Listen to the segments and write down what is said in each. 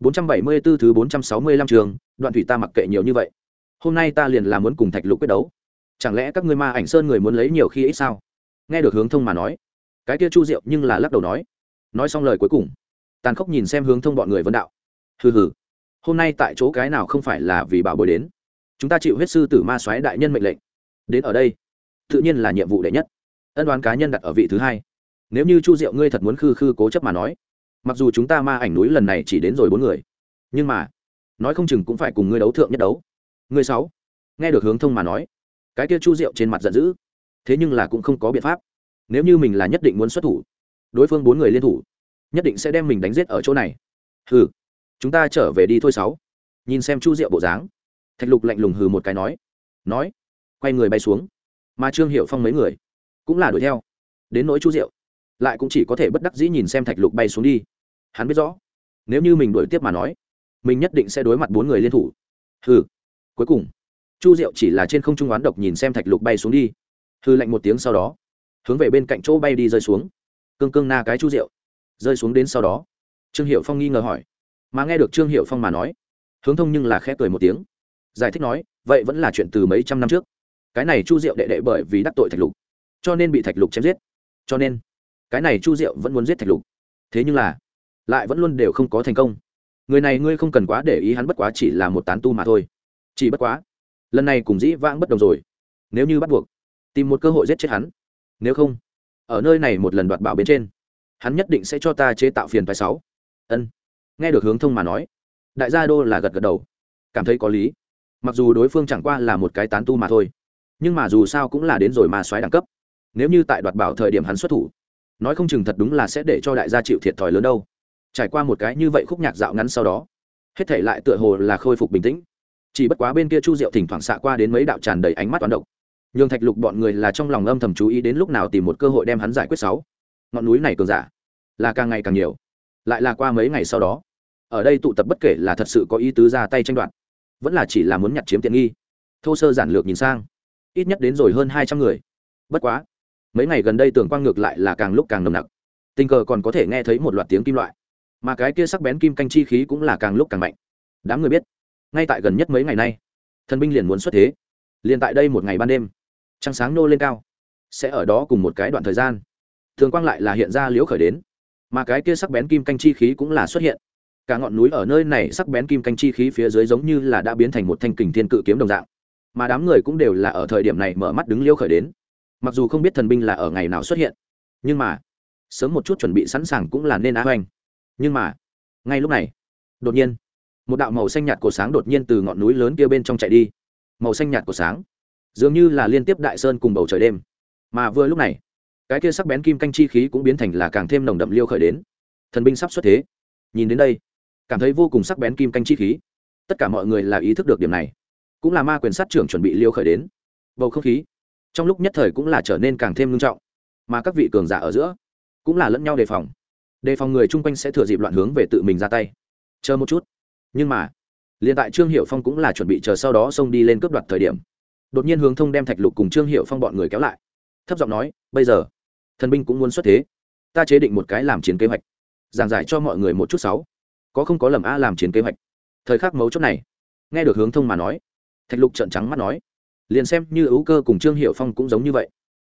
474 thứ 465 trường, đoạn thủy ta mặc kệ nhiều như vậy. Hôm nay ta liền là muốn cùng Thạch Lục quyết đấu. Chẳng lẽ các ngươi ma ảnh sơn người muốn lấy nhiều khi ít sao? Nghe được hướng thông mà nói, cái kia Chu Diệu nhưng là lắc đầu nói. Nói xong lời cuối cùng, tàn khốc nhìn xem hướng thông bọn người vấn đạo. Hừ hừ, hôm nay tại chỗ cái nào không phải là vì bảo bối đến. Chúng ta chịu huyết sư tử ma soái đại nhân mệnh lệnh. Đến ở đây, tự nhiên là nhiệm vụ đệ nhất. Ân đoán cá nhân đặt ở vị thứ hai. Nếu như Chu Diệu ngươi thật muốn khư khư cố chấp mà nói, mặc dù chúng ta ma ảnh núi lần này chỉ đến rồi bốn người, nhưng mà, nói không chừng cũng phải cùng ngươi đấu thượng nhất đấu. Ngươi sáu, nghe được hướng thông mà nói, cái kia chu diệu trên mặt giận dữ, thế nhưng là cũng không có biện pháp. Nếu như mình là nhất định muốn xuất thủ, đối phương bốn người liên thủ, nhất định sẽ đem mình đánh giết ở chỗ này. Hừ, chúng ta trở về đi thôi sáu. Nhìn xem chu diệu bộ dáng, thạch lục lạnh lùng hừ một cái nói nói, quay người bay xuống. Mà trương hiệu phong mấy người cũng là đuổi theo. Đến nỗi chu diệu lại cũng chỉ có thể bất đắc dĩ nhìn xem thạch lục bay xuống đi. Hắn biết rõ, nếu như mình đuổi tiếp mà nói, mình nhất định sẽ đối mặt bốn người liên thủ. Hừ, cuối cùng, chu diệu chỉ là trên không trung oán độc nhìn xem thạch lục bay xuống đi. Hư lạnh một tiếng sau đó, hướng về bên cạnh chỗ bay đi rơi xuống. Cương cương na cái chu diệu, rơi xuống đến sau đó, trương hiệu phong nghi ngờ hỏi. Mà nghe được trương hiệu phong mà nói, hướng thông nhưng là khẽ cười một tiếng, giải thích nói, vậy vẫn là chuyện từ mấy trăm năm trước. Cái này chu diệu đệ đệ bởi vì đắc tội thạch lục, cho nên bị thạch lục chém giết. Cho nên cái này chu diệu vẫn muốn giết thạch lục. Thế nhưng là, lại vẫn luôn đều không có thành công. Người này ngươi không cần quá để ý hắn bất quá chỉ là một tán tu mà thôi. Chỉ bất quá, lần này cùng dĩ vãng bất đồng rồi. Nếu như bắt buộc, tìm một cơ hội giết chết hắn. Nếu không, ở nơi này một lần đoạt bảo bên trên, hắn nhất định sẽ cho ta chế tạo phiền phái sáu. Ân. Nghe được hướng thông mà nói, đại gia đô là gật gật đầu. Cảm thấy có lý. Mặc dù đối phương chẳng qua là một cái tán tu mà thôi, nhưng mà dù sao cũng là đến rồi mà xoáy đẳng cấp. Nếu như tại đoạt bảo thời điểm hắn xuất thủ nói không chừng thật đúng là sẽ để cho đại gia chịu thiệt thòi lớn đâu. Trải qua một cái như vậy khúc nhạc dạo ngắn sau đó, hết thể lại tựa hồ là khôi phục bình tĩnh. Chỉ bất quá bên kia chu diệu thỉnh thoảng xạ qua đến mấy đạo tràn đầy ánh mắt toán độc. Nhường thạch lục bọn người là trong lòng âm thầm chú ý đến lúc nào tìm một cơ hội đem hắn giải quyết sáu. Ngọn núi này cường giả là càng ngày càng nhiều. Lại là qua mấy ngày sau đó, ở đây tụ tập bất kể là thật sự có ý tứ ra tay tranh đoạt, vẫn là chỉ là muốn nhặt chiếm tiện nghi. Thô sơ giản lược nhìn sang, ít nhất đến rồi hơn hai trăm người. Bất quá mấy ngày gần đây tường quang ngược lại là càng lúc càng nồng nặc. Tình cờ còn có thể nghe thấy một loạt tiếng kim loại. Mà cái kia sắc bén kim canh chi khí cũng là càng lúc càng mạnh. Đám người biết, ngay tại gần nhất mấy ngày nay, thần binh liền muốn xuất thế. Liền tại đây một ngày ban đêm, trăng sáng nô lên cao. Sẽ ở đó cùng một cái đoạn thời gian thường quang lại là hiện ra liễu khởi đến. Mà cái kia sắc bén kim canh chi khí cũng là xuất hiện. Cả ngọn núi ở nơi này sắc bén kim canh chi khí phía dưới giống như là đã biến thành một thanh kình thiên cự kiếm đồng dạng. Mà đám người cũng đều là ở thời điểm này mở mắt đứng liễu khởi đến mặc dù không biết thần binh là ở ngày nào xuất hiện, nhưng mà sớm một chút chuẩn bị sẵn sàng cũng là nên á hoành. Nhưng mà ngay lúc này, đột nhiên, một đạo màu xanh nhạt của sáng đột nhiên từ ngọn núi lớn kia bên trong chạy đi. Màu xanh nhạt của sáng, dường như là liên tiếp đại sơn cùng bầu trời đêm. Mà vừa lúc này, cái kia sắc bén kim canh chi khí cũng biến thành là càng thêm nồng đậm liêu khởi đến. Thần binh sắp xuất thế. Nhìn đến đây, cảm thấy vô cùng sắc bén kim canh chi khí. Tất cả mọi người là ý thức được điểm này. Cũng là ma quyền sát trưởng chuẩn bị liêu khởi đến. Bầu không khí trong lúc nhất thời cũng là trở nên càng thêm nghiêm trọng. Mà các vị cường giả ở giữa cũng là lẫn nhau đề phòng. Đề phòng người chung quanh sẽ thừa dịp loạn hướng về tự mình ra tay. Chờ một chút. Nhưng mà, liền tại trương hiệu phong cũng là chuẩn bị chờ sau đó xông đi lên cướp đoạt thời điểm, đột nhiên hướng thông đem thạch lục cùng trương hiệu phong bọn người kéo lại. Thấp giọng nói, bây giờ, thần binh cũng muốn xuất thế. Ta chế định một cái làm chiến kế hoạch, giảng giải cho mọi người một chút sáu. Có không có lầm a làm chiến kế hoạch. Thời khắc mấu chốt này, nghe được hướng thông mà nói, thạch lục trợn trắng mắt nói liền xem như ưu cơ cùng trương hiệu phong cũng giống như vậy.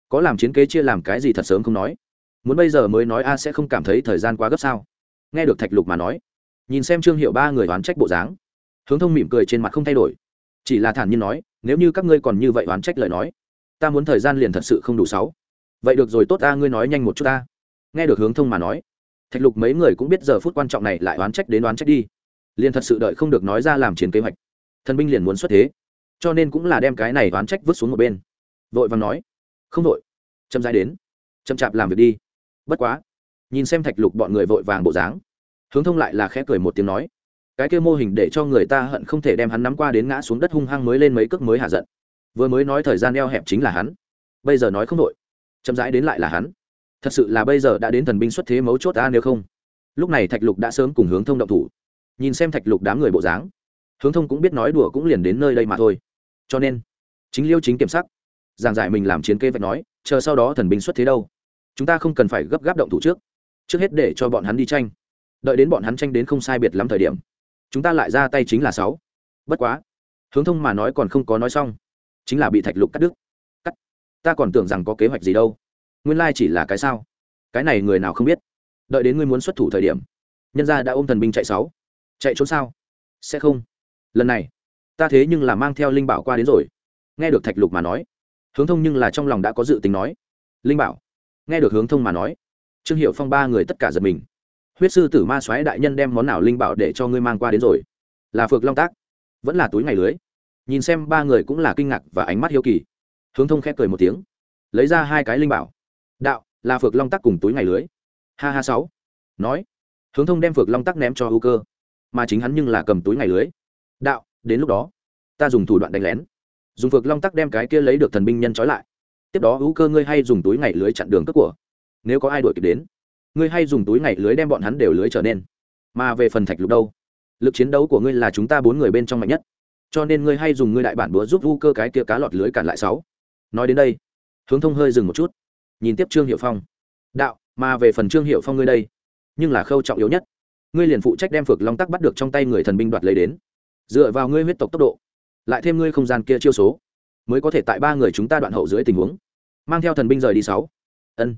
Có làm chiến kế chia làm cái gì thật sớm không nói. Muốn bây giờ mới nói a sẽ không cảm thấy thời gian quá gấp sao. Nghe được thạch lục mà nói, nhìn xem trương hiệu ba người oán trách bộ dáng, hướng thông mỉm cười trên mặt không thay đổi. Chỉ là thản nhiên nói, nếu như các ngươi còn như vậy oán trách lời nói, ta muốn thời gian liền thật sự không đủ sáu. Vậy được rồi, tốt ta ngươi nói nhanh một chút ta nghe được hướng thông mà nói, thạch lục mấy người cũng biết giờ phút quan trọng này lại oán trách đến oán trách đi. Liền thật sự đợi không được nói ra làm chiến kế hoạch. Thần binh liền muốn xuất thế cho nên cũng là đem cái này oán trách vứt xuống một bên. Vội vàng nói, không vội, chậm dài đến, chậm chạp làm việc đi. Bất quá, nhìn xem thạch lục bọn người vội vàng bộ dáng, hướng thông lại là khẽ cười một tiếng nói, cái kia mô hình để cho người ta hận không thể đem hắn nắm qua đến ngã xuống đất hung hăng mới lên mấy cước mới hạ giận. Vừa mới nói thời gian eo hẹp chính là hắn, bây giờ nói không đội chậm rãi đến lại là hắn. Thật sự là bây giờ đã đến thần binh xuất thế mấu chốt ta nếu không. Lúc này thạch lục đã sớm cùng hướng thông động thủ. Nhìn xem thạch lục đám người bộ dáng, hướng thông cũng biết nói đùa cũng liền đến nơi đây mà thôi cho nên chính liêu chính kiểm sắc giảng giải mình làm chiến kế vạch nói chờ sau đó thần binh xuất thế đâu chúng ta không cần phải gấp gáp động thủ trước trước hết để cho bọn hắn đi tranh đợi đến bọn hắn tranh đến không sai biệt lắm thời điểm chúng ta lại ra tay chính là sáu bất quá hướng thông mà nói còn không có nói xong chính là bị thạch lục cắt đứt cắt ta còn tưởng rằng có kế hoạch gì đâu nguyên lai chỉ là cái sao cái này người nào không biết đợi đến ngươi muốn xuất thủ thời điểm nhân gia đã ôm thần binh chạy sáu chạy trốn sao sẽ không lần này ta thế nhưng là mang theo linh bảo qua đến rồi. Nghe được thạch lục mà nói, hướng thông nhưng là trong lòng đã có dự tính nói. Linh bảo? Nghe được hướng thông mà nói, trương hiệu phong ba người tất cả giật mình. Huyết sư tử ma soái đại nhân đem món nào linh bảo để cho ngươi mang qua đến rồi? Là phược long tác. Vẫn là túi ngày lưới. Nhìn xem ba người cũng là kinh ngạc và ánh mắt hiếu kỳ. Hướng thông khép cười một tiếng. Lấy ra hai cái linh bảo. Đạo, là phược long tắc cùng túi ngày lưới. Ha ha sáu. Nói, hướng thông đem phược long tắc ném cho ưu cơ. Mà chính hắn nhưng là cầm túi ngày lưới. Đạo đến lúc đó, ta dùng thủ đoạn đánh lén. Dùng phược long tắc đem cái kia lấy được thần binh nhân trói lại. Tiếp đó ưu cơ ngươi hay dùng túi ngày lưới chặn đường cướp của. Nếu có ai đuổi kịp đến, ngươi hay dùng túi ngày lưới đem bọn hắn đều lưới trở nên. Mà về phần thạch lục đâu? Lực chiến đấu của ngươi là chúng ta bốn người bên trong mạnh nhất. Cho nên ngươi hay dùng ngươi đại bản búa giúp vu cơ cái kia cá lọt lưới cản lại sáu. Nói đến đây, hướng thông hơi dừng một chút. Nhìn tiếp trương hiệu phong. Đạo, mà về phần trương hiệu phong ngươi đây, nhưng là khâu trọng yếu nhất. Ngươi liền phụ trách đem phược long tắc bắt được trong tay người thần binh đoạt lấy đến dựa vào ngươi huyết tộc tốc độ, lại thêm ngươi không gian kia chiêu số, mới có thể tại ba người chúng ta đoạn hậu dưới tình huống. Mang theo thần binh rời đi sáu. Ân.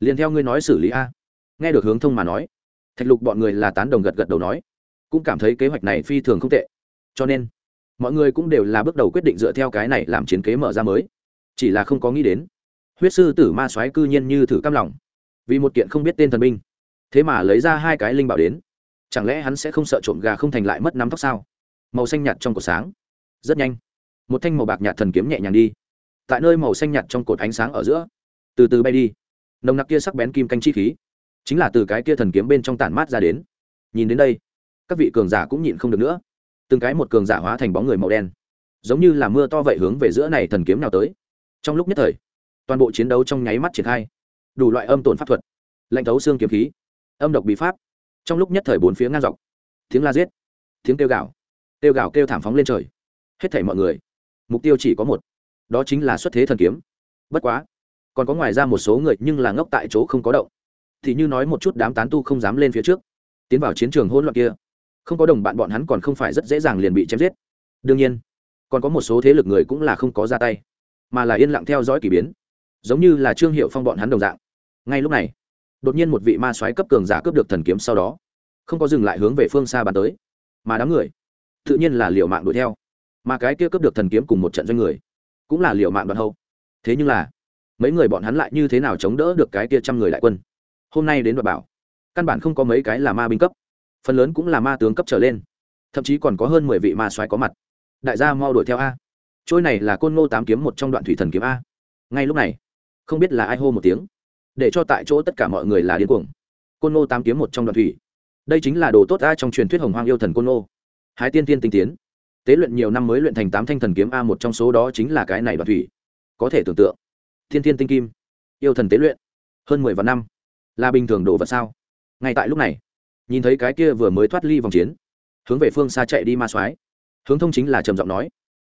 Liền theo ngươi nói xử lý a. Nghe được hướng thông mà nói, thạch lục bọn người là tán đồng gật gật đầu nói, cũng cảm thấy kế hoạch này phi thường không tệ. Cho nên, mọi người cũng đều là bước đầu quyết định dựa theo cái này làm chiến kế mở ra mới. Chỉ là không có nghĩ đến, huyết sư tử ma soái cư nhiên như thử cam lòng. Vì một kiện không biết tên thần binh, thế mà lấy ra hai cái linh bảo đến. Chẳng lẽ hắn sẽ không sợ trộm gà không thành lại mất nắm tóc sao? Màu xanh nhạt trong cột sáng. Rất nhanh, một thanh màu bạc nhạt thần kiếm nhẹ nhàng đi. Tại nơi màu xanh nhạt trong cột ánh sáng ở giữa, từ từ bay đi. Nồng nặc kia sắc bén kim canh chi khí, chính là từ cái kia thần kiếm bên trong tản mát ra đến. Nhìn đến đây, các vị cường giả cũng nhịn không được nữa. Từng cái một cường giả hóa thành bóng người màu đen, giống như là mưa to vậy hướng về giữa này thần kiếm nào tới. Trong lúc nhất thời, toàn bộ chiến đấu trong nháy mắt triển khai. Đủ loại âm tổn pháp thuật, lạnh thấu xương kiếm khí, âm độc bí pháp. Trong lúc nhất thời bốn phía ngang dọc, tiếng la giết, tiếng kêu gạo kêu gào kêu thảm phóng lên trời. Hết thảy mọi người, mục tiêu chỉ có một, đó chính là xuất thế thần kiếm. Bất quá, còn có ngoài ra một số người nhưng là ngốc tại chỗ không có động. Thì như nói một chút đám tán tu không dám lên phía trước, tiến vào chiến trường hỗn loạn kia. Không có đồng bạn bọn hắn còn không phải rất dễ dàng liền bị chém giết. Đương nhiên, còn có một số thế lực người cũng là không có ra tay, mà là yên lặng theo dõi k ỳ biến. Giống như là trương hiệu phong bọn hắn đồng dạng. Ngay lúc này, đột nhiên một vị ma soái cấp cường giả cướp được thần kiếm sau đó, không có dừng lại hướng về phương xa bắn tới. Mà đám người tự nhiên là liệu mạng đuổi theo. Mà cái kia cướp được thần kiếm cùng một trận doanh người, cũng là liệu mạng đoạn hậu. Thế nhưng là, mấy người bọn hắn lại như thế nào chống đỡ được cái kia trăm người đại quân? Hôm nay đến đoạt bảo, căn bản không có mấy cái là ma binh cấp. Phần lớn cũng là ma tướng cấp trở lên. Thậm chí còn có hơn mười vị ma soái có mặt. Đại gia mau đuổi theo a. Trôi này là côn ngô tám kiếm một trong đoạn thủy thần kiếm a. Ngay lúc này, không biết là ai hô một tiếng, để cho tại chỗ tất cả mọi người là điên cuồng. Côn ngô tám kiếm một trong đoạn thủy. Đây chính là đồ tốt a trong truyền thuyết hồng hoang yêu thần côn ngô hái tiên tiên tinh tiến. Tế luyện nhiều năm mới luyện thành tám thanh thần kiếm a một trong số đó chính là cái này đoạt thủy. Có thể tưởng tượng, thiên thiên tinh kim, yêu thần tế luyện, hơn mười vạn năm, là bình thường đồ vật sao? Ngay tại lúc này, nhìn thấy cái kia vừa mới thoát ly vòng chiến, hướng về phương xa chạy đi ma soái. Hướng thông chính là trầm giọng nói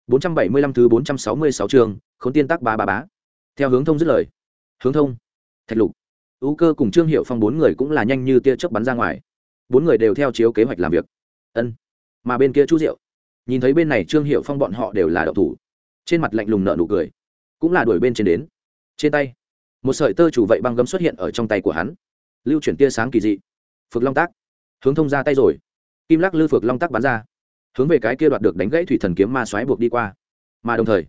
475 thứ 466 trường, khốn tiên tác ba ba bá. Theo hướng thông dứt lời, hướng thông, thạch lục ưu cơ cùng trương hiệu phong bốn người cũng là nhanh như tia chớp bắn ra ngoài. Bốn người đều theo chiếu kế hoạch làm việc. Ân mà bên kia chu diệu. Nhìn thấy bên này trương hiệu phong bọn họ đều là đậu thủ. Trên mặt lạnh lùng nợ nụ cười. Cũng là đuổi bên trên đến. Trên tay, một sợi tơ chủ vậy băng gấm xuất hiện ở trong tay của hắn. Lưu chuyển tia sáng kỳ dị. Phực long tác. Hướng thông ra tay rồi. Kim lắc lư phược long tác bắn ra. Hướng về cái kia đoạt được đánh gãy thủy thần kiếm ma xoáy buộc đi qua. Mà đồng thời,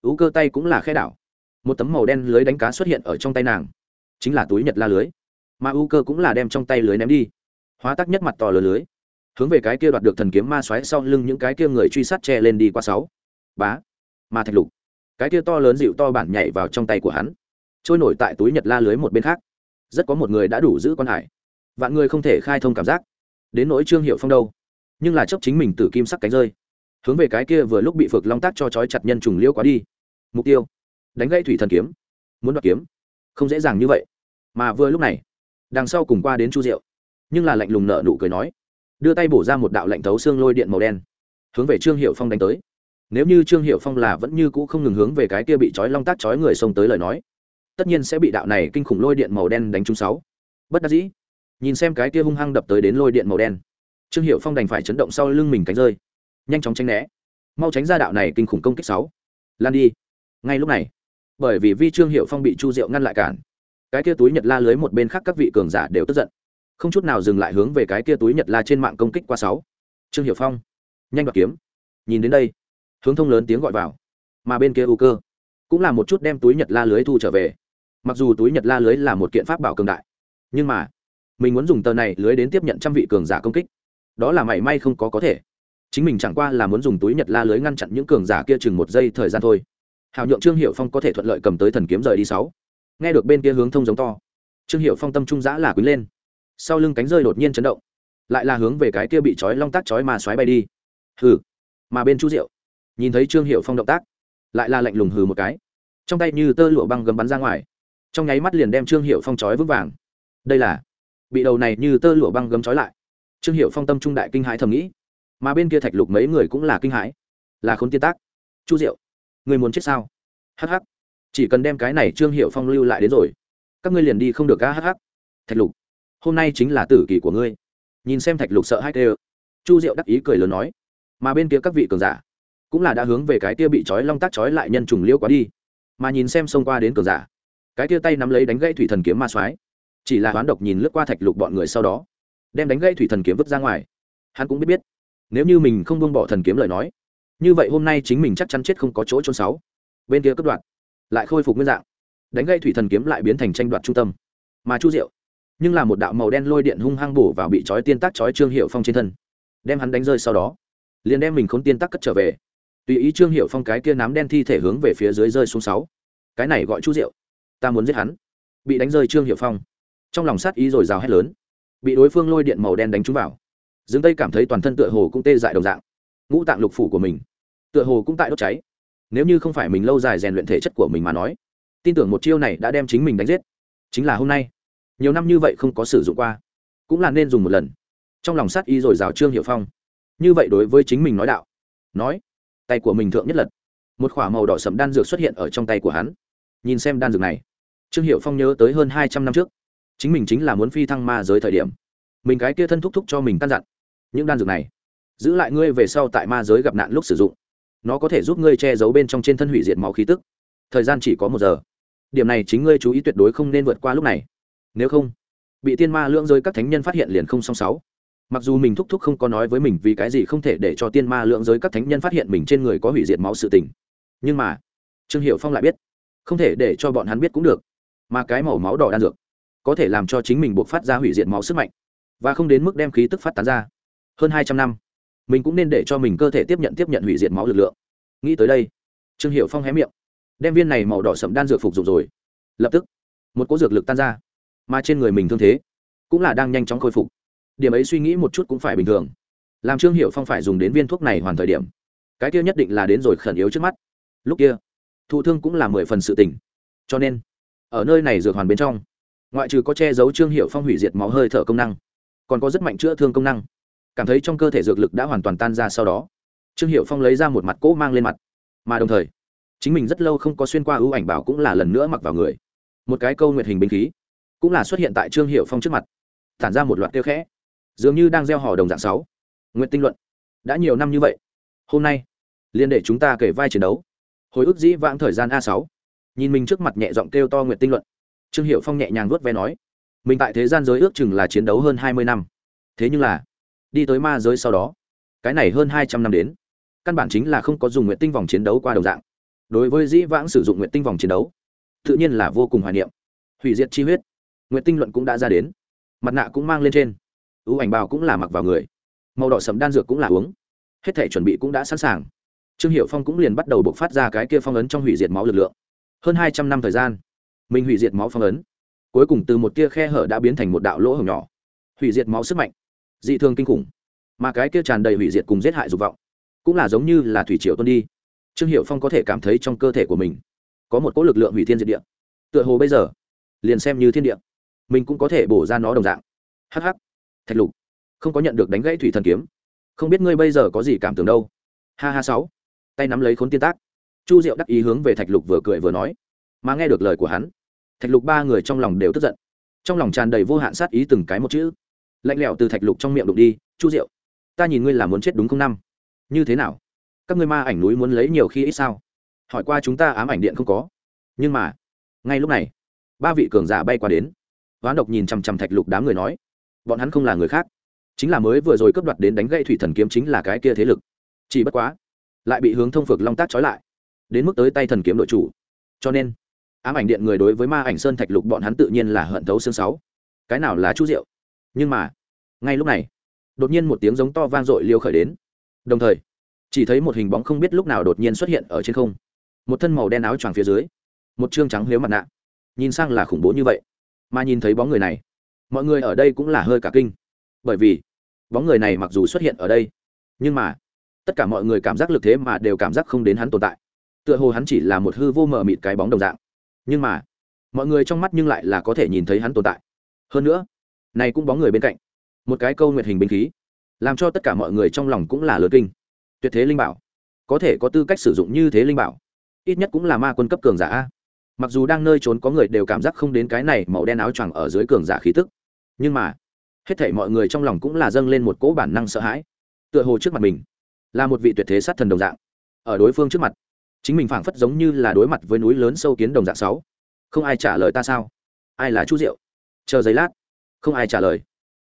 ú cơ tay cũng là khe đảo. Một tấm màu đen lưới đánh cá xuất hiện ở trong tay nàng. Chính là túi nhật la lưới. Mà ú cơ cũng là đem trong tay lưới ném đi. Hóa tắc nhất mặt to lừa lưới hướng về cái kia đoạt được thần kiếm ma xoáy sau lưng những cái kia người truy sát che lên đi qua sáu. Bá. Ma thạch lục. Cái kia to lớn dịu to bản nhảy vào trong tay của hắn, trôi nổi tại túi nhật la lưới một bên khác. Rất có một người đã đủ giữ con hải. Vạn người không thể khai thông cảm giác. Đến nỗi trương hiệu phong đâu? Nhưng là chấp chính mình từ kim sắc cánh rơi. Hướng về cái kia vừa lúc bị phược long tác cho trói chặt nhân trùng liêu quá đi. Mục tiêu. Đánh gãy thủy thần kiếm. Muốn đoạt kiếm. Không dễ dàng như vậy. Mà vừa lúc này, đằng sau cùng qua đến chu diệu. Nhưng là lạnh lùng nợ nụ cười nói đưa tay bổ ra một đạo lạnh thấu xương lôi điện màu đen, hướng về trương hiệu phong đánh tới. Nếu như trương hiệu phong là vẫn như cũ không ngừng hướng về cái kia bị trói long tác trói người xông tới lời nói, tất nhiên sẽ bị đạo này kinh khủng lôi điện màu đen đánh trúng sáu. Bất đắc dĩ, nhìn xem cái kia hung hăng đập tới đến lôi điện màu đen, trương hiệu phong đành phải chấn động sau lưng mình cánh rơi, nhanh chóng tránh né. Mau tránh ra đạo này kinh khủng công kích sáu. Lan đi. Ngay lúc này, bởi vì vi trương hiệu phong bị chu diệu ngăn lại cản, cái kia túi nhật la lưới một bên khác các vị cường giả đều tức giận không chút nào dừng lại hướng về cái kia túi nhật la trên mạng công kích qua sáu. Trương hiệu phong, nhanh đoạt kiếm. Nhìn đến đây, hướng thông lớn tiếng gọi vào. Mà bên kia u cơ cũng là một chút đem túi nhật la lưới thu trở về. Mặc dù túi nhật la lưới là một kiện pháp bảo cường đại, nhưng mà mình muốn dùng tờ này lưới đến tiếp nhận trăm vị cường giả công kích. Đó là mảy may không có có thể. Chính mình chẳng qua là muốn dùng túi nhật la lưới ngăn chặn những cường giả kia chừng một giây thời gian thôi. Hào nhượng trương hiệu phong có thể thuận lợi cầm tới thần kiếm rời đi sáu. Nghe được bên kia hướng thông giống to, trương hiệu phong tâm trung giã là quý lên sau lưng cánh rơi đột nhiên chấn động, lại là hướng về cái kia bị trói long tác trói mà xoáy bay đi. Hừ, mà bên chu diệu, nhìn thấy trương hiệu phong động tác, lại là lạnh lùng hừ một cái, trong tay như tơ lụa băng gấm bắn ra ngoài, trong nháy mắt liền đem trương hiệu phong trói vững vàng. Đây là, bị đầu này như tơ lụa băng gấm trói lại. Trương hiệu phong tâm trung đại kinh hãi thầm nghĩ, mà bên kia thạch lục mấy người cũng là kinh hãi, là khốn tiên tác. Chu diệu, người muốn chết sao? Hh chỉ cần đem cái này trương hiệu phong lưu lại đến rồi, các ngươi liền đi không được ca hh thạch lục hôm nay chính là tử kỳ của ngươi. Nhìn xem thạch lục sợ hai tê chu diệu đắc ý cười lớn nói. Mà bên kia các vị cường giả, cũng là đã hướng về cái kia bị trói long tác trói lại nhân trùng liêu quá đi. Mà nhìn xem xông qua đến cường giả, cái kia tay nắm lấy đánh gãy thủy thần kiếm ma soái, chỉ là hoán độc nhìn lướt qua thạch lục bọn người sau đó, đem đánh gãy thủy thần kiếm vứt ra ngoài. Hắn cũng biết biết, nếu như mình không buông bỏ thần kiếm lời nói, như vậy hôm nay chính mình chắc chắn chết không có chỗ trôn sáu. Bên kia cấp đoạn lại khôi phục nguyên dạng. Đánh gây thủy thần kiếm lại biến thành tranh đoạt trung tâm. Mà chu diệu nhưng là một đạo màu đen lôi điện hung hăng bổ vào bị trói tiên tác trói trương hiệu phong trên thân. Đem hắn đánh rơi sau đó, liền đem mình khốn tiên tác cất trở về. Tùy ý trương hiệu phong cái kia nám đen thi thể hướng về phía dưới rơi xuống sáu. Cái này gọi chú diệu. Ta muốn giết hắn. Bị đánh rơi trương hiệu phong. Trong lòng sát ý rồi rào hét lớn. Bị đối phương lôi điện màu đen đánh trúng vào. Dương tây cảm thấy toàn thân tựa hồ cũng tê dại đồng dạng. Ngũ tạng lục phủ của mình, tựa hồ cũng tại đốt cháy. Nếu như không phải mình lâu dài rèn luyện thể chất của mình mà nói, tin tưởng một chiêu này đã đem chính mình đánh giết. Chính là hôm nay nhiều năm như vậy không có sử dụng qua, cũng là nên dùng một lần. Trong lòng sát y rồi rào trương hiệu phong. Như vậy đối với chính mình nói đạo, nói, tay của mình thượng nhất lật. Một k h ỏ a màu đỏ sậm đan dược xuất hiện ở trong tay của hắn. Nhìn xem đan dược này, trương hiệu phong nhớ tới hơn hai trăm năm trước, chính mình chính là muốn phi thăng ma giới thời điểm. Mình cái kia thân thúc thúc cho mình căn dặn, những đan dược này, giữ lại ngươi về sau tại ma giới gặp nạn lúc sử dụng. Nó có thể giúp ngươi che giấu bên trong trên thân hủy diệt máu khí tức. Thời gian chỉ có một giờ. Điểm này chính ngươi chú ý tuyệt đối không nên vượt qua lúc này nếu không, bị tiên ma lưỡng giới các thánh nhân phát hiện liền không song sáu. Mặc dù mình thúc thúc không có nói với mình vì cái gì không thể để cho tiên ma lưỡng giới các thánh nhân phát hiện mình trên người có hủy diệt máu sự tình. Nhưng mà, trương hiệu phong lại biết, không thể để cho bọn hắn biết cũng được. Mà cái màu máu đỏ đan dược, có thể làm cho chính mình buộc phát ra hủy diệt máu sức mạnh, và không đến mức đem khí tức phát tán ra. Hơn hai trăm năm, mình cũng nên để cho mình cơ thể tiếp nhận tiếp nhận hủy diệt máu lực lượng. Nghĩ tới đây, trương hiệu phong hé miệng, đem viên này màu đỏ sậm đan dược phục dụng rồi. Lập tức, một cỗ dược lực tan ra mà trên người mình thương thế cũng là đang nhanh chóng khôi phục. Điểm ấy suy nghĩ một chút cũng phải bình thường. Làm trương hiệu phong phải dùng đến viên thuốc này hoàn thời điểm. Cái kia nhất định là đến rồi khẩn yếu trước mắt. Lúc kia, thụ thương cũng là mười phần sự tỉnh cho nên, ở nơi này dược hoàn bên trong, ngoại trừ có che giấu trương hiệu phong hủy diệt máu hơi thở công năng, còn có rất mạnh chữa thương công năng. Cảm thấy trong cơ thể dược lực đã hoàn toàn tan ra sau đó, trương hiệu phong lấy ra một mặt cỗ mang lên mặt. Mà đồng thời, chính mình rất lâu không có xuyên qua ưu ảnh bảo cũng là lần nữa mặc vào người. Một cái câu nguyệt hình binh khí cũng là xuất hiện tại trương hiệu phong trước mặt. Tản ra một loạt tiêu khẽ. Dường như đang gieo hò đồng dạng sáu. Nguyện tinh luận. Đã nhiều năm như vậy. Hôm nay liên để chúng ta kể vai chiến đấu. Hồi ức dĩ vãng thời gian a sáu. Nhìn mình trước mặt nhẹ giọng kêu to nguyện tinh luận. Trương hiệu phong nhẹ nhàng vuốt ve nói, mình tại thế gian giới ước chừng là chiến đấu hơn hai mươi năm. Thế nhưng là, đi tới ma giới sau đó, cái này hơn hai trăm năm đến, căn bản chính là không có dùng nguyện tinh vòng chiến đấu qua đồng dạng. Đối với dĩ vãng sử dụng nguyện tinh vòng chiến đấu, tự nhiên là vô cùng hoài niệm. Hủy diệt chi huyết nguyện tinh luận cũng đã ra đến. Mặt nạ cũng mang lên trên. Ưu ảnh bào cũng là mặc vào người. Màu đỏ sầm đan dược cũng là uống. Hết thể chuẩn bị cũng đã sẵn sàng. Trương hiệu phong cũng liền bắt đầu buộc phát ra cái kia phong ấn trong hủy diệt máu lực lượng. Hơn hai trăm năm thời gian, mình hủy diệt máu phong ấn. Cuối cùng từ một tia khe hở đã biến thành một đạo lỗ hổng nhỏ. Hủy diệt máu sức mạnh. Dị thường kinh khủng. Mà cái kia tràn đầy hủy diệt cùng giết hại dục vọng, cũng là giống như là thủy triều tuân đi. Trương hiệu phong có thể cảm thấy trong cơ thể của mình có một cỗ lực lượng hủy thiên diệt địa. Tựa hồ bây giờ, liền xem như thiên địa mình cũng có thể bổ ra nó đồng dạng. Hh thạch lục, không có nhận được đánh gãy thủy thần kiếm. Không biết ngươi bây giờ có gì cảm tưởng đâu. Ha ha sáu. Tay nắm lấy khốn tiên tác. Chu diệu đắc ý hướng về thạch lục vừa cười vừa nói, mà nghe được lời của hắn, thạch lục ba người trong lòng đều tức giận. Trong lòng tràn đầy vô hạn sát ý từng cái một chữ. Lạnh lẽo từ thạch lục trong miệng đục đi, chu diệu, ta nhìn ngươi là muốn chết đúng không năm? Như thế nào? Các ngươi ma ảnh núi muốn lấy nhiều khi ít sao? Hỏi qua chúng ta ám ảnh điện không có. Nhưng mà, ngay lúc này, ba vị cường giả bay qua đến hoán độc nhìn chằm chằm thạch lục đám người nói, bọn hắn không là người khác, chính là mới vừa rồi cướp đoạt đến đánh gây thủy thần kiếm chính là cái kia thế lực. Chỉ bất quá, lại bị hướng thông phược long tác trói lại, đến mức tới tay thần kiếm đội chủ. Cho nên, ám ảnh điện người đối với ma ảnh sơn thạch lục bọn hắn tự nhiên là hận thấu xương sáu. Cái nào là chú rượu nhưng mà, ngay lúc này, đột nhiên một tiếng giống to vang dội liêu khởi đến. Đồng thời, chỉ thấy một hình bóng không biết lúc nào đột nhiên xuất hiện ở trên không. Một thân màu đen áo choàng phía dưới, một trương trắng liếu mặt nạ. Nhìn sang là khủng bố như vậy mà nhìn thấy bóng người này, mọi người ở đây cũng là hơi cả kinh. Bởi vì, bóng người này mặc dù xuất hiện ở đây, nhưng mà, tất cả mọi người cảm giác lực thế mà đều cảm giác không đến hắn tồn tại. Tựa hồ hắn chỉ là một hư vô mờ mịt cái bóng đồng dạng. Nhưng mà, mọi người trong mắt nhưng lại là có thể nhìn thấy hắn tồn tại. Hơn nữa, này cũng bóng người bên cạnh. Một cái câu nguyệt hình binh khí, làm cho tất cả mọi người trong lòng cũng là lớn kinh. Tuyệt thế linh bảo, có thể có tư cách sử dụng như thế linh bảo, ít nhất cũng là ma quân cấp cường giả mặc dù đang nơi trốn có người đều cảm giác không đến cái này màu đen áo choàng ở dưới cường giả khí tức, nhưng mà, hết thảy mọi người trong lòng cũng là dâng lên một cỗ bản năng sợ hãi. Tựa hồ trước mặt mình là một vị tuyệt thế sát thần đồng dạng. Ở đối phương trước mặt, chính mình phảng phất giống như là đối mặt với núi lớn sâu kiến đồng dạng sáu. Không ai trả lời ta sao? Ai là chu diệu? Chờ giấy lát, không ai trả lời.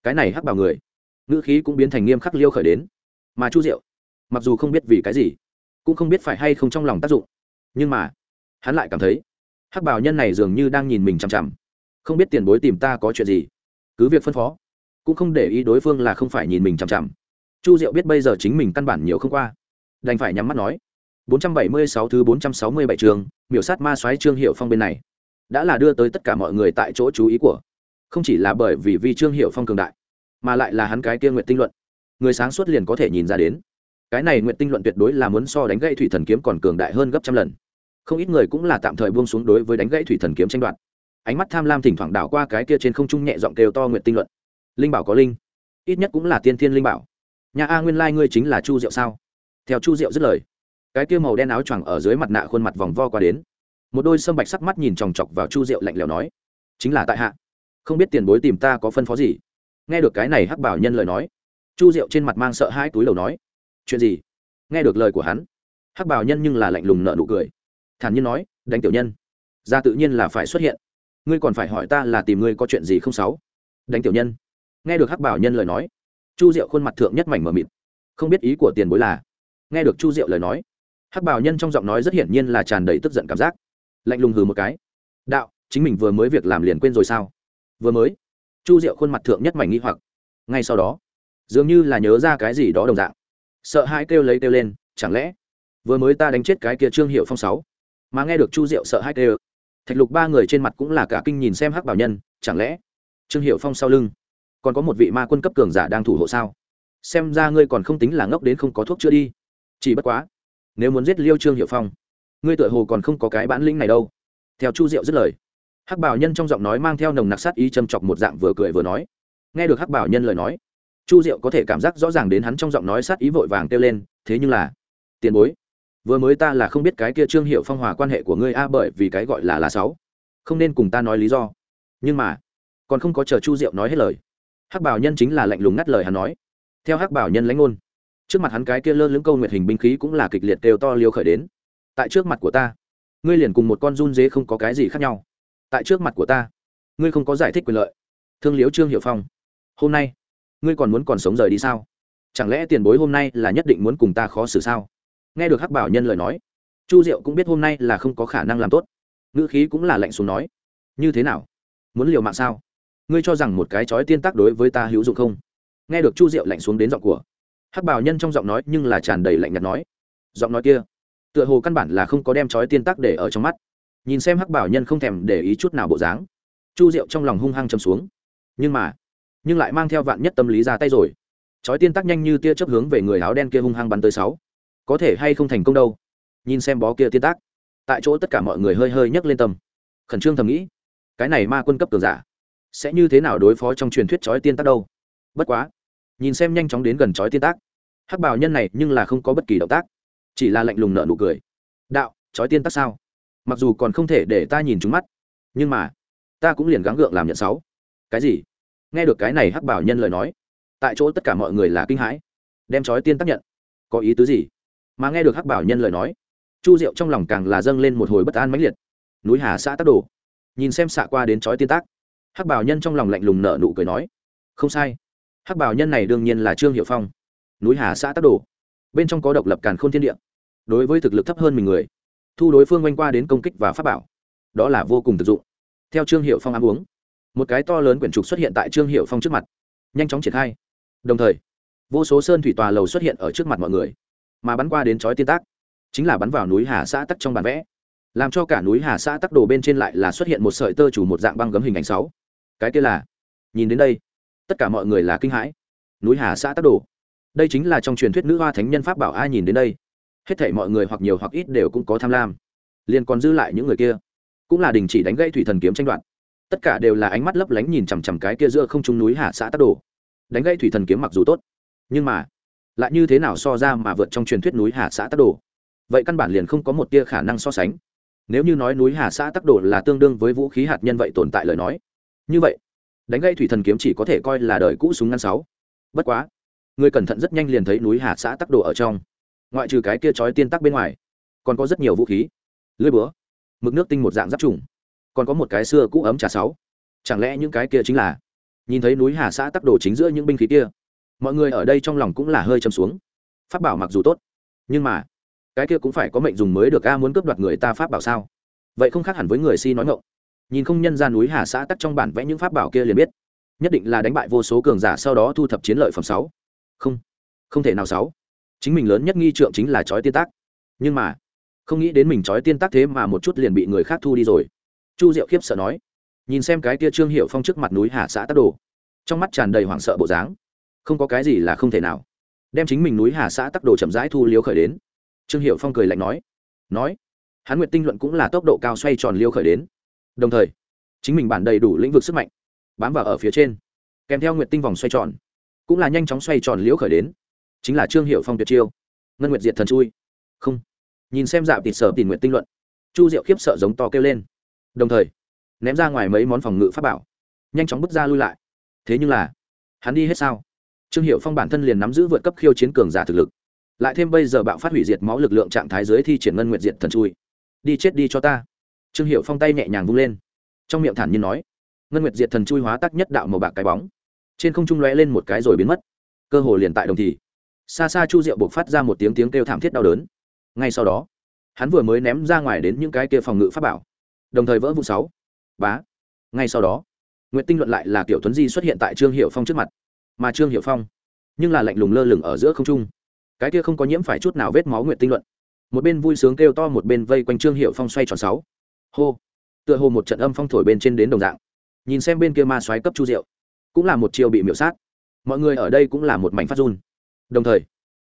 Cái này hắc bảo người, ngữ khí cũng biến thành nghiêm khắc liêu khởi đến. Mà chu diệu, mặc dù không biết vì cái gì, cũng không biết phải hay không trong lòng tác dụng. Nhưng mà, hắn lại cảm thấy hắc bảo nhân này dường như đang nhìn mình chằm chằm. Không biết tiền bối tìm ta có chuyện gì? Cứ việc phân phó, cũng không để ý đối phương là không phải nhìn mình chằm chằm. Chu diệu biết bây giờ chính mình căn bản nhiều không qua. Đành phải nhắm mắt nói. 476 thứ 467 trường miểu sát ma soái trương hiệu phong bên này. Đã là đưa tới tất cả mọi người tại chỗ chú ý của. Không chỉ là bởi vì vi trương hiệu phong cường đại, mà lại là hắn cái kia nguyện tinh luận. Người sáng suốt liền có thể nhìn ra đến. Cái này nguyện tinh luận tuyệt đối là muốn so đánh gậy thủy thần kiếm còn cường đại hơn gấp trăm lần không ít người cũng là tạm thời buông xuống đối với đánh gãy thủy thần kiếm tranh đoạt. Ánh mắt tham lam thỉnh thoảng đảo qua cái kia trên không trung nhẹ giọng kêu to nguyện tinh luận. Linh bảo có linh. Ít nhất cũng là tiên thiên linh bảo. Nhà a nguyên lai ngươi chính là chu diệu sao? Theo chu diệu dứt lời, cái kia màu đen áo choàng ở dưới mặt nạ khuôn mặt vòng vo qua đến. Một đôi sâm bạch sắc mắt nhìn chòng chọc vào chu diệu lạnh lẽo nói, chính là tại hạ. Không biết tiền bối tìm ta có phân phó gì? Nghe được cái này hắc bảo nhân lời nói, chu diệu trên mặt mang sợ hai túi lầu nói, chuyện gì? Nghe được lời của hắn, hắc bảo nhân nhưng là lạnh lùng nợ nụ cười thản nhiên nói, đánh tiểu nhân. Ra tự nhiên là phải xuất hiện. Ngươi còn phải hỏi ta là tìm ngươi có chuyện gì không sáu? Đánh tiểu nhân. Nghe được hắc bảo nhân lời nói, chu diệu khuôn mặt thượng nhất mảnh mờ mịt. Không biết ý của tiền bối là? Nghe được chu diệu lời nói, hắc bảo nhân trong giọng nói rất hiển nhiên là tràn đầy tức giận cảm giác. Lạnh lùng hừ một cái. Đạo, chính mình vừa mới việc làm liền quên rồi sao? Vừa mới. Chu diệu khuôn mặt thượng nhất mảnh nghi hoặc. Ngay sau đó, dường như là nhớ ra cái gì đó đồng dạng. Sợ hãi kêu lấy kêu lên, chẳng lẽ vừa mới ta đánh chết cái kia trương hiệu phong sáu? Mà nghe được chu diệu sợ hãi kêu. Thạch lục ba người trên mặt cũng là cả kinh nhìn xem hắc bảo nhân, chẳng lẽ trương hiệu phong sau lưng còn có một vị ma quân cấp cường giả đang thủ hộ sao? Xem ra ngươi còn không tính là ngốc đến không có thuốc chữa đi. Chỉ bất quá, nếu muốn giết liêu trương hiệu phong, ngươi tựa hồ còn không có cái bản lĩnh này đâu. Theo chu diệu dứt lời, hắc bảo nhân trong giọng nói mang theo nồng nặc sát ý châm chọc một dạng vừa cười vừa nói. Nghe được hắc bảo nhân lời nói, chu diệu có thể cảm giác rõ ràng đến hắn trong giọng nói sát ý vội vàng kêu lên, thế nhưng là, tiền bối vừa mới ta là không biết cái kia trương hiệu phong hòa quan hệ của ngươi a, bởi vì cái gọi là là sáu. Không nên cùng ta nói lý do. Nhưng mà, còn không có chờ chu diệu nói hết lời. Hắc bảo nhân chính là lạnh lùng ngắt lời hắn nói. Theo hắc bảo nhân lãnh ngôn, trước mặt hắn cái kia lơ lưỡng câu nguyệt hình binh khí cũng là kịch liệt đều to liêu khởi đến. Tại trước mặt của ta, ngươi liền cùng một con run dế không có cái gì khác nhau. Tại trước mặt của ta, ngươi không có giải thích quyền lợi. Thương liếu trương hiệu phong, hôm nay, ngươi còn muốn còn sống rời đi sao? Chẳng lẽ tiền bối hôm nay là nhất định muốn cùng ta khó xử sao? Nghe được hắc bảo nhân lời nói, chu diệu cũng biết hôm nay là không có khả năng làm tốt. Ngữ khí cũng là lạnh xuống nói, như thế nào? Muốn liều mạng sao? Ngươi cho rằng một cái chói tiên tác đối với ta hữu dụng không? Nghe được chu diệu lạnh xuống đến giọng của, hắc bảo nhân trong giọng nói nhưng là tràn đầy lạnh nhạt nói, giọng nói kia, tựa hồ căn bản là không có đem chói tiên tác để ở trong mắt. Nhìn xem hắc bảo nhân không thèm để ý chút nào bộ dáng, chu diệu trong lòng hung hăng châm xuống. Nhưng mà, nhưng lại mang theo vạn nhất tâm lý ra tay rồi. Chói tiên tác nhanh như tia chớp hướng về người áo đen kia hung hăng bắn tới sáu có thể hay không thành công đâu. Nhìn xem bó kia tiên tác. Tại chỗ tất cả mọi người hơi hơi nhấc lên tâm. Khẩn trương thầm nghĩ, cái này ma quân cấp cường giả, sẽ như thế nào đối phó trong truyền thuyết chói tiên tác đâu? Bất quá, nhìn xem nhanh chóng đến gần chói tiên tác, hắc bảo nhân này nhưng là không có bất kỳ động tác, chỉ là lạnh lùng nợ nụ cười. Đạo, chói tiên tác sao? Mặc dù còn không thể để ta nhìn trúng mắt, nhưng mà, ta cũng liền gắng gượng làm nhận sáu. Cái gì? Nghe được cái này hắc bảo nhân lời nói, tại chỗ tất cả mọi người là kinh hãi. Đem chói tiên tác nhận, có ý tứ gì? Mà nghe được hắc bảo nhân lời nói, chu diệu trong lòng càng là dâng lên một hồi bất an mãnh liệt. Núi hà xã tắc đồ. Nhìn xem xạ qua đến chói tiên tác, hắc bảo nhân trong lòng lạnh lùng nở nụ cười nói, không sai. Hắc bảo nhân này đương nhiên là trương hiệu phong. Núi hà xã tắc đồ. Bên trong có độc lập càn k h ô n thiên địa. Đối với thực lực thấp hơn mình người, thu đối phương oanh qua đến công kích và pháp bảo, đó là vô cùng thực dụng. Theo trương hiệu phong ăn uống, một cái to lớn quyển trục xuất hiện tại trương hiệu phong trước mặt, nhanh chóng triển khai. Đồng thời, vô số sơn thủy tòa lầu xuất hiện ở trước mặt mọi người mà bắn qua đến chói tiên tác. Chính là bắn vào núi hà xã tắc trong bản vẽ. Làm cho cả núi hà xã tắc đồ bên trên lại là xuất hiện một sợi tơ chủ một dạng băng gấm hình ảnh sáu. Cái kia là, nhìn đến đây, tất cả mọi người là kinh hãi. Núi hà xã tắc đồ đây chính là trong truyền thuyết nữ hoa thánh nhân pháp bảo ai nhìn đến đây. Hết thảy mọi người hoặc nhiều hoặc ít đều cũng có tham lam. Liền còn dư lại những người kia. Cũng là đình chỉ đánh gãy thủy thần kiếm tranh đoạt. Tất cả đều là ánh mắt lấp lánh nhìn chằm chằm cái kia giữa không trung núi hà xã tắc đồ đánh gãy thủy thần kiếm mặc dù tốt, nhưng mà lại như thế nào so ra mà vượt trong truyền thuyết núi hà xã tắc đồ? Vậy căn bản liền không có một tia khả năng so sánh. Nếu như nói núi hà xã tắc đồ là tương đương với vũ khí hạt nhân vậy tồn tại lời nói. Như vậy, đánh gây thủy thần kiếm chỉ có thể coi là đời cũ súng ngăn sáu. Bất quá, người cẩn thận rất nhanh liền thấy núi hà xã tắc đồ ở trong. Ngoại trừ cái kia trói tiên tắc bên ngoài, còn có rất nhiều vũ khí. Lưới búa, mực nước tinh một dạng giáp trùng. Còn có một cái xưa cũ ấm trà sáu. Chẳng lẽ những cái kia chính là? Nhìn thấy núi hà xã tắc đồ chính giữa những binh khí kia mọi người ở đây trong lòng cũng là hơi châm xuống. Pháp bảo mặc dù tốt, nhưng mà cái kia cũng phải có mệnh dùng mới được a, muốn cướp đoạt người ta pháp bảo sao? Vậy không khác hẳn với người si nói ngộng nhìn không nhân ra núi hà xã tắc trong bản vẽ những pháp bảo kia liền biết. Nhất định là đánh bại vô số cường giả, sau đó thu thập chiến lợi phẩm sáu. Không không thể nào sáu. Chính mình lớn nhất nghi trượng chính là trói tiên tác. Nhưng mà, không nghĩ đến mình trói tiên tác thế mà một chút liền bị người khác thu đi rồi. Chu diệu khiếp sợ nói. Nhìn xem cái kia trương hiệu phong trước mặt núi hà xã tắc đồ, trong mắt tràn đầy hoảng sợ bộ dáng không có cái gì là không thể nào. Đem chính mình núi hà xã tắc đồ chậm rãi thu liêu khởi đến. Trương hiệu phong cười lạnh nói nói hắn nguyệt tinh luận cũng là tốc độ cao xoay tròn liêu khởi đến. Đồng thời, chính mình bản đầy đủ lĩnh vực sức mạnh, bám vào ở phía trên, kèm theo nguyệt tinh vòng xoay tròn, cũng là nhanh chóng xoay tròn liễu khởi đến. Chính là trương hiệu phong tuyệt chiêu. Ngân nguyệt diệt thần chui. Không. Nhìn xem dạo tịt sở tìm nguyện tinh luận, chu diệu khiếp sợ giống to kêu lên. Đồng thời, ném ra ngoài mấy món phòng ngự pháp bảo, nhanh chóng bước ra lui lại. Thế nhưng là, hắn đi hết sao? Trương hiệu phong bản thân liền nắm giữ vượt cấp khiêu chiến cường giả thực lực. Lại thêm bây giờ bạo phát hủy diệt máu lực lượng trạng thái dưới thi triển ngân Nguyệt diệt thần chui. Đi chết đi cho ta. Trương hiệu phong tay nhẹ nhàng vung lên. Trong miệng thản nhiên nói, ngân nguyệt diệt thần chui hóa tắc nhất đạo màu bạc cái bóng. Trên không trung lóe lên một cái rồi biến mất. Cơ hồ liền tại đồng thì. Xa xa chu diệu buộc phát ra một tiếng tiếng kêu thảm thiết đau đớn. Ngay sau đó, hắn vừa mới ném ra ngoài đến những cái kia phòng ngự pháp bảo. Đồng thời vỡ vụ sáu. Bá. Ngay sau đó, Nguyệt tinh luận lại là kiểu tuấn di xuất hiện tại trương hiệu phong trước mặt mà trương hiệu phong, nhưng là lạnh lùng lơ lửng ở giữa không trung. Cái kia không có nhiễm phải chút nào vết máu nguyện tinh luận. Một bên vui sướng kêu to, một bên vây quanh trương hiệu phong xoay tròn sáu. Hô! Tựa hồ một trận âm phong thổi bên trên đến đồng dạng. Nhìn xem bên kia ma xoáy cấp chu diệu, cũng là một chiều bị miễu sát. Mọi người ở đây cũng là một mảnh phát run. Đồng thời,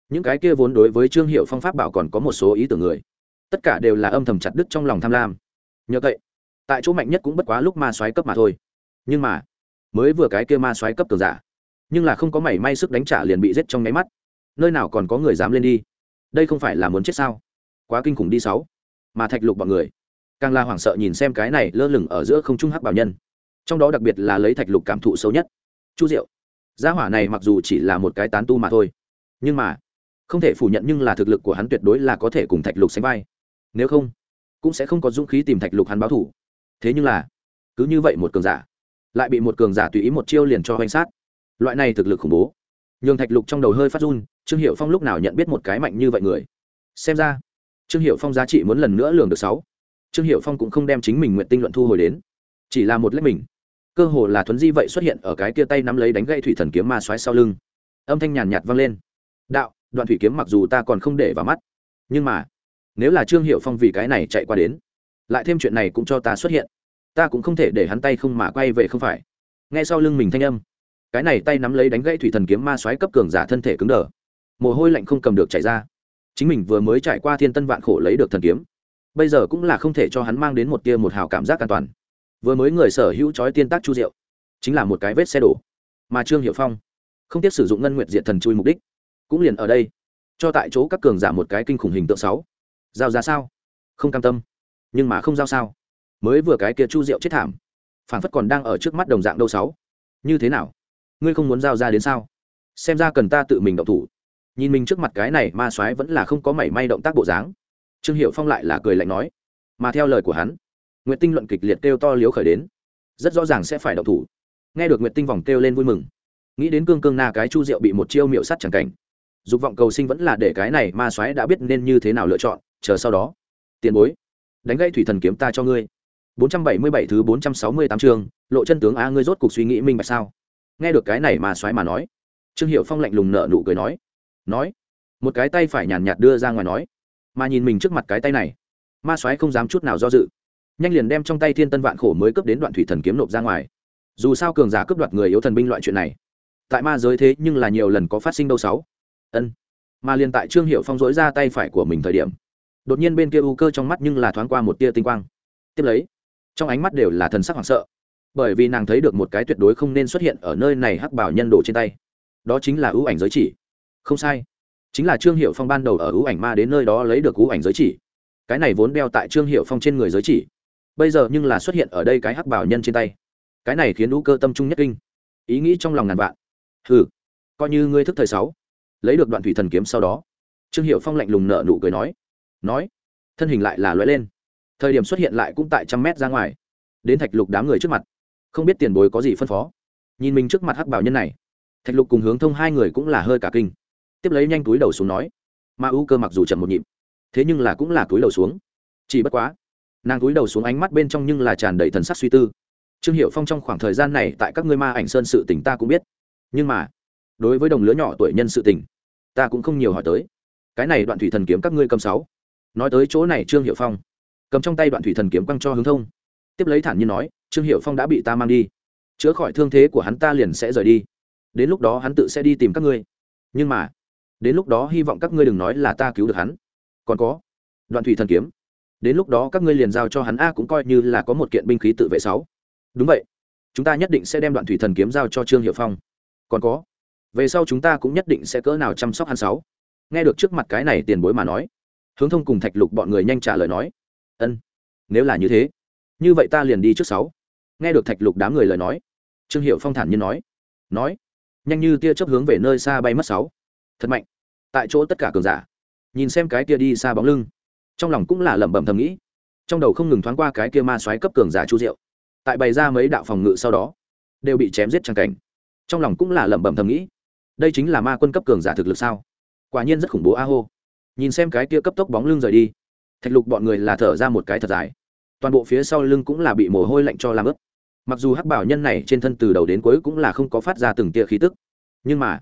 những cái kia vốn đối với trương hiệu phong pháp bảo còn có một số ý tưởng người. Tất cả đều là âm thầm chặt đứt trong lòng tham lam. Nhờ vậy, tại chỗ mạnh nhất cũng bất quá lúc ma xoáy cấp mà thôi. Nhưng mà, mới vừa cái kia ma xoáy cấp cường giả nhưng là không có mảy may sức đánh trả liền bị giết trong nháy mắt. Nơi nào còn có người dám lên đi? Đây không phải là muốn chết sao? Quá kinh khủng đi sáu. Mà thạch lục bọn người, càng là hoảng sợ nhìn xem cái này lơ lửng ở giữa không trung hắc bảo nhân. Trong đó đặc biệt là lấy thạch lục cảm thụ xấu nhất. Chu diệu, gia hỏa này mặc dù chỉ là một cái tán tu mà thôi, nhưng mà không thể phủ nhận nhưng là thực lực của hắn tuyệt đối là có thể cùng thạch lục sánh vai. Nếu không, cũng sẽ không có dũng khí tìm thạch lục hắn báo thủ thế nhưng là, cứ như vậy một cường giả, lại bị một cường giả tùy ý một chiêu liền cho hoành sát loại này thực lực khủng bố. Nhường thạch lục trong đầu hơi phát run, trương hiệu phong lúc nào nhận biết một cái mạnh như vậy người? Xem ra, trương hiệu phong giá trị muốn lần nữa lường được sáu. Trương hiệu phong cũng không đem chính mình nguyện tinh luận thu hồi đến. Chỉ là một lách mình. Cơ hồ là thuấn di vậy xuất hiện ở cái kia tay nắm lấy đánh gậy thủy thần kiếm ma xoáy sau lưng. Âm thanh nhàn nhạt vang lên. Đạo, đoạn thủy kiếm mặc dù ta còn không để vào mắt, nhưng mà, nếu là trương hiệu phong vì cái này chạy qua đến, lại thêm chuyện này cũng cho ta xuất hiện, ta cũng không thể để hắn tay không mà quay về không phải. Nghe sau lưng mình thanh âm cái này tay nắm lấy đánh gãy thủy thần kiếm ma xoáy cấp cường giả thân thể cứng đờ. Mồ hôi lạnh không cầm được chảy ra. Chính mình vừa mới trải qua thiên tân vạn khổ lấy được thần kiếm, bây giờ cũng là không thể cho hắn mang đến một tia một hào cảm giác an toàn. Vừa mới người sở hữu trói tiên tác chu diệu, chính là một cái vết xe đổ. Mà trương hiệu phong không tiếc sử dụng ngân nguyệt diện thần chui mục đích, cũng liền ở đây, cho tại chỗ các cường giả một cái kinh khủng hình tượng sáu. Giao ra sao? Không cam tâm. Nhưng mà không giao sao? Mới vừa cái kia chu diệu chết thảm phản phất còn đang ở trước mắt đồng dạng đâu sáu. Như thế nào? Ngươi không muốn giao ra đến sao? Xem ra cần ta tự mình động thủ. Nhìn mình trước mặt cái này ma soái vẫn là không có mảy may động tác bộ dáng. Trương hiệu phong lại là cười lạnh nói mà theo lời của hắn n tinh luận kịch liệt kêu to liếu khởi đến rất rõ ràng sẽ phải động thủ. Nghe được n tinh vòng kêu lên vui mừng nghĩ đến cương cương na cái chu diệu bị một chiêu miệu sắt chẳng cảnh dục vọng cầu sinh vẫn là để cái này ma soái đã biết nên như thế nào lựa chọn chờ sau đó tiền bối đánh gây thủy thần kiếm ta cho ngươi. 477 thứ 468 chương, lộ chân tướng a ngươi rốt cục suy nghĩ minh bạch sao? Nghe được cái này mà xoáy mà nói. Trương Hiểu Phong lạnh lùng nợ nụ cười nói, nói, một cái tay phải nhàn nhạt đưa ra ngoài nói, mà nhìn mình trước mặt cái tay này, ma xoáy không dám chút nào do dự, nhanh liền đem trong tay thiên tân vạn khổ mới cấp đến đoạn thủy thần kiếm nộp ra ngoài. Dù sao cường giả cướp đoạt người yếu thần binh loại chuyện này, tại ma giới thế nhưng là nhiều lần có phát sinh đâu sáu. Ân. Mà liền tại Trương Hiểu Phong dối ra tay phải của mình thời điểm, đột nhiên bên kia u cơ trong mắt nhưng là thoáng qua một tia tinh quang. Tiếp lấy, trong ánh mắt đều là thần sắc hoảng sợ bởi vì nàng thấy được một cái tuyệt đối không nên xuất hiện ở nơi này hắc bảo nhân đồ trên tay. Đó chính là ưu ảnh giới chỉ. Không sai. Chính là trương hiệu phong ban đầu ở ưu ảnh ma đến nơi đó lấy được ưu ảnh giới chỉ. Cái này vốn đeo tại trương hiệu phong trên người giới chỉ. Bây giờ nhưng là xuất hiện ở đây cái hắc bảo nhân trên tay. Cái này khiến ưu cơ tâm trung nhất kinh. Ý nghĩ trong lòng ngàn vạn. Hừ, coi như ngươi thức thời sáu. Lấy được đoạn thủy thần kiếm sau đó. Trương hiệu phong lạnh lùng nợ nụ cười nói. Nói, thân hình lại là lóe lên. Thời điểm xuất hiện lại cũng tại trăm mét ra ngoài. Đến thạch lục đám người trước mặt không biết tiền bối có gì phân phó. Nhìn mình trước mặt hắc bảo nhân này thạch lục cùng hướng thông hai người cũng là hơi cả kinh. Tiếp lấy nhanh túi đầu xuống nói ma ưu cơ mặc dù chậm một nhịp thế nhưng là cũng là túi đầu xuống. Chỉ bất quá. Nàng túi đầu xuống ánh mắt bên trong nhưng là tràn đầy thần sắc suy tư. Trương hiệu phong trong khoảng thời gian này tại các ngươi ma ảnh sơn sự tỉnh ta cũng biết. Nhưng mà đối với đồng lứa nhỏ tuổi nhân sự tỉnh, ta cũng không nhiều hỏi tới. Cái này đoạn thủy thần kiếm các ngươi cầm sáu. Nói tới chỗ này trương hiệu phong cầm trong tay đoạn thủy thần kiếm quăng cho hướng thông. Tiếp lấy thản nhiên nói trương hiệu phong đã bị ta mang đi. Chữa khỏi thương thế của hắn ta liền sẽ rời đi. Đến lúc đó hắn tự sẽ đi tìm các ngươi. Nhưng mà, đến lúc đó hy vọng các ngươi đừng nói là ta cứu được hắn. Còn có, đoạn thủy thần kiếm. Đến lúc đó các ngươi liền giao cho hắn a cũng coi như là có một kiện binh khí tự vệ sáu. Đúng vậy. Chúng ta nhất định sẽ đem đoạn thủy thần kiếm giao cho trương hiệu phong. Còn có, về sau chúng ta cũng nhất định sẽ cỡ nào chăm sóc hắn sáu. Nghe được trước mặt cái này tiền bối mà nói, hướng thông cùng thạch lục bọn người nhanh trả lời nói, ân, nếu là như thế, như vậy ta liền đi trước sáu nghe được thạch lục đám người lời nói, trương hiệu phong thản nhiên nói nói, nhanh như tia chớp hướng về nơi xa bay mất sáu. Thật mạnh. Tại chỗ tất cả cường giả, nhìn xem cái kia đi xa bóng lưng, trong lòng cũng là lẩm bẩm thầm nghĩ. Trong đầu không ngừng thoáng qua cái kia ma xoáy cấp cường giả chu diệu. Tại bày ra mấy đạo phòng ngự sau đó, đều bị chém giết trang cảnh. Trong lòng cũng là lẩm bẩm thầm nghĩ, đây chính là ma quân cấp cường giả thực lực sao? Quả nhiên rất khủng bố a hô. Nhìn xem cái kia cấp tốc bóng lưng rời đi, thạch lục bọn người là thở ra một cái thật dài. Toàn bộ phía sau lưng cũng là bị mồ hôi lạnh cho làm ướp mặc dù hắc bảo nhân này trên thân từ đầu đến cuối cũng là không có phát ra từng tia khí tức, nhưng mà,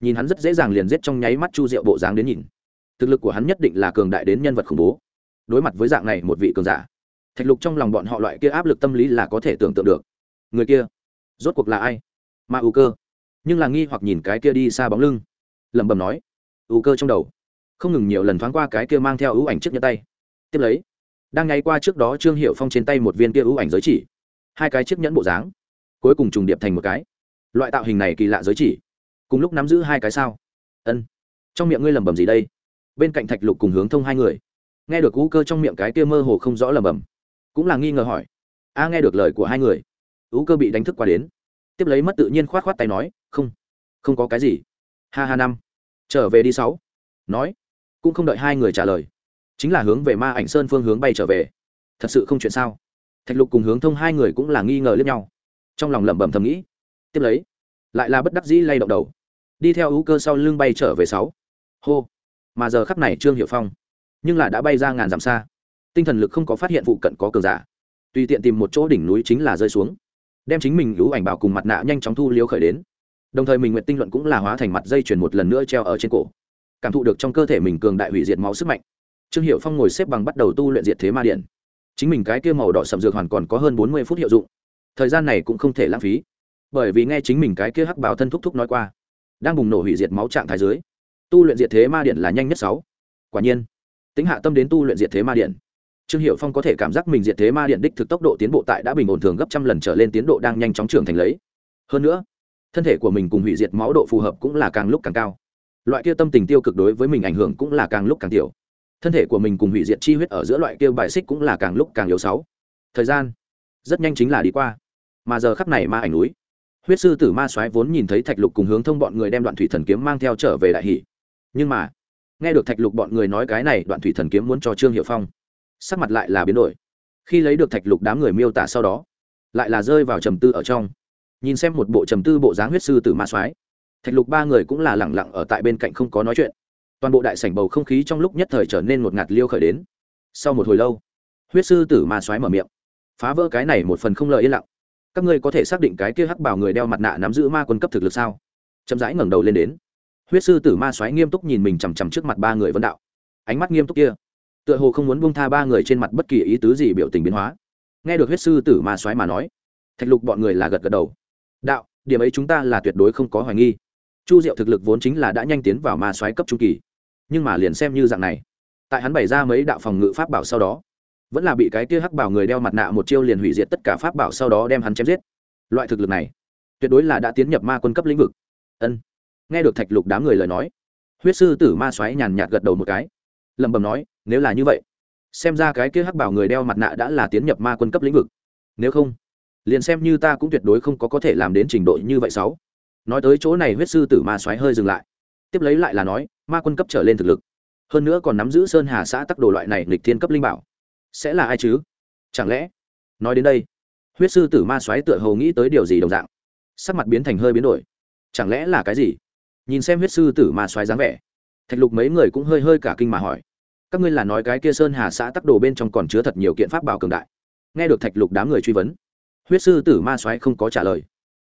nhìn hắn rất dễ dàng liền giết trong nháy mắt chu diệu bộ dáng đến nhìn. Thực lực của hắn nhất định là cường đại đến nhân vật khủng bố. Đối mặt với dạng này một vị cường giả, thạch lục trong lòng bọn họ loại kia áp lực tâm lý là có thể tưởng tượng được. Người kia, rốt cuộc là ai? Mà ưu cơ. Nhưng là nghi hoặc nhìn cái kia đi xa bóng lưng. Lẩm bẩm nói ưu cơ trong đầu. Không ngừng nhiều lần thoáng qua cái kia mang theo ưu ảnh trước nhẫn tay. Tiếp lấy, đang ngay qua trước đó trương hiệu phong trên tay một viên kia ưu ảnh giới chỉ hai cái chiếc nhẫn bộ dáng, cuối cùng trùng điệp thành một cái. Loại tạo hình này kỳ lạ giới chỉ, cùng lúc nắm giữ hai cái sao. Ân, trong miệng ngươi lẩm bẩm gì đây? Bên cạnh thạch lục cùng hướng thông hai người, nghe được cú cơ trong miệng cái kia mơ hồ không rõ lẩm bẩm, cũng là nghi ngờ hỏi. A, nghe được lời của hai người, ú cơ bị đánh thức qua đến. Tiếp lấy mất tự nhiên khoát khoát tay nói, không không có cái gì. Ha ha năm, trở về đi sáu. Nói, cũng không đợi hai người trả lời, chính là hướng về ma ảnh sơn phương hướng bay trở về. Thật sự không chuyện sao? Thạch lục cùng hướng thông hai người cũng là nghi ngờ lẫn nhau. Trong lòng lẩm bẩm thầm nghĩ, tiếp lấy, lại là bất đắc dĩ lay động đầu, đi theo ưu cơ sau lưng bay trở về sáu. Hô, mà giờ khắp này trương hiệu phong, nhưng là đã bay ra ngàn dặm xa. Tinh thần lực không có phát hiện vụ cận có cường giả. Tùy tiện tìm một chỗ đỉnh núi chính là rơi xuống. Đem chính mình lũ ảnh bảo cùng mặt nạ nhanh chóng thu liếu khởi đến. Đồng thời mình nguyện tinh luận cũng là hóa thành mặt dây chuyền một lần nữa treo ở trên cổ. Cảm thụ được trong cơ thể mình cường đại hủy diệt máu sức mạnh. Trương hiệu phong ngồi xếp bằng bắt đầu tu luyện diệt thế ma điện chính mình cái kia màu đỏ sầm dược hoàn còn có hơn bốn mươi phút hiệu dụng. Thời gian này cũng không thể lãng phí. Bởi vì nghe chính mình cái kia hắc bảo thân thúc thúc nói qua, đang bùng nổ hủy diệt máu trạng thái dưới, tu luyện diệt thế ma điện là nhanh nhất sáu. Quả nhiên, tính hạ tâm đến tu luyện diệt thế ma điện, trương hiệu phong có thể cảm giác mình diệt thế ma điện đích thực tốc độ tiến bộ tại đã bình ổn thường gấp trăm lần trở lên tiến độ đang nhanh chóng trưởng thành lấy. Hơn nữa, thân thể của mình cùng hủy diệt máu độ phù hợp cũng là càng lúc càng cao. Loại kia tâm tình tiêu cực đối với mình ảnh hưởng cũng là càng lúc càng tiểu thân thể của mình cùng hủy diệt chi huyết ở giữa loại kia bài xích cũng là càng lúc càng yếu sáu. Thời gian rất nhanh chính là đi qua, mà giờ khắp này ma ảnh núi, huyết sư tử ma soái vốn nhìn thấy thạch lục cùng hướng thông bọn người đem đoạn thủy thần kiếm mang theo trở về đại hỷ. Nhưng mà, nghe được thạch lục bọn người nói cái này, đoạn thủy thần kiếm muốn cho trương hiệu phong, sắc mặt lại là biến đổi. Khi lấy được thạch lục đám người miêu tả sau đó, lại là rơi vào trầm tư ở trong. Nhìn xem một bộ trầm tư bộ dáng huyết sư tử ma soái, thạch lục ba người cũng là lẳng lặng ở tại bên cạnh không có nói chuyện toàn bộ đại sảnh bầu không khí trong lúc nhất thời trở nên một ngạt liêu khởi đến. Sau một hồi lâu, huyết sư tử ma xoáy mở miệng, phá vỡ cái này một phần không lợi yên lặng. Các ngươi có thể xác định cái kia hắc bảo người đeo mặt nạ nắm giữ ma quân cấp thực lực sao? Chậm rãi ngẩng đầu lên đến. Huyết sư tử ma xoáy nghiêm túc nhìn mình chằm chằm trước mặt ba người vân đạo. Ánh mắt nghiêm túc kia, tựa hồ không muốn buông tha ba người trên mặt bất kỳ ý tứ gì biểu tình biến hóa. Nghe được huyết sư tử ma xoáy mà nói, thạch lục bọn người là gật gật đầu. Đạo, điểm ấy chúng ta là tuyệt đối không có hoài nghi. Chu diệu thực lực vốn chính là đã nhanh tiến vào ma xoáy cấp trung kỳ nhưng mà liền xem như dạng này. Tại hắn bày ra mấy đạo phòng ngự pháp bảo sau đó, vẫn là bị cái kia hắc bảo người đeo mặt nạ một chiêu liền hủy diệt tất cả pháp bảo sau đó đem hắn chém giết. Loại thực lực này, tuyệt đối là đã tiến nhập ma quân cấp lĩnh vực. Ân. Nghe được thạch lục đám người lời nói, huyết sư tử ma xoáy nhàn nhạt gật đầu một cái, lẩm bẩm nói, nếu là như vậy, xem ra cái kia hắc bảo người đeo mặt nạ đã là tiến nhập ma quân cấp lĩnh vực. Nếu không, liền xem như ta cũng tuyệt đối không có có thể làm đến trình độ như vậy sáu nói tới chỗ này, huyết sư tử ma xoáy hơi dừng lại tiếp lấy lại là nói, ma quân cấp trở lên thực lực. Hơn nữa còn nắm giữ sơn hà xã tắc đồ loại này lịch thiên cấp linh bảo. Sẽ là ai chứ? Chẳng lẽ? Nói đến đây, huyết sư tử ma xoáy tựa hầu nghĩ tới điều gì đồng dạng. Sắc mặt biến thành hơi biến đổi. Chẳng lẽ là cái gì? Nhìn xem huyết sư tử ma xoáy dáng vẻ, thạch lục mấy người cũng hơi hơi cả kinh mà hỏi, các ngươi là nói cái kia sơn hà xã tắc đồ bên trong còn chứa thật nhiều kiện pháp bảo cường đại? Nghe được thạch lục đám người truy vấn, huyết sư tử ma xoáy không có trả lời,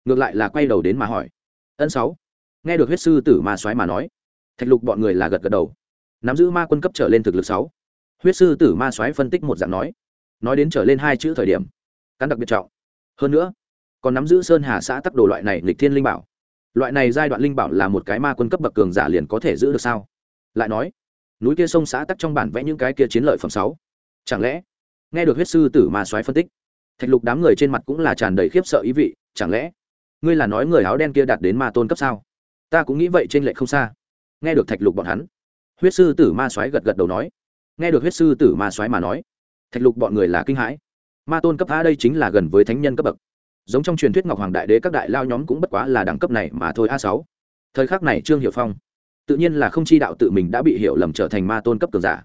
ngược lại là quay đầu đến mà hỏi, ân sáu nghe được huyết sư tử ma xoáy mà nói, thạch lục bọn người là gật gật đầu. Nắm giữ ma quân cấp trở lên thực lực sáu. Huyết sư tử ma xoáy phân tích một dạng nói nói đến trở lên hai chữ thời điểm, cắn đặc biệt trọng. Hơn nữa, còn nắm giữ sơn hà xã tắc đồ loại này lịch thiên linh bảo. Loại này giai đoạn linh bảo là một cái ma quân cấp bậc cường giả liền có thể giữ được sao? Lại nói, núi kia sông xã tắc trong bản vẽ những cái kia chiến lợi phẩm sáu. Chẳng lẽ, nghe được huyết sư tử ma xoáy phân tích, thạch lục đám người trên mặt cũng là tràn đầy khiếp sợ ý vị, chẳng lẽ, ngươi là nói người áo đen kia đạt đến ma tôn cấp sao? Ta cũng nghĩ vậy trên lệ không xa. Nghe được thạch lục bọn hắn, huyết sư tử ma xoáy gật gật đầu nói. Nghe được huyết sư tử ma xoáy mà nói, thạch lục bọn người là kinh hãi. Ma tôn cấp a đây chính là gần với thánh nhân cấp bậc. Giống trong truyền thuyết ngọc hoàng đại đế các đại lao nhóm cũng bất quá là đẳng cấp này mà thôi a sáu. Thời khắc này trương hiệu phong, tự nhiên là không chi đạo tự mình đã bị hiểu lầm trở thành ma tôn cấp cường giả.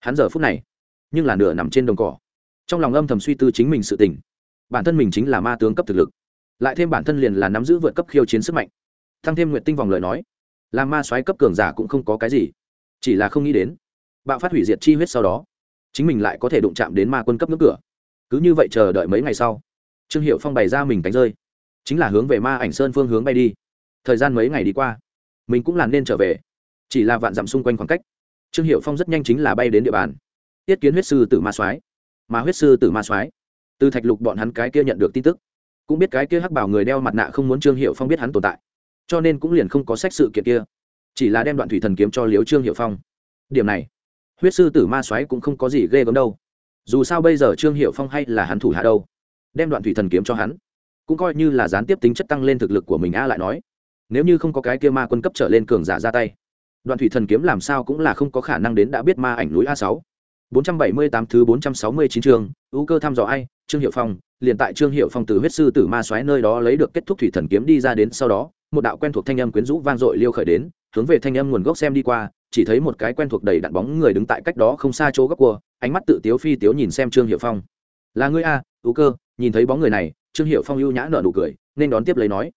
Hắn giờ phút này, nhưng là nửa nằm trên đồng cỏ. Trong lòng âm thầm suy tư chính mình sự tình. Bản thân mình chính là ma tướng cấp thực lực. Lại thêm bản thân liền là nắm giữ vượt cấp khiêu chiến sức mạnh thăng thêm nguyện tinh vòng lời nói. Làm ma soái cấp cường giả cũng không có cái gì, chỉ là không nghĩ đến, bạo phát hủy diệt chi huyết sau đó, chính mình lại có thể đụng chạm đến ma quân cấp nước cửa. Cứ như vậy chờ đợi mấy ngày sau, trương hiệu phong bày ra mình cánh rơi, chính là hướng về ma ảnh sơn phương hướng bay đi. Thời gian mấy ngày đi qua, mình cũng là nên trở về, chỉ là vạn dặm xung quanh khoảng cách, trương hiệu phong rất nhanh chính là bay đến địa bàn, tiết kiến huyết sư tử ma soái. Mà huyết sư tử ma soái, từ thạch lục bọn hắn cái kia nhận được tin tức, cũng biết cái kia hắc bảo người đeo mặt nạ không muốn trương hiệu phong biết hắn tồn tại cho nên cũng liền không có sách sự kiện kia. Chỉ là đem đoạn thủy thần kiếm cho liếu trương hiệu phong. Điểm này huyết sư tử ma xoáy cũng không có gì ghê gớm đâu. Dù sao bây giờ trương hiệu phong hay là hắn thủ hạ đâu đem đoạn thủy thần kiếm cho hắn cũng coi như là gián tiếp tính chất tăng lên thực lực của mình a lại nói. Nếu như không có cái kia ma quân cấp trở lên cường giả ra tay đoạn thủy thần kiếm làm sao cũng là không có khả năng đến đã biết ma ảnh núi a sáu. 478 thứ 469 chương, ưu cơ thăm dò ai, Trương Hiệu Phong, liền tại Trương Hiệu Phong từ huyết sư tử ma xoáy nơi đó lấy được kết thúc thủy thần kiếm đi ra đến sau đó, một đạo quen thuộc thanh âm quyến rũ vang dội liêu khởi đến, hướng về thanh âm nguồn gốc xem đi qua, chỉ thấy một cái quen thuộc đầy đặn bóng người đứng tại cách đó không xa chỗ góc cua, ánh mắt tự tiếu phi tiếu nhìn xem Trương Hiệu Phong. "Là ngươi à, a, ưu cơ?" Nhìn thấy bóng người này, Trương Hiệu Phong ưu nhã nở nụ cười, nên đón tiếp lấy nói: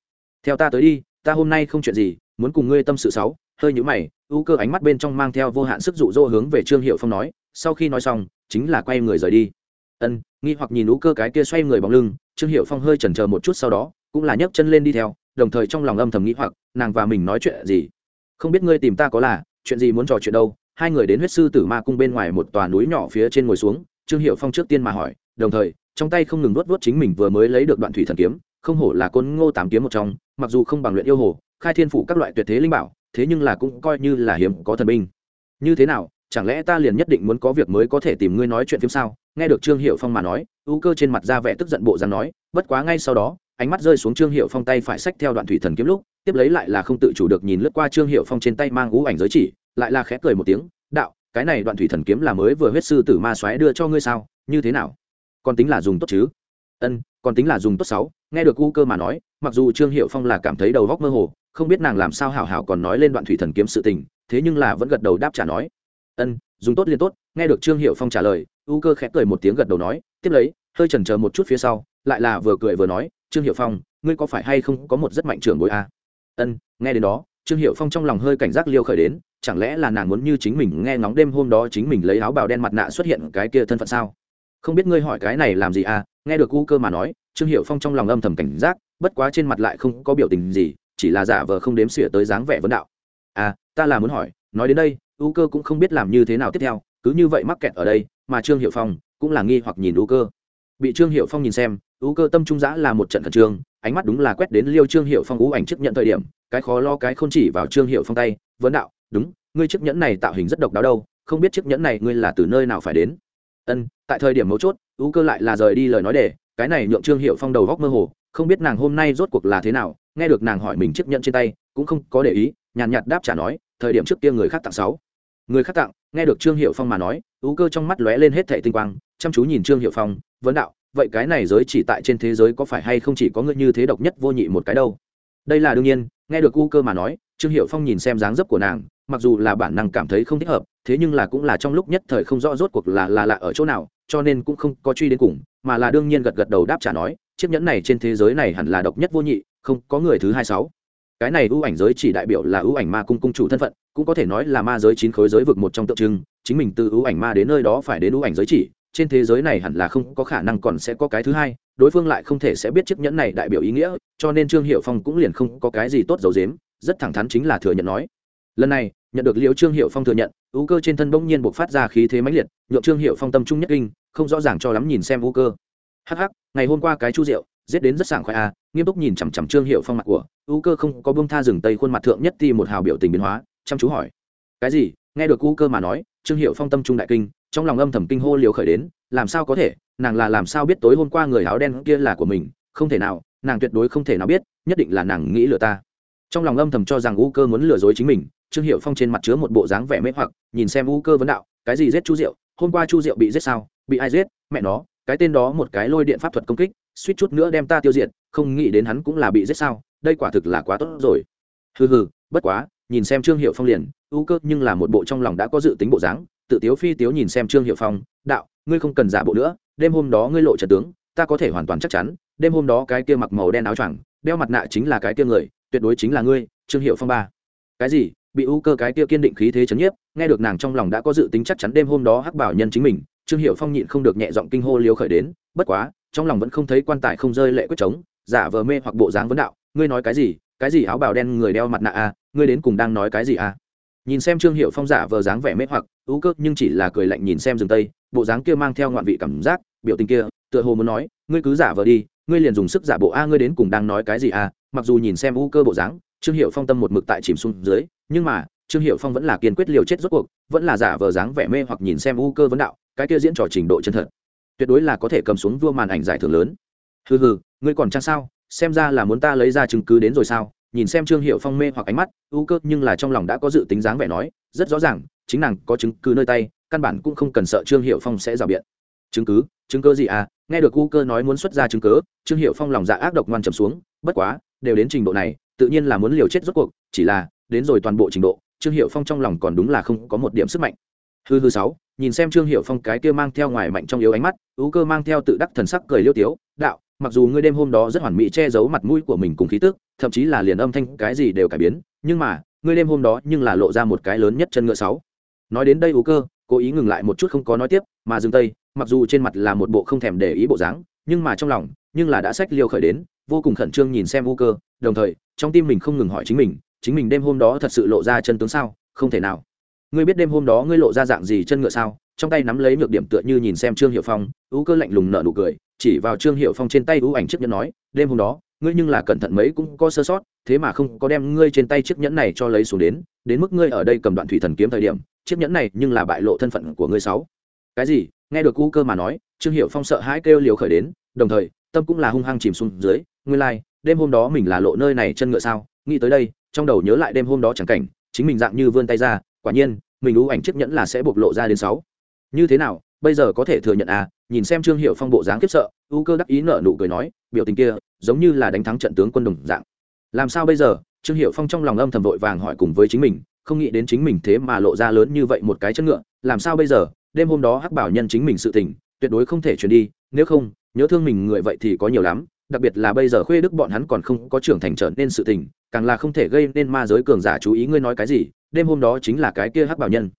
"Theo ta tới đi, ta hôm nay không chuyện gì, muốn cùng ngươi tâm sự sáu." Hơi nhíu mày, ưu cơ ánh mắt bên trong mang theo vô hạn sức dụ dỗ hướng về Trương Hiệu Phong nói, sau khi nói xong chính là quay người rời đi ân nghi hoặc nhìn ú cơ cái kia xoay người bóng lưng trương hiệu phong hơi chần chờ một chút sau đó cũng là nhấc chân lên đi theo đồng thời trong lòng âm thầm nghĩ hoặc, nàng và mình nói chuyện gì? Không biết ngươi tìm ta có là, chuyện gì muốn trò chuyện đâu? Hai người đến huyết sư tử ma cung bên ngoài một tòa núi nhỏ phía trên ngồi xuống, trương hiệu phong trước tiên mà hỏi, đồng thời, trong tay không ngừng nuốt vuốt chính mình vừa mới lấy được đoạn thủy thần kiếm, không hổ là côn ngô tám kiếm một trong, mặc dù không bằng luyện yêu hồ, khai thiên phủ các loại tuyệt thế linh bảo, thế nhưng là cũng coi như là hiếm có thần binh. Như thế nào, chẳng lẽ ta liền nhất định muốn có việc mới có thể tìm ngươi nói chuyện phim sao? Nghe được trương hiệu phong mà nói, ưu cơ trên mặt ra vẻ tức giận bộ dáng nói, bất quá ngay sau đó ánh mắt rơi xuống trương hiệu phong tay phải sách theo đoạn thủy thần kiếm lúc, tiếp lấy lại là không tự chủ được nhìn lướt qua trương hiệu phong trên tay mang ngũ ảnh giới chỉ, lại là khẽ cười một tiếng, đạo, cái này đoạn thủy thần kiếm là mới vừa huyết sư tử ma xoáy đưa cho ngươi sao? Như thế nào? Còn tính là dùng tốt chứ? Ân, còn tính là dùng tốt sáu. Nghe được u cơ mà nói, mặc dù trương hiệu phong là cảm thấy đầu góc mơ hồ, không biết nàng làm sao hảo hảo còn nói lên đoạn thủy thần kiếm sự tình, thế nhưng là vẫn gật đầu đáp trả nói, ân, dùng tốt liên tốt. Nghe được trương hiệu phong trả lời, u cơ khẽ cười một tiếng gật đầu nói, tiếp lấy, hơi chần chờ một chút phía sau, lại là vừa cười vừa nói trương hiệu phong, ngươi có phải hay không có một rất mạnh trưởng bối a ân, nghe đến đó, trương hiệu phong trong lòng hơi cảnh giác liêu khởi đến, chẳng lẽ là nàng muốn như chính mình nghe ngóng đêm hôm đó chính mình lấy áo bào đen mặt nạ xuất hiện cái kia thân phận sao? Không biết ngươi hỏi cái này làm gì à? Nghe được u cơ mà nói, trương hiệu phong trong lòng âm thầm cảnh giác, bất quá trên mặt lại không có biểu tình gì, chỉ là giả vờ không đếm xỉa tới dáng vẻ vấn đạo. À ta là muốn hỏi, nói đến đây, u cơ cũng không biết làm như thế nào tiếp theo, cứ như vậy mắc kẹt ở đây, mà trương hiệu phong cũng là nghi hoặc nhìn u cơ. Bị trương hiệu phong nhìn xem u cơ tâm trung giã là một trận khẩn trương, ánh mắt đúng là quét đến liêu trương hiệu phong ú ảnh chấp nhận thời điểm, cái khó lo cái không chỉ vào trương hiệu phong tay, vấn đạo, đúng, ngươi chiếc nhẫn này tạo hình rất độc đáo đâu, không biết chiếc nhẫn này ngươi là từ nơi nào phải đến? Ân, tại thời điểm mấu chốt, ú cơ lại là rời đi lời nói để, cái này nhượng trương hiệu phong đầu góc mơ hồ, không biết nàng hôm nay rốt cuộc là thế nào, nghe được nàng hỏi mình chiếc nhẫn trên tay, cũng không có để ý, nhàn nhạt đáp trả nói, thời điểm trước kia người khác tặng sáu. Người khác tặng, nghe được trương hiệu phong mà nói, ú cơ trong mắt lóe lên hết thẻ tinh quang, chăm chú nhìn trương hiệu phong, vấn đạo vậy cái này giới chỉ tại trên thế giới có phải hay không chỉ có ngươi như thế độc nhất vô nhị một cái đâu? Đây là đương nhiên, nghe được u cơ mà nói, trương hiệu phong nhìn xem dáng dấp của nàng, mặc dù là bản năng cảm thấy không thích hợp, thế nhưng là cũng là trong lúc nhất thời không rõ rốt cuộc là là lạ ở chỗ nào, cho nên cũng không có truy đến cùng, mà là đương nhiên gật gật đầu đáp trả nói, chiếc nhẫn này trên thế giới này hẳn là độc nhất vô nhị, không có người thứ hai sáu. Cái này ưu ảnh giới chỉ đại biểu là ưu ảnh ma cung cung chủ thân phận, cũng có thể nói là ma giới chín khối giới vực một trong tượng trưng, chính mình từ ưu ảnh ma đến nơi đó phải đến ưu ảnh giới chỉ trên thế giới này hẳn là không có khả năng còn sẽ có cái thứ hai, đối phương lại không thể sẽ biết chiếc nhẫn này đại biểu ý nghĩa, cho nên trương hiệu phong cũng liền không có cái gì tốt dầu dếm rất thẳng thắn chính là thừa nhận nói. Lần này, nhận được liệu trương hiệu phong thừa nhận u cơ trên thân bỗng nhiên buộc phát ra khí thế mãnh liệt, nhượng trương hiệu phong tâm trung nhất kinh, không rõ ràng cho lắm nhìn xem u cơ. Hắc hắc, ngày hôm qua cái chu rượu, giết đến rất sảng khoái a nghiêm túc nhìn chằm chằm trương hiệu phong mặt của u cơ không có bông tha rừng tây khuôn mặt thượng nhất ti một hào biểu tình biến hóa, chăm chú hỏi. Cái gì? Nghe được u cơ mà nói, trương hiệu phong tâm trung đại kinh trong lòng âm thầm kinh hô liều khởi đến, làm sao có thể, nàng là làm sao biết tối hôm qua người áo đen kia là của mình, không thể nào, nàng tuyệt đối không thể nào biết, nhất định là nàng nghĩ lừa ta. Trong lòng âm thầm cho rằng u cơ muốn lừa dối chính mình, trương hiệu phong trên mặt chứa một bộ dáng vẻ mê hoặc, nhìn xem u cơ vấn đạo, cái gì giết chu diệu? Hôm qua chu diệu bị giết sao? Bị ai giết? Mẹ nó, cái tên đó một cái lôi điện pháp thuật công kích, suýt chút nữa đem ta tiêu diệt, không nghĩ đến hắn cũng là bị giết sao? Đây quả thực là quá tốt rồi. Hừ hừ, bất quá, nhìn xem trương hiệu phong liền, u cơ nhưng là một bộ trong lòng đã có dự tính bộ dáng tự tiếu phi tiếu nhìn xem trương hiệu phong, đạo, ngươi không cần giả bộ nữa, đêm hôm đó ngươi lộ trật tướng, ta có thể hoàn toàn chắc chắn, đêm hôm đó cái kia mặc màu đen áo choàng, đeo mặt nạ chính là cái kia người, tuyệt đối chính là ngươi, trương hiệu phong ba. Cái gì? Bị u cơ cái kia kiên định khí thế chấn nhiếp, nghe được nàng trong lòng đã có dự tính chắc chắn đêm hôm đó hắc bảo nhân chính mình. Trương hiệu phong nhịn không được nhẹ giọng kinh hô liều khởi đến, bất quá, trong lòng vẫn không thấy quan tài không rơi lệ quyết trống, giả vờ mê hoặc bộ dáng vấn đạo, ngươi nói cái gì cái gì áo bào đen người đeo mặt nạ à ngươi đến cùng đang nói cái gì à? Nhìn xem trương hiệu phong giả vờ dáng vẻ mê hoặc ú cơ nhưng chỉ là cười lạnh nhìn xem rừng tây, bộ dáng kia mang theo ngoạn vị cảm giác, biểu tình kia, tựa hồ muốn nói, ngươi cứ giả vờ đi, ngươi liền dùng sức giả bộ a, ngươi đến cùng đang nói cái gì a? Mặc dù nhìn xem ú cơ bộ dáng, trương hiệu phong tâm một mực tại chìm xuống dưới, nhưng mà, trương hiệu phong vẫn là kiên quyết liều chết rốt cuộc, vẫn là giả vờ dáng vẻ mê hoặc nhìn xem ú cơ vấn đạo, cái kia diễn trò trình độ chân thật, tuyệt đối là có thể cầm xuống vua màn ảnh giải thưởng lớn. Hừ hừ, ngươi còn chăng sao? Xem ra là muốn ta lấy ra chứng cứ đến rồi sao? Nhìn xem trương hiệu phong mê hoặc ánh mắt ưu cơ nhưng là trong lòng đã có dự tính dáng vẻ nói, rất rõ ràng chính nàng có chứng cứ nơi tay, căn bản cũng không cần sợ trương hiệu phong sẽ rào biện. Chứng cứ? Chứng cứ gì à? Nghe được u cơ nói muốn xuất ra chứng cứ, trương hiệu phong lòng dạ ác độc ngoan trầm xuống, bất quá, đều đến trình độ này, tự nhiên là muốn liều chết rốt cuộc, chỉ là, đến rồi toàn bộ trình độ, trương hiệu phong trong lòng còn đúng là không có một điểm sức mạnh. Hư hư sáu, nhìn xem trương hiệu phong cái kia mang theo ngoài mạnh trong yếu ánh mắt, u cơ mang theo tự đắc thần sắc cười liêu tiếu, đạo, mặc dù ngươi đêm hôm đó rất hoàn mỹ che giấu mặt mũi của mình cùng khí tức, thậm chí là liền âm thanh cái gì đều cải biến, nhưng mà, ngươi đêm hôm đó nhưng là lộ ra một cái lớn nhất chân ngựa sáu nói đến đây ú cơ, cố ý ngừng lại một chút không có nói tiếp, mà dừng tây mặc dù trên mặt là một bộ không thèm để ý bộ dáng, nhưng mà trong lòng, nhưng là đã sách liêu khởi đến, vô cùng khẩn trương nhìn xem ú cơ, đồng thời, trong tim mình không ngừng hỏi chính mình chính mình đêm hôm đó thật sự lộ ra chân tướng sao? Không thể nào. Ngươi biết đêm hôm đó ngươi lộ ra dạng gì chân ngựa sao? Trong tay nắm lấy nhược điểm tựa như nhìn xem trương hiệu phong, ú cơ lạnh lùng nở nụ cười, chỉ vào trương hiệu phong trên tay ú ảnh chiếc nhẫn nói, đêm hôm đó, ngươi nhưng là cẩn thận mấy cũng có sơ sót, thế mà không có đem ngươi trên tay chiếc nhẫn này cho lấy xuống đến đến mức ngươi ở đây cầm đoạn thủy thần kiếm thời điểm chiếc nhẫn này nhưng là bại lộ thân phận của ngươi sáu. Cái gì? Nghe được u cơ mà nói trương hiệu phong sợ hãi kêu liều khởi đến đồng thời tâm cũng là hung hăng chìm xuống dưới ngươi lai、like, đêm hôm đó mình là lộ nơi này chân ngựa sao? Nghĩ tới đây trong đầu nhớ lại đêm hôm đó chẳng cảnh chính mình dạng như vươn tay ra quả nhiên mình ú ảnh chiếc nhẫn là sẽ bộc lộ ra đến sáu. Như thế nào? Bây giờ có thể thừa nhận à? Nhìn xem trương hiệu phong bộ dáng kiếp sợ u cơ đắc ý nợ nụ cười nói biểu tình kia giống như là đánh thắng trận tướng quân đồng dạng. Làm sao bây giờ? Trương hiệu phong trong lòng âm thầm vội vàng hỏi cùng với chính mình không nghĩ đến chính mình thế mà lộ ra lớn như vậy một cái chân ngựa, làm sao bây giờ? Đêm hôm đó hắc bảo nhân chính mình sự tình, tuyệt đối không thể chuyển đi, nếu không, nhớ thương mình người vậy thì có nhiều lắm, đặc biệt là bây giờ khuê đức bọn hắn còn không có trưởng thành trở nên sự tình, càng là không thể gây nên ma giới cường giả chú ý ngươi nói cái gì, đêm hôm đó chính là cái kia hắc bảo nhân.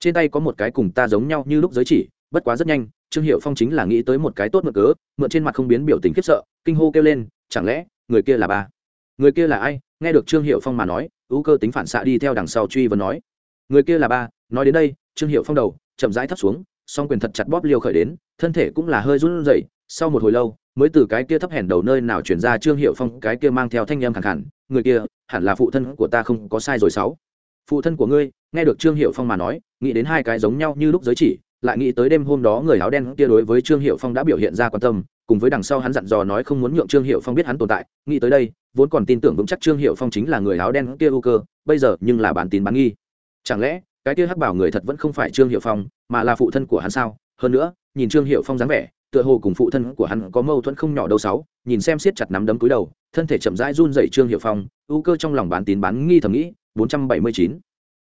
Trên tay có một cái cùng ta giống nhau như lúc giới chỉ, bất quá rất nhanh, trương hiệu phong chính là nghĩ tới một cái tốt mượn cớ, mượn trên mặt không biến biểu tình khiếp sợ, kinh hô kêu lên, chẳng lẽ người kia là ba? Người kia là ai? Nghe được trương hiệu phong mà nói ưu cơ tính phản xạ đi theo đằng sau truy vấn nói. Người kia là ba nói đến đây trương hiệu phong đầu chậm rãi thấp xuống song quyền thật chặt bóp liêu khởi đến thân thể cũng là hơi run rẩy. Sau một hồi lâu mới từ cái kia thấp hèn đầu nơi nào chuyển ra trương hiệu phong cái kia mang theo thanh em khẳng hẳn, người kia hẳn là phụ thân của ta không có sai rồi sáu. Phụ thân của ngươi nghe được trương hiệu phong mà nói nghĩ đến hai cái giống nhau như lúc giới chỉ lại nghĩ tới đêm hôm đó người áo đen kia đối với trương hiệu phong đã biểu hiện ra quan tâm, cùng với đằng sau hắn dặn dò nói không muốn nhượng trương hiệu phong biết hắn tồn tại, nghĩ tới đây, vốn còn tin tưởng vững chắc trương hiệu phong chính là người áo đen kia ưu cơ, bây giờ nhưng là bản tin bán nghi. Chẳng lẽ, cái kia hắc bảo người thật vẫn không phải trương hiệu phong, mà là phụ thân của hắn sao? Hơn nữa, nhìn trương hiệu phong dáng vẻ, tựa hồ cùng phụ thân của hắn có mâu thuẫn không nhỏ đâu sáu, nhìn xem siết chặt nắm đấm cúi đầu, thân thể chậm rãi run dậy trương hiệu phong, ưu cơ trong lòng bán tín bán nghi thầm nghĩ 479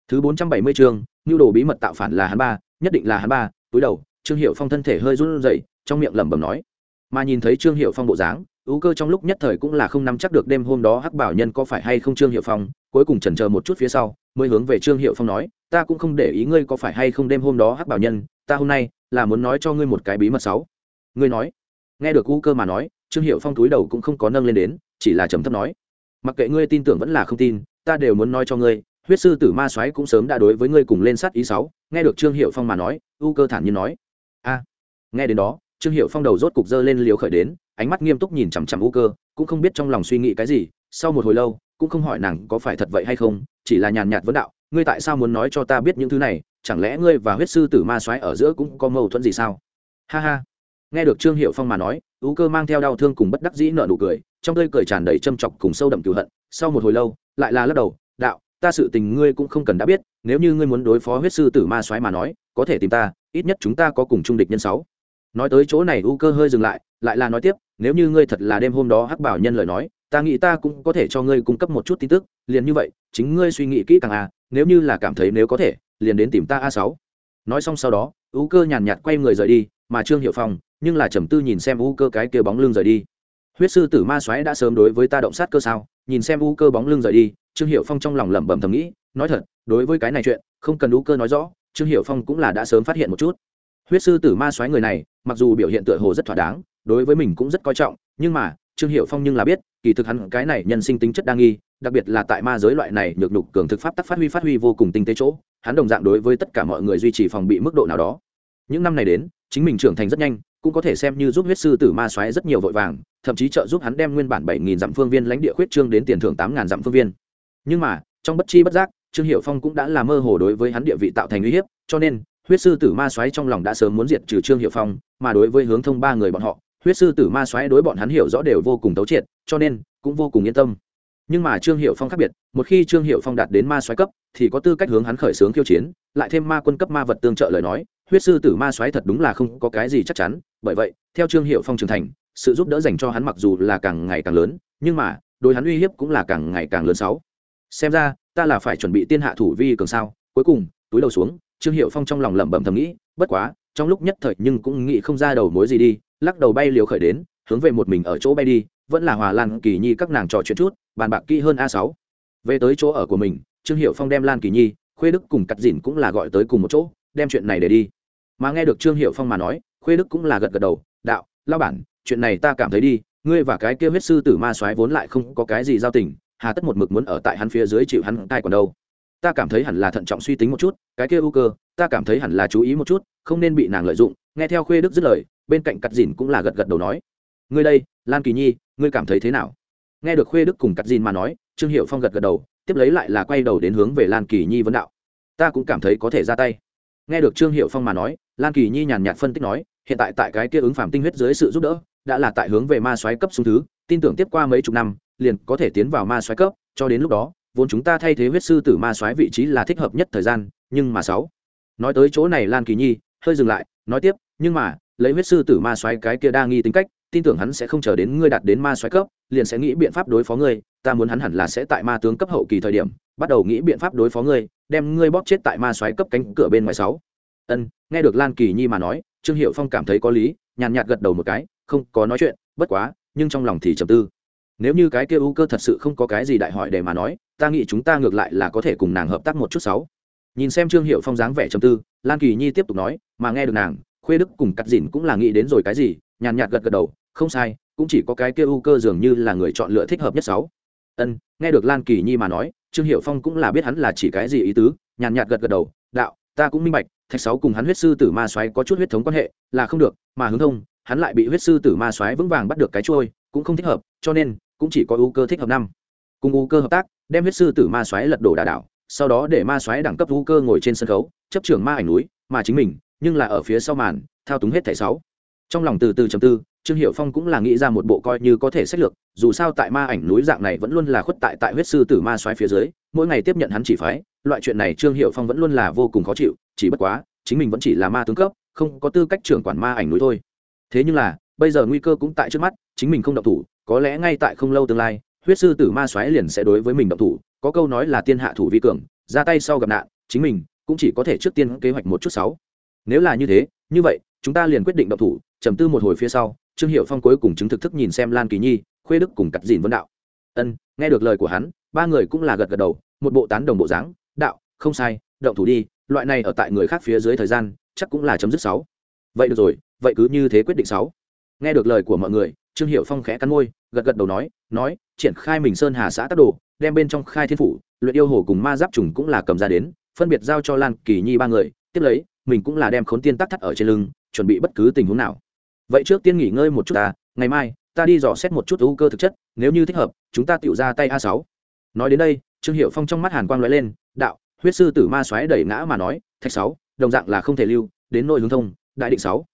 thứ 470 chương nhu đồ bí mật tạo phản là hắn ba nhất định là hắn ba, túi đầu, trương hiệu phong thân thể hơi run dậy trong miệng lẩm bẩm nói. Mà nhìn thấy trương hiệu phong bộ dáng u cơ trong lúc nhất thời cũng là không nắm chắc được đêm hôm đó hắc bảo nhân có phải hay không trương hiệu phong, cuối cùng chần chờ một chút phía sau, mới hướng về trương hiệu phong nói, ta cũng không để ý ngươi có phải hay không đêm hôm đó hắc bảo nhân, ta hôm nay là muốn nói cho ngươi một cái bí mật sáu. Ngươi nói. Nghe được u cơ mà nói, trương hiệu phong túi đầu cũng không có nâng lên đến, chỉ là trầm thấp nói, mặc kệ ngươi tin tưởng vẫn là không tin, ta đều muốn nói cho ngươi huyết sư tử ma soái cũng sớm đã đối với ngươi cùng lên sát ý sáu, nghe được trương hiệu phong mà nói, u cơ thản nhiên nói. A, nghe đến đó, trương hiệu phong đầu rốt cục dơ lên liều khởi đến, ánh mắt nghiêm túc nhìn chằm chằm u cơ, cũng không biết trong lòng suy nghĩ cái gì, sau một hồi lâu, cũng không hỏi nàng có phải thật vậy hay không, chỉ là nhàn nhạt vấn đạo, ngươi tại sao muốn nói cho ta biết những thứ này, chẳng lẽ ngươi và huyết sư tử ma soái ở giữa cũng có mâu thuẫn gì sao? Ha ha. Nghe được trương hiệu phong mà nói, u cơ mang theo đau thương cùng bất đắc dĩ nợ nụ cười, trong tươi cười tràn đầy châm chọc cùng sâu đậm cựu hận, sau một hồi lâu, lại là lắc đầu, đạo ta sự tình ngươi cũng không cần đã biết, nếu như ngươi muốn đối phó huyết sư tử ma soái mà nói, có thể tìm ta, ít nhất chúng ta có cùng chung địch nhân sáu. Nói tới chỗ này u cơ hơi dừng lại lại là nói tiếp, nếu như ngươi thật là đêm hôm đó hắc bảo nhân lời nói, ta nghĩ ta cũng có thể cho ngươi cung cấp một chút tin tức, liền như vậy, chính ngươi suy nghĩ kỹ càng à nếu như là cảm thấy nếu có thể, liền đến tìm ta a sáu. Nói xong sau đó, u cơ nhàn nhạt quay người rời đi, mà trương hiệu phong, nhưng là trầm tư nhìn xem u cơ cái kia bóng lưng rời đi. Huyết sư tử ma xoáy đã sớm đối với ta động sát cơ sao? Nhìn xem u cơ bóng lưng rời đi trương hiệu phong trong lòng lẩm bẩm thầm nghĩ, nói thật, đối với cái này chuyện, không cần u cơ nói rõ, trương hiệu phong cũng là đã sớm phát hiện một chút. Huyết sư tử ma xoáy người này, mặc dù biểu hiện tựa hồ rất thỏa đáng, đối với mình cũng rất coi trọng, nhưng mà, trương hiệu phong nhưng là biết, kỳ thực hắn cái này nhân sinh tính chất đa nghi, đặc biệt là tại ma giới loại này nhược nhục cường thực pháp tắc phát huy phát huy vô cùng tinh tế chỗ, hắn đồng dạng đối với tất cả mọi người duy trì phòng bị mức độ nào đó. Những năm này đến, chính mình trưởng thành rất nhanh, cũng có thể xem như giúp huyết sư tử ma xoáy rất nhiều vội vàng, thậm chí trợ giúp hắn đem nguyên bản bảy nghìn dặm phương viên lãnh địa khuyết trương đến tiền thưởng tám ngàn dặm phương viên nhưng mà, trong bất chi bất giác, trương hiệu phong cũng đã là mơ hồ đối với hắn địa vị tạo thành uy hiếp, cho nên, huyết sư tử ma xoáy trong lòng đã sớm muốn diệt trừ trương hiệu phong, mà đối với hướng thông ba người bọn họ, huyết sư tử ma xoáy đối bọn hắn hiểu rõ đều vô cùng tấu triệt, cho nên, cũng vô cùng yên tâm. Nhưng mà trương hiệu phong khác biệt, một khi trương hiệu phong đạt đến ma xoáy cấp, thì có tư cách hướng hắn khởi xướng khiêu chiến, lại thêm ma quân cấp ma vật tương trợ lời nói, huyết sư tử ma xoáy thật đúng là không có cái gì chắc chắn, bởi vậy, theo trương hiệu phong trưởng thành, sự giúp đỡ dành cho hắn mặc dù là càng ngày càng lớn, nhưng mà, đối hắn uy hiếp cũng là càng ngày càng lớn sáu xem ra, ta là phải chuẩn bị tiên hạ thủ vi cường sao. Cuối cùng, túi đầu xuống, trương hiệu phong trong lòng lẩm bẩm thầm nghĩ, bất quá, trong lúc nhất thời nhưng cũng nghĩ không ra đầu mối gì đi, lắc đầu bay liều khởi đến, hướng về một mình ở chỗ bay đi, vẫn là hòa lan, kỳ nhi các nàng trò chuyện chút, bàn bạc kỹ hơn a sáu. Về tới chỗ ở của mình, trương hiệu phong đem lan, kỳ nhi, khuê đức cùng cắt dìn cũng là gọi tới cùng một chỗ, đem chuyện này để đi. Mà nghe được trương hiệu phong mà nói, khuê đức cũng là gật gật đầu, đạo lao bản, chuyện này ta cảm thấy đi, ngươi và cái kia huyết sư tử ma soái vốn lại không có cái gì giao tình hà tất một mực muốn ở tại hắn phía dưới chịu hắn tai còn đâu. Ta cảm thấy hẳn là thận trọng suy tính một chút, cái kia ưu cơ ta cảm thấy hẳn là chú ý một chút, không nên bị nàng lợi dụng, nghe theo khuê đức dứt lời, bên cạnh cắt dìn cũng là gật gật đầu nói. Ngươi đây, lan kỳ nhi, ngươi cảm thấy thế nào? Nghe được khuê đức cùng cắt dìn mà nói, trương hiệu phong gật gật đầu, tiếp lấy lại là quay đầu đến hướng về lan kỳ nhi vấn đạo. Ta cũng cảm thấy có thể ra tay. Nghe được trương hiệu phong mà nói, lan kỳ nhi nhàn nhạt phân tích nói, hiện tại tại cái kia ứng phạm tinh huyết dưới sự giúp đỡ, đã là tại hướng về ma xoáy cấp xuống thứ, tin tưởng tiếp qua mấy chục năm liền có thể tiến vào ma xoáy cấp, cho đến lúc đó, vốn chúng ta thay thế huyết sư tử ma xoáy vị trí là thích hợp nhất thời gian, nhưng mà sáu. Nói tới chỗ này lan kỳ nhi, hơi dừng lại, nói tiếp, nhưng mà, lấy huyết sư tử ma xoáy cái kia đa nghi tính cách, tin tưởng hắn sẽ không chờ đến ngươi đạt đến ma xoáy cấp, liền sẽ nghĩ biện pháp đối phó ngươi, ta muốn hắn hẳn là sẽ tại ma tướng cấp hậu kỳ thời điểm, bắt đầu nghĩ biện pháp đối phó ngươi, đem ngươi bóp chết tại ma xoáy cấp cánh cửa bên ngoài sáu. Ân, nghe được lan kỳ nhi mà nói, trương hiệu phong cảm thấy có lý, nhàn nhạt gật đầu một cái, không có nói chuyện, bất quá, nhưng trong lòng thì trầm tư nếu như cái kia u cơ thật sự không có cái gì đại hỏi để mà nói, ta nghĩ chúng ta ngược lại là có thể cùng nàng hợp tác một chút sáu. Nhìn xem trương hiệu phong dáng vẻ trầm tư, lan kỳ nhi tiếp tục nói, mà nghe được nàng, khuê đức cùng cắt dìn cũng là nghĩ đến rồi cái gì, nhàn nhạt gật gật đầu, không sai, cũng chỉ có cái kia u cơ dường như là người chọn lựa thích hợp nhất sáu. Ân, nghe được lan kỳ nhi mà nói, trương hiệu phong cũng là biết hắn là chỉ cái gì ý tứ, nhàn nhạt gật gật đầu, đạo, ta cũng minh bạch, thạch sáu cùng hắn huyết sư tử ma xoáy có chút huyết thống quan hệ, là không được, mà hướng thông, hắn lại bị huyết sư tử ma xoáy vững vàng bắt được cái trôi cũng không thích hợp, cho nên cũng chỉ có ưu cơ thích hợp năm. Cùng ưu cơ hợp tác, đem huyết sư tử ma xoáy lật đổ đà đảo, sau đó để ma xoáy đẳng cấp ưu cơ ngồi trên sân khấu, chấp trưởng ma ảnh núi, mà chính mình, nhưng là ở phía sau màn, thao túng hết thẻ sáu. Trong lòng từ từ chầm tư, trương hiệu phong cũng là nghĩ ra một bộ coi như có thể sách lược, dù sao tại ma ảnh núi dạng này vẫn luôn là khuất tại tại huyết sư tử ma xoáy phía dưới, mỗi ngày tiếp nhận hắn chỉ phái, loại chuyện này trương hiệu phong vẫn luôn là vô cùng khó chịu, chỉ bất quá, chính mình vẫn chỉ là ma tướng cấp, không có tư cách trưởng quản ma ảnh núi thôi. Thế nhưng là, bây giờ nguy cơ cũng tại trước mắt, chính mình không độc thủ có lẽ ngay tại không lâu tương lai, huyết sư tử ma xoáy liền sẽ đối với mình động thủ, có câu nói là tiên hạ thủ vi cường, ra tay sau gặp nạn, chính mình cũng chỉ có thể trước tiên kế hoạch một chút sáu. Nếu là như thế, như vậy, chúng ta liền quyết định động thủ, trầm tư một hồi phía sau, trương hiệu phong cuối cùng chứng thực thức nhìn xem lan kỳ nhi, khuê đức cùng cắt dìn vân đạo. Ân, nghe được lời của hắn, ba người cũng là gật gật đầu, một bộ tán đồng bộ dáng, đạo, không sai, động thủ đi, loại này ở tại người khác phía dưới thời gian, chắc cũng là chấm dứt sáu. Vậy được rồi, vậy cứ như thế quyết định sáu. Nghe được lời của mọi người trương hiệu phong khẽ cắn môi, gật gật đầu nói nói, triển khai mình sơn hà xã tắc đồ, đem bên trong khai thiên phủ, luyện yêu hồ cùng ma giáp trùng cũng là cầm ra đến, phân biệt giao cho lan kỳ nhi ba người, tiếp lấy, mình cũng là đem khốn tiên tắc thắt ở trên lưng, chuẩn bị bất cứ tình huống nào. Vậy trước tiên nghỉ ngơi một chút ta, ngày mai, ta đi dò xét một chút ưu cơ thực chất, nếu như thích hợp, chúng ta tự ra tay a sáu. Nói đến đây, trương hiệu phong trong mắt hàn quang lóe lên, đạo, huyết sư tử ma xoáy đẩy ngã mà nói, thạch sáu, đồng dạng là không thể lưu, đến nội hướng thông, đại định sáu.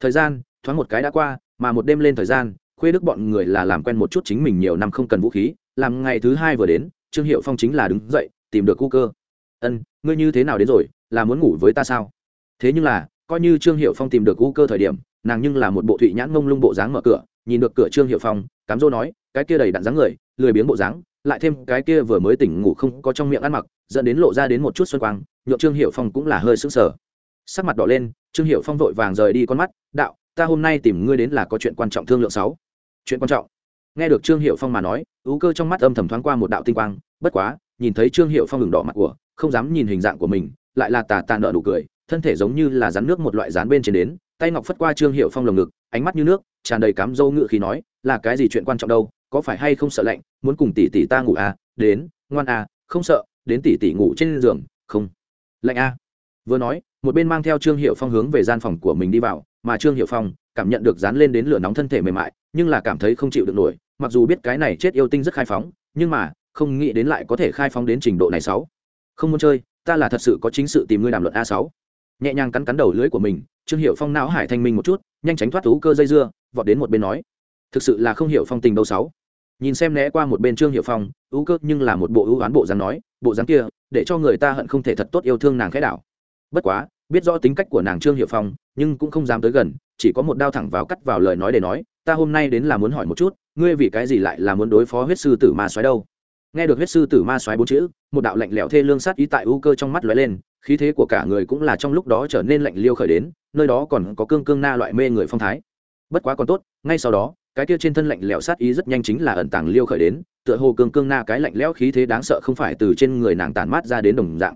Thời gian, thoáng một cái đã qua, mà một đêm lên thời gian khuê đức bọn người là làm quen một chút chính mình nhiều năm không cần vũ khí, làm ngày thứ hai vừa đến, trương hiệu phong chính là đứng dậy, tìm được cu cơ. Ân, ngươi như thế nào đến rồi, là muốn ngủ với ta sao? Thế nhưng là, coi như trương hiệu phong tìm được cu cơ thời điểm, nàng nhưng là một bộ thụy nhãn ngông lung bộ dáng mở cửa, nhìn được cửa trương hiệu phong, cám dỗ nói, cái kia đầy đặn dáng người, lười biếng bộ dáng, lại thêm cái kia vừa mới tỉnh ngủ không có trong miệng ăn mặc, dẫn đến lộ ra đến một chút xuân quang nhộn trương hiệu phong cũng là hơi sững sờ. Sắc mặt đỏ lên, trương hiệu phong vội vàng rời đi con mắt, đạo ta hôm nay tìm ngươi đến là có chuyện quan trọng thương lượng sáu. Chuyện quan trọng. Nghe được trương hiệu phong mà nói, ú cơ trong mắt âm thầm thoáng qua một đạo tinh quang, bất quá, nhìn thấy trương hiệu phong ngừng đỏ mặt của, không dám nhìn hình dạng của mình, lại là tà tà nợ nụ cười, thân thể giống như là rắn nước một loại rán bên trên đến, tay ngọc phất qua trương hiệu phong lồng ngực, ánh mắt như nước, tràn đầy cám dâu ngự khi nói, là cái gì chuyện quan trọng đâu, có phải hay không sợ lạnh, muốn cùng tỷ tỷ ta ngủ à đến, ngoan à không sợ, đến tỷ tỷ ngủ trên giường, không. Lạnh à. Vừa nói, một bên mang theo trương hiệu phong hướng về gian phòng của mình đi vào mà trương hiệu phong cảm nhận được dán lên đến lửa nóng thân thể mềm mại, nhưng là cảm thấy không chịu được nổi, mặc dù biết cái này chết yêu tinh rất khai phóng, nhưng mà không nghĩ đến lại có thể khai phóng đến trình độ này sáu. Không muốn chơi, ta là thật sự có chính sự tìm ngươi đàm luận a sáu. Nhẹ nhàng cắn cắn đầu lưỡi của mình, trương hiệu phong não hải thanh minh một chút, nhanh tránh thoát thú cơ dây dưa, vọt đến một bên nói. Thực sự là không hiểu phong tình đâu sáu. Nhìn xem né qua một bên trương hiệu phong, ưu cơ nhưng là một bộ ưu oán bộ dáng nói, bộ dáng kia, để cho người ta hận không thể thật tốt yêu thương nàng khẽ đảo. Bất quá biết rõ tính cách của nàng trương hiệu phong, nhưng cũng không dám tới gần, chỉ có một đao thẳng vào cắt vào lời nói để nói, ta hôm nay đến là muốn hỏi một chút, ngươi vì cái gì lại là muốn đối phó huyết sư tử ma xoáy đâu? Nghe được huyết sư tử ma xoáy bốn chữ, một đạo lạnh lẽo thê lương sát ý tại ưu cơ trong mắt lóe lên, khí thế của cả người cũng là trong lúc đó trở nên lạnh liêu khởi đến, nơi đó còn có cương cương na loại mê người phong thái. Bất quá còn tốt, ngay sau đó, cái kia trên thân lạnh lẽo sát ý rất nhanh chính là ẩn tàng liêu khởi đến, tựa hồ cương cương na cái lạnh lẽo khí thế đáng sợ không phải từ trên người nàng tàn mát ra đến đồng dạng.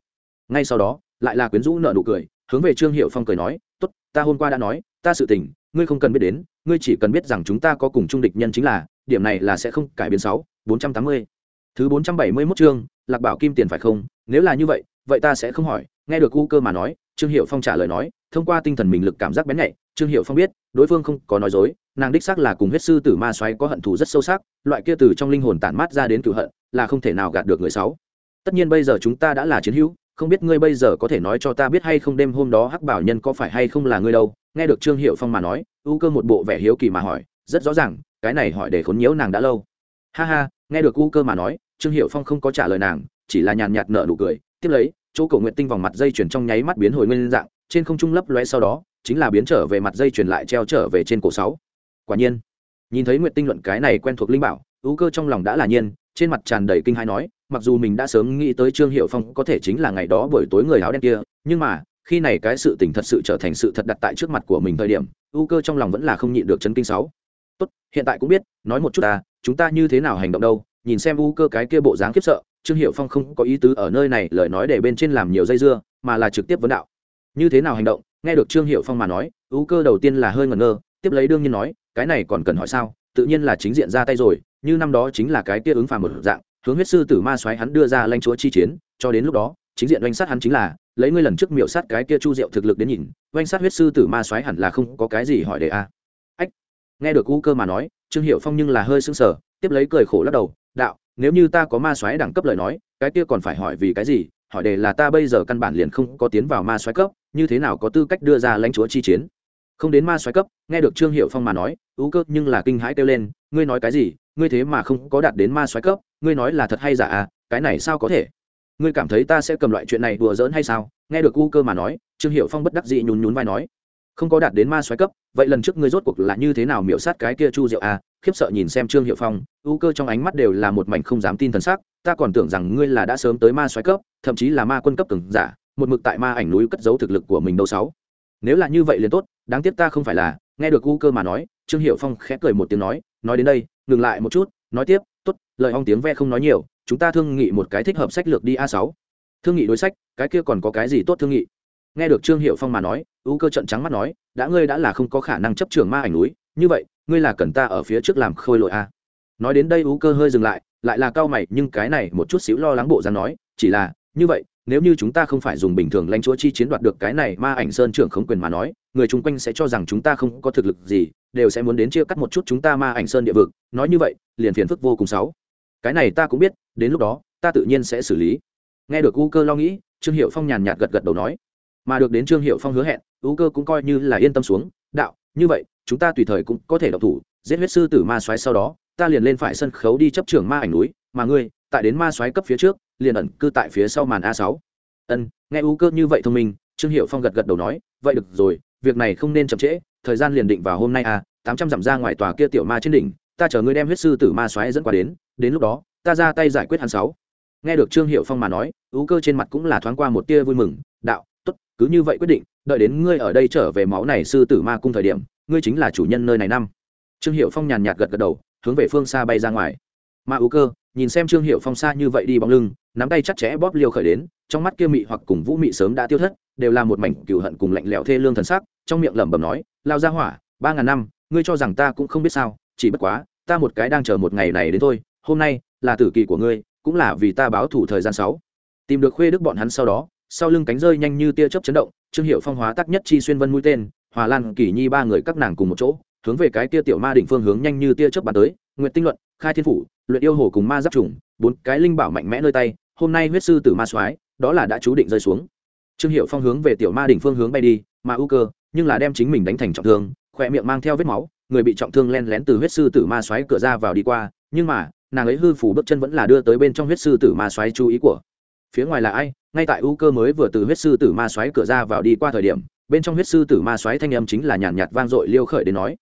Ngay sau đó, lại là quyến rũ nợ nụ cười hướng về trương hiệu phong cười nói, tốt, ta hôm qua đã nói, ta sự tình, ngươi không cần biết đến, ngươi chỉ cần biết rằng chúng ta có cùng chung địch nhân chính là, điểm này là sẽ không cải biến sáu, bốn trăm tám mươi. Thứ bốn trăm bảy mươi mốt chương, lạc bảo kim tiền phải không? Nếu là như vậy vậy ta sẽ không hỏi. Nghe được u cơ mà nói, trương hiệu phong trả lời nói, thông qua tinh thần mình lực cảm giác bén nhạy, trương hiệu phong biết, đối phương không có nói dối, nàng đích xác là cùng huyết sư tử ma xoáy có hận thù rất sâu sắc, loại kia từ trong linh hồn tản mát ra đến cựu hận, là không thể nào gạt được người sáu. Tất nhiên bây giờ chúng ta đã là chiến hữu không biết ngươi bây giờ có thể nói cho ta biết hay không đêm hôm đó hắc bảo nhân có phải hay không là ngươi đâu? Nghe được trương hiệu phong mà nói, u cơ một bộ vẻ hiếu kỳ mà hỏi, rất rõ ràng, cái này hỏi để khốn nhiễu nàng đã lâu. Ha ha, nghe được u cơ mà nói, trương hiệu phong không có trả lời nàng, chỉ là nhàn nhạt nở nụ cười, tiếp lấy, chỗ cầu nguyện tinh vòng mặt dây chuyển trong nháy mắt biến hồi nguyên dạng, trên không trung lấp loe sau đó, chính là biến trở về mặt dây chuyển lại treo trở về trên cổ sáu. Quả nhiên, nhìn thấy nguyện tinh luận cái này quen thuộc linh bảo ưu cơ trong lòng đã là nhiên trên mặt tràn đầy kinh hãi nói, mặc dù mình đã sớm nghĩ tới trương hiệu phong có thể chính là ngày đó buổi tối người áo đen kia, nhưng mà, khi này cái sự tình thật sự trở thành sự thật đặt tại trước mặt của mình thời điểm, ưu cơ trong lòng vẫn là không nhịn được chấn kinh sáu. Tốt, hiện tại cũng biết, nói một chút ta, chúng ta như thế nào hành động đâu, nhìn xem ưu cơ cái kia bộ dáng khiếp sợ, trương hiệu phong không có ý tứ ở nơi này, lời nói để bên trên làm nhiều dây dưa, mà là trực tiếp vấn đạo. Như thế nào hành động, nghe được trương hiệu phong mà nói, ưu cơ đầu tiên là hơi ngẩn ngơ, tiếp lấy đương nhiên nói, cái này còn cần hỏi sao, tự nhiên là chính diện ra tay rồi như năm đó chính là cái kia ứng phàm một dạng, hướng huyết sư tử ma xoáy hắn đưa ra lãnh chúa chi chiến, cho đến lúc đó, chính diện oanh sát hắn chính là, lấy ngươi lần trước miểu sát cái kia chu diệu thực lực đến nhìn, oanh sát huyết sư tử ma xoáy hẳn là không có cái gì hỏi đề a. Ách, nghe được u cơ mà nói, trương hiệu phong nhưng là hơi sưng sờ, tiếp lấy cười khổ lắc đầu, đạo, nếu như ta có ma xoáy đẳng cấp lời nói, cái kia còn phải hỏi vì cái gì? Hỏi đề là ta bây giờ căn bản liền không có tiến vào ma xoáy cấp, như thế nào có tư cách đưa ra lãnh chúa chi chiến? Không đến ma xoáy cấp, nghe được trương hiệu phong mà nói, ú cơ, nhưng là kinh hãi kêu lên, ngươi nói cái gì? Ngươi thế mà không có đạt đến ma xoáy cấp, ngươi nói là thật hay giả à? Cái này sao có thể? Ngươi cảm thấy ta sẽ cầm loại chuyện này đùa giỡn hay sao? Nghe được u cơ mà nói, trương hiệu phong bất đắc dị nhún nhún vai nói, không có đạt đến ma xoáy cấp, vậy lần trước ngươi rốt cuộc là như thế nào miễu sát cái kia chu diệu à? Khiếp sợ nhìn xem trương hiệu phong u cơ trong ánh mắt đều là một mảnh không dám tin thần sắc, ta còn tưởng rằng ngươi là đã sớm tới ma xoáy cấp, thậm chí là ma quân cấp từng giả, một mực tại ma ảnh núi cất giấu thực lực của mình đâu sáu nếu là như vậy liền tốt, đáng tiếc ta không phải là, nghe được u cơ mà nói, trương hiệu phong khẽ cười một tiếng nói nói đến đây, ngừng lại một chút, nói tiếp, tốt, lời hong tiếng ve không nói nhiều, chúng ta thương nghị một cái thích hợp sách lược đi a sáu. Thương nghị đối sách, cái kia còn có cái gì tốt thương nghị? Nghe được trương hiệu phong mà nói u cơ trận trắng mắt nói, đã ngươi đã là không có khả năng chấp trường ma ảnh núi, như vậy, ngươi là cần ta ở phía trước làm khôi lội a. Nói đến đây u cơ hơi dừng lại lại là cao mày, nhưng cái này một chút xíu lo lắng bộ dáng nói, chỉ là, như vậy nếu như chúng ta không phải dùng bình thường lãnh chúa chi chiến đoạt được cái này, ma ảnh sơn trưởng khống quyền mà nói, người chung quanh sẽ cho rằng chúng ta không có thực lực gì, đều sẽ muốn đến chia cắt một chút chúng ta ma ảnh sơn địa vực. Nói như vậy, liền phiền phức vô cùng sáu. Cái này ta cũng biết, đến lúc đó, ta tự nhiên sẽ xử lý. Nghe được u cơ lo nghĩ, trương hiệu phong nhàn nhạt gật gật đầu nói. Mà được đến trương hiệu phong hứa hẹn u cơ cũng coi như là yên tâm xuống. Đạo, như vậy, chúng ta tùy thời cũng có thể độc thủ, giết huyết sư tử ma soái sau đó ta liền lên phải sân khấu đi chấp trưởng ma ảnh núi, mà ngươi, tại đến ma xoáy cấp phía trước, liền ẩn cư tại phía sau màn a sáu. Ân, nghe u cơ như vậy thông minh, trương hiệu phong gật gật đầu nói, vậy được rồi, việc này không nên chậm trễ, thời gian liền định vào hôm nay a tám trăm dặm ra ngoài tòa kia tiểu ma trên đỉnh, ta chờ ngươi đem huyết sư tử ma xoáy dẫn qua đến đến lúc đó, ta ra tay giải quyết hắn sáu. Nghe được trương hiệu phong mà nói ưu cơ trên mặt cũng là thoáng qua một tia vui mừng, đạo, tốt, cứ như vậy quyết định, đợi đến ngươi ở đây trở về máu này sư tử ma cung thời điểm, ngươi chính là chủ nhân nơi này năm. Trương hiệu phong nhàn nhạt gật gật đầu hướng về phương xa bay ra ngoài. Ma ưu cơ nhìn xem trương hiệu phong xa như vậy đi bóng lưng, nắm tay chặt chẽ bóp liêu khởi đến, trong mắt kia mị hoặc cùng vũ mị sớm đã tiêu thất, đều là một mảnh cựu hận cùng lạnh lẽo thê lương thần sắc, trong miệng lẩm bẩm nói, lao ra hỏa, ba ngàn năm, ngươi cho rằng ta cũng không biết sao, chỉ bất quá, ta một cái đang chờ một ngày này đến thôi, hôm nay là tử kỳ của ngươi, cũng là vì ta báo thủ thời gian sáu. Tìm được khuê đức bọn hắn sau đó, sau lưng cánh rơi nhanh như tia chớp chấn động, trương hiệu phong hóa tắc nhất chi xuyên vân mũi tên, hòa lan kỳ nhi ba người các nàng cùng một chỗ hướng về cái tia tiểu ma đỉnh phương hướng nhanh như tia chớp bắn tới nguyệt tinh luận khai thiên phủ luyện yêu hồ cùng ma giáp trùng bốn cái linh bảo mạnh mẽ nơi tay hôm nay huyết sư tử ma soái đó là đã chú định rơi xuống. Trương hiểu phong hướng về tiểu ma đỉnh phương hướng bay đi mà ưu cơ nhưng là đem chính mình đánh thành trọng thương khỏe miệng mang theo vết máu người bị trọng thương lén lén từ huyết sư tử ma xoáy cửa ra vào đi qua nhưng mà nàng ấy hư phủ bước chân vẫn là đưa tới bên trong huyết sư tử ma xoáy chú ý của. Phía ngoài là ai? Ngay tại ưu cơ mới vừa từ huyết sư tử ma xoáy cửa ra vào đi qua thời điểm bên trong huyết sư tử ma xoáy thanh âm chính là nhàn nhạt, nhạt vang dội liêu khởi đến nói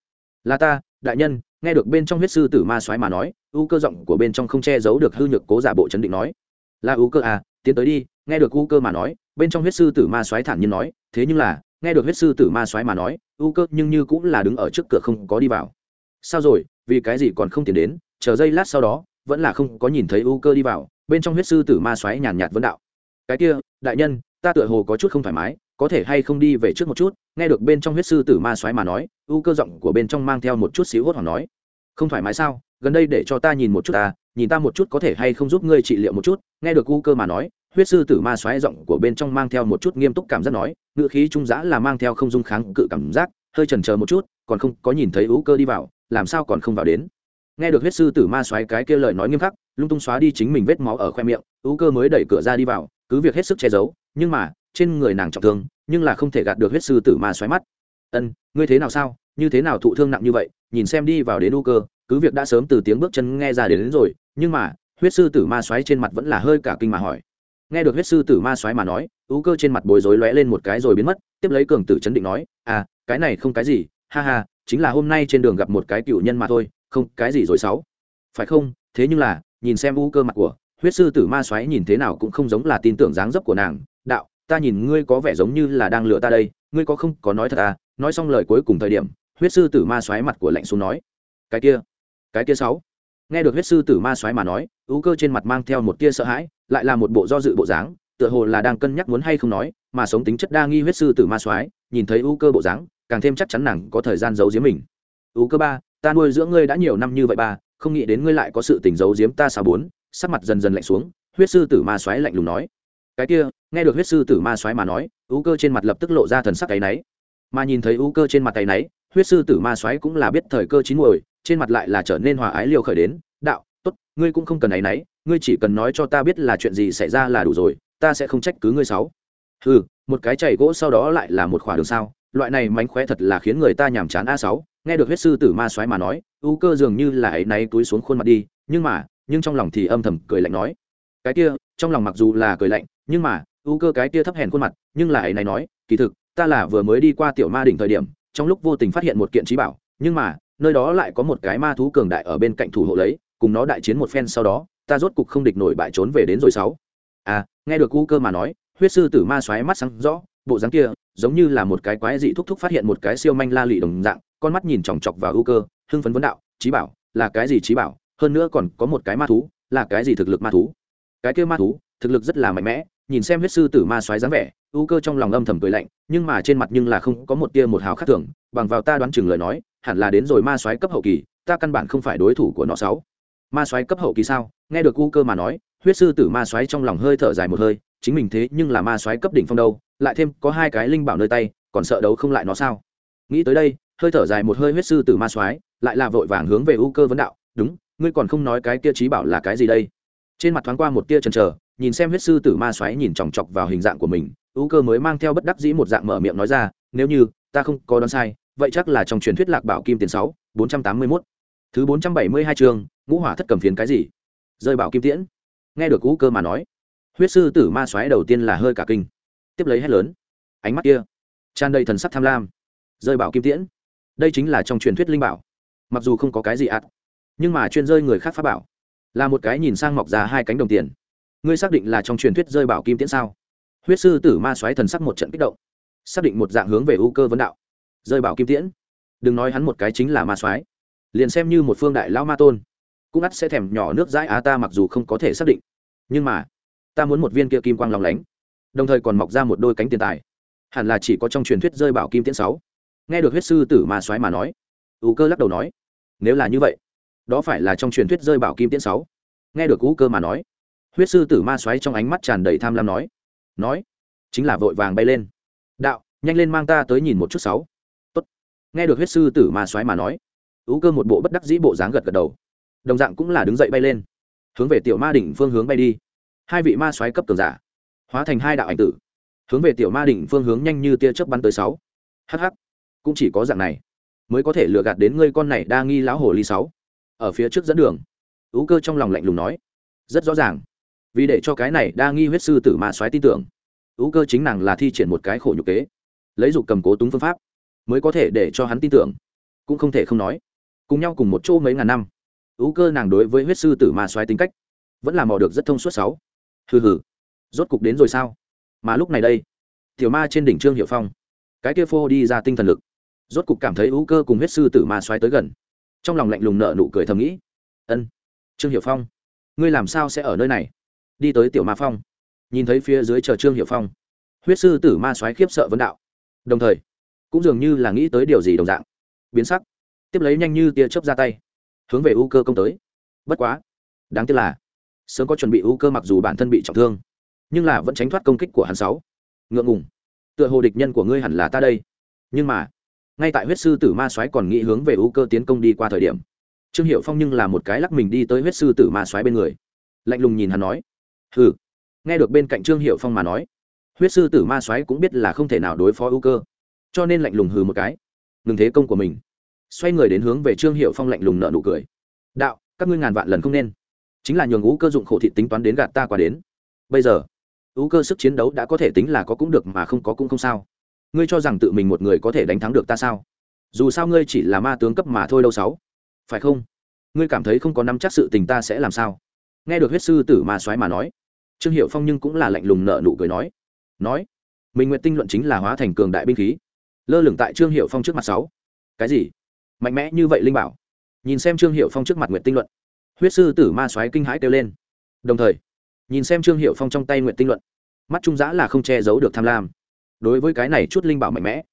là ta, đại nhân, nghe được bên trong huyết sư tử ma xoáy mà nói, ưu cơ giọng của bên trong không che giấu được hư nhược cố giả bộ chấn định nói. Là ưu cơ à tiến tới đi, nghe được ưu cơ mà nói, bên trong huyết sư tử ma xoáy thản nhiên nói, thế nhưng là, nghe được huyết sư tử ma xoáy mà nói, ưu cơ nhưng như cũng là đứng ở trước cửa không có đi vào. Sao rồi, vì cái gì còn không tiến đến, chờ giây lát sau đó, vẫn là không có nhìn thấy ưu cơ đi vào, bên trong huyết sư tử ma xoáy nhàn nhạt vấn đạo. Cái kia, đại nhân, ta tựa hồ có chút không thoải mái, có thể hay không đi về trước một chút? Nghe được bên trong huyết sư tử ma xoáy mà nói, ưu cơ giọng của bên trong mang theo một chút xíu hốt hoảng nói, không thoải mái sao? Gần đây để cho ta nhìn một chút ta nhìn ta một chút có thể hay không giúp ngươi trị liệu một chút. Nghe được ưu cơ mà nói, huyết sư tử ma xoáy giọng của bên trong mang theo một chút nghiêm túc cảm giác nói, ngữ khí trung giã là mang theo không dung kháng cự cảm giác, hơi chần chờ một chút, còn không có nhìn thấy ưu cơ đi vào, làm sao còn không vào đến? Nghe được huyết sư tử ma xoáy cái kia lời nói nghiêm khắc, lung tung xóa đi chính mình vết máu ở khoe miệng, ưu cơ mới đẩy cửa ra đi vào, cứ việc hết sức che giấu, nhưng mà, trên người nàng trọng thương nhưng là không thể gạt được huyết sư tử ma xoáy mắt. Ân ngươi thế nào sao? Như thế nào thụ thương nặng như vậy? Nhìn xem đi vào đến U cơ cứ việc đã sớm từ tiếng bước chân nghe ra đến, đến rồi nhưng mà huyết sư tử ma xoáy trên mặt vẫn là hơi cả kinh mà hỏi. Nghe được huyết sư tử ma xoáy mà nói U cơ trên mặt bối rối lóe lên một cái rồi biến mất tiếp lấy cường tử chấn định nói à cái này không cái gì ha ha chính là hôm nay trên đường gặp một cái cựu nhân mà thôi không cái gì rồi sáu? Phải không? Thế nhưng là nhìn xem u cơ mặt của huyết sư tử ma xoáy nhìn thế nào cũng không giống là tin tưởng dáng dấp của nàng ta nhìn ngươi có vẻ giống như là đang lừa ta đây, ngươi có không, có nói thật à? Nói xong lời cuối cùng thời điểm, huyết sư tử ma xoáy mặt của lạnh xuống nói, cái kia cái kia sáu. Nghe được huyết sư tử ma xoáy mà nói, ưu cơ trên mặt mang theo một tia sợ hãi, lại là một bộ do dự bộ dáng, tựa hồ là đang cân nhắc muốn hay không nói, mà sống tính chất đa nghi huyết sư tử ma xoáy, nhìn thấy ưu cơ bộ dáng, càng thêm chắc chắn nàng có thời gian giấu giếm mình. Ưu cơ ba, ta nuôi dưỡng ngươi đã nhiều năm như vậy ba, không nghĩ đến ngươi lại có sự tình giấu giếm ta sao bốn? Sắc mặt dần dần lạnh xuống, huyết sư tử ma xoáy lạnh lùng nói cái kia, nghe được huyết sư tử ma xoáy mà nói, ưu cơ trên mặt lập tức lộ ra thần sắc cái náy. Mà nhìn thấy ưu cơ trên mặt tay náy, huyết sư tử ma xoáy cũng là biết thời cơ chín muồi, trên mặt lại là trở nên hòa ái liều khởi đến, đạo, tốt, ngươi cũng không cần áy náy, ngươi chỉ cần nói cho ta biết là chuyện gì xảy ra là đủ rồi, ta sẽ không trách cứ ngươi sáu. Ừ một cái chảy gỗ sau đó lại là một khỏa đường sao, loại này mánh khóe thật là khiến người ta nhàm chán a sáu. Nghe được huyết sư tử ma xoáy mà nói, ưu cơ dường như là ấy náy túi xuống khuôn mặt đi, nhưng mà, nhưng trong lòng thì âm thầm cười lạnh nói, cái kia, trong lòng mặc dù là cười lạnh nhưng mà U cơ cái kia thấp hèn khuôn mặt, nhưng là ấy này nói, kỳ thực, ta là vừa mới đi qua tiểu ma đỉnh thời điểm, trong lúc vô tình phát hiện một kiện trí bảo, nhưng mà, nơi đó lại có một cái ma thú cường đại ở bên cạnh thủ hộ lấy, cùng nó đại chiến một phen sau đó, ta rốt cục không địch nổi bại trốn về đến rồi sáu. À nghe được u cơ mà nói, huyết sư tử ma xoáy mắt sáng rõ, bộ dáng kia, giống như là một cái quái dị thúc thúc phát hiện một cái siêu manh la lị đồng dạng, con mắt nhìn chòng chọc vào u cơ, hưng phấn vấn đạo trí bảo, là cái gì trí bảo? Hơn nữa còn có một cái ma thú, là cái gì thực lực ma thú? Cái kia ma thú, thực lực rất là mạnh mẽ nhìn xem huyết sư tử ma xoáy dáng vẻ u cơ trong lòng âm thầm cười lạnh nhưng mà trên mặt nhưng là không có một tia một hào khác thường bằng vào ta đoán chừng lời nói hẳn là đến rồi ma xoáy cấp hậu kỳ ta căn bản không phải đối thủ của nó sáu. Ma xoáy cấp hậu kỳ sao? Nghe được u cơ mà nói huyết sư tử ma xoáy trong lòng hơi thở dài một hơi chính mình thế nhưng là ma xoáy cấp đỉnh phong đâu lại thêm có hai cái linh bảo nơi tay còn sợ đấu không lại nó sao? Nghĩ tới đây hơi thở dài một hơi huyết sư tử ma xoáy, lại là vội vàng hướng về u cơ vấn đạo đúng ngươi còn không nói cái kia trí bảo là cái gì đây? Trên mặt thoáng qua một tia chần chờ nhìn xem huyết sư tử ma xoáy nhìn chòng chọc vào hình dạng của mình u cơ mới mang theo bất đắc dĩ một dạng mở miệng nói ra, nếu như ta không có đoán sai, vậy chắc là trong truyền thuyết lạc bảo kim tiền sáu, bốn trăm tám mươi mốt. Thứ bốn trăm bảy mươi hai chương, ngũ hỏa thất cầm phiến cái gì? Rơi bảo kim tiễn. Nghe được u cơ mà nói, huyết sư tử ma xoáy đầu tiên là hơi cả kinh, tiếp lấy hét lớn, ánh mắt kia tràn đầy thần sắc tham lam. Rơi bảo kim tiễn, đây chính là trong truyền thuyết linh bảo, mặc dù không có cái gì ạt nhưng mà chuyên rơi người khác phá bảo, là một cái nhìn sang mọc ra hai cánh đồng tiền ngươi xác định là trong truyền thuyết rơi bảo kim tiễn sao? Huyết sư tử ma xoáy thần sắc một trận kích động, xác định một dạng hướng về u cơ vấn đạo. Rơi bảo kim tiễn? Đừng nói hắn một cái chính là ma xoáy, liền xem như một phương đại lao ma tôn, cũng ắt sẽ thèm nhỏ nước dãi á ta mặc dù không có thể xác định. Nhưng mà, ta muốn một viên kia kim quang lòng lánh, đồng thời còn mọc ra một đôi cánh tiền tài. Hẳn là chỉ có trong truyền thuyết rơi bảo kim tiễn sáu. Nghe được huyết sư tử ma xoáy mà nói ưu cơ lắc đầu nói, nếu là như vậy, đó phải là trong truyền thuyết rơi bảo kim tiễn sáu. Nghe được ưu cơ mà nói huyết sư tử ma xoáy trong ánh mắt tràn đầy tham lam nói nói, chính là vội vàng bay lên. Đạo, nhanh lên mang ta tới nhìn một chút sáu. Tốt. Nghe được huyết sư tử ma xoáy mà nói ú cơ một bộ bất đắc dĩ bộ dáng gật gật đầu, đồng dạng cũng là đứng dậy bay lên, hướng về tiểu ma đỉnh phương hướng bay đi. Hai vị ma xoáy cấp cường giả, hóa thành hai đạo ảnh tử, hướng về tiểu ma đỉnh phương hướng nhanh như tia chớp bắn tới sáu. Hh cũng chỉ có dạng này, mới có thể lừa gạt đến ngươi con này đa nghi lão hồ ly sáu. Ở phía trước dẫn đường ú cơ trong lòng lạnh lùng nói, rất rõ ràng vì để cho cái này đa nghi huyết sư tử ma xoáy tin tưởng. Ú cơ chính nàng là thi triển một cái khổ nhục kế, lấy dục cầm cố túng phương pháp, mới có thể để cho hắn tin tưởng, cũng không thể không nói. Cùng nhau cùng một chỗ mấy ngàn năm, ú cơ nàng đối với huyết sư tử ma xoáy tính cách, vẫn là mò được rất thông suốt sáu. Hừ hừ, rốt cục đến rồi sao? Mà lúc này đây, tiểu ma trên đỉnh trương hiệu phong, cái kia phô đi ra tinh thần lực, rốt cục cảm thấy ú cơ cùng huyết sư tử ma xoáy tới gần. Trong lòng lạnh lùng nợ nụ cười thầm nghĩ, ân, trương hiệu phong, ngươi làm sao sẽ ở nơi này? Đi tới tiểu ma phong, nhìn thấy phía dưới chờ trương hiệu phong. Huyết sư tử ma soái khiếp sợ vấn đạo. Đồng thời, cũng dường như là nghĩ tới điều gì đồng dạng. Biến sắc, tiếp lấy nhanh như tia chớp ra tay, hướng về u cơ công tới. Bất quá, đáng tiếc là, sớm có chuẩn bị u cơ mặc dù bản thân bị trọng thương, nhưng là vẫn tránh thoát công kích của hắn sáu. Ngượng ngùng. Tựa hồ địch nhân của ngươi hẳn là ta đây. Nhưng mà, ngay tại huyết sư tử ma soái còn nghĩ hướng về u cơ tiến công đi qua thời điểm, trương hiệu phong nhưng là một cái lắc mình đi tới huyết sư tử ma soái bên người. Lạnh lùng nhìn hắn nói hừ. Nghe được bên cạnh trương hiệu phong mà nói, huyết sư tử ma soái cũng biết là không thể nào đối phó ưu cơ, cho nên lạnh lùng hừ một cái. Ngừng thế công của mình. Xoay người đến hướng về trương hiệu phong lạnh lùng nợ nụ cười. Đạo, các ngươi ngàn vạn lần không nên. Chính là nhường ưu cơ dụng khổ thị tính toán đến gạt ta qua đến. Bây giờ, ưu cơ sức chiến đấu đã có thể tính là có cũng được mà không có cũng không sao. Ngươi cho rằng tự mình một người có thể đánh thắng được ta sao? Dù sao ngươi chỉ là ma tướng cấp mà thôi đâu sáu. Phải không? Ngươi cảm thấy không có nắm chắc sự tình ta sẽ làm sao? Nghe được huyết sư tử ma soái mà nói trương hiệu phong nhưng cũng là lạnh lùng nợ nụ cười nói nói, minh nguyện tinh luận chính là hóa thành cường đại binh khí. Lơ lửng tại trương hiệu phong trước mặt sáu. Cái gì? Mạnh mẽ như vậy linh bảo? Nhìn xem trương hiệu phong trước mặt nguyện tinh luận, huyết sư tử ma soái kinh hãi kêu lên. Đồng thời, nhìn xem trương hiệu phong trong tay nguyện tinh luận, mắt trung giã là không che giấu được tham lam. Đối với cái này chút linh bảo mạnh mẽ,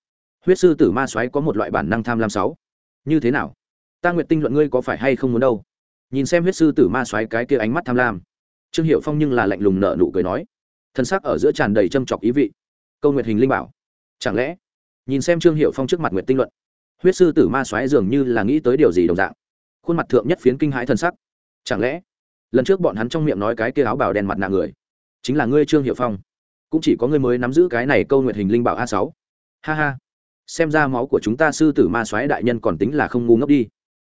huyết sư tử ma soái có một loại bản năng tham lam sáu. Như thế nào? Ta nguyện tinh luận ngươi có phải hay không muốn đâu? Nhìn xem huyết sư tử ma soái cái kia ánh mắt tham lam trương hiệu phong nhưng là lạnh lùng nợ nụ cười nói, thân xác ở giữa tràn đầy châm chọc ý vị. Câu nguyện hình linh bảo, chẳng lẽ, nhìn xem trương hiệu phong trước mặt nguyện tinh luận, huyết sư tử ma soái dường như là nghĩ tới điều gì đồng dạng. Khuôn mặt thượng nhất phiến kinh hãi thân sắc. Chẳng lẽ, lần trước bọn hắn trong miệng nói cái kia áo bào đen mặt nạ người, chính là ngươi trương hiệu phong? Cũng chỉ có ngươi mới nắm giữ cái này câu nguyện hình linh bảo a sáu. Ha ha. Xem ra máu của chúng ta sư tử ma soái đại nhân còn tính là không ngu ngốc đi.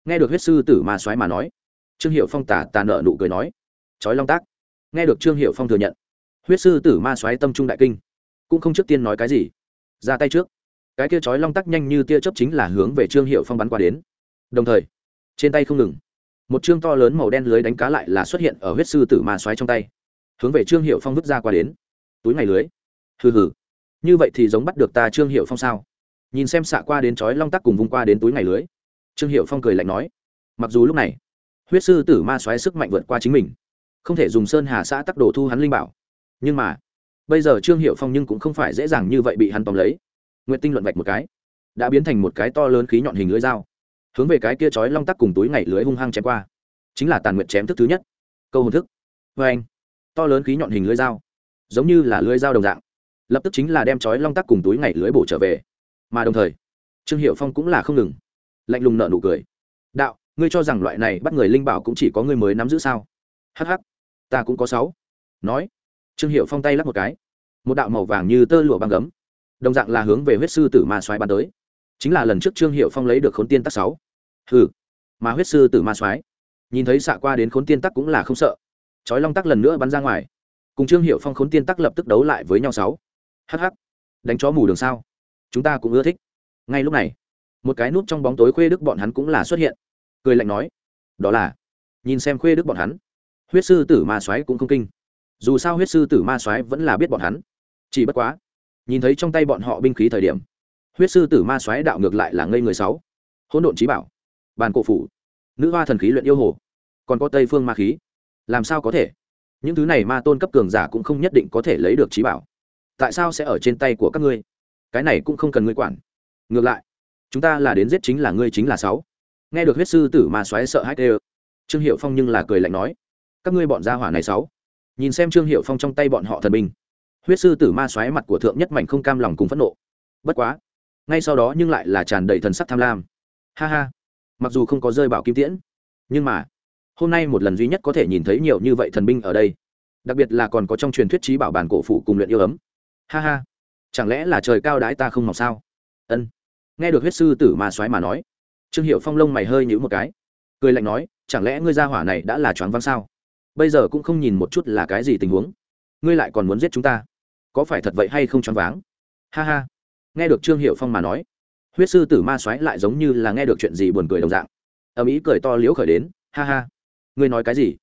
Nghe được huyết sư tử ma soái mà nói, trương hiệu phong tả tà nợ nụ cười nói, chói long tác nghe được trương hiệu phong thừa nhận, huyết sư tử ma xoáy tâm trung đại kinh, cũng không trước tiên nói cái gì, ra tay trước. Cái kia chói long tắc nhanh như tia chớp chính là hướng về trương hiệu phong bắn qua đến. Đồng thời, trên tay không ngừng, một chương to lớn màu đen lưới đánh cá lại là xuất hiện ở huyết sư tử ma xoáy trong tay, hướng về trương hiệu phong vứt ra qua đến. Túi ngày lưới. Hừ hừ. Như vậy thì giống bắt được ta trương hiệu phong sao? Nhìn xem xạ qua đến chói long tắc cùng vung qua đến túi ngày lưới, trương hiệu phong cười lạnh nói. Mặc dù lúc này, huyết sư tử ma xoáy sức mạnh vượt qua chính mình không thể dùng sơn hà xã tắc đồ thu hắn linh bảo. Nhưng mà, bây giờ trương hiệu phong nhưng cũng không phải dễ dàng như vậy bị hắn tóm lấy. Nguyện tinh luận vạch một cái, đã biến thành một cái to lớn khí nhọn hình lưới dao. Hướng về cái kia chói long tắc cùng túi ngày lưới hung hăng chém qua. Chính là tàn nguyện chém thức thứ nhất. Câu hồn thức. Vê anh, to lớn khí nhọn hình lưới dao, giống như là lưới dao đồng dạng, lập tức chính là đem chói long tắc cùng túi ngày lưới bổ trở về. Mà đồng thời, trương hiệu phong cũng là không ngừng, lạnh lùng nợ nụ cười. Đạo, ngươi cho rằng loại này bắt người linh bảo cũng chỉ có ngươi mới nắm giữ sao? Hh ta cũng có sáu. Nói, trương hiệu phong tay lắp một cái. Một đạo màu vàng như tơ lụa băng gấm. Đồng dạng là hướng về huyết sư tử ma xoáy bắn tới. Chính là lần trước trương hiệu phong lấy được khốn tiên tắc sáu. Ừ mà huyết sư tử ma xoáy nhìn thấy xạ qua đến khốn tiên tắc cũng là không sợ. Chói long tắc lần nữa bắn ra ngoài. Cùng trương hiệu phong khốn tiên tắc lập tức đấu lại với nhau sáu. Hh đánh chó mù đường sao? Chúng ta cũng ưa thích. Ngay lúc này, một cái nút trong bóng tối khuê đức bọn hắn cũng là xuất hiện. Cười lạnh nói, đó là, nhìn xem khuê đức bọn hắn huyết sư tử ma soái cũng không kinh. Dù sao huyết sư tử ma soái vẫn là biết bọn hắn. Chỉ bất quá, nhìn thấy trong tay bọn họ binh khí thời điểm, huyết sư tử ma xoáy đạo ngược lại là ngây người sáu. Hỗn độn trí bảo, bàn cổ phủ, nữ hoa thần khí luyện yêu hồ, còn có tây phương ma khí. Làm sao có thể? Những thứ này ma tôn cấp cường giả cũng không nhất định có thể lấy được trí bảo. Tại sao sẽ ở trên tay của các ngươi? Cái này cũng không cần ngươi quản. Ngược lại, chúng ta là đến giết chính là ngươi chính là sáu. Nghe được huyết sư tử ma xoáy sợ hãi tê trương hiệu phong nhưng là cười lạnh nói các ngươi bọn gia hỏa này sáu. Nhìn xem trương hiệu phong trong tay bọn họ thần binh. Huyết sư tử ma xoáy mặt của thượng nhất mảnh không cam lòng cùng phẫn nộ. Bất quá, ngay sau đó nhưng lại là tràn đầy thần sắc tham lam. Ha ha, mặc dù không có rơi bảo kim tiễn, nhưng mà, hôm nay một lần duy nhất có thể nhìn thấy nhiều như vậy thần binh ở đây. Đặc biệt là còn có trong truyền thuyết trí bảo bản cổ phụ cùng luyện yêu ấm. Ha ha, chẳng lẽ là trời cao đái ta không mọc sao? Ân. Nghe được huyết sư tử ma xoáy mà nói, trương hiệu phong lông mày hơi nhữ một cái. Cười lạnh nói, chẳng lẽ ngươi gia hỏa này đã là choáng váng sao? Bây giờ cũng không nhìn một chút là cái gì tình huống. Ngươi lại còn muốn giết chúng ta? Có phải thật vậy hay không choáng váng? Ha ha. Nghe được trương hiệu phong mà nói, huyết sư tử ma xoáy lại giống như là nghe được chuyện gì buồn cười đồng dạng. Ầm ĩ cười to liễu khởi đến, ha ha. Ngươi nói cái gì?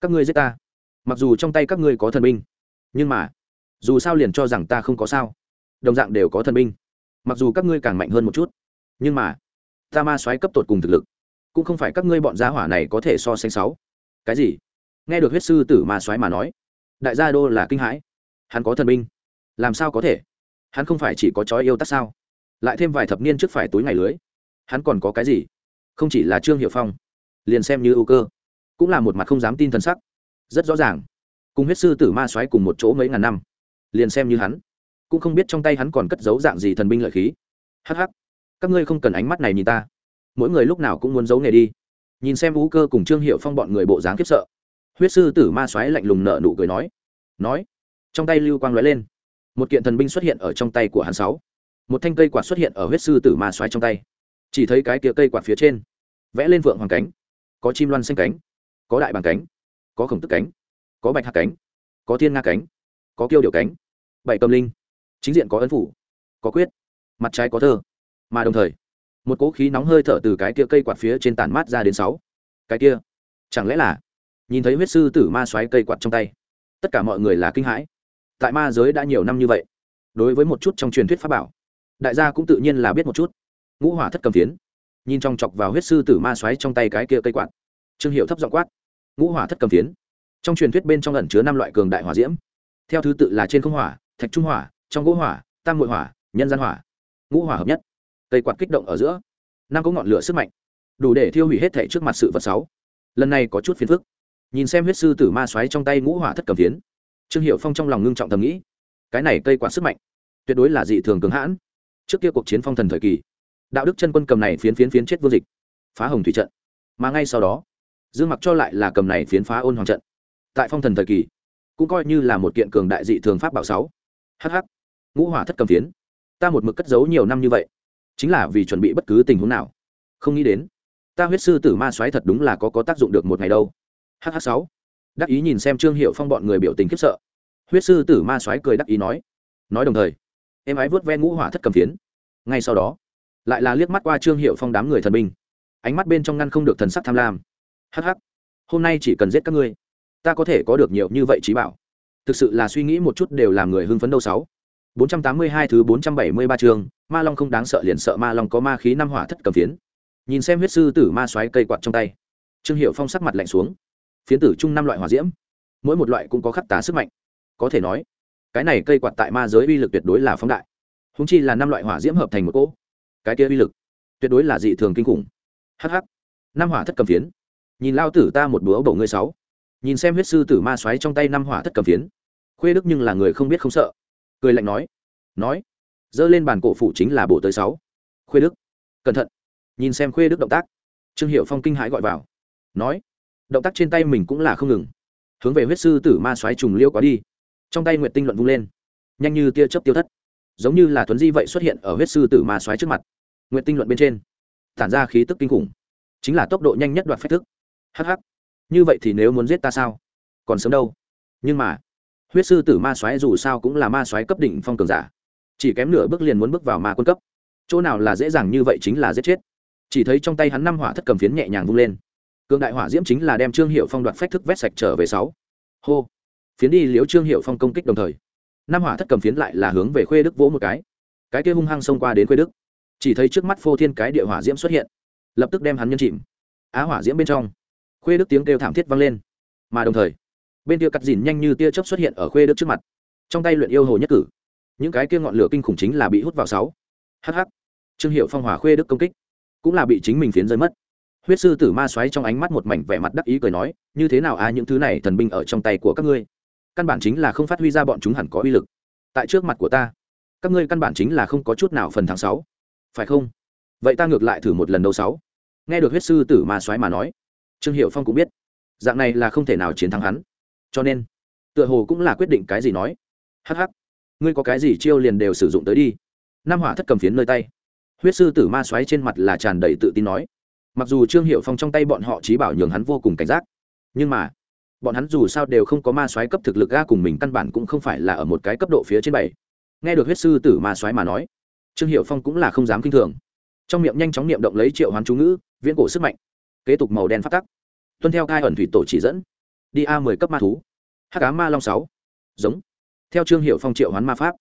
Các ngươi giết ta. Mặc dù trong tay các ngươi có thần binh, nhưng mà, dù sao liền cho rằng ta không có sao. Đồng dạng đều có thần binh. Mặc dù các ngươi càng mạnh hơn một chút, nhưng mà, ta ma xoáy cấp tột cùng thực lực, cũng không phải các ngươi bọn gia hỏa này có thể so sánh sáu. Cái gì? Nghe được huyết sư tử ma soái mà nói, đại gia đô là kinh hãi. Hắn có thần binh, làm sao có thể? Hắn không phải chỉ có chói yêu tắc sao? Lại thêm vài thập niên trước phải túi ngày lưới. Hắn còn có cái gì? Không chỉ là trương hiệu phong, liền xem như ưu cơ, cũng là một mặt không dám tin t sắc. Rất rõ ràng, cùng huyết sư tử ma xoáy cùng một chỗ mấy ngàn năm, liền xem như hắn. Cũng không biết trong tay hắn còn cất giấu dạng gì thần binh lợi khí. Hh các ngươi không cần ánh mắt này nhìn ta. Mỗi người lúc nào cũng muốn giấu nghề đi. Nhìn xem ưu cơ cùng trương hiệu phong bọn người bộ dáng khiếp sợ huyết sư tử ma xoáy lạnh lùng nợ nụ cười nói. Nói, trong tay lưu quang lóe lên. Một kiện thần binh xuất hiện ở trong tay của hắn sáu. Một thanh cây quạt xuất hiện ở huyết sư tử ma xoáy trong tay. Chỉ thấy cái kia cây quạt phía trên, vẽ lên vượng hoàng cánh. Có chim loan xanh cánh, có đại bằng cánh, có khổng tức cánh, có bạch hạc cánh, có thiên nga cánh, có kiêu điệu cánh, bảy cầm linh. Chính diện có ấn phủ, có quyết, mặt trái có thơ. Mà đồng thời, một cỗ khí nóng hơi thở từ cái kia cây quạt phía trên tàn mát ra đến sáu. Cái kia, chẳng lẽ là nhìn thấy huyết sư tử ma xoáy cây quạt trong tay. Tất cả mọi người là kinh hãi. Tại ma giới đã nhiều năm như vậy, đối với một chút trong truyền thuyết pháp bảo, đại gia cũng tự nhiên là biết một chút. Ngũ hỏa thất cầm phiến. Nhìn trong chọc vào huyết sư tử ma xoáy trong tay cái kia cây quạt. Trương hiệu thấp giọng quát. Ngũ hỏa thất cầm phiến. Trong truyền thuyết bên trong ẩn chứa năm loại cường đại hỏa diễm. Theo thứ tự là trên không hỏa, thạch trung hỏa, trong gỗ hỏa, tam hội hỏa, nhân gian hỏa. Ngũ hỏa hợp nhất. Cây quạt kích động ở giữa. Năm có ngọn lửa sức mạnh. Đủ để thiêu hủy hết thể trước mặt sự vật sáu lần này có chút phiền phức nhìn xem huyết sư tử ma xoáy trong tay ngũ hỏa thất cầm phiến. Trương hiệu phong trong lòng ngưng trọng thầm nghĩ, cái này cây quạt sức mạnh, tuyệt đối là dị thường cường hãn. Trước kia cuộc chiến phong thần thời kỳ, đạo đức chân quân cầm này phiến phiến phiến chết vương dịch, phá hồng thủy trận. Mà ngay sau đó, dương mặc cho lại là cầm này phiến phá ôn hoàng trận. Tại phong thần thời kỳ, cũng coi như là một kiện cường đại dị thường pháp bảo sáu. Hh ngũ hỏa thất cầm phiến, ta một mực cất giấu nhiều năm như vậy, chính là vì chuẩn bị bất cứ tình huống nào. Không nghĩ đến, ta huyết sư tử ma xoáy thật đúng là có có tác dụng được một ngày đâu hh sáu. Đắc ý nhìn xem trương hiệu phong bọn người biểu tình khiếp sợ. Huyết sư tử ma xoáy cười đắc ý nói. Nói đồng thời em ái vớt ven ngũ hỏa thất cầm phiến. Ngay sau đó lại là liếc mắt qua trương hiệu phong đám người thần binh. Ánh mắt bên trong ngăn không được thần sắc tham lam. Hh hôm nay chỉ cần giết các ngươi ta có thể có được nhiều như vậy trí bảo. Thực sự là suy nghĩ một chút đều làm người hưng phấn đâu sáu. 482 thứ 473 chương, Ma Long không đáng sợ liền sợ Ma Long có ma khí năm hỏa thất cầm phiến. Nhìn xem huyết sư tử ma xoáy cây quạt trong tay, Trương Hiểu Phong sắc mặt lạnh xuống. Phiến tử chung năm loại hỏa diễm, mỗi một loại cũng có khắc tá sức mạnh. Có thể nói, cái này cây quạt tại ma giới uy lực tuyệt đối là phóng đại. Húng chi là năm loại hỏa diễm hợp thành một cỗ. Cái kia uy lực, tuyệt đối là dị thường kinh khủng. Hắc hắc. Năm hỏa thất cầm phiến. Nhìn lao tử ta một búa bổ ngươi sáu. Nhìn xem huyết sư tử ma xoáy trong tay năm hỏa thất cầm phiến. Khuê Đức nhưng là người không biết không sợ cười lạnh nói nói dơ lên bàn cổ phủ chính là bộ tới sáu khuê đức cẩn thận nhìn xem khuê đức động tác trương hiệu phong kinh hãi gọi vào nói động tác trên tay mình cũng là không ngừng. Hướng về huyết sư tử ma xoáy trùng liêu quá đi. Trong tay nguyệt tinh luận vung lên. Nhanh như tia chớp tiêu thất. Giống như là tuấn di vậy xuất hiện ở huyết sư tử ma xoáy trước mặt. Nguyệt tinh luận bên trên. Tản ra khí tức kinh khủng. Chính là tốc độ nhanh nhất đoạt phách thức. Hh như vậy thì nếu muốn giết ta sao? Còn sớm đâu. Nhưng mà, huyết sư tử ma xoáy dù sao cũng là ma xoáy cấp đỉnh phong cường giả. Chỉ kém nửa bước liền muốn bước vào ma quân cấp. Chỗ nào là dễ dàng như vậy chính là giết chết. Chỉ thấy trong tay hắn năm hỏa thất cầm phiến nhẹ nhàng vung lên cường đại hỏa diễm chính là đem trương hiệu phong đoạt phách thức vét sạch trở về sáu. Hô. Phiến đi liếu trương hiệu phong công kích đồng thời, năm hỏa thất cầm phiến lại là hướng về khuê đức vỗ một cái. Cái kia hung hăng xông qua đến khuê đức. Chỉ thấy trước mắt phô thiên cái địa hỏa diễm xuất hiện, lập tức đem hắn nhân chìm. Á hỏa diễm bên trong, khuê đức tiếng kêu thảm thiết vang lên. Mà đồng thời, bên kia cắt dìn nhanh như tia chớp xuất hiện ở khuê đức trước mặt. Trong tay luyện yêu hồ nhất cử. Những cái kia ngọn lửa kinh khủng chính là bị hút vào sáu. Hh trương hiệu phong hỏa khuê đức công kích, cũng là bị chính mình phiến rơi mất huyết sư tử ma xoáy trong ánh mắt một mảnh vẻ mặt đắc ý cười nói, như thế nào à những thứ này thần binh ở trong tay của các ngươi? Căn bản chính là không phát huy ra bọn chúng hẳn có uy lực. Tại trước mặt của ta, các ngươi căn bản chính là không có chút nào phần thắng sáu. Phải không? Vậy ta ngược lại thử một lần đầu sáu. Nghe được huyết sư tử ma xoáy mà nói, trương hiệu phong cũng biết, dạng này là không thể nào chiến thắng hắn. Cho nên, tựa hồ cũng là quyết định cái gì nói hh ngươi có cái gì chiêu liền đều sử dụng tới đi. Nam hỏa thất cầm phiến nơi tay. Huyết sư tử ma xoáy trên mặt là tràn đầy tự tin nói mặc dù trương hiệu phong trong tay bọn họ trí bảo nhường hắn vô cùng cảnh giác, nhưng mà, bọn hắn dù sao đều không có ma xoáy cấp thực lực ga cùng mình căn bản cũng không phải là ở một cái cấp độ phía trên bảy. Nghe được huyết sư tử ma xoáy mà nói, trương hiệu phong cũng là không dám k i n h thường. Trong miệng nhanh chóng niệm động lấy triệu hoán chú ngữ, viễn cổ sức mạnh, kế tục màu đen phát tắc. Tuân theo cai ẩn thủy tổ chỉ dẫn, đi a mười cấp ma thú. Hắc cá ma long sáu. Giống. Theo trương hiệu phong triệu hoán ma pháp,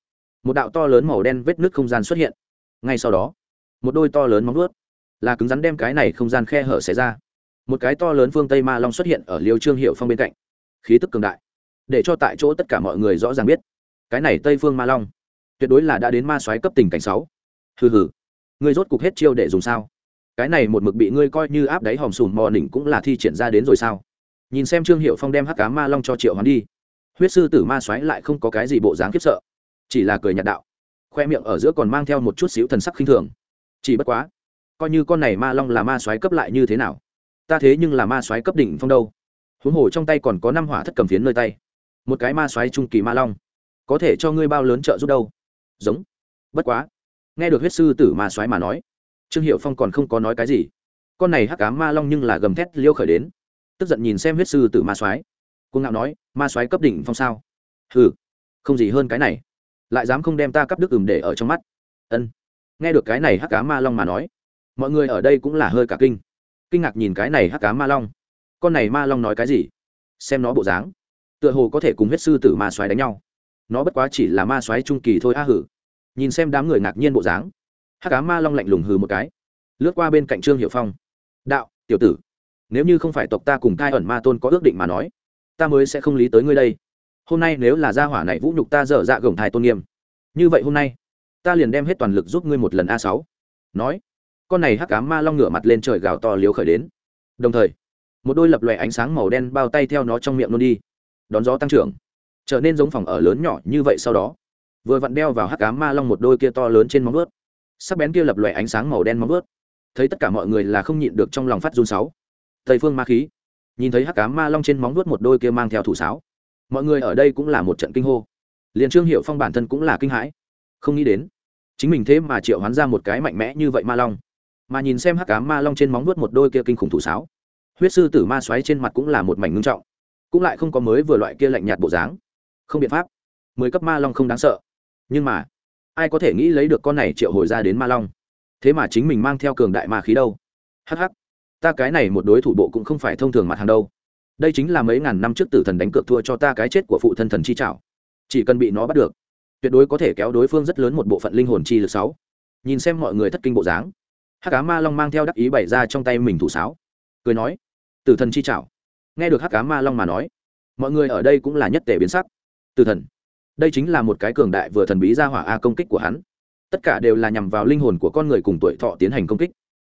một đạo to lớn màu đen vết nước không gian xuất hiện. Ngay sau đó, một đôi to lớn móng vuốt là cứng rắn đem cái này không gian khe hở xé ra. Một cái to lớn phương tây ma long xuất hiện ở liêu trương hiệu phong bên cạnh. Khí tức cường đại. Để cho tại chỗ tất cả mọi người rõ ràng biết, cái này tây phương ma long, tuyệt đối là đã đến ma soái cấp tình cảnh sáu. Hừ hừ, ngươi rốt cục hết chiêu để dùng sao? Cái này một mực bị ngươi coi như áp đáy hòm sùn mò nỉnh cũng là thi triển ra đến rồi sao? Nhìn xem trương hiệu phong đem hắc cá ma long cho triệu hắn đi. Huyết sư tử ma xoáy lại không có cái gì bộ dáng khiếp sợ, chỉ là cười nhạt đạo, khoe miệng ở giữa còn mang theo một chút xíu thần sắc khinh thường. Chỉ bất quá coi như con này ma long là ma xoáy cấp lại như thế nào? Ta thế nhưng là ma xoáy cấp đỉnh phong đâu. Huống hồ trong tay còn có năm hỏa thất cầm phiến nơi tay. Một cái ma xoáy trung kỳ ma long, có thể cho ngươi bao lớn trợ giúp đâu? Giống. Bất quá. Nghe được huyết sư tử ma xoáy mà nói, trương hiệu phong còn không có nói cái gì. Con này hắc cá ma long nhưng là gầm thét liêu khởi đến. Tức giận nhìn xem huyết sư tử ma soái. Cuồng ngạo nói, ma soái cấp đỉnh phong sao? Hừ, không gì hơn cái này. Lại dám không đem ta cấp đức ừm để ở trong mắt. Ân. Nghe được cái này hắc cá ma long mà nói mọi người ở đây cũng là hơi cả kinh. Kinh ngạc nhìn cái này hắc cá ma long. Con này ma long nói cái gì? Xem nó bộ dáng. Tựa hồ có thể cùng huyết sư tử ma xoáy đánh nhau. Nó bất quá chỉ là ma xoáy trung kỳ thôi a hử. Nhìn xem đám người ngạc nhiên bộ dáng. Hắc cá ma long lạnh lùng hừ một cái. Lướt qua bên cạnh trương hiệu phong. Đạo, tiểu tử, nếu như không phải tộc ta cùng cai ẩn ma tôn có ước định mà nói, ta mới sẽ không lý tới ngươi đây. Hôm nay nếu là gia hỏa này vũ nhục ta dở dạ gồng thai tôn nghiêm, như vậy hôm nay, ta liền đem hết toàn lực giúp ngươi một lần a sáu. Nói con này hắc cá ma long ngửa mặt lên trời gào to liếu khởi đến. Đồng thời, một đôi lập lòe ánh sáng màu đen bao tay theo nó trong miệng nôn đi, đón gió tăng trưởng, trở nên giống phòng ở lớn nhỏ như vậy sau đó. Vừa vặn đeo vào hắc cá ma long một đôi kia to lớn trên móng ướt sắc bén kia lập lòe ánh sáng màu đen móng ướt thấy tất cả mọi người là không nhịn được trong lòng phát run sáu. Tây phương ma khí. Nhìn thấy hắc cá ma long trên móng ướt một đôi kia mang theo thủ sáo. Mọi người ở đây cũng là một trận kinh hô. Liền trương hiệu phong bản thân cũng là kinh hãi. Không nghĩ đến, chính mình thế mà triệu hoán ra một cái mạnh mẽ như vậy ma long mà nhìn xem hắc cá ma long trên móng vuốt một đôi kia kinh khủng thủ sáo. Huyết sư tử ma xoáy trên mặt cũng là một mảnh ngưng trọng, cũng lại không có mới vừa loại kia lạnh nhạt bộ dáng. Không biện pháp, mười cấp ma long không đáng sợ. Nhưng mà, ai có thể nghĩ lấy được con này triệu hồi ra đến ma long? Thế mà chính mình mang theo cường đại ma khí đâu? Hh ta cái này một đối thủ bộ cũng không phải thông thường mặt hàng đâu. Đây chính là mấy ngàn năm trước tử thần đánh cược thua cho ta cái chết của phụ thân thần chi trảo. Chỉ cần bị nó bắt được, tuyệt đối có thể kéo đối phương rất lớn một bộ phận linh hồn chi lực sáu. Nhìn xem mọi người thất kinh bộ dáng hắc cá ma long mang theo đắc ý bày ra trong tay mình thủ sáo. Cười nói, tử thần chi chảo nghe được hắc cá ma long mà nói, mọi người ở đây cũng là nhất tể biến sắc. Tử thần, đây chính là một cái cường đại vừa thần bí ra hỏa a công kích của hắn. Tất cả đều là nhằm vào linh hồn của con người cùng tuổi thọ tiến hành công kích.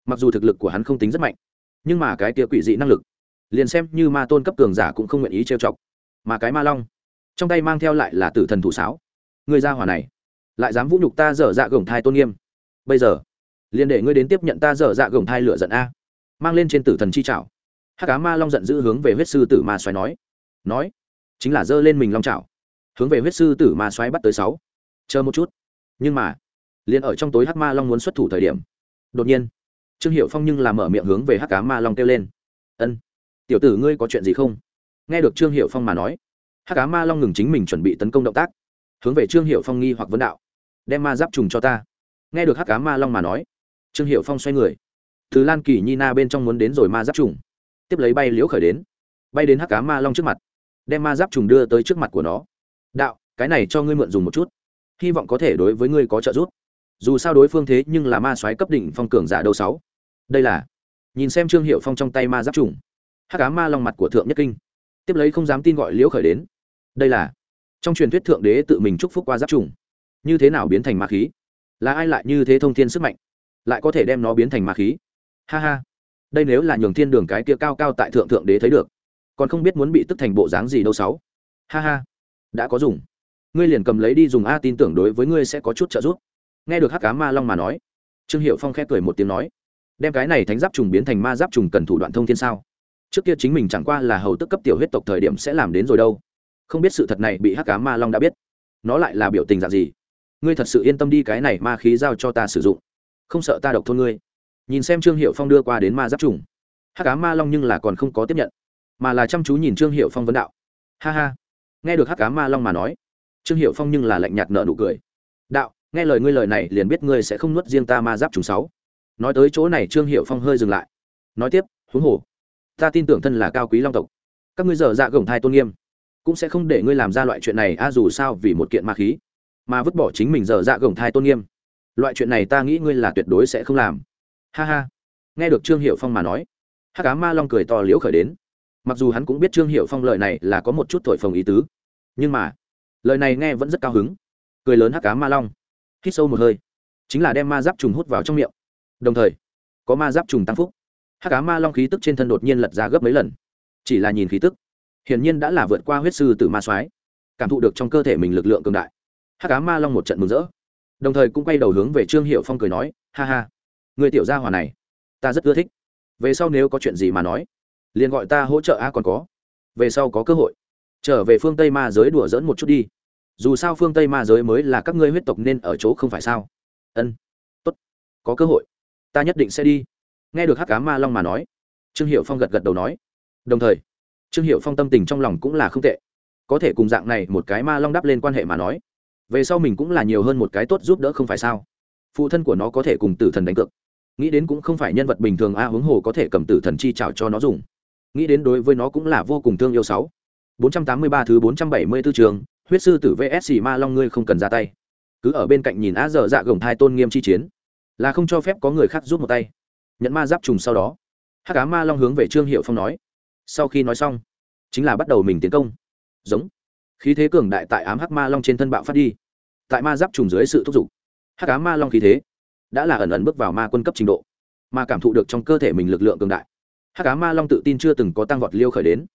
Mặc dù thực lực của hắn không tính rất mạnh, nhưng mà cái kia quỷ dị năng lực, liền xem như ma tôn cấp cường giả cũng không nguyện ý trêu chọc. Mà cái ma long, trong tay mang theo lại là tử thần thủ sáo. Người ra hỏa này, lại dám vũ nhục ta dở dạ gồng thai tôn nghiêm. Bây giờ liền để ngươi đến tiếp nhận ta dở dạ gồng thai lửa giận a. Mang lên trên tử thần chi trảo hát cá ma long giận dữ hướng về huyết sư tử ma xoáy nói. Nói, chính là giơ lên mình long trảo hướng về huyết sư tử ma xoáy bắt tới sáu. Chờ một chút. Nhưng mà, liền ở trong tối hắc ma long muốn xuất thủ thời điểm, đột nhiên, trương hiệu phong nhưng làm mở miệng hướng về hắc cá ma long kêu lên. Ân, tiểu tử ngươi có chuyện gì không? Nghe được trương hiệu phong mà nói, hắc cá ma long ngừng chính mình chuẩn bị tấn công động tác. Hướng về trương hiệu phong nghi hoặc vấn đạo. Đem ma giáp trùng cho ta. Nghe được hắc cá ma long mà nói trương hiệu phong xoay người. Từ lan kỳ nhi na bên trong muốn đến rồi ma giáp trùng. Tiếp lấy bay liễu khởi đến. Bay đến hắc cá ma long trước mặt. Đem ma giáp trùng đưa tới trước mặt của nó. Đạo, cái này cho ngươi mượn dùng một chút. Hy vọng có thể đối với ngươi có trợ giúp. Dù sao đối phương thế nhưng là ma soái cấp đỉnh phong cường giả đâu sáu. Đây là nhìn xem trương hiệu phong trong tay ma giáp trùng. Hắc cá ma long mặt của thượng nhất kinh. Tiếp lấy không dám tin gọi liễu khởi đến. Đây là trong truyền thuyết thượng đế tự mình chúc phúc qua giáp trùng. Như thế nào biến thành ma khí? Là ai lại như thế thông thiên sức mạnh? Lại có thể đem nó biến thành ma khí. Ha ha. Đây nếu là nhường thiên đường cái kia cao cao tại thượng thượng đế thấy được, còn không biết muốn bị tức thành bộ dáng gì đâu sáu. Ha ha. Đã có dùng. Ngươi liền cầm lấy đi dùng a, tin tưởng đối với ngươi sẽ có chút trợ giúp. Nghe được hắc cá ma long mà nói, trương hiệu phong khẽ cười một tiếng nói, đem cái này thánh giáp trùng biến thành ma giáp trùng cần thủ đoạn thông thiên sao? Trước kia chính mình chẳng qua là hầu tức cấp tiểu huyết tộc thời điểm sẽ làm đến rồi đâu. Không biết sự thật này bị hắc cá ma long đã biết. Nó lại là biểu tình dạng gì? Ngươi thật sự yên tâm đi, cái này ma khí giao cho ta sử dụng không sợ ta độc thôn ngươi. Nhìn xem trương hiệu phong đưa qua đến ma giáp trùng. Hắc cá ma long nhưng là còn không có tiếp nhận, mà là chăm chú nhìn trương hiệu phong vấn đạo. Ha ha. Nghe được hắc cá ma long mà nói, trương hiệu phong nhưng là lạnh nhạt nợ nụ cười. Đạo, nghe lời ngươi lời này liền biết ngươi sẽ không nuốt riêng ta ma giáp trùng sáu. Nói tới chỗ này trương hiệu phong hơi dừng lại. Nói tiếp, huống hồ, ta tin tưởng thân là cao quý long tộc. Các ngươi dở dạ gồng thai tôn nghiêm, cũng sẽ không để ngươi làm ra loại chuyện này, a dù sao vì một kiện ma khí, mà vứt bỏ chính mình dở dạ gồng thai tôn nghiêm loại chuyện này ta nghĩ ngươi là tuyệt đối sẽ không làm. Ha ha. Nghe được trương hiệu phong mà nói hát cá ma long cười to liễu khởi đến. Mặc dù hắn cũng biết trương hiệu phong lời này là có một chút thổi phồng ý tứ, nhưng mà lời này nghe vẫn rất cao hứng. Cười lớn hắc cá ma long, hít sâu một hơi, chính là đem ma giáp trùng hút vào trong miệng. Đồng thời, có ma giáp trùng tăng phúc. Hắc cá ma long khí tức trên thân đột nhiên lật ra gấp mấy lần. Chỉ là nhìn khí tức, hiển nhiên đã là vượt qua huyết sư từ ma soái, cảm thụ được trong cơ thể mình lực lượng cường đại. Hắc cá ma long một trận mừng rỡ đồng thời cũng quay đầu hướng về trương hiệu phong cười nói, ha ha, người tiểu gia hòa này, ta rất ưa thích. Về sau nếu có chuyện gì mà nói, liền gọi ta hỗ trợ a còn có. Về sau có cơ hội, trở về phương tây ma giới đùa dỡn một chút đi. Dù sao phương tây ma giới mới là các ngươi huyết tộc nên ở chỗ không phải sao. Ân, tốt, có cơ hội, ta nhất định sẽ đi. Nghe được hắc cá ma long mà nói, trương hiệu phong gật gật đầu nói, đồng thời, trương hiệu phong tâm tình trong lòng cũng là không tệ. Có thể cùng dạng này một cái ma long đắp lên quan hệ mà nói về sau mình cũng là nhiều hơn một cái tốt giúp đỡ không phải sao? Phụ thân của nó có thể cùng tử thần đánh cược. Nghĩ đến cũng không phải nhân vật bình thường a à, huống hồ có thể cầm tử thần chi trào cho nó dùng. Nghĩ đến đối với nó cũng là vô cùng thương yêu sáu. 483 thứ 474 trường huyết sư tử vs ma long ngươi không cần ra tay. Cứ ở bên cạnh nhìn á dở dạ gồng thai tôn nghiêm chi chiến. Là không cho phép có người khác giúp một tay. Nhận ma giáp trùng sau đó. Hắc cá ma long hướng về trương hiệu phong nói. Sau khi nói xong chính là bắt đầu mình tiến công. Giống khí thế cường đại tại ám hắc ma long trên thân bạo phát đi. Tại ma giáp trùng dưới sự thúc giục, hắc Ám ma long khí thế đã là ẩn ẩn bước vào ma quân cấp trình độ, mà cảm thụ được trong cơ thể mình lực lượng cường đại, hắc Ám ma long tự tin chưa từng có tăng vọt liêu khởi đến.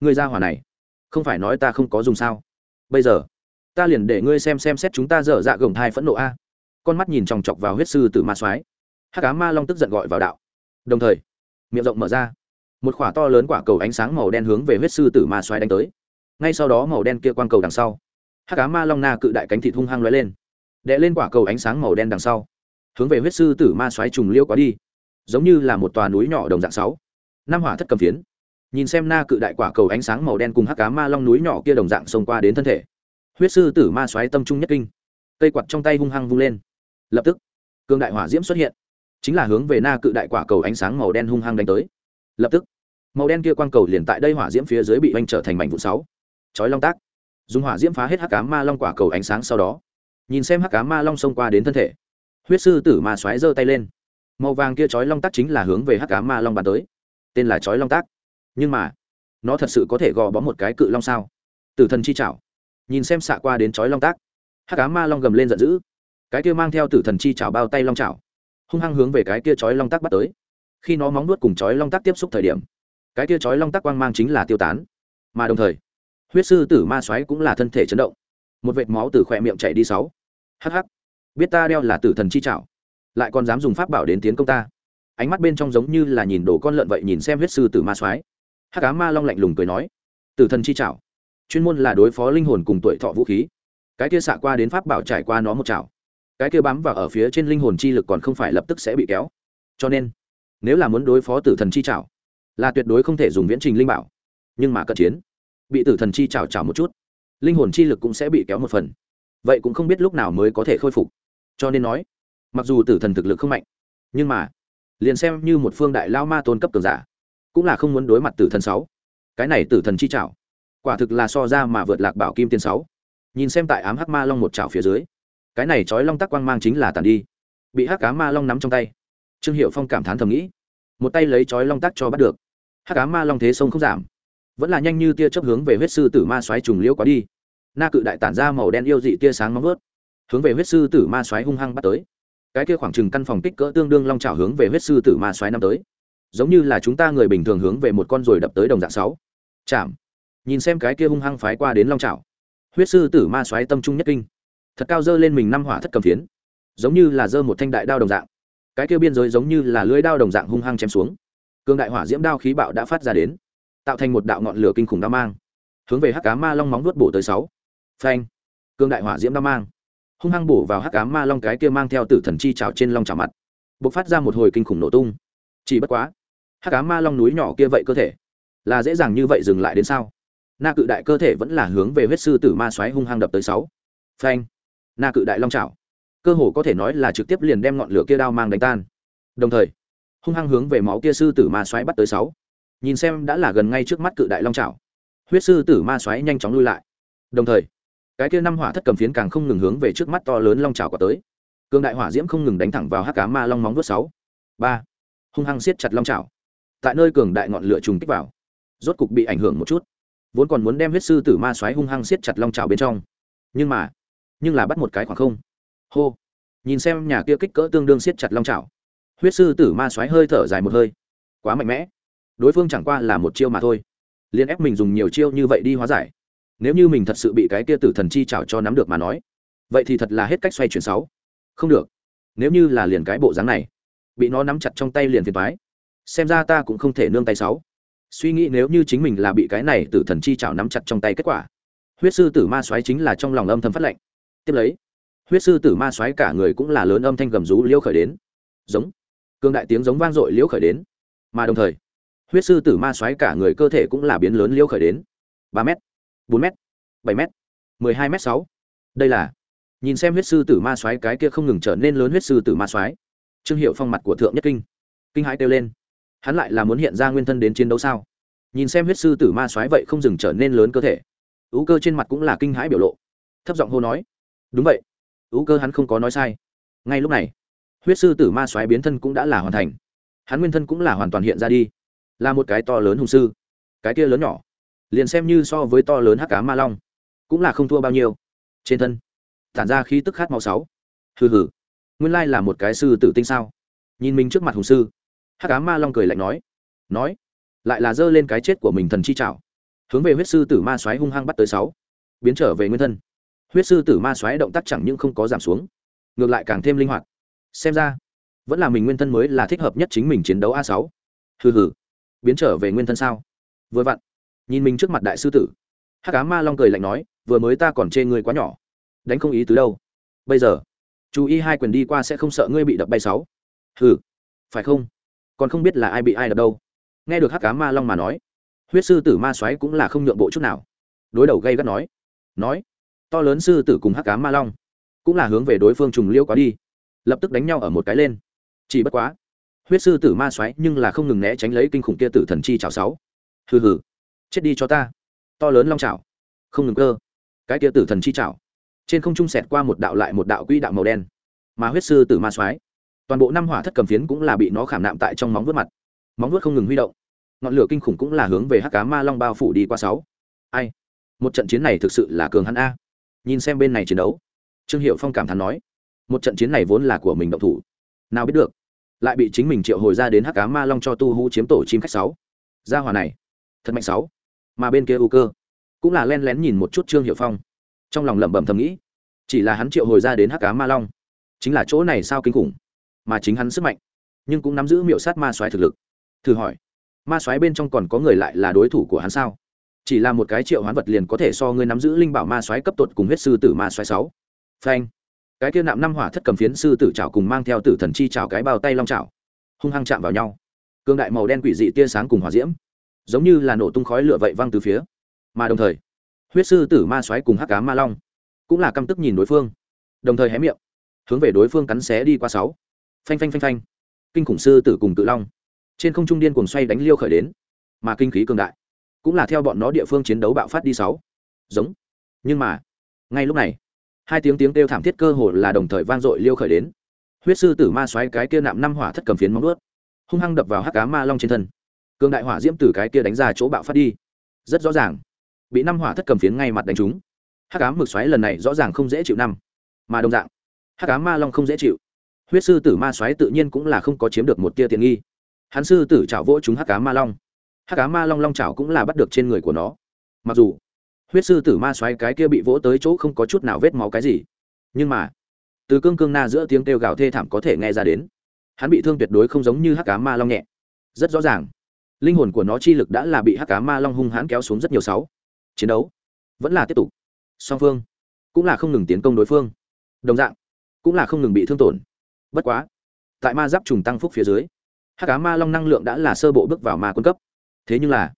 Người ra hỏa này, không phải nói ta không có dùng sao? Bây giờ, ta liền để ngươi xem xem xét chúng ta dở dạ gồng thai phẫn nộ a. Con mắt nhìn chòng chọc vào huyết sư tử ma soái, hắc cá ma long tức giận gọi vào đạo. Đồng thời, miệng rộng mở ra, một quả to lớn quả cầu ánh sáng màu đen hướng về huyết sư tử ma xoáy đánh tới ngay sau đó màu đen kia quang cầu đằng sau. Hắc cá ma long na cự đại cánh thịt hung hăng lóe lên. Đệ lên quả cầu ánh sáng màu đen đằng sau. Hướng về huyết sư tử ma xoáy trùng liêu quá đi. Giống như là một tòa núi nhỏ đồng dạng sáu. Năm hỏa thất cầm phiến. Nhìn xem na cự đại quả cầu ánh sáng màu đen cùng hắc cá ma long núi nhỏ kia đồng dạng xông qua đến thân thể. Huyết sư tử ma xoáy tâm trung nhất kinh. Cây quạt trong tay hung hăng vung lên. Lập tức cương đại hỏa diễm xuất hiện. Chính là hướng về na cự đại quả cầu ánh sáng màu đen hung hăng đánh tới. Lập tức, màu đen kia quang cầu liền tại đây hỏa diễm phía dưới bị oanh trở thành mảnh vụ sáu chói long tác. Dùng hỏa diễm phá hết hắc cá ma long quả cầu ánh sáng sau đó. Nhìn xem hắc cá ma long xông qua đến thân thể. Huyết sư tử ma xoáy giơ tay lên. Màu vàng kia chói long tác chính là hướng về hắc cá ma long bàn tới. Tên là chói long tác. Nhưng mà, nó thật sự có thể gò bó một cái cự long sao? Tử thần chi chảo. Nhìn xem xạ qua đến chói long tác. Hắc cá ma long gầm lên giận dữ. Cái kia mang theo tử thần chi chảo bao tay long chảo. Hung hăng hướng về cái kia chói long tác bắt tới. Khi nó móng nuốt cùng chói long tác tiếp xúc thời điểm, cái kia chói long tác quang mang chính là tiêu tán. Mà đồng thời huyết sư tử ma xoáy cũng là thân thể chấn động. Một vệt máu từ khỏe miệng chảy đi sáu. Hh biết ta đeo là tử thần chi trảo, lại còn dám dùng pháp bảo đến tiến công ta. Ánh mắt bên trong giống như là nhìn đồ con lợn vậy nhìn xem huyết sư tử ma xoáy hắc cá ma long lạnh lùng cười nói, tử thần chi trảo, chuyên môn là đối phó linh hồn cùng tuổi thọ vũ khí. Cái kia xạ qua đến pháp bảo trải qua nó một chảo cái kia bám vào ở phía trên linh hồn chi lực còn không phải lập tức sẽ bị kéo. Cho nên, nếu là muốn đối phó tử thần chi trảo, là tuyệt đối không thể dùng viễn trình linh bảo. Nhưng mà cận chiến bị tử thần chi chảo chảo một chút. Linh hồn chi lực cũng sẽ bị kéo một phần. Vậy cũng không biết lúc nào mới có thể khôi phục. Cho nên nói, mặc dù tử thần thực lực không mạnh, nhưng mà, liền xem như một phương đại lao ma tôn cấp cường giả, cũng là không muốn đối mặt tử thần sáu. Cái này tử thần chi chảo, quả thực là so ra mà vượt lạc bảo kim tiên sáu. Nhìn xem tại ám hắc ma long một chảo phía dưới, cái này trói long tắc quang mang chính là tàn đi. Bị hắc cá ma long nắm trong tay, trương hiệu phong cảm thán thầm nghĩ, một tay lấy trói long tắc cho bắt được. Hắc cá ma long thế sông không giảm vẫn là nhanh như tia chấp hướng về huyết sư tử ma xoáy trùng liễu quá đi. Na cự đại tản ra màu đen yêu dị tia sáng móng vớt hướng về huyết sư tử ma xoáy hung hăng bắt tới. Cái kia khoảng chừng căn phòng kích cỡ tương đương long trào hướng về huyết sư tử ma xoáy năm tới. Giống như là chúng ta người bình thường hướng về một con rồi đập tới đồng dạng sáu. Chạm. Nhìn xem cái kia hung hăng phái qua đến long trào huyết sư tử ma xoáy tâm trung nhất kinh. Thật cao dơ lên mình năm hỏa thất cầm phiến. Giống như là dơ một thanh đại đao đồng dạng. Cái kia biên giới giống như là lưới đao đồng dạng hung hăng chém xuống. Cương đại hỏa diễm đao khí bạo đã phát ra đến tạo thành một đạo ngọn lửa kinh khủng đao mang, hướng về hắc cá ma long móng vuốt bổ tới sáu. Phanh! Cương đại hỏa diễm đao mang, hung hăng bổ vào hắc cá ma long cái kia mang theo tử thần chi trào trên long trào mặt b ộ c phát ra một hồi kinh khủng nổ tung. Chỉ bất quá, hắc cá ma long núi nhỏ kia vậy cơ thể, là dễ dàng như vậy dừng lại đến sao? Na cự đại cơ thể vẫn là hướng về huyết sư tử ma xoáy hung hăng đập tới sáu. Phanh! Na cự đại long trào cơ hồ có thể nói là trực tiếp liền đem ngọn lửa kia đao mang đánh tan. Đồng thời, hung hăng hướng về máu kia sư tử ma xoáy bắt tới sáu nhìn xem đã là gần ngay trước mắt cự đại long trào huyết sư tử ma xoáy nhanh chóng lui lại. Đồng thời, cái kia năm hỏa thất cầm phiến càng không ngừng hướng về trước mắt to lớn long trào quả tới. Cường đại hỏa diễm không ngừng đánh thẳng vào hắc cá ma long móng vớt sáu. Ba. Hung hăng siết chặt long trào tại nơi cường đại ngọn lửa trùng kích vào, rốt cục bị ảnh hưởng một chút. Vốn còn muốn đem huyết sư tử ma xoáy hung hăng siết chặt long trào bên trong. Nhưng mà, nhưng là bắt một cái khoảng không. Hô. Nhìn xem nhà kia kích cỡ tương đương siết chặt long trào huyết sư tử ma xoáy hơi thở dài một hơi. Quá mạnh mẽ đối phương chẳng qua là một chiêu mà thôi. Liên ép mình dùng nhiều chiêu như vậy đi hóa giải. Nếu như mình thật sự bị cái kia tử thần chi chảo cho nắm được mà nói, vậy thì thật là hết cách xoay chuyển sáu. Không được. Nếu như là liền cái bộ dáng này, bị nó nắm chặt trong tay liền phiền thoái xem ra ta cũng không thể nương tay sáu. Suy nghĩ nếu như chính mình là bị cái này tử thần chi chảo nắm chặt trong tay kết quả, huyết sư tử ma xoáy chính là trong lòng âm thầm phát lệnh. Tiếp lấy, huyết sư tử ma xoáy cả người cũng là lớn âm thanh gầm rú liêu khởi đến. Giống. Cương đại tiếng giống vang dội liễu khởi đến. Mà đồng thời huyết sư tử ma xoáy cả người cơ thể cũng là biến lớn liêu khởi đến. ba m bốn m bảy m mười hai m sáu. Đây là, nhìn xem huyết sư tử ma xoáy cái kia không ngừng trở nên lớn huyết sư tử ma xoáy trương hiệu phong mặt của thượng nhất kinh. Kinh hãi kêu lên. Hắn lại là muốn hiện ra nguyên thân đến chiến đấu sao? Nhìn xem huyết sư tử ma xoáy vậy không dừng trở nên lớn cơ thể. Ú cơ trên mặt cũng là kinh hãi biểu lộ. Thấp giọng hô nói. Đúng vậy. Ú cơ hắn không có nói sai. Ngay lúc này, huyết sư tử ma xoáy biến thân cũng đã là hoàn thành. Hắn nguyên thân cũng là hoàn toàn hiện ra đi là một cái to lớn hùng sư. Cái kia lớn nhỏ, liền xem như so với to lớn hắc cá ma long, cũng là không thua bao nhiêu. Trên thân, tản ra khí tức khát màu sáu. Hừ hừ, nguyên lai là một cái sư tử tinh sao? Nhìn mình trước mặt hùng sư, hắc cá ma long cười lạnh nói nói, lại là giơ lên cái chết của mình thần chi trảo, hướng về huyết sư tử ma xoáy hung hăng bắt tới sáu, biến trở về nguyên thân. Huyết sư tử ma xoáy động tác chẳng những không có giảm xuống, ngược lại càng thêm linh hoạt. Xem ra, vẫn là mình nguyên thân mới là thích hợp nhất chính mình chiến đấu a sáu. Hừ hừ biến trở về nguyên thân sao? Vừa vặn. Nhìn mình trước mặt đại sư tử. Hát cá ma long cười lạnh nói, vừa mới ta còn chê ngươi quá nhỏ. Đánh không ý tứ đâu. Bây giờ, chú ý hai quyền đi qua sẽ không sợ ngươi bị đập bay sáu. Hừ. Phải không? Còn không biết là ai bị ai đập đâu. Nghe được hắc cá ma long mà nói, huyết sư tử ma xoáy cũng là không nhượng bộ chút nào. Đối đầu gây gắt nói. Nói. To lớn sư tử cùng hắc cá ma long cũng là hướng về đối phương trùng liêu quá đi. Lập tức đánh nhau ở một cái lên. Chỉ bất quá huyết sư tử ma xoáy nhưng là không ngừng né tránh lấy kinh khủng kia tử thần chi chảo sáu. Hừ hừ, chết đi cho ta. To lớn long chảo. Không ngừng cơ. Cái kia tử thần chi chảo. Trên không trung sẹt qua một đạo lại một đạo quỹ đạo màu đen. Mà huyết sư tử ma xoáy, toàn bộ năm hỏa thất cầm phiến cũng là bị nó khảm nạm tại trong móng vuốt mặt. Móng vuốt không ngừng huy động. Ngọn lửa kinh khủng cũng là hướng về hắc cá ma long bao phủ đi qua sáu. Ai? Một trận chiến này thực sự là cường hắn a. Nhìn xem bên này chiến đấu, trương hiệu phong cảm thán nói, một trận chiến này vốn là của mình động thủ. Nào biết được lại bị chính mình triệu hồi ra đến hắc cá ma long cho tu hú chiếm tổ chim khách sáu. Gia hòa này, thật mạnh sáu. Mà bên kia u cơ, cũng là len lén nhìn một chút trương hiệu phong. Trong lòng lẩm bẩm thầm nghĩ, chỉ là hắn triệu hồi ra đến hắc cá ma long, chính là chỗ này sao kinh khủng, mà chính hắn sức mạnh, nhưng cũng nắm giữ miệu sát ma soái thực lực. Thử hỏi, ma soái bên trong còn có người lại là đối thủ của hắn sao? Chỉ là một cái triệu hoán vật liền có thể so ngươi nắm giữ linh bảo ma soái cấp tột cùng huyết sư tử ma soái sáu. Phanh cái kia nạm năm hỏa thất cầm phiến sư tử trảo cùng mang theo tử thần chi trảo cái bao tay long trảo hung hăng chạm vào nhau. Cương đại màu đen quỷ dị tia sáng cùng hỏa diễm, giống như là nổ tung khói lửa vậy văng từ phía. Mà đồng thời, huyết sư tử ma xoáy cùng hắc cá ma long cũng là căm tức nhìn đối phương, đồng thời hé miệng, hướng về đối phương cắn xé đi qua sáu. Phanh phanh phanh phanh. Kinh khủng sư tử cùng tự long trên không trung điên cuồng xoay đánh liêu khởi đến, mà kinh khí cường đại cũng là theo bọn nó địa phương chiến đấu bạo phát đi sáu. Giống. Nhưng mà, ngay lúc này hai tiếng tiếng kêu thảm thiết cơ hồ là đồng thời vang dội liêu khởi đến. Huyết sư tử ma xoáy cái kia nạm năm hỏa thất cầm phiến móng ướt hung hăng đập vào hắc cá ma long trên thân. Cường đại hỏa diễm từ cái kia đánh ra chỗ bạo phát đi. Rất rõ ràng, bị năm hỏa thất cầm phiến ngay mặt đánh trúng. Hắc cá mực xoáy lần này rõ ràng không dễ chịu năm, mà đồng dạng, hắc cá ma long không dễ chịu. Huyết sư tử ma xoáy tự nhiên cũng là không có chiếm được một tia tiện nghi. Hắn sư tử chảo vỗ chúng hắc cá ma long. Hắc cá ma long long chảo cũng là bắt được trên người của nó. Mặc dù huyết sư tử ma xoáy cái kia bị vỗ tới chỗ không có chút nào vết máu cái gì. Nhưng mà, từ cương cương na giữa tiếng kêu gào thê thảm có thể nghe ra đến. Hắn bị thương tuyệt đối không giống như hắc cá ma long nhẹ. Rất rõ ràng, linh hồn của nó chi lực đã là bị hắc cá ma long hung hãn kéo xuống rất nhiều sáu. Chiến đấu vẫn là tiếp tục. Song phương cũng là không ngừng tiến công đối phương. Đồng dạng cũng là không ngừng bị thương tổn. Bất quá, tại ma giáp trùng tăng phúc phía dưới, hắc cá ma long năng lượng đã là sơ bộ bước vào ma quân cấp. Thế nhưng là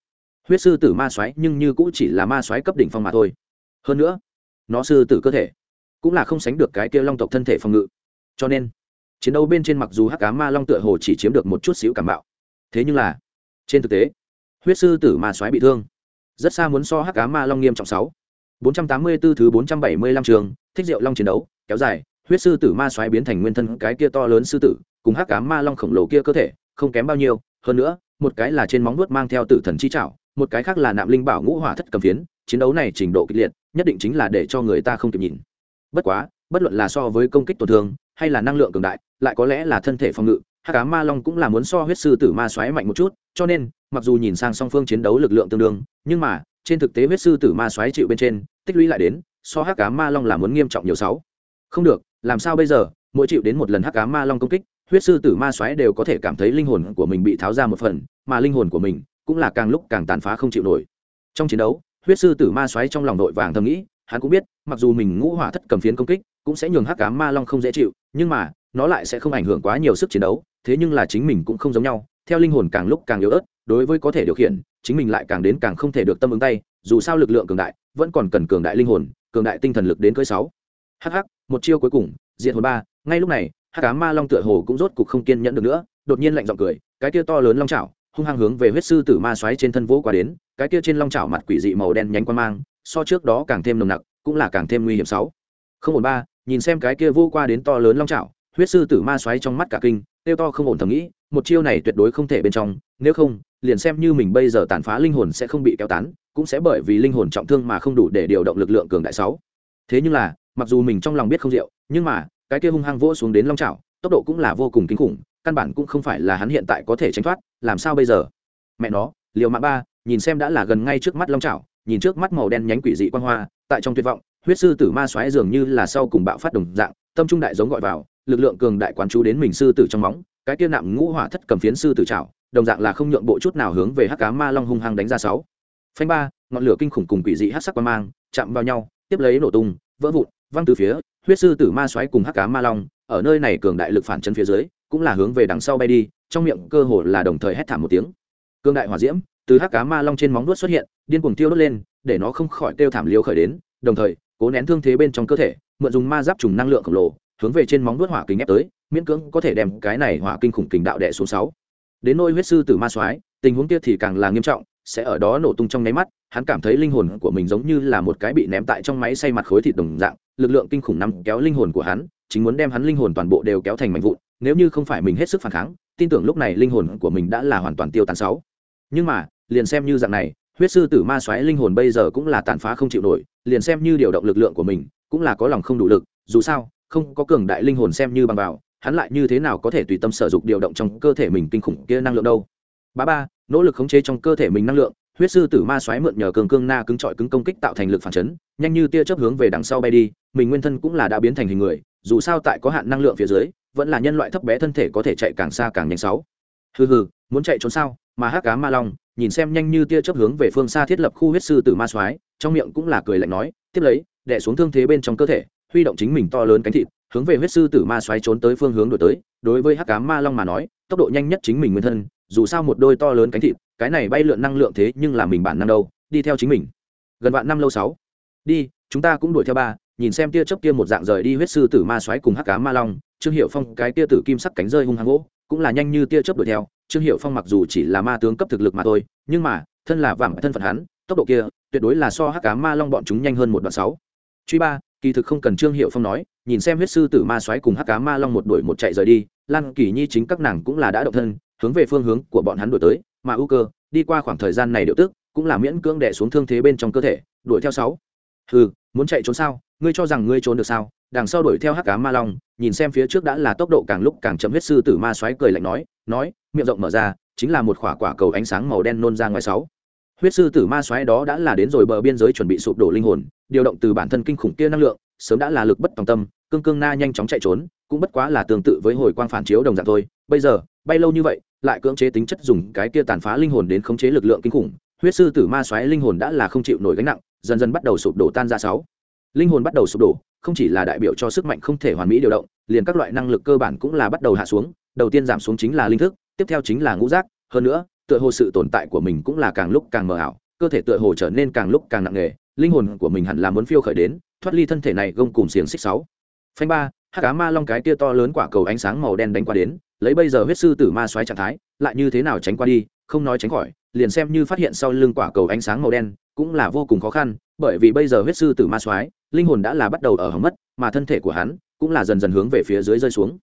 huyết sư tử ma xoáy nhưng như cũng chỉ là ma xoáy cấp đỉnh phong mà thôi. Hơn nữa, nó sư tử cơ thể cũng là không sánh được cái kia long tộc thân thể phòng ngự. Cho nên, chiến đấu bên trên mặc dù hắc cá ma long tựa hồ chỉ chiếm được một chút xíu cảm bạo, thế nhưng là, trên thực tế, huyết sư tử ma xoáy bị thương, rất xa muốn so hắc cá ma long nghiêm trọng sáu. bốn trăm tám mươi 484 thứ bốn trăm bảy mươi lăm trường, thích diệu long chiến đấu, kéo dài, huyết sư tử ma xoáy biến thành nguyên thân cái kia to lớn sư tử, cùng hắc cá ma long khổng lồ kia cơ thể không kém bao nhiêu. Hơn nữa, một cái là trên móng vuốt mang theo tử thần chi trảo một cái khác là nạm linh bảo ngũ hỏa thất cầm phiến, chiến đấu này trình độ kịch liệt, nhất định chính là để cho người ta không kịp nhìn. Bất quá, bất luận là so với công kích tổn thương hay là năng lượng cường đại, lại có lẽ là thân thể phòng ngự hát cá ma long cũng là muốn so huyết sư tử ma xoáy mạnh một chút, cho nên, mặc dù nhìn sang song phương chiến đấu lực lượng tương đương, nhưng mà, trên thực tế huyết sư tử ma xoáy chịu bên trên, tích lũy lại đến, so hát cá ma long là muốn nghiêm trọng nhiều sáu. Không được, làm sao bây giờ? Mỗi chịu đến một lần hát cá ma long công kích, huyết sư tử ma xoáy đều có thể cảm thấy linh hồn của mình bị tháo ra một phần, mà linh hồn của mình cũng là càng lúc càng tàn phá không chịu nổi. Trong chiến đấu, huyết sư tử ma xoáy trong lòng đội vàng thầm nghĩ, hắn cũng biết, mặc dù mình ngũ hỏa thất cầm phiến công kích, cũng sẽ nhường hắc cá ma long không dễ chịu, nhưng mà, nó lại sẽ không ảnh hưởng quá nhiều sức chiến đấu, thế nhưng là chính mình cũng không giống nhau, theo linh hồn càng lúc càng yếu ớt, đối với có thể điều khiển, chính mình lại càng đến càng không thể được tâm ứng tay, dù sao lực lượng cường đại, vẫn còn cần cường đại linh hồn, cường đại tinh thần lực đến cưới sáu. Hh một chiêu cuối cùng diện hồn ba, ngay lúc này, hắc cá ma long tựa hồ cũng rốt cục không kiên nhẫn được nữa, đột nhiên lạnh giọng cười, cái kia to lớn long chảo hung hăng hướng về huyết sư tử ma xoáy trên thân vỗ qua đến, cái kia trên long chảo mặt quỷ dị màu đen nhánh quan mang, so trước đó càng thêm nồng nặc, cũng là càng thêm nguy hiểm sáu. Không ổn ba, nhìn xem cái kia vô qua đến to lớn long chảo, huyết sư tử ma xoáy trong mắt cả kinh, tiêu to không ổn thầm nghĩ, một chiêu này tuyệt đối không thể bên trong, nếu không, liền xem như mình bây giờ tàn phá linh hồn sẽ không bị kéo tán, cũng sẽ bởi vì linh hồn trọng thương mà không đủ để điều động lực lượng cường đại sáu. Thế nhưng là, mặc dù mình trong lòng biết không rượu, nhưng mà, cái kia hung hăng vỗ xuống đến long trào tốc độ cũng là vô cùng kinh khủng căn bản cũng không phải là hắn hiện tại có thể tránh thoát, làm sao bây giờ? Mẹ nó, liều mạng ba, nhìn xem đã là gần ngay trước mắt long trào nhìn trước mắt màu đen nhánh quỷ dị quan hoa, tại trong tuyệt vọng, huyết sư tử ma xoáy dường như là sau cùng bạo phát đồng dạng, tâm trung đại giống gọi vào, lực lượng cường đại quán chú đến mình sư tử trong móng, cái kia nạm ngũ hỏa thất cầm phiến sư tử trào đồng dạng là không nhượng bộ chút nào hướng về hắc cá ma long hung hăng đánh ra sáu. Phanh ba, ngọn lửa kinh khủng cùng quỷ dị hắc sắc quan mang, chạm vào nhau, tiếp lấy nổ tung, vỡ vụn, văng từ phía, huyết sư tử ma xoáy cùng hắc cá ma long, ở nơi này cường đại lực phản chân phía dưới cũng là hướng về đằng sau bay đi, trong miệng cơ hồ là đồng thời hét thảm một tiếng. Cương đại hỏa diễm từ hắc cá ma long trên móng đuốt xuất hiện, điên cuồng tiêu đốt lên, để nó không khỏi tiêu thảm liều khởi đến, đồng thời, cố nén thương thế bên trong cơ thể, mượn dùng ma giáp trùng năng lượng khổng lồ, hướng về trên móng đuốt hỏa kính ép tới, miễn cưỡng có thể đem cái này hỏa kinh khủng kình đạo đệ xuống sáu. Đến nôi huyết sư tử ma soái, tình huống kia thì càng là nghiêm trọng, sẽ ở đó nổ tung trong nháy mắt, hắn cảm thấy linh hồn của mình giống như là một cái bị ném tại trong máy xay mặt khối thịt đồng dạng, lực lượng kinh khủng nằm kéo linh hồn của hắn, chính muốn đem hắn linh hồn toàn bộ đều kéo thành mảnh vụn nếu như không phải mình hết sức phản kháng, tin tưởng lúc này linh hồn của mình đã là hoàn toàn tiêu tán sáu. Nhưng mà, liền xem như dạng này, huyết sư tử ma xoáy linh hồn bây giờ cũng là tàn phá không chịu nổi, liền xem như điều động lực lượng của mình, cũng là có lòng không đủ lực, dù sao, không có cường đại linh hồn xem như bằng vào, hắn lại như thế nào có thể tùy tâm sở dụng điều động trong cơ thể mình kinh khủng kia năng lượng đâu? Ba ba, nỗ lực khống chế trong cơ thể mình năng lượng, huyết sư tử ma xoáy mượn nhờ cường cương na cứng trọi cứng công kích tạo thành lực phản chấn, nhanh như tia chớp hướng về đằng sau bay đi, mình nguyên thân cũng là đã biến thành hình người, dù sao tại có hạn năng lượng phía dưới vẫn là nhân loại thấp bé thân thể có thể chạy càng xa càng nhanh sáu. Hừ hừ, muốn chạy trốn sao? Mà hắc cá ma long, nhìn xem nhanh như tia chớp hướng về phương xa thiết lập khu huyết sư tử ma xoáy trong miệng cũng là cười lạnh nói, tiếp lấy, đè xuống thương thế bên trong cơ thể, huy động chính mình to lớn cánh thịt, hướng về huyết sư tử ma xoáy trốn tới phương hướng đổi tới. Đối với hắc cá ma long mà nói, tốc độ nhanh nhất chính mình nguyên thân, dù sao một đôi to lớn cánh thịt, cái này bay lượn năng lượng thế nhưng là mình bản năng đâu, đi theo chính mình. Gần vạn năm lâu sáu. Đi, chúng ta cũng đuổi theo ba, nhìn xem tia chớp kia một dạng rời đi huyết sư tử ma xoáy cùng hắc cá ma long trương hiệu phong cái tia tử kim sắc cánh rơi hung hăng gỗ, cũng là nhanh như tia chớp đuổi theo. Trương hiệu phong mặc dù chỉ là ma tướng cấp thực lực mà thôi, nhưng mà, thân là vàng thân phận hắn, tốc độ kia, tuyệt đối là so hắc cá ma long bọn chúng nhanh hơn một đoạn sáu. Truy ba, kỳ thực không cần trương hiệu phong nói, nhìn xem huyết sư tử ma xoáy cùng hắc cá ma long một đuổi một chạy rời đi, lan kỳ nhi chính các nàng cũng là đã động thân, hướng về phương hướng của bọn hắn đuổi tới. Mà ưu cơ, đi qua khoảng thời gian này điệu tức, cũng là miễn cưỡng đẻ xuống thương thế bên trong cơ thể, đuổi theo sáu ừ muốn chạy trốn sao? Ngươi cho rằng ngươi trốn được sao? Đằng sau đuổi theo hắc cá ma long, nhìn xem phía trước đã là tốc độ càng lúc càng chậm huyết sư tử ma xoáy cười lạnh nói nói, miệng rộng mở ra, chính là một quả quả cầu ánh sáng màu đen nôn ra ngoài sáu. Huyết sư tử ma xoáy đó đã là đến rồi bờ biên giới chuẩn bị sụp đổ linh hồn, điều động từ bản thân kinh khủng kia năng lượng, sớm đã là lực bất tòng tâm, cương cương na nhanh chóng chạy trốn, cũng bất quá là tương tự với hồi quang phản chiếu đồng dạng thôi. Bây giờ, bay lâu như vậy, lại cưỡng chế tính chất dùng cái kia tàn phá linh hồn đến khống chế lực lượng kinh khủng, huyết sư tử ma xoáy linh hồn đã là không chịu nổi gánh nặng dần dần bắt đầu sụp đổ tan ra sáu. Linh hồn bắt đầu sụp đổ, không chỉ là đại biểu cho sức mạnh không thể hoàn mỹ điều động, liền các loại năng lực cơ bản cũng là bắt đầu hạ xuống, đầu tiên giảm xuống chính là linh thức, tiếp theo chính là ngũ giác, hơn nữa, tựa hồ sự tồn tại của mình cũng là càng lúc càng mờ ảo, cơ thể tựa hồ trở nên càng lúc càng nặng nề, linh hồn của mình hẳn là muốn phiêu khởi đến, thoát ly thân thể này gông cùng xiềng xích sáu. Phanh ba hát cá ma long cái tia to lớn quả cầu ánh sáng màu đen đánh qua đến, lấy bây giờ huyết sư tử ma xoáy trạng thái, lại như thế nào tránh qua đi, không nói tránh khỏi liền xem như phát hiện sau lưng quả cầu ánh sáng màu đen cũng là vô cùng khó khăn, bởi vì bây giờ huyết sư tử ma xoáy linh hồn đã là bắt đầu ở hỏng mất, mà thân thể của hắn cũng là dần dần hướng về phía dưới rơi xuống.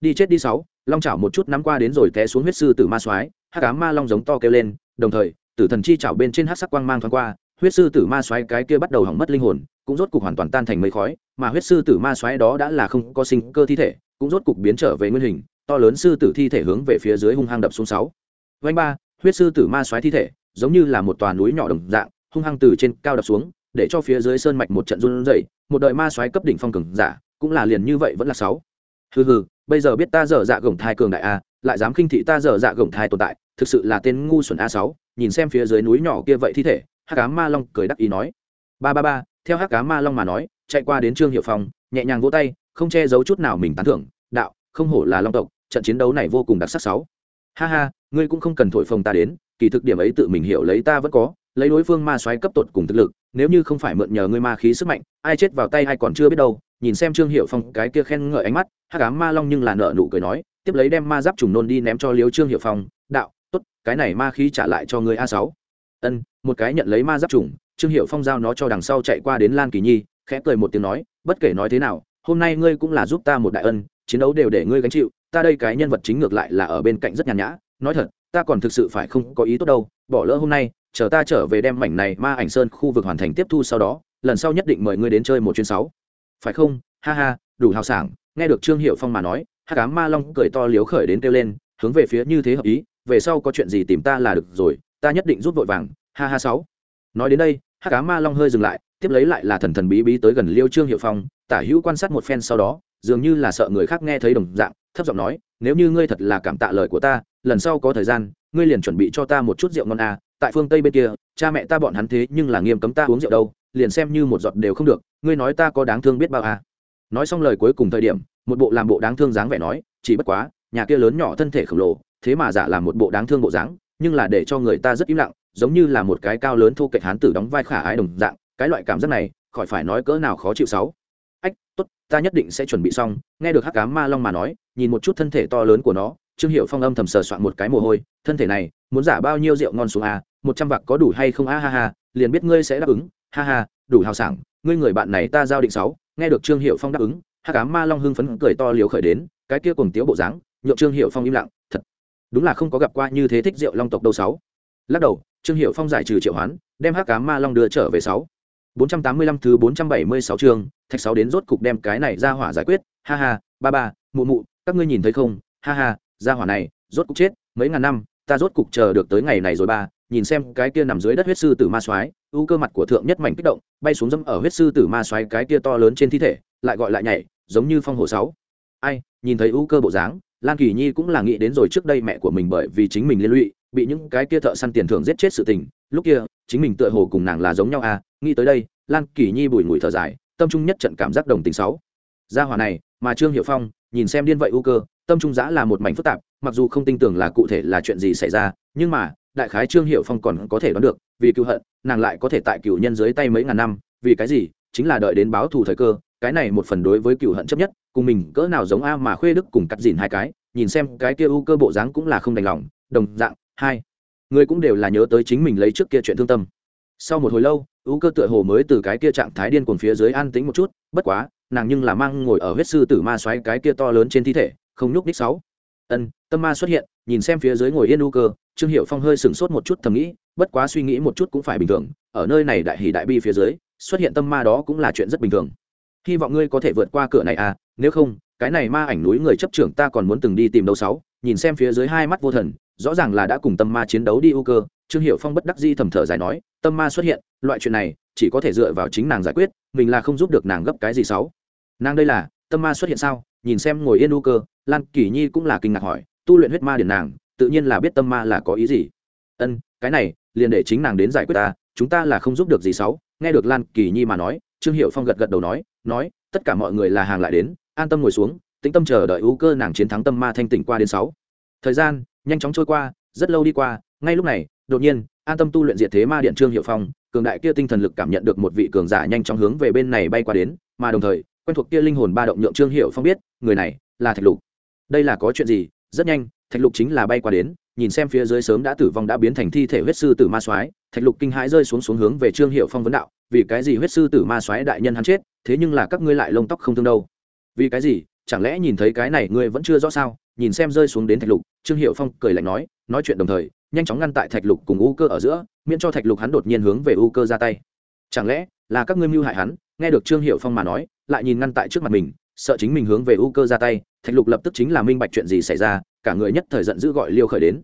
Đi chết đi sáu, long chảo một chút nắm qua đến rồi té xuống huyết sư tử ma xoáy hắc ám ma long giống to kêu lên, đồng thời, tử thần chi chảo bên trên hắc sắc quang mang thoáng qua, huyết sư tử ma xoáy cái kia bắt đầu hỏng mất linh hồn, cũng rốt cục hoàn toàn tan thành mây khói, mà huyết sư tử ma xoáy đó đã là không có sinh cơ thi thể, cũng rốt cục biến trở về nguyên hình, to lớn sư tử thi thể hướng về phía dưới hung hăng đập xuống sáu. Vanh ba huyết sư tử ma xoáy thi thể, giống như là một tòa núi nhỏ đồng dạng, hung hăng từ trên cao đập xuống, để cho phía dưới sơn mạch một trận run rẩy, một đời ma xoáy cấp đỉnh phong cường giả, cũng là liền như vậy vẫn là sáu. Hừ hừ, bây giờ biết ta dở dạ gồng thai cường đại a, lại dám khinh thị ta dở dạ gồng thai tồn tại, thực sự là tên ngu xuẩn a sáu, nhìn xem phía dưới núi nhỏ kia vậy thi thể, hắc cá ma long cười đắc ý nói. Ba ba ba, theo hắc cá ma long mà nói, chạy qua đến trương hiệu phong, nhẹ nhàng vỗ tay, không che giấu chút nào mình tán thưởng, đạo, không hổ là long tộc, trận chiến đấu này vô cùng đặc sắc sáu. Ha ha ngươi cũng không cần thổi phồng ta đến, kỳ thực điểm ấy tự mình hiểu lấy ta vẫn có, lấy đối phương ma xoáy cấp tột cùng thực lực, nếu như không phải mượn nhờ ngươi ma khí sức mạnh, ai chết vào tay ai còn chưa biết đâu, nhìn xem trương hiệu phong cái kia khen ngợi ánh mắt, hắc ám ma long nhưng là nợ nụ cười nói, tiếp lấy đem ma giáp trùng nôn đi ném cho liếu trương hiệu phong, đạo, tốt, cái này ma khí trả lại cho người a sáu. Ân, một cái nhận lấy ma giáp trùng. Trương hiệu phong giao nó cho đằng sau chạy qua đến lan kỳ nhi, khẽ cười một tiếng nói, bất kể nói thế nào, hôm nay ngươi cũng là giúp ta một đại ân, chiến đấu đều để ngươi gánh chịu, ta đây cái nhân vật chính ngược lại là ở bên cạnh rất nhàn nhã nói thật, ta còn thực sự phải không có ý tốt đâu, bỏ lỡ hôm nay, chờ ta trở về đem mảnh này ma ảnh sơn khu vực hoàn thành tiếp thu sau đó, lần sau nhất định mời ngươi đến chơi một chuyến sáu. Phải không? Ha ha, đủ hào sảng, nghe được trương hiệu phong mà nói hát cá ma long cười to liếu khởi đến kêu lên, hướng về phía như thế hợp ý, về sau có chuyện gì tìm ta là được rồi, ta nhất định rút vội vàng, ha ha sáu. Nói đến đây hát cá ma long hơi dừng lại, tiếp lấy lại là thần thần bí bí tới gần liêu trương hiệu phong, tả hữu quan sát một phen sau đó, dường như là sợ người khác nghe thấy đồng dạng thấp giọng nói, nếu như ngươi thật là cảm tạ lời của ta, lần sau có thời gian, ngươi liền chuẩn bị cho ta một chút rượu ngon à tại phương tây bên kia, cha mẹ ta bọn hắn thế nhưng là nghiêm cấm ta uống rượu đâu, liền xem như một giọt đều không được, ngươi nói ta có đáng thương biết bao à. Nói xong lời cuối cùng thời điểm, một bộ làm bộ đáng thương dáng vẻ nói, chỉ bất quá, nhà kia lớn nhỏ thân thể khổng lồ, thế mà giả làm một bộ đáng thương bộ dáng, nhưng là để cho người ta rất im lặng, giống như là một cái cao lớn thô kệch hán tử đóng vai khả ái đồng dạng, cái loại cảm giác này, khỏi phải nói cỡ nào khó chịu sáu tốt, ta nhất định sẽ chuẩn bị xong. Nghe được hắc cá ma long mà nói, nhìn một chút thân thể to lớn của nó, trương hiệu phong âm thầm sờ soạn một cái mồ hôi, thân thể này, muốn giả bao nhiêu rượu ngon xuống a một trăm vạc có đủ hay không? A, ha ha, liền biết ngươi sẽ đáp ứng. Ha ha, đủ hào sảng, ngươi người bạn này ta giao định sáu. Nghe được trương hiệu phong đáp ứng, hắc cá ma long hưng phấn cười to liều khởi đến, cái kia cùng tiếu bộ dáng, nhượng trương hiệu phong im lặng, thật, đúng là không có gặp qua như thế thích rượu long tộc đâu sáu. Lắc đầu, trương hiệu phong giải trừ triệu hoán, đem hắc cá ma long đưa trở về sáu. 485 thứ 476 chương, thạch sáu đến rốt cục đem cái này ra hỏa giải quyết, ha ha, ba ba, mụ mụ, các ngươi nhìn thấy không, ha ha, ra hỏa này, rốt cục chết, mấy ngàn năm, ta rốt cục chờ được tới ngày này rồi ba, nhìn xem cái kia nằm dưới đất huyết sư tử ma soái, u cơ mặt của thượng nhất mảnh kích động, bay xuống dẫm ở huyết sư tử ma soái cái kia to lớn trên thi thể, lại gọi lại nhảy, giống như phong hổ sáu. Ai, nhìn thấy u cơ bộ dáng, Lan Kỳ Nhi cũng là nghĩ đến rồi trước đây mẹ của mình bởi vì chính mình liên lụy, bị những cái kia thợ săn tiền thưởng giết chết sự tình, lúc kia, chính mình tựa hồ cùng nàng là giống nhau à, nghĩ tới đây, lan kỳ nhi bùi ngùi thở dài, tâm trung nhất trận cảm giác đồng tình sáu. Gia hỏa này, mà trương hiệu phong, nhìn xem điên vậy ưu cơ, tâm trung giã là một mảnh phức tạp, mặc dù không tin tưởng là cụ thể là chuyện gì xảy ra, nhưng mà, đại khái trương hiệu phong còn có thể đoán được, vì cựu hận, nàng lại có thể tại cựu nhân dưới tay mấy ngàn năm, vì cái gì? Chính là đợi đến báo thù thời cơ, cái này một phần đối với cựu hận chấp nhất, cùng mình cỡ nào giống a mà khuê đức cùng cắt dìn hai cái, nhìn xem cái kia ưu cơ bộ dáng cũng là không đành lòng, đồng dạng, hai người cũng đều là nhớ tới chính mình lấy trước kia chuyện thương tâm. Sau một hồi lâu U cơ tựa hồ mới từ cái kia trạng thái điên cuồng phía dưới an tĩnh một chút, bất quá, nàng nhưng là mang ngồi ở huyết sư tử ma xoáy cái kia to lớn trên thi thể, không nhúc đích sáu. Ân, tâm ma xuất hiện, nhìn xem phía dưới ngồi yên U cơ, trương hiệu phong hơi sửng sốt một chút thầm nghĩ, bất quá suy nghĩ một chút cũng phải bình thường, ở nơi này đại hỷ đại bi phía dưới, xuất hiện tâm ma đó cũng là chuyện rất bình thường. Hy vọng ngươi có thể vượt qua cửa này à nếu không, cái này ma ảnh núi người chấp trưởng ta còn muốn từng đi tìm đâu sáu, nhìn xem phía dưới hai mắt vô thần, rõ ràng là đã cùng tâm ma chiến đấu đi U cơ trương hiệu phong bất đắc di thầm thở dài nói, tâm ma xuất hiện, loại chuyện này, chỉ có thể dựa vào chính nàng giải quyết, mình là không giúp được nàng gấp cái gì xấu nàng đây là, tâm ma xuất hiện sao? Nhìn xem ngồi yên u cơ. Lan kỳ nhi cũng là kinh ngạc hỏi, tu luyện huyết ma điển nàng, tự nhiên là biết tâm ma là có ý gì? Ân, cái này, liền để chính nàng đến giải quyết ta, chúng ta là không giúp được gì xấu nghe được lan kỳ nhi mà nói, trương hiệu phong gật gật đầu nói nói, tất cả mọi người là hàng lại đến, an tâm ngồi xuống, tĩnh tâm chờ đợi u cơ nàng chiến thắng tâm ma thanh tỉnh qua đến sáu. Thời gian, nhanh chóng trôi qua, rất lâu đi qua, ngay lúc này đột nhiên, an tâm tu luyện diệt thế ma điện trương hiệu phong, cường đại kia tinh thần lực cảm nhận được một vị cường giả nhanh chóng hướng về bên này bay qua đến, mà đồng thời, quen thuộc kia linh hồn ba động nhượng trương hiệu phong biết, người này là thạch lục. Đây là có chuyện gì? Rất nhanh, thạch lục chính là bay qua đến, nhìn xem phía dưới sớm đã tử vong đã biến thành thi thể huyết sư tử ma soái, thạch lục kinh hãi rơi xuống xuống hướng về trương hiệu phong vấn đạo, vì cái gì huyết sư tử ma soái đại nhân hắn chết, thế nhưng là các ngươi lại lông tóc không thương đâu. Vì cái gì? Chẳng lẽ nhìn thấy cái này ngươi vẫn chưa rõ sao? Nhìn xem rơi xuống đến thạch lục, trương hiệu phong cười lạnh nói nói chuyện đồng thời nhanh chóng ngăn tại thạch lục cùng u cơ ở giữa, miễn cho thạch lục hắn đột nhiên hướng về u cơ ra tay. Chẳng lẽ là các ngươi mưu hại hắn? Nghe được trương hiệu phong mà nói, lại nhìn ngăn tại trước mặt mình, sợ chính mình hướng về u cơ ra tay, thạch lục lập tức chính là minh bạch chuyện gì xảy ra, cả người nhất thời giận dữ gọi liêu khởi đến.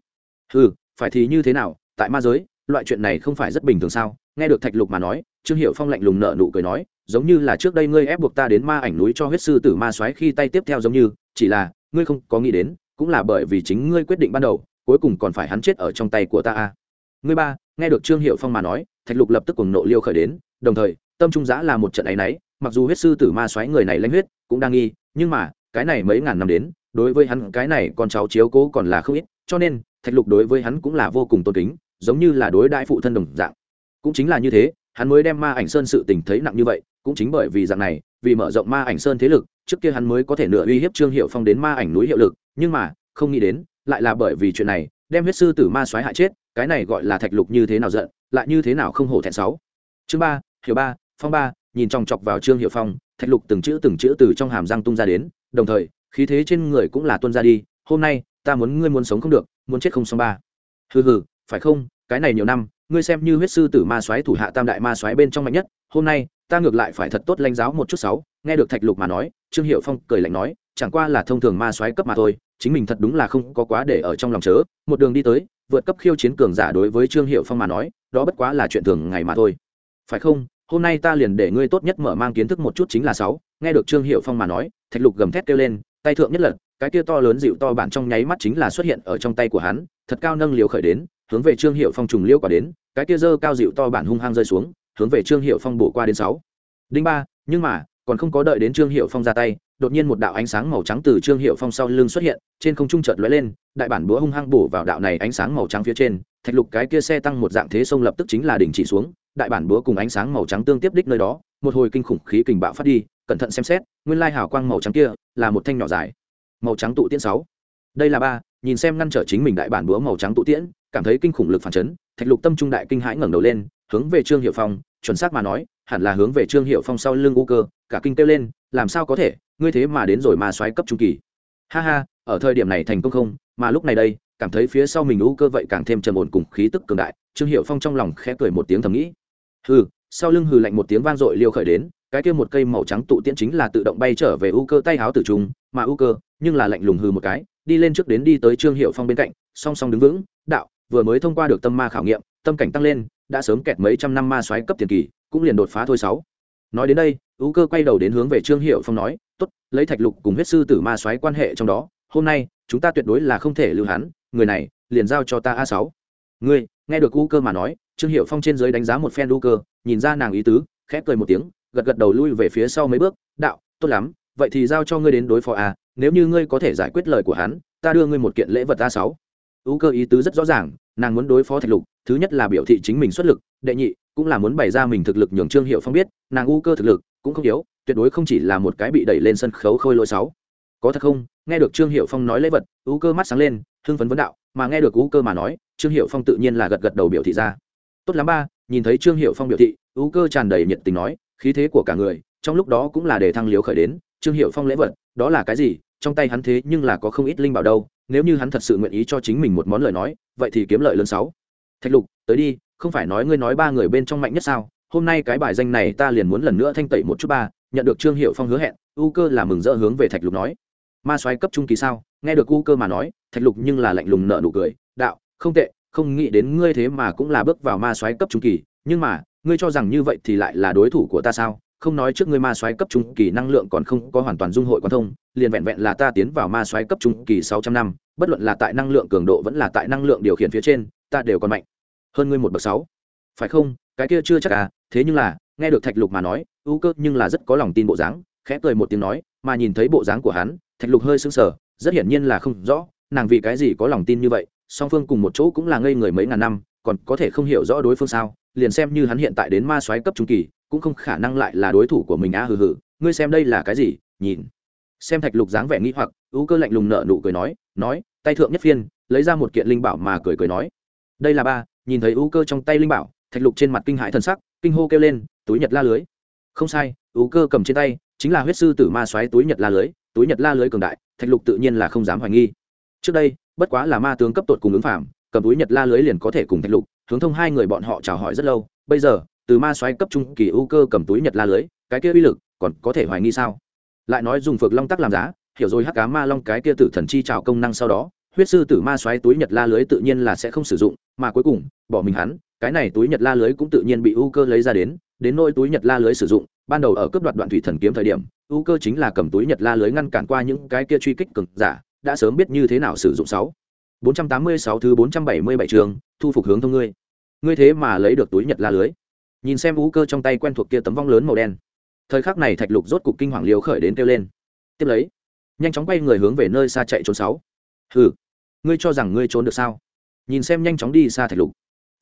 Ừ phải thì như thế nào? Tại ma giới, loại chuyện này không phải rất bình thường sao? Nghe được thạch lục mà nói, trương hiệu phong lạnh lùng nợ nụ cười nói, giống như là trước đây ngươi ép buộc ta đến ma ảnh núi cho huyết sư tử ma soái khi tay tiếp theo giống như, chỉ là, ngươi không có nghĩ đến, cũng là bởi vì chính ngươi quyết định ban đầu cuối cùng còn phải hắn chết ở trong tay của ta a à. ngươi ba, nghe được trương hiệu phong mà nói, thạch lục lập tức cùng nộ liêu khởi đến, đồng thời, tâm trung giã là một trận áy náy, mặc dù huyết sư tử ma xoáy người này lanh huyết, cũng đang nghi, nhưng mà, cái này mấy ngàn năm đến, đối với hắn, cái này con cháu chiếu cố còn là không ít, cho nên, thạch lục đối với hắn cũng là vô cùng tôn kính, giống như là đối đại phụ thân đồng dạng cũng chính là như thế, hắn mới đem ma ảnh sơn sự tình thấy nặng như vậy, cũng chính bởi vì dạng này, vì mở rộng ma ảnh sơn thế lực, trước kia hắn mới có thể nửa uy hiếp trương hiệu phong đến ma ảnh núi hiệu lực, nhưng mà, không nghĩ đến lại là bởi vì chuyện này, đem huyết sư tử ma xoáy hại chết, cái này gọi là thạch lục như thế nào giận, lại như thế nào không hổ thẹn sáu. Chương ba, hiểu ba, phong ba, nhìn chòng chọc vào trương hiệu phong, thạch lục từng chữ từng chữ từ trong hàm răng tung ra đến, đồng thời, khí thế trên người cũng là tuân ra đi, hôm nay, ta muốn ngươi muốn sống không được, muốn chết không xong ba. Hừ hừ, phải không, cái này nhiều năm, ngươi xem như huyết sư tử ma soái thủ hạ tam đại ma soái bên trong mạnh nhất, hôm nay, ta ngược lại phải thật tốt lãnh giáo một chút sáu, nghe được thạch lục mà nói, trương hiệu phong cười lạnh nói chẳng qua là thông thường ma soái cấp mà thôi, chính mình thật đúng là không có quá để ở trong lòng chớ. Một đường đi tới, vượt cấp khiêu chiến cường giả đối với trương hiệu phong mà nói, đó bất quá là chuyện thường ngày mà thôi. Phải không? Hôm nay ta liền để ngươi tốt nhất mở mang kiến thức một chút chính là sáu. Nghe được trương hiệu phong mà nói, thạch lục gầm thét kêu lên, tay thượng nhất lật, cái kia to lớn dịu to bản trong nháy mắt chính là xuất hiện ở trong tay của hắn, thật cao nâng liều khởi đến, hướng về trương hiệu phong trùng liêu quả đến, cái kia dơ cao dịu to bản hung hăng rơi xuống, hướng về trương hiệu phong bổ qua đến sáu. Đinh ba, nhưng mà, còn không có đợi đến trương hiệu phong ra tay đột nhiên một đạo ánh sáng màu trắng từ trương hiệu phong sau lưng xuất hiện, trên không trung chợt lóe lên, đại bản búa hung hăng bổ vào đạo này ánh sáng màu trắng phía trên, thạch lục cái kia xe tăng một dạng thế sông lập tức chính là đình chỉ xuống, đại bản búa cùng ánh sáng màu trắng tương tiếp đích nơi đó, một hồi kinh khủng khí kình bạo phát đi, cẩn thận xem xét, nguyên lai hào quang màu trắng kia là một thanh nhỏ dài, màu trắng tụ tiễn sáu. Đây là ba, nhìn xem ngăn trở chính mình đại bản búa màu trắng tụ tiễn, cảm thấy kinh khủng lực phản chấn, thạch lục tâm trung đại kinh hãi ngẩng đầu lên, hướng về trương hiệu phong, chuẩn xác mà nói, hẳn là hướng về trương hiệu phong sau lưng u cơ, cả kinh kêu lên, làm sao có thể ngươi thế mà đến rồi mà xoáy cấp trung kỳ. Ha ha, ở thời điểm này thành công không, mà lúc này đây, cảm thấy phía sau mình u cơ vậy càng thêm trầm ổn cùng khí tức cường đại, trương hiệu phong trong lòng khẽ cười một tiếng thầm nghĩ. Hừ, sau lưng hừ lạnh một tiếng vang dội liêu khởi đến, cái kia một cây màu trắng tụ tiễn chính là tự động bay trở về u cơ tay háo tử trung, mà u cơ, nhưng là lạnh lùng hừ một cái, đi lên trước đến đi tới trương hiệu phong bên cạnh, song song đứng vững, đạo, vừa mới thông qua được tâm ma khảo nghiệm, tâm cảnh tăng lên, đã sớm kẹt mấy trăm năm ma xoáy cấp tiền kỳ, cũng liền đột phá thôi sáu. Nói đến đây u cơ quay đầu đến hướng về trương hiệu phong nói tốt, lấy thạch lục cùng huyết sư tử ma xoáy quan hệ trong đó, hôm nay, chúng ta tuyệt đối là không thể lưu hắn, người này, liền giao cho ta a sáu. Ngươi, nghe được u cơ mà nói, trương hiệu phong trên dưới đánh giá một phen u cơ, nhìn ra nàng ý tứ khép cười một tiếng, gật gật đầu lui về phía sau mấy bước, đạo, tốt lắm, vậy thì giao cho ngươi đến đối phó a, nếu như ngươi có thể giải quyết lời của hắn, ta đưa ngươi một kiện lễ vật a sáu. U cơ ý tứ rất rõ ràng, nàng muốn đối phó thạch lục, thứ nhất là biểu thị chính mình xuất lực, đệ nhị, cũng là muốn bày ra mình thực lực nhường trương hiệu phong biết, nàng u cơ thực lực cũng không yếu tuyệt đối không chỉ là một cái bị đẩy lên sân khấu khôi lỗi sáu. Có thật không? Nghe được trương hiệu phong nói lễ vật, ú cơ mắt sáng lên, hưng phấn vấn đạo, mà nghe được ú cơ mà nói, trương hiệu phong tự nhiên là gật gật đầu biểu thị ra. Tốt lắm ba, nhìn thấy trương hiệu phong biểu thị, ú cơ tràn đầy nhiệt tình nói, khí thế của cả người, trong lúc đó cũng là để thăng liếu khởi đến, trương hiệu phong lễ vật, đó là cái gì? Trong tay hắn thế nhưng là có không ít linh bảo đâu, nếu như hắn thật sự nguyện ý cho chính mình một món lời nói, vậy thì kiếm lợi lớn sáu. Thạch lục, tới đi, không phải nói ngươi nói ba người bên trong mạnh nhất sao? Hôm nay cái bài danh này ta liền muốn lần nữa thanh tẩy một chút ba nhận được trương hiệu phong hứa hẹn, u cơ là mừng rỡ hướng về thạch lục nói. Ma xoáy cấp trung kỳ sao? Nghe được u cơ mà nói, thạch lục nhưng là lạnh lùng nợ nụ cười, đạo, không tệ, không nghĩ đến ngươi thế mà cũng là bước vào ma xoáy cấp trung kỳ, nhưng mà, ngươi cho rằng như vậy thì lại là đối thủ của ta sao? Không nói trước ngươi ma xoáy cấp trung kỳ năng lượng còn không có hoàn toàn dung hội quan thông, liền vẹn vẹn là ta tiến vào ma xoáy cấp trung kỳ sáu trăm năm, bất luận là tại năng lượng cường độ vẫn là tại năng lượng điều khiển phía trên, ta đều còn mạnh hơn ngươi một bậc sáu. Phải không? Cái kia chưa chắc à thế nhưng là nghe được thạch lục mà nói U cơ nhưng là rất có lòng tin bộ dáng khẽ cười một tiếng nói mà nhìn thấy bộ dáng của hắn thạch lục hơi sững sờ rất hiển nhiên là không rõ nàng vì cái gì có lòng tin như vậy song phương cùng một chỗ cũng là ngây người mấy ngàn năm còn có thể không hiểu rõ đối phương sao liền xem như hắn hiện tại đến ma soái cấp trung kỳ cũng không khả năng lại là đối thủ của mình a à, hừ hừ ngươi xem đây là cái gì nhìn. Xem thạch lục dáng vẻ nghĩ hoặc U cơ lạnh lùng nợ nụ cười nói nói tay thượng nhất phiên lấy ra một kiện linh bảo mà cười cười nói. Đây là ba nhìn thấy U cơ trong tay linh bảo thạch lục trên mặt kinh hãi thần sắc kinh hô kêu lên túi nhật la lưới. Không sai, ưu cơ cầm trên tay, chính là huyết sư tử ma xoáy túi nhật la lưới, túi nhật la lưới cường đại, thạch lục tự nhiên là không dám hoài nghi. Trước đây, bất quá là ma tướng cấp tột cùng ứng phạm cầm túi nhật la lưới liền có thể cùng thạch lục, hướng thông hai người bọn họ chào hỏi rất lâu. Bây giờ, từ ma xoáy cấp trung kỳ ưu cơ cầm túi nhật la lưới, cái kia uy lực còn có thể hoài nghi sao? Lại nói dùng phược long tắc làm giá, hiểu rồi hắc cá ma long cái kia tử thần chi trào công năng sau đó, huyết sư tử ma xoáy túi nhật la lưới tự nhiên là sẽ không sử dụng, mà cuối cùng, bỏ mình hắn, cái này túi nhật la lưới cũng tự nhiên bị ưu cơ lấy ra đến đến nỗi túi nhật la lưới sử dụng, ban đầu ở cướp đoạt đoạn thủy thần kiếm thời điểm, ưu cơ chính là cầm túi nhật la lưới ngăn cản qua những cái kia truy kích cực giả, đã sớm biết như thế nào sử dụng sáu. bốn trăm tám mươi sáu thứ bốn trăm bảy mươi bảy trường, thu phục hướng thông ngươi. Ngươi thế mà lấy được túi nhật la lưới. Nhìn xem ưu cơ trong tay quen thuộc kia tấm vong lớn màu đen. Thời khắc này thạch lục rốt cục kinh hoàng liều khởi đến kêu lên. Tiếp lấy, nhanh chóng quay người hướng về nơi xa chạy trốn sáu. Hừ, ngươi cho rằng ngươi trốn được sao? Nhìn xem nhanh chóng đi xa thạch lục.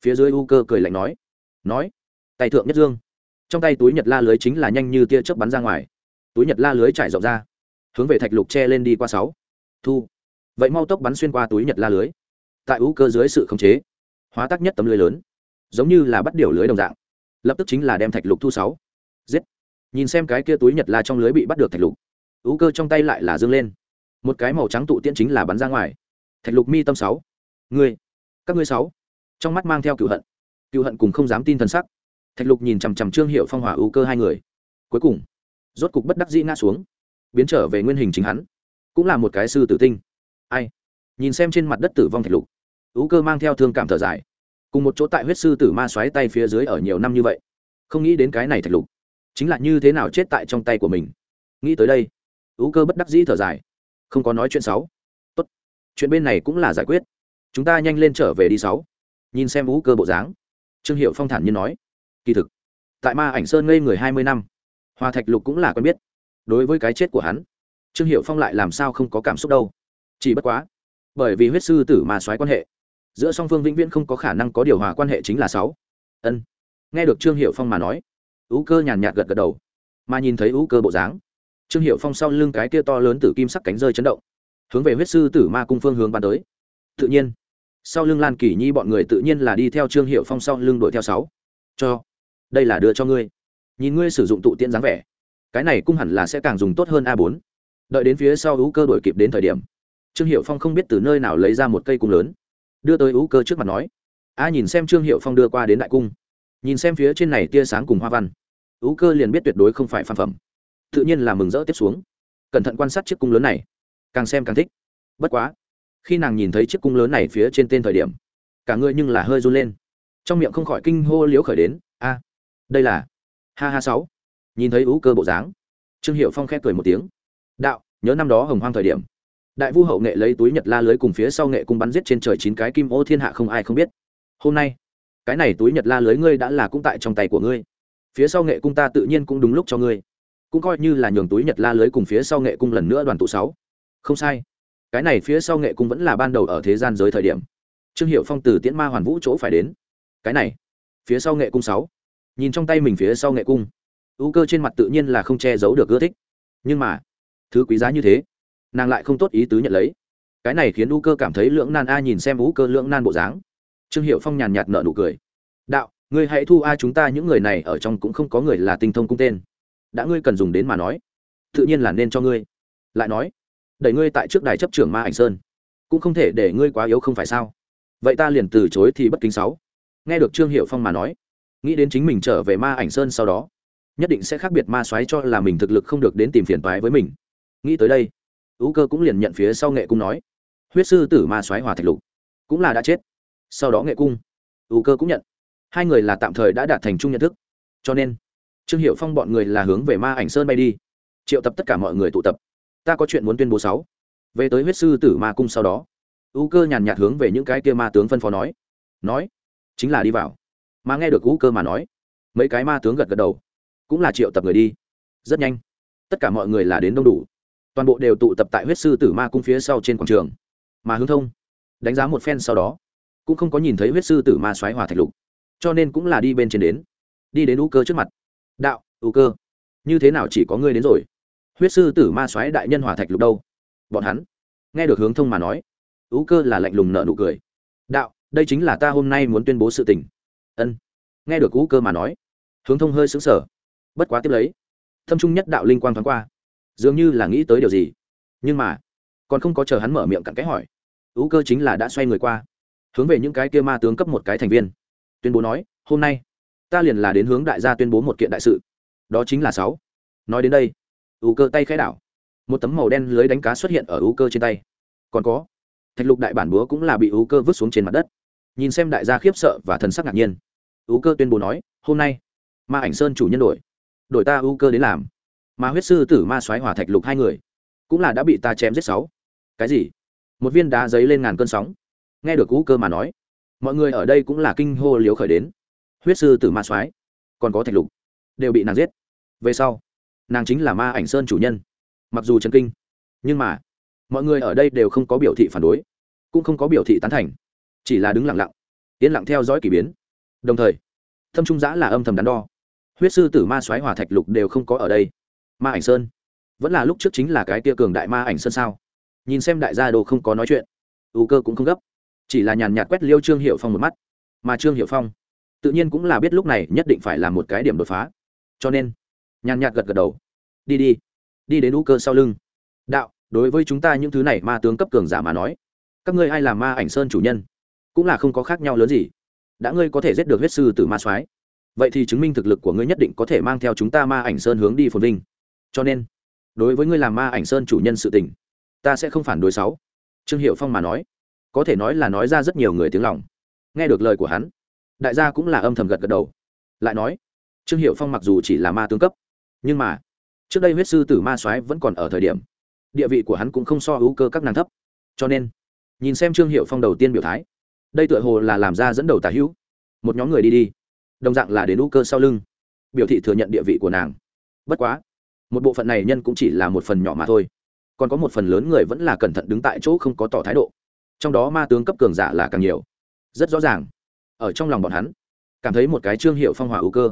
Phía dưới u cơ cười lạnh nói. Nói, tay thượng nhất dương trong tay túi nhật la lưới chính là nhanh như tia chớp bắn ra ngoài. Túi nhật la lưới trải rộng ra, hướng về thạch lục che lên đi qua sáu. Thu. Vậy mau tốc bắn xuyên qua túi nhật la lưới. Tại ú cơ dưới sự khống chế, hóa tác nhất tấm lưới lớn, giống như là bắt điều lưới đồng dạng. Lập tức chính là đem thạch lục thu sáu. Giết. Nhìn xem cái kia túi nhật la trong lưới bị bắt được thạch lục ú cơ trong tay lại là dương lên. Một cái màu trắng tụ tiễn chính là bắn ra ngoài. Thạch lục mi tâm sáu. Ngươi, các ngươi sáu. Trong mắt mang theo cựu hận cựu hận cùng không dám tin thần sắc thạch lục nhìn chằm chằm trương hiệu phong hỏa ưu cơ hai người. Cuối cùng, rốt cục bất đắc dĩ ngã xuống, biến trở về nguyên hình chính hắn. Cũng là một cái sư tử tinh. Ai? Nhìn xem trên mặt đất tử vong thạch lục ưu cơ mang theo thương cảm thở dài. Cùng một chỗ tại huyết sư tử ma xoáy tay phía dưới ở nhiều năm như vậy, không nghĩ đến cái này thạch lục, chính là như thế nào chết tại trong tay của mình. Nghĩ tới đây ưu cơ bất đắc dĩ thở dài. Không có nói chuyện sáu tốt, chuyện bên này cũng là giải quyết. Chúng ta nhanh lên trở về đi sáu nhìn xem ưu cơ bộ dáng. Trương hiệu phong thản nhiên nói kỳ thực, tại ma ảnh sơn ngây người hai mươi năm, hoa thạch lục cũng là quen biết. Đối với cái chết của hắn, trương hiệu phong lại làm sao không có cảm xúc đâu. Chỉ bất quá, bởi vì huyết sư tử mà xoáy quan hệ, giữa song phương vĩnh viễn không có khả năng có điều hòa quan hệ chính là sáu. Ân. Nghe được trương hiệu phong mà nói, ú cơ nhàn nhạt gật gật đầu, mà nhìn thấy ú cơ bộ dáng, trương hiệu phong sau lưng cái kia to lớn tử kim sắc cánh rơi chấn động, hướng về huyết sư tử ma cung phương hướng ban tới. Tự nhiên, sau lưng lan kỳ nhi bọn người tự nhiên là đi theo trương hiệu phong sau lưng đuổi theo sáu. Cho đây là đưa cho ngươi. Nhìn ngươi sử dụng tụ tiễn dáng vẻ, cái này cung hẳn là sẽ càng dùng tốt hơn a 4 đợi đến phía sau ú cơ đổi kịp đến thời điểm, trương hiệu phong không biết từ nơi nào lấy ra một cây cung lớn, đưa tới ú cơ trước mặt nói, a, nhìn xem trương hiệu phong đưa qua đến đại cung. Nhìn xem phía trên này tia sáng cùng hoa văn, ú cơ liền biết tuyệt đối không phải phan phẩm. Tự nhiên là mừng rỡ tiếp xuống. Cẩn thận quan sát chiếc cung lớn này, càng xem càng thích. Bất quá, khi nàng nhìn thấy chiếc cung lớn này phía trên tên thời điểm, cả người nhưng là hơi run lên. Trong miệng không khỏi kinh hô liếu khởi đến, a đây là ha ha sáu. Nhìn thấy ú cơ bộ dáng, trương hiệu phong khép cười một tiếng. Đạo, nhớ năm đó hồng hoang thời điểm, đại vu hậu nghệ lấy túi nhật la lưới cùng phía sau nghệ cung bắn giết trên trời chín cái kim ô thiên hạ không ai không biết. Hôm nay, cái này túi nhật la lưới ngươi đã là cũng tại trong tay của ngươi. Phía sau nghệ cung ta tự nhiên cũng đúng lúc cho ngươi. Cũng coi như là nhường túi nhật la lưới cùng phía sau nghệ cung lần nữa đoàn tụ sáu. Không sai. Cái này phía sau nghệ cung vẫn là ban đầu ở thế gian giới thời điểm. Trương hiệu phong từ tiễn ma hoàn vũ chỗ phải đến. Cái này, phía sau nghệ cung sáu nhìn trong tay mình phía sau nghệ cung. Ưu cơ trên mặt tự nhiên là không che giấu được ưa thích. Nhưng mà, thứ quý giá như thế, nàng lại không tốt ý tứ nhận lấy. Cái này khiến ưu cơ cảm thấy lưỡng nan a nhìn xem ưu cơ lưỡng nan bộ dáng. Trương hiệu phong nhàn nhạt nợ nụ cười. Đạo, ngươi hãy thu a chúng ta những người này ở trong cũng không có người là tinh thông cung tên. Đã ngươi cần dùng đến mà nói, tự nhiên là nên cho ngươi. Lại nói, đẩy ngươi tại trước đài chấp trưởng ma ảnh sơn. Cũng không thể để ngươi quá yếu không phải sao? Vậy ta liền từ chối thì bất kính sáu. Nghe được trương hiệu phong mà nói nghĩ đến chính mình trở về ma ảnh sơn sau đó, nhất định sẽ khác biệt ma xoáy cho là mình thực lực không được đến tìm phiền toái với mình. Nghĩ tới đây, ú cơ cũng liền nhận phía sau nghệ cung nói, huyết sư tử ma xoáy hòa thạch lục, cũng là đã chết. Sau đó nghệ cung, ú cơ cũng nhận, hai người là tạm thời đã đạt thành chung nhận thức. Cho nên, trương hiệu phong bọn người là hướng về ma ảnh sơn bay đi. Triệu tập tất cả mọi người tụ tập. Ta có chuyện muốn tuyên bố sáu. Về tới huyết sư tử ma cung sau đó ưu cơ nhàn nhạt hướng về những cái kia ma tướng phân phó nói nói, chính là đi vào mà nghe được U cơ mà nói, mấy cái ma tướng gật gật đầu, cũng là triệu tập người đi. Rất nhanh, tất cả mọi người là đến đông đủ. Toàn bộ đều tụ tập tại huyết sư tử ma cung phía sau trên quảng trường. Mà hướng thông, đánh giá một phen sau đó, cũng không có nhìn thấy huyết sư tử ma xoáy hòa thạch lục, cho nên cũng là đi bên trên đến, đi đến U cơ trước mặt. Đạo U cơ, như thế nào chỉ có ngươi đến rồi? Huyết sư tử ma xoáy đại nhân hòa thạch lục đâu? Bọn hắn nghe được hướng thông mà nói U cơ là lạnh lùng nợ nụ cười. Đạo, đây chính là ta hôm nay muốn tuyên bố sự tình ân. Nghe được cú cơ mà nói, hướng thông hơi xứng sở bất quá tiếp lấy, thâm trung nhất đạo linh quang thoáng qua. Dường như là nghĩ tới điều gì. Nhưng mà, còn không có chờ hắn mở miệng cặn cái hỏi. Ưu cơ chính là đã xoay người qua, hướng về những cái kia ma tướng cấp một cái thành viên. Tuyên bố nói, hôm nay, ta liền là đến hướng đại gia tuyên bố một kiện đại sự. Đó chính là sáu. Nói đến đây U cơ tay khẽ đảo. Một tấm màu đen lưới đánh cá xuất hiện ở U cơ trên tay. Còn có, thạch lục đại bản búa cũng là bị U cơ vứt xuống trên mặt đất nhìn xem đại gia khiếp sợ và thần sắc ngạc nhiên. Ưu cơ tuyên bố nói, hôm nay, ma ảnh sơn chủ nhân đổi. Đổi ta ưu cơ đến làm. Mà huyết sư tử ma soái hỏa thạch lục hai người, cũng là đã bị ta chém giết sáu. Cái gì? Một viên đá giấy lên ngàn cơn sóng. Nghe được ưu cơ mà nói, mọi người ở đây cũng là kinh hô liếu khởi đến. Huyết sư tử ma soái, còn có thạch lục, đều bị nàng giết. Về sau, nàng chính là ma ảnh sơn chủ nhân. Mặc dù chấn kinh, nhưng mà, mọi người ở đây đều không có biểu thị phản đối, cũng không có biểu thị tán thành chỉ là đứng lặng lặng, yên lặng theo dõi k ỳ biến. Đồng thời, thâm trung giã là âm thầm đắn đo. Huyết sư tử ma xoáy hòa thạch lục đều không có ở đây. Ma ảnh sơn, vẫn là lúc trước chính là cái tia cường đại ma ảnh sơn sao? Nhìn xem đại gia đồ không có nói chuyện, ưu cơ cũng không gấp. Chỉ là nhàn nhạt quét liêu trương hiệu phong một mắt. Mà trương hiệu phong, tự nhiên cũng là biết lúc này nhất định phải là một cái điểm đột phá. Cho nên, nhàn nhạt gật gật đầu. Đi đi đi đến u cơ sau lưng. Đạo, đối với chúng ta những thứ này ma tướng cấp cường giả mà nói, các ngươi ai là ma ảnh sơn chủ nhân? Cũng là không có khác nhau lớn gì. Đã ngươi có thể giết được huyết sư từ ma soái, vậy thì chứng minh thực lực của ngươi nhất định có thể mang theo chúng ta ma ảnh sơn hướng đi phồn vinh. Cho nên, đối với ngươi làm ma ảnh sơn chủ nhân sự tình, ta sẽ không phản đối sáu. Trương hiệu phong mà nói, có thể nói là nói ra rất nhiều người tiếng lòng. Nghe được lời của hắn, đại gia cũng là âm thầm gật gật đầu. Lại nói, trương hiệu phong mặc dù chỉ là ma tướng cấp, nhưng mà, trước đây huyết sư tử ma soái vẫn còn ở thời điểm, địa vị của hắn cũng không so hữu cơ các nàng thấp. Cho nên, nhìn xem trương hiệu phong đầu tiên biểu thái đây tựa hồ là làm ra dẫn đầu tà hữu. Một nhóm người đi đi. Đồng dạng là đến u cơ sau lưng. Biểu thị thừa nhận địa vị của nàng. Bất quá, một bộ phận này nhân cũng chỉ là một phần nhỏ mà thôi. Còn có một phần lớn người vẫn là cẩn thận đứng tại chỗ không có tỏ thái độ. Trong đó ma tướng cấp cường giả là càng nhiều. Rất rõ ràng, ở trong lòng bọn hắn, cảm thấy một cái trương hiệu phong hỏa ưu cơ.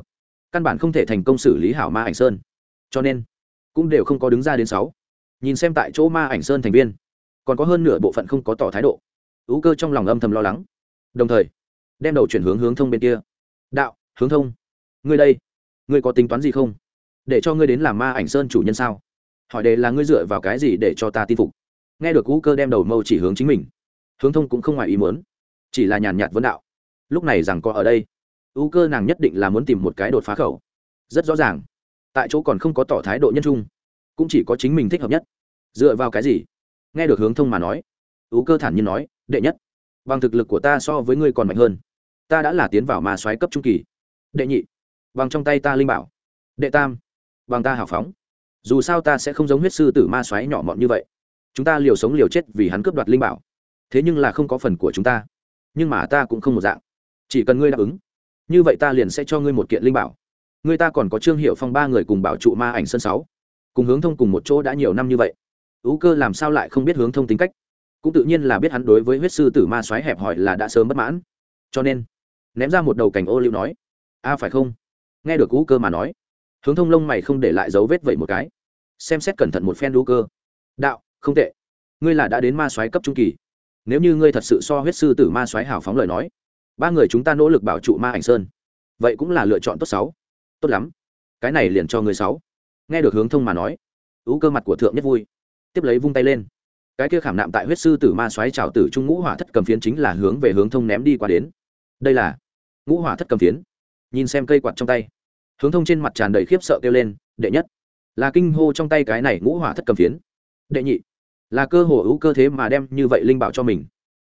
Căn bản không thể thành công xử lý hảo ma ảnh sơn. Cho nên, cũng đều không có đứng ra đến sáu. Nhìn xem tại chỗ ma ảnh sơn thành viên, còn có hơn nửa bộ phận không có tỏ thái độ. Ưu cơ trong lòng âm thầm lo lắng đồng thời, đem đầu chuyển hướng hướng thông bên kia. Đạo, hướng thông. Ngươi đây, ngươi có tính toán gì không? Để cho ngươi đến làm ma ảnh sơn chủ nhân sao? Hỏi đề là ngươi dựa vào cái gì để cho ta tin phục? Nghe được ưu cơ đem đầu mâu chỉ hướng chính mình, hướng thông cũng không ngoài ý muốn, chỉ là nhàn nhạt vấn đạo. Lúc này rằng có ở đây. Ưu cơ nàng nhất định là muốn tìm một cái đột phá khẩu. Rất rõ ràng, tại chỗ còn không có tỏ thái độ nhân trung, cũng chỉ có chính mình thích hợp nhất. Dựa vào cái gì? Nghe được hướng thông mà nói ưu cơ thản nhiên nói, đệ nhất bằng thực lực của ta so với ngươi còn mạnh hơn. Ta đã là tiến vào ma xoáy cấp trung kỳ. Đệ nhị, bằng trong tay ta linh bảo. Đệ tam, bằng ta hào phóng. Dù sao ta sẽ không giống huyết sư tử ma xoáy nhỏ mọn như vậy. Chúng ta liều sống liều chết vì hắn cướp đoạt linh bảo. Thế nhưng là không có phần của chúng ta. Nhưng mà ta cũng không một dạng. Chỉ cần ngươi đáp ứng, như vậy ta liền sẽ cho ngươi một kiện linh bảo. Ngươi ta còn có trương hiệu phong ba người cùng bảo trụ ma ảnh sân sáu. Cùng hướng thông cùng một chỗ đã nhiều năm như vậy. Ú cơ làm sao lại không biết hướng thông tính cách? Cũng tự nhiên là biết hắn đối với huyết sư tử ma xoáy hẹp hòi là đã sớm bất mãn. Cho nên, ném ra một đầu cành ô liu nói, a, phải không? Nghe được cú cơ mà nói, hướng thông lông mày không để lại dấu vết vậy một cái. Xem xét cẩn thận một phen đu cơ. Đạo, không tệ. Ngươi là đã đến ma xoáy cấp trung kỳ. Nếu như ngươi thật sự so huyết sư tử ma xoáy hào phóng lời nói, ba người chúng ta nỗ lực bảo trụ ma ảnh sơn. Vậy cũng là lựa chọn tốt sáu. Tốt lắm. Cái này liền cho người sáu. Nghe được hướng thông mà nói, ú cơ mặt của thượng nhất vui. Tiếp lấy vung tay lên cái kia khảm nạm tại huyết sư tử ma xoáy trào tử trung ngũ hỏa thất cầm phiến chính là hướng về hướng thông ném đi qua đến. Đây là ngũ hỏa thất cầm phiến. Nhìn xem cây quạt trong tay. Hướng thông trên mặt tràn đầy khiếp sợ kêu lên, đệ nhất. Là kinh hô trong tay cái này ngũ hỏa thất cầm phiến. Đệ nhị. Là cơ hồ ưu cơ thế mà đem như vậy linh bảo cho mình.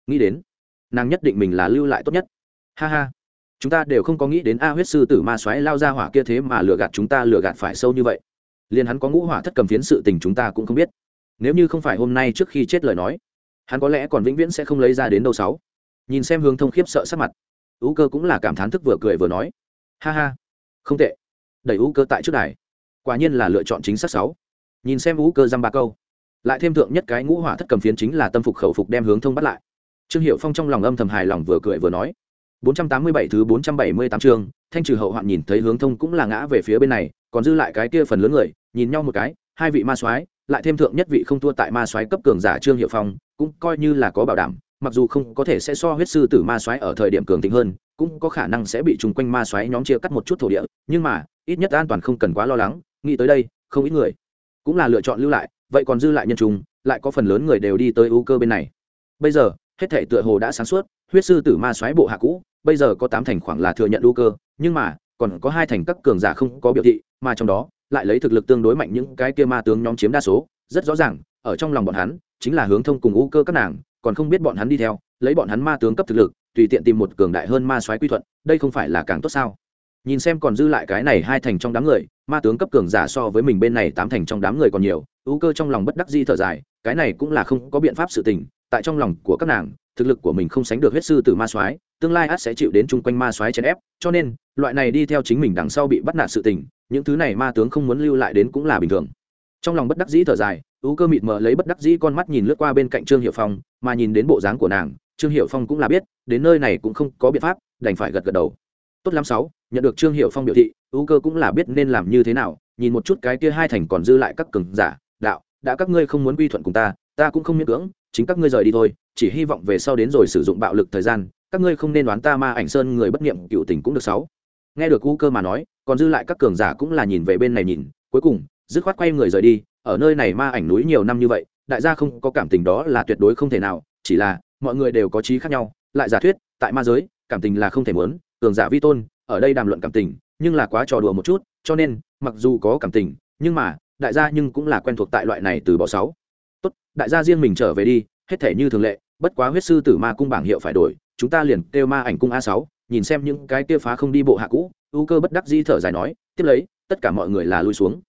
Nghĩ đến, nàng nhất định mình là lưu lại tốt nhất. Ha ha. Chúng ta đều không có nghĩ đến a huyết sư tử ma xoáy lao ra hỏa kia thế mà lừa gạt chúng ta, lừa gạt phải sâu như vậy. Liền hắn có ngũ hỏa thất cầm phiến sự tình chúng ta cũng không biết nếu như không phải hôm nay trước khi chết lời nói hắn có lẽ còn vĩnh viễn sẽ không lấy ra đến đâu sáu. Nhìn xem hướng thông khiếp sợ sắc mặt ú cơ cũng là cảm thán thức vừa cười vừa nói ha ha không tệ. Đẩy ú cơ tại trước đài. Quả nhiên là lựa chọn chính xác sáu. Nhìn xem ú cơ dăm ba câu lại thêm thượng nhất cái ngũ hỏa thất cầm phiến chính là tâm phục khẩu phục đem hướng thông bắt lại. Trương hiệu phong trong lòng âm thầm hài lòng vừa cười vừa nói 487 thứ 478 chương, thanh trừ hậu hoạn nhìn thấy hướng thông cũng là ngã về phía bên này, còn dư lại cái kia phần lớn người, nhìn nhau một cái, hai vị ma soái, lại thêm thượng nhất vị không thua tại ma soái cấp cường giả Trương Hiệu Phong, cũng coi như là có bảo đảm, mặc dù không có thể sẽ so huyết sư tử ma soái ở thời điểm cường thịnh hơn, cũng có khả năng sẽ bị trùng quanh ma soái nhóm chia cắt một chút thổ địa, nhưng mà, ít nhất an toàn không cần quá lo lắng, nghĩ tới đây, không ít người cũng là lựa chọn lưu lại, vậy còn dư lại nhân trùng, lại có phần lớn người đều đi tới ưu cơ bên này. Bây giờ, hết thể tựa hồ đã sáng suốt, huyết sư tử ma soái bộ hạ cũ, bây giờ có tám thành khoảng là thừa nhận ưu cơ, nhưng mà, còn có hai thành các cường giả không có biểu thị, mà trong đó, lại lấy thực lực tương đối mạnh những cái kia ma tướng nhóm chiếm đa số, rất rõ ràng, ở trong lòng bọn hắn, chính là hướng thông cùng ưu cơ các nàng, còn không biết bọn hắn đi theo, lấy bọn hắn ma tướng cấp thực lực, tùy tiện tìm một cường đại hơn ma soái quy thuận, đây không phải là càng tốt sao? Nhìn xem còn dư lại cái này hai thành trong đám người, ma tướng cấp cường giả so với mình bên này tám thành trong đám người còn nhiều, ưu cơ trong lòng bất đắc di thở dài, cái này cũng là không có biện pháp sự tình, tại trong lòng của các nàng thực lực của mình không sánh được huyết sư tử ma soái, tương lai át sẽ chịu đến chung quanh ma soái chèn ép, cho nên, loại này đi theo chính mình đằng sau bị bắt nạt sự tình, những thứ này ma tướng không muốn lưu lại đến cũng là bình thường. Trong lòng bất đắc dĩ thở dài, ú cơ mịt mờ lấy bất đắc dĩ con mắt nhìn lướt qua bên cạnh trương hiệu phong, mà nhìn đến bộ dáng của nàng, trương hiệu phong cũng là biết, đến nơi này cũng không có biện pháp, đành phải gật gật đầu. Tốt lắm sáu, nhận được trương hiệu phong biểu thị, ú cơ cũng là biết nên làm như thế nào, nhìn một chút cái kia hai thành còn dư lại các cường giả, đạo, đã các ngươi không muốn quy thuận cùng ta ta cũng không miễn cưỡng, chính các ngươi rời đi thôi chỉ hy vọng về sau đến rồi sử dụng bạo lực thời gian, các ngươi không nên đoán ta ma ảnh sơn người bất nghiệm cựu tình cũng được sáu. Nghe được u cơ mà nói, còn dư lại các cường giả cũng là nhìn về bên này nhìn, cuối cùng, dứt khoát quay người rời đi, ở nơi này ma ảnh núi nhiều năm như vậy, đại gia không có cảm tình đó là tuyệt đối không thể nào, chỉ là, mọi người đều có trí khác nhau, lại giả thuyết, tại ma giới, cảm tình là không thể muốn, cường giả vi tôn, ở đây đàm luận cảm tình, nhưng là quá trò đùa một chút, cho nên, mặc dù có cảm tình, nhưng mà, đại gia nhưng cũng là quen thuộc tại loại này từ bỏ sáu. Tốt, đại gia riêng mình trở về đi hết thể như thường lệ, bất quá huyết sư tử ma cung bảng hiệu phải đổi, chúng ta liền kêu ma ảnh cung a sáu, nhìn xem những cái kia phá không đi bộ hạ cũ ưu cơ bất đắc di thở dài nói, tiếp lấy, tất cả mọi người là lui xuống.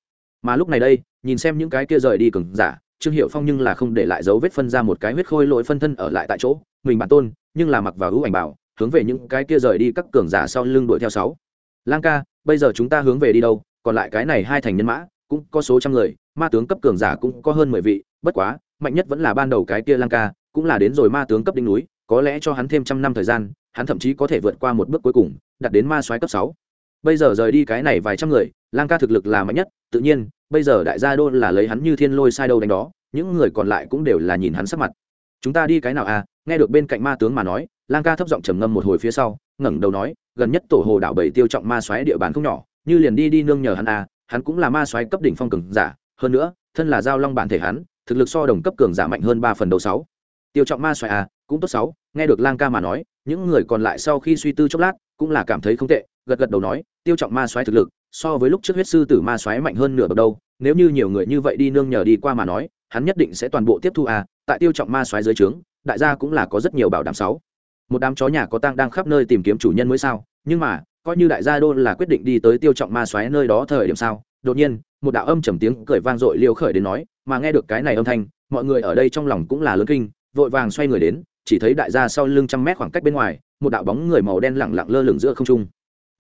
Mà lúc này đây, nhìn xem những cái kia rời đi cường giả, trương hiệu phong nhưng là không để lại dấu vết phân ra một cái huyết khôi lỗi phân thân ở lại tại chỗ, mình bản tôn, nhưng là mặc vào hữu ảnh bảo, hướng về những cái kia rời đi các cường giả sau lưng đuổi theo sáu. Lang ca, bây giờ chúng ta hướng về đi đâu, còn lại cái này hai thành nhân mã, cũng có số trăm người ma tướng cấp cường giả cũng có hơn mười vị, bất quá, mạnh nhất vẫn là ban đầu cái kia lang ca, cũng là đến rồi ma tướng cấp đỉnh núi, có lẽ cho hắn thêm trăm năm thời gian, hắn thậm chí có thể vượt qua một bước cuối cùng, đạt đến ma soái cấp sáu. Bây giờ rời đi cái này vài trăm người, lang ca thực lực là mạnh nhất, tự nhiên, bây giờ đại gia đô là lấy hắn như thiên lôi sai đâu đánh đó, những người còn lại cũng đều là nhìn hắn sắc mặt. Chúng ta đi cái nào à? Nghe được bên cạnh ma tướng mà nói, lang ca thấp giọng trầm ngâm một hồi phía sau, ngẩng đầu nói, gần nhất tổ hồ đảo bảy tiêu trọng ma xoáy địa bàn không nhỏ, như liền đi đi nương nhờ hắn à hắn cũng là ma xoáy cấp đỉnh phong cường giả hơn nữa, thân là giao long bản thể hắn, thực lực so đồng cấp cường giả mạnh hơn ba phần đầu sáu. Tiêu trọng ma xoáy à cũng tốt sáu, nghe được lang ca mà nói, những người còn lại sau khi suy tư chốc lát, cũng là cảm thấy không tệ, gật gật đầu nói, tiêu trọng ma xoáy thực lực, so với lúc trước huyết sư tử ma xoáy mạnh hơn nửa bậc đâu, nếu như nhiều người như vậy đi nương nhờ đi qua mà nói, hắn nhất định sẽ toàn bộ tiếp thu à tại tiêu trọng ma xoáy dưới trướng, đại gia cũng là có rất nhiều bảo đảm sáu. Một đám chó nhà có tang đang khắp nơi tìm kiếm chủ nhân mới sao, nhưng mà, coi như đại gia đô là quyết định đi tới tiêu trọng ma xoáy nơi đó thời điểm sao đột nhiên, một đạo âm trầm tiếng cười vang dội liêu khởi đến nói, mà nghe được cái này âm thanh, mọi người ở đây trong lòng cũng là lớn kinh, vội vàng xoay người đến, chỉ thấy đại gia sau lưng trăm mét khoảng cách bên ngoài, một đạo bóng người màu đen lẳng lặng lơ lửng giữa không trung.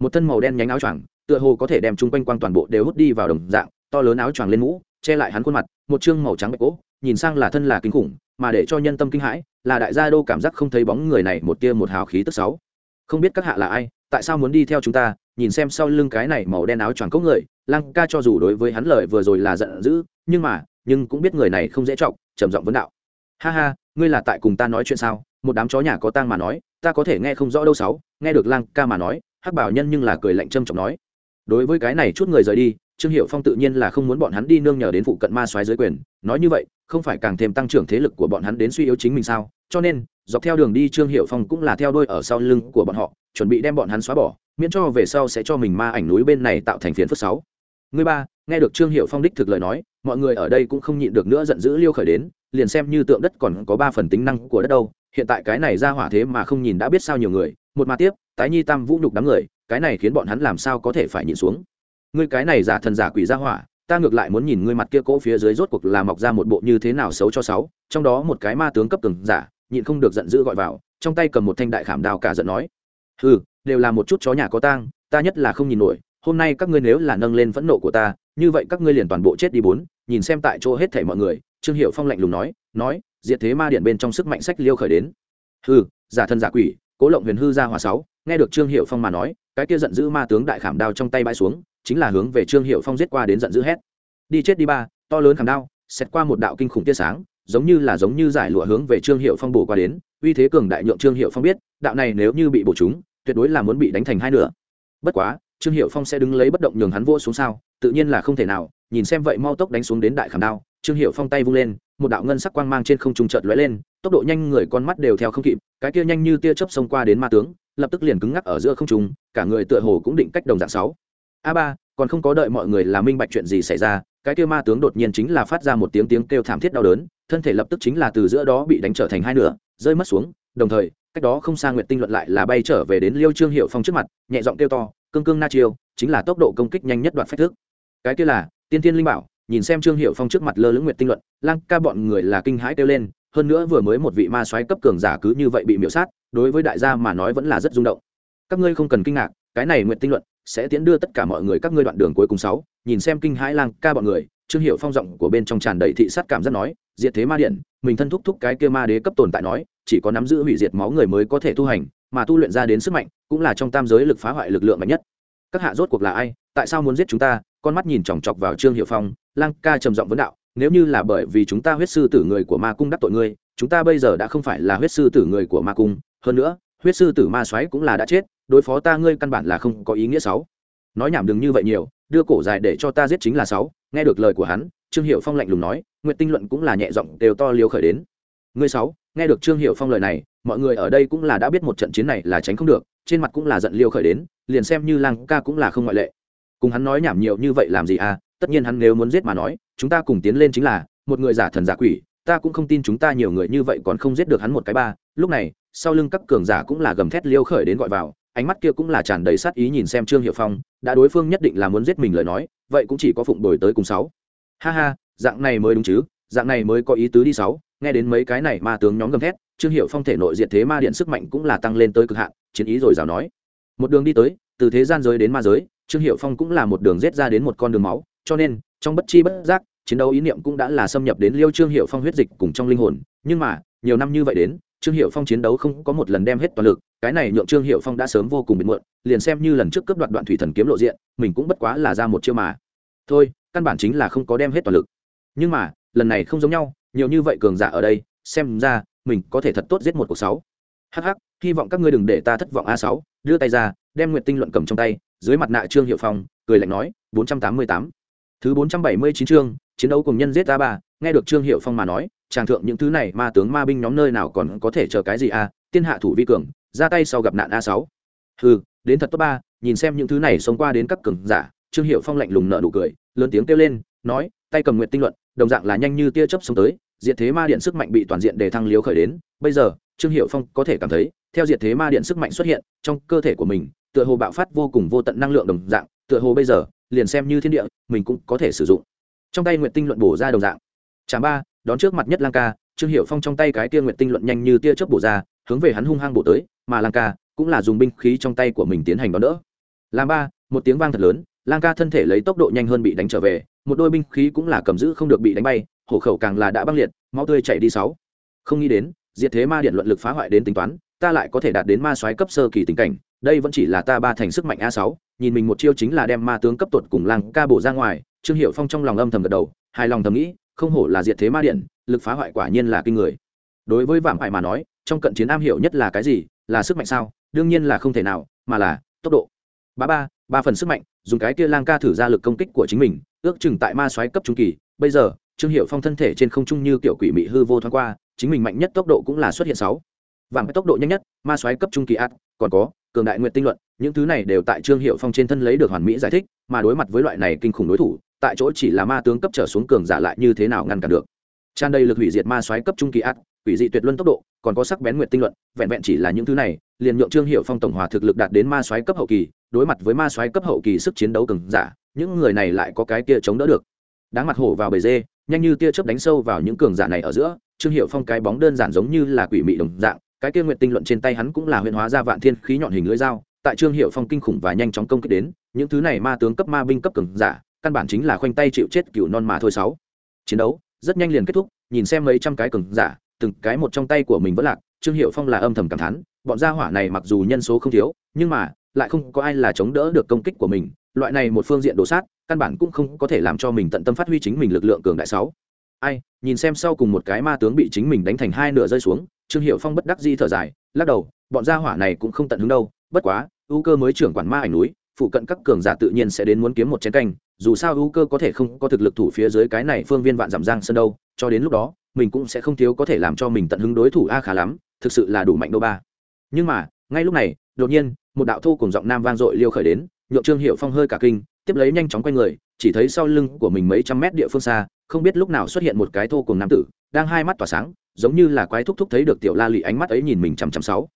Một thân màu đen nhánh áo choàng, tựa hồ có thể đem chung quanh quang toàn bộ đều hút đi vào đồng dạng, to lớn áo choàng lên mũ, che lại hắn khuôn mặt, một chương màu trắng bạch cỗ nhìn sang là thân là kinh khủng, mà để cho nhân tâm kinh hãi, là đại gia đô cảm giác không thấy bóng người này một tia một hào khí tức sáu. Không biết các hạ là ai, tại sao muốn đi theo chúng ta, nhìn xem sau lưng cái này màu đen áo choàng cốc người lăng ca cho dù đối với hắn lời vừa rồi là giận dữ, nhưng mà, nhưng cũng biết người này không dễ trọng trầm giọng vấn đạo. Ha ha, ngươi là tại cùng ta nói chuyện sao? Một đám chó nhà có tang mà nói, ta có thể nghe không rõ đâu sáu, nghe được lang ca mà nói, hắc bảo nhân nhưng là cười lạnh trâm trọng nói. Đối với cái này chút người rời đi, trương hiệu phong tự nhiên là không muốn bọn hắn đi nương nhờ đến phụ cận ma soái dưới quyền. Nói như vậy, không phải càng thêm tăng trưởng thế lực của bọn hắn đến suy yếu chính mình sao? Cho nên, dọc theo đường đi trương hiệu phong cũng là theo đôi ở sau lưng của bọn họ, chuẩn bị đem bọn hắn xóa bỏ, miễn cho về sau sẽ cho mình ma ảnh núi bên này tạo thành phiền phức sáu người ba nghe được trương Hiểu phong đích thực lời nói mọi người ở đây cũng không nhịn được nữa giận dữ liêu khởi đến liền xem như tượng đất còn có ba phần tính năng của đất đâu hiện tại cái này ra hỏa thế mà không nhìn đã biết sao nhiều người một mà tiếp tái nhi tam vũ nhục đám người cái này khiến bọn hắn làm sao có thể phải nhìn xuống. Ngươi cái này giả thần giả quỷ ra hỏa ta ngược lại muốn nhìn ngươi mặt kia cỗ phía dưới rốt cuộc là mọc ra một bộ như thế nào xấu cho sáu trong đó một cái ma tướng cấp từng giả nhịn không được giận dữ gọi vào trong tay cầm một thanh đại khảm đào cả giận nói hừ, đều là một chút chó nhà có tang ta nhất là không nhìn nổi hôm nay các ngươi nếu là nâng lên phẫn nộ của ta, như vậy các ngươi liền toàn bộ chết đi bốn, nhìn xem tại chỗ hết thảy mọi người. Trương hiệu phong lạnh lùng nói nói, diệt thế ma điện bên trong sức mạnh sách liêu khởi đến. Hư giả thân giả quỷ, cố lộng huyền hư ra hòa sáu. Nghe được trương hiệu phong mà nói, cái kia giận dữ ma tướng đại khảm đao trong tay bãi xuống, chính là hướng về trương hiệu phong giết qua đến giận dữ hét. Đi chết đi ba, to lớn khảm đao xét qua một đạo kinh khủng tia sáng, giống như là giống như giải lụa hướng về trương hiệu phong bổ qua đến, uy thế cường đại nhượng trương hiệu phong biết, đạo này nếu như bị bổ chúng, tuyệt đối là muốn bị đánh thành hai nửa. Bất quá trương hiệu phong sẽ đứng lấy bất động nhường hắn vô xuống sao? Tự nhiên là không thể nào, nhìn xem vậy mau tốc đánh xuống đến đại khảm đao. Trương hiệu phong tay vung lên, một đạo ngân sắc quang mang trên không trung chợt lóe lên, tốc độ nhanh người con mắt đều theo không kịp, cái kia nhanh như tia chớp xông qua đến ma tướng, lập tức liền cứng ngắc ở giữa không trung, cả người tựa hồ cũng định cách đồng dạng sáu. A ba, còn không có đợi mọi người là minh bạch chuyện gì xảy ra, cái kia ma tướng đột nhiên chính là phát ra một tiếng tiếng kêu thảm thiết đau đớn, thân thể lập tức chính là từ giữa đó bị đánh trở thành hai nửa, rơi mất xuống, đồng thời, cách đó không xa nguyệt tinh luận lại là bay trở về đến liêu trương hiệu phong trước mặt, nhẹ giọng kêu to cương cương na chiêu, chính là tốc độ công kích nhanh nhất đoạn phách thức. Cái kia là, tiên tiên linh bảo, nhìn xem trương hiệu phong trước mặt lơ lưỡng nguyệt tinh luận, lang ca bọn người là kinh hãi kêu lên, hơn nữa vừa mới một vị ma soái cấp cường giả cứ như vậy bị miễu sát, đối với đại gia mà nói vẫn là rất rung động. Các ngươi không cần kinh ngạc, cái này nguyệt tinh luận sẽ tiến đưa tất cả mọi người các ngươi đoạn đường cuối cùng sáu, nhìn xem kinh hãi lang ca bọn người, trương hiệu phong giọng của bên trong tràn đầy thị sát cảm giác nói, diệt thế ma điện, mình thân thúc thúc cái kia ma đế cấp tồn tại nói, chỉ có nắm giữ hủy diệt máu người mới có thể tu hành mà tu luyện ra đến sức mạnh, cũng là trong tam giới lực phá hoại lực lượng mạnh nhất. Các hạ rốt cuộc là ai? Tại sao muốn giết chúng ta? Con mắt nhìn chòng chọc vào trương hiệu phong, lang ca trầm giọng vấn đạo, nếu như là bởi vì chúng ta huyết sư tử người của ma cung đắc tội ngươi, chúng ta bây giờ đã không phải là huyết sư tử người của ma cung. Hơn nữa, huyết sư tử ma xoáy cũng là đã chết, đối phó ta ngươi căn bản là không có ý nghĩa sáu nói nhảm đừng như vậy nhiều, đưa cổ dài để cho ta giết chính là sáu nghe được lời của hắn, trương hiệu phong lạnh lùng nói nguyện tinh luận cũng là nhẹ giọng đều to liều khởi đến. Ngươi sáu nghe được trương hiệu phong lời này mọi người ở đây cũng là đã biết một trận chiến này là tránh không được, trên mặt cũng là giận liêu khởi đến, liền xem như lang ca cũng là không ngoại lệ. Cùng hắn nói nhảm nhiều như vậy làm gì à tất nhiên hắn nếu muốn giết mà nói, chúng ta cùng tiến lên chính là, một người giả thần giả quỷ, ta cũng không tin chúng ta nhiều người như vậy còn không giết được hắn một cái ba. Lúc này, sau lưng các cường giả cũng là gầm thét liêu khởi đến gọi vào, ánh mắt kia cũng là tràn đầy sát ý nhìn xem trương hiệu phong, đã đối phương nhất định là muốn giết mình lời nói, vậy cũng chỉ có phụng đổi tới cùng sáu. Ha ha, dạng này mới đúng chứ, dạng này mới có ý tứ đi sáu, nghe đến mấy cái này ma tướng nhóm gầm thét trương hiệu phong thể nội diệt thế ma điện sức mạnh cũng là tăng lên tới cực hạn, chiến ý rồi rào nói. Một đường đi tới, từ thế gian giới đến ma giới, trương hiệu phong cũng là một đường rết ra đến một con đường máu, cho nên, trong bất chi bất giác, chiến đấu ý niệm cũng đã là xâm nhập đến liêu trương hiệu phong huyết dịch cùng trong linh hồn. Nhưng mà, nhiều năm như vậy đến, trương hiệu phong chiến đấu không có một lần đem hết toàn lực, cái này nhượng trương hiệu phong đã sớm vô cùng bị muộn, liền xem như lần trước cướp đoạt đoạn thủy thần kiếm lộ diện, mình cũng bất quá là ra một chiêu mà. Thôi, căn bản chính là không có đem hết toàn lực. Nhưng mà, lần này không giống nhau, nhiều như vậy cường giả ở đây, xem ra mình có thể thật tốt giết một cuộc sáu. Hh hy vọng các ngươi đừng để ta thất vọng a sáu. Đưa tay ra, đem nguyệt tinh luận cầm trong tay, dưới mặt nạ trương hiệu phong, cười lạnh nói, bốn trăm tám mươi tám. Thứ bốn trăm bảy mươi chín chương, chiến đấu cùng nhân giết a ba, nghe được trương hiệu phong mà nói tràng thượng những thứ này, ma tướng, ma binh nhóm nơi nào còn có thể chờ cái gì a? Tiên hạ thủ vi cường, ra tay sau gặp nạn a sáu. Hừ, đến thật tốt ba, nhìn xem những thứ này xông qua đến các cường giả, trương hiệu phong lạnh lùng nợ nụ cười, lớn tiếng kêu lên, nói, tay cầm nguyện tinh luận, đồng dạng là nhanh như tia chớp xông tới diệt thế ma điện sức mạnh bị toàn diện đề thăng liếu khởi đến, bây giờ, trương hiệu phong có thể cảm thấy, theo diệt thế ma điện sức mạnh xuất hiện, trong cơ thể của mình, tựa hồ bạo phát vô cùng vô tận năng lượng đồng dạng, tựa hồ bây giờ, liền xem như thiên địa, mình cũng có thể sử dụng. Trong tay nguyện tinh luận bổ ra đồng dạng. Chả ba, đón trước mặt nhất lang ca, trương hiệu phong trong tay cái tia nguyện tinh luận nhanh như tia chớp bổ ra, hướng về hắn hung hăng bổ tới, mà lang ca cũng là dùng binh khí trong tay của mình tiến hành đón đỡ. Làm ba, một tiếng vang thật lớn, lang ca thân thể lấy tốc độ nhanh hơn bị đánh trở về, một đôi binh khí cũng là cầm giữ không được bị đánh bay hổ khẩu càng là đã băng liệt, máu tươi chảy đi sáu. Không nghĩ đến, diệt thế ma điện luận lực phá hoại đến tính toán, ta lại có thể đạt đến ma soái cấp sơ kỳ tình cảnh, đây vẫn chỉ là ta ba thành sức mạnh a sáu, nhìn mình một chiêu chính là đem ma tướng cấp tuột cùng lang ca bổ ra ngoài, trương hiệu phong trong lòng âm thầm gật đầu, hài lòng thầm nghĩ, không hổ là diệt thế ma điện, lực phá hoại quả nhiên là kinh người. Đối với vạm hại mà nói, trong cận chiến am hiểu nhất là cái gì, là sức mạnh sao, đương nhiên là không thể nào, mà là tốc độ. Ba ba ba phần sức mạnh, dùng cái kia lang ca thử ra lực công kích của chính mình, ước chừng tại ma soái cấp trung kỳ, bây giờ trương hiệu phong thân thể trên không trung như kiểu quỷ mị hư vô thoáng qua, chính mình mạnh nhất tốc độ cũng là xuất hiện sáu. Vàng tốc độ nhanh nhất, ma xoáy cấp trung kỳ ạt còn có, cường đại nguyện tinh luận, những thứ này đều tại trương hiệu phong trên thân lấy được hoàn mỹ giải thích, mà đối mặt với loại này kinh khủng đối thủ, tại chỗ chỉ là ma tướng cấp trở xuống cường giả lại như thế nào ngăn cản được. Tràn đầy lực hủy diệt ma xoáy cấp trung kỳ ác hủy dị tuyệt luân tốc độ, còn có sắc bén nguyện tinh luận, vẹn vẹn chỉ là những thứ này, liền nhượng trương hiệu phong tổng hòa thực lực đạt đến ma xoáy cấp hậu kỳ, đối mặt với ma xoáy cấp hậu kỳ sức chiến đấu cường giả, những người này lại có cái kia chống đỡ được. Đáng mặt hổ vào bầy dê nhanh như tia chớp đánh sâu vào những cường giả này ở giữa, trương hiệu phong cái bóng đơn giản giống như là quỷ mị đồng dạng, cái kia nguyện tinh luận trên tay hắn cũng là huyền hóa ra vạn thiên khí nhọn hình lưỡi dao, tại trương hiệu phong kinh khủng và nhanh chóng công kích đến, những thứ này ma tướng cấp ma binh cấp cường giả, căn bản chính là khoanh tay chịu chết cựu non mà thôi sáu. Chiến đấu rất nhanh liền kết thúc, nhìn xem mấy trăm cái cường giả, từng cái một trong tay của mình vẫn lạc, trương hiệu phong là âm thầm cảm thán, bọn gia hỏa này mặc dù nhân số không thiếu, nhưng mà lại không có ai là chống đỡ được công kích của mình loại này một phương diện đổ sát, căn bản cũng không có thể làm cho mình tận tâm phát huy chính mình lực lượng cường đại sáu. Ai, nhìn xem sau cùng một cái ma tướng bị chính mình đánh thành hai nửa rơi xuống, trương hiệu phong bất đắc di thở dài, lắc đầu, bọn gia hỏa này cũng không tận hứng đâu, bất quá, ưu cơ mới trưởng quản ma ảnh núi, phụ cận các cường giả tự nhiên sẽ đến muốn kiếm một chén canh, dù sao ưu cơ có thể không có thực lực thủ phía dưới cái này phương viên vạn giảm giang sân đâu, cho đến lúc đó, mình cũng sẽ không thiếu có thể làm cho mình tận hứng đối thủ a khá lắm, thực sự là đủ mạnh đô ba. Nhưng mà, ngay lúc này, đột nhiên, một đạo thô cùng giọng nam vang dội liêu khởi đến nhượng trương hiệu phong hơi cả kinh, tiếp lấy nhanh chóng quay người, chỉ thấy sau lưng của mình mấy trăm mét địa phương xa, không biết lúc nào xuất hiện một cái thô cùng nam tử, đang hai mắt tỏa sáng, giống như là quái thúc thúc thấy được tiểu la lị ánh mắt ấy nhìn mình chằm chằm sáu.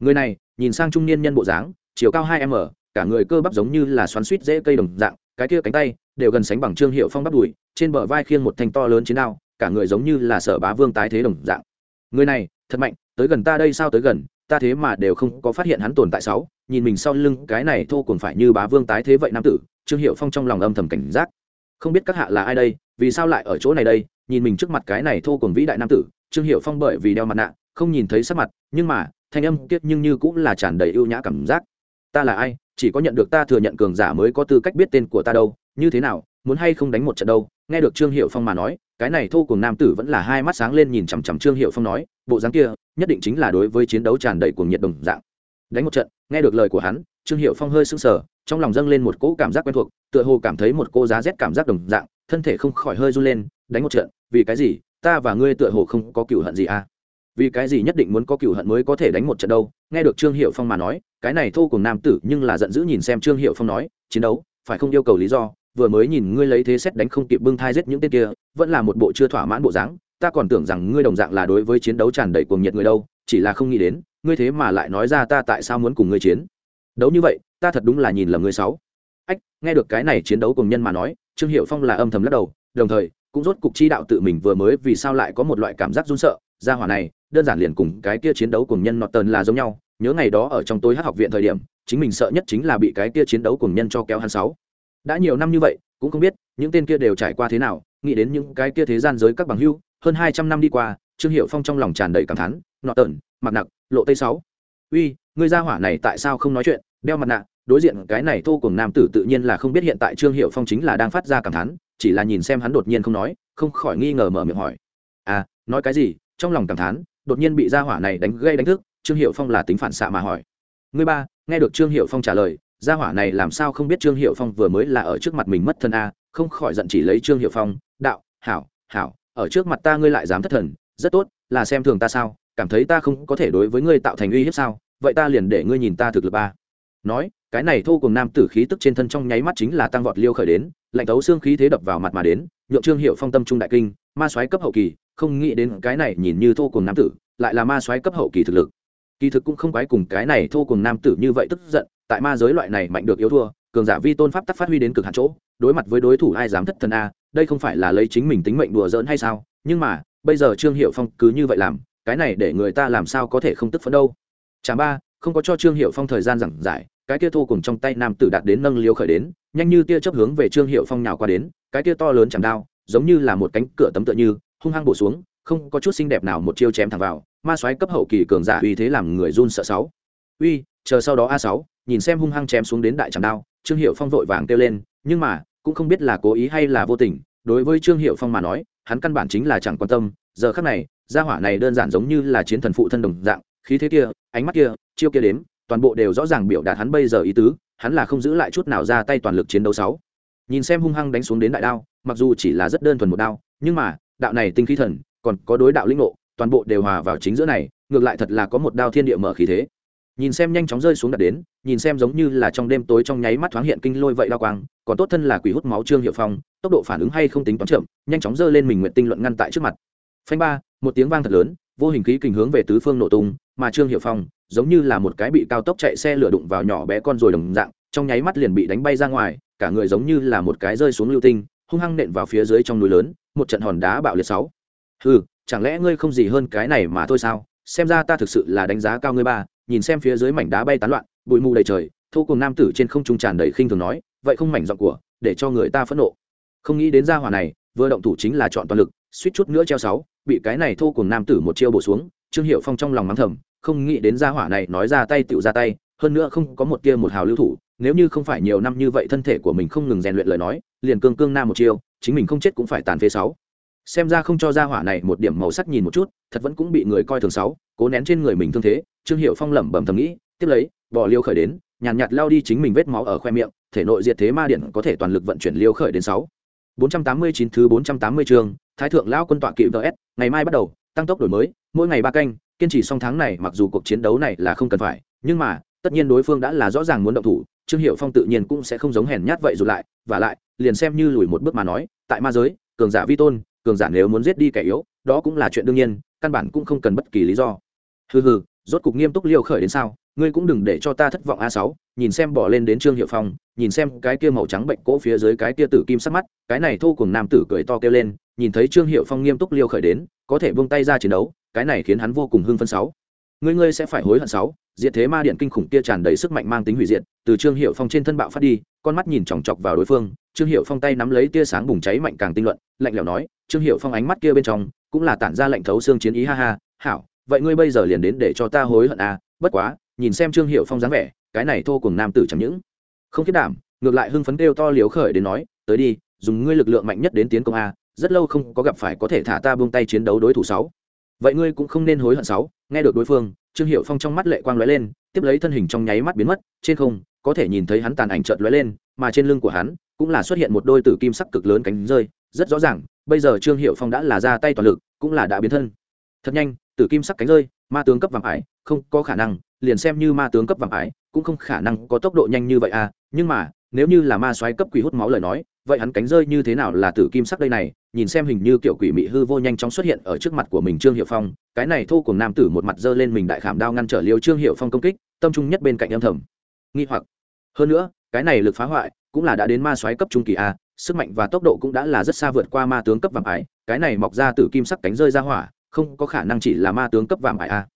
Người này, nhìn sang trung niên nhân bộ dáng, chiều cao hai m, cả người cơ bắp giống như là xoắn suýt dễ cây đồng dạng, cái kia cánh tay đều gần sánh bằng trương hiệu phong bắp đùi, trên bờ vai khiêng một thanh to lớn chiến đao, cả người giống như là sở bá vương tái thế đồng dạng. Người này, thật mạnh, tới gần ta đây sao tới gần ta thế mà đều không có phát hiện hắn tồn tại sáu, nhìn mình sau lưng, cái này thô còn phải như bá vương tái thế vậy nam tử, trương hiệu phong trong lòng âm thầm cảnh giác. Không biết các hạ là ai đây, vì sao lại ở chỗ này đây, nhìn mình trước mặt cái này thô còn vĩ đại nam tử, trương hiệu phong bởi vì đeo mặt nạ, không nhìn thấy sắc mặt, nhưng mà, thanh âm kiết nhưng như cũng là tràn đầy ưu nhã cảm giác. Ta là ai, chỉ có nhận được ta thừa nhận cường giả mới có tư cách biết tên của ta đâu, như thế nào, muốn hay không đánh một trận đâu nghe được trương hiệu phong mà nói, cái này thô cùng nam tử vẫn là hai mắt sáng lên nhìn chằm chằm trương hiệu phong nói, bộ dáng kia, nhất định chính là đối với chiến đấu tràn đầy cuồng nhiệt đồng dạng. Đánh một trận, nghe được lời của hắn, trương hiệu phong hơi sững sờ, trong lòng dâng lên một cỗ cảm giác quen thuộc, tựa hồ cảm thấy một cô giá rét cảm giác đồng dạng, thân thể không khỏi hơi run lên, đánh một trận, vì cái gì, ta và ngươi tựa hồ không có cựu hận gì à? Vì cái gì nhất định muốn có cựu hận mới có thể đánh một trận đâu? Nghe được trương hiệu phong mà nói, cái này thô cùng nam tử nhưng là giận dữ nhìn xem trương hiệu phong nói, chiến đấu, phải không yêu cầu lý do? Vừa mới nhìn ngươi lấy thế xét đánh không kịp bưng thai giết những tên kia, vẫn là một bộ chưa thỏa mãn bộ dáng, ta còn tưởng rằng ngươi đồng dạng là đối với chiến đấu tràn đầy cuồng nhiệt người đâu, chỉ là không nghĩ đến, ngươi thế mà lại nói ra ta tại sao muốn cùng ngươi chiến. Đấu như vậy, ta thật đúng là nhìn lầm ngươi sáu. Ách, nghe được cái này chiến đấu cùng nhân mà nói, trương hiệu phong là âm thầm lắc đầu, đồng thời, cũng rốt cục chi đạo tự mình vừa mới vì sao lại có một loại cảm giác run sợ, ra hỏa này, đơn giản liền cùng cái kia chiến đấu cùng nhân nọt tần là giống nhau, nhớ ngày đó ở trong tối hát học viện thời điểm, chính mình sợ nhất chính là bị cái kia chiến đấu cùng nhân cho kéo hắn sáu đã nhiều năm như vậy, cũng không biết những tên kia đều trải qua thế nào, nghĩ đến những cái kia thế gian giới các bằng hưu, hơn hai trăm năm đi qua, trương hiệu phong trong lòng tràn đầy cảm thán, nọ tởn mặt nặng, lộ tây sáu. Uy người gia hỏa này tại sao không nói chuyện? Đeo mặt nạ, đối diện cái này thô cùng nam tử tự nhiên là không biết hiện tại trương hiệu phong chính là đang phát ra cảm thán, chỉ là nhìn xem hắn đột nhiên không nói, không khỏi nghi ngờ mở miệng hỏi. À nói cái gì? Trong lòng cảm thán, đột nhiên bị gia hỏa này đánh gây đánh thức, trương hiệu phong là tính phản xạ mà hỏi. Người ba, nghe được trương hiệu phong trả lời gia hỏa này làm sao không biết trương hiệu phong vừa mới là ở trước mặt mình mất thân a, không khỏi giận chỉ lấy trương hiệu phong, đạo, hảo hảo, ở trước mặt ta ngươi lại dám thất thần, rất tốt, là xem thường ta sao, cảm thấy ta không có thể đối với ngươi tạo thành uy hiếp sao, vậy ta liền để ngươi nhìn ta thực lực ba nói, cái này thô cùng nam tử khí tức trên thân trong nháy mắt chính là tăng vọt liêu khởi đến, lạnh thấu xương khí thế đập vào mặt mà đến, nhượng trương hiệu phong tâm trung đại kinh, ma soái cấp hậu kỳ, không nghĩ đến cái này nhìn như thô cùng nam tử, lại là ma soái cấp hậu kỳ thực lực. Kỳ thực cũng không quái cùng cái này thô cùng nam tử như vậy tức giận tại ma giới loại này mạnh được yếu thua, cường giả vi tôn pháp tắc phát huy đến cực hạn chỗ, đối mặt với đối thủ ai dám thất thần a, đây không phải là lấy chính mình tính mệnh đùa giỡn hay sao? Nhưng mà, bây giờ trương hiệu phong cứ như vậy làm, cái này để người ta làm sao có thể không tức phấn đâu? Chả ba, không có cho trương hiệu phong thời gian giảng giải, cái kia thô cùng trong tay nam tử đạt đến nâng liêu khởi đến, nhanh như tia chấp hướng về trương hiệu phong nhào qua đến, cái kia to lớn chẳng đao, giống như là một cánh cửa tấm tựa như, hung hăng bổ xuống, không có chút xinh đẹp nào một chiêu chém thẳng vào, ma soái cấp hậu kỳ cường giả uy thế làm người run sợ sáu. Uy chờ sau đó a sáu, nhìn xem hung hăng chém xuống đến đại tràng đao, trương hiệu phong vội vàng kêu lên, nhưng mà, cũng không biết là cố ý hay là vô tình, đối với trương hiệu phong mà nói, hắn căn bản chính là chẳng quan tâm, giờ khắc này, gia hỏa này đơn giản giống như là chiến thần phụ thân đồng dạng, khí thế kia, ánh mắt kia, chiêu kia đếm, toàn bộ đều rõ ràng biểu đạt hắn bây giờ ý tứ, hắn là không giữ lại chút nào ra tay toàn lực chiến đấu sáu. Nhìn xem hung hăng đánh xuống đến đại đao, mặc dù chỉ là rất đơn thuần một đao, nhưng mà, đạo này tinh khí thần, còn có đối đạo linh ngộ, toàn bộ đều hòa vào chính giữa này, ngược lại thật là có một đao thiên địa mở khí thế nhìn xem nhanh chóng rơi xuống đặt đến, nhìn xem giống như là trong đêm tối trong nháy mắt thoáng hiện kinh lôi vậy đao quang, còn tốt thân là quỷ hút máu trương hiệu phong, tốc độ phản ứng hay không tính toán chậm, nhanh chóng giơ lên mình nguyện tinh luận ngăn tại trước mặt. Phanh ba, một tiếng vang thật lớn, vô hình khí kình hướng về tứ phương nổ tung, mà trương hiệu phong giống như là một cái bị cao tốc chạy xe lửa đụng vào nhỏ bé con rồi đồng dạng, trong nháy mắt liền bị đánh bay ra ngoài, cả người giống như là một cái rơi xuống lưu tinh, hung hăng nện vào phía dưới trong núi lớn, một trận hòn đá bạo liệt sáu. Ừ chẳng lẽ ngươi không gì hơn cái này mà thôi sao? Xem ra ta thực sự là đánh giá cao ngươi ba nhìn xem phía dưới mảnh đá bay tán loạn, bụi mù đầy trời thu cùng nam tử trên không trung tràn đầy khinh thường nói, vậy không mảnh giọng của, để cho người ta phẫn nộ. Không nghĩ đến gia hỏa này, vừa động thủ chính là chọn toàn lực, suýt chút nữa treo sáu, bị cái này thu cùng nam tử một chiêu bổ xuống, trương hiệu phong trong lòng mắng thầm, không nghĩ đến gia hỏa này nói ra tay tựu ra tay, hơn nữa không có một tia một hào lưu thủ, nếu như không phải nhiều năm như vậy thân thể của mình không ngừng rèn luyện lời nói, liền cương cương nam một chiêu, chính mình không chết cũng phải tàn phế sáu xem ra không cho gia hỏa này một điểm màu sắc nhìn một chút thật vẫn cũng bị người coi thường sáu cố nén trên người mình thương thế trương hiệu phong lẩm bẩm thầm nghĩ tiếp lấy bỏ liêu khởi đến nhàn nhạt, nhạt lao đi chính mình vết máu ở khoe miệng thể nội diệt thế ma điện có thể toàn lực vận chuyển liêu khởi đến sáu. Bốn trăm tám mươi chín thứ bốn trăm tám mươi chương thái thượng lão quân tọa kỵ ts ngày mai bắt đầu tăng tốc đổi mới mỗi ngày ba canh kiên trì xong tháng này mặc dù cuộc chiến đấu này là không cần phải nhưng mà tất nhiên đối phương đã là rõ ràng muốn động thủ trương hiệu phong tự nhiên cũng sẽ không giống hèn nhát vậy dù lại và lại liền xem như lùi một bước mà nói tại ma giới cường giả vi tôn cường giả nếu muốn giết đi kẻ yếu, đó cũng là chuyện đương nhiên, căn bản cũng không cần bất kỳ lý do. Hừ hừ, rốt cục nghiêm túc liêu khởi đến sao, ngươi cũng đừng để cho ta thất vọng a sáu, nhìn xem bỏ lên đến trương hiệu phong, nhìn xem cái kia màu trắng bệnh cỗ phía dưới cái kia tử kim sắc mắt, cái này thô cùng nam tử cười to kêu lên, nhìn thấy trương hiệu phong nghiêm túc liêu khởi đến, có thể buông tay ra chiến đấu, cái này khiến hắn vô cùng hưng phấn sáu. Ngươi ngươi sẽ phải hối hận sáu, diệt thế ma điện kinh khủng kia tràn đầy sức mạnh mang tính hủy diệt, từ trương hiệu phong trên thân bạo phát đi, con mắt nhìn chòng chọc vào đối phương trương hiệu phong tay nắm lấy tia sáng bùng cháy mạnh càng tinh luận, lạnh lẽo nói, trương hiệu phong ánh mắt kia bên trong cũng là tản ra lạnh thấu xương chiến ý, ha ha, hảo, vậy ngươi bây giờ liền đến để cho ta hối hận à bất quá, nhìn xem trương hiệu phong dáng vẻ, cái này thô cùng nam tử chẳng những không kết đảm, ngược lại hưng phấn kêu to liếu khởi đến nói, tới đi, dùng ngươi lực lượng mạnh nhất đến tiến công a, rất lâu không có gặp phải có thể thả ta buông tay chiến đấu đối thủ sáu. Vậy ngươi cũng không nên hối hận sáu. Nghe được đối phương, trương hiệu phong trong mắt lệ quang lóe lên tiếp lấy thân hình trong nháy mắt biến mất, trên không, có thể nhìn thấy hắn tàn ảnh chợt lóe lên, mà trên lưng của hắn, cũng là xuất hiện một đôi tử kim sắc cực lớn cánh rơi, rất rõ ràng, bây giờ trương hiệu phong đã là ra tay toàn lực, cũng là đã biến thân. Thật nhanh, tử kim sắc cánh rơi, ma tướng cấp vàng ải, không có khả năng, liền xem như ma tướng cấp vàng ải, cũng không khả năng có tốc độ nhanh như vậy à nhưng mà, nếu như là ma xoáy cấp quỷ hút máu lời nói vậy hắn cánh rơi như thế nào là tử kim sắc đây này, nhìn xem hình như kiểu quỷ mị hư vô nhanh chóng xuất hiện ở trước mặt của mình trương hiệu phong, cái này thô cùng nam tử một mặt giơ lên mình đại khảm đao ngăn trở liêu trương hiệu phong công kích, tâm trung nhất bên cạnh âm thầm. Nghi hoặc. Hơn nữa, cái này lực phá hoại cũng là đã đến ma xoáy cấp trung kỳ a, sức mạnh và tốc độ cũng đã là rất xa vượt qua ma tướng cấp vàng ải cái này mọc ra từ kim sắc cánh rơi ra hỏa, không có khả năng chỉ là ma tướng cấp vàng ải a.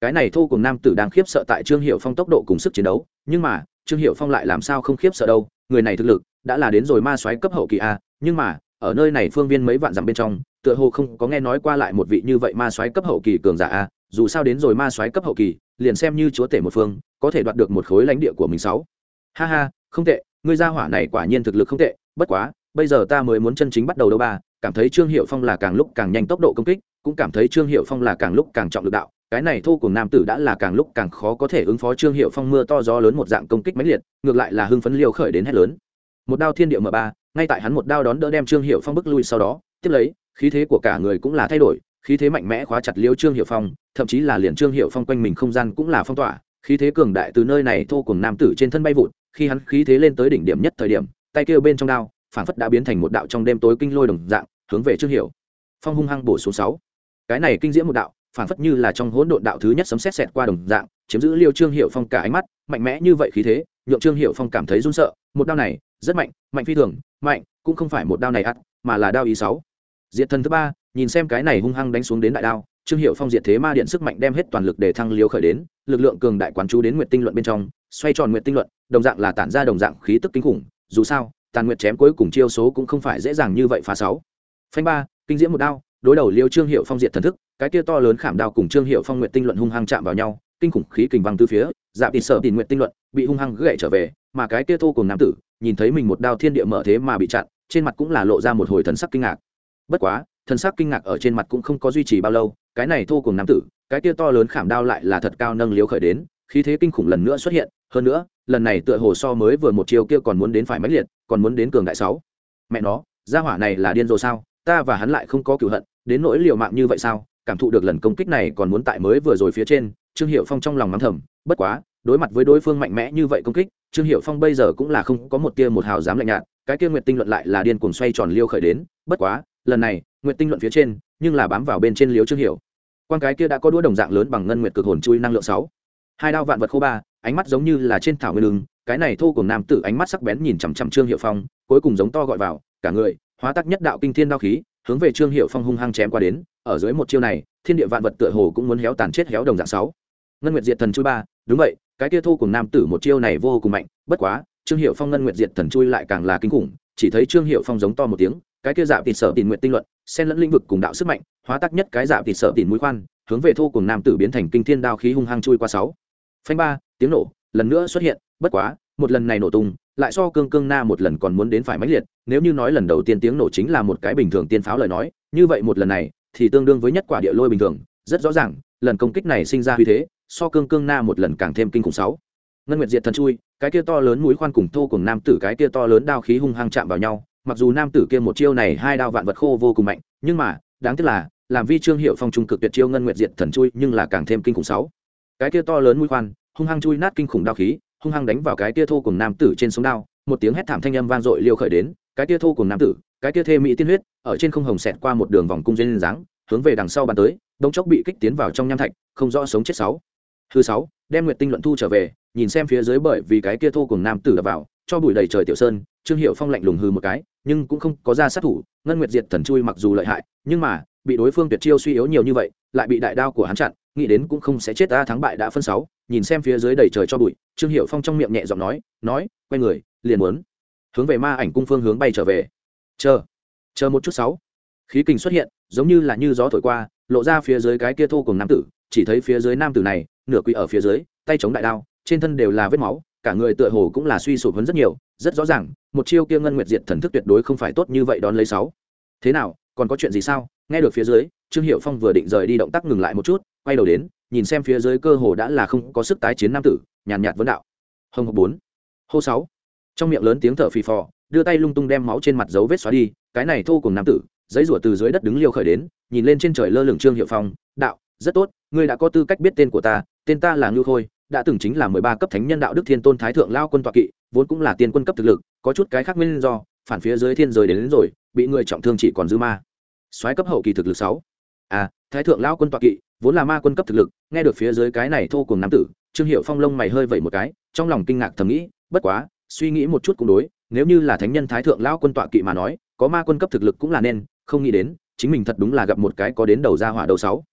Cái này thô cùng nam tử đang khiếp sợ tại trương hiệu phong tốc độ cùng sức chiến đấu, nhưng mà, trương hiệu phong lại làm sao không khiếp sợ đâu người này thực lực đã là đến rồi ma xoáy cấp hậu kỳ a, nhưng mà, ở nơi này phương viên mấy vạn dặm bên trong, tựa hồ không có nghe nói qua lại một vị như vậy ma xoáy cấp hậu kỳ cường giả a, dù sao đến rồi ma xoáy cấp hậu kỳ, liền xem như chúa tể một phương, có thể đoạt được một khối lãnh địa của mình sáu. Ha ha, không tệ, ngươi gia hỏa này quả nhiên thực lực không tệ, bất quá, bây giờ ta mới muốn chân chính bắt đầu đâu ba, cảm thấy trương hiệu phong là càng lúc càng nhanh tốc độ công kích, cũng cảm thấy trương hiệu phong là càng lúc càng trọng lực đạo cái này thu cùng nam tử đã là càng lúc càng khó có thể ứng phó trương hiệu phong mưa to gió lớn một dạng công kích mãnh liệt, ngược lại là hưng phấn liều khởi đến hết lớn. Một đao thiên địa m ba, ngay tại hắn một đao đón đỡ đem trương hiệu phong bức lui sau đó, tiếp lấy, khí thế của cả người cũng là thay đổi, khí thế mạnh mẽ khóa chặt liêu trương hiệu phong, thậm chí là liền trương hiệu phong quanh mình không gian cũng là phong tỏa, khí thế cường đại từ nơi này thô cùng nam tử trên thân bay vụt, khi hắn khí thế lên tới đỉnh điểm nhất thời điểm, tay kêu bên trong đao, phảng phất đã biến thành một đạo trong đêm tối kinh lôi đồng dạng, hướng về trương hiệu phong hung hăng bổ số sáu. Cái này kinh diễm một đạo phản phất như là trong hỗn độn đạo thứ nhất sấm sét sẹt qua đồng dạng, chiếm giữ liêu trương hiệu phong cả ánh mắt, mạnh mẽ như vậy khí thế, nhượng trương hiệu phong cảm thấy run sợ, một đao này, rất mạnh mạnh phi thường, mạnh, cũng không phải một đao này ắt mà là đao ý sáu. Diệt thần thứ ba, nhìn xem cái này hung hăng đánh xuống đến đại đao, trương hiệu phong diệt thế ma điện sức mạnh đem hết toàn lực để thăng liêu khởi đến, lực lượng cường đại quán chú đến nguyệt tinh luận bên trong, xoay tròn nguyệt tinh luận, đồng dạng là tản ra đồng dạng khí tức kinh khủng, dù sao, tàn nguyệt chém cuối cùng chiêu số cũng không phải dễ dàng như vậy phá sáu. Phanh ba, kinh diễm một đao, đối đầu liêu trương hiệu phong diệt thần thức cái kia to lớn khảm đao cùng trương hiệu phong nguyện tinh luận hung hăng chạm vào nhau, kinh khủng khí kình văng từ phía dạ tịt sợ tìm nguyện tinh luận bị hung hăng gậy trở về, mà cái kia thô cùng nam tử, nhìn thấy mình một đao thiên địa mở thế mà bị chặn, trên mặt cũng là lộ ra một hồi thần sắc kinh ngạc. Bất quá, thần sắc kinh ngạc ở trên mặt cũng không có duy trì bao lâu, cái này thô cùng nam tử, cái kia to lớn khảm đao lại là thật cao nâng liếu khởi đến, khí thế kinh khủng lần nữa xuất hiện, hơn nữa, lần này tựa hồ so mới vừa một chiều kia còn muốn đến phải mãnh liệt, còn muốn đến cường đại sáu. Mẹ nó, gia hỏa này là điên rồ sao? Ta và hắn lại không có cửu hận, đến nỗi liều mạng như vậy sao? Cảm thụ được lần công kích này còn muốn tại mới vừa rồi phía trên, trương hiệu phong trong lòng mắng thầm, bất quá, đối mặt với đối phương mạnh mẽ như vậy công kích, trương hiệu phong bây giờ cũng là không có một tia một hào dám lạnh nhạt, cái kia nguyệt tinh luận lại là điên cuồng xoay tròn liêu khởi đến, bất quá, lần này, nguyệt tinh luận phía trên, nhưng là bám vào bên trên liếu trương hiệu quan cái kia đã có đũa đồng dạng lớn bằng ngân nguyệt cực hồn chui năng lượng sáu. Hai đao vạn vật khô ba, ánh mắt giống như là trên thảo nguyên đường cái này thô cùng nam tử ánh mắt sắc bén nhìn chằm chằm trương hiệu phong, cuối cùng giống to gọi vào, cả người, hóa tác nhất đạo kinh thiên đao khí, hướng về trương hiệu phong hung hăng chém qua đến ở dưới một chiêu này, thiên địa vạn vật tựa hồ cũng muốn héo tàn chết héo đồng dạng sáu. Ngân nguyệt diệt thần chui ba, đúng vậy, cái kia thu cùng nam tử một chiêu này vô cùng mạnh, bất quá, trương hiệu phong ngân nguyệt diệt thần chui lại càng là kinh khủng, chỉ thấy trương hiệu phong giống to một tiếng, cái kia dạo tịt sở tìm nguyện tinh luận, xen lẫn lĩnh vực cùng đạo sức mạnh, hóa tác nhất cái dạo tịt sở tìm mũi khoan, hướng về thu cùng nam tử biến thành kinh thiên đao khí hung hăng chui qua sáu. Phanh ba, tiếng nổ, lần nữa xuất hiện, bất quá, một lần này nổ tung, lại so cương cương na một lần còn muốn đến phải mãnh liệt, nếu như nói lần đầu tiên tiếng nổ chính là một cái bình thường tiên pháo lời nói, như vậy một lần này thì tương đương với nhất quả địa lôi bình thường, rất rõ ràng, lần công kích này sinh ra uy thế, so cương cương na một lần càng thêm kinh khủng sáu. Ngân nguyệt diệt thần chui, cái kia to lớn mũi khoan cùng thô cùng nam tử cái kia to lớn đao khí hung hăng chạm vào nhau, mặc dù nam tử kia một chiêu này hai đao vạn vật khô vô cùng mạnh, nhưng mà, đáng tiếc là, làm vi trương hiệu phong trung cực tuyệt chiêu ngân nguyệt diệt thần chui nhưng là càng thêm kinh khủng sáu. Cái kia to lớn mũi khoan, hung hăng chui nát kinh khủng đao khí, hung hăng đánh vào cái kia thô cùng nam tử trên sống đao, một tiếng hét thảm thanh âm vang dội liêu khởi đến, cái kia thô cùng nam tử cái kia thê mỹ tiên huyết, ở trên không hồng xẹt qua một đường vòng cung duyên dáng, hướng về đằng sau bàn tới, đống chốc bị kích tiến vào trong nham thạch, không rõ sống chết sáu. Thứ sáu, đem nguyệt tinh luận thu trở về, nhìn xem phía dưới bởi vì cái kia thô cùng nam tử đập vào, cho bụi đầy trời tiểu sơn, trương hiệu phong lạnh lùng hư một cái, nhưng cũng không có ra sát thủ, ngân nguyệt diệt thần chui mặc dù lợi hại, nhưng mà, bị đối phương tuyệt chiêu suy yếu nhiều như vậy, lại bị đại đao của hắn chặn, nghĩ đến cũng không sẽ chết ta thắng bại đã phân sáu, nhìn xem phía dưới đầy trời cho bụi, trương hiệu phong trong miệng nhẹ giọng nói nói, quay người, liền muốn. Hướng về ma ảnh cung phương hướng bay trở về chờ chờ một chút sáu. Khí kình xuất hiện, giống như là như gió thổi qua, lộ ra phía dưới cái kia thô cùng nam tử, chỉ thấy phía dưới nam tử này, nửa quỳ ở phía dưới, tay chống đại đao, trên thân đều là vết máu, cả người tựa hồ cũng là suy sụp hơn rất nhiều, rất rõ ràng, một chiêu kia ngân nguyệt diệt thần thức tuyệt đối không phải tốt như vậy đón lấy sáu. Thế nào, còn có chuyện gì sao? Nghe được phía dưới, trương hiệu phong vừa định rời đi động tác ngừng lại một chút, quay đầu đến, nhìn xem phía dưới cơ hồ đã là không có sức tái chiến nam tử, nhàn nhạt vấn đạo. Hồng hộc bốn. Hô sáu. Trong miệng lớn tiếng thở phì phò đưa tay lung tung đem máu trên mặt dấu vết xóa đi cái này thô cùng nam tử giấy rủa từ dưới đất đứng liêu khởi đến nhìn lên trên trời lơ lửng trương hiệu phong đạo rất tốt ngươi đã có tư cách biết tên của ta tên ta là ngưu khôi đã từng chính là mười ba cấp thánh nhân đạo đức thiên tôn thái thượng lao quân toạ kỵ vốn cũng là tiên quân cấp thực lực có chút cái khác nguyên do phản phía dưới thiên rời đến, đến rồi bị người trọng thương chỉ còn dư ma. Soái cấp hậu kỳ thực lực sáu. À thái thượng lao quân toạ kỵ vốn là ma quân cấp thực lực nghe được phía dưới cái này thô cùng nam tử trương hiệu phong lông mày hơi vẩy một cái trong lòng kinh ngạc thầm nghĩ bất quá suy nghĩ một chút cũng đối nếu như là thánh nhân thái thượng lão quân tọa kỵ mà nói, có ma quân cấp thực lực cũng là nên, không nghĩ đến, chính mình thật đúng là gặp một cái có đến đầu ra hỏa đầu sáu.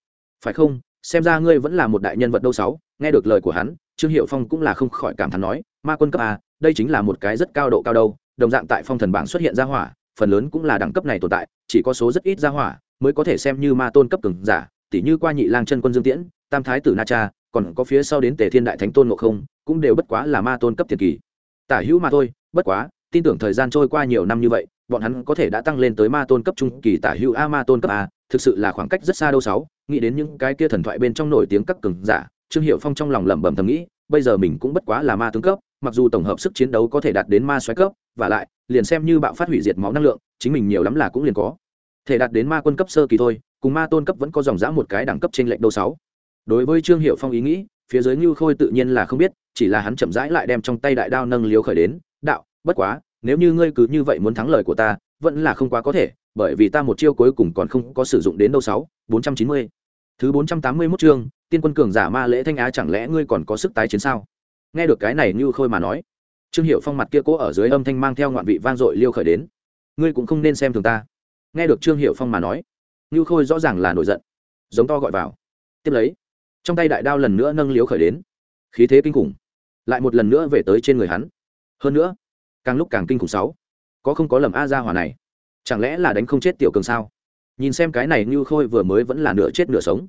Phải không? Xem ra ngươi vẫn là một đại nhân vật đâu sáu, nghe được lời của hắn, trương hiệu phong cũng là không khỏi cảm thán nói, ma quân cấp a, đây chính là một cái rất cao độ cao đâu, đồng dạng tại phong thần bảng xuất hiện ra hỏa, phần lớn cũng là đẳng cấp này tồn tại, chỉ có số rất ít ra hỏa, mới có thể xem như ma tôn cấp cường giả, tỉ như qua nhị lang chân quân dương tiễn, tam thái tử na cha, còn có phía sau đến tề thiên đại thánh tôn ngộ không, cũng đều bất quá là ma tôn cấp tiền kỳ. Tả hữu mà thôi, bất quá tin tưởng thời gian trôi qua nhiều năm như vậy, bọn hắn có thể đã tăng lên tới ma tôn cấp trung kỳ tả hữu a, ma tôn cấp a, thực sự là khoảng cách rất xa đâu sáu. Nghĩ đến những cái kia thần thoại bên trong nổi tiếng các cường giả, trương hiệu phong trong lòng lẩm bẩm thầm nghĩ, bây giờ mình cũng bất quá là ma tướng cấp, mặc dù tổng hợp sức chiến đấu có thể đạt đến ma xoáy cấp, và lại, liền xem như bạo phát hủy diệt máu năng lượng, chính mình nhiều lắm là cũng liền có. Thể đạt đến ma quân cấp sơ kỳ thôi, cùng ma tôn cấp vẫn có dòng dã một cái đẳng cấp trên lệnh đâu sáu. Đối với trương hiệu phong ý nghĩ, phía dưới như khôi tự nhiên là không biết, chỉ là hắn chậm rãi lại đem trong tay đại đao nâng liếu khởi đến, đạo bất quá, nếu như ngươi cứ như vậy muốn thắng lời của ta, vẫn là không quá có thể, bởi vì ta một chiêu cuối cùng còn không có sử dụng đến đâu sáu, bốn trăm chín mươi. Thứ bốn trăm tám mươi mốt chương, tiên quân cường giả ma lễ thanh á chẳng lẽ ngươi còn có sức tái chiến sao? Nghe được cái này như khôi mà nói, trương hiệu phong mặt kia cố ở dưới âm thanh mang theo ngoạn vị vang dội liêu khởi đến. Ngươi cũng không nên xem thường ta. Nghe được trương hiệu phong mà nói, như khôi rõ ràng là nổi giận, giống to gọi vào. Tiếp lấy, trong tay đại đao lần nữa nâng liếu khởi đến. Khí thế kinh khủng, lại một lần nữa về tới trên người hắn. Hơn nữa càng lúc càng kinh khủng sáu. Có không có lầm a ra hòa này. Chẳng lẽ là đánh không chết tiểu cường sao? Nhìn xem cái này như khôi vừa mới vẫn là nửa chết nửa sống.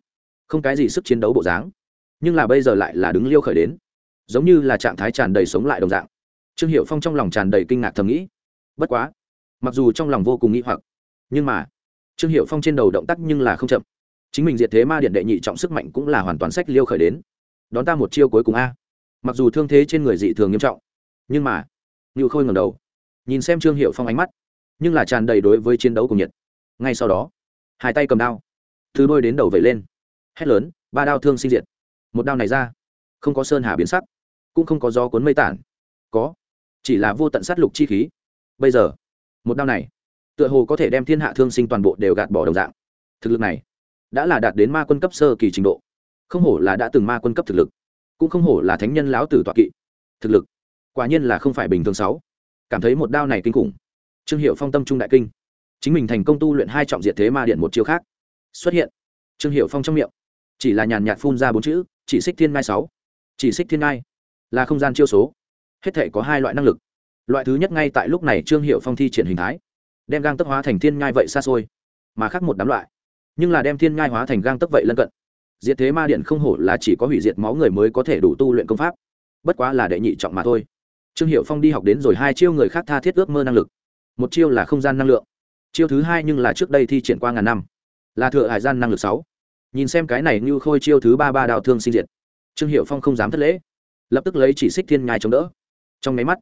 Không cái gì sức chiến đấu bộ dáng. Nhưng là bây giờ lại là đứng liêu khởi đến. Giống như là trạng thái tràn đầy sống lại đồng dạng. Trương hiệu phong trong lòng tràn đầy kinh ngạc thầm nghĩ. Bất quá, mặc dù trong lòng vô cùng nghĩ hoặc, nhưng mà, trương hiệu phong trên đầu động tác nhưng là không chậm. Chính mình diệt thế ma điện đệ nhị trọng sức mạnh cũng là hoàn toàn sách liêu khởi đến. Đón ta một chiêu cuối cùng a. Mặc dù thương thế trên người dị thường nghiêm trọng, nhưng mà ngự khôi ngầm đầu, nhìn xem trương hiệu phong ánh mắt, nhưng là tràn đầy đối với chiến đấu cùng nhiệt. Ngay sau đó, hai tay cầm đao từ đôi đến đầu vẩy lên, hét lớn, ba đao thương sinh diệt. Một đao này ra, không có sơn hà biến sắc, cũng không có gió cuốn mây tản, có, chỉ là vô tận sát lục chi khí. Bây giờ, một đao này, tựa hồ có thể đem thiên hạ thương sinh toàn bộ đều gạt bỏ đồng dạng. Thực lực này, đã là đạt đến ma quân cấp sơ kỳ trình độ, không hổ là đã từng ma quân cấp thực lực, cũng không hổ là thánh nhân lão tử tọa kỵ. Thực lực quả nhiên là không phải bình thường sáu. Cảm thấy một đao này kinh khủng. Trương hiệu phong tâm trung đại kinh. Chính mình thành công tu luyện hai trọng diệt thế ma điện một chiêu khác. Xuất hiện. Trương hiệu phong trong miệng. Chỉ là nhàn nhạt phun ra bốn chữ, chỉ xích thiên ngai sáu. Chỉ xích thiên ngai. Là không gian chiêu số. Hết thể có hai loại năng lực. Loại thứ nhất ngay tại lúc này trương hiệu phong thi triển hình thái. Đem gang tấc hóa thành thiên ngai vậy xa xôi. Mà khác một đám loại. Nhưng là đem thiên ngai hóa thành gang tấc vậy lân cận. Diệt thế ma điện không hổ là chỉ có hủy diệt máu người mới có thể đủ tu luyện công pháp. Bất quá là đệ nhị trọng mà thôi trương hiệu phong đi học đến rồi hai chiêu người khác tha thiết ước mơ năng lực. Một chiêu là không gian năng lượng. Chiêu thứ hai nhưng là trước đây thi triển qua ngàn năm. Là thừa hải gian năng lực sáu. Nhìn xem cái này như khôi chiêu thứ ba ba đào thương sinh diệt. Trương hiệu phong không dám thất lễ. Lập tức lấy chỉ xích thiên nhai chống đỡ. Trong máy mắt,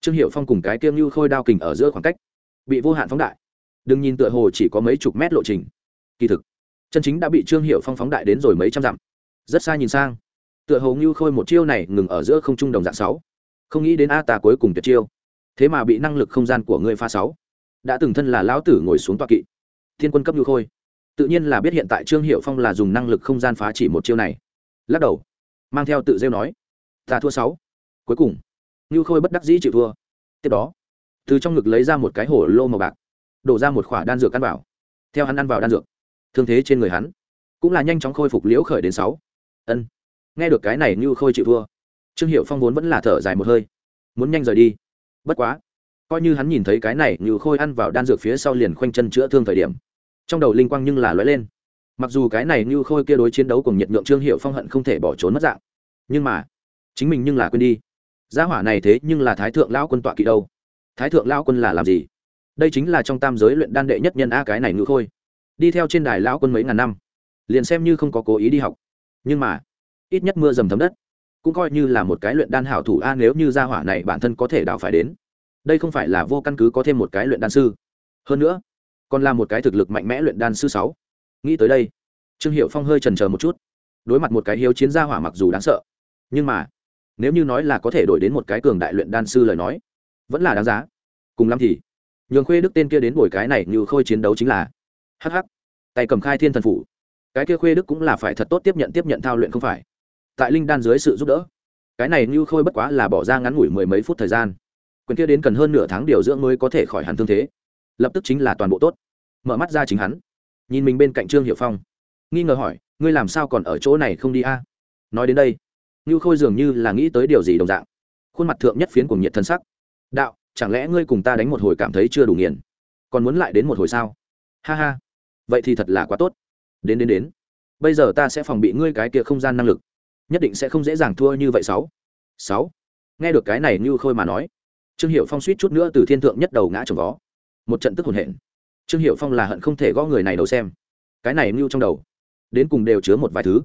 trương hiệu phong cùng cái tiêm như khôi đao kình ở giữa khoảng cách, bị vô hạn phóng đại. Đừng nhìn tựa hồ chỉ có mấy chục mét lộ trình. Kỳ thực, chân chính đã bị trương hiệu phong phóng đại đến rồi mấy trăm dặm. Rất xa nhìn sang, tựa hồ như khôi một chiêu này ngừng ở giữa không trung đồng dạng sáu không nghĩ đến a tà cuối cùng tuyệt chiêu. Thế mà bị năng lực không gian của ngươi pha sáu. Đã từng thân là lão tử ngồi xuống toa kỵ. Thiên quân cấp như khôi. Tự nhiên là biết hiện tại trương hiệu phong là dùng năng lực không gian phá chỉ một chiêu này. Lắc đầu, mang theo tự rêu nói, ta thua sáu. Cuối cùng như khôi bất đắc dĩ chịu thua. Tiếp đó, từ trong ngực lấy ra một cái hổ lô màu bạc, đổ ra một khỏa đan dược ăn vào. Theo hắn ăn vào đan dược, thương thế trên người hắn cũng là nhanh chóng khôi phục liễu khởi đến sáu. Ân, nghe được cái này như khôi chịu thua trương hiệu phong vốn vẫn là thở dài một hơi. Muốn nhanh rời đi. Bất quá, coi như hắn nhìn thấy cái này như khôi ăn vào đan dược phía sau liền khoanh chân chữa thương thời điểm, trong đầu linh quang nhưng là lóe lên. Mặc dù cái này như khôi kia đối chiến đấu cùng nhiệt nhượng trương hiệu phong hận không thể bỏ trốn mất dạng, nhưng mà, chính mình nhưng là quên đi. Gia hỏa này thế nhưng là thái thượng lão quân tọa kỵ đâu? Thái thượng lao quân là làm gì? Đây chính là trong tam giới luyện đan đệ nhất nhân a cái này ngữ khôi. Đi theo trên đài lao quân mấy ngàn năm, liền xem như không có cố ý đi học. Nhưng mà, ít nhất mưa dầm thấm đất cũng coi như là một cái luyện đan hảo thủ a, nếu như gia hỏa này bản thân có thể đào phải đến, đây không phải là vô căn cứ có thêm một cái luyện đan sư. Hơn nữa, còn là một cái thực lực mạnh mẽ luyện đan sư sáu. Nghĩ tới đây, trương hiệu phong hơi trần c một chút. Đối mặt một cái hiếu chiến gia hỏa mặc dù đáng sợ, nhưng mà, nếu như nói là có thể đổi đến một cái cường đại luyện đan sư lời nói, vẫn là đáng giá. Cùng lắm thì, nhường khuê đức tên kia đến buổi cái này như khôi chiến đấu chính là hh tay cầm khai thiên thần phủ. Cái kia khuê đức cũng là phải thật tốt tiếp nhận tiếp nhận thao luyện không phải? Tại linh đan dưới sự giúp đỡ. Cái này như khôi bất quá là bỏ ra ngắn ngủi mười mấy phút thời gian. Quyền kia đến cần hơn nửa tháng điều dưỡng mới có thể khỏi hẳn thương thế. Lập tức chính là toàn bộ tốt. Mở mắt ra chính hắn. Nhìn mình bên cạnh trương hiệu phong. Nghi ngờ hỏi, ngươi làm sao còn ở chỗ này không đi a? Nói đến đây như khôi dường như là nghĩ tới điều gì đồng dạng. Khuôn mặt thượng nhất phiến cùng nhiệt thân sắc. Đạo, chẳng lẽ ngươi cùng ta đánh một hồi cảm thấy chưa đủ nghiền? Còn muốn lại đến một hồi sao? Ha ha, vậy thì thật là quá tốt. Đến đến đến. Bây giờ ta sẽ phòng bị ngươi cái kia không gian năng lực nhất định sẽ không dễ dàng thua như vậy sáu. Sáu. Nghe được cái này như khôi mà nói, trương hiệu phong suýt chút nữa từ thiên thượng nhất đầu ngã trồng vó. Một trận tức hồn hển. Trương hiệu phong là hận không thể gõ người này đầu xem. Cái này mưu trong đầu, đến cùng đều chứa một vài thứ.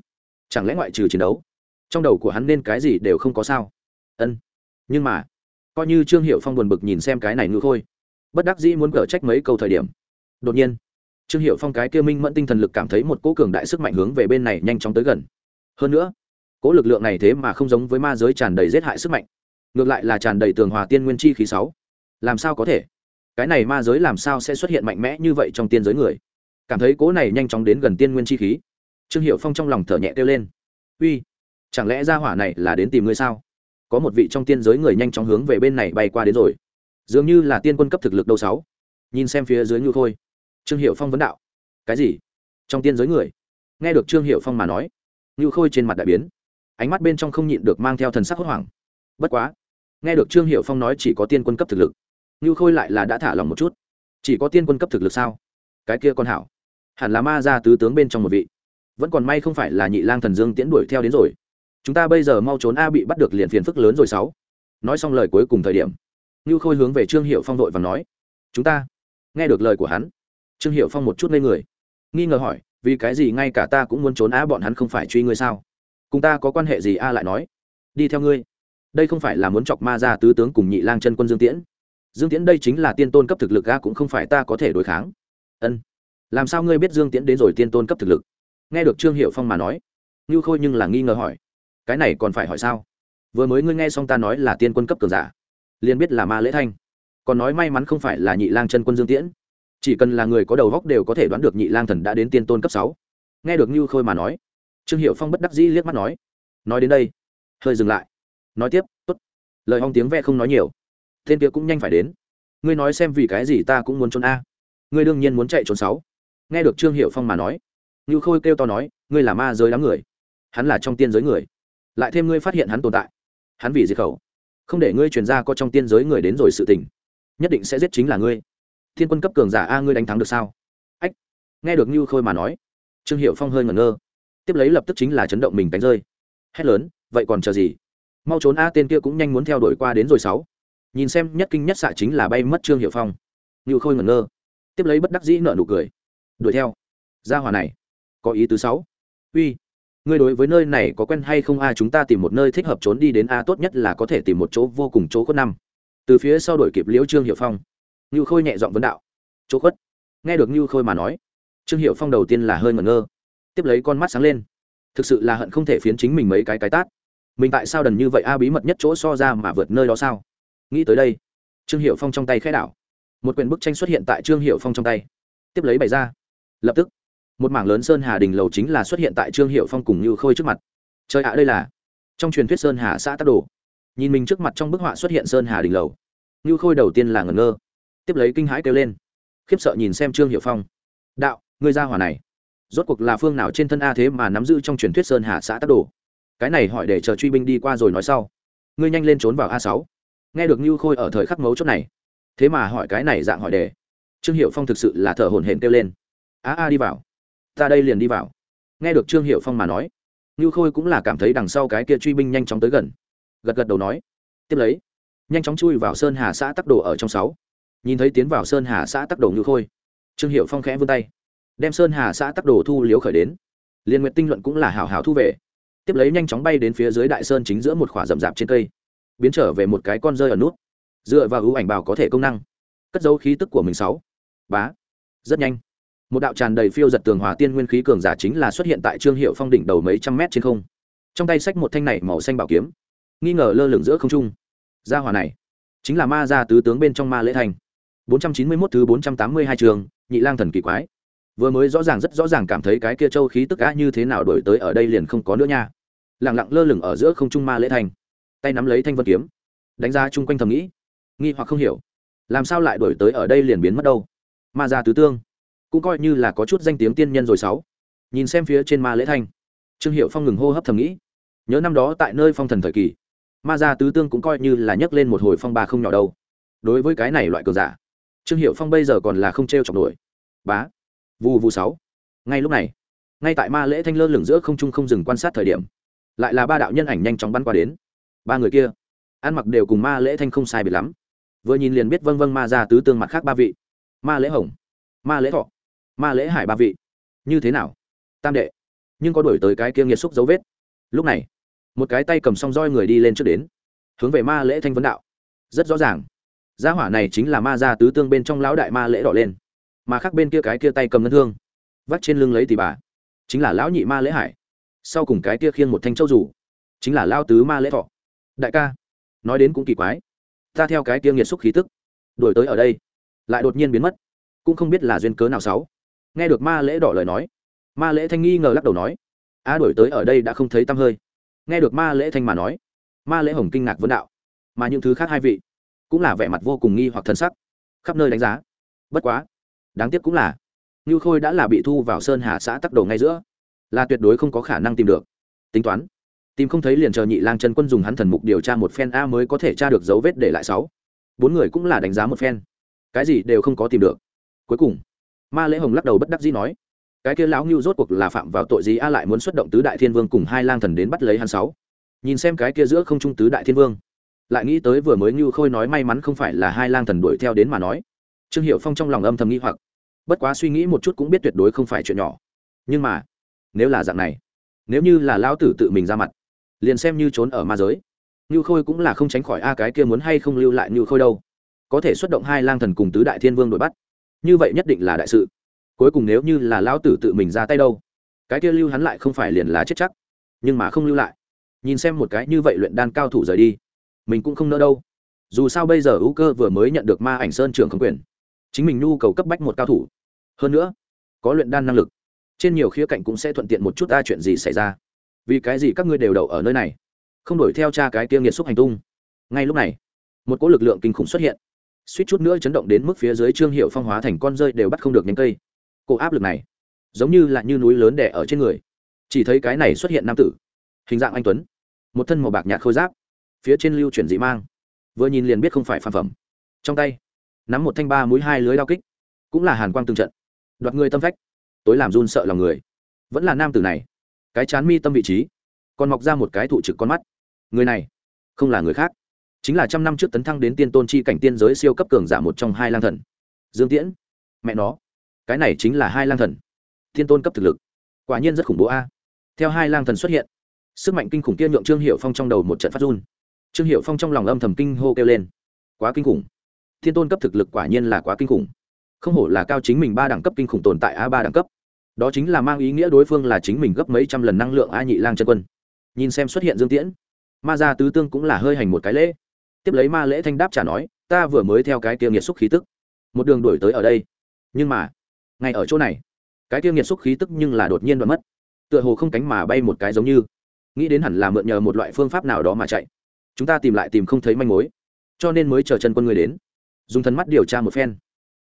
Chẳng lẽ ngoại trừ chiến đấu, trong đầu của hắn nên cái gì đều không có sao? Ân. Nhưng mà, coi như trương hiệu phong buồn bực nhìn xem cái này ngư thôi bất đắc dĩ muốn cở trách mấy câu thời điểm. Đột nhiên, trương hiệu phong cái kia minh mẫn tinh thần lực cảm thấy một cỗ cường đại sức mạnh hướng về bên này nhanh chóng tới gần. Hơn nữa cỗ lực lượng này thế mà không giống với ma giới tràn đầy giết hại sức mạnh. Ngược lại là tràn đầy tường hòa tiên nguyên chi khí sáu. Làm sao có thể? Cái này ma giới làm sao sẽ xuất hiện mạnh mẽ như vậy trong tiên giới người? Cảm thấy cỗ này nhanh chóng đến gần tiên nguyên chi khí. Trương hiệu phong trong lòng thở nhẹ kêu lên. Uy, chẳng lẽ ra hỏa này là đến tìm ngươi sao? Có một vị trong tiên giới người nhanh chóng hướng về bên này bay qua đến rồi. Dường như là tiên quân cấp thực lực đâu sáu. Nhìn xem phía dưới nhu thôi trương hiệu phong vấn đạo. Cái gì? Trong tiên giới người? Nghe được trương hiệu phong mà nói nhu khôi trên mặt đại biến ánh mắt bên trong không nhịn được mang theo thần sắc hốt hoảng. Bất quá, nghe được trương hiệu phong nói chỉ có tiên quân cấp thực lực, như khôi lại là đã thả lòng một chút. Chỉ có tiên quân cấp thực lực sao? Cái kia con hảo, hẳn là ma ra tứ tướng bên trong một vị. Vẫn còn may không phải là nhị lang thần dương tiễn đuổi theo đến rồi. Chúng ta bây giờ mau trốn a bị bắt được liền phiền phức lớn rồi sáu. Nói xong lời cuối cùng thời điểm, như khôi hướng về trương hiệu phong vội và nói, chúng ta. Nghe được lời của hắn, trương hiệu phong một chút ngây người. Nghi ngờ hỏi, vì cái gì ngay cả ta cũng muốn trốn á bọn hắn không phải truy ngươi sao? Cùng ta có quan hệ gì a lại nói. Đi theo ngươi. Đây không phải là muốn chọc ma ra tứ tướng cùng nhị lang chân quân dương tiễn. Dương tiễn đây chính là tiên tôn cấp thực lực a, cũng không phải ta có thể đối kháng. Ân. Làm sao ngươi biết dương tiễn đến rồi tiên tôn cấp thực lực? Nghe được trương hiệu phong mà nói. Như khôi nhưng là nghi ngờ hỏi. Cái này còn phải hỏi sao? Vừa mới ngươi nghe xong ta nói là tiên quân cấp cường giả, liền biết là ma lễ thanh. Còn nói may mắn không phải là nhị lang chân quân dương tiễn. Chỉ cần là người có đầu góc đều có thể đoán được nhị lang thần đã đến tiên tôn cấp sáu. Nghe được như khôi mà nói trương hiệu phong bất đắc dĩ liếc mắt nói nói đến đây, hơi dừng lại. Nói tiếp, tốt. Lời hong tiếng ve không nói nhiều. Tên kia cũng nhanh phải đến. Ngươi nói xem vì cái gì ta cũng muốn trốn a. Ngươi đương nhiên muốn chạy trốn sáu. Nghe được trương hiệu phong mà nói như khôi kêu to nói, ngươi là ma giới đám người. Hắn là trong tiên giới người. Lại thêm ngươi phát hiện hắn tồn tại. Hắn vì diệt khẩu. Không để ngươi truyền ra có trong tiên giới người đến rồi sự tình. Nhất định sẽ giết chính là ngươi. Thiên quân cấp cường giả a ngươi đánh thắng được sao? Ách. Nghe được như khôi mà nói, trương hiệu phong hơi ngẩn ngơ tiếp lấy lập tức chính là chấn động mình đánh rơi. Hét lớn, vậy còn chờ gì? Mau trốn a, tên kia cũng nhanh muốn theo đuổi qua đến rồi sáu. Nhìn xem nhất kinh nhất xạ chính là bay mất trương hiệu phong. Như khôi ngẩn ngơ. Tiếp lấy bất đắc dĩ nợ nụ cười. Đuổi theo. Gia hòa này, có ý tứ sáu. Uy, ngươi đối với nơi này có quen hay không a, chúng ta tìm một nơi thích hợp trốn đi đến a, tốt nhất là có thể tìm một chỗ vô cùng chỗ khuất năm. Từ phía sau đổi kịp liễu trương hiệu phong. Như khôi nhẹ giọng vấn đạo. Chỗ khuất? Nghe được như khôi mà nói, trương hiệu phong đầu tiên là hơi ngẩn ngơ tiếp lấy con mắt sáng lên. Thực sự là hận không thể phiến chính mình mấy cái cái tát. Mình tại sao đần như vậy a, bí mật nhất chỗ so ra mà vượt nơi đó sao? Nghĩ tới đây, trương hiệu phong trong tay khẽ đảo. Một quyển bức tranh xuất hiện tại trương hiệu phong trong tay. Tiếp lấy bày ra. Lập tức, một mảng lớn sơn hà đình lầu chính là xuất hiện tại trương hiệu phong cùng như khôi trước mặt. Trời ạ, đây là trong truyền thuyết sơn hà xã tắc đồ. Nhìn mình trước mặt trong bức họa xuất hiện sơn hà đình lầu, như khôi đầu tiên là ngẩn ngơ, tiếp lấy kinh hãi kêu lên, khiếp sợ nhìn xem trương hiệu phong. Đạo người ra hỏa này rốt cuộc là phương nào trên thân a thế mà nắm giữ trong truyền thuyết sơn hà xã tắc đồ? Cái này hỏi để chờ truy binh đi qua rồi nói sau. Ngươi nhanh lên trốn vào a sáu. Nghe được như khôi ở thời khắc mấu chốt này, thế mà hỏi cái này dạng hỏi đề. Trương hiệu phong thực sự là thở hổn hển kêu lên. A a đi vào. Ta đây liền đi vào. Nghe được trương hiệu phong mà nói như khôi cũng là cảm thấy đằng sau cái kia truy binh nhanh chóng tới gần. Gật gật đầu nói, tiếp lấy, nhanh chóng chui vào sơn hà xã tắc đồ ở trong sáu. Nhìn thấy tiến vào sơn hà xã tắc đồ như khôi, trương hiệu phong khẽ vươn tay đem sơn hà xã tắc đồ thu liếu khởi đến. Liên nguyện tinh luận cũng là hào hào thu về. Tiếp lấy nhanh chóng bay đến phía dưới đại sơn chính giữa một khỏa rậm rạp trên cây. Biến trở về một cái con rơi ở nút. Dựa vào ưu ảnh bào có thể công năng. Cất dấu khí tức của mình sáu. Bá. Rất nhanh. Một đạo tràn đầy phiêu giật tường hòa tiên nguyên khí cường giả chính là xuất hiện tại trương hiệu phong đỉnh đầu mấy trăm mét trên không. Trong tay xách một thanh này màu xanh bảo kiếm. Nghi ngờ lơ lửng giữa không trung. Gia hòa này chính là ma gia tứ tướng bên trong ma lễ thành. 491 thứ 482 trường, nhị lang thần kỳ quái vừa mới rõ ràng rất rõ ràng cảm thấy cái kia châu khí tức á như thế nào đổi tới ở đây liền không có nữa nha. Lẳng lặng lơ lửng ở giữa không trung ma lễ thành. Tay nắm lấy thanh vân kiếm. Đánh ra chung quanh thầm nghĩ. Nghi hoặc không hiểu. Làm sao lại đổi tới ở đây liền biến mất đâu? Ma gia tứ tương. Cũng coi như là có chút danh tiếng tiên nhân rồi sáu. Nhìn xem phía trên ma lễ thanh trương hiệu phong ngừng hô hấp thầm nghĩ. Nhớ năm đó tại nơi phong thần thời kỳ, ma gia tứ tương cũng coi như là nhấc lên một hồi phong ba không nhỏ đâu. Đối với cái này loại cường giả, trương hiệu phong bây giờ còn là không t r e o chọc nổi. Bá vù vù sáu. Ngay lúc này, ngay tại ma lễ thanh lơ lửng giữa không trung không dừng quan sát thời điểm, lại là ba đạo nhân ảnh nhanh chóng bắn qua đến. Ba người kia, ăn mặc đều cùng ma lễ thanh không sai biệt lắm. Vừa nhìn liền biết vâng vâng ma ra tứ tương mặt khác ba vị. Ma lễ hồng, ma lễ thọ, ma lễ hải ba vị. Như thế nào? Tam đệ. Nhưng có đổi tới cái kia nghiệt xúc dấu vết. Lúc này, một cái tay cầm song roi người đi lên trước đến, hướng về ma lễ thanh vấn đạo. Rất rõ ràng, gia hỏa này chính là ma gia tứ tương bên trong lão đại ma lễ đỏ lên mà khác bên kia cái kia tay cầm ngân thương vắt trên lưng lấy tỷ bà. Chính là lão nhị ma lễ hải. Sau cùng cái kia khiêng một thanh châu rủ chính là lao tứ ma lễ thọ. Đại ca, nói đến cũng kỳ quái. Ta theo cái kia nghiệt xúc khí tức đổi tới ở đây, lại đột nhiên biến mất. Cũng không biết là duyên cớ nào sáu nghe được ma lễ đỏ lời nói, ma lễ thanh nghi ngờ lắc đầu nói a đổi tới ở đây đã không thấy tăm hơi. Nghe được ma lễ thanh mà nói, ma lễ hồng kinh ngạc vấn đạo, mà những thứ khác hai vị, cũng là vẻ mặt vô cùng nghi hoặc thân sắc, khắp nơi đánh giá. Bất quá đáng tiếc cũng là. Như khôi đã là bị thu vào sơn hà xã tắc đầu ngay giữa. Là tuyệt đối không có khả năng tìm được. Tính toán, tìm không thấy liền chờ nhị lang chân quân dùng hắn thần mục điều tra một phen a mới có thể tra được dấu vết để lại sáu. Bốn người cũng là đánh giá một phen. Cái gì đều không có tìm được. Cuối cùng, ma lễ hồng lắc đầu bất đắc dĩ nói, cái kia lão ngưu rốt cuộc là phạm vào tội gì? A lại muốn xuất động tứ đại thiên vương cùng hai lang thần đến bắt lấy hắn sáu. Nhìn xem cái kia giữa không trung tứ đại thiên vương, lại nghĩ tới vừa mới ngưu khôi nói may mắn không phải là hai lang thần đuổi theo đến mà nói trương hiệu phong trong lòng âm thầm nghĩ hoặc. Bất quá suy nghĩ một chút cũng biết tuyệt đối không phải chuyện nhỏ. Nhưng mà, nếu là dạng này, nếu như là lão tử tự mình ra mặt, liền xem như trốn ở ma giới. Như khôi cũng là không tránh khỏi, a, cái kia muốn hay không lưu lại như khôi đâu? Có thể xuất động hai lang thần cùng tứ đại thiên vương đuổi bắt. Như vậy nhất định là đại sự. Cuối cùng nếu như là lão tử tự mình ra tay đâu, cái kia lưu hắn lại không phải liền là chết chắc. Nhưng mà không lưu lại. Nhìn xem một cái như vậy luyện đan cao thủ rời đi, mình cũng không nỡ đâu. Dù sao bây giờ ưu cơ vừa mới nhận được ma ảnh sơn trưởng không quyền chính mình nhu cầu cấp bách một cao thủ. Hơn nữa, có luyện đan năng lực. Trên nhiều khía cạnh cũng sẽ thuận tiện một chút ta chuyện gì xảy ra. Vì cái gì các ngươi đều đậu ở nơi này? Không đổi theo cha cái kia nghiệt xúc hành tung. Ngay lúc này, một cỗ lực lượng kinh khủng xuất hiện. Suýt chút nữa chấn động đến mức phía dưới trương hiệu phong hóa thành con rơi đều bắt không được nhánh cây. Cỗ áp lực này, giống như là như núi lớn đẻ ở trên người. Chỉ thấy cái này xuất hiện nam tử, hình dạng anh tuấn, một thân màu bạc nhạt khôi giáp, phía trên lưu chuyển dị mang, vừa nhìn liền biết không phải phàm phẩm. Trong tay nắm một thanh ba mũi hai lưới đao kích, cũng là hàn quang từng trận. Đoạt người tâm phách, tối làm run sợ lòng người. Vẫn là nam tử này, cái chán mi tâm vị trí, còn mọc ra một cái thụ trực con mắt. Người này, không là người khác, chính là trăm năm trước tấn thăng đến tiên tôn chi cảnh tiên giới siêu cấp cường giả một trong hai lang thần. Dương tiễn, mẹ nó, cái này chính là hai lang thần. Tiên tôn cấp thực lực, quả nhiên rất khủng bố a. Theo hai lang thần xuất hiện, sức mạnh kinh khủng kia nhượng trương hiệu phong trong đầu một trận phát run. Trương hiệu phong trong lòng âm thầm kinh hô kêu lên. Quá kinh khủng thiên tôn cấp thực lực quả nhiên là quá kinh khủng. Không hổ là cao chính mình ba đẳng cấp kinh khủng tồn tại a ba đẳng cấp. Đó chính là mang ý nghĩa đối phương là chính mình gấp mấy trăm lần năng lượng a nhị lang chân quân. Nhìn xem xuất hiện dương tiễn, ma gia tứ tương cũng là hơi hành một cái lễ. Tiếp lấy ma lễ thanh đáp trả nói, ta vừa mới theo cái kia nghiệt xúc khí tức. Một đường đuổi tới ở đây. Nhưng mà, ngay ở chỗ này, cái kia nghiệt xúc khí tức nhưng là đột nhiên đoạn mất. Tựa hồ không cánh mà bay một cái giống như. Nghĩ đến hẳn là mượn nhờ một loại phương pháp nào đó mà chạy. Chúng ta tìm lại tìm không thấy manh mối. Cho nên mới chờ chân quân người đến dùng thần mắt điều tra một phen,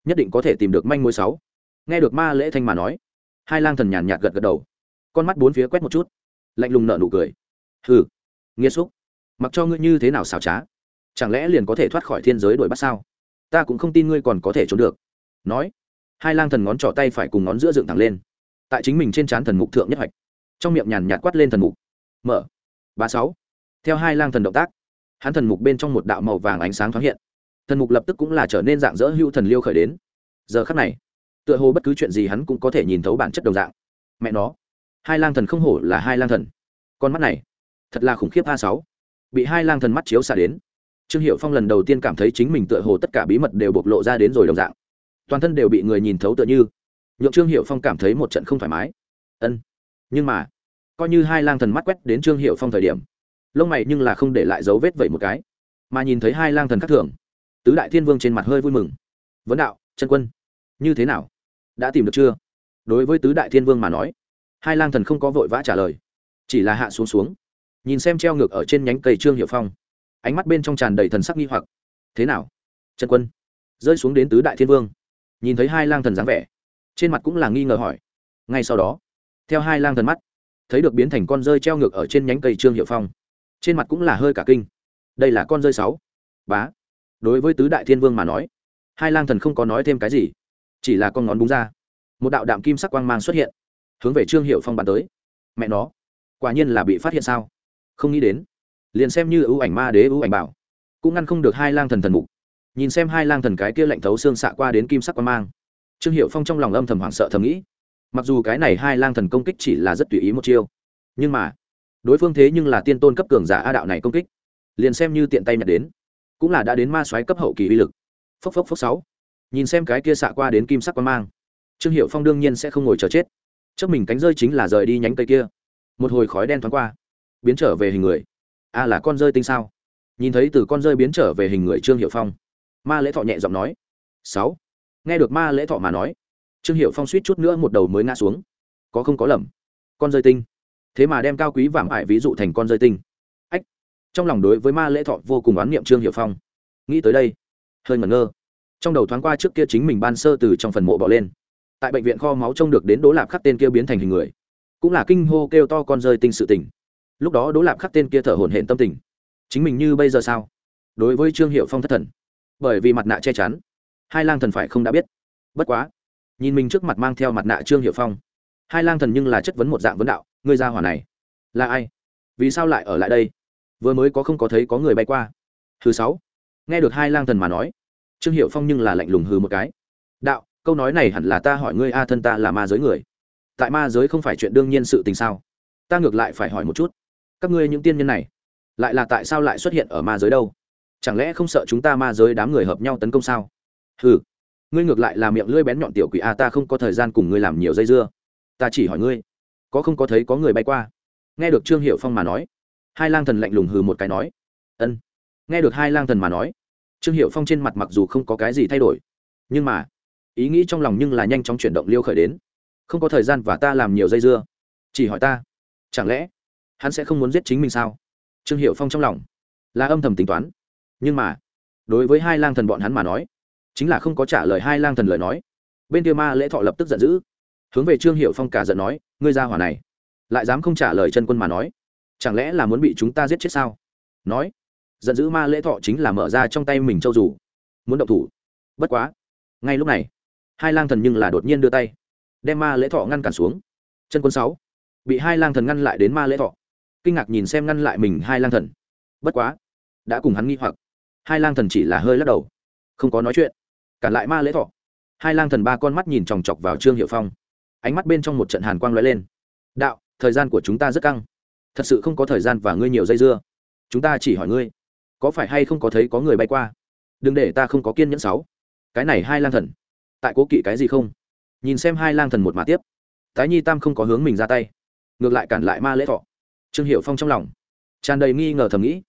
nhất định có thể tìm được manh mối sáu. Nghe được ma lễ thanh mà nói, hai lang thần nhàn nhạt gật gật đầu, con mắt bốn phía quét một chút, lạnh lùng nợ nụ cười. Hừ, nghiêm xúc, mặc cho ngươi như thế nào xảo trá, chẳng lẽ liền có thể thoát khỏi thiên giới đuổi bắt sao? Ta cũng không tin ngươi còn có thể trốn được. Nói, hai lang thần ngón trỏ tay phải cùng ngón giữa dựng thẳng lên, tại chính mình trên trán thần mục thượng nhất hoạch, trong miệng nhàn nhạt quát lên thần mục. Mở, ba sáu. Theo hai lang thần động tác, hắn thần mục bên trong một đạo màu vàng ánh sáng thoáng hiện thần mục lập tức cũng là trở nên dạng dỡ hưu thần liêu khởi đến. Giờ khắc này, tựa hồ bất cứ chuyện gì hắn cũng có thể nhìn thấu bản chất đồng dạng. Mẹ nó, hai lang thần không hổ là hai lang thần. Con mắt này, thật là khủng khiếp a sáu. Bị hai lang thần mắt chiếu xả đến, trương hiệu phong lần đầu tiên cảm thấy chính mình tựa hồ tất cả bí mật đều bộc lộ ra đến rồi đồng dạng. Toàn thân đều bị người nhìn thấu tựa như. Nhượng trương hiệu phong cảm thấy một trận không thoải mái. Ân, nhưng mà, coi như hai lang thần mắt quét đến trương hiệu phong thời điểm, lông mày nhưng là không để lại dấu vết vậy một cái. Mà nhìn thấy hai lang thần khác thường tứ đại thiên vương trên mặt hơi vui mừng. Vấn đạo, chân quân, như thế nào? Đã tìm được chưa? Đối với tứ đại thiên vương mà nói, hai lang thần không có vội vã trả lời, chỉ là hạ xuống xuống, nhìn xem treo ngược ở trên nhánh cây trương hiệu phong. Ánh mắt bên trong tràn đầy thần sắc nghi hoặc. Thế nào? Chân quân, rơi xuống đến tứ đại thiên vương, nhìn thấy hai lang thần dáng vẻ, trên mặt cũng là nghi ngờ hỏi. Ngay sau đó, theo hai lang thần mắt, thấy được biến thành con rơi treo ngược ở trên nhánh cây trương hiệu phong, trên mặt cũng là hơi cả kinh. Đây là con rơi sáu. Bá đối với tứ đại thiên vương mà nói, hai lang thần không có nói thêm cái gì, chỉ là con ngón búng ra, một đạo đạm kim sắc quang mang xuất hiện, hướng về trương hiệu phong bàn tới. Mẹ nó, quả nhiên là bị phát hiện sao? Không nghĩ đến, liền xem như ưu ảnh ma đế ưu ảnh bảo, cũng ngăn không được hai lang thần thần mục. Nhìn xem hai lang thần cái kia lạnh thấu xương xạ qua đến kim sắc quang mang, trương hiệu phong trong lòng âm thầm hoảng sợ thầm nghĩ. Mặc dù cái này hai lang thần công kích chỉ là rất tùy ý một chiêu, nhưng mà, đối phương thế nhưng là tiên tôn cấp cường giả a đạo này công kích, liền xem như tiện tay nhặt đến cũng là đã đến ma xoáy cấp hậu kỳ uy lực. Phốc phốc phốc sáu. Nhìn xem cái kia xạ qua đến kim sắc quang mang. Trương hiệu phong đương nhiên sẽ không ngồi chờ chết. Trước mình cánh rơi chính là rời đi nhánh cây kia. Một hồi khói đen thoáng qua, biến trở về hình người. A là con rơi tinh sao? Nhìn thấy từ con rơi biến trở về hình người trương hiệu phong, ma lễ thọ nhẹ giọng nói. Sáu. Nghe được ma lễ thọ mà nói, trương hiệu phong suýt chút nữa một đầu mới ngã xuống. Có không có lầm. Con rơi tinh. Thế mà đem cao quý vảm ải ví dụ thành con rơi tinh trong lòng đối với ma lễ thọ vô cùng oán niệm trương hiệu phong. Nghĩ tới đây, hơi ngẩn ngơ. Trong đầu thoáng qua trước kia chính mình ban sơ từ trong phần mộ bỏ lên. Tại bệnh viện kho máu trông được đến đố lạp khắc tên kia biến thành hình người. Cũng là kinh hô kêu to con rơi tinh sự tỉnh lúc đó đố lạp khắc tên kia thở hổn hển tâm tình. Chính mình như bây giờ sao? Đối với trương hiệu phong thất thần. Bởi vì mặt nạ che chắn, hai lang thần phải không đã biết. Bất quá, nhìn mình trước mặt mang theo mặt nạ trương hiệu phong, hai lang thần nhưng là chất vấn một dạng vấn đạo, ngươi ra hỏa này là ai? Vì sao lại ở lại đây? Vừa mới có không có thấy có người bay qua. Thứ sáu, nghe được hai lang thần mà nói, trương hiệu phong nhưng là lạnh lùng hừ một cái. Đạo, câu nói này hẳn là ta hỏi ngươi, a thân ta là ma giới người. Tại ma giới không phải chuyện đương nhiên sự tình sao? Ta ngược lại phải hỏi một chút. Các ngươi những tiên nhân này, lại là tại sao lại xuất hiện ở ma giới đâu? Chẳng lẽ không sợ chúng ta ma giới đám người hợp nhau tấn công sao? Hừ, ngươi ngược lại là miệng lưỡi bén nhọn tiểu quỷ, a, ta không có thời gian cùng ngươi làm nhiều dây dưa. Ta chỉ hỏi ngươi, có không có thấy có người bay qua? Nghe được trương hiệu phong mà nói hai lang thần lạnh lùng hừ một cái nói, ân. Nghe được hai lang thần mà nói, trương hiệu phong trên mặt mặc dù không có cái gì thay đổi, nhưng mà ý nghĩ trong lòng nhưng là nhanh chóng chuyển động liêu khởi đến. Không có thời gian và ta làm nhiều dây dưa, chỉ hỏi ta, chẳng lẽ hắn sẽ không muốn giết chính mình sao? Trương hiệu phong trong lòng là âm thầm tính toán, nhưng mà đối với hai lang thần bọn hắn mà nói, chính là không có trả lời hai lang thần lời nói. Bên kia ma lễ thọ lập tức giận dữ, hướng về trương hiệu phong cả giận nói, ngươi ra hỏa này, lại dám không trả lời chân quân mà nói chẳng lẽ là muốn bị chúng ta giết chết sao? Nói. Giận dữ ma lễ thọ chính là mở ra trong tay mình châu dù. Muốn động thủ. Bất quá. Ngay lúc này, hai lang thần nhưng là đột nhiên đưa tay, đem ma lễ thọ ngăn cản xuống. Chân quân sáu. Bị hai lang thần ngăn lại đến ma lễ thọ. Kinh ngạc nhìn xem ngăn lại mình hai lang thần. Bất quá. Đã cùng hắn nghi hoặc. Hai lang thần chỉ là hơi lắc đầu. Không có nói chuyện. Cản lại ma lễ thọ. Hai lang thần ba con mắt nhìn chòng chọc vào trương hiệu phong. Ánh mắt bên trong một trận hàn quang lóe lên. Đạo, thời gian của chúng ta rất căng thật sự không có thời gian và ngươi nhiều dây dưa. Chúng ta chỉ hỏi ngươi, có phải hay không có thấy có người bay qua? Đừng để ta không có kiên nhẫn sáu. Cái này hai lang thần. Tại cố kỵ cái gì không? Nhìn xem hai lang thần một mà tiếp. Tái nhi tam không có hướng mình ra tay. Ngược lại cản lại ma lễ thọ. Trương hiệu phong trong lòng tràn đầy nghi ngờ thầm nghĩ.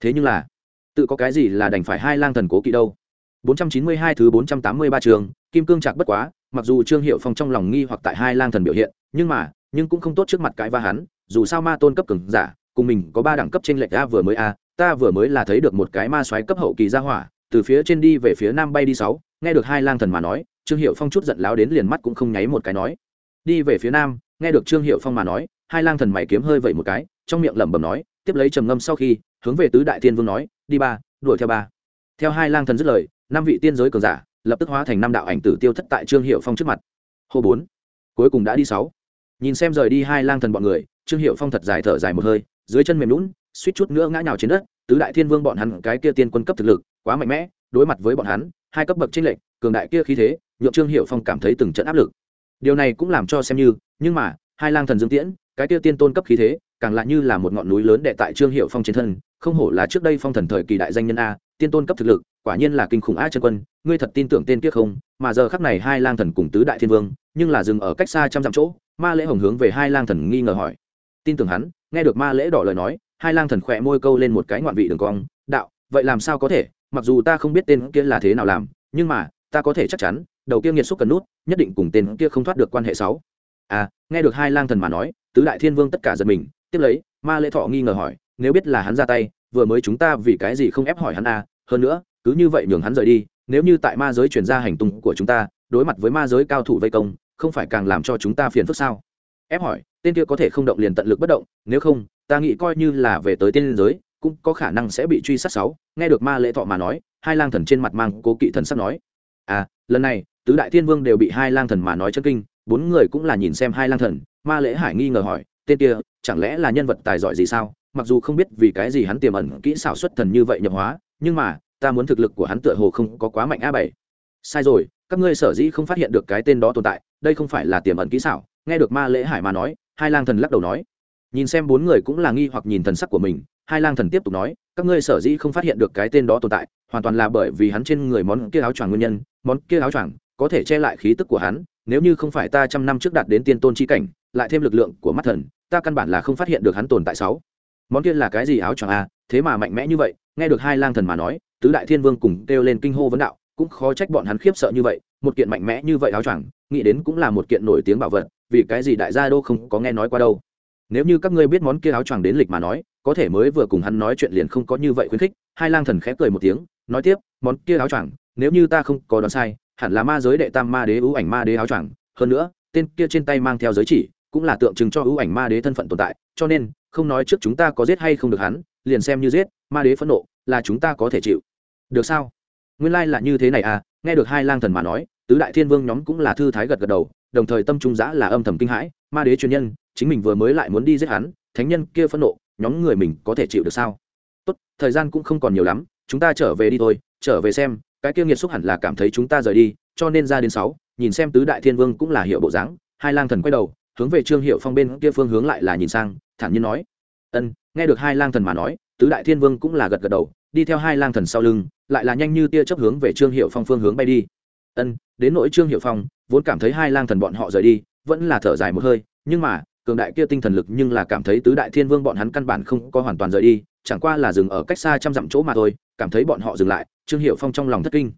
Thế nhưng là, tự có cái gì là đành phải hai lang thần cố kỵ đâu? 492 thứ 483 trường, kim cương chặt bất quá, mặc dù trương hiệu phong trong lòng nghi hoặc tại hai lang thần biểu hiện, nhưng mà, nhưng cũng không tốt trước mặt cái va hắn dù sao ma tôn cấp cường giả, cùng mình có ba đẳng cấp trên lệch a vừa mới a, ta vừa mới là thấy được một cái ma xoáy cấp hậu kỳ ra hỏa, từ phía trên đi về phía nam bay đi sáu, nghe được hai lang thần mà nói, trương hiệu phong chút giận láo đến liền mắt cũng không nháy một cái nói. Đi về phía nam, nghe được trương hiệu phong mà nói, hai lang thần mày kiếm hơi vậy một cái, trong miệng lẩm bẩm nói, tiếp lấy trầm ngâm sau khi, hướng về tứ đại thiên vương nói, đi ba, đuổi theo ba. Theo hai lang thần dứt lời, năm vị tiên giới cường giả, lập tức hóa thành năm đạo ảnh tử tiêu thất tại trương hiệu phong trước mặt. Hô bốn, cuối cùng đã đi sáu. Nhìn xem rời đi hai lang thần bọn người trương hiệu phong thật dài thở dài một hơi, dưới chân mềm lún suýt chút nữa ngã nhào trên đất, tứ đại thiên vương bọn hắn cái kia tiên quân cấp thực lực, quá mạnh mẽ, đối mặt với bọn hắn, hai cấp bậc trên lệnh cường đại kia khí thế, nhượng trương hiệu phong cảm thấy từng trận áp lực. Điều này cũng làm cho xem như, nhưng mà, hai lang thần dương tiễn, cái kia tiên tôn cấp khí thế, càng lại như là một ngọn núi lớn đệ tại trương hiệu phong trên thân, không hổ là trước đây phong thần thời kỳ đại danh nhân a, tiên tôn cấp thực lực, quả nhiên là kinh khủng a chân quân, ngươi thật tin tưởng tên kia không? Mà giờ khắc này hai lang thần cùng tứ đại thiên vương, nhưng là dừng ở cách xa trăm dặm chỗ, ma lễ hồng hướng về hai lang thần nghi ngờ hỏi tin tưởng hắn, nghe được ma lễ đỏ lời nói, hai lang thần khỏe môi câu lên một cái ngoạn vị đường cong, đạo, vậy làm sao có thể? Mặc dù ta không biết tên kia là thế nào làm, nhưng mà, ta có thể chắc chắn, đầu kia nghiệt xúc cần nút, nhất định cùng tên kia không thoát được quan hệ sáu. À nghe được hai lang thần mà nói, tứ đại thiên vương tất cả giật mình, tiếp lấy, ma lễ thọ nghi ngờ hỏi, nếu biết là hắn ra tay, vừa mới chúng ta vì cái gì không ép hỏi hắn à? Hơn nữa, cứ như vậy nhường hắn rời đi, nếu như tại ma giới chuyển ra hành tung của chúng ta, đối mặt với ma giới cao thủ vây công, không phải càng làm cho chúng ta phiền phức sao? Ép hỏi, tên kia có thể không động liền tận lực bất động, nếu không, ta nghĩ coi như là về tới tiên giới, cũng có khả năng sẽ bị truy sát sáu. Nghe được ma lễ thọ mà nói, hai lang thần trên mặt mang cố kỵ thần sắp nói à lần này, tứ đại thiên vương đều bị hai lang thần mà nói chân kinh, bốn người cũng là nhìn xem hai lang thần. Ma lễ hải nghi ngờ hỏi, tên kia, chẳng lẽ là nhân vật tài giỏi gì sao? Mặc dù không biết vì cái gì hắn tiềm ẩn kỹ xảo xuất thần như vậy nhập hóa, nhưng mà, ta muốn thực lực của hắn tựa hồ không có quá mạnh a bảy. Sai rồi, các ngươi sở dĩ không phát hiện được cái tên đó tồn tại, đây không phải là tiềm ẩn kỹ xảo nghe được ma lễ hải mà nói hai lang thần lắc đầu nói. Nhìn xem bốn người cũng là nghi hoặc nhìn thần sắc của mình hai lang thần tiếp tục nói các ngươi sở dĩ không phát hiện được cái tên đó tồn tại hoàn toàn là bởi vì hắn trên người món kia áo choàng nguyên nhân món kia áo choàng có thể che lại khí tức của hắn nếu như không phải ta trăm năm trước đạt đến tiên tôn chi cảnh lại thêm lực lượng của mắt thần ta căn bản là không phát hiện được hắn tồn tại sáu. Món kia là cái gì áo choàng a à, thế mà mạnh mẽ như vậy nghe được hai lang thần mà nói tứ đại thiên vương cùng kêu lên kinh hô vấn đạo cũng khó trách bọn hắn khiếp sợ như vậy, một kiện mạnh mẽ như vậy áo choàng, nghĩ đến cũng là một kiện nổi tiếng bảo vật, vì cái gì đại gia đô không có nghe nói qua đâu. Nếu như các ngươi biết món kia áo choàng đến lịch mà nói, có thể mới vừa cùng hắn nói chuyện liền không có như vậy khuyến khích, hai lang thần khẽ cười một tiếng, nói tiếp, món kia áo choàng, nếu như ta không có đoán sai, hẳn là ma giới đệ tam ma đế ưu ảnh ma đế áo choàng, hơn nữa, tên kia trên tay mang theo giới chỉ, cũng là tượng trưng cho ưu ảnh ma đế thân phận tồn tại, cho nên, không nói trước chúng ta có giết hay không được hắn, liền xem như giết, ma đế phẫn nộ, là chúng ta có thể chịu. Được sao? Nguyên lai là như thế này à nghe được hai lang thần mà nói, tứ đại thiên vương nhóm cũng là thư thái gật gật đầu, đồng thời tâm trung giã là âm thầm kinh hãi, ma đế truyền nhân, chính mình vừa mới lại muốn đi giết hắn, thánh nhân kia phẫn nộ, nhóm người mình có thể chịu được sao? Tốt, thời gian cũng không còn nhiều lắm, chúng ta trở về đi thôi, trở về xem, cái kia nghiệt xúc hẳn là cảm thấy chúng ta rời đi, cho nên ra đến sáu, nhìn xem tứ đại thiên vương cũng là hiệu bộ dáng, hai lang thần quay đầu, hướng về trương hiệu phong bên kia phương hướng lại là nhìn sang, thản nhiên nói, ân, nghe được hai lang thần mà nói, tứ đại thiên vương cũng là gật gật đầu đi theo hai lang thần sau lưng, lại là nhanh như tia chấp hướng về trương hiệu phong phương hướng bay đi. Ân, đến nỗi trương hiệu phong, vốn cảm thấy hai lang thần bọn họ rời đi, vẫn là thở dài một hơi, nhưng mà, cường đại kia tinh thần lực nhưng là cảm thấy tứ đại thiên vương bọn hắn căn bản không có hoàn toàn rời đi, chẳng qua là dừng ở cách xa trăm dặm chỗ mà thôi, cảm thấy bọn họ dừng lại, trương hiệu phong trong lòng thất kinh.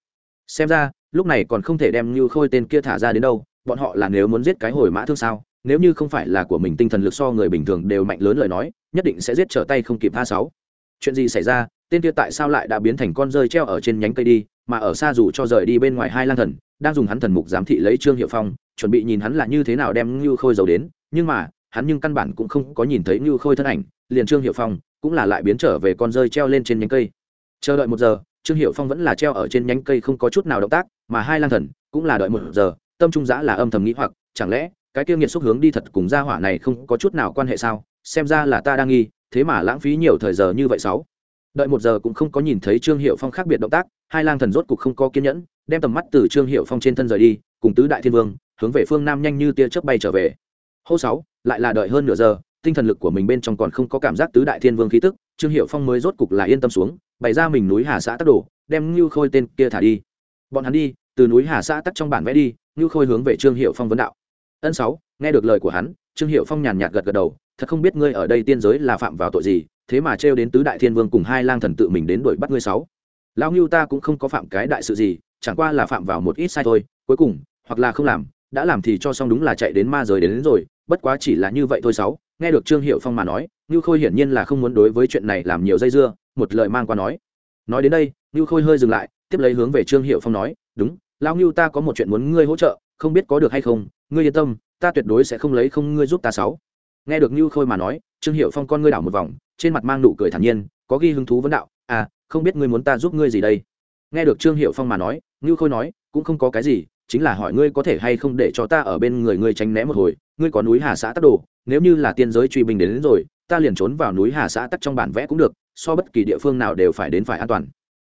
Xem ra, lúc này còn không thể đem như khôi tên kia thả ra đến đâu, bọn họ là nếu muốn giết cái hồi mã thương sao, nếu như không phải là của mình tinh thần lực so người bình thường đều mạnh lớn lời nói, nhất định sẽ giết trở tay không kịp tha sáu. Chuyện gì xảy ra tên kia tại sao lại đã biến thành con rơi treo ở trên nhánh cây đi, mà ở xa dù cho rời đi bên ngoài hai lang thần, đang dùng hắn thần mục giám thị lấy trương hiệu phong, chuẩn bị nhìn hắn là như thế nào đem ngưu khôi dầu đến, nhưng mà, hắn nhưng căn bản cũng không có nhìn thấy ngưu khôi thân ảnh, liền trương hiệu phong cũng là lại biến trở về con rơi treo lên trên nhánh cây. Chờ đợi một giờ, trương hiệu phong vẫn là treo ở trên nhánh cây không có chút nào động tác, mà hai lang thần cũng là đợi một giờ, tâm trung giã là âm thầm nghĩ hoặc, chẳng lẽ cái kia nghiệt xúc hướng đi thật cùng gia hỏa này không có chút nào quan hệ sao? Xem ra là ta đang nghi, thế mà lãng phí nhiều thời giờ như vậy sáu đợi một giờ cũng không có nhìn thấy trương hiệu phong khác biệt động tác, hai lang thần rốt cục không có kiên nhẫn, đem tầm mắt từ trương hiệu phong trên thân rời đi, cùng tứ đại thiên vương, hướng về phương nam nhanh như tia chớp bay trở về. Hô sáu, lại là đợi hơn nửa giờ, tinh thần lực của mình bên trong còn không có cảm giác tứ đại thiên vương khí tức, trương hiệu phong mới rốt cục là yên tâm xuống, bày ra mình núi hà xã tắc đổ đem ngưu khôi tên kia thả đi. Bọn hắn đi, từ núi hà xã tắc trong bản vẽ đi, ngưu khôi hướng về trương hiệu phong vấn đạo. Ân sáu nghe được lời của hắn trương hiệu phong nhàn nhạt gật gật đầu thật không biết ngươi ở đây tiên giới là phạm vào tội gì thế mà trêu đến tứ đại thiên vương cùng hai lang thần tự mình đến đuổi bắt ngươi sáu. Lão ngưu ta cũng không có phạm cái đại sự gì chẳng qua là phạm vào một ít sai thôi cuối cùng hoặc là không làm đã làm thì cho xong đúng là chạy đến ma giới đến, đến rồi bất quá chỉ là như vậy thôi sáu. Nghe được trương hiệu phong mà nói ngưu khôi hiển nhiên là không muốn đối với chuyện này làm nhiều dây dưa một lời mang qua nói. Nói đến đây ngưu khôi hơi dừng lại tiếp lấy hướng về trương hiệu phong nói đúng lão ngưu ta có một chuyện muốn ngươi hỗ trợ không biết có được hay không ngươi yên tâm ta tuyệt đối sẽ không lấy không ngươi giúp ta sáu. Nghe được như khôi mà nói trương hiệu phong con ngươi đảo một vòng trên mặt mang nụ cười thản nhiên có ghi hứng thú vấn đạo à không biết ngươi muốn ta giúp ngươi gì đây? Nghe được trương hiệu phong mà nói như khôi nói cũng không có cái gì chính là hỏi ngươi có thể hay không để cho ta ở bên người ngươi tránh né một hồi ngươi có núi hà xã tắc đồ nếu như là tiên giới truy bình đến, đến rồi ta liền trốn vào núi hà xã tắc trong bản vẽ cũng được so bất kỳ địa phương nào đều phải đến phải an toàn.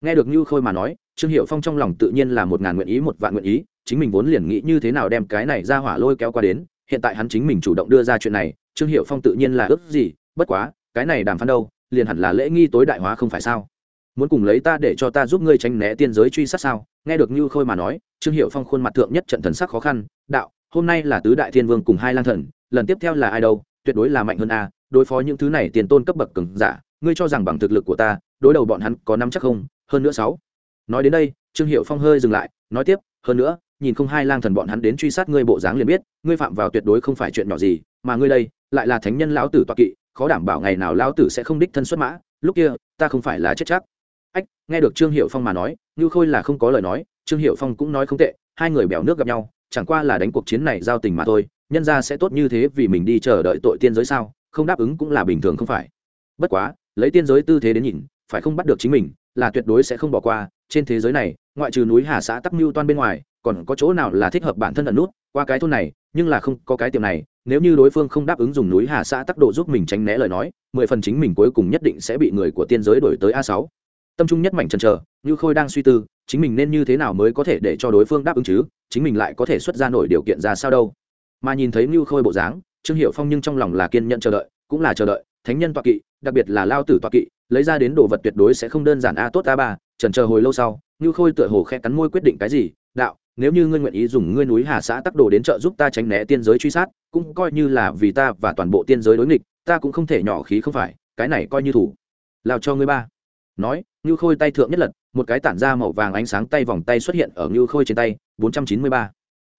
Nghe được như khôi mà nói trương hiệu phong trong lòng tự nhiên là một ngàn nguyện ý một vạn nguyện ý chính mình vốn liền nghĩ như thế nào đem cái này ra hỏa lôi kéo qua đến, hiện tại hắn chính mình chủ động đưa ra chuyện này, trương hiệu phong tự nhiên là ước gì, bất quá, cái này đàm phán đâu, liền hẳn là lễ nghi tối đại hóa không phải sao? Muốn cùng lấy ta để cho ta giúp ngươi tránh né tiên giới truy sát sao? Nghe được như khôi mà nói, trương hiệu phong khuôn mặt thượng nhất trận thần sắc khó khăn, đạo, hôm nay là tứ đại thiên vương cùng hai lang thần, lần tiếp theo là ai đâu, tuyệt đối là mạnh hơn a, đối phó những thứ này tiền tôn cấp bậc cứng giả, ngươi cho rằng bằng thực lực của ta, đối đầu bọn hắn có năm chắc không? Hơn nữa sáu. Nói đến đây, trương hiệu phong hơi dừng lại, nói tiếp, hơn nữa nhìn không hai lang thần bọn hắn đến truy sát ngươi bộ dáng liền biết, ngươi phạm vào tuyệt đối không phải chuyện nhỏ gì, mà ngươi đây, lại là thánh nhân lão tử toạc kỵ, khó đảm bảo ngày nào lão tử sẽ không đích thân xuất mã, lúc kia, ta không phải là chết chắc. Ách, nghe được trương hiệu phong mà nói như khôi là không có lời nói, trương hiệu phong cũng nói không tệ, hai người bèo nước gặp nhau, chẳng qua là đánh cuộc chiến này giao tình mà thôi, nhân ra sẽ tốt như thế vì mình đi chờ đợi tội tiên giới sao, không đáp ứng cũng là bình thường không phải. Bất quá, lấy tiên giới tư thế đến nhìn, phải không bắt được chính mình, là tuyệt đối sẽ không bỏ qua, trên thế giới này, ngoại trừ núi hà xã tắc mưu toan bên ngoài còn có chỗ nào là thích hợp bản thân ẩn nút qua cái thôn này, nhưng là không có cái tiệm này, nếu như đối phương không đáp ứng dùng núi hà xã tắc độ giúp mình tránh né lời nói, mười phần chính mình cuối cùng nhất định sẽ bị người của tiên giới đổi tới a sáu. Tâm trung nhất mảnh trần trờ như khôi đang suy tư, chính mình nên như thế nào mới có thể để cho đối phương đáp ứng chứ, chính mình lại có thể xuất ra nổi điều kiện ra sao đâu. Mà nhìn thấy như khôi bộ dáng, trương hiệu phong nhưng trong lòng là kiên nhận chờ đợi, cũng là chờ đợi, thánh nhân toạ kỵ, đặc biệt là lao tử toạ kỵ, lấy ra đến đồ vật tuyệt đối sẽ không đơn giản a tốt a ba trần chờ hồi lâu sau, như khôi tựa hồ khe cắn môi quyết định cái gì, đạo nếu như ngươi nguyện ý dùng ngươi núi hà xã tắc đồ đến trợ giúp ta tránh né tiên giới truy sát, cũng coi như là vì ta và toàn bộ tiên giới đối nghịch, ta cũng không thể nhỏ khí không phải, cái này coi như thủ lao cho ngươi ba nói như khôi tay thượng nhất lật, một cái tản ra màu vàng ánh sáng tay vòng tay xuất hiện ở như khôi trên tay 493.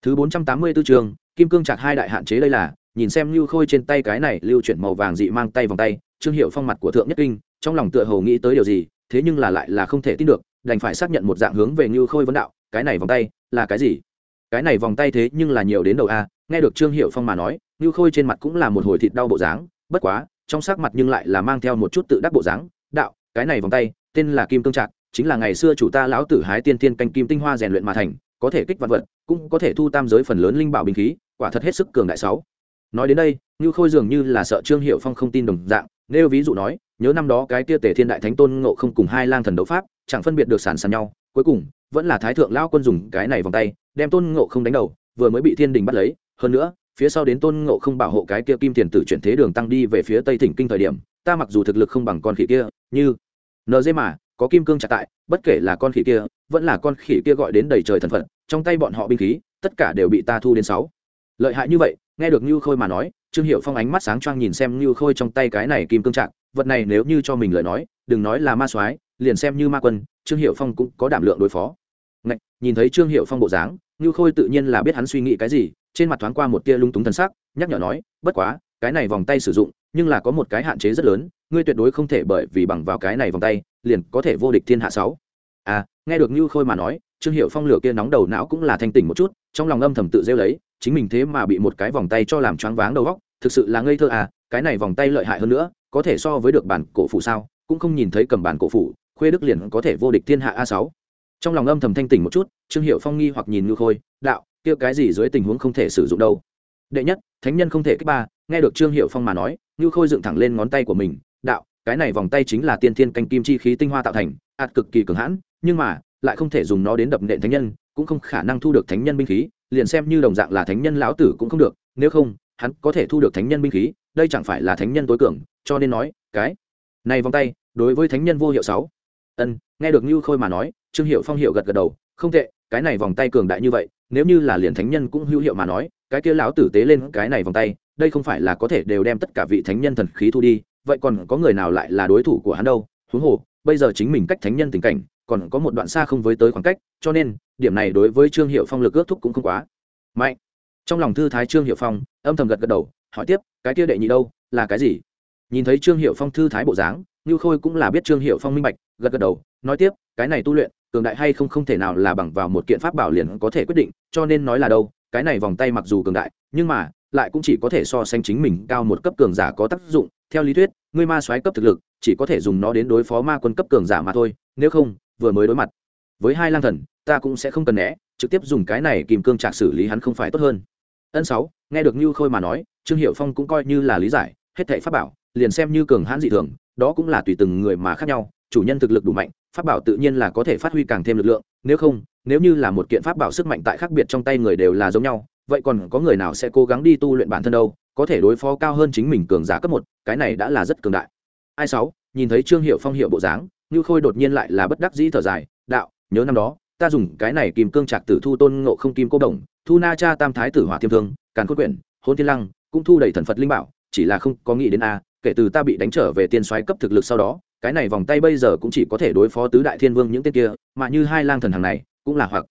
thứ 484 trường, kim cương chặt hai đại hạn chế đây là, nhìn xem như khôi trên tay cái này lưu chuyển màu vàng dị mang tay vòng tay, trương hiệu phong mặt của thượng nhất kinh, trong lòng tựa hồ nghĩ tới điều gì, thế nhưng là lại là không thể tin được, đành phải xác nhận một dạng hướng về như khôi vấn đạo, cái này vòng tay là cái gì? Cái này vòng tay thế nhưng là nhiều đến đầu a, nghe được trương hiệu phong mà nói như khôi trên mặt cũng là một hồi thịt đau bộ dáng, bất quá, trong sắc mặt nhưng lại là mang theo một chút tự đắc bộ dáng. Đạo, cái này vòng tay, tên là kim cương trạc, chính là ngày xưa chủ ta lão tử hái tiên tiên canh kim tinh hoa rèn luyện mà thành, có thể kích vật vật, cũng có thể thu tam giới phần lớn linh bảo binh khí, quả thật hết sức cường đại sáu. Nói đến đây như khôi dường như là sợ trương hiệu phong không tin đồng dạng, nêu ví dụ nói, nhớ năm đó cái tia tể thiên đại thánh tôn ngộ không cùng hai lang thần đấu pháp, chẳng phân biệt được sản sàn nhau cuối cùng, vẫn là thái thượng lao quân dùng cái này vòng tay, đem tôn ngộ không đánh đầu, vừa mới bị thiên đình bắt lấy. Hơn nữa, phía sau đến tôn ngộ không bảo hộ cái kia kim tiền tử chuyển thế đường tăng đi về phía tây thỉnh kinh thời điểm, ta mặc dù thực lực không bằng con khỉ kia, như nd mà, có kim cương trả tại, bất kể là con khỉ kia, vẫn là con khỉ kia gọi đến đầy trời thần phận trong tay bọn họ binh khí, tất cả đều bị ta thu đến sáu. Lợi hại như vậy, nghe được như khôi mà nói, trương hiệu phong ánh mắt sáng choang nhìn xem như khôi trong tay cái này kim cương trạng vật này nếu như cho mình lời nói, đừng nói là ma soái liền xem như ma quân trương hiệu phong cũng có đảm lượng đối phó. Ngạch, nhìn thấy trương hiệu phong bộ dáng như khôi tự nhiên là biết hắn suy nghĩ cái gì trên mặt thoáng qua một tia lung túng thân sắc nhắc nhở nói bất quá cái này vòng tay sử dụng nhưng là có một cái hạn chế rất lớn ngươi tuyệt đối không thể bởi vì bằng vào cái này vòng tay liền có thể vô địch thiên hạ sáu. À nghe được như khôi mà nói trương hiệu phong lửa kia nóng đầu não cũng là thanh tỉnh một chút trong lòng âm thầm tự rêu lấy chính mình thế mà bị một cái vòng tay cho làm choáng váng đầu góc thực sự là ngây thơ à cái này vòng tay lợi hại hơn nữa có thể so với được bản cổ phủ sao? Cũng không nhìn thấy cầm bản cổ phủ khuê đức liền có thể vô địch thiên hạ a sáu. Trong lòng âm thầm thanh tỉnh một chút, trương hiệu phong nghi hoặc nhìn ngư khôi, đạo, kia cái gì dưới tình huống không thể sử dụng đâu? Đệ nhất, thánh nhân không thể kích ba. Nghe được trương hiệu phong mà nói ngư khôi dựng thẳng lên ngón tay của mình, đạo, cái này vòng tay chính là tiên thiên canh kim chi khí tinh hoa tạo thành, ạt cực kỳ cường hãn, nhưng mà, lại không thể dùng nó đến đập nện thánh nhân, cũng không khả năng thu được thánh nhân binh khí, liền xem như đồng dạng là thánh nhân lão tử cũng không được, nếu không, hắn có thể thu được thánh nhân binh khí, đây chẳng phải là thánh nhân tối cường, cho nên nói, cái này vòng tay, đối với thánh nhân vô hiệu sáu ân, nghe được như khôi mà nói, trương hiệu phong hiệu gật gật đầu, không tệ, cái này vòng tay cường đại như vậy, nếu như là liền thánh nhân cũng hữu hiệu mà nói, cái kia lão tử tế lên cái này vòng tay, đây không phải là có thể đều đem tất cả vị thánh nhân thần khí thu đi, vậy còn có người nào lại là đối thủ của hắn đâu? Huống hồ, bây giờ chính mình cách thánh nhân tình cảnh, còn có một đoạn xa không với tới khoảng cách, cho nên, điểm này đối với trương hiệu phong lực ước thúc cũng không quá mạnh. Trong lòng thư thái trương hiệu phong, âm thầm gật gật đầu, hỏi tiếp, cái kia đệ nhị đâu, là cái gì? Nhìn thấy trương hiệu phong thư thái bộ dáng Nưu khôi cũng là biết trương Hiểu phong minh bạch, gật gật đầu, nói tiếp, cái này tu luyện, cường đại hay không không thể nào là bằng vào một kiện pháp bảo liền có thể quyết định, cho nên nói là đâu, cái này vòng tay mặc dù cường đại, nhưng mà, lại cũng chỉ có thể so sánh chính mình cao một cấp cường giả có tác dụng. Theo lý thuyết, ngươi ma soái cấp thực lực, chỉ có thể dùng nó đến đối phó ma quân cấp cường giả mà thôi, nếu không, vừa mới đối mặt. Với hai lang thần, ta cũng sẽ không cần né, trực tiếp dùng cái này kìm cương trạc xử lý hắn không phải tốt hơn. Ân sáu, nghe được Nưu khôi mà nói, trương Hiểu phong cũng coi như là lý giải, hết thảy pháp bảo, liền xem như cường hãn dị thường đó cũng là tùy từng người mà khác nhau, chủ nhân thực lực đủ mạnh, pháp bảo tự nhiên là có thể phát huy càng thêm lực lượng, nếu không, nếu như là một kiện pháp bảo sức mạnh tại khác biệt trong tay người đều là giống nhau, vậy còn có người nào sẽ cố gắng đi tu luyện bản thân đâu, có thể đối phó cao hơn chính mình cường giả cấp một, cái này đã là rất cường đại. Ai sáu, nhìn thấy trương hiệu phong hiệu bộ dáng như khôi đột nhiên lại là bất đắc dĩ thở dài, đạo, nhớ năm đó, ta dùng cái này kìm cương trạc tử thu tôn ngộ không kim cô đồng, thu na cha tam thái tử hỏa thiêm thương, càn cốt quyển, hôn thiên lăng, cũng thu đầy thần phật linh bảo, chỉ là không có nghĩ đến a kể từ ta bị đánh trở về tiên xoáy cấp thực lực sau đó, cái này vòng tay bây giờ cũng chỉ có thể đối phó tứ đại thiên vương những tên kia, mà như hai lang thần hàng này, cũng là hoặc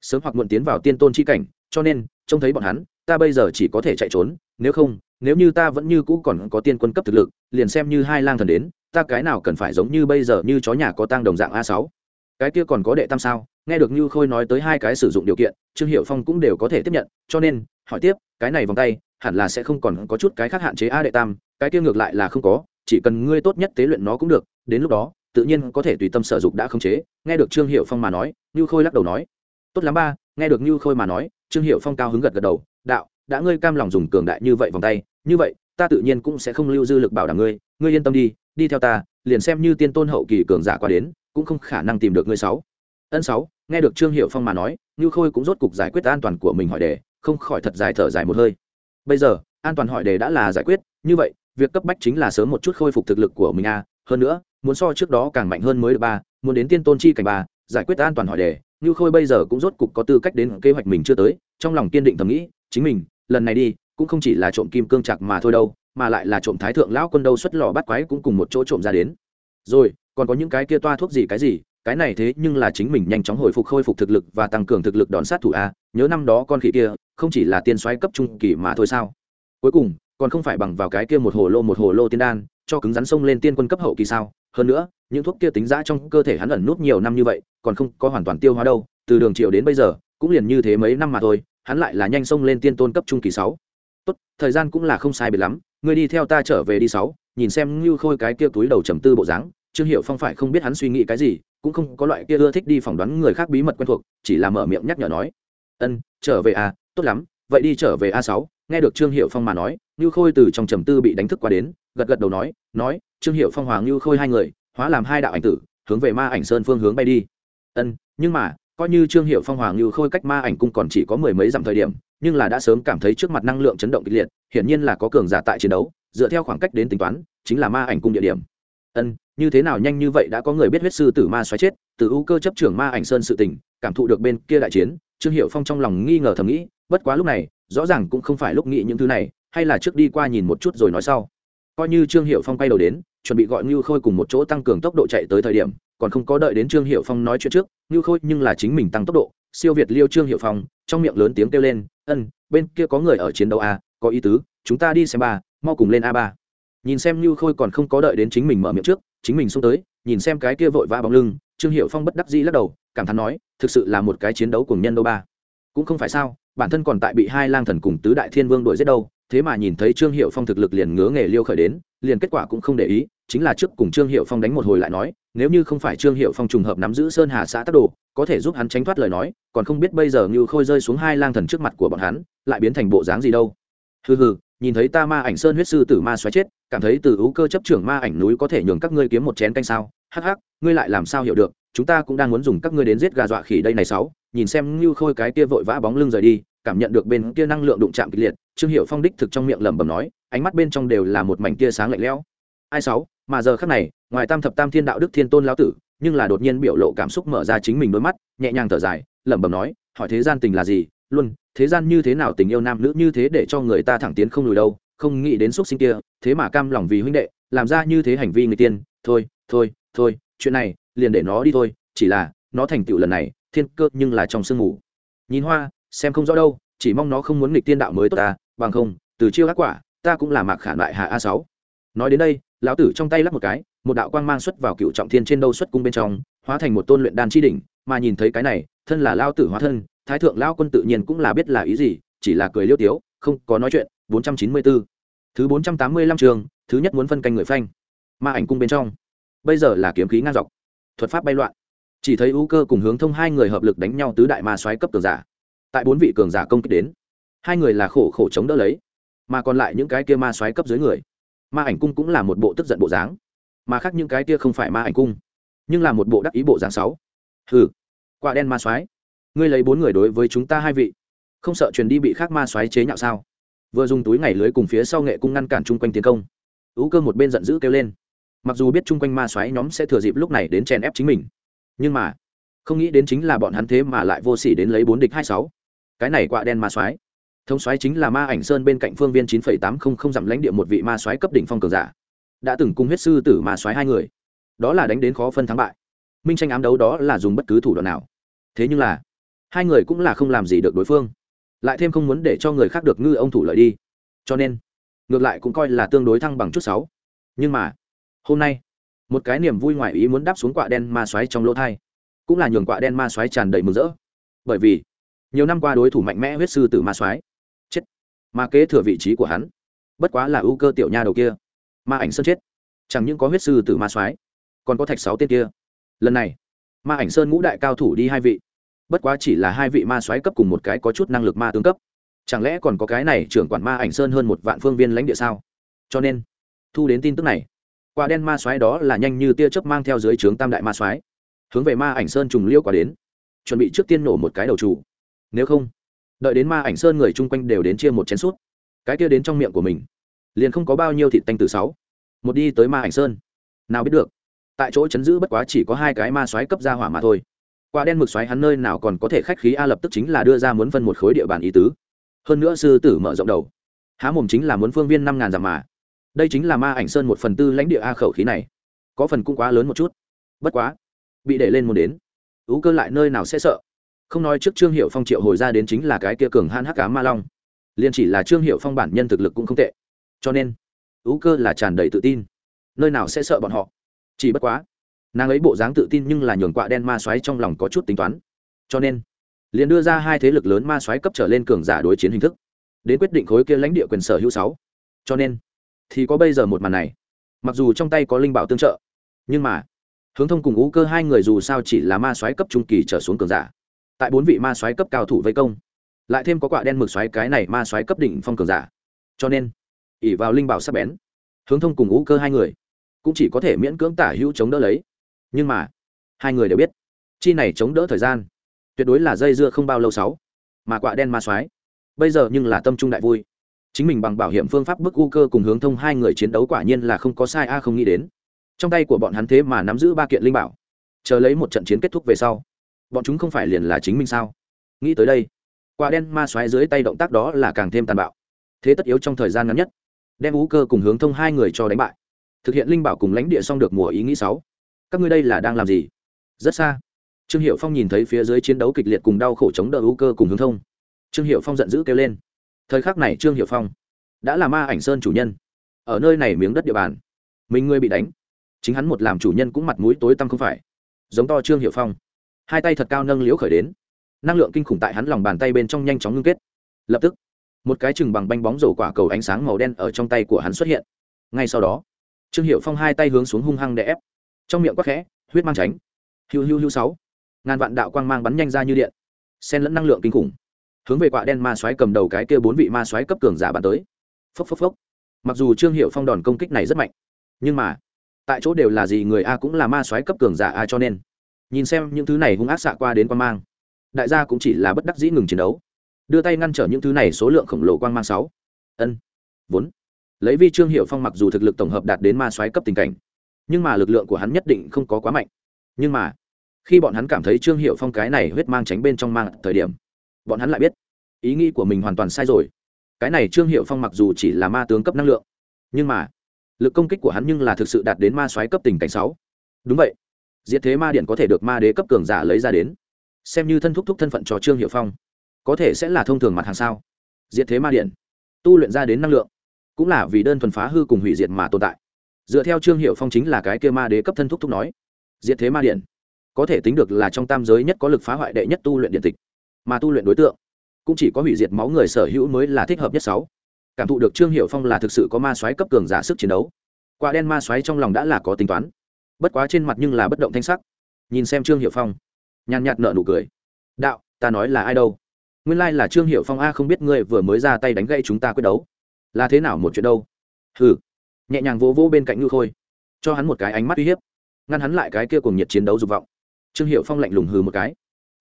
sớm hoặc muộn tiến vào tiên tôn chi cảnh, cho nên, trông thấy bọn hắn, ta bây giờ chỉ có thể chạy trốn, nếu không, nếu như ta vẫn như cũ còn có tiên quân cấp thực lực, liền xem như hai lang thần đến, ta cái nào cần phải giống như bây giờ như chó nhà có tang đồng dạng a sáu. Cái kia còn có đệ tam sao? Nghe được như khôi nói tới hai cái sử dụng điều kiện, trương hiệu phong cũng đều có thể tiếp nhận, cho nên, hỏi tiếp, cái này vòng tay, hẳn là sẽ không còn có chút cái khác hạn chế a đệ tam cái kia ngược lại là không có, chỉ cần ngươi tốt nhất tế luyện nó cũng được, đến lúc đó, tự nhiên có thể tùy tâm sở dục đã khống chế. Nghe được trương hiệu phong mà nói như khôi lắc đầu nói, tốt lắm ba, nghe được như khôi mà nói, trương hiệu phong cao hứng gật gật đầu, đạo, đã ngươi cam lòng dùng cường đại như vậy vòng tay, như vậy, ta tự nhiên cũng sẽ không lưu dư lực bảo đảm ngươi ngươi yên tâm đi đi theo ta, liền xem như tiên tôn hậu kỳ cường giả qua đến, cũng không khả năng tìm được ngươi sáu. Ân sáu, nghe được trương hiệu phong mà nói như khôi cũng rốt cục giải quyết an toàn của mình hỏi đề, không khỏi thật dài thở dài một hơi. Bây giờ, an toàn hỏi đề đã là giải quyết, như vậy việc cấp bách chính là sớm một chút khôi phục thực lực của mình a. Hơn nữa, muốn so trước đó càng mạnh hơn mới được ba, muốn đến tiên tôn chi cảnh ba, giải quyết an toàn hỏi đề. Như khôi bây giờ cũng rốt cục có tư cách đến kế hoạch mình chưa tới, trong lòng kiên định thầm nghĩ, chính mình, lần này đi, cũng không chỉ là trộm kim cương chặt mà thôi đâu, mà lại là trộm thái thượng lão quân đâu xuất lò bắt quái cũng cùng một chỗ trộm ra đến. Rồi, còn có những cái kia toa thuốc gì cái gì, cái này thế nhưng là chính mình nhanh chóng hồi phục khôi phục thực lực và tăng cường thực lực đòn sát thủ a. Nhớ năm đó con khỉ kia, không chỉ là tiên xoáy cấp trung kỳ mà thôi sao? Cuối cùng còn không phải bằng vào cái kia một hồ lô một hồ lô tiên đan, cho cứng rắn sông lên tiên quân cấp hậu kỳ sao? Hơn nữa, những thuốc kia tính giá trong cơ thể hắn ẩn nút nhiều năm như vậy, còn không có hoàn toàn tiêu hóa đâu, từ đường triệu đến bây giờ, cũng liền như thế mấy năm mà thôi, hắn lại là nhanh sông lên tiên tôn cấp trung kỳ sáu. Tốt, thời gian cũng là không sai biệt lắm, ngươi đi theo ta trở về đi sáu, nhìn xem như khôi cái kia túi đầu trầm tư bộ dáng, trương hiệu phong phải không biết hắn suy nghĩ cái gì, cũng không có loại kia ưa thích đi phỏng đoán người khác bí mật quen thuộc, chỉ là mở miệng nhắc nhở nói. Ân, trở về à tốt lắm, vậy đi trở về a sáu. Nghe được trương hiệu phong mà nói Nưu khôi từ trong trầm tư bị đánh thức qua đến, gật gật đầu nói nói, trương Hiểu phong hoàng Nưu khôi hai người, hóa làm hai đạo ảnh tử, hướng về ma ảnh sơn phương hướng bay đi. Ân, nhưng mà, coi như trương Hiểu phong hoàng Nưu khôi cách ma ảnh cung còn chỉ có mười mấy dặm thời điểm, nhưng là đã sớm cảm thấy trước mặt năng lượng chấn động kịch liệt, hiển nhiên là có cường giả tại chiến đấu, dựa theo khoảng cách đến tính toán, chính là ma ảnh cung địa điểm. Ân, như thế nào nhanh như vậy đã có người biết huyết sư tử ma xoáy chết, từ ưu cơ chấp trưởng ma ảnh sơn sự tình, cảm thụ được bên kia đại chiến, trương Hiểu phong trong lòng nghi ngờ thầm nghĩ, bất quá lúc này, rõ ràng cũng không phải lúc nghĩ những thứ này hay là trước đi qua nhìn một chút rồi nói sau. Coi như trương hiệu phong quay đầu đến, chuẩn bị gọi ngưu khôi cùng một chỗ tăng cường tốc độ chạy tới thời điểm, còn không có đợi đến trương hiệu phong nói chuyện trước, ngưu khôi nhưng là chính mình tăng tốc độ, siêu việt liêu trương hiệu phong, trong miệng lớn tiếng kêu lên, ân, bên kia có người ở chiến đấu a có ý tứ, chúng ta đi xem ba, mau cùng lên a ba. Nhìn xem ngưu khôi còn không có đợi đến chính mình mở miệng trước, chính mình xông tới, nhìn xem cái kia vội vã bóng lưng, trương hiệu phong bất đắc dĩ lắc đầu, cảm thán nói, thực sự là một cái chiến đấu cùng nhân đâu ba. Cũng không phải sao, bản thân còn tại bị hai lang thần cùng tứ đại thiên vương đuổi giết đâu thế mà nhìn thấy trương hiệu phong thực lực liền ngứa nghề liêu khởi đến, liền kết quả cũng không để ý, chính là trước cùng trương hiệu phong đánh một hồi lại nói, nếu như không phải trương hiệu phong trùng hợp nắm giữ sơn hà xã tắc đồ, có thể giúp hắn tránh thoát lời nói, còn không biết bây giờ như khôi rơi xuống hai lang thần trước mặt của bọn hắn, lại biến thành bộ dáng gì đâu. Hừ hừ, nhìn thấy ta ma ảnh sơn huyết sư tử ma xoáy chết, cảm thấy từ ưu cơ chấp trưởng ma ảnh núi có thể nhường các ngươi kiếm một chén canh sao? Hắc hắc, ngươi lại làm sao hiểu được, chúng ta cũng đang muốn dùng các ngươi đến giết gà dọa khỉ đây này sáu, nhìn xem như khôi cái kia vội vã bóng lưng rời đi, cảm nhận được bên kia năng lượng đụng chạm kịch liệt trương hiệu phong đích thực trong miệng lẩm bẩm nói, ánh mắt bên trong đều là một mảnh tia sáng lạnh lẽo. Ai sáu, mà giờ khắc này, ngoài tam thập tam thiên đạo đức thiên tôn lão tử, nhưng là đột nhiên biểu lộ cảm xúc mở ra chính mình đôi mắt, nhẹ nhàng thở dài, lẩm bẩm nói, hỏi thế gian tình là gì? Luôn thế gian như thế nào tình yêu nam nữ như thế để cho người ta thẳng tiến không lùi đâu, không nghĩ đến xúc sinh kia, thế mà cam lòng vì huynh đệ, làm ra như thế hành vi người tiên, thôi thôi thôi, chuyện này, liền để nó đi thôi, chỉ là, nó thành tựu lần này, thiên cơ nhưng là trong sương mù. Nhìn hoa, xem không rõ đâu, chỉ mong nó không muốn nghịch tiên đạo mới tốt ta bằng không, từ chiêu ác quả, ta cũng là mạc khả lại hạ a sáu. Nói đến đây, lão tử trong tay lắp một cái, một đạo quang mang xuất vào cựu trọng thiên trên đâu xuất cung bên trong, hóa thành một tôn luyện đan chi đỉnh, mà nhìn thấy cái này, thân là lao tử hóa thân, thái thượng lao quân tự nhiên cũng là biết là ý gì, chỉ là cười liêu tiếu, không có nói chuyện 494. thứ 485 trường, thứ nhất muốn phân canh người phanh. Ma ảnh cung bên trong. Bây giờ là kiếm khí ngang dọc. Thuật pháp bay loạn. Chỉ thấy ưu cơ cùng hướng thông hai người hợp lực đánh nhau tứ đại ma soái cấp cường giả. Tại bốn vị cường giả công kích đến hai người là khổ khổ chống đỡ lấy, mà còn lại những cái kia ma soái cấp dưới người. Ma ảnh cung cũng là một bộ tức giận bộ dáng, mà khác những cái kia không phải ma ảnh cung, nhưng là một bộ đắc ý bộ dáng sáu. Hừ, quả đen ma soái, ngươi lấy bốn người đối với chúng ta hai vị, không sợ truyền đi bị khác ma soái chế nhạo sao? Vừa dùng túi ngày lưới cùng phía sau nghệ cung ngăn cản chung quanh tiến công, ú cơ một bên giận dữ kêu lên. Mặc dù biết chung quanh ma soái nhóm sẽ thừa dịp lúc này đến chèn ép chính mình, nhưng mà không nghĩ đến chính là bọn hắn thế mà lại vô s ỉ đến lấy bốn địch hai sáu. Cái này quạ đen ma soái thống soái chính là ma ảnh sơn bên cạnh phương viên chín phẩy tám không không dặm lãnh địa một vị ma soái cấp đỉnh phong cường giả. Đã từng cung huyết sư tử ma soái hai người. Đó là đánh đến khó phân thắng bại. Minh tranh ám đấu đó là dùng bất cứ thủ đoạn nào. Thế nhưng là, hai người cũng là không làm gì được đối phương. Lại thêm không muốn để cho người khác được ngư ông thủ lợi đi. Cho nên, ngược lại cũng coi là tương đối thăng bằng chút sáu. Nhưng mà, hôm nay, một cái niềm vui ngoài ý muốn đáp xuống quạ đen ma xoáy trong lỗ thai, cũng là nhường quạ đen ma xoáy tràn đầy mừng rỡ. Bởi vì, nhiều năm qua đối thủ mạnh mẽ huyết sư tử ma xoáy mà ma kế thừa vị trí của hắn. Bất quá là ưu cơ tiểu nha đầu kia. Ma ảnh sơn chết. Chẳng những có huyết sư tử ma soái, còn có thạch sáu tên kia. Lần này ma ảnh sơn ngũ đại cao thủ đi hai vị. Bất quá chỉ là hai vị ma soái cấp cùng một cái có chút năng lực ma tướng cấp. Chẳng lẽ còn có cái này trưởng quản ma ảnh sơn hơn một vạn phương viên lãnh địa sao? Cho nên thu đến tin tức này quả đen ma soái đó là nhanh như tia chớp mang theo dưới trướng tam đại ma soái, hướng về ma ảnh sơn trùng liêu quả đến chuẩn bị trước tiên nổ một cái đầu chủ. Nếu không đợi đến ma ảnh sơn người chung quanh đều đến chia một chén suốt cái kia đến trong miệng của mình, liền không có bao nhiêu thịt tanh từ sáu. Một đi tới ma ảnh sơn. Nào biết được, tại chỗ chấn giữ bất quá chỉ có hai cái ma xoáy cấp ra hỏa mà thôi. Quả đen mực xoáy hắn nơi nào còn có thể khách khí a lập tức chính là đưa ra muốn phân một khối địa bàn ý tứ. Hơn nữa sư tử mở rộng đầu. Há mồm chính là muốn phương viên năm ngàn dặm mà. Đây chính là ma ảnh sơn một phần tư lãnh địa a khẩu khí này. Có phần cũng quá lớn một chút. Bất quá, bị để lên muốn đến. Ú cơ lại nơi nào sẽ sợ? Không nói trước trương hiệu phong triệu hồi ra đến chính là cái kia cường han hắc cá ma long. Liền chỉ là trương hiệu phong bản nhân thực lực cũng không tệ. Cho nên ú cơ là tràn đầy tự tin. Nơi nào sẽ sợ bọn họ? Chỉ bất quá, nàng ấy bộ dáng tự tin nhưng là nhường quạ đen ma xoáy trong lòng có chút tính toán. Cho nên, liền đưa ra hai thế lực lớn ma xoáy cấp trở lên cường giả đối chiến hình thức. Đến quyết định khối kia lãnh địa quyền sở hữu sáu. Cho nên, thì có bây giờ một màn này. Mặc dù trong tay có linh bảo tương trợ, nhưng mà, hướng thông cùng ú cơ hai người dù sao chỉ là ma xoáy cấp trung kỳ trở xuống cường giả tại bốn vị ma soái cấp cao thủ vây công. Lại thêm có quả đen mực xoáy cái này ma soái cấp đỉnh phong cường giả. Cho nên ỉ vào linh bảo sắp bén, hướng thông cùng ngũ cơ hai người, cũng chỉ có thể miễn cưỡng tả hữu chống đỡ lấy. Nhưng mà, hai người đều biết, chi này chống đỡ thời gian, tuyệt đối là dây dưa không bao lâu sáu, mà quả đen ma soái, bây giờ nhưng là tâm trung đại vui. Chính mình bằng bảo hiểm phương pháp bức u cơ cùng hướng thông hai người chiến đấu quả nhiên là không có sai a không nghĩ đến. Trong tay của bọn hắn thế mà nắm giữ ba kiện linh bảo. Chờ lấy một trận chiến kết thúc về sau bọn chúng không phải liền là chính mình sao? Nghĩ tới đây, quả đen ma xoáy dưới tay động tác đó là càng thêm tàn bạo. Thế tất yếu trong thời gian ngắn nhất, đem u cơ cùng hướng thông hai người cho đánh bại. Thực hiện linh bảo cùng lãnh địa xong được mùa ý nghĩ sáu. Các ngươi đây là đang làm gì? Rất xa. Trương hiệu phong nhìn thấy phía dưới chiến đấu kịch liệt cùng đau khổ chống đỡ u cơ cùng hướng thông. Trương hiệu phong giận dữ kêu lên. Thời khắc này trương hiệu phong đã là ma ảnh sơn chủ nhân. Ở nơi này miếng đất địa bàn, mình ngươi bị đánh, chính hắn một làm chủ nhân cũng mặt mũi tối tăm không phải. Giống to trương hiệu phong hai tay thật cao nâng liễu khởi đến. Năng lượng kinh khủng tại hắn lòng bàn tay bên trong nhanh chóng ngưng kết. Lập tức, một cái chừng bằng banh bóng rổ quả cầu ánh sáng màu đen ở trong tay của hắn xuất hiện. Ngay sau đó, trương hiệu phong hai tay hướng xuống hung hăng đè ép. Trong miệng quắc khẽ, huyết mang tránh. Hiu hiu hiu sáu. Ngàn vạn đạo quang mang bắn nhanh ra như điện. Xen lẫn năng lượng kinh khủng. Hướng về quạ đen ma xoáy cầm đầu cái kia bốn vị ma xoáy cấp cường giả bắn tới. Phốc phốc phốc. Mặc dù trương hiệu phong đòn công kích này rất mạnh, nhưng mà, tại chỗ đều là gì người a cũng là ma xoáy cấp cường giả a cho nên nhìn xem những thứ này hung ác xạ qua đến quan mang. Đại gia cũng chỉ là bất đắc dĩ ngừng chiến đấu. Đưa tay ngăn trở những thứ này số lượng khổng lồ quang mang sáu. Ân, vốn. Lấy vi trương hiệu phong mặc dù thực lực tổng hợp đạt đến ma xoáy cấp tình cảnh, nhưng mà lực lượng của hắn nhất định không có quá mạnh. Nhưng mà, khi bọn hắn cảm thấy trương hiệu phong cái này huyết mang tránh bên trong mang thời điểm, bọn hắn lại biết, ý nghĩ của mình hoàn toàn sai rồi. Cái này trương hiệu phong mặc dù chỉ là ma tướng cấp năng lượng, nhưng mà, lực công kích của hắn nhưng là thực sự đạt đến ma xoáy cấp tình cảnh sáu. Đúng vậy diệt thế ma điện có thể được ma đế cấp cường giả lấy ra đến. Xem như thân thúc thúc thân phận cho trương hiệu phong, có thể sẽ là thông thường mặt hàng sao? Diệt thế ma điện, tu luyện ra đến năng lượng, cũng là vì đơn thuần phá hư cùng hủy diệt mà tồn tại. Dựa theo trương hiệu phong chính là cái kia ma đế cấp thân thúc thúc nói, diệt thế ma điện có thể tính được là trong tam giới nhất có lực phá hoại đệ nhất tu luyện điện tịch, mà tu luyện đối tượng cũng chỉ có hủy diệt máu người sở hữu mới là thích hợp nhất sáu. Cảm thụ được trương hiệu phong là thực sự có ma soái cấp cường giả sức chiến đấu, quả đen ma soái trong lòng đã là có tính toán bất quá trên mặt nhưng là bất động thanh sắc. Nhìn xem trương hiệu phong, nhàn nhạt nợ nụ cười. Đạo, ta nói là ai đâu? Nguyên lai là trương hiệu phong a, không biết ngươi vừa mới ra tay đánh gây chúng ta quyết đấu. Là thế nào một chuyện đâu? Hừ. Nhẹ nhàng vỗ vỗ bên cạnh ngư khôi, cho hắn một cái ánh mắt uy hiếp, ngăn hắn lại cái kia cùng nhiệt chiến đấu dục vọng. Trương hiệu phong lạnh lùng hừ một cái,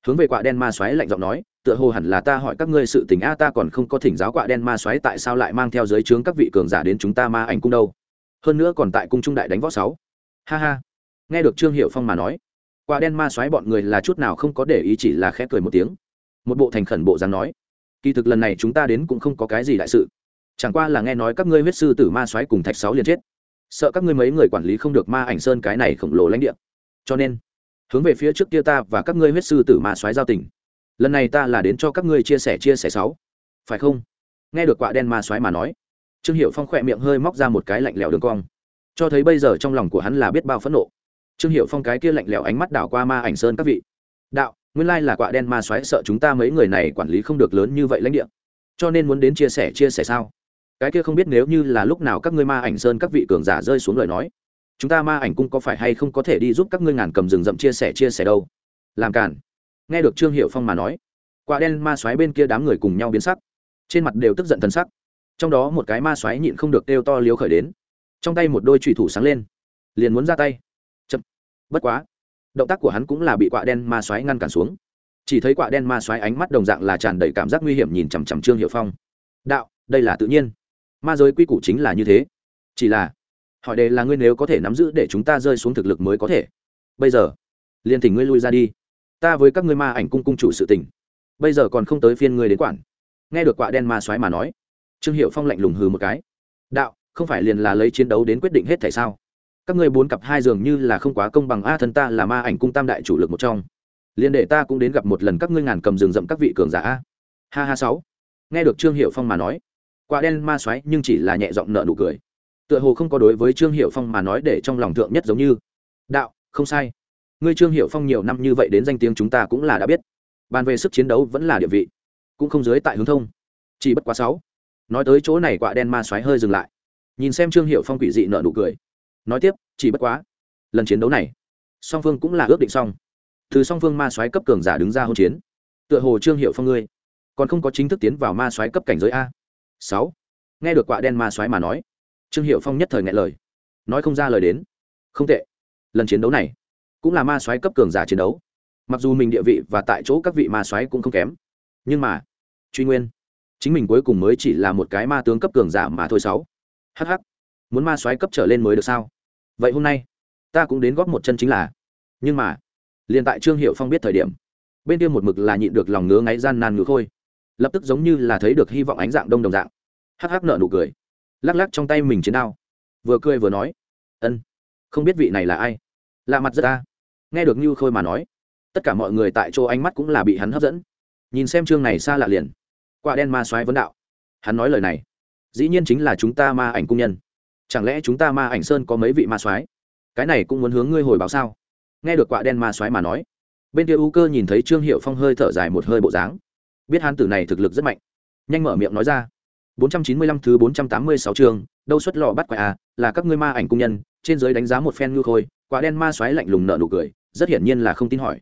hướng về quạ đen ma xoáy lạnh giọng nói, tựa hồ hẳn là ta hỏi các ngươi sự tình a, ta còn không có thỉnh giáo quạ đen ma xoáy tại sao lại mang theo giới trướng các vị cường giả đến chúng ta ma ảnh cung đâu. Hơn nữa còn tại cung trung đại đánh võ sáu. Ha ha nghe được trương hiệu phong mà nói quạ đen ma xoáy bọn người là chút nào không có để ý chỉ là khẽ cười một tiếng. Một bộ thành khẩn bộ dáng nói, kỳ thực lần này chúng ta đến cũng không có cái gì đại sự. Chẳng qua là nghe nói các ngươi huyết sư tử ma xoáy cùng thạch sáu liền chết. Sợ các ngươi mấy người quản lý không được ma ảnh sơn cái này khổng lồ lãnh địa. Cho nên, hướng về phía trước kia ta và các ngươi huyết sư tử ma xoáy giao tình. Lần này ta là đến cho các ngươi chia sẻ chia sẻ sáu. Phải không? Nghe được quạ đen ma xoáy mà nói, trương hiệu phong khỏe miệng hơi móc ra một cái lạnh lẽo đường cong. Cho thấy bây giờ trong lòng của hắn là biết bao phẫn nộ trương hiệu phong cái kia lạnh lẽo ánh mắt đảo qua ma ảnh sơn các vị. Đạo, nguyên lai là quạ đen ma xoáy sợ chúng ta mấy người này quản lý không được lớn như vậy lãnh địa. Cho nên muốn đến chia sẻ chia sẻ sao? Cái kia không biết nếu như là lúc nào các ngươi ma ảnh sơn các vị cường giả rơi xuống lời nói. Chúng ta ma ảnh cung có phải hay không có thể đi giúp các ngươi ngàn cầm rừng rậm chia sẻ chia sẻ đâu? Làm cản nghe được trương hiệu phong mà nói, quả đen ma xoáy bên kia đám người cùng nhau biến sắc. Trên mặt đều tức giận thân sắc. Trong đó một cái ma xoáy nhịn không được đeo to liếu khởi đến. Trong tay một đôi trùy thủ sáng lên. Liền muốn ra tay bất quá, động tác của hắn cũng là bị quạ đen ma xoáy ngăn cản xuống. Chỉ thấy quạ đen ma xoáy ánh mắt đồng dạng là tràn đầy cảm giác nguy hiểm nhìn chằm chằm trương hiệu phong. Đạo, đây là tự nhiên. Ma giới quy củ chính là như thế. Chỉ là, hỏi đề là ngươi nếu có thể nắm giữ để chúng ta rơi xuống thực lực mới có thể. Bây giờ, liền thỉnh ngươi lui ra đi. Ta với các ngươi ma ảnh cung cung chủ sự tình. Bây giờ còn không tới phiên ngươi đến quản. Nghe được quạ đen ma xoáy mà nói, trương hiệu phong lạnh lùng hừ một cái. Đạo, không phải liền là lấy chiến đấu đến quyết định hết tại sao? Các ngươi bốn cặp hai dường như là không quá công bằng. A, thân ta là ma ảnh cung tam đại chủ lực một trong. Liền để ta cũng đến gặp một lần các ngươi ngàn cầm rừng rậm các vị cường giả a. Ha ha, sáu. Nghe được trương hiệu phong mà nói, quả đen ma xoáy nhưng chỉ là nhẹ giọng nợ nụ cười. Tựa hồ không có đối với trương hiệu phong mà nói để trong lòng thượng nhất giống như. Đạo, không sai. Ngươi trương hiệu phong nhiều năm như vậy đến danh tiếng chúng ta cũng là đã biết. Bàn về sức chiến đấu vẫn là địa vị, cũng không dưới tại hướng thông. Chỉ bất quá sáu. Nói tới chỗ này quả đen ma xoáy hơi dừng lại. Nhìn xem trương hiệu phong quỷ dị nợ nụ cười nói tiếp, chỉ bất quá, lần chiến đấu này, song phương cũng là ước định xong. Từ song phương ma soái cấp cường giả đứng ra hôn chiến, tựa hồ trương hiệu phong ngươi, còn không có chính thức tiến vào ma soái cấp cảnh giới a. Sáu. Nghe được quạ đen ma soái mà nói, trương hiệu phong nhất thời ngại lời, nói không ra lời đến. Không tệ. Lần chiến đấu này, cũng là ma soái cấp cường giả chiến đấu. Mặc dù mình địa vị và tại chỗ các vị ma soái cũng không kém, nhưng mà, truy nguyên, chính mình cuối cùng mới chỉ là một cái ma tướng cấp cường giả mà thôi sáu. Hh muốn ma soái cấp trở lên mới được sao? Vậy hôm nay, ta cũng đến góp một chân chính là. Nhưng mà, liền tại trương hiệu phong biết thời điểm, bên kia một mực là nhịn được lòng ngứa ngáy gian nan ngứa khôi. Lập tức giống như là thấy được hy vọng ánh dạng đông đồng dạng. Hắc hắc nợ nụ cười. Lắc lắc trong tay mình chiến đao. Vừa cười vừa nói, ân, không biết vị này là ai. Lạ mặt rất ta nghe được như khôi mà nói, tất cả mọi người tại chỗ ánh mắt cũng là bị hắn hấp dẫn. Nhìn xem chương này xa lạ liền. Quả đen ma soái vấn đạo. Hắn nói lời này, dĩ nhiên chính là chúng ta ma ảnh cung nhân chẳng lẽ chúng ta ma ảnh sơn có mấy vị ma soái? Cái này cũng muốn hướng ngươi hồi báo sao? Nghe được quạ đen ma soái mà nói bên kia u cơ nhìn thấy trương hiệu phong hơi thở dài một hơi bộ dáng. Biết hán tử này thực lực rất mạnh. Nhanh mở miệng nói ra. 495 thứ 486 chương, đâu xuất lò bắt quái à, là các ngươi ma ảnh công nhân, trên dưới đánh giá một phen ngư khôi, quả đen ma xoáy lạnh lùng nở nụ cười, rất hiển nhiên là không tin hỏi.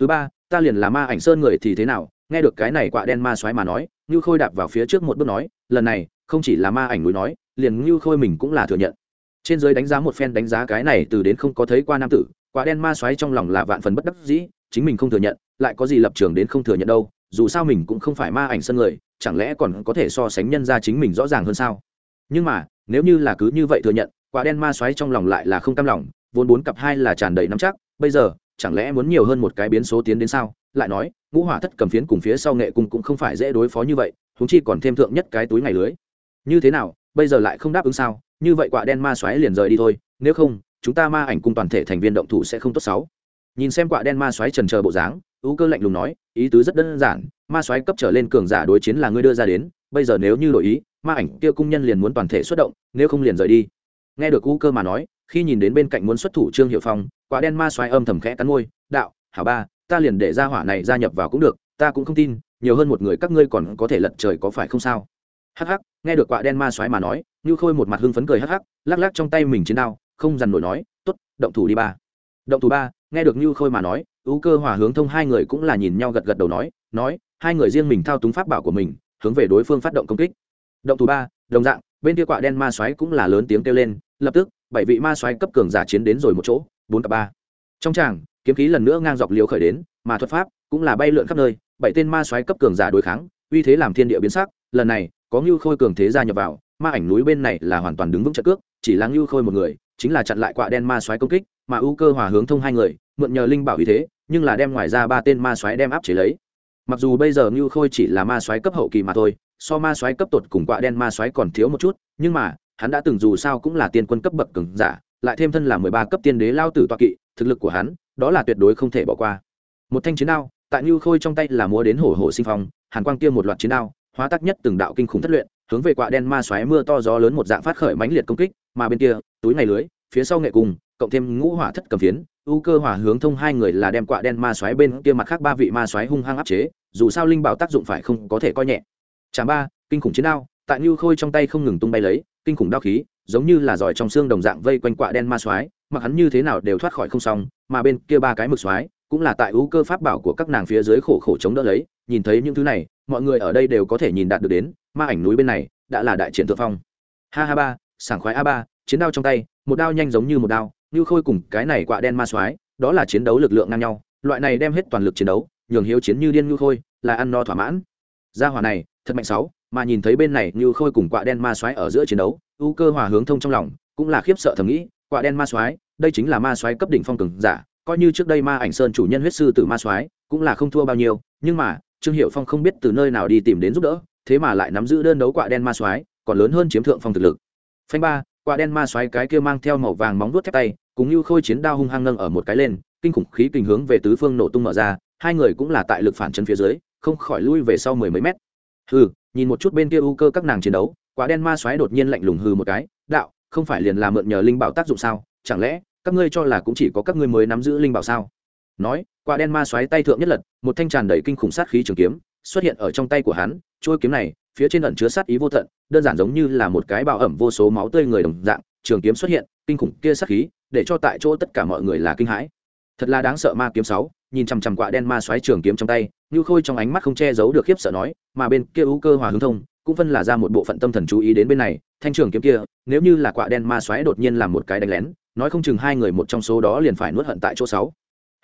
Thứ ba, ta liền là ma ảnh sơn người thì thế nào? Nghe được cái này quả đen ma xoáy mà nói, Như Khôi đạp vào phía trước một bước nói, lần này, không chỉ là ma ảnh núi nói, liền Như Khôi mình cũng là thừa nhận. Trên dưới đánh giá một phen đánh giá cái này từ đến không có thấy qua nam tử, quả đen ma xoáy trong lòng là vạn phần bất đắc dĩ, chính mình không thừa nhận, lại có gì lập trường đến không thừa nhận đâu, dù sao mình cũng không phải ma ảnh sân người chẳng lẽ còn có thể so sánh nhân ra chính mình rõ ràng hơn sao? Nhưng mà nếu như là cứ như vậy thừa nhận quả đen ma xoáy trong lòng lại là không cam lòng vốn bốn cặp hai là tràn đầy nắm chắc bây giờ chẳng lẽ muốn nhiều hơn một cái biến số tiến đến sao? Lại nói ngũ hỏa thất cầm phiến cùng phía sau nghệ cung cũng không phải dễ đối phó như vậy húng chi còn thêm thượng nhất cái túi ngày lưới. Như thế nào bây giờ lại không đáp ứng sao? Như vậy quả đen ma xoáy liền rời đi thôi. Nếu không, chúng ta ma ảnh cung toàn thể thành viên động thủ sẽ không tốt xấu. Nhìn xem quả đen ma xoáy trần chờ bộ dáng, ú cơ lạnh lùng nói, ý tứ rất đơn giản, ma xoáy cấp trở lên cường giả đối chiến là ngươi đưa ra đến, bây giờ nếu như đổi ý, ma ảnh kia cung nhân liền muốn toàn thể xuất động, nếu không liền rời đi. Nghe được ú cơ mà nói, khi nhìn đến bên cạnh muốn xuất thủ trương hiệu phong, quả đen ma xoáy âm thầm khẽ cắn môi, đạo, hảo ba, ta liền để ra hỏa này gia nhập vào cũng được, ta cũng không tin, nhiều hơn một người các ngươi còn có thể lật trời có phải không sao? Hắc hắc, nghe được quạ đen ma soái mà nói như khôi một mặt hưng phấn cười hắc hắc, lắc lắc trong tay mình chiến đao, không dằn nổi nói, tốt, động thủ đi ba. Động thủ ba, nghe được như khôi mà nói, ưu cơ hòa hướng thông hai người cũng là nhìn nhau gật gật đầu nói nói, hai người riêng mình thao túng pháp bảo của mình, hướng về đối phương phát động công kích. Động thủ ba, đồng dạng, bên kia quạ đen ma xoáy cũng là lớn tiếng kêu lên, lập tức, bảy vị ma xoáy cấp cường giả chiến đến rồi một chỗ, bốn cặp ba. Trong tràng, kiếm khí lần nữa ngang dọc liều khởi đến, mà thuật pháp cũng là bay lượn khắp nơi, bảy tên ma xoáy cấp cường giả đối kháng, uy thế làm thiên địa biến sắc, lần này có ngưu khôi cường thế gia nhập vào, ma ảnh núi bên này là hoàn toàn đứng vững trận cước, chỉ là ngưu khôi một người, chính là chặn lại quạ đen ma xoáy công kích, mà ưu cơ hòa hướng thông hai người, mượn nhờ linh bảo uy thế, nhưng là đem ngoài ra ba tên ma xoáy đem áp chế lấy. Mặc dù bây giờ ngưu khôi chỉ là ma xoáy cấp hậu kỳ mà thôi, so ma xoáy cấp tột cùng quạ đen ma xoáy còn thiếu một chút, nhưng mà, hắn đã từng dù sao cũng là tiên quân cấp bậc cường giả, lại thêm thân là mười ba cấp tiên đế lao tử toa kỵ, thực lực của hắn, đó là tuyệt đối không thể bỏ qua. Một thanh chiến đao, tại ngưu khôi trong tay là múa đến hổ hổ sinh phong, hàn quang tiêm một loạt chiến đao hóa tác nhất từng đạo kinh khủng thất luyện, hướng về quạ đen ma xoáy mưa to gió lớn một dạng phát khởi mãnh liệt công kích, mà bên kia, túi này lưới, phía sau nghệ cùng, cộng thêm ngũ hỏa thất cầm phiến, ưu cơ hỏa hướng thông hai người là đem quạ đen ma xoáy bên kia mặt khác ba vị ma xoáy hung hăng áp chế, dù sao linh bảo tác dụng phải không có thể coi nhẹ. Chạm ba, kinh khủng chiến đao, tại như khôi trong tay không ngừng tung bay lấy, kinh khủng đao khí, giống như là giỏi trong xương đồng dạng vây quanh quạ đen ma xoáy, mặc hắn như thế nào đều thoát khỏi không xong, mà bên kia ba cái mực xoáy, cũng là tại ưu cơ pháp bảo của các nàng phía dưới khổ khổ chống đỡ lấy, nhìn thấy những thứ này mọi người ở đây đều có thể nhìn đạt được đến, ma ảnh núi bên này đã là đại triển thượng phong. Ha ha ba, sảng khoái a ba, chiến đao trong tay, một đao nhanh giống như một đao, như khôi cùng cái này quạ đen ma soái, đó là chiến đấu lực lượng ngang nhau, loại này đem hết toàn lực chiến đấu, nhường hiếu chiến như điên như khôi, là ăn no thỏa mãn. Gia hỏa này, thật mạnh sáu, mà nhìn thấy bên này như khôi cùng quạ đen ma soái ở giữa chiến đấu, ưu cơ hòa hướng thông trong lòng, cũng là khiếp sợ thầm nghĩ, quạ đen ma soái, đây chính là ma soái cấp đỉnh phong cường giả, coi như trước đây ma ảnh sơn chủ nhân huyết sư tử ma soái, cũng là không thua bao nhiêu, nhưng mà trương hiệu phong không biết từ nơi nào đi tìm đến giúp đỡ, thế mà lại nắm giữ đơn đấu quạ đen ma soái còn lớn hơn chiếm thượng phong thực lực. Phanh ba, quạ đen ma xoáy cái kia mang theo màu vàng móng vuốt thép tay, cùng như khôi chiến đao hung hăng nâng ở một cái lên, kinh khủng khí kình hướng về tứ phương nổ tung mở ra, hai người cũng là tại lực phản chân phía dưới, không khỏi lui về sau mười mấy mét. Hừ, nhìn một chút bên kia u cơ các nàng chiến đấu quả đen ma xoáy đột nhiên lạnh lùng hừ một cái, đạo, không phải liền là mượn nhờ linh bảo tác dụng sao? Chẳng lẽ các ngươi cho là cũng chỉ có các ngươi mới nắm giữ linh bảo sao? Nói, quả đen ma xoáy tay thượng nhất lật, một thanh tràn đầy kinh khủng sát khí trường kiếm, xuất hiện ở trong tay của hắn trôi kiếm này, phía trên ẩn chứa sát ý vô tận, đơn giản giống như là một cái bào ẩm vô số máu tươi người đồng dạng, trường kiếm xuất hiện, kinh khủng kia sát khí, để cho tại chỗ tất cả mọi người là kinh hãi. Thật là đáng sợ ma kiếm sáu, nhìn chằm chằm quạ đen ma xoáy trường kiếm trong tay, như khôi trong ánh mắt không che giấu được khiếp sợ nói, mà bên kia ưu cơ hòa hướng thông, cũng phân là ra một bộ phận tâm thần chú ý đến bên này, thanh trường kiếm kia, nếu như là quạ đen ma xoáy đột nhiên làm một cái đánh lén, nói không chừng hai người một trong số đó liền phải nuốt hận tại chỗ sáu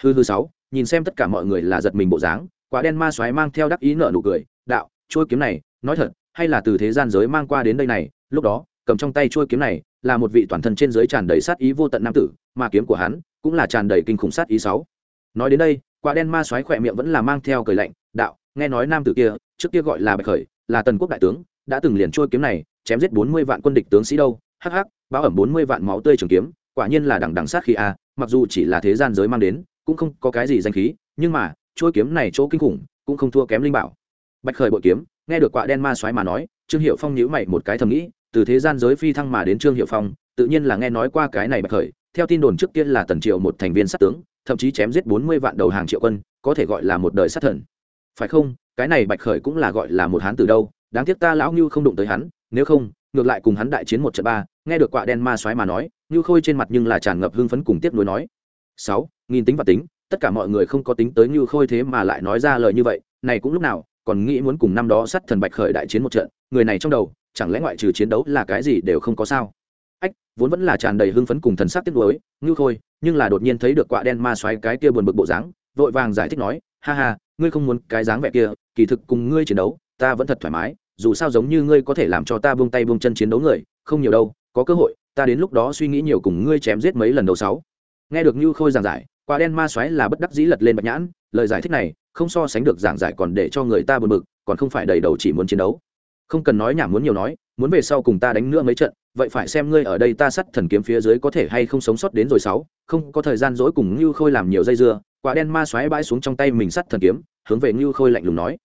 hư hư sáu, nhìn xem tất cả mọi người là giật mình bộ dáng, quả đen ma xoáy mang theo đắc ý nợ nụ cười, đạo trôi kiếm này, nói thật, hay là từ thế gian giới mang qua đến đây này. Lúc đó, cầm trong tay trôi kiếm này, là một vị toàn thân trên giới tràn đầy sát ý vô tận nam tử, mà kiếm của hắn cũng là tràn đầy kinh khủng sát ý sáu. Nói đến đây, quả đen ma xoáy khỏe miệng vẫn là mang theo cười lạnh, đạo, nghe nói nam tử kia, trước kia gọi là bạch khởi, là tần quốc đại tướng, đã từng liền trôi kiếm này, chém giết bốn mươi vạn quân địch tướng sĩ đâu, hắc hắc, báo ẩm bốn mươi vạn máu tươi trường kiếm, quả nhiên là đằng đằng sát khí a, mặc dù chỉ là thế gian giới mang đến cũng không có cái gì danh khí, nhưng mà, chuôi kiếm này chỗ kinh khủng, cũng không thua kém linh bảo. Bạch khởi bội kiếm, nghe được quạ đen ma xoáy mà nói, trương hiệu phong nhíu mày một cái thầm nghĩ, từ thế gian giới phi thăng mà đến trương hiệu phong, tự nhiên là nghe nói qua cái này bạch khởi, theo tin đồn trước tiên là tần triệu một thành viên sát tướng, thậm chí chém giết bốn mươi vạn đầu hàng triệu quân, có thể gọi là một đời sát thần. Phải không, cái này bạch khởi cũng là gọi là một hán từ đâu, đáng tiếc ta lão ngưu không đụng tới hắn, nếu không, ngược lại cùng hắn đại chiến một trận ba, nghe được quạ đen ma xoáy mà nói, ngưu khôi trên mặt nhưng là tràn ngập hưng phấn cùng tiếp nối nói sáu, nghìn tính và tính, tất cả mọi người không có tính tới như khôi thế mà lại nói ra lời như vậy, này cũng lúc nào, còn nghĩ muốn cùng năm đó sắt thần bạch khởi đại chiến một trận, người này trong đầu, chẳng lẽ ngoại trừ chiến đấu là cái gì đều không có sao? Ách, vốn vẫn là tràn đầy hưng phấn cùng thần sắc tiếc nuối như khôi, nhưng là đột nhiên thấy được quạ đen ma xoáy cái kia buồn bực bộ dáng, vội vàng giải thích nói, ha ha, ngươi không muốn cái dáng vẻ kia, kỳ thực cùng ngươi chiến đấu, ta vẫn thật thoải mái, dù sao giống như ngươi có thể làm cho ta buông tay buông chân chiến đấu người, không nhiều đâu, có cơ hội, ta đến lúc đó suy nghĩ nhiều cùng ngươi chém giết mấy lần đầu sáu nghe được như khôi giảng giải quả đen ma xoáy là bất đắc dĩ lật lên bạch nhãn lời giải thích này không so sánh được giảng giải còn để cho người ta buồn bực còn không phải đầy đầu chỉ muốn chiến đấu không cần nói nhảm muốn nhiều nói muốn về sau cùng ta đánh nữa mấy trận vậy phải xem ngươi ở đây ta sắt thần kiếm phía dưới có thể hay không sống sót đến rồi sáu không có thời gian dỗi cùng như Khôi làm nhiều dây dưa, quả đen ma xoáy bãi xuống trong tay mình sắt thần kiếm, hướng về như Khôi lạnh lùng nói: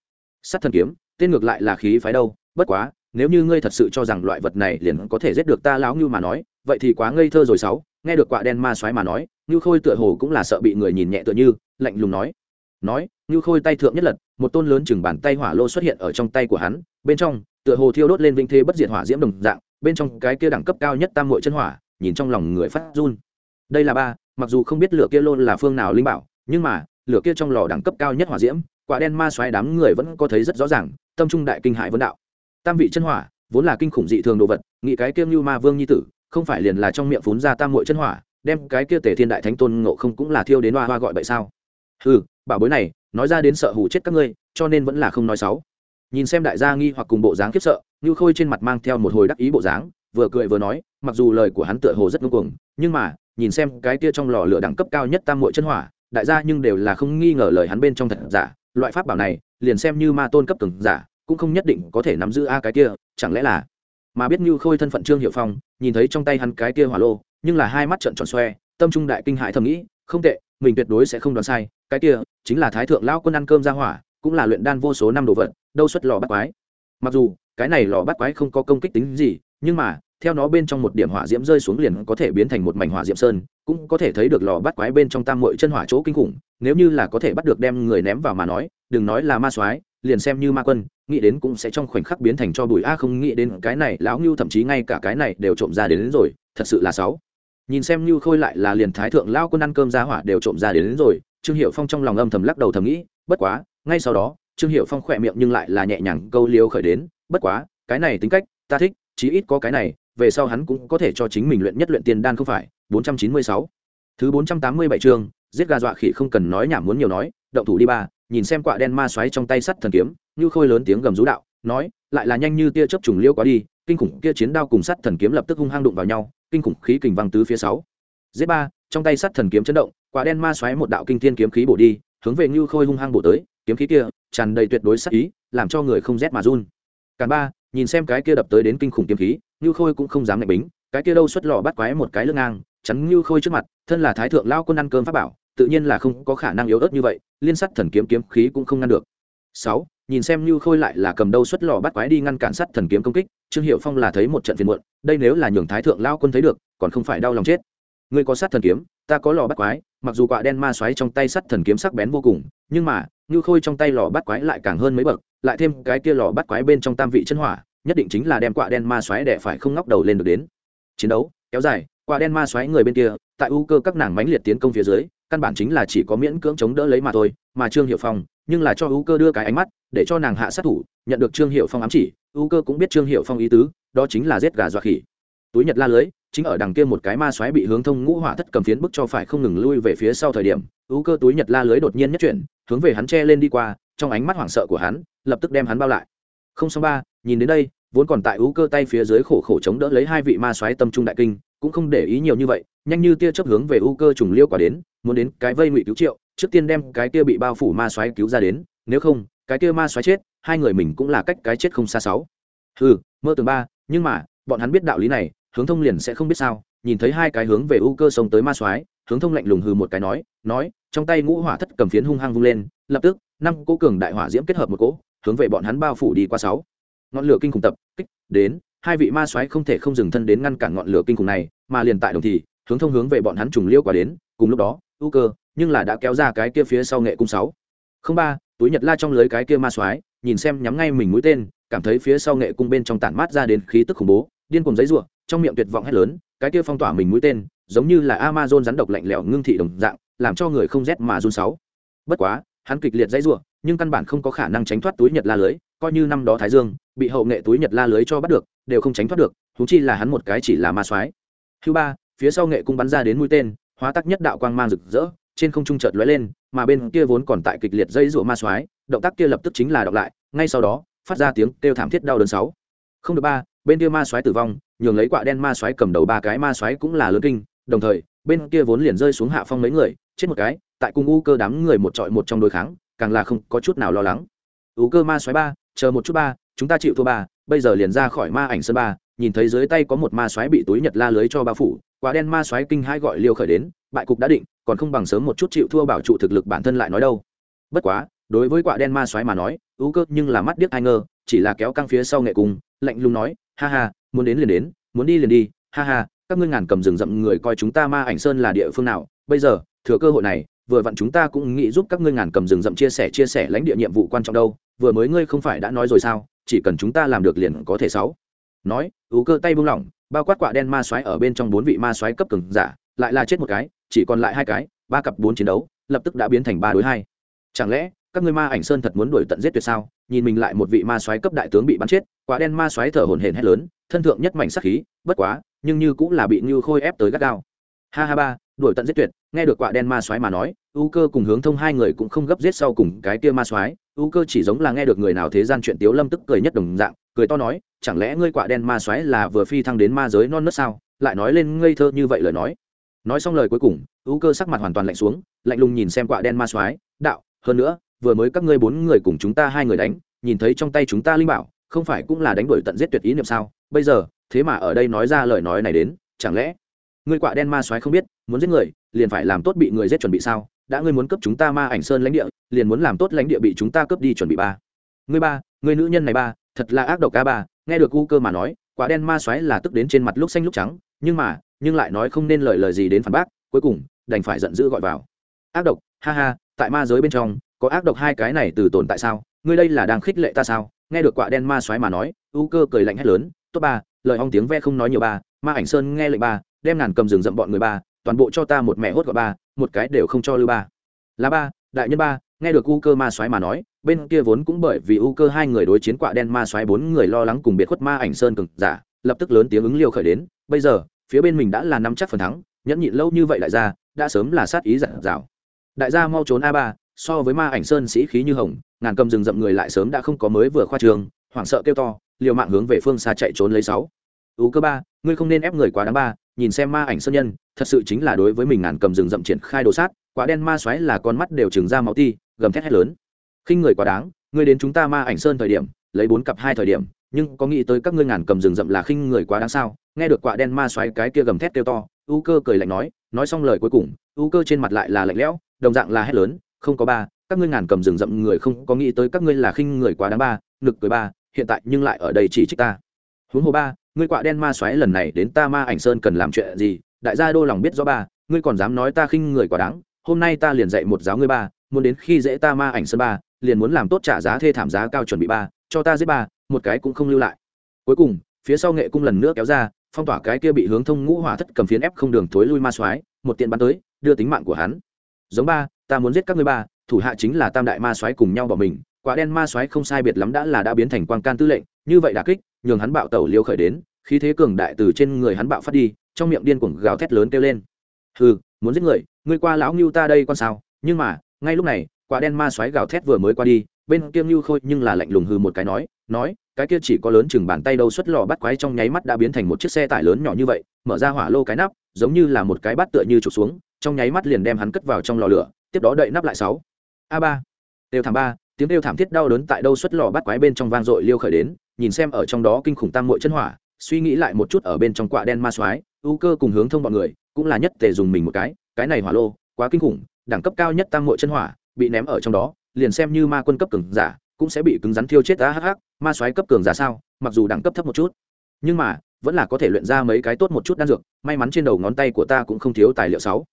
"Sắt thần kiếm, tên ngược lại là khí phái đâu, bất quá, nếu như ngươi thật sự cho rằng loại vật này liền có thể giết được ta lão như mà nói, vậy thì quá ngây thơ rồi sáu." Nghe được quả đen ma xoáy mà nói, Ngưu Khôi tựa hồ cũng là sợ bị người nhìn nhẹ tựa như, lạnh lùng nói: "Nói, Ngưu Khôi tay thượng nhất lật, một tôn lớn chừng bàn tay hỏa lô xuất hiện ở trong tay của hắn, bên trong, tựa hồ thiêu đốt lên vinh thế bất diệt hỏa diễm đồng dạng, bên trong cái kia đẳng cấp cao nhất tam muội chân hỏa, nhìn trong lòng người phát run. Đây là ba, mặc dù không biết lửa kia lôn là phương nào linh bảo nhưng mà lửa kia trong lò đẳng cấp cao nhất hỏa diễm quả đen ma xoáy đám người vẫn có thấy rất rõ ràng tâm trung đại kinh hại vấn đạo tam vị chân hỏa vốn là kinh khủng dị thường đồ vật nghĩ cái kiêm như ma vương nhi tử không phải liền là trong miệng phún ra tam muội chân hỏa đem cái kia tể thiên đại thánh tôn ngộ không cũng là thiêu đến hoa hoa gọi vậy sao? Ừ bảo bối này, nói ra đến sợ hủ chết các ngươi, cho nên vẫn là không nói xấu. Nhìn xem đại gia nghi hoặc cùng bộ dáng khiếp sợ như khôi trên mặt mang theo một hồi đắc ý bộ dáng, vừa cười vừa nói, mặc dù lời của hắn tựa hồ rất ngưng cuồng, nhưng mà, nhìn xem cái kia trong lò lửa đẳng cấp cao nhất tam muội chân hỏa, đại gia nhưng đều là không nghi ngờ lời hắn bên trong thật giả. Loại pháp bảo này, liền xem như ma tôn cấp từng giả, cũng không nhất định có thể nắm giữ a cái kia, chẳng lẽ là? Mà biết như khôi thân phận trương hiệu phong, nhìn thấy trong tay hắn cái kia hỏa lô nhưng là hai mắt trợn tròn xoe tâm trung đại kinh hãi thầm nghĩ không tệ mình tuyệt đối sẽ không đoán sai cái kia chính là thái thượng lão quân ăn cơm ra hỏa cũng là luyện đan vô số năm đồ vật đâu xuất lò bắt quái. Mặc dù cái này lò bắt quái không có công kích tính gì nhưng mà theo nó bên trong một điểm hỏa diễm rơi xuống liền có thể biến thành một mảnh hỏa diễm sơn cũng có thể thấy được lò bắt quái bên trong tam mội chân hỏa chỗ kinh khủng nếu như là có thể bắt được đem người ném vào mà nói đừng nói là ma soái liền xem như ma quân nghĩ đến cũng sẽ trong khoảnh khắc biến thành cho bụi. A không nghĩ đến cái này lão ngưu thậm chí ngay cả cái này đều trộm ra đến, đến rồi thật sự là sáu nhìn xem như khôi lại là liền thái thượng lao quân ăn cơm ra hỏa đều trộm ra đến, đến rồi trương hiệu phong trong lòng âm thầm lắc đầu thầm nghĩ bất quá ngay sau đó trương hiệu phong khỏe miệng nhưng lại là nhẹ nhàng câu liêu khởi đến bất quá cái này tính cách ta thích chí ít có cái này về sau hắn cũng có thể cho chính mình luyện nhất luyện tiền đan không phải 496. thứ 487 chương giết gà dọa khỉ không cần nói nhảm muốn nhiều nói động thủ đi ba nhìn xem quạ đen ma xoáy trong tay sắt thần kiếm như khôi lớn tiếng gầm rú đạo nói lại là nhanh như tia chớp trùng liêu quá đi kinh khủng kia chiến đao cùng sắt thần kiếm lập tức hung hăng đụng vào nhau, kinh khủng khí kình văng tứ phía sáu. Giết ba, trong tay sắt thần kiếm chấn động, quả đen ma xoáy một đạo kinh thiên kiếm khí bổ đi, hướng về như khôi hung hăng bổ tới, kiếm khí kia tràn đầy tuyệt đối sắc ý, làm cho người không rét mà run. Càn ba, nhìn xem cái kia đập tới đến kinh khủng kiếm khí như khôi cũng không dám ngạch bính, cái kia đâu xuất lò bắt quái một cái lưng ngang, chắn như khôi trước mặt, thân là thái thượng lao quân ăn cơm pháp bảo, tự nhiên là không có khả năng yếu ớt như vậy, liên sắt thần kiếm kiếm khí cũng không ngăn được. Sáu, nhìn xem như khôi lại là cầm đâu xuất lò bắt quái đi ngăn cản sắt thần kiếm công kích trương hiệu phong là thấy một trận phiền muộn, đây nếu là nhường thái thượng lao quân thấy được, còn không phải đau lòng chết. Ngươi có sắt thần kiếm, ta có lò bắt quái, mặc dù quạ đen ma xoáy trong tay sắt thần kiếm sắc bén vô cùng, nhưng mà như khôi trong tay lò bắt quái lại càng hơn mấy bậc, lại thêm cái kia lò bắt quái bên trong tam vị chân hỏa, nhất định chính là đem quạ đen ma xoáy để phải không ngóc đầu lên được đến. Chiến đấu, kéo dài, quạ đen ma xoáy người bên kia, tại ưu cơ các nàng mãnh liệt tiến công phía dưới, căn bản chính là chỉ có miễn cưỡng chống đỡ lấy mà thôi, mà trương hiệu phong, nhưng là cho ưu cơ đưa cái ánh mắt, để cho nàng hạ sát thủ, nhận được trương hiệu phong ám chỉ U cơ cũng biết trương hiệu phong ý tứ, đó chính là giết gà dọa khỉ. Túi nhật la lưới, chính ở đằng kia một cái ma xoáy bị hướng thông ngũ hỏa thất cầm phiến bức cho phải không ngừng lui về phía sau thời điểm, U cơ túi nhật la lưới đột nhiên nhất chuyển, hướng về hắn che lên đi qua, trong ánh mắt hoảng sợ của hắn, lập tức đem hắn bao lại. Không xong ba, nhìn đến đây, vốn còn tại U cơ tay phía dưới khổ khổ chống đỡ lấy hai vị ma xoáy tâm trung đại kinh, cũng không để ý nhiều như vậy, nhanh như tia chớp hướng về U cơ trùng liêu quả đến, muốn đến cái vây ngụy cứu triệu, trước tiên đem cái kia bị bao phủ ma xoáy cứu ra đến, nếu không, cái kia ma xoáy chết hai người mình cũng là cách cái chết không xa sáu. Ừ mơ tường ba nhưng mà bọn hắn biết đạo lý này hướng thông liền sẽ không biết sao nhìn thấy hai cái hướng về ưu cơ sông tới ma soái, hướng thông lạnh lùng hừ một cái nói nói trong tay ngũ hỏa thất cầm phiến hung hăng vung lên lập tức năm cỗ cường đại hỏa diễm kết hợp một cỗ hướng về bọn hắn bao phủ đi qua sáu. Ngọn lửa kinh khủng tập kích đến hai vị ma soái không thể không dừng thân đến ngăn cản ngọn lửa kinh khủng này mà liền tại đồng thì hướng thông hướng về bọn hắn trùng liêu qua đến cùng lúc đó ưu cơ nhưng là đã kéo ra cái kia phía sau nghệ cung sáu. Không ba túi nhật la trong lưới cái kia ma soái nhìn xem nhắm ngay mình mũi tên, cảm thấy phía sau nghệ cung bên trong tản mát ra đến khí tức khủng bố, điên cùng giấy ruộng trong miệng tuyệt vọng hét lớn, cái kia phong tỏa mình mũi tên, giống như là amazon rắn độc lạnh lẽo ngưng thị đồng dạng, làm cho người không rét mà run sáu. Bất quá, hắn kịch liệt giấy ruộng nhưng căn bản không có khả năng tránh thoát túi nhật la lưới, coi như năm đó thái dương, bị hậu nghệ túi nhật la lưới cho bắt được, đều không tránh thoát được thú chi là hắn một cái chỉ là ma soái. Thứ ba, phía sau nghệ cung bắn ra đến mũi tên, hóa tắc nhất đạo quang mang rực rỡ trên không trung chợt lóe lên, mà bên kia vốn còn tại kịch liệt dây rụa ma soái, động tác kia lập tức chính là đọc lại, ngay sau đó, phát ra tiếng kêu thảm thiết đau đớn sáu. Không được ba, bên kia ma soái tử vong, nhường lấy quạ đen ma soái cầm đầu ba cái ma soái cũng là lớn kinh, đồng thời, bên kia vốn liền rơi xuống hạ phong mấy người, chết một cái, tại cung u cơ đám người một trọi một trong đối kháng, càng là không có chút nào lo lắng. U cơ ma soái ba, chờ một chút ba, chúng ta chịu thua ba, bây giờ liền ra khỏi ma ảnh sân ba, nhìn thấy dưới tay có một ma soái bị túi nhật la lưới cho bao phủ quả đen ma soái kinh hai gọi liêu khởi đến, bại cục đã định còn không bằng sớm một chút chịu thua bảo trụ thực lực bản thân lại nói đâu. Bất quá, đối với quả đen ma soái mà nói, ưu cơ nhưng là mắt điếc ai ngơ chỉ là kéo căng phía sau nghệ cung lạnh lùng nói, ha ha, muốn đến liền đến, muốn đi liền đi, ha ha, các ngươi ngàn cầm rừng rậm người coi chúng ta ma ảnh sơn là địa phương nào, bây giờ, thừa cơ hội này, vừa vặn chúng ta cũng nghĩ giúp các ngươi ngàn cầm rừng rậm chia sẻ chia sẻ lãnh địa nhiệm vụ quan trọng đâu, vừa mới ngươi không phải đã nói rồi sao, chỉ cần chúng ta làm được liền có thể sáu. Nói ú cơ tay buông lỏng, bao quát quạ đen ma xoáy ở bên trong bốn vị ma xoáy cấp cường giả, lại là chết một cái chỉ còn lại hai cái, ba cặp bốn chiến đấu, lập tức đã biến thành ba đối hai. Chẳng lẽ, các ngươi ma ảnh sơn thật muốn đuổi tận giết tuyệt sao? Nhìn mình lại một vị ma soái cấp đại tướng bị bắn chết, quả đen ma soái thở hổn hển hét lớn, thân thượng nhất mảnh sắc khí, bất quá, nhưng như cũng là bị như khôi ép tới gắt gao. Ha ha ba, đuổi tận giết tuyệt, nghe được quả đen ma soái mà nói, u cơ cùng hướng thông hai người cũng không gấp giết sau cùng cái kia ma soái, u cơ chỉ giống là nghe được người nào thế gian chuyện tiếu lâm tức cười nhất đồng dạng, cười to nói, chẳng lẽ ngươi quả đen ma soái là vừa phi thăng đến ma giới non nớt sao? Lại nói lên ngây thơ như vậy lời nói nói xong lời cuối cùng u cơ sắc mặt hoàn toàn lạnh xuống, lạnh lùng nhìn xem quạ đen ma soái, đạo, hơn nữa, vừa mới các ngươi bốn người cùng chúng ta hai người đánh, nhìn thấy trong tay chúng ta linh bảo, không phải cũng là đánh đuổi tận giết tuyệt ý niệm sao? Bây giờ, thế mà ở đây nói ra lời nói này đến, chẳng lẽ ngươi quạ đen ma soái không biết, muốn giết người, liền phải làm tốt bị người giết chuẩn bị sao? Đã ngươi muốn cấp chúng ta ma ảnh sơn lãnh địa, liền muốn làm tốt lãnh địa bị chúng ta cướp đi chuẩn bị ba. Ngươi ba, ngươi nữ nhân này ba, thật là ác độc ca ba. Nghe được u cơ mà nói quả đen ma xoáy là tức đến trên mặt lúc xanh lúc trắng, nhưng mà nhưng lại nói không nên lời lời gì đến phản bác, cuối cùng, đành phải giận dữ gọi vào. Ác độc, ha ha, tại ma giới bên trong, có ác độc hai cái này từ tồn tại sao? Ngươi đây là đang khích lệ ta sao? Nghe được quạ đen ma xoáy mà nói, u cơ cười lạnh hét lớn, tốt ba, lời ong tiếng ve không nói nhiều ba, ma ảnh sơn nghe lệnh ba, đem ngàn cầm rừng rậm bọn người ba, toàn bộ cho ta một mẹ hốt gọi ba, một cái đều không cho lưu ba. Là ba, đại nhân ba. Nghe được u cơ ma xoáy mà nói, bên kia vốn cũng bởi vì u cơ hai người đối chiến quạ đen ma xoáy bốn người lo lắng cùng biệt khuất ma ảnh sơn cực giả, lập tức lớn tiếng ứng liêu khởi đến, bây giờ phía bên mình đã là nắm chắc phần thắng, nhẫn nhịn lâu như vậy đại gia, đã sớm là sát ý giản dào. Đại gia mau trốn a ba, so với ma ảnh sơn sĩ khí như hồng, ngàn cầm rừng rậm người lại sớm đã không có mới vừa khoa trường, hoảng sợ kêu to, liều mạng hướng về phương xa chạy trốn lấy sáu. Ú cơ ba, ngươi không nên ép người quá đáng ba, nhìn xem ma ảnh sơn nhân, thật sự chính là đối với mình ngàn cầm rừng rậm triển khai đồ sát, quả đen ma xoáy là con mắt đều trừng ra máu ti, gầm thét hét lớn. Khinh người quá đáng, ngươi đến chúng ta ma ảnh sơn thời điểm, lấy bốn cặp hai thời điểm nhưng có nghĩ tới các ngươi ngàn cầm rừng rậm là khinh người quá đáng sao? Nghe được quạ đen ma xoáy cái kia gầm thét kêu to, u cơ cười lạnh nói nói xong lời cuối cùng, u cơ trên mặt lại là lạnh lẽo, đồng dạng là hét lớn, không có ba, các ngươi ngàn cầm rừng rậm người không có nghĩ tới các ngươi là khinh người quá đáng ba ngực cười ba, hiện tại nhưng lại ở đây chỉ trích ta. Huống hồ ba, ngươi quạ đen ma xoáy lần này đến ta ma ảnh sơn cần làm chuyện gì? Đại gia đô lòng biết rõ ba, ngươi còn dám nói ta khinh người quá đáng, hôm nay ta liền dạy một giáo ngươi ba, muốn đến khi dễ ta ma ảnh sơn ba, liền muốn làm tốt trả giá thê thảm giá cao chuẩn bị ba, cho ta giết ba một cái cũng không lưu lại. Cuối cùng, phía sau nghệ cung lần nữa kéo ra, phong tỏa cái kia bị hướng thông ngũ hỏa thất cầm phiến ép không đường thối lui ma soái, một tiện bắn tới, đưa tính mạng của hắn. Giống ba, ta muốn giết các ngươi ba, thủ hạ chính là tam đại ma soái cùng nhau bỏ mình, quả đen ma soái không sai biệt lắm đã là đã biến thành quang can tư lệnh, như vậy đả kích, nhường hắn bạo tẩu liêu khởi đến, khí thế cường đại từ trên người hắn bạo phát đi, trong miệng điên cuồng gào thét lớn kêu lên. Hừ, muốn giết người, ngươi qua lão ngưu ta đây con sao? Nhưng mà, ngay lúc này, quả đen ma soái gào thét vừa mới qua đi, bên kia ngưu khôi nhưng là lạnh lùng hừ một cái nói nói, cái kia chỉ có lớn chừng bàn tay đâu xuất lò bắt quái trong nháy mắt đã biến thành một chiếc xe tải lớn nhỏ như vậy, mở ra hỏa lô cái nắp, giống như là một cái bát tựa như trục xuống, trong nháy mắt liền đem hắn cất vào trong lò lửa, tiếp đó đậy nắp lại sáu. A ba. Đều thảm ba, tiếng đều thảm thiết đau đớn tại đâu xuất lò bắt quái bên trong vang dội liêu khởi đến, nhìn xem ở trong đó kinh khủng tam muội chân hỏa, suy nghĩ lại một chút ở bên trong quạ đen ma soái, ưu cơ cùng hướng thông bọn người, cũng là nhất tề dùng mình một cái cái này hỏa lô, quá kinh khủng, đẳng cấp cao nhất tam muội chân hỏa, bị ném ở trong đó, liền xem như ma quân cấp cường giả cũng sẽ bị cứng rắn thiêu chết ta hắc hắc, ma soái cấp cường giả sao, mặc dù đẳng cấp thấp một chút, nhưng mà, vẫn là có thể luyện ra mấy cái tốt một chút đan dược, may mắn trên đầu ngón tay của ta cũng không thiếu tài liệu sáu.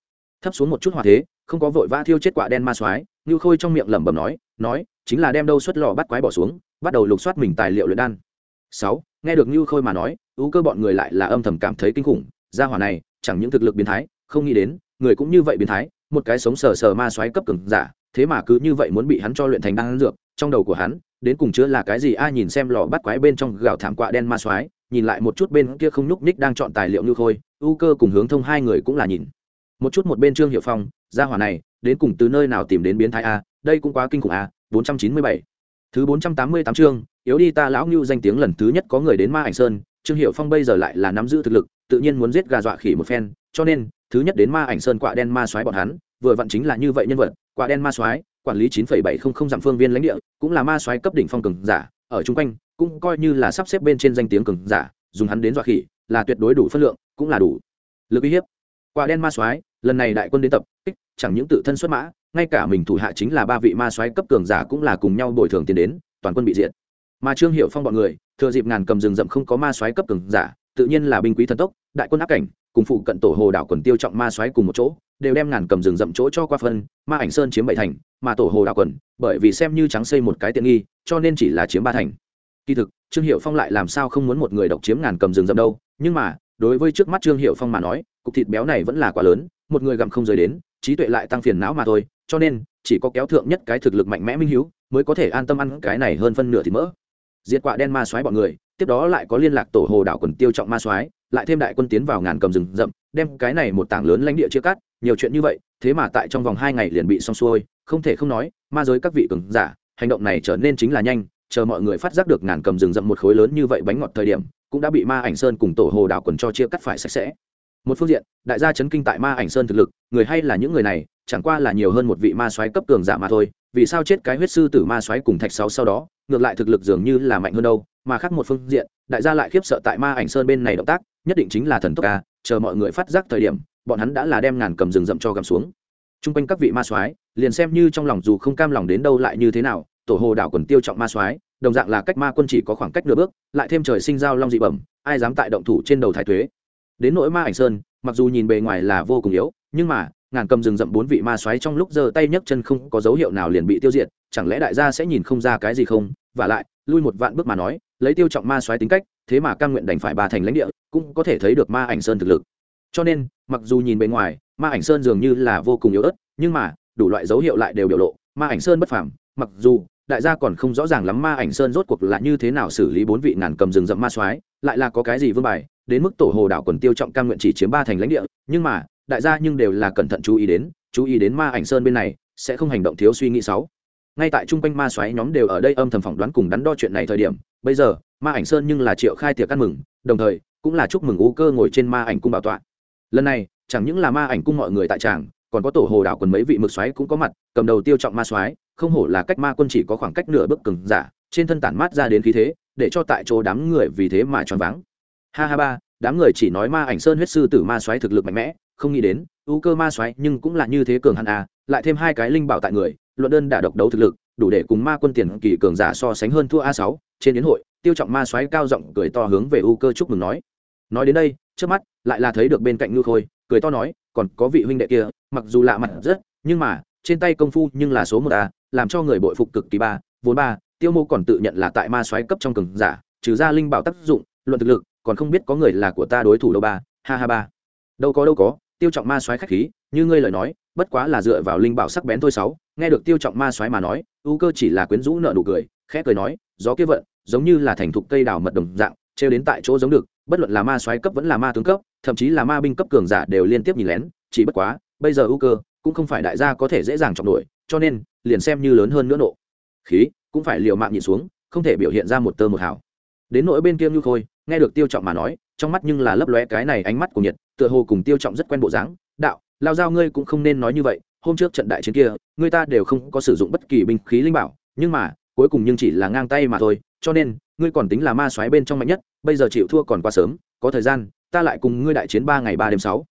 Thấp xuống một chút hòa thế, không có vội vã thiêu chết quả đen ma soái như khôi trong miệng lẩm bẩm nói nói, chính là đem đâu xuất lò bắt quái bỏ xuống, bắt đầu lục soát mình tài liệu luyện đan. Sáu, nghe được như khôi mà nói, ú cơ bọn người lại là âm thầm cảm thấy kinh khủng, gia hỏa này, chẳng những thực lực biến thái, không nghĩ đến, người cũng như vậy biến thái, một cái sống sờ sờ ma xoáy cấp cường giả, thế mà cứ như vậy muốn bị hắn cho luyện thành đan dược trong đầu của hắn, đến cùng chứa là cái gì? A nhìn xem lò bắt quái bên trong gạo thảm quạ đen ma xoáy nhìn lại một chút bên kia không nhúc ních đang chọn tài liệu như khôi, ưu cơ cùng hướng thông hai người cũng là nhìn. Một chút một bên trương hiệu phong, gia hỏa này, đến cùng từ nơi nào tìm đến biến thái a? Đây cũng quá kinh khủng a, bốn trăm chín mươi bảy. Thứ bốn trăm tám mươi tám chương, yếu đi ta lão ngưu danh tiếng lần thứ nhất có người đến ma ảnh sơn, trương hiệu phong bây giờ lại là nắm giữ thực lực, tự nhiên muốn giết gà dọa khỉ một phen, cho nên, thứ nhất đến ma ảnh sơn quạ đen ma soái bọn hắn, vừa vặn chính là như vậy nhân vật, quạ đen ma soái quản lý chín phẩy bảy không không dặm phương viên lãnh địa, cũng là ma soái cấp đỉnh phong cường giả, ở trung quanh, cũng coi như là sắp xếp bên trên danh tiếng cường giả, dùng hắn đến dọa khỉ, là tuyệt đối đủ phân lượng, cũng là đủ lực uy hiếp. Quả đen ma soái, lần này đại quân đến tập, kích, chẳng những tự thân xuất mã, ngay cả mình thủ hạ chính là ba vị ma soái cấp cường giả cũng là cùng nhau bồi thường tiền đến, toàn quân bị diệt. Mà trương hiểu phong bọn người, thừa dịp ngàn cầm rừng rậm không có ma soái cấp cường giả, tự nhiên là binh quý thần tốc, đại quân áp cảnh, cùng phụ cận tổ hồ đảo quần tiêu trọng ma soái cùng một chỗ, đều đem ngàn cầm rừng rậm chỗ cho qua phân, ma ảnh sơn chiếm bảy thành mà tổ hồ đảo quần, bởi vì xem như trắng xây một cái tiện nghi, cho nên chỉ là chiếm ba thành. Kỳ thực, trương hiệu phong lại làm sao không muốn một người độc chiếm ngàn cầm rừng rậm đâu, nhưng mà, đối với trước mắt trương hiệu phong mà nói, cục thịt béo này vẫn là quá lớn, một người gặm không rời đến, trí tuệ lại tăng phiền não mà thôi, cho nên, chỉ có kéo thượng nhất cái thực lực mạnh mẽ minh hiếu, mới có thể an tâm ăn cái này hơn phân nửa thịt mỡ. Diệt quạ đen ma xoáy bọn người tiếp đó lại có liên lạc tổ hồ đảo quần tiêu trọng ma xoáy lại thêm đại quân tiến vào ngàn cầm rừng rậm, đem cái này một tảng lớn lãnh địa chia cắt, nhiều chuyện như vậy, thế mà tại trong vòng hai ngày liền bị xong xuôi, không thể không nói, ma giới các vị cường giả, hành động này trở nên chính là nhanh, chờ mọi người phát giác được ngàn cầm rừng rậm một khối lớn như vậy bánh ngọt thời điểm, cũng đã bị ma ảnh sơn cùng tổ hồ đảo quần cho chia cắt phải sạch sẽ. Một phương diện, đại gia chấn kinh tại ma ảnh sơn thực lực, người hay là những người này, chẳng qua là nhiều hơn một vị ma soái cấp cường giả mà thôi, vì sao chết cái huyết sư tử ma soái cùng thạch sáu sau đó, ngược lại thực lực dường như là mạnh hơn đâu? Mà khác một phương diện, đại gia lại khiếp sợ tại ma ảnh sơn bên này động tác, nhất định chính là thần tốc ca chờ mọi người phát giác thời điểm, bọn hắn đã là đem ngàn cầm rừng rậm cho gầm xuống. T r u n g quanh các vị ma soái, liền xem như trong lòng dù không cam lòng đến đâu lại như thế nào, tổ hồ đảo quần tiêu trọng ma soái, đồng dạng là cách ma quân chỉ có khoảng cách nửa bước, lại thêm trời sinh dao long dị bẩm, ai dám tại động thủ trên đầu thái thuế. Đến nỗi ma ảnh sơn, mặc dù nhìn bề ngoài là vô cùng yếu, nhưng mà, ngàn cầm rừng rậm bốn vị ma xoáy trong lúc giơ tay nhấc chân không có dấu hiệu nào liền bị tiêu diệt, chẳng lẽ đại gia sẽ nhìn không ra cái gì không? Và lại lui một vạn bước mà nói, lấy tiêu trọng ma xoáy tính cách, thế mà căn nguyện đành phải ba thành lãnh địa, cũng có thể thấy được ma ảnh sơn thực lực. Cho nên, mặc dù nhìn bề ngoài, ma ảnh sơn dường như là vô cùng yếu ớt, nhưng mà, đủ loại dấu hiệu lại đều biểu lộ, ma ảnh sơn bất phàm, mặc dù, đại gia còn không rõ ràng lắm ma ảnh sơn rốt cuộc là như thế nào xử lý bốn vị ngàn cầm rừng rậm ma soái lại là có cái gì vương bài, đến mức tổ hồ đảo quần tiêu trọng cam nguyện chỉ chiếm ba thành lãnh địa, nhưng mà, đại gia nhưng đều là cẩn thận chú ý đến, chú ý đến ma ảnh sơn bên này, sẽ không hành động thiếu suy nghĩ sáu ngay tại trung quanh ma xoáy nhóm đều ở đây âm thầm phỏng đoán cùng đắn đo chuyện này thời điểm, bây giờ, ma ảnh sơn nhưng là triệu khai tiệc ăn mừng, đồng thời, cũng là chúc mừng u cơ ngồi trên ma ảnh cung bảo tọa. Lần này, chẳng những là ma ảnh cung mọi người tại tràng, còn có tổ hồ đảo quần mấy vị mực xoáy cũng có mặt, cầm đầu tiêu trọng ma xoáy, không hổ là cách ma quân chỉ có khoảng cách nửa bước cứng, giả, trên thân tản mát ra đến khí thế, để cho tại chỗ đám người vì thế mà choáng váng. Ha ha ba, đám người chỉ nói ma ảnh sơn huyết sư tử ma xoáy thực lực mạnh mẽ, không nghĩ đến u cơ ma xoáy nhưng cũng là như thế cường hẳn à lại thêm hai cái linh bảo tại người luận đơn đã độc đấu thực lực, đủ để cùng ma quân tiền kỳ cường giả so sánh hơn thua a sáu, trên đến hội, tiêu trọng ma xoáy cao giọng cười to hướng về u cơ chúc mừng nói. Nói đến đây, trước mắt, lại là thấy được bên cạnh ngư khôi, cười to nói, còn có vị huynh đệ kia, mặc dù lạ mặt rất, nhưng mà, trên tay công phu nhưng là số một a, làm cho người bội phục cực kỳ ba, vốn ba, tiêu mô còn tự nhận là tại ma xoáy cấp trong cường giả, trừ ra linh bảo tác dụng, luận thực lực, còn không biết có người là của ta đối thủ đâu ba, ha ha ba. Đâu có đâu có, tiêu trọng ma xoáy khách khí, như ngươi lời nói bất quá là dựa vào linh bảo sắc bén thôi sáu, nghe được tiêu trọng ma xoáy mà nói, ưu cơ chỉ là quyến rũ nợ nụ cười, khẽ cười nói, gió kia vận, giống như là thành thục cây đào mật đồng dạng treo đến tại chỗ giống được, bất luận là ma xoáy cấp vẫn là ma tướng cấp, thậm chí là ma binh cấp cường giả đều liên tiếp nhìn lén, chỉ bất quá, bây giờ ưu cơ cũng không phải đại gia có thể dễ dàng chọc nổi, cho nên, liền xem như lớn hơn nữa nộ. Khí, cũng phải liều mạng nhịn xuống, không thể biểu hiện ra một tơ một hào. Đến nỗi bên kia như khôi, nghe được tiêu trọng mà nói, trong mắt nhưng là lấp lóe cái này ánh mắt của nhiệt, tựa hồ cùng tiêu trọng rất quen bộ dáng, đạo lao giao ngươi cũng không nên nói như vậy, hôm trước trận đại chiến kia người ta đều không có sử dụng bất kỳ binh khí linh bảo, nhưng mà, cuối cùng nhưng chỉ là ngang tay mà thôi, cho nên, ngươi còn tính là ma soái bên trong mạnh nhất, bây giờ chịu thua còn quá sớm, có thời gian, ta lại cùng ngươi đại chiến ba ngày ba đêm sáu.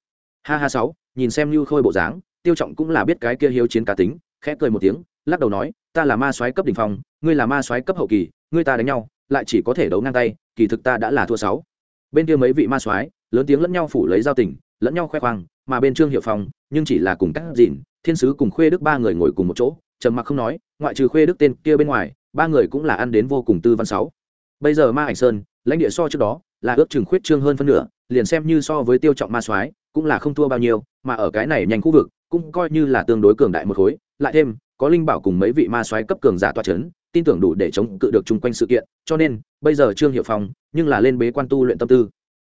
Ha ha sáu, nhìn xem như khôi bộ dáng, tiêu trọng cũng là biết cái kia hiếu chiến cá tính, khẽ cười một tiếng, lắc đầu nói, ta là ma soái cấp đỉnh phong, ngươi là ma soái cấp hậu kỳ, ngươi ta đánh nhau, lại chỉ có thể đấu ngang tay, kỳ thực ta đã là thua sáu. Bên kia mấy vị ma soái, lớn tiếng lẫn nhau phủ lấy giao tình lẫn nhau khoe khoang, mà bên trương hiệu phong, nhưng chỉ là cùng các dìn thiên sứ cùng khuê đức ba người ngồi cùng một chỗ, trầm mặc không nói, ngoại trừ khuê đức tên kia bên ngoài, ba người cũng là ăn đến vô cùng tư văn sáu. Bây giờ ma ảnh sơn, lãnh địa so trước đó, là ước chừng khuyết trương hơn phân nửa, liền xem như so với tiêu trọng ma soái, cũng là không thua bao nhiêu, mà ở cái này nhanh khu vực, cũng coi như là tương đối cường đại một khối. Lại thêm, có linh bảo cùng mấy vị ma soái cấp cường giả toa chấn, tin tưởng đủ để chống cự được chung quanh sự kiện, cho nên, bây giờ trương hiệu phong, nhưng là lên bế quan tu luyện tâm tư.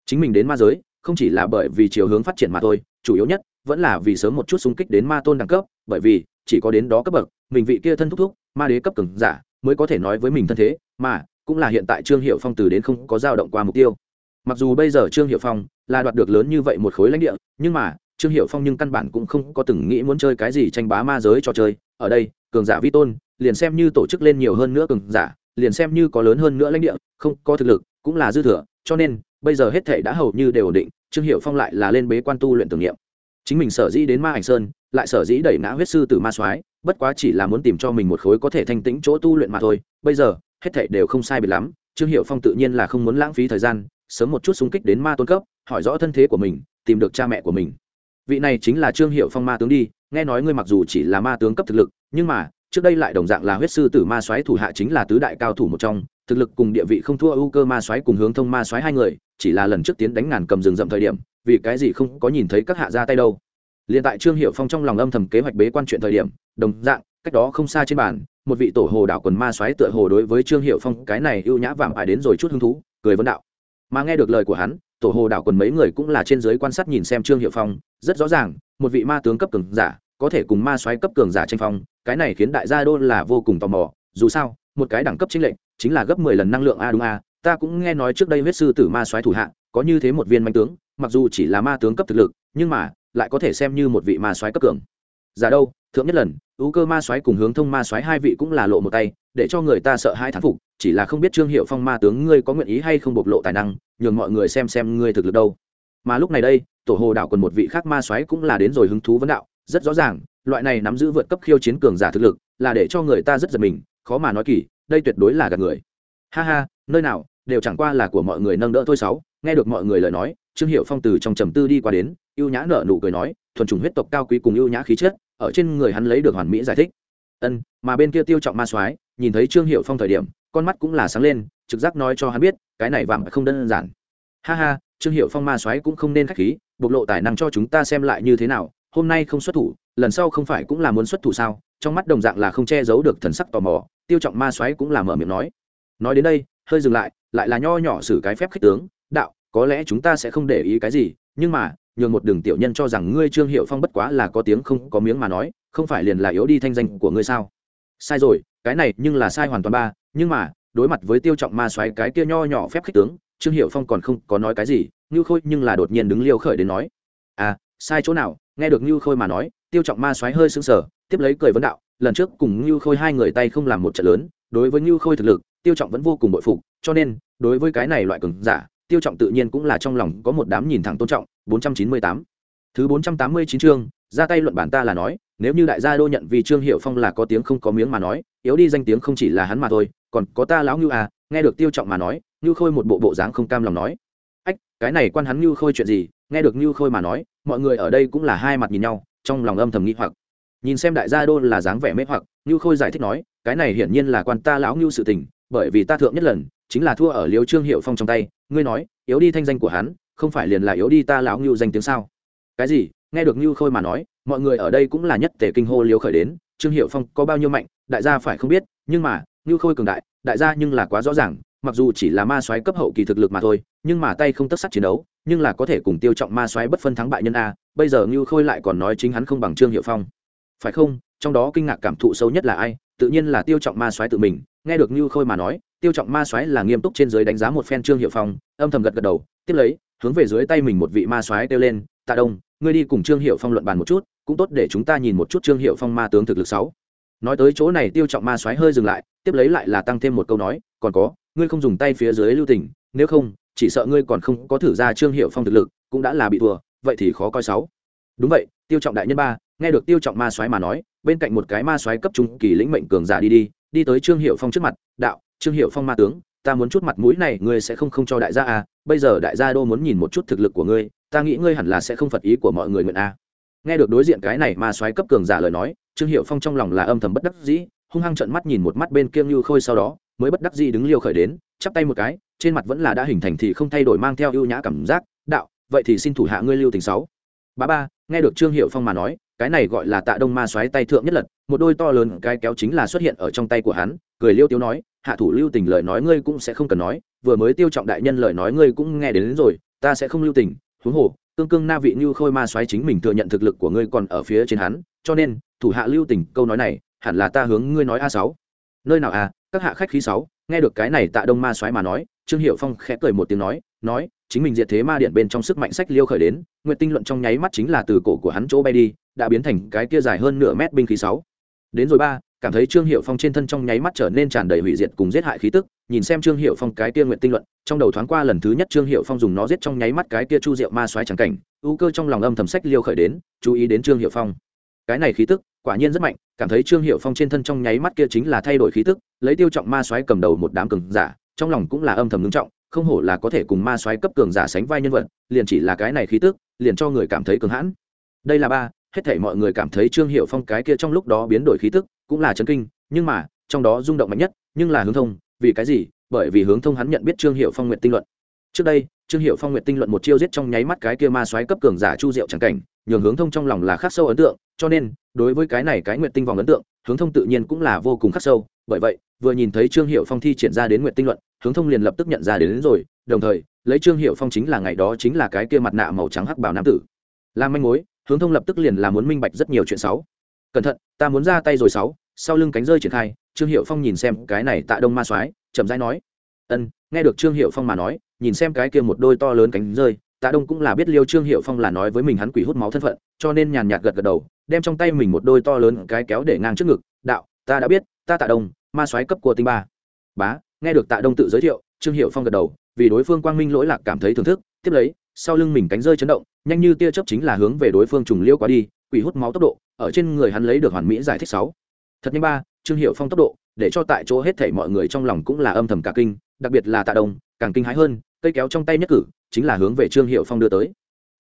Chính mình đến ma giới không chỉ là bởi vì chiều hướng phát triển mà thôi, chủ yếu nhất vẫn là vì sớm một chút xung kích đến ma tôn đẳng cấp, bởi vì chỉ có đến đó cấp bậc, mình vị kia thân thúc thúc, ma đế cấp cường giả mới có thể nói với mình thân thế, mà cũng là hiện tại trương hiệu phong từ đến không có dao động qua mục tiêu. Mặc dù bây giờ trương hiệu phong là đoạt được lớn như vậy một khối lãnh địa, nhưng mà trương hiệu phong nhưng căn bản cũng không có từng nghĩ muốn chơi cái gì tranh bá ma giới trò chơi. Ở đây, cường giả vi tôn liền xem như tổ chức lên nhiều hơn nữa cường giả, liền xem như có lớn hơn nữa lãnh địa, không có thực lực, cũng là dư thừa, cho nên bây giờ hết thể đã hầu như đều ổn định trương hiệu phong lại là lên bế quan tu luyện tưởng niệm. Chính mình sở dĩ đến ma ảnh sơn, lại sở dĩ đẩy ngã huyết sư từ ma soái, bất quá chỉ là muốn tìm cho mình một khối có thể thanh tĩnh chỗ tu luyện mà thôi. Bây giờ, hết thảy đều không sai biệt lắm, trương hiệu phong tự nhiên là không muốn lãng phí thời gian, sớm một chút xung kích đến ma tôn cấp, hỏi rõ thân thế của mình, tìm được cha mẹ của mình. Vị này chính là trương hiệu phong ma tướng đi, nghe nói ngươi mặc dù chỉ là ma tướng cấp thực lực, nhưng mà, trước đây lại đồng dạng là huyết sư tử ma soái thủ hạ chính là tứ đại cao thủ một trong, thực lực cùng địa vị không thua ưu cơ ma soái cùng hướng thông ma soái hai người chỉ là lần trước tiến đánh ngàn cầm rừng rậm thời điểm, vì cái gì không có nhìn thấy các hạ ra tay đâu. Liền tại trương hiệu phong trong lòng âm thầm kế hoạch bế quan chuyện thời điểm, đồng dạng, cách đó không xa trên bàn, một vị tổ hồ đảo quần ma xoáy tựa hồ đối với trương hiệu phong cái này ưu nhã vảm ải đến rồi chút hứng thú, cười vấn đạo. Mà nghe được lời của hắn, tổ hồ đảo quần mấy người cũng là trên giới quan sát nhìn xem trương hiệu phong, rất rõ ràng, một vị ma tướng cấp cường giả, có thể cùng ma xoáy cấp cường giả tranh phong, cái này khiến đại gia đô là vô cùng tò mò, dù sao, một cái đẳng cấp chính lệnh chính là gấp mười lần năng lượng a đúng a ta cũng nghe nói trước đây huyết sư tử ma xoáy thủ hạ, có như thế một viên manh tướng, mặc dù chỉ là ma tướng cấp thực lực, nhưng mà, lại có thể xem như một vị ma xoáy cấp cường. Giả đâu, thượng nhất lần, ưu cơ ma xoáy cùng hướng thông ma xoáy hai vị cũng là lộ một tay, để cho người ta sợ hai thán phục, chỉ là không biết trương hiệu phong ma tướng ngươi có nguyện ý hay không bộc lộ tài năng, nhường mọi người xem xem ngươi thực lực đâu. Mà lúc này đây, tổ hồ đảo còn một vị khác ma xoáy cũng là đến rồi hứng thú vấn đạo, rất rõ ràng, loại này nắm giữ vượt cấp khiêu chiến cường giả thực lực, là để cho người ta rất giật mình, khó mà nói kỳ, đây tuyệt đối là gạt người. Ha ha, nơi nào đều chẳng qua là của mọi người nâng đỡ thôi sáu. Nghe được mọi người lời nói, trương hiệu phong từ trong trầm tư đi qua đến, ưu nhã nở nụ cười nói, thuần chủng huyết tộc cao quý cùng ưu nhã khí chất, ở trên người hắn lấy được hoàn mỹ giải thích. Ân, mà bên kia tiêu trọng ma soái, nhìn thấy trương hiệu phong thời điểm, con mắt cũng là sáng lên, trực giác nói cho hắn biết, cái này vàng không đơn giản. Ha ha, trương hiệu phong ma soái cũng không nên khách khí, bộc lộ tài năng cho chúng ta xem lại như thế nào, hôm nay không xuất thủ, lần sau không phải cũng là muốn xuất thủ sao? Trong mắt đồng dạng là không che giấu được thần sắc tò mò, tiêu trọng ma soái cũng là mở miệng nói. Nói đến đây, hơi dừng lại lại là nho nhỏ xử cái phép khích tướng, đạo, có lẽ chúng ta sẽ không để ý cái gì, nhưng mà, nhường một đường tiểu nhân cho rằng ngươi trương hiệu phong bất quá là có tiếng không có miếng mà nói, không phải liền là yếu đi thanh danh của ngươi sao? Sai rồi, cái này nhưng là sai hoàn toàn ba, nhưng mà, đối mặt với tiêu trọng ma xoáy cái kia nho nhỏ phép khích tướng, trương hiệu phong còn không có nói cái gì như khôi nhưng là đột nhiên đứng liêu khởi đến nói à sai chỗ nào? Nghe được như khôi mà nói, tiêu trọng ma xoáy hơi sững sờ, tiếp lấy cười vấn đạo, lần trước cùng như khôi hai người tay không làm một trận lớn đối với Nưu khôi thực lực, tiêu trọng vẫn vô cùng bội phục, cho nên, đối với cái này loại cường giả, tiêu trọng tự nhiên cũng là trong lòng có một đám nhìn thẳng tôn trọng. 498 thứ 489 chương, ra tay luận bản ta là nói, nếu như đại gia đô nhận vì trương hiệu phong là có tiếng không có miếng mà nói, yếu đi danh tiếng không chỉ là hắn mà thôi, còn có ta lão Nưu à nghe được tiêu trọng mà nói Nưu khôi một bộ bộ dáng không cam lòng nói. Ách, cái này quan hắn Nưu khôi chuyện gì, nghe được Nưu khôi mà nói, mọi người ở đây cũng là hai mặt nhìn nhau, trong lòng âm thầm nghi hoặc. Nhìn xem đại gia đô là dáng vẻ mê hoặc Nưu khôi giải thích nói cái này hiển nhiên là quan ta lão ngưu sự tình, bởi vì ta thượng nhất lần, chính là thua ở liêu trương hiệu phong trong tay, ngươi nói, yếu đi thanh danh của hắn, không phải liền là yếu đi ta lão ngưu danh tiếng sao? Cái gì? Nghe được ngưu khôi mà nói, mọi người ở đây cũng là nhất tể kinh hô liêu khởi đến, trương hiệu phong có bao nhiêu mạnh, đại gia phải không biết, nhưng mà, ngưu khôi cường đại đại gia nhưng là quá rõ ràng, mặc dù chỉ là ma soái cấp hậu kỳ thực lực mà thôi, nhưng mà tay không tất sắc chiến đấu, nhưng là có thể cùng tiêu trọng ma soái bất phân thắng bại nhân a, bây giờ ngưu khôi lại còn nói chính hắn không bằng trương hiệu phong. Phải không? Trong đó kinh ngạc cảm thụ sâu nhất là ai? Tự nhiên là tiêu trọng ma soái tự mình, nghe được như khôi mà nói, tiêu trọng ma soái là nghiêm túc trên dưới đánh giá một phen trương hiệu phong, âm thầm gật gật đầu, tiếp lấy, hướng về dưới tay mình một vị ma soái kêu lên, tạ đông, ngươi đi cùng trương hiệu phong luận bàn một chút, cũng tốt để chúng ta nhìn một chút trương hiệu phong ma tướng thực lực sáu. Nói tới chỗ này, tiêu trọng ma soái hơi dừng lại, tiếp lấy lại là tăng thêm một câu nói, còn có, ngươi không dùng tay phía dưới lưu tình, nếu không, chỉ sợ ngươi còn không có thử ra trương hiệu phong thực lực, cũng đã là bị thua, vậy thì khó coi sáu. Đúng vậy, tiêu trọng đại nhân ba nghe được tiêu trọng ma soái mà nói, bên cạnh một cái ma soái cấp trung kỳ lĩnh mệnh cường giả đi đi đi tới trương hiệu phong trước mặt, đạo, trương hiệu phong ma tướng, ta muốn chút mặt mũi này ngươi sẽ không không cho đại gia à bây giờ đại gia đô muốn nhìn một chút thực lực của ngươi, ta nghĩ ngươi hẳn là sẽ không phật ý của mọi người nguyện a à. nghe được đối diện cái này ma soái cấp cường giả lời nói, trương hiệu phong trong lòng là âm thầm bất đắc dĩ, hung hăng trợn mắt nhìn một mắt bên kia như khôi sau đó, mới bất đắc dĩ đứng liêu khởi đến, chắp tay một cái, trên mặt vẫn là đã hình thành thì không thay đổi mang theo ưu nhã cảm giác, đạo, vậy thì xin thủ hạ ngươi lưu tình sáu ba ba, nghe được trương hiệu phong mà nói cái này gọi là tạ đông ma xoáy tay thượng nhất lật một đôi to lớn cái kéo chính là xuất hiện ở trong tay của hắn cười liêu tiếu nói hạ thủ lưu tình lời nói ngươi cũng sẽ không cần nói vừa mới tiêu trọng đại nhân lời nói ngươi cũng nghe đến, đến rồi ta sẽ không lưu tình huống hồ cương cương na vị như khôi ma xoáy chính mình thừa nhận thực lực của ngươi còn ở phía trên hắn cho nên thủ hạ lưu tình câu nói này hẳn là ta hướng ngươi nói a sáu. Nơi nào à các hạ khách khí sáu nghe được cái này tạ đông ma xoáy mà nói trương hiệu phong khẽ cười một tiếng nói nói chính mình diệt thế ma điện bên trong sức mạnh sách liêu khởi đến nguyện tinh luận trong nháy mắt chính là từ cổ của hắn chỗ bay đi, đã biến thành cái kia dài hơn nửa mét binh khí sáu. Đến rồi ba, cảm thấy trương hiệu phong trên thân trong nháy mắt trở nên tràn đầy hủy diệt cùng giết hại khí tức, nhìn xem trương hiệu phong cái kia nguyện tinh luận, trong đầu thoáng qua lần thứ nhất trương hiệu phong dùng nó giết trong nháy mắt cái kia chu diệu ma xoáy trắng cảnh, ưu cơ trong lòng âm thầm sách liêu khởi đến, chú ý đến trương hiệu phong. Cái này khí tức, quả nhiên rất mạnh, cảm thấy trương hiệu phong trên thân trong nháy mắt kia chính là thay đổi khí tức, lấy tiêu trọng ma xoáy cầm đầu một đám cường giả, trong lòng cũng là âm thầm ngưng trọng không hổ là có thể cùng ma soái cấp cường giả sánh vai nhân vật, liền chỉ là cái này khí tức, liền cho người cảm thấy cường hãn. Đây là ba, hết thảy mọi người cảm thấy trương hiệu phong cái kia trong lúc đó biến đổi khí tức cũng là chấn kinh, nhưng mà, trong đó rung động mạnh nhất, nhưng là hướng thông, vì cái gì? Bởi vì hướng thông hắn nhận biết trương hiệu phong nguyện tinh luận. Trước đây, trương hiệu phong nguyện tinh luận một chiêu giết trong nháy mắt cái kia ma soái cấp cường giả chu diệu chẳng cảnh, nhường hướng thông trong lòng là khắc sâu ấn tượng, cho nên, đối với cái này cái nguyện tinh vòng ấn tượng, hướng thông tự nhiên cũng là vô cùng khắc sâu bởi vậy vừa nhìn thấy trương hiệu phong thi triển ra đến nguyện tinh luận hướng thông liền lập tức nhận ra đến, đến rồi đồng thời lấy trương hiệu phong chính là ngày đó chính là cái kia mặt nạ màu trắng hắc bảo nam tử. Làm manh mối hướng thông lập tức liền là muốn minh bạch rất nhiều chuyện xấu. Cẩn thận ta muốn ra tay rồi sáu sau lưng cánh rơi triển khai trương hiệu phong nhìn xem cái này tạ đông ma soái chậm rãi nói ân nghe được trương hiệu phong mà nói nhìn xem cái kia một đôi to lớn cánh rơi tạ đông cũng là biết liêu trương hiệu phong là nói với mình hắn quỷ hút máu thân phận cho nên nhàn nhạt gật gật đầu đem trong tay mình một đôi to lớn cái kéo để ngang trước ngực đạo ta đã biết ta tạ đông ma soái cấp của tinh ba. Bá, nghe được tạ đông tự giới thiệu, trương hiệu phong gật đầu, vì đối phương quang minh lỗi lạc cảm thấy thưởng thức, tiếp lấy, sau lưng mình cánh rơi chấn động, nhanh như tia chớp chính là hướng về đối phương trùng liêu quá đi, quỷ hút máu tốc độ, ở trên người hắn lấy được hoàn mỹ giải thích sáu. Thật nhanh ba, trương hiệu phong tốc độ, để cho tại chỗ hết thảy mọi người trong lòng cũng là âm thầm cả kinh, đặc biệt là tạ đông, càng kinh hãi hơn, cây kéo trong tay nhất cử, chính là hướng về trương hiệu phong đưa tới.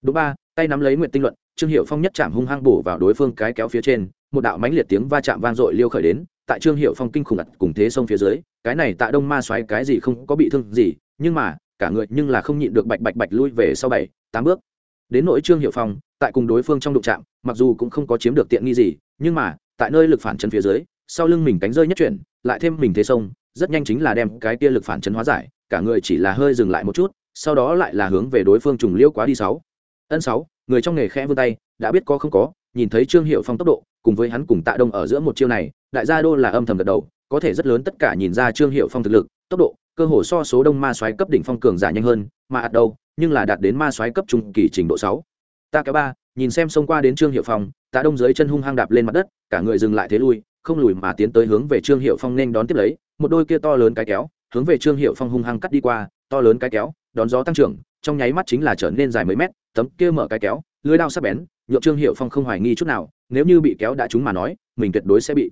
Đúng ba, tay nắm lấy nguyện tinh luận, trương hiệu phong nhất chạm hung hăng bổ vào đối phương cái kéo phía trên, một đạo mãnh liệt tiếng va chạm vang dội liêu khởi đến tại trương hiệu phong kinh khủng ặt cùng thế sông phía dưới, cái này tạ đông ma xoáy cái gì không có bị thương gì, nhưng mà, cả người nhưng là không nhịn được bạch bạch bạch lui về sau bảy, tám bước. Đến nỗi trương hiệu phong, tại cùng đối phương trong đụng chạm, mặc dù cũng không có chiếm được tiện nghi gì, nhưng mà, tại nơi lực phản chân phía dưới, sau lưng mình cánh rơi nhất chuyển, lại thêm mình thế sông, rất nhanh chính là đem cái kia lực phản chấn hóa giải, cả người chỉ là hơi dừng lại một chút, sau đó lại là hướng về đối phương trùng liễu quá đi sáu. Ân sáu, người trong nghề khẽ vươn tay, đã biết có không có, nhìn thấy trương hiệu phong tốc độ, cùng với hắn cùng tạ đông ở giữa một chiêu này đại gia đô là âm thầm gật đầu, có thể rất lớn tất cả nhìn ra trương hiệu phong thực lực, tốc độ, cơ hồ so số đông ma xoáy cấp đỉnh phong cường giả nhanh hơn, mà ạt đâu, nhưng là đạt đến ma xoáy cấp trung kỳ trình độ sáu. Ta kéo ba, nhìn xem xông qua đến trương hiệu phong, tạ đông dưới chân hung hăng đạp lên mặt đất, cả người dừng lại thế lui, không lùi mà tiến tới hướng về trương hiệu phong nên đón tiếp lấy, một đôi kia to lớn cái kéo, hướng về trương hiệu phong hung hăng cắt đi qua, to lớn cái kéo, đón gió tăng trưởng, trong nháy mắt chính là trở nên dài mấy mét, tấm kia mở cái kéo, lưới đao sắc bén, nhượng trương hiệu phong không hoài nghi chút nào, nếu như bị kéo đã trúng mà nói, mình tuyệt đối sẽ bị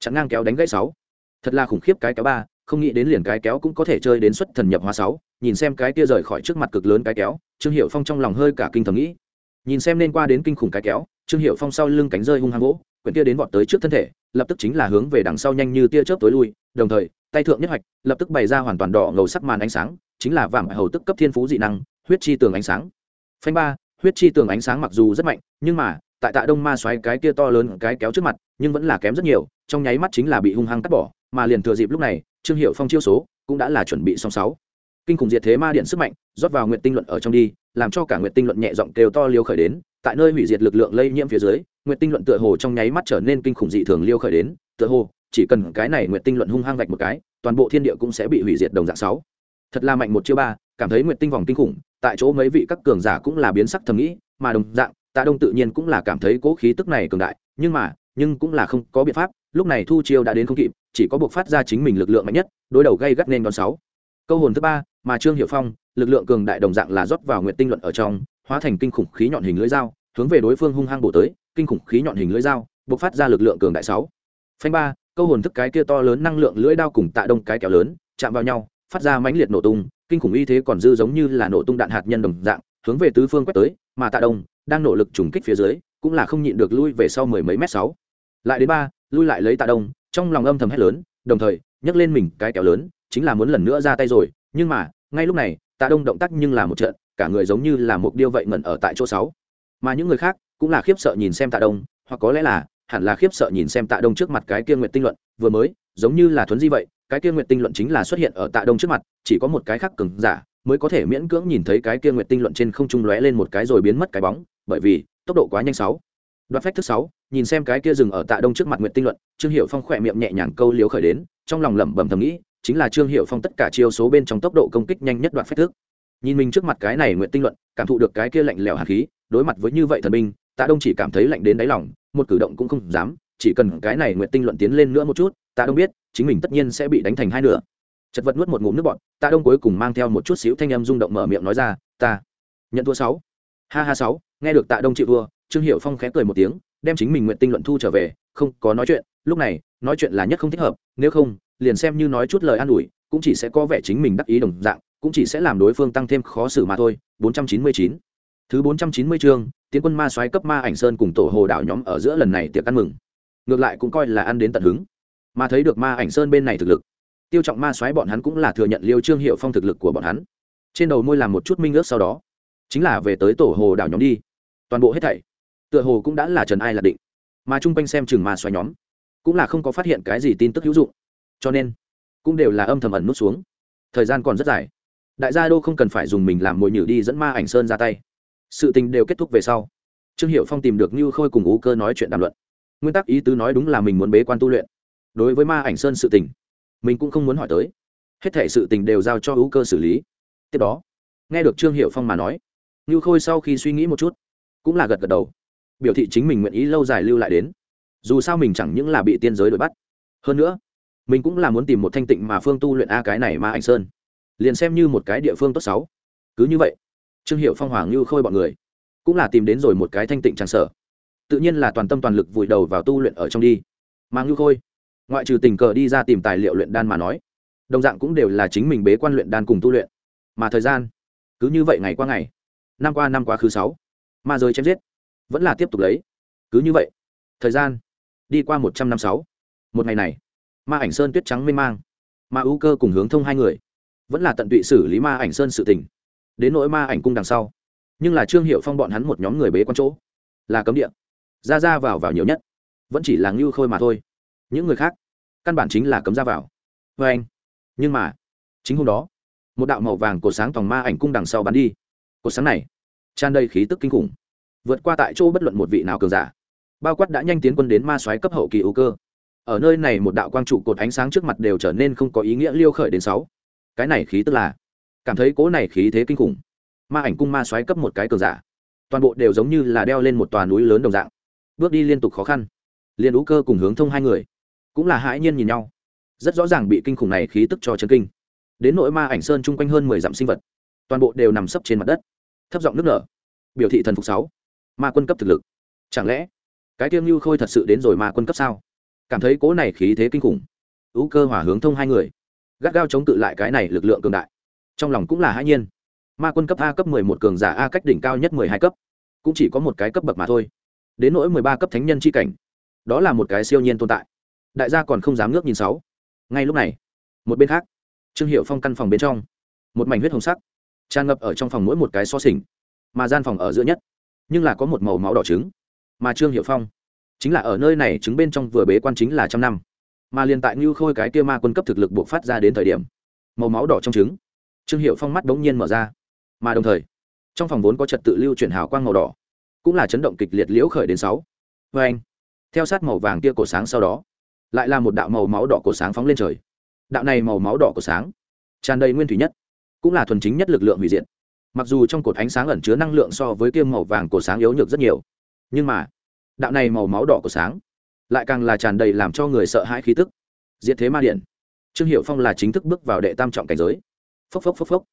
chặn ngang kéo đánh gãy sáu. Thật là khủng khiếp cái kéo ba, không nghĩ đến liền cái kéo cũng có thể chơi đến xuất thần nhập hóa sáu. Nhìn xem cái kia rời khỏi trước mặt cực lớn cái kéo, trương hiệu phong trong lòng hơi cả kinh thầm nghĩ. Nhìn xem nên qua đến kinh khủng cái kéo, trương hiệu phong sau lưng cánh rơi hung hăng gỗ quyển kia đến vọt tới trước thân thể, lập tức chính là hướng về đằng sau nhanh như tia chớp tối lui, đồng thời, tay thượng nhất hoạch, lập tức bày ra hoàn toàn đỏ ngầu sắc màn ánh sáng, chính là vàng hầu tức cấp thiên phú dị năng, huyết chi tường ánh sáng. Phanh ba, huyết chi tường ánh sáng mặc dù rất mạnh, nhưng mà tại tạ đông ma xoáy cái kia to lớn cái kéo trước mặt, nhưng vẫn là kém rất nhiều, trong nháy mắt chính là bị hung hăng cắt bỏ, mà liền thừa dịp lúc này, trương hiệu phong chiêu số cũng đã là chuẩn bị xong sáu. Kinh khủng diệt thế ma điện sức mạnh, rót vào nguyện tinh luận ở trong đi, làm cho cả nguyện tinh luận nhẹ giọng kêu to liêu khởi đến, tại nơi hủy diệt lực lượng lây nhiễm phía dưới nguyện tinh luận tựa hồ trong nháy mắt trở nên kinh khủng dị thường liêu khởi đến, tựa hồ, chỉ cần cái này nguyện tinh luận hung hăng vạch một cái, toàn bộ thiên địa cũng sẽ bị hủy diệt đồng dạng sáu. Thật là mạnh một chiêu ba, cảm thấy nguyện tinh vòng kinh khủng, tại chỗ mấy vị các cường giả cũng là biến sắc thầm nghĩ, mà đồng dạng tạ đông tự nhiên cũng là cảm thấy cố khí tức này cường đại, nhưng mà, nhưng cũng là không có biện pháp, lúc này thu chiêu đã đến không kịp, chỉ có buộc phát ra chính mình lực lượng mạnh nhất, đối đầu gây gắt nên đón sáu. Câu hồn thứ ba, mà trương hiệu phong, lực lượng cường đại đồng dạng là rót vào nguyện tinh luận ở trong, hóa thành kinh khủng khí nhọn hình lưỡi dao, hướng về đối phương hung hăng bổ tới, kinh khủng khí nhọn hình lưỡi dao, buộc phát ra lực lượng cường đại sáu. Phanh ba, câu hồn thức cái kia to lớn năng lượng lưỡi đao cùng tạ đông cái kéo lớn, chạm vào nhau, phát ra mãnh liệt nổ tung, kinh khủng y thế còn dư giống như là nổ tung đạn hạt nhân đồng dạng, hướng về tứ phương quét tới, mà tạ đông đang nỗ lực trùng kích phía dưới, cũng là không nhịn được lui về sau mười mấy mét sáu. Lại đến ba, lui lại lấy tạ đông, trong lòng âm thầm hét lớn, đồng thời, nhấc lên mình cái kéo lớn, chính là muốn lần nữa ra tay rồi, nhưng mà, ngay lúc này, tạ đông động tác nhưng là một trận, cả người giống như là một điêu vậy ngẩn ở tại chỗ sáu. Mà những người khác, cũng là khiếp sợ nhìn xem tạ đông, hoặc có lẽ là, hẳn là khiếp sợ nhìn xem tạ đông trước mặt cái kia nguyện tinh luận, vừa mới, giống như là thuấn di vậy, cái kia nguyện tinh luận chính là xuất hiện ở tạ đông trước mặt, chỉ có một cái khác cứng giả mới có thể miễn cưỡng nhìn thấy cái kia Nguyệt tinh luận trên không trung lóe lên một cái rồi biến mất cái bóng, bởi vì, tốc độ quá nhanh sáu. Đoạt phách thứ sáu, nhìn xem cái kia dừng ở tạ đông trước mặt Nguyệt tinh luận, trương hiệu phong khỏe miệng nhẹ nhàng câu liếu khởi đến, trong lòng lẩm bẩm thầm nghĩ, chính là trương hiệu phong tất cả chiêu số bên trong tốc độ công kích nhanh nhất đoạt phách thức. Nhìn mình trước mặt cái này nguyện tinh luận, cảm thụ được cái kia lạnh lẽo hạt khí, đối mặt với như vậy thần binh, tạ đông chỉ cảm thấy lạnh đến đáy lòng, một cử động cũng không dám, chỉ cần cái này nguyện tinh luận tiến lên nữa một chút, tạ đông biết, chính mình tất nhiên sẽ bị đánh thành hai nửa chật vật nuốt một ngụm nước bọt, tạ đông cuối cùng mang theo một chút xíu thanh âm rung động mở miệng nói ra, ta, nhận thua sáu. Ha ha sáu, nghe được tạ đông chịu thua. Trương hiệu phong khẽ cười một tiếng, đem chính mình nguyện tinh luận thu trở về, không có nói chuyện. Lúc này, nói chuyện là nhất không thích hợp, nếu không, liền xem như nói chút lời an ủi, cũng chỉ sẽ có vẻ chính mình đắc ý đồng dạng, cũng chỉ sẽ làm đối phương tăng thêm khó xử mà thôi. 499 thứ 490 chương, tiến quân ma soái cấp ma ảnh sơn cùng tổ hồ đảo nhóm ở giữa lần này tiệc ăn mừng. Ngược lại cũng coi là ăn đến tận hứng. Mà thấy được ma ảnh sơn bên này thực lực tiêu trọng ma soái bọn hắn cũng là thừa nhận liêu trương hiệu phong thực lực của bọn hắn. Trên đầu môi làm một chút minh ước sau đó. Chính là về tới tổ hồ đảo nhóm đi. Toàn bộ hết thảy, tựa hồ cũng đã là trần ai là định. Mà chung quanh xem chừng ma xoáy nhóm, cũng là không có phát hiện cái gì tin tức hữu dụng. Cho nên, cũng đều là âm thầm ẩn nút xuống. Thời gian còn rất dài. Đại gia đô không cần phải dùng mình làm mồi nhử đi dẫn ma ảnh sơn ra tay. Sự tình đều kết thúc về sau. Trương hiệu phong tìm được như khôi cùng ú cơ nói chuyện đàm luận. Nguyên tắc ý tứ nói đúng là mình muốn bế quan tu luyện. Đối với ma ảnh sơn sự tình mình cũng không muốn hỏi tới. Hết thể sự tình đều giao cho ú cơ xử lý. Tiếp đó, nghe được trương hiệu phong mà nói như khôi sau khi suy nghĩ một chút, cũng là gật gật đầu. Biểu thị chính mình nguyện ý lâu dài lưu lại đến. Dù sao mình chẳng những là bị tiên giới đuổi bắt. Hơn nữa, mình cũng là muốn tìm một thanh tịnh mà phương tu luyện a cái này mà ảnh sơn. Liền xem như một cái địa phương tốt sáu cứ như vậy, trương hiệu phong hoàng như khôi bọn người, cũng là tìm đến rồi một cái thanh tịnh tràn sở tự nhiên là toàn tâm toàn lực vùi đầu vào tu luyện ở trong đi. Mà ngư khôi ngoại trừ tình cờ đi ra tìm tài liệu luyện đan mà nói, đồng dạng cũng đều là chính mình bế quan luyện đan cùng tu luyện. Mà thời gian, cứ như vậy ngày qua ngày, năm qua năm quá khứ sáu, ma giới chém giết, vẫn là tiếp tục lấy. Cứ như vậy, thời gian đi qua một trăm năm sáu, một ngày này, ma ảnh sơn tuyết trắng mênh mang, ma ưu cơ cùng hướng thông hai người, vẫn là tận tụy xử lý ma ảnh sơn sự tình. Đến nỗi ma ảnh cung đằng sau, nhưng là trương hiệu phong bọn hắn một nhóm người bế quan chỗ, là cấm địa. Ra ra vào vào nhiều nhất, vẫn chỉ là ngưu khôi mà thôi những người khác, căn bản chính là cấm ra vào. Vê anh. Nhưng mà, chính hôm đó, một đạo màu vàng cột sáng tòng ma ảnh cung đằng sau bắn đi. Cột sáng này, tràn đầy khí tức kinh khủng. Vượt qua tại chỗ bất luận một vị nào cường giả. Bao quát đã nhanh tiến quân đến ma soái cấp hậu kỳ ưu cơ. Ở nơi này một đạo quang trụ cột ánh sáng trước mặt đều trở nên không có ý nghĩa liêu khởi đến sáu. Cái này khí tức là, cảm thấy cố này khí thế kinh khủng. Ma ảnh cung ma xoáy cấp một cái cường giả. Toàn bộ đều giống như là đeo lên một tòa núi lớn đồng dạng. Bước đi liên tục khó khăn. Liền ú cơ cùng hướng thông hai người cũng là hãi nhiên nhìn nhau. Rất rõ ràng bị kinh khủng này khí tức cho chân kinh. Đến nỗi ma ảnh sơn chung quanh hơn mười dặm sinh vật, toàn bộ đều nằm sấp trên mặt đất. Thấp giọng nước nở. Biểu thị thần phục sáu. Ma quân cấp thực lực. Chẳng lẽ, cái tiêm lưu khôi thật sự đến rồi ma quân cấp sao? Cảm thấy cố này khí thế kinh khủng. Ú cơ hỏa hướng thông hai người. Gắt gao chống cự lại cái này lực lượng cường đại. Trong lòng cũng là hãi nhiên. Ma quân cấp a cấp mười một cường giả a cách đỉnh cao nhất mười hai cấp. Cũng chỉ có một cái cấp bậc mà thôi. Đến nỗi mười ba cấp thánh nhân c h i cảnh. Đó là một cái siêu nhiên tồn tại đại gia còn không dám ngước nhìn sáu. Ngay lúc này, một bên khác, trương hiệu phong căn phòng bên trong, một mảnh huyết hồng sắc, tràn ngập ở trong phòng mỗi một cái so sình mà gian phòng ở giữa nhất, nhưng là có một màu máu đỏ trứng. Mà trương hiệu phong chính là ở nơi này, trứng bên trong vừa bế quan chính là trăm năm. Mà liền tại như khôi cái kia ma quân cấp thực lực buộc phát ra đến thời điểm, màu máu đỏ trong trứng, trương hiệu phong mắt bỗng nhiên mở ra. Mà đồng thời, trong phòng vốn có trật tự lưu chuyển hào quang màu đỏ, cũng là chấn động kịch liệt liễu khởi đến sáu. Vê anh, theo sát màu vàng kia cổ sáng sau đó lại là một đạo màu máu đỏ cổ sáng phóng lên trời. Đạo này màu máu đỏ cổ sáng, tràn đầy nguyên thủy nhất, cũng là thuần chính nhất lực lượng hủy diện mặc dù trong cột ánh sáng ẩn chứa năng lượng so với kia màu vàng cổ sáng yếu nhược rất nhiều, nhưng mà, đạo này màu máu đỏ cổ sáng lại càng là tràn đầy làm cho người sợ hãi khí tức. Diệt thế ma điện. Trương hiệu phong là chính thức bước vào đệ tam trọng cảnh giới. Phốc phốc phốc phốc.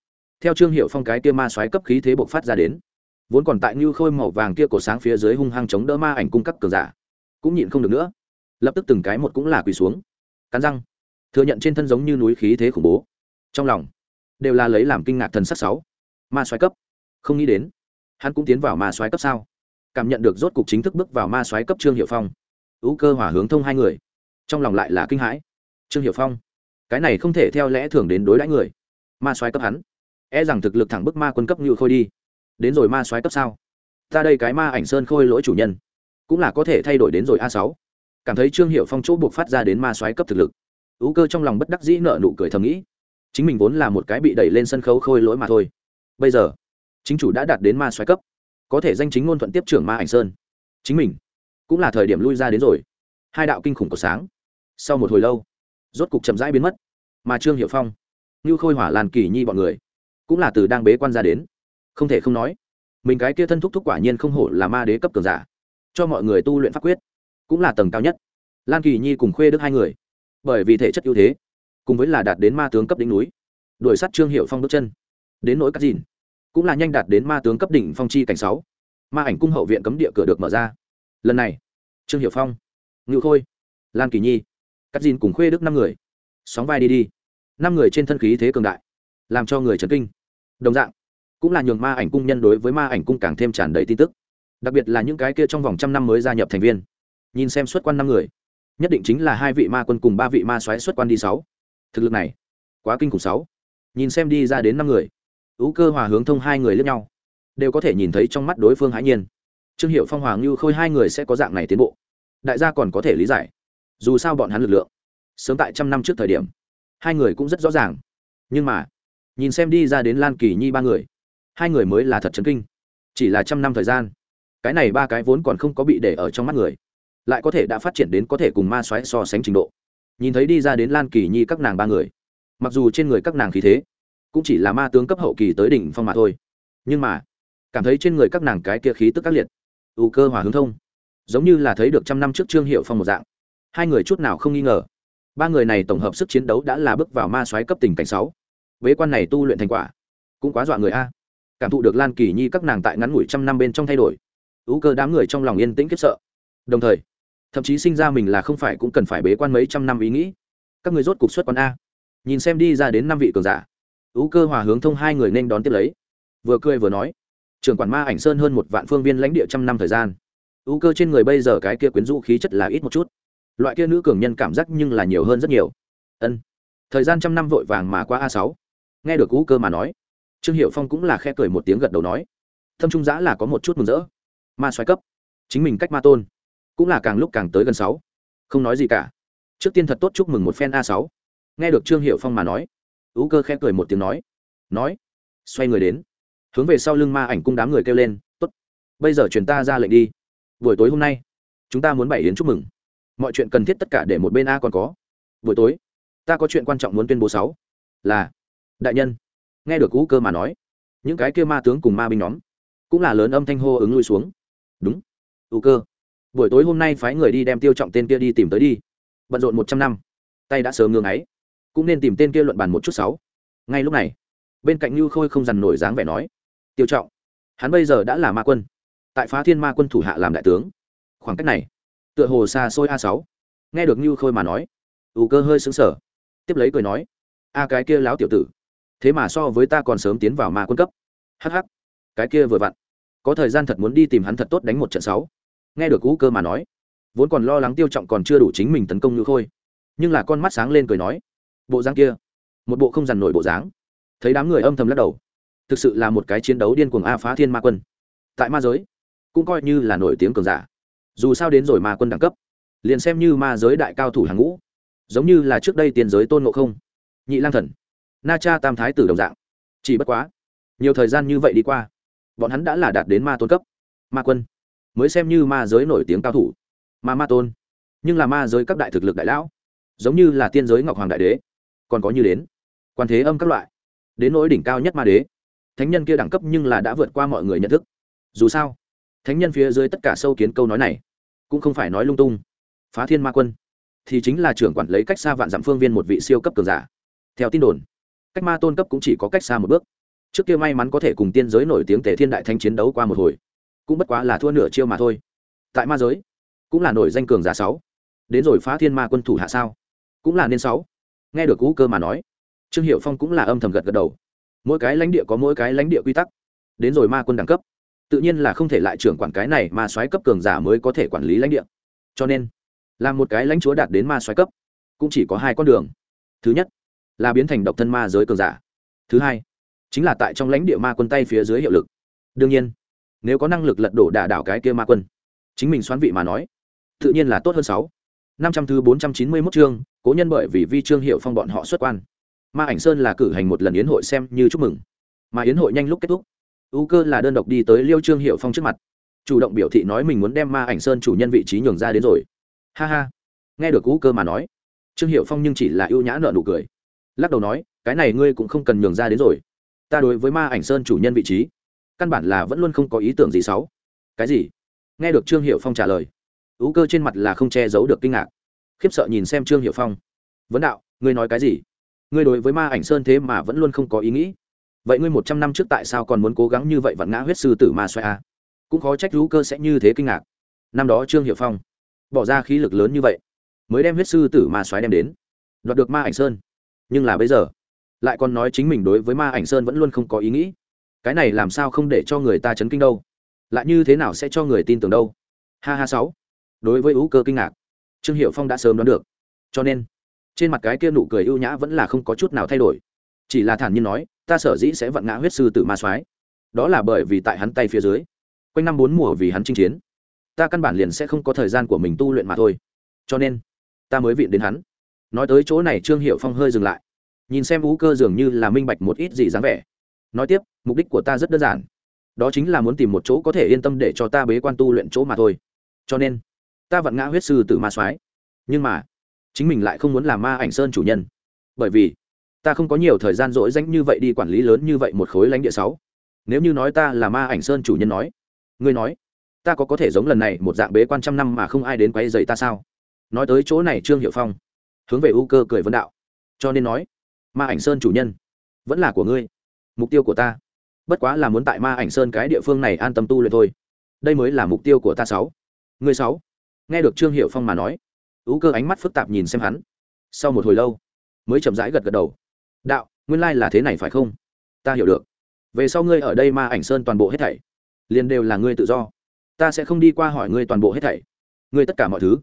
Theo trương hiệu phong cái kia ma xoáy cấp khí thế bộc phát ra đến, vốn còn tại như khôi màu vàng kia cổ sáng phía dưới hung hăng chống đỡ ma ảnh cung cấp cường giả, cũng nhịn không được nữa lập tức từng cái một cũng là quỳ xuống. Cắn răng. Thừa nhận trên thân giống như núi khí thế khủng bố. Trong lòng, đều là lấy làm kinh ngạc thần sắc sáu. Ma xoáy cấp. Không nghĩ đến, hắn cũng tiến vào ma xoáy cấp sao? Cảm nhận được rốt cục chính thức bước vào ma xoáy cấp trương hiệu phong. Ưu cơ hỏa hướng thông hai người. Trong lòng lại là kinh hãi. Trương hiệu phong, cái này không thể theo lẽ thường đến đối đãi người. Ma xoáy cấp hắn. E rằng thực lực thẳng bức ma quân cấp như khôi đi. Đến rồi ma xoáy cấp sao? Ta đây cái ma ảnh sơn khôi lỗi chủ nhân, cũng là có thể thay đổi đến rồi a sáu cảm thấy trương hiệu phong chỗ buộc phát ra đến ma soái cấp thực lực. Ú cơ trong lòng bất đắc dĩ nợ nụ cười thầm nghĩ, chính mình vốn là một cái bị đẩy lên sân khấu khôi lỗi mà thôi. Bây giờ, chính chủ đã đạt đến ma soái cấp, có thể danh chính ngôn thuận tiếp trưởng ma ảnh sơn. Chính mình cũng là thời điểm lui ra đến rồi. Hai đạo kinh khủng của sáng. Sau một hồi lâu, rốt cục chậm rãi biến mất, mà trương hiệu phong như khôi hỏa lan, kỳ nhi bọn người cũng là từ đang bế quan ra đến. Không thể không nói, mình cái kia thân thúc thúc quả nhiên không hổ là ma đế cấp cường giả, cho mọi người tu luyện pháp quyết cũng là tầng cao nhất. Lan kỳ nhi cùng khuê đức hai người, bởi vì thể chất ưu thế, cùng với là đạt đến ma tướng cấp đỉnh núi, đuổi sát trương hiệu phong bước chân, đến nỗi cắt dìn cũng là nhanh đạt đến ma tướng cấp đỉnh phong chi cảnh sáu. Ma ảnh cung hậu viện cấm địa cửa được mở ra. Lần này, trương hiệu phong ngự khôi, lan kỳ nhi, cắt dìn cùng khuê đức năm người, sóng vai đi đi. Năm người trên thân khí thế cường đại, làm cho người chấn kinh. Đồng dạng, cũng là nhường ma ảnh cung nhân đối với ma ảnh cung càng thêm tràn đầy tin tức. Đặc biệt là những cái kia trong vòng trăm năm mới gia nhập thành viên nhìn xem xuất quan năm người. Nhất định chính là hai vị ma quân cùng ba vị ma xoáy xuất quan đi sáu. Thực lực này, quá kinh khủng sáu. Nhìn xem đi ra đến năm người, ú cơ hòa hướng thông hai người lẫn nhau, đều có thể nhìn thấy trong mắt đối phương hãi nhiên. Trương hiệu phong, hoàng như khôi hai người sẽ có dạng này tiến bộ. Đại gia còn có thể lý giải. Dù sao bọn hắn lực lượng, sớm tại trăm năm trước thời điểm, hai người cũng rất rõ ràng. Nhưng mà, nhìn xem đi ra đến lan kỳ nhi ba người, hai người mới là thật chấn kinh. Chỉ là trăm năm thời gian, cái này ba cái vốn còn không có bị để ở trong mắt người lại có thể đã phát triển đến có thể cùng ma xoáy so sánh trình độ. Nhìn thấy đi ra đến lan kỳ nhi các nàng ba người, mặc dù trên người các nàng khí thế cũng chỉ là ma tướng cấp hậu kỳ tới đỉnh phong mà thôi, nhưng mà cảm thấy trên người các nàng cái kia khí tức các liệt, ưu cơ hòa hướng thông, giống như là thấy được trăm năm trước trương hiệu phong một dạng. Hai người chút nào không nghi ngờ, ba người này tổng hợp sức chiến đấu đã là bước vào ma xoáy cấp tình cảnh sáu. Bế quan này tu luyện thành quả cũng quá dọa người a. Cảm thụ được lan kỳ nhi các nàng tại ngắn ngủi trăm năm bên trong thay đổi, ưu cơ đám người trong lòng yên tĩnh khiếp sợ. Đồng thời thậm chí sinh ra mình là không phải cũng cần phải bế quan mấy trăm năm ý nghĩ. Các người rốt cục xuất quan a. Nhìn xem đi ra đến năm vị cường giả. Ưu cơ hòa hướng thông hai người nên đón tiếp lấy. Vừa cười vừa nói. Trưởng quản ma ảnh sơn hơn một vạn phương viên lãnh địa trăm năm thời gian. Ưu cơ trên người bây giờ cái kia quyến rũ khí chất là ít một chút. Loại kia nữ cường nhân cảm giác nhưng là nhiều hơn rất nhiều. Ân. Thời gian trăm năm vội vàng mà qua a sáu. Nghe được ưu cơ mà nói, trương hiệu phong cũng là khe cười một tiếng gật đầu nói. Thâm trung giã là có một chút mừng rỡ. Ma xoáy cấp. Chính mình cách ma tôn cũng là càng lúc càng tới gần sáu. Không nói gì cả. Trước tiên thật tốt chúc mừng một phen a sáu. Nghe được trương hiệu phong mà nói, ú cơ khẽ cười một tiếng nói nói, xoay người đến. Hướng về sau lưng ma ảnh cung đám người kêu lên, tốt, bây giờ truyền ta ra lệnh đi. Buổi tối hôm nay, chúng ta muốn bày yến chúc mừng. Mọi chuyện cần thiết tất cả để một bên a còn có. Buổi tối, ta có chuyện quan trọng muốn tuyên bố sáu. Là, đại nhân. Nghe được ú cơ mà nói, những cái kia ma tướng cùng ma binh nhóm, cũng là lớn âm thanh hô ứng lui xuống. Đúng, ú cơ buổi tối hôm nay phái người đi đem tiêu trọng tên kia đi tìm tới đi. Bận rộn một trăm năm, tay đã sớm ngưng ấy, cũng nên tìm tên kia luận bàn một chút sáu. Ngay lúc này, bên cạnh như khôi không dằn nổi dáng vẻ nói, tiêu trọng, hắn bây giờ đã là ma quân, tại phá thiên ma quân thủ hạ làm đại tướng. Khoảng cách này, tựa hồ xa xôi a sáu. Nghe được như khôi mà nói ủ cơ hơi xứng sở tiếp lấy cười nói, a cái kia láo tiểu tử, thế mà so với ta còn sớm tiến vào ma quân cấp. Hh cái kia vừa vặn, có thời gian thật muốn đi tìm hắn thật tốt đánh một trận sáu nghe được cũ cơ mà nói, vốn còn lo lắng tiêu trọng còn chưa đủ chính mình tấn công như khôi, nhưng là con mắt sáng lên cười nói, bộ dáng kia, một bộ không dằn nổi bộ dáng. Thấy đám người âm thầm lắc đầu, thực sự là một cái chiến đấu điên cuồng a phá thiên ma quân. Tại ma giới, cũng coi như là nổi tiếng cường giả. Dù sao đến rồi ma quân đẳng cấp, liền xem như ma giới đại cao thủ hàng ngũ, giống như là trước đây tiền giới tôn ngộ không, nhị lang thần, na cha tam thái tử đồng dạng. Chỉ bất quá, nhiều thời gian như vậy đi qua, bọn hắn đã là đạt đến ma tôn cấp, ma quân mới xem như ma giới nổi tiếng cao thủ. Ma ma tôn. Nhưng là ma giới các đại thực lực đại lão, giống như là tiên giới ngọc hoàng đại đế, còn có như đến. Quan thế âm các loại, đến nỗi đỉnh cao nhất ma đế. Thánh nhân kia đẳng cấp nhưng là đã vượt qua mọi người nhận thức. Dù sao, thánh nhân phía dưới tất cả sâu kiến câu nói này, cũng không phải nói lung tung. Phá thiên ma quân, thì chính là trưởng quản lấy cách xa vạn dặm phương viên một vị siêu cấp cường giả. Theo tin đồn, cách ma tôn cấp cũng chỉ có cách xa một bước. Trước kia may mắn có thể cùng tiên giới nổi tiếng tề thiên đại thanh chiến đấu qua một hồi cũng bất quá là thua nửa chiêu mà thôi. Tại ma giới, cũng là nổi danh cường giả sáu. Đến rồi phá thiên ma quân thủ hạ sao? Cũng là nên sáu. Nghe được cú cơ mà nói, trương hiệu phong cũng là âm thầm gật gật đầu. Mỗi cái lãnh địa có mỗi cái lãnh địa quy tắc. Đến rồi ma quân đẳng cấp, tự nhiên là không thể lại trưởng quản cái này mà xoáy cấp cường giả mới có thể quản lý lãnh địa. Cho nên, là một cái lãnh chúa đạt đến ma xoáy cấp, cũng chỉ có hai con đường. Thứ nhất, là biến thành độc thân ma giới cường giả. Thứ hai, chính là tại trong lãnh địa ma quân tay phía dưới hiệu lực. Đương nhiên nếu có năng lực lật đổ đả đảo cái kia ma quân. Chính mình xoán vị mà nói, tự nhiên là tốt hơn sáu. Năm trăm thứ bốn trăm chín mươi mốt chương, cố nhân bởi vì vi trương hiệu phong bọn họ xuất quan. Ma ảnh sơn là cử hành một lần yến hội xem như chúc mừng. Mà yến hội nhanh lúc kết thúc. U cơ là đơn độc đi tới liêu trương hiệu phong trước mặt. Chủ động biểu thị nói mình muốn đem ma ảnh sơn chủ nhân vị trí nhường ra đến rồi. Ha ha. Nghe được u cơ mà nói, trương hiệu phong nhưng chỉ là ưu nhã nợ nụ cười. Lắc đầu nói, cái này ngươi cũng không cần nhường ra đến rồi. Ta đối với ma ảnh sơn chủ nhân vị trí căn bản là vẫn luôn không có ý tưởng gì xấu. Cái gì? Nghe được trương hiệu phong trả lời ú cơ trên mặt là không che giấu được kinh ngạc. Khiếp sợ nhìn xem trương hiệu phong. Vấn đạo, ngươi nói cái gì? Ngươi đối với ma ảnh sơn thế mà vẫn luôn không có ý nghĩ. Vậy ngươi một trăm năm trước tại sao còn muốn cố gắng như vậy vặn ngã huyết sư tử ma xoay a cũng khó trách ú cơ sẽ như thế kinh ngạc. Năm đó trương hiệu phong bỏ ra khí lực lớn như vậy, mới đem huyết sư tử ma xoáy đem đến, đoạt được ma ảnh sơn. Nhưng là bây giờ, lại còn nói chính mình đối với ma ảnh sơn vẫn luôn không có ý nghĩ cái này làm sao không để cho người ta chấn kinh đâu? Lại như thế nào sẽ cho người tin tưởng đâu? Ha ha sáu. Đối với ưu cơ kinh ngạc, trương hiệu phong đã sớm đoán được. Cho nên, trên mặt cái kia nụ cười ưu nhã vẫn là không có chút nào thay đổi. Chỉ là thản nhiên nói, ta sở dĩ sẽ vận ngã huyết sư tử ma soái. Đó là bởi vì tại hắn tay phía dưới, quanh năm bốn mùa vì hắn chinh chiến, ta căn bản liền sẽ không có thời gian của mình tu luyện mà thôi. Cho nên, ta mới viện đến hắn. Nói tới chỗ này, trương hiệu phong hơi dừng lại. Nhìn xem vũ cơ dường như là minh bạch một ít gì dáng vẻ nói tiếp, mục đích của ta rất đơn giản. Đó chính là muốn tìm một chỗ có thể yên tâm để cho ta bế quan tu luyện chỗ mà thôi. Cho nên, ta vặn ngã huyết sư tử ma soái. Nhưng mà, chính mình lại không muốn làm ma ảnh sơn chủ nhân. Bởi vì, ta không có nhiều thời gian rỗi danh như vậy đi quản lý lớn như vậy một khối lãnh địa sáu. Nếu như nói ta là ma ảnh sơn chủ nhân nói, ngươi nói, ta có có thể giống lần này một dạng bế quan trăm năm mà không ai đến quay dày ta sao? Nói tới chỗ này trương hiệu phong, hướng về ưu cơ cười vấn đạo. Cho nên nói, ma ảnh sơn chủ nhân vẫn là của ngươi mục tiêu của ta. Bất quá là muốn tại ma ảnh sơn cái địa phương này an tâm tu luyện thôi. Đây mới là mục tiêu của ta sáu. Ngươi sáu. Nghe được trương hiệu phong mà nói, ú cơ ánh mắt phức tạp nhìn xem hắn. Sau một hồi lâu, mới chậm rãi gật gật đầu. Đạo, nguyên lai là thế này phải không? Ta hiểu được. Về sau ngươi ở đây ma ảnh sơn toàn bộ hết thảy, liền đều là ngươi tự do. Ta sẽ không đi qua hỏi ngươi toàn bộ hết thảy. Ngươi tất cả mọi thứ,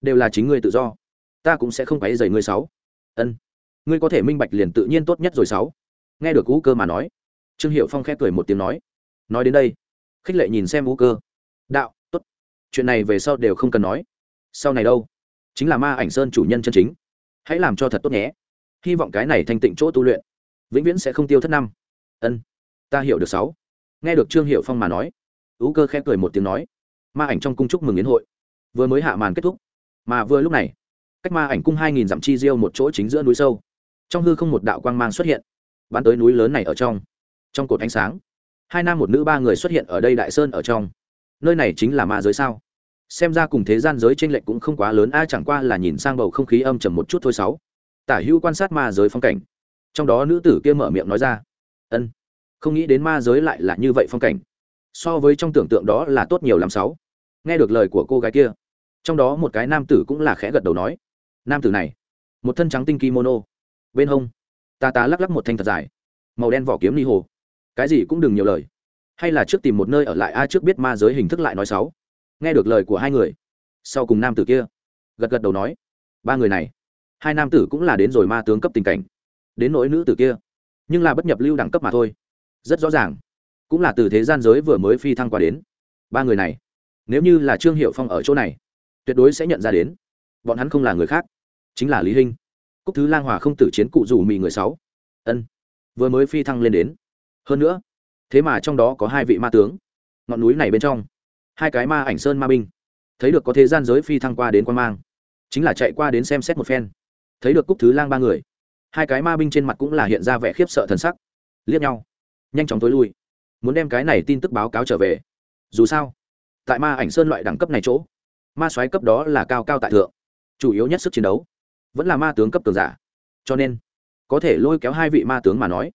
đều là chính ngươi tự do. Ta cũng sẽ không quấy dày ngươi sáu. Ân. Ngươi có thể minh bạch liền tự nhiên tốt nhất rồi sáu nghe được U cơ mà nói, trương hiệu phong khẽ cười một tiếng nói nói đến đây, khích lệ nhìn xem U cơ. Đạo, tốt. Chuyện này về sau đều không cần nói. Sau này đâu? Chính là ma ảnh sơn chủ nhân chân chính. Hãy làm cho thật tốt nhé. Hy vọng cái này thành tịnh chỗ tu luyện, vĩnh viễn sẽ không tiêu thất năm. Ân, ta hiểu được sáu. Nghe được trương hiệu phong mà nói ú cơ khẽ cười một tiếng nói, ma ảnh trong cung chúc mừng yến hội. Vừa mới hạ màn kết thúc, mà vừa lúc này, cách ma ảnh cung hai nghìn dặm chi diêu một chỗ chính giữa núi sâu, trong hư không một đạo quang mang xuất hiện bắn tới núi lớn này ở trong. Trong cột ánh sáng, hai nam một nữ ba người xuất hiện ở đây đại sơn ở trong. Nơi này chính là ma giới sao? Xem ra cùng thế gian giới t r ê n lệch cũng không quá lớn ai chẳng qua là nhìn sang bầu không khí âm trầm một chút thôi sáu. Tả hữu quan sát ma giới phong cảnh. Trong đó nữ tử kia mở miệng nói ra, ân, không nghĩ đến ma giới lại là như vậy phong cảnh. So với trong tưởng tượng đó là tốt nhiều làm sáu. Nghe được lời của cô gái kia, trong đó một cái nam tử cũng là khẽ gật đầu nói, nam tử này, một thân trắng tinh kimono, bên hông ta ta lắc lắc một thanh thật dài. Màu đen vỏ kiếm ni hồ. Cái gì cũng đừng nhiều lời. Hay là trước tìm một nơi ở lại a, trước biết ma giới hình thức lại nói sáu nghe được lời của hai người. Sau cùng nam tử kia, gật gật đầu nói, ba người này, hai nam tử cũng là đến rồi ma tướng cấp tình cảnh. Đến nỗi nữ tử kia, nhưng là bất nhập lưu đẳng cấp mà thôi. Rất rõ ràng, cũng là từ thế gian giới vừa mới phi thăng qua đến. Ba người này, nếu như là trương hiệu phong ở chỗ này, tuyệt đối sẽ nhận ra đến. Bọn hắn không là người khác, chính là lý hinh cúc thứ lang hòa không tử chiến cụ dù mì người sáu. Ân, vừa mới phi thăng lên đến. Hơn nữa, thế mà trong đó có hai vị ma tướng. Ngọn núi này bên trong, hai cái ma ảnh sơn ma binh. Thấy được có thế gian giới phi thăng qua đến quan mang, chính là chạy qua đến xem xét một phen. Thấy được cúc thứ lang ba người, hai cái ma binh trên mặt cũng là hiện ra vẻ khiếp sợ thần sắc. Liếc nhau, nhanh chóng tối lui, muốn đem cái này tin tức báo cáo trở về. Dù sao, tại ma ảnh sơn loại đẳng cấp này chỗ, ma soái cấp đó là cao cao tại thượng, chủ yếu nhất sức chiến đấu vẫn là ma tướng cấp tường giả. Cho nên, có thể lôi kéo hai vị ma tướng mà nói,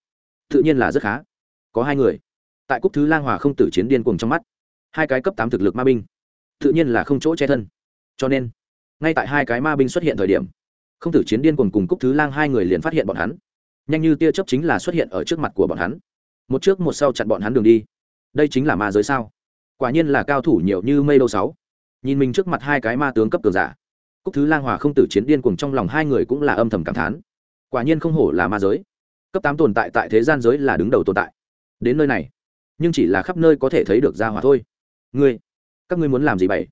tự nhiên là rất khá. Có hai người, tại cúc thứ lang hòa không tử chiến điên cuồng trong mắt, hai cái cấp tám thực lực ma binh, tự nhiên là không chỗ che thân. Cho nên, ngay tại hai cái ma binh xuất hiện thời điểm, không tử chiến điên cuồng cùng cúc thứ lang hai người liền phát hiện bọn hắn. Nhanh như tia chấp chính là xuất hiện ở trước mặt của bọn hắn. Một trước một sau chặn bọn hắn đường đi. Đây chính là ma giới sao? Quả nhiên là cao thủ nhiều như mây lâu sáu. Nhìn mình trước mặt hai cái ma tướng cấp cường giả cúc thứ lang hòa không tử chiến điên cuồng trong lòng hai người cũng là âm thầm cảm thán. Quả nhiên không hổ là ma giới. Cấp tám tồn tại tại thế gian giới là đứng đầu tồn tại. Đến nơi này, nhưng chỉ là khắp nơi có thể thấy được ra hỏa thôi. Ngươi, các ngươi muốn làm gì vậy?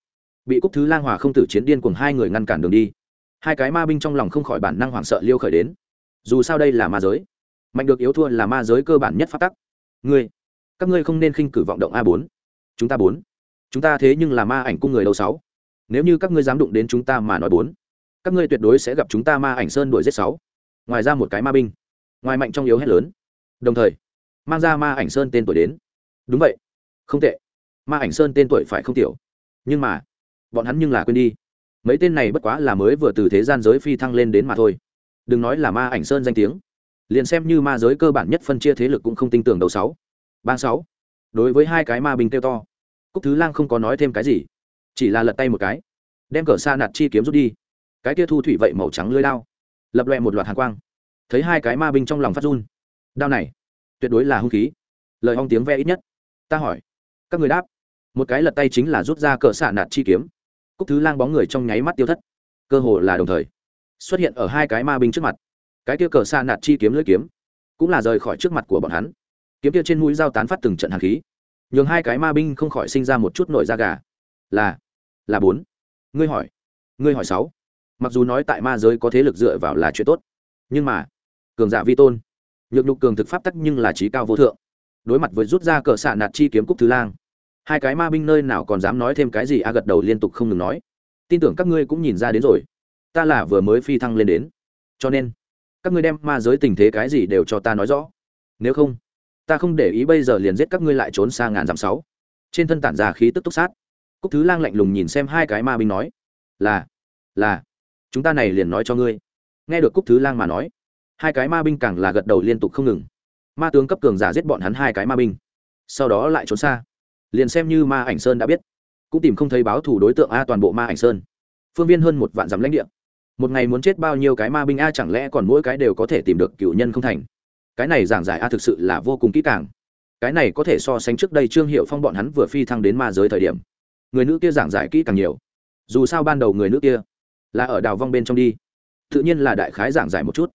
Bị cúc thứ lang hòa không tử chiến điên cùng hai người ngăn cản đường đi. Hai cái ma binh trong lòng không khỏi bản năng hoảng sợ liêu khởi đến. Dù sao đây là ma giới. Mạnh được yếu thua là ma giới cơ bản nhất phát tắc. Ngươi, các ngươi không nên khinh cử vọng động a bốn. Chúng ta bốn. Chúng ta thế nhưng là ma ảnh cung người đầu sáu nếu như các ngươi dám đụng đến chúng ta mà nói bốn, các ngươi tuyệt đối sẽ gặp chúng ta ma ảnh sơn đuổi giết sáu. Ngoài ra một cái ma binh, ngoài mạnh trong yếu hết lớn. Đồng thời, mang ra ma ảnh sơn tên tuổi đến. Đúng vậy. Không tệ. Ma ảnh sơn tên tuổi phải không tiểu? Nhưng mà, bọn hắn nhưng là quên đi. Mấy tên này bất quá là mới vừa từ thế gian giới phi thăng lên đến mà thôi. Đừng nói là ma ảnh sơn danh tiếng. Liền xem như ma giới cơ bản nhất phân chia thế lực cũng không tin tưởng đầu sáu. Ba sáu. Đối với hai cái ma binh tiêu to, cúc thứ lang không có nói thêm cái gì chỉ là lật tay một cái, đem cờ xa nạt chi kiếm rút đi. Cái kia thu thủy vậy màu trắng lưới đao, lập loẹ một loạt hàng quang. Thấy hai cái ma binh trong lòng phát run. Đao này, tuyệt đối là hung khí. Lời hong tiếng ve ít nhất. Ta hỏi, các người đáp, một cái lật tay chính là rút ra cờ xạ nạt chi kiếm. Cúc thứ lang bóng người trong nháy mắt tiêu thất, cơ hồ là đồng thời xuất hiện ở hai cái ma binh trước mặt. Cái kia cờ xạ nạt chi kiếm lưỡi kiếm cũng là rời khỏi trước mặt của bọn hắn. Kiếm kia trên mũi dao tán phát từng trận hàn khí. Nhường hai cái ma binh không khỏi sinh ra một chút nổi da gà. Là là bốn. Ngươi hỏi. Ngươi hỏi sáu. Mặc dù nói tại ma giới có thế lực dựa vào là chuyện tốt, nhưng mà, cường giả vi tôn, nhược nhục cường thực pháp tắc nhưng là trí cao vô thượng. Đối mặt với rút ra cờ xạ nạt chi kiếm cúc thứ lang, hai cái ma binh nơi nào còn dám nói thêm cái gì, a gật đầu liên tục không ngừng nói. Tin tưởng các ngươi cũng nhìn ra đến rồi. Ta là vừa mới phi thăng lên đến. Cho nên, các ngươi đem ma giới tình thế cái gì đều cho ta nói rõ. Nếu không, ta không để ý bây giờ liền giết các ngươi lại trốn xa ngàn dặm sáu. Trên thân tản ra khí tức túc sát cúc thứ lang lạnh lùng nhìn xem hai cái ma binh nói, là là, chúng ta này liền nói cho ngươi. Nghe được cúc thứ lang mà nói, hai cái ma binh càng là gật đầu liên tục không ngừng. Ma tướng cấp cường giả giết bọn hắn hai cái ma binh, sau đó lại trốn xa. Liền xem như ma ảnh sơn đã biết, cũng tìm không thấy báo thủ đối tượng a toàn bộ ma ảnh sơn. Phương viên hơn một vạn dặm lãnh địa. Một ngày muốn chết bao nhiêu cái ma binh a chẳng lẽ còn mỗi cái đều có thể tìm được cựu nhân không thành? Cái này giảng giải a thực sự là vô cùng kỹ càng. Cái này có thể so sánh trước đây trương hiệu phong bọn hắn vừa phi thăng đến ma giới thời điểm người nữ kia giảng giải kỹ càng nhiều. Dù sao ban đầu người nữ kia là ở đào vong bên trong đi. Tự nhiên là đại khái giảng giải một chút.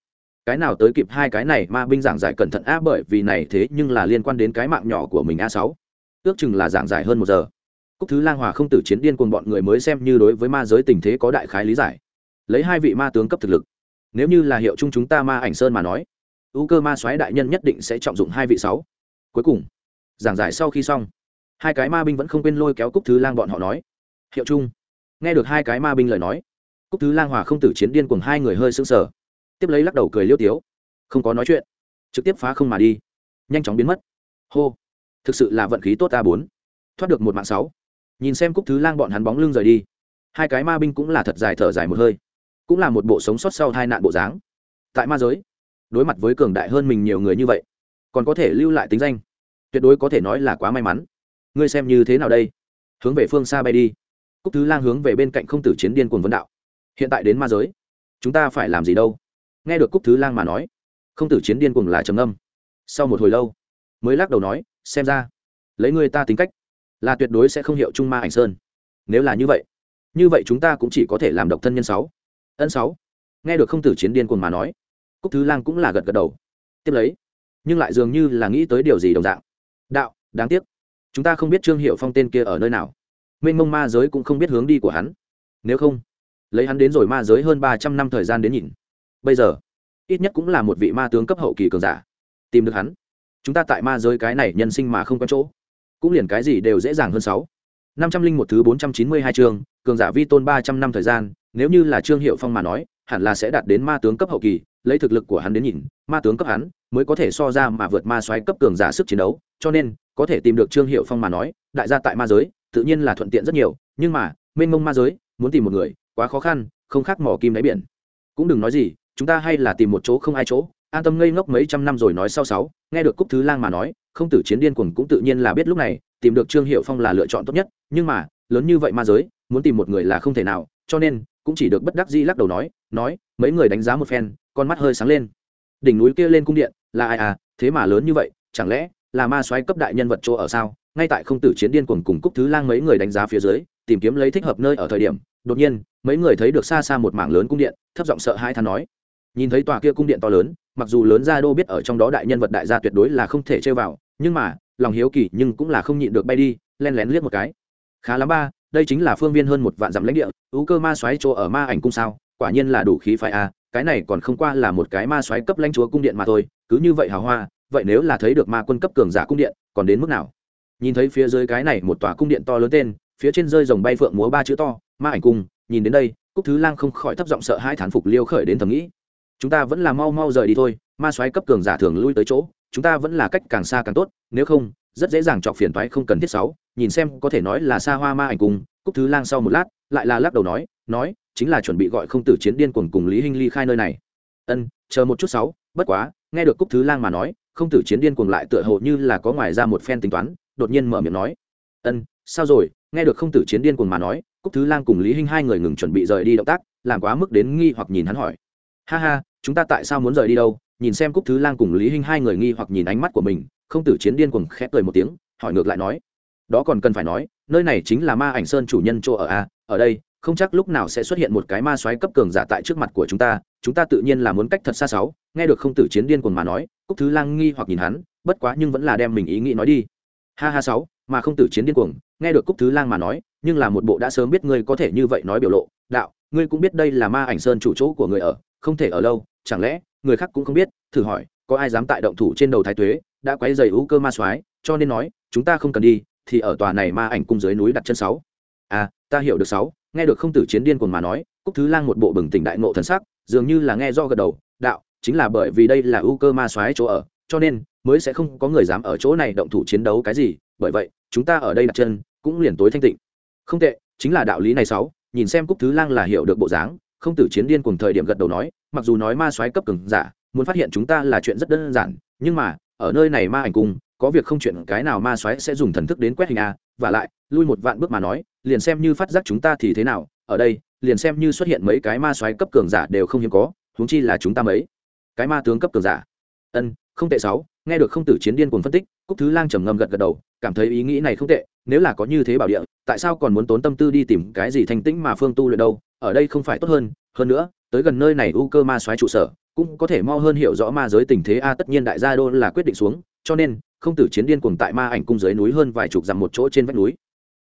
Cái nào tới kịp hai cái này ma binh giảng giải cẩn thận a bởi vì này thế nhưng là liên quan đến cái mạng nhỏ của mình a sáu. Ước chừng là giảng giải hơn một giờ. Cúc thứ lang hòa không tử chiến điên cùng bọn người mới xem như đối với ma giới tình thế có đại khái lý giải. Lấy hai vị ma tướng cấp thực lực. Nếu như là hiệu chung chúng ta ma ảnh sơn mà nói ưu cơ ma soái đại nhân nhất định sẽ trọng dụng hai vị sáu. Cuối cùng, giảng giải sau khi xong hai cái ma binh vẫn không quên lôi kéo cúc thứ lang bọn họ nói. Hiệu chung nghe được hai cái ma binh lời nói, cúc thứ lang hòa không tử chiến điên cùng hai người hơi sững sờ. Tiếp lấy lắc đầu cười liêu tiếu, không có nói chuyện, trực tiếp phá không mà đi, nhanh chóng biến mất. Hô, thực sự là vận khí tốt a bốn, thoát được một mạng sáu. Nhìn xem cúc thứ lang bọn hắn bóng lưng rời đi, hai cái ma binh cũng là thật dài thở dài một hơi, cũng là một bộ sống sót sau hai nạn bộ dáng. Tại ma giới, đối mặt với cường đại hơn mình nhiều người như vậy, còn có thể lưu lại tính danh, tuyệt đối có thể nói là quá may mắn ngươi xem như thế nào đây? Hướng về phương xa bay đi. Cúc thứ lang hướng về bên cạnh không tử chiến điên cuồng vấn đạo. Hiện tại đến ma giới, chúng ta phải làm gì đâu? Nghe được cúc thứ lang mà nói, không tử chiến điên cuồng là trầm âm sau một hồi lâu, mới lắc đầu nói, xem ra, lấy người ta tính cách, là tuyệt đối sẽ không hiệu trung ma ảnh sơn. Nếu là như vậy như vậy chúng ta cũng chỉ có thể làm độc thân nhân sáu. Ân sáu. Nghe được không tử chiến điên cuồng mà nói, cúc thứ lang cũng là gật gật đầu. Tiếp lấy, nhưng lại dường như là nghĩ tới điều gì đồng dạng. Đạo, đáng tiếc chúng ta không biết trương hiệu phong tên kia ở nơi nào. Mênh mông ma giới cũng không biết hướng đi của hắn. Nếu không, lấy hắn đến rồi ma giới hơn ba trăm năm thời gian đến nhìn. Bây giờ, ít nhất cũng là một vị ma tướng cấp hậu kỳ cường giả. Tìm được hắn, chúng ta tại ma giới cái này nhân sinh mà không có chỗ. Cũng liền cái gì đều dễ dàng hơn sáu. năm trăm linh một thứ bốn trăm chín mươi hai chương, cường giả vi tôn ba trăm năm thời gian, nếu như là trương hiệu phong mà nói, hẳn là sẽ đạt đến ma tướng cấp hậu kỳ, lấy thực lực của hắn đến nhìn, ma tướng cấp hắn mới có thể so ra mà vượt ma xoáy cấp cường giả sức chiến đấu, cho nên có thể tìm được trương hiệu phong mà nói, đại gia tại ma giới, tự nhiên là thuận tiện rất nhiều, nhưng mà, mênh mông ma giới, muốn tìm một người, quá khó khăn, không khác mỏ kim đáy biển. Cũng đừng nói gì, chúng ta hay là tìm một chỗ không ai chỗ, an tâm ngây ngốc mấy trăm năm rồi nói sau sáu, nghe được cúc thứ lang mà nói, không tử chiến điên cuồng cũng tự nhiên là biết lúc này, tìm được trương hiệu phong là lựa chọn tốt nhất, nhưng mà, lớn như vậy ma giới, muốn tìm một người là không thể nào, cho nên, cũng chỉ được bất đắc dĩ lắc đầu nói nói, mấy người đánh giá một phen, con mắt hơi sáng lên. Đỉnh núi kia lên cung điện, là ai à thế mà lớn như vậy, chẳng lẽ là ma soái cấp đại nhân vật chỗ ở sao? Ngay tại không tử chiến điên cuồng cùng cúc thứ lang mấy người đánh giá phía dưới, tìm kiếm lấy thích hợp nơi ở thời điểm, đột nhiên, mấy người thấy được xa xa một mảng lớn cung điện, thấp giọng sợ hai than nói. Nhìn thấy tòa kia cung điện to lớn, mặc dù lớn gia đô biết ở trong đó đại nhân vật đại gia tuyệt đối là không thể chơi vào, nhưng mà, lòng hiếu kỳ nhưng cũng là không nhịn được bay đi len lén liếc một cái. Khá lắm ba, đây chính là phương viên hơn một vạn dặm lãnh địa ú cơ ma xoáy chỗ ở ma ảnh cung sao? Quả nhiên là đủ khí phái a cái này còn không qua là một cái ma xoáy cấp lãnh chúa cung điện mà thôi, cứ như vậy hào hoa vậy nếu là thấy được ma quân cấp cường giả cung điện, còn đến mức nào? Nhìn thấy phía dưới cái này một tòa cung điện to lớn tên, phía trên rơi dòng bay phượng múa ba chữ to, ma ảnh cung, nhìn đến đây, cúc thứ lang không khỏi thấp giọng sợ hai thán phục liêu khởi đến thầm nghĩ. Chúng ta vẫn là mau mau rời đi thôi, ma soái cấp cường giả thường lui tới chỗ, chúng ta vẫn là cách càng xa càng tốt, nếu không, rất dễ dàng chọc phiền toái không cần thiết sáu, nhìn xem có thể nói là xa hoa ma ảnh cung. Cúc thứ lang sau một lát, lại là lắc đầu nói nói, chính là chuẩn bị gọi không tử chiến điên cuồng cùng lý hinh ly khai nơi này. Ân, chờ một chút sáu, bất quá, nghe được cúc thứ lang mà nói không tử chiến điên cuồng lại tựa hồ như là có ngoài ra một phen tính toán, đột nhiên mở miệng nói, ân, sao rồi? Nghe được không tử chiến điên cuồng mà nói, cúc thứ lang cùng lý hinh hai người ngừng chuẩn bị rời đi động tác, làm quá mức đến nghi hoặc nhìn hắn hỏi, ha ha, chúng ta tại sao muốn rời đi đâu? Nhìn xem cúc thứ lang cùng lý hinh hai người nghi hoặc nhìn ánh mắt của mình, không tử chiến điên cuồng khép cười một tiếng, hỏi ngược lại nói, đó còn cần phải nói, nơi này chính là ma ảnh sơn chủ nhân chỗ ở a, ở đây không chắc lúc nào sẽ xuất hiện một cái ma soái cấp cường giả tại trước mặt của chúng ta chúng ta tự nhiên là muốn cách thật xa sáu, nghe được không tử chiến điên cuồng mà nói, cúc thứ lang nghi hoặc nhìn hắn, bất quá nhưng vẫn là đem mình ý nghĩ nói đi. Ha ha sáu, mà không tử chiến điên cuồng, nghe được cúc thứ lang mà nói, nhưng là một bộ đã sớm biết ngươi có thể như vậy nói biểu lộ, đạo, ngươi cũng biết đây là ma ảnh sơn chủ chỗ của người ở, không thể ở lâu, chẳng lẽ, người khác cũng không biết, thử hỏi, có ai dám tại động thủ trên đầu thái tuế, đã quấy rầy ưu cơ ma soái cho nên nói, chúng ta không cần đi, thì ở tòa này ma ảnh cung dưới núi đặt chân sáu. À ta hiểu được sáu, nghe được không tử chiến điên cuồng mà nói, cúc thứ lang một bộ bừng tỉnh đại ngộ thần sắc, dường như là nghe do gật đầu, đạo, chính là bởi vì đây là ưu cơ ma soái chỗ ở, cho nên, mới sẽ không có người dám ở chỗ này động thủ chiến đấu cái gì, bởi vậy, chúng ta ở đây đặt chân, cũng liền tối thanh tịnh. Không tệ, chính là đạo lý này sáu, nhìn xem cúc thứ lang là hiểu được bộ dáng, không tử chiến điên cùng thời điểm gật đầu nói, mặc dù nói ma soái cấp cường giả, muốn phát hiện chúng ta là chuyện rất đơn giản, nhưng mà, ở nơi này ma ảnh cung có việc không chuyện cái nào ma soái sẽ dùng thần thức đến quét hình a, và lại, lui một vạn bước mà nói, liền xem như phát giác chúng ta thì thế nào, ở đây, liền xem như xuất hiện mấy cái ma soái cấp cường giả đều không hiếm có, huống chi là chúng ta mấy. Cái ma tướng cấp cường giả. Ân, không tệ sáu, nghe được không tử chiến điên cuồng phân tích, cúc thứ lang trầm ngâm gật gật đầu, cảm thấy ý nghĩ này không tệ, nếu là có như thế bảo địa, tại sao còn muốn tốn tâm tư đi tìm cái gì thành tĩnh mà phương tu luyện đâu, ở đây không phải tốt hơn hơn nữa, tới gần nơi này u cơ ma soái trụ sở, cũng có thể mo hơn hiểu rõ ma giới tình thế a, tất nhiên đại gia đô là quyết định xuống, cho nên không tử chiến điên cuồng tại ma ảnh cung dưới núi hơn vài chục dặm một chỗ trên vách núi.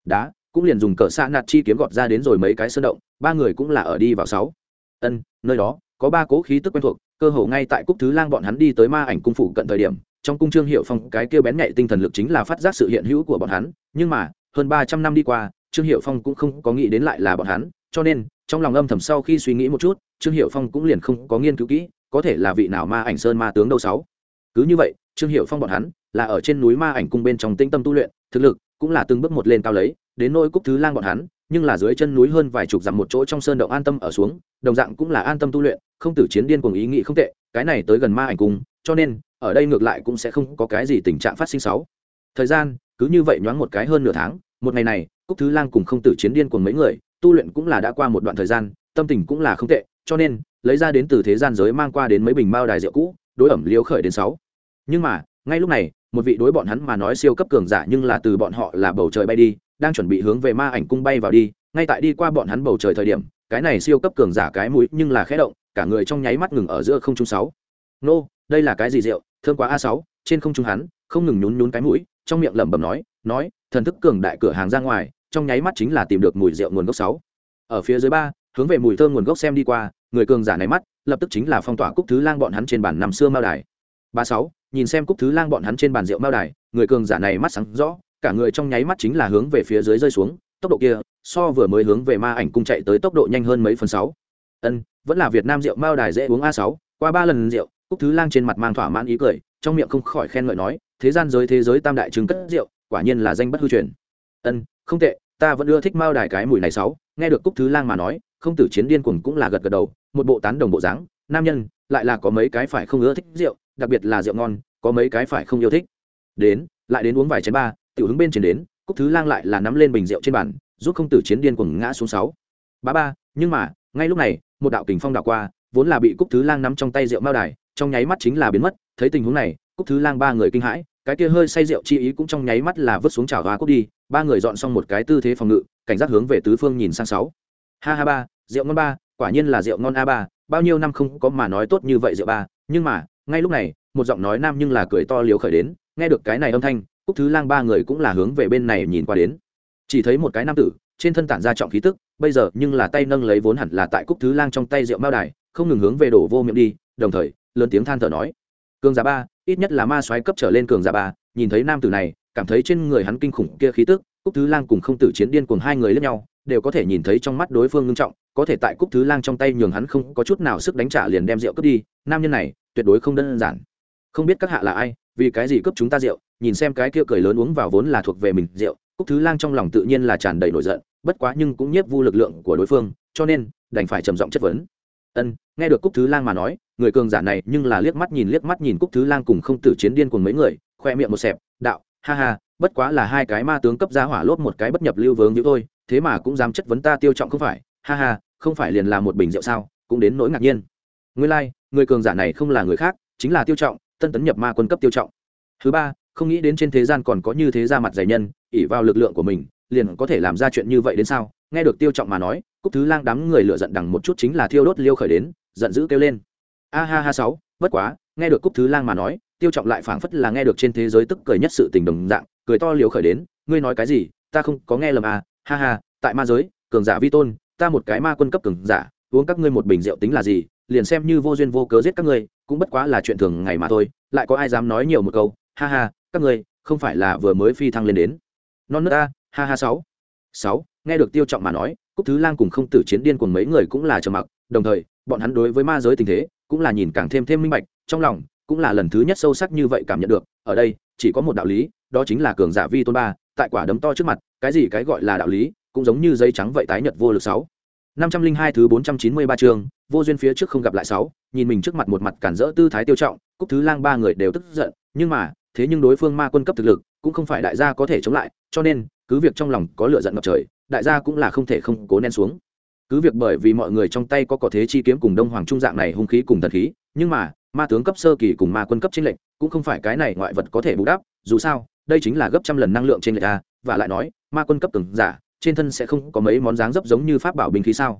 Đá, cũng liền dùng cỡ xa nạt chi kiếm gọt ra đến rồi mấy cái sơn động, ba người cũng là ở đi vào sáu. Ân, nơi đó, có ba cố khí tức quen thuộc, cơ hồ ngay tại cúc thứ lang bọn hắn đi tới ma ảnh cung phủ cận thời điểm, trong cung trương hiệu phong, cái kêu bén nhạy tinh thần lực chính là phát giác sự hiện hữu của bọn hắn, nhưng mà, hơn ba trăm năm đi qua, trương hiệu phong cũng không có nghĩ đến lại là bọn hắn, cho nên, trong lòng âm thầm sau khi suy nghĩ một chút, trương hiệu phong cũng liền không có nghiên cứu kỹ, có thể là vị nào ma ảnh sơn ma tướng đâu sáu. Cứ như vậy trương hiệu phong bọn hắn là ở trên núi ma ảnh cung bên trong tinh tâm tu luyện, thực lực cũng là từng bước một lên cao lấy, đến nỗi cúc thứ lang bọn hắn, nhưng là dưới chân núi hơn vài chục dặm một chỗ trong sơn động an tâm ở xuống, đồng dạng cũng là an tâm tu luyện, không tử chiến điên cuồng ý nghĩ không tệ, cái này tới gần ma ảnh cung, cho nên ở đây ngược lại cũng sẽ không có cái gì tình trạng phát sinh sáu thời gian cứ như vậy nhoáng một cái hơn nửa tháng, một ngày này, cúc thứ lang cùng không tử chiến điên cuồng mấy người, tu luyện cũng là đã qua một đoạn thời gian, tâm tình cũng là không tệ, cho nên lấy ra đến từ thế gian giới mang qua đến mấy bình mao đài rượu cũ, đối ẩm liếu khởi đến sáu nhưng mà, ngay lúc này, một vị đối bọn hắn mà nói siêu cấp cường giả nhưng là từ bọn họ là bầu trời bay đi, đang chuẩn bị hướng về ma ảnh cung bay vào đi. Ngay tại đi qua bọn hắn bầu trời thời điểm, cái này siêu cấp cường giả cái mũi nhưng là khẽ động, cả người trong nháy mắt ngừng ở giữa không trung sáu. Nô, đây là cái gì rượu? Thương quá a sáu, trên không trung hắn, không ngừng nhún nhún cái mũi, trong miệng lẩm bẩm nói nói, thần thức cường đại cửa hàng ra ngoài, trong nháy mắt chính là tìm được mùi rượu nguồn gốc sáu. Ở phía dưới ba, hướng về mùi thơm nguồn gốc xem đi qua, người cường giả này mắt, lập tức chính là phong tỏa cúc thứ lang bọn hắn trên bàn nằm xưa mao đài. Ba sáu nhìn xem cúc thứ lang bọn hắn trên bàn rượu mao đài, người cường giả này mắt sáng rõ, cả người trong nháy mắt chính là hướng về phía dưới rơi xuống, tốc độ kia, so vừa mới hướng về ma ảnh cung chạy tới tốc độ nhanh hơn mấy phần sáu. Ân, vẫn là việt nam rượu mao đài dễ uống a sáu, qua ba lần rượu, cúc thứ lang trên mặt mang thỏa mãn ý cười, trong miệng không khỏi khen ngợi nói, thế gian giới thế giới tam đại chứng cất rượu, quả nhiên là danh bất hư truyền. Ân, không tệ, ta vẫn ưa thích mao đài cái mùi này sáu, nghe được cúc thứ lang mà nói, không tử chiến điên cuồng cũng là gật gật đầu, một bộ tán đồng bộ dáng, nam nhân, lại là có mấy cái phải không ưa thích rượu đặc biệt là rượu ngon, có mấy cái phải không yêu thích. Đến, lại đến uống vài chén ba, tiểu hứng bên trên đến, cúc thứ lang lại là nắm lên bình rượu trên bàn, giúp không tử chiến điên cuồng ngã xuống sáu. Ba ba, nhưng mà, ngay lúc này, một đạo kình phong đạo qua, vốn là bị cúc thứ lang nắm trong tay rượu mao đài, trong nháy mắt chính là biến mất, thấy tình huống này, cúc thứ lang ba người kinh hãi, cái kia hơi say rượu chi ý cũng trong nháy mắt là vứt xuống chảo hoa cúc đi, ba người dọn xong một cái tư thế phòng ngự, cảnh giác hướng về tứ phương nhìn sang sáu. Ha ha ba, rượu ngon ba, quả nhiên là rượu ngon a ba, bao nhiêu năm không có mà nói tốt như vậy rượu ba, nhưng mà ngay lúc này, một giọng nói nam nhưng là cười to liếu khởi đến, nghe được cái này âm thanh, cúc thứ lang ba người cũng là hướng về bên này nhìn qua đến. Chỉ thấy một cái nam tử, trên thân tản ra trọng khí tức, bây giờ nhưng là tay nâng lấy vốn hẳn là tại cúc thứ lang trong tay rượu mao đài, không ngừng hướng về đổ vô miệng đi, đồng thời, lớn tiếng than thở nói. Cường giả ba, ít nhất là ma soái cấp trở lên cường giả ba, nhìn thấy nam tử này, cảm thấy trên người hắn kinh khủng kia khí tức, cúc thứ lang cùng không tử chiến điên cùng hai người lẫn nhau, đều có thể nhìn thấy trong mắt đối phương ngưng trọng, có thể tại cúc thứ lang trong tay nhường hắn không có chút nào sức đánh trả liền đem rượu cướp đi. Nam nhân này tuyệt đối không đơn giản. Không biết các hạ là ai, vì cái gì cướp chúng ta rượu, nhìn xem cái kia cười lớn uống vào vốn là thuộc về mình rượu, cúc thứ lang trong lòng tự nhiên là tràn đầy nổi giận, bất quá nhưng cũng nhiếp vu lực lượng của đối phương, cho nên, đành phải trầm giọng chất vấn. Ân, nghe được cúc thứ lang mà nói, người cường giả này nhưng là liếc mắt nhìn liếc mắt nhìn cúc thứ lang cùng không tử chiến điên cùng mấy người, khoe miệng một xẹp, đạo, ha ha, bất quá là hai cái ma tướng cấp giá hỏa lốt một cái bất nhập lưu vướng như thôi thế mà cũng dám chất vấn ta tiêu trọng không phải, ha ha, không phải liền là một bình rượu sao, cũng đến nỗi ngạc nhiên nguyên lai、like, người cường giả này không là người khác chính là tiêu trọng tân tấn nhập ma quân cấp tiêu trọng. Thứ ba không nghĩ đến trên thế gian còn có như thế ra mặt giải nhân ỉ vào lực lượng của mình liền có thể làm ra chuyện như vậy đến sao? Nghe được tiêu trọng mà nói cúc thứ lang đám người lựa giận đằng một chút chính là thiêu đốt liêu khởi đến giận dữ kêu lên. A ha ha sáu bất quá nghe được cúc thứ lang mà nói tiêu trọng lại phảng phất là nghe được trên thế giới tức cười nhất sự tình đồng dạng cười to liều khởi đến ngươi nói cái gì? Ta không có nghe lầm à ha ha tại ma giới cường giả vi tôn ta một cái ma quân cấp cường giả uống các ngươi một bình rượu tính là gì, liền xem như vô duyên vô cớ giết các ngươi, cũng bất quá là chuyện thường ngày mà thôi, lại có ai dám nói nhiều một câu, ha ha, các ngươi, không phải là vừa mới phi thăng lên đến. Non nước ta, ha ha sáu. Sáu, nghe được tiêu trọng mà nói, cúc thứ lang cùng không tử chiến điên cùng mấy người cũng là trầm mặc, đồng thời, bọn hắn đối với ma giới tình thế, cũng là nhìn càng thêm thêm minh bạch, trong lòng, cũng là lần thứ nhất sâu sắc như vậy cảm nhận được, ở đây, chỉ có một đạo lý, đó chính là cường giả vi tôn ba, tại quả đấm to trước mặt, cái gì cái gọi là đạo lý, cũng giống như giấy trắng vậy tái nhật vô lực sáu năm trăm linh hai thứ bốn trăm chín mươi ba chương, vô duyên phía trước không gặp lại sáu, nhìn mình trước mặt một mặt cản rỡ tư thái tiêu trọng, cúc thứ lang ba người đều tức giận, nhưng mà, thế nhưng đối phương ma quân cấp thực lực, cũng không phải đại gia có thể chống lại, cho nên, cứ việc trong lòng có lửa giận ngập trời, đại gia cũng là không thể không cố nén xuống. Cứ việc bởi vì mọi người trong tay có có thế chi kiếm cùng đông hoàng trung dạng này hung khí cùng thần khí, nhưng mà, ma tướng cấp sơ kỳ cùng ma quân cấp trên lệnh cũng không phải cái này ngoại vật có thể bù đắp, dù sao, đây chính là gấp trăm lần năng lượng trên người a và lại nói, ma quân cấp từng giả trên thân sẽ không có mấy món dáng dấp giống như pháp bảo binh khí sao?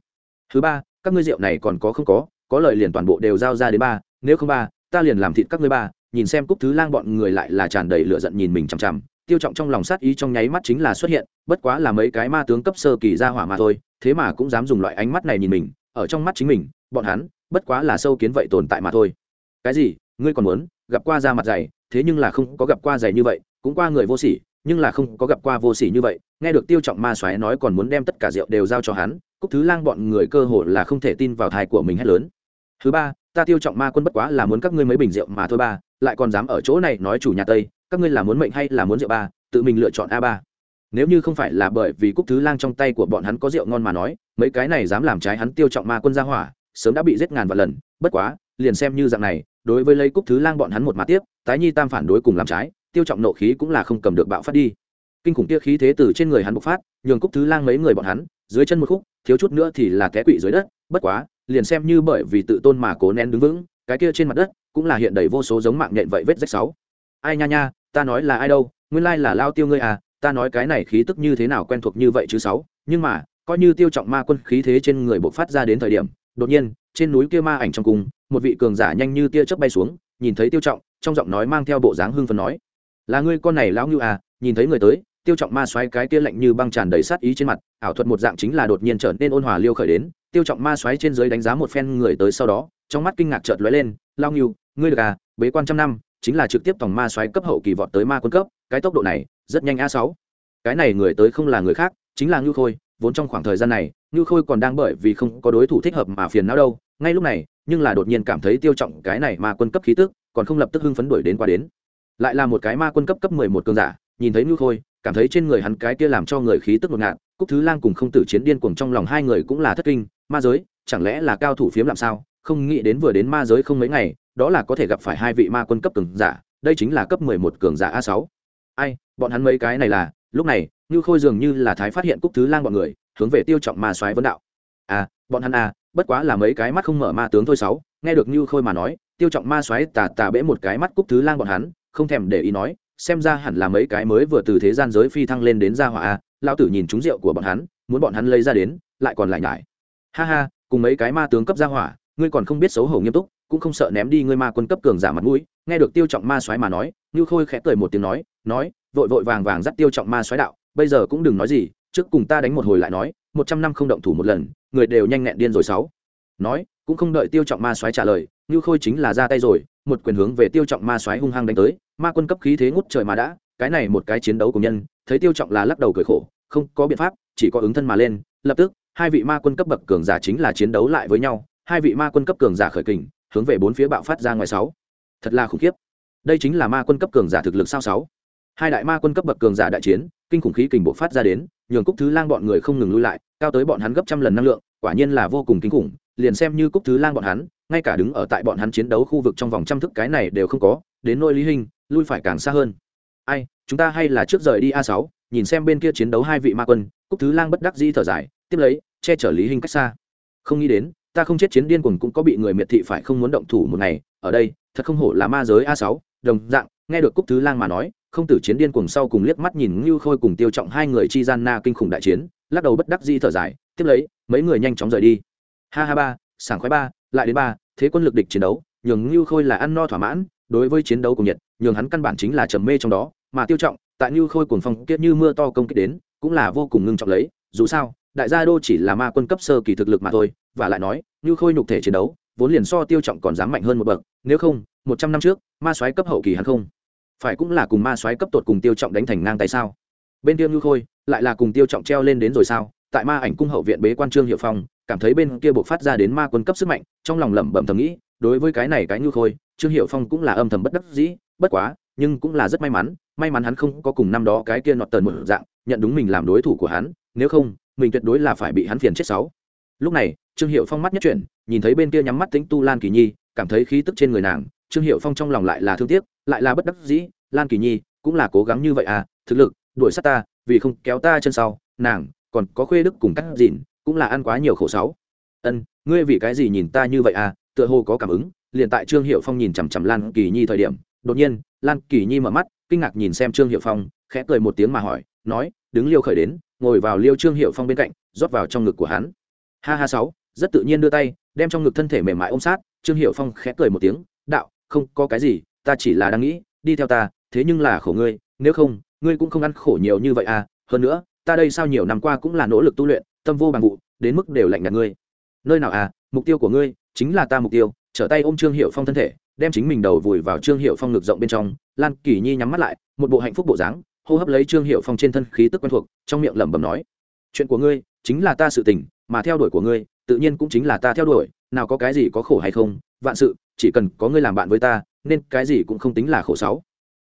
Thứ ba, các ngươi rượu này còn có không có có lời liền toàn bộ đều giao ra đến ba, nếu không ba, ta liền làm thịt các ngươi ba. Nhìn xem cúc thứ lang bọn người lại là tràn đầy lửa giận nhìn mình chằm chằm, tiêu trọng trong lòng sát ý trong nháy mắt chính là xuất hiện, bất quá là mấy cái ma tướng cấp sơ kỳ ra hỏa mà thôi, thế mà cũng dám dùng loại ánh mắt này nhìn mình, ở trong mắt chính mình, bọn hắn, bất quá là sâu kiến vậy tồn tại mà thôi. Cái gì? Ngươi còn muốn gặp qua da mặt dày, thế nhưng là không có gặp qua dày như vậy, cũng qua người vô sỉ nhưng là không có gặp qua vô sỉ như vậy, nghe được tiêu trọng ma xoáy nói còn muốn đem tất cả rượu đều giao cho hắn, cúc thứ lang bọn người cơ hồ là không thể tin vào thai của mình hết lớn. Thứ ba, ta tiêu trọng ma quân bất quá là muốn các ngươi mấy bình rượu mà thôi ba, lại còn dám ở chỗ này nói chủ nhà tây, các ngươi là muốn mệnh hay là muốn rượu ba, tự mình lựa chọn a ba. Nếu như không phải là bởi vì cúc thứ lang trong tay của bọn hắn có rượu ngon mà nói, mấy cái này dám làm trái hắn tiêu trọng ma quân ra hỏa, sớm đã bị giết ngàn vạn lần, bất quá, liền xem như dạng này, đối với lấy cúc thứ lang bọn hắn một mặt tiếp, tái nhi tam phản đối cùng làm trái tiêu trọng nộ khí cũng là không cầm được bạo phát đi. Kinh khủng kia khí thế từ trên người hắn bộc phát nhường cúc thứ lang mấy người bọn hắn dưới chân một khúc thiếu chút nữa thì là té quỵ dưới đất bất quá liền xem như bởi vì tự tôn mà cố nén đứng vững cái kia trên mặt đất cũng là hiện đầy vô số giống mạng nhện vậy vết rách sáu. Ai nha nha ta nói là ai đâu nguyên lai là lao tiêu ngươi à ta nói cái này khí tức như thế nào quen thuộc như vậy chứ sáu nhưng mà coi như tiêu trọng ma quân khí thế trên người bộc phát ra đến thời điểm đột nhiên trên núi kia ma ảnh trong cùng, một vị cường giả nhanh như tia chớp bay xuống nhìn thấy tiêu trọng trong giọng nói mang theo bộ dáng hưng phấn nói là ngươi con này lão ngưu à nhìn thấy người tới, tiêu trọng ma xoáy cái kia lạnh như băng tràn đầy sát ý trên mặt, ảo thuật một dạng chính là đột nhiên trở nên ôn hòa liêu khởi đến, tiêu trọng ma xoáy trên dưới đánh giá một phen người tới sau đó, trong mắt kinh ngạc chợt lóe lên lao ngưu, ngươi được à bế quan trăm năm, chính là trực tiếp tổng ma xoáy cấp hậu kỳ vọt tới ma quân cấp, cái tốc độ này, rất nhanh a sáu. Cái này người tới không là người khác, chính là ngưu khôi, vốn trong khoảng thời gian này, ngưu khôi còn đang bởi vì không có đối thủ thích hợp mà phiền não đâu, ngay lúc này, nhưng là đột nhiên cảm thấy tiêu trọng cái này ma quân cấp khí tức, còn không lập tức hưng phấn đuổi đến qua đến lại là một cái ma quân cấp cấp mười một cường giả, nhìn thấy ngưu khôi, cảm thấy trên người hắn cái kia làm cho người khí tức ngột ngạt, cúc thứ lang cùng không tử chiến điên cuồng trong lòng hai người cũng là thất kinh, ma giới, chẳng lẽ là cao thủ phiếm làm sao? Không nghĩ đến vừa đến ma giới không mấy ngày, đó là có thể gặp phải hai vị ma quân cấp cường giả, đây chính là cấp mười một cường giả a sáu. Ai, bọn hắn mấy cái này là, lúc này ngưu khôi dường như là thái phát hiện cúc thứ lang bọn người, hướng về tiêu trọng ma xoáy vấn đạo. À bọn hắn à bất quá là mấy cái mắt không mở ma tướng thôi sáu, nghe được ngưu khôi mà nói, tiêu trọng ma xoáy tà tà bẽ một cái mắt cúc thứ lang bọn hắn không thèm để ý nói, xem ra hẳn là mấy cái mới vừa từ thế gian giới phi thăng lên đến gia hỏa a lao tử nhìn trúng rượu của bọn hắn, muốn bọn hắn lấy ra đến, lại còn lại nhải. Ha ha, cùng mấy cái ma tướng cấp gia hỏa, ngươi còn không biết xấu hổ nghiêm túc, cũng không sợ ném đi ngươi ma quân cấp cường giả mặt mũi, nghe được tiêu trọng ma xoáy mà nói như khôi khẽ cười một tiếng nói nói, vội vội vàng vàng dắt tiêu trọng ma xoáy đạo, bây giờ cũng đừng nói gì, trước cùng ta đánh một hồi lại nói, một trăm năm không động thủ một lần, người đều nhanh nhẹn điên rồi sáu. Nói, cũng không đợi tiêu trọng ma xoáy trả lời như khôi chính là ra tay rồi một quyền hướng về tiêu trọng ma xoáy hung hăng đánh tới, ma quân cấp khí thế ngút trời mà đã, cái này một cái chiến đấu của nhân, thấy tiêu trọng là lắc đầu cười khổ, không có biện pháp, chỉ có ứng thân mà lên, lập tức, hai vị ma quân cấp bậc cường giả chính là chiến đấu lại với nhau, hai vị ma quân cấp cường giả khởi kình, hướng về bốn phía bạo phát ra ngoài sáu. Thật là khủng khiếp. Đây chính là ma quân cấp cường giả thực lực sao sáu. Hai đại ma quân cấp bậc cường giả đại chiến, kinh khủng khí kình bộ phát ra đến, nhường cúc thứ lang bọn người không ngừng lui lại, cao tới bọn hắn gấp trăm lần năng lượng, quả nhiên là vô cùng kinh khủng, liền xem như cúc thứ lang bọn hắn ngay cả đứng ở tại bọn hắn chiến đấu khu vực trong vòng trăm thức cái này đều không có, đến nôi lý hình lui phải càng xa hơn. Ai, chúng ta hay là trước rời đi a sáu, nhìn xem bên kia chiến đấu hai vị ma quân, cúc thứ lang bất đắc dĩ thở dài, tiếp lấy, che chở lý hình cách xa. Không nghĩ đến, ta không chết chiến điên cuồng cũng có bị người miệt thị phải không muốn động thủ một ngày, ở đây, thật không hổ là ma giới a sáu, đồng dạng, nghe được cúc thứ lang mà nói, không tử chiến điên cuồng sau cùng liếc mắt nhìn như khôi cùng tiêu trọng hai người chi gian na kinh khủng đại chiến, lắc đầu bất đắc di thở dài, tiếp lấy, mấy người nhanh chóng rời đi. Ha ha ba, sảng khoái ba lại đến ba thế quân lực địch chiến đấu nhường Nưu Khôi là ăn no thỏa mãn, đối với chiến đấu cùng nhiệt, nhường hắn căn bản chính là trầm mê trong đó, mà tiêu trọng, tại Nưu Khôi cuồng phong kiếp như mưa to công kích đến, cũng là vô cùng ngưng trọng lấy, dù sao, đại gia đô chỉ là ma quân cấp sơ kỳ thực lực mà thôi, và lại nói, Nưu Khôi nhục thể chiến đấu, vốn liền so tiêu trọng còn dám mạnh hơn một bậc, nếu không, một trăm năm trước, ma soái cấp hậu kỳ hắn không, phải cũng là cùng ma soái cấp tột cùng tiêu trọng đánh thành ngang tay sao? Bên kia Nưu Khôi, lại là cùng tiêu trọng treo lên đến rồi sao? Tại ma ảnh cung hậu viện bế quan trương hiệu phong, cảm thấy bên kia buộc phát ra đến ma quân cấp sức mạnh, trong lòng lẩm bẩm thầm nghĩ, đối với cái này cái như khôi trương hiệu phong cũng là âm thầm bất đắc dĩ bất quá nhưng cũng là rất may mắn may mắn hắn không có cùng năm đó cái kia nọt tần một dạng nhận đúng mình làm đối thủ của hắn nếu không mình tuyệt đối là phải bị hắn phiền chết sáu. Lúc này trương hiệu phong mắt nhất chuyển nhìn thấy bên kia nhắm mắt tính tu lan kỳ nhi cảm thấy khí tức trên người nàng trương hiệu phong trong lòng lại là thương tiếc lại là bất đắc dĩ lan kỳ nhi cũng là cố gắng như vậy à thực lực đuổi sát ta vì không kéo ta chân sau nàng còn có khuê đức cùng cắt dìn, cũng là ăn quá nhiều khổ sáu. Ân, ngươi vì cái gì nhìn ta như vậy à? Tựa hồ có cảm ứng, liền tại trương hiệu phong nhìn chằm chằm lan kỳ nhi thời điểm, đột nhiên, lan kỳ nhi mở mắt, kinh ngạc nhìn xem trương hiệu phong, khẽ cười một tiếng mà hỏi, nói, đứng liêu khởi đến, ngồi vào liêu trương hiệu phong bên cạnh, rót vào trong ngực của hắn. Ha ha sáu, rất tự nhiên đưa tay, đem trong ngực thân thể mềm mại ôm sát, trương hiệu phong khẽ cười một tiếng, đạo, không có cái gì, ta chỉ là đang nghĩ, đi theo ta, thế nhưng là khổ ngươi, nếu không, ngươi cũng không ăn khổ nhiều như vậy à hơn nữa ta đây sao nhiều năm qua cũng là nỗ lực tu luyện, tâm vô bằng vụ, đến mức đều lạnh nhạt ngươi. Nơi nào à mục tiêu của ngươi chính là ta mục tiêu, trở tay ôm trương hiệu phong thân thể, đem chính mình đầu vùi vào trương hiệu phong ngực rộng bên trong. Lan kỳ nhi nhắm mắt lại, một bộ hạnh phúc bộ dáng, hô hấp lấy trương hiệu phong trên thân khí tức quen thuộc, trong miệng lẩm bẩm nói, chuyện của ngươi chính là ta sự tình, mà theo đuổi của ngươi, tự nhiên cũng chính là ta theo đuổi, nào có cái gì có khổ hay không, vạn sự, chỉ cần có ngươi làm bạn với ta, nên cái gì cũng không tính là khổ sáu.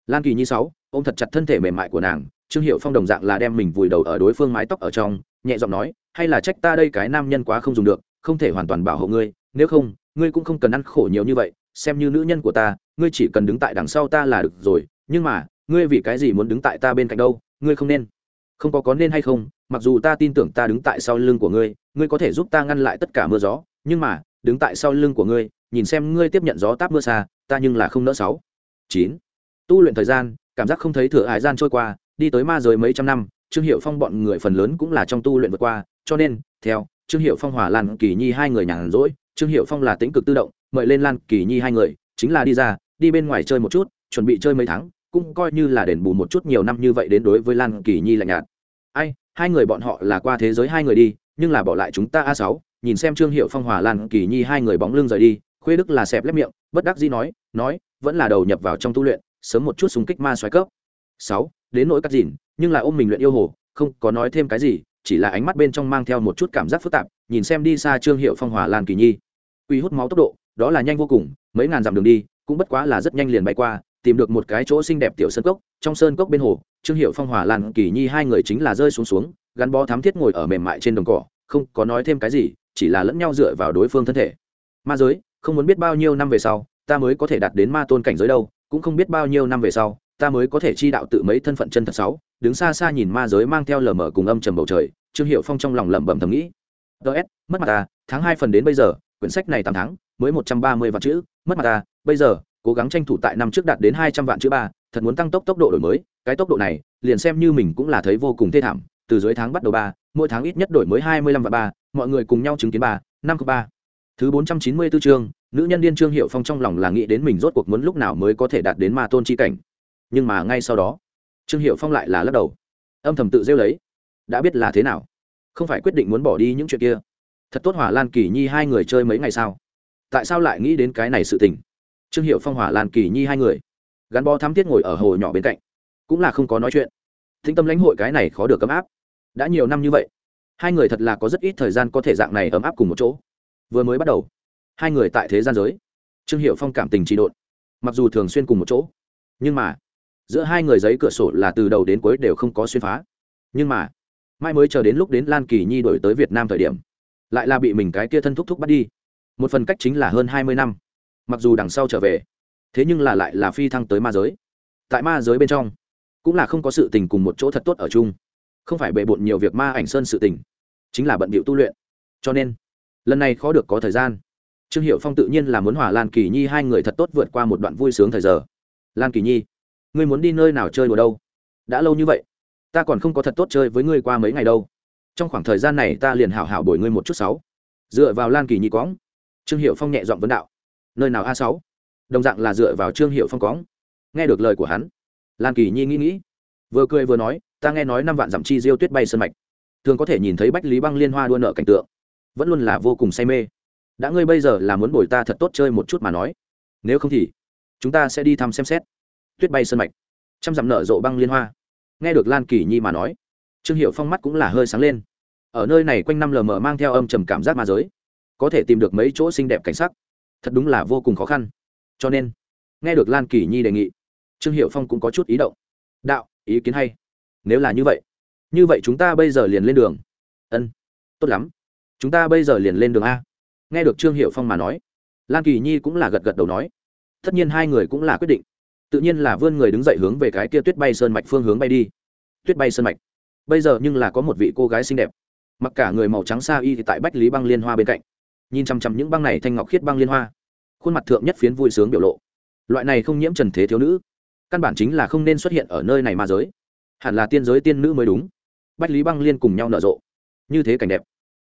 Lan kỳ nhi sáu ôm thật chặt thân thể mềm mại của nàng, trương hiệu phong đồng dạng là đem mình vùi đầu ở đối phương mái tóc ở trong, nhẹ giọng nói, hay là trách ta đây cái nam nhân quá không dùng được, không thể hoàn toàn bảo hộ ngươi, nếu không, ngươi cũng không cần ăn khổ nhiều như vậy, xem như nữ nhân của ta, ngươi chỉ cần đứng tại đằng sau ta là được rồi, nhưng mà, ngươi vì cái gì muốn đứng tại ta bên cạnh đâu, ngươi không nên. Không có có nên hay không, mặc dù ta tin tưởng ta đứng tại sau lưng của ngươi ngươi có thể giúp ta ngăn lại tất cả mưa gió, nhưng mà, đứng tại sau lưng của ngươi, nhìn xem ngươi tiếp nhận gió táp mưa xa, ta nhưng là không nỡ sáu. Chín. Tu luyện thời gian cảm giác không thấy thừa hải gian trôi qua, đi tới ma giới mấy trăm năm, trương hiệu phong bọn người phần lớn cũng là trong tu luyện vượt qua, cho nên, theo trương hiệu phong hòa lan kỳ nhi hai người nhàn rỗi, trương hiệu phong là tính cực tự động, mời lên lan kỳ nhi hai người, chính là đi ra, đi bên ngoài chơi một chút, chuẩn bị chơi mấy tháng, cũng coi như là đền bù một chút nhiều năm như vậy đến đối với lan kỳ nhi lạnh nhạt. Ai, hai người bọn họ là qua thế giới hai người đi, nhưng là bỏ lại chúng ta a sáu, nhìn xem trương hiệu phong hòa lan kỳ nhi hai người bóng lưng rời đi, khuê đức là xẹp lép miệng, bất đắc dĩ nói nói, vẫn là đầu nhập vào trong tu luyện sớm một chút súng kích ma xoáy cấp. Sáu, đến nỗi cắt dìn, nhưng là ôm mình luyện yêu hồ, không có nói thêm cái gì, chỉ là ánh mắt bên trong mang theo một chút cảm giác phức tạp, nhìn xem đi xa trương hiệu phong hòa lan kỳ nhi. Quy hút máu tốc độ, đó là nhanh vô cùng, mấy ngàn dặm đường đi, cũng bất quá là rất nhanh liền bay qua, tìm được một cái chỗ xinh đẹp tiểu sơn cốc, trong sơn cốc bên hồ, trương hiệu phong hòa lan kỳ nhi hai người chính là rơi xuống xuống, gắn bó thám thiết ngồi ở mềm mại trên đồng cỏ, không có nói thêm cái gì, chỉ là lẫn nhau dựa vào đối phương thân thể. Ma giới, không muốn biết bao nhiêu năm về sau, ta mới có thể đạt đến ma tôn cảnh giới đâu cũng không biết bao nhiêu năm về sau, ta mới có thể chi đạo tự mấy thân phận chân thật sáu, đứng xa xa nhìn ma giới mang theo lờ mờ cùng âm trầm bầu trời, trương hiệu phong trong lòng lẩm bẩm thầm nghĩ. Ts mất mặt ta, tháng hai phần đến bây giờ, quyển sách này tám tháng, mới một trăm ba mươi vạn chữ, mất mặt ta, bây giờ, cố gắng tranh thủ tại năm trước đạt đến hai trăm vạn chữ ba, thật muốn tăng tốc tốc độ đổi mới, cái tốc độ này, liền xem như mình cũng là thấy vô cùng thê thảm, từ dưới tháng bắt đầu ba, mỗi tháng ít nhất đổi mới hai mươi lăm và ba, mọi người cùng nhau chứng kiến ba, năm ba. Thứ bốn trăm chín mươi 494 chương nữ nhân điên trương hiệu phong trong lòng là nghĩ đến mình rốt cuộc muốn lúc nào mới có thể đạt đến ma tôn chi cảnh. Nhưng mà ngay sau đó, trương hiệu phong lại là lắc đầu. Âm thầm tự rêu lấy. Đã biết là thế nào? Không phải quyết định muốn bỏ đi những chuyện kia. Thật tốt hỏa lan kỳ nhi hai người chơi mấy ngày sao? Tại sao lại nghĩ đến cái này sự tình? Trương hiệu phong, hỏa lan kỳ nhi hai người. Gắn bó thắm thiết ngồi ở hồ nhỏ bên cạnh. Cũng là không có nói chuyện. Thính tâm lãnh hội cái này khó được ấm áp. Đã nhiều năm như vậy, hai người thật là có rất ít thời gian có thể dạng này ấm áp cùng một chỗ. Vừa mới bắt đầu hai người tại thế gian giới. Trương hiệu phong cảm tình trị độn, mặc dù thường xuyên cùng một chỗ, nhưng mà giữa hai người giấy cửa sổ là từ đầu đến cuối đều không có xuyên phá. Nhưng mà mai mới chờ đến lúc đến lan kỳ nhi đổi tới việt nam thời điểm, lại là bị mình cái kia thân thúc thúc bắt đi. Một phần cách chính là hơn hai mươi năm, mặc dù đằng sau trở về, thế nhưng là lại là phi thăng tới ma giới. Tại ma giới bên trong, cũng là không có sự tình cùng một chỗ thật tốt ở chung. Không phải bề bộn nhiều việc ma ảnh sơn sự tình, chính là bận bịu tu luyện. Cho nên, lần này khó được có thời gian trương hiệu phong tự nhiên là muốn hòa lan kỳ nhi hai người thật tốt vượt qua một đoạn vui sướng thời giờ. Lan kỳ nhi, ngươi muốn đi nơi nào chơi đùa đâu? Đã lâu như vậy, ta còn không có thật tốt chơi với ngươi qua mấy ngày đâu. Trong khoảng thời gian này ta liền hảo hảo bồi ngươi một chút sáu. Dựa vào lan kỳ nhi cóng trương hiệu phong nhẹ dọn vấn đạo. Nơi nào a sáu? Đồng dạng là dựa vào trương hiệu phong cóng nghe được lời của hắn, lan kỳ nhi nghĩ nghĩ, vừa cười vừa nói, ta nghe nói năm vạn dặm chi diêu tuyết bay sân mạch. Thường có thể nhìn thấy bách lý băng liên hoa đua nợ cảnh tượng, vẫn luôn là vô cùng say mê đã ngươi bây giờ là muốn bồi ta thật tốt chơi một chút mà nói. Nếu không thì, chúng ta sẽ đi thăm xem xét. Tuyết bay sân mạch. Trăm dặm nở rộ băng liên hoa. Nghe được lan kỳ nhi mà nói, trương hiệu phong mắt cũng là hơi sáng lên. Ở nơi này quanh năm lờ mờ mang theo âm trầm cảm giác ma giới, có thể tìm được mấy chỗ xinh đẹp cảnh sắc. Thật đúng là vô cùng khó khăn. Cho nên, nghe được lan kỳ nhi đề nghị, trương hiệu phong cũng có chút ý động. Đạo, ý kiến hay. Nếu là như vậy như vậy chúng ta bây giờ liền lên đường. Ân, tốt lắm. Chúng ta bây giờ liền lên đường a nghe được trương hiệu phong mà nói, lan kỳ nhi cũng là gật gật đầu nói, tất nhiên hai người cũng là quyết định. Tự nhiên là vươn người đứng dậy hướng về cái kia tuyết bay sơn mạch phương hướng bay đi. Tuyết bay sơn mạch. Bây giờ nhưng là có một vị cô gái xinh đẹp. Mặc cả người màu trắng xa y thì tại bách lý băng liên hoa bên cạnh, nhìn chằm chằm những băng này thanh ngọc khiết băng liên hoa. Khuôn mặt thượng nhất phiến vui sướng biểu lộ. Loại này không nhiễm trần thế thiếu nữ, căn bản chính là không nên xuất hiện ở nơi này ma giới. Hẳn là tiên giới tiên nữ mới đúng. Bách lý băng liên cùng nhau nở rộ. Như thế cảnh đẹp.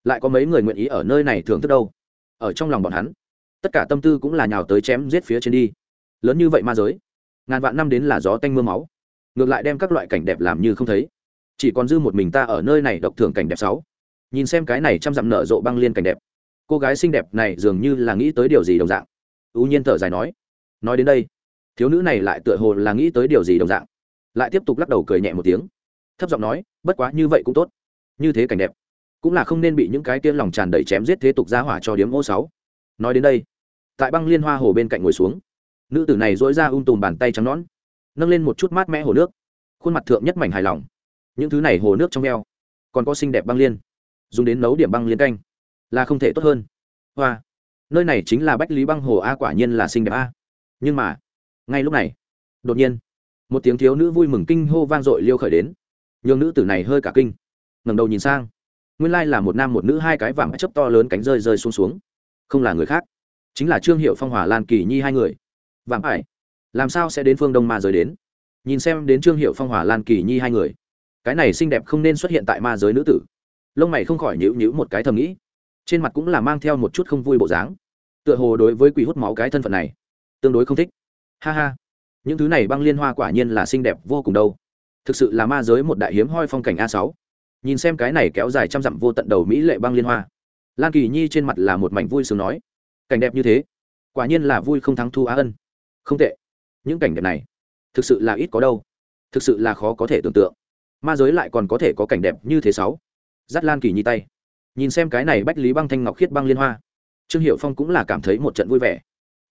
Lại có mấy người nguyện ý ở nơi này thưởng thức đâu? Ở trong lòng bọn hắn. Tất cả tâm tư cũng là nhào tới chém giết phía trên đi. Lớn như vậy ma giới, ngàn vạn năm đến là gió tanh m ư a máu. Ngược lại đem các loại cảnh đẹp làm như không thấy. Chỉ còn dư một mình ta ở nơi này độc thưởng cảnh đẹp sáu. Nhìn xem cái này chăm dặm nở rộ băng liên cảnh đẹp. Cô gái xinh đẹp này dường như là nghĩ tới điều gì đồng dạng. Ưu nhiên thở dài nói. Nói đến đây, thiếu nữ này lại tựa hồ là nghĩ tới điều gì đồng dạng. Lại tiếp tục lắc đầu cười nhẹ một tiếng. Thấp giọng nói, bất quá như vậy cũng tốt. Như thế cảnh đẹp cũng là không nên bị những cái tiên lòng tràn đầy chém giết thế tục ra hỏa cho điếm ô sáu. Nói đến đây, tại băng liên hoa hồ bên cạnh ngồi xuống, nữ tử này dỗi ra ung tùm bàn tay trắng nón nâng lên một chút mát mẽ hồ nước, khuôn mặt thượng nhất mảnh hài lòng. Những thứ này hồ nước trong eo, còn có xinh đẹp băng liên, dùng đến nấu điểm băng liên canh, là không thể tốt hơn. Hoa, nơi này chính là bách lý băng hồ a, quả nhiên là xinh đẹp a. Nhưng mà, ngay lúc này, đột nhiên, một tiếng thiếu nữ vui mừng kinh hô vang dội liêu khởi đến. Nhường nữ tử này hơi cả kinh, ngẩng đầu nhìn sang nguyên lai là một nam một nữ hai cái vàng chấp to lớn cánh rơi rơi xuống xuống. Không là người khác, chính là trương hiệu phong hỏa lan, kỳ nhi hai người. Vàng ải, làm sao sẽ đến phương đông ma giới đến? Nhìn xem đến trương hiệu phong hỏa lan, kỳ nhi hai người. Cái này xinh đẹp không nên xuất hiện tại ma giới nữ tử. Lông mày không khỏi nhữ nhữ một cái thầm nghĩ. Trên mặt cũng là mang theo một chút không vui bộ dáng. Tựa hồ đối với quỷ hút máu cái thân phận này, tương đối không thích. Ha ha, những thứ này băng liên hoa quả nhiên là xinh đẹp vô cùng đâu. Thực sự là ma giới một đại hiếm hoi phong cảnh a sáu nhìn xem cái này kéo dài trăm dặm vô tận đầu mỹ lệ băng liên hoa. Lan kỳ nhi trên mặt là một mảnh vui sướng nói, cảnh đẹp như thế, quả nhiên là vui không thắng thu á ân. Không tệ, những cảnh đẹp này, thực sự là ít có đâu, thực sự là khó có thể tưởng tượng. Ma giới lại còn có thể có cảnh đẹp như thế sáu. Dắt lan kỳ nhi tay, nhìn xem cái này bách lý băng thanh ngọc khiết băng liên hoa. Trương hiệu phong cũng là cảm thấy một trận vui vẻ,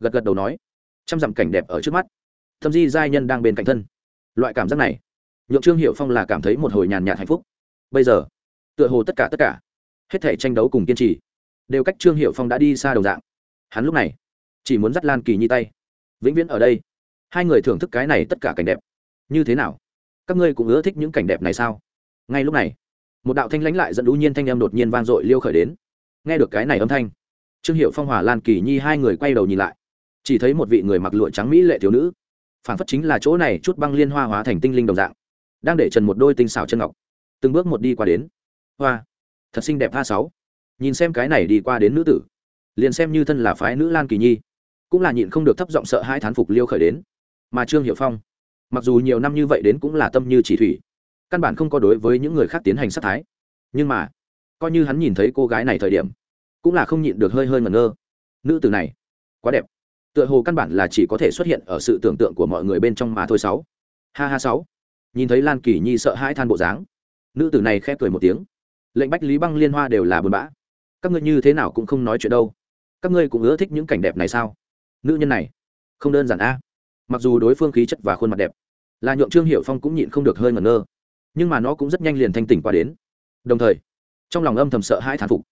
gật gật đầu nói, trăm dặm cảnh đẹp ở trước mắt thâm di giai nhân đang bên cạnh thân. Loại cảm giác này, nhượng trương hiệu phong là cảm thấy một hồi nhàn nhạt hạnh phúc bây giờ, tựa hồ tất cả tất cả, hết thể tranh đấu cùng kiên trì, đều cách trương hiệu phong đã đi xa đồng dạng. Hắn lúc này, chỉ muốn dắt lan kỳ nhi tay. Vĩnh viễn ở đây, hai người thưởng thức cái này tất cả cảnh đẹp. Như thế nào? Các ngươi cũng ưa thích những cảnh đẹp này sao? Ngay lúc này, một đạo thanh lãnh lại dẫn đũ nhiên thanh em đột nhiên vang dội liêu khởi đến. Nghe được cái này âm thanh, trương hiệu phong hòa lan kỳ nhi hai người quay đầu nhìn lại. Chỉ thấy một vị người mặc lụa trắng mỹ lệ thiếu nữ phản phất chính là chỗ này chút băng liên hoa hóa thành tinh linh đồng dạng, đang để trần một đôi tinh xảo chân ngọc từng bước một đi qua đến. Hoa, thật xinh đẹp tha sáu. Nhìn xem cái này đi qua đến nữ tử, liền xem như thân là phái nữ lan kỳ nhi, cũng là nhịn không được thấp giọng sợ hai thán phục liêu khởi đến. Mà trương hiệu phong, mặc dù nhiều năm như vậy đến cũng là tâm như chỉ thủy, căn bản không có đối với những người khác tiến hành sát thái. Nhưng mà, coi như hắn nhìn thấy cô gái này thời điểm, cũng là không nhịn được hơi hơi ngẩn ngơ. Nữ tử này, quá đẹp. Tựa hồ căn bản là chỉ có thể xuất hiện ở sự tưởng tượng của mọi người bên trong mà thôi sáu. Ha ha sáu. Nhìn thấy lan kỳ nhi sợ hãi than bộ dáng nữ tử này khép cười một tiếng. Lệnh bách lý băng liên hoa đều là buồn bã. Các ngươi như thế nào cũng không nói chuyện đâu. Các ngươi cũng ưa thích những cảnh đẹp này sao? Nữ nhân này, không đơn giản a. Mặc dù đối phương khí chất và khuôn mặt đẹp, là nhượng trương hiệu phong cũng nhịn không được hơi ngẩn ngơ. Nhưng mà nó cũng rất nhanh liền thanh tỉnh qua đến. Đồng thời, trong lòng âm thầm sợ hãi thán phục.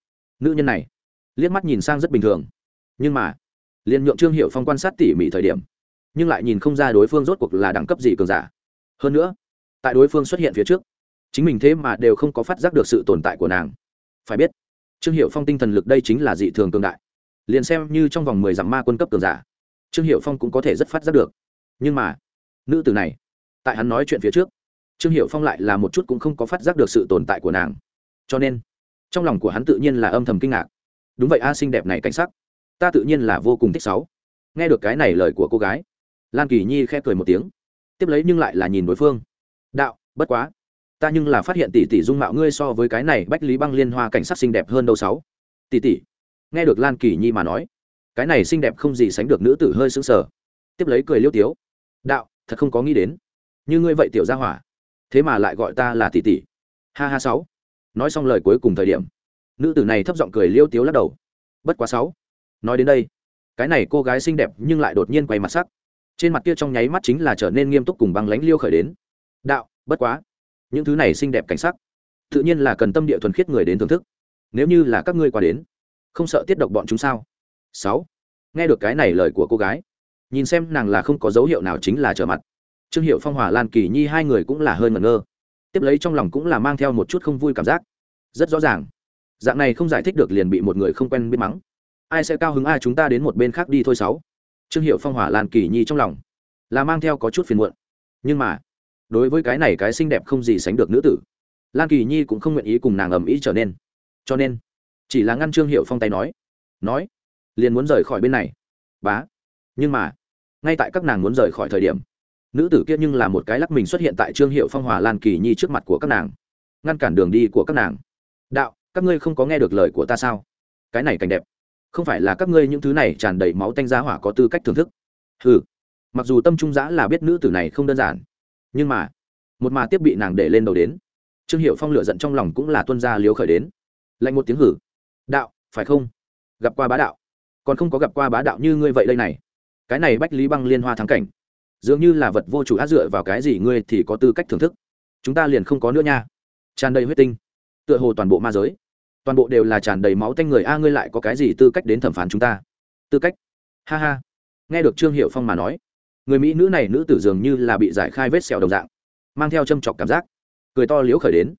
Nữ nhân này, liếc mắt nhìn sang rất bình thường. Nhưng mà, liền nhượng trương hiệu phong quan sát tỉ mỉ thời điểm, nhưng lại nhìn không ra đối phương rốt cuộc là đẳng cấp gì cường giả. Hơn nữa, tại đối phương xuất hiện phía trước chính mình thế mà đều không có phát giác được sự tồn tại của nàng. Phải biết, trương hiệu phong tinh thần lực đây chính là dị thường cường đại. Liền xem như trong vòng mười dặm ma quân cấp cường giả, trương hiệu phong cũng có thể rất phát giác được. Nhưng mà, nữ tử này, tại hắn nói chuyện phía trước, trương hiệu phong lại là một chút cũng không có phát giác được sự tồn tại của nàng. Cho nên, trong lòng của hắn tự nhiên là âm thầm kinh ngạc. Đúng vậy a, xinh đẹp này cảnh sắc, ta tự nhiên là vô cùng thích sáu. Nghe được cái này lời của cô gái, lan kỳ nhi khẽ cười một tiếng, tiếp lấy nhưng lại là nhìn đối phương. Đạo, bất quá ta nhưng là phát hiện tỷ tỷ dung mạo ngươi so với cái này bách lý băng liên hoa cảnh sắc xinh đẹp hơn đâu sáu. Tỷ tỷ, nghe được lan kỳ nhi mà nói, cái này xinh đẹp không gì sánh được nữ tử hơi sững sờ. Tiếp lấy cười liêu tiếu, đạo, thật không có nghĩ đến. Như ngươi vậy tiểu gia hỏa, thế mà lại gọi ta là tỷ tỷ. Ha ha sáu. Nói xong lời cuối cùng thời điểm, nữ tử này thấp giọng cười liêu tiếu lắc đầu. Bất quá sáu. Nói đến đây, cái này cô gái xinh đẹp nhưng lại đột nhiên quay mặt sắc. Trên mặt kia trong nháy mắt chính là trở nên nghiêm túc cùng băng lánh liêu khởi đến. Đạo, bất quá những thứ này xinh đẹp cảnh sắc, tự nhiên là cần tâm địa thuần khiết người đến thưởng thức. Nếu như là các ngươi qua đến, không sợ tiết độc bọn chúng sao? Sáu. Nghe được cái này lời của cô gái, nhìn xem nàng là không có dấu hiệu nào chính là trở mặt. Trương hiệu phong, hòa lan, kỳ nhi hai người cũng là hơi ngẩn ngơ. Tiếp lấy trong lòng cũng là mang theo một chút không vui cảm giác. Rất rõ ràng, dạng này không giải thích được liền bị một người không quen biết mắng. Ai sẽ cao hứng ai chúng ta đến một bên khác đi thôi, sáu. Trương hiệu phong hỏa lan, kỳ nhi trong lòng là mang theo có chút phiền muộn. Nhưng mà đối với cái này cái xinh đẹp không gì sánh được nữ tử. Lan kỳ nhi cũng không nguyện ý cùng nàng ầm ĩ trở nên. Cho nên, chỉ là ngăn trương hiệu phong tay nói nói, liền muốn rời khỏi bên này. Bá, nhưng mà, ngay tại các nàng muốn rời khỏi thời điểm, nữ tử kia nhưng là một cái lắc mình xuất hiện tại trương hiệu phong hòa lan kỳ nhi trước mặt của các nàng, ngăn cản đường đi của các nàng. Đạo, các ngươi không có nghe được lời của ta sao? Cái này cảnh đẹp. Không phải là các ngươi những thứ này tràn đầy máu tanh giá hỏa có tư cách thưởng thức. Ừ mặc dù tâm trung giã là biết nữ tử này không đơn giản nhưng mà một mà tiếp bị nàng để lên đầu đến trương hiệu phong lựa giận trong lòng cũng là tuân gia liếu khởi đến lạnh một tiếng hử đạo phải không gặp qua bá đạo còn không có gặp qua bá đạo như ngươi vậy đây này cái này bách lý băng liên hoa thắng cảnh dường như là vật vô chủ áp dựa vào cái gì ngươi thì có tư cách thưởng thức chúng ta liền không có nữa nha tràn đầy huyết tinh tựa hồ toàn bộ ma giới toàn bộ đều là tràn đầy máu tanh người a ngươi lại có cái gì tư cách đến thẩm phán chúng ta tư cách ha ha nghe được trương hiệu phong mà nói người mỹ nữ này nữ tử dường như là bị giải khai vết sẹo đồng dạng, mang theo châm chọc cảm giác, cười to liếu khởi đến.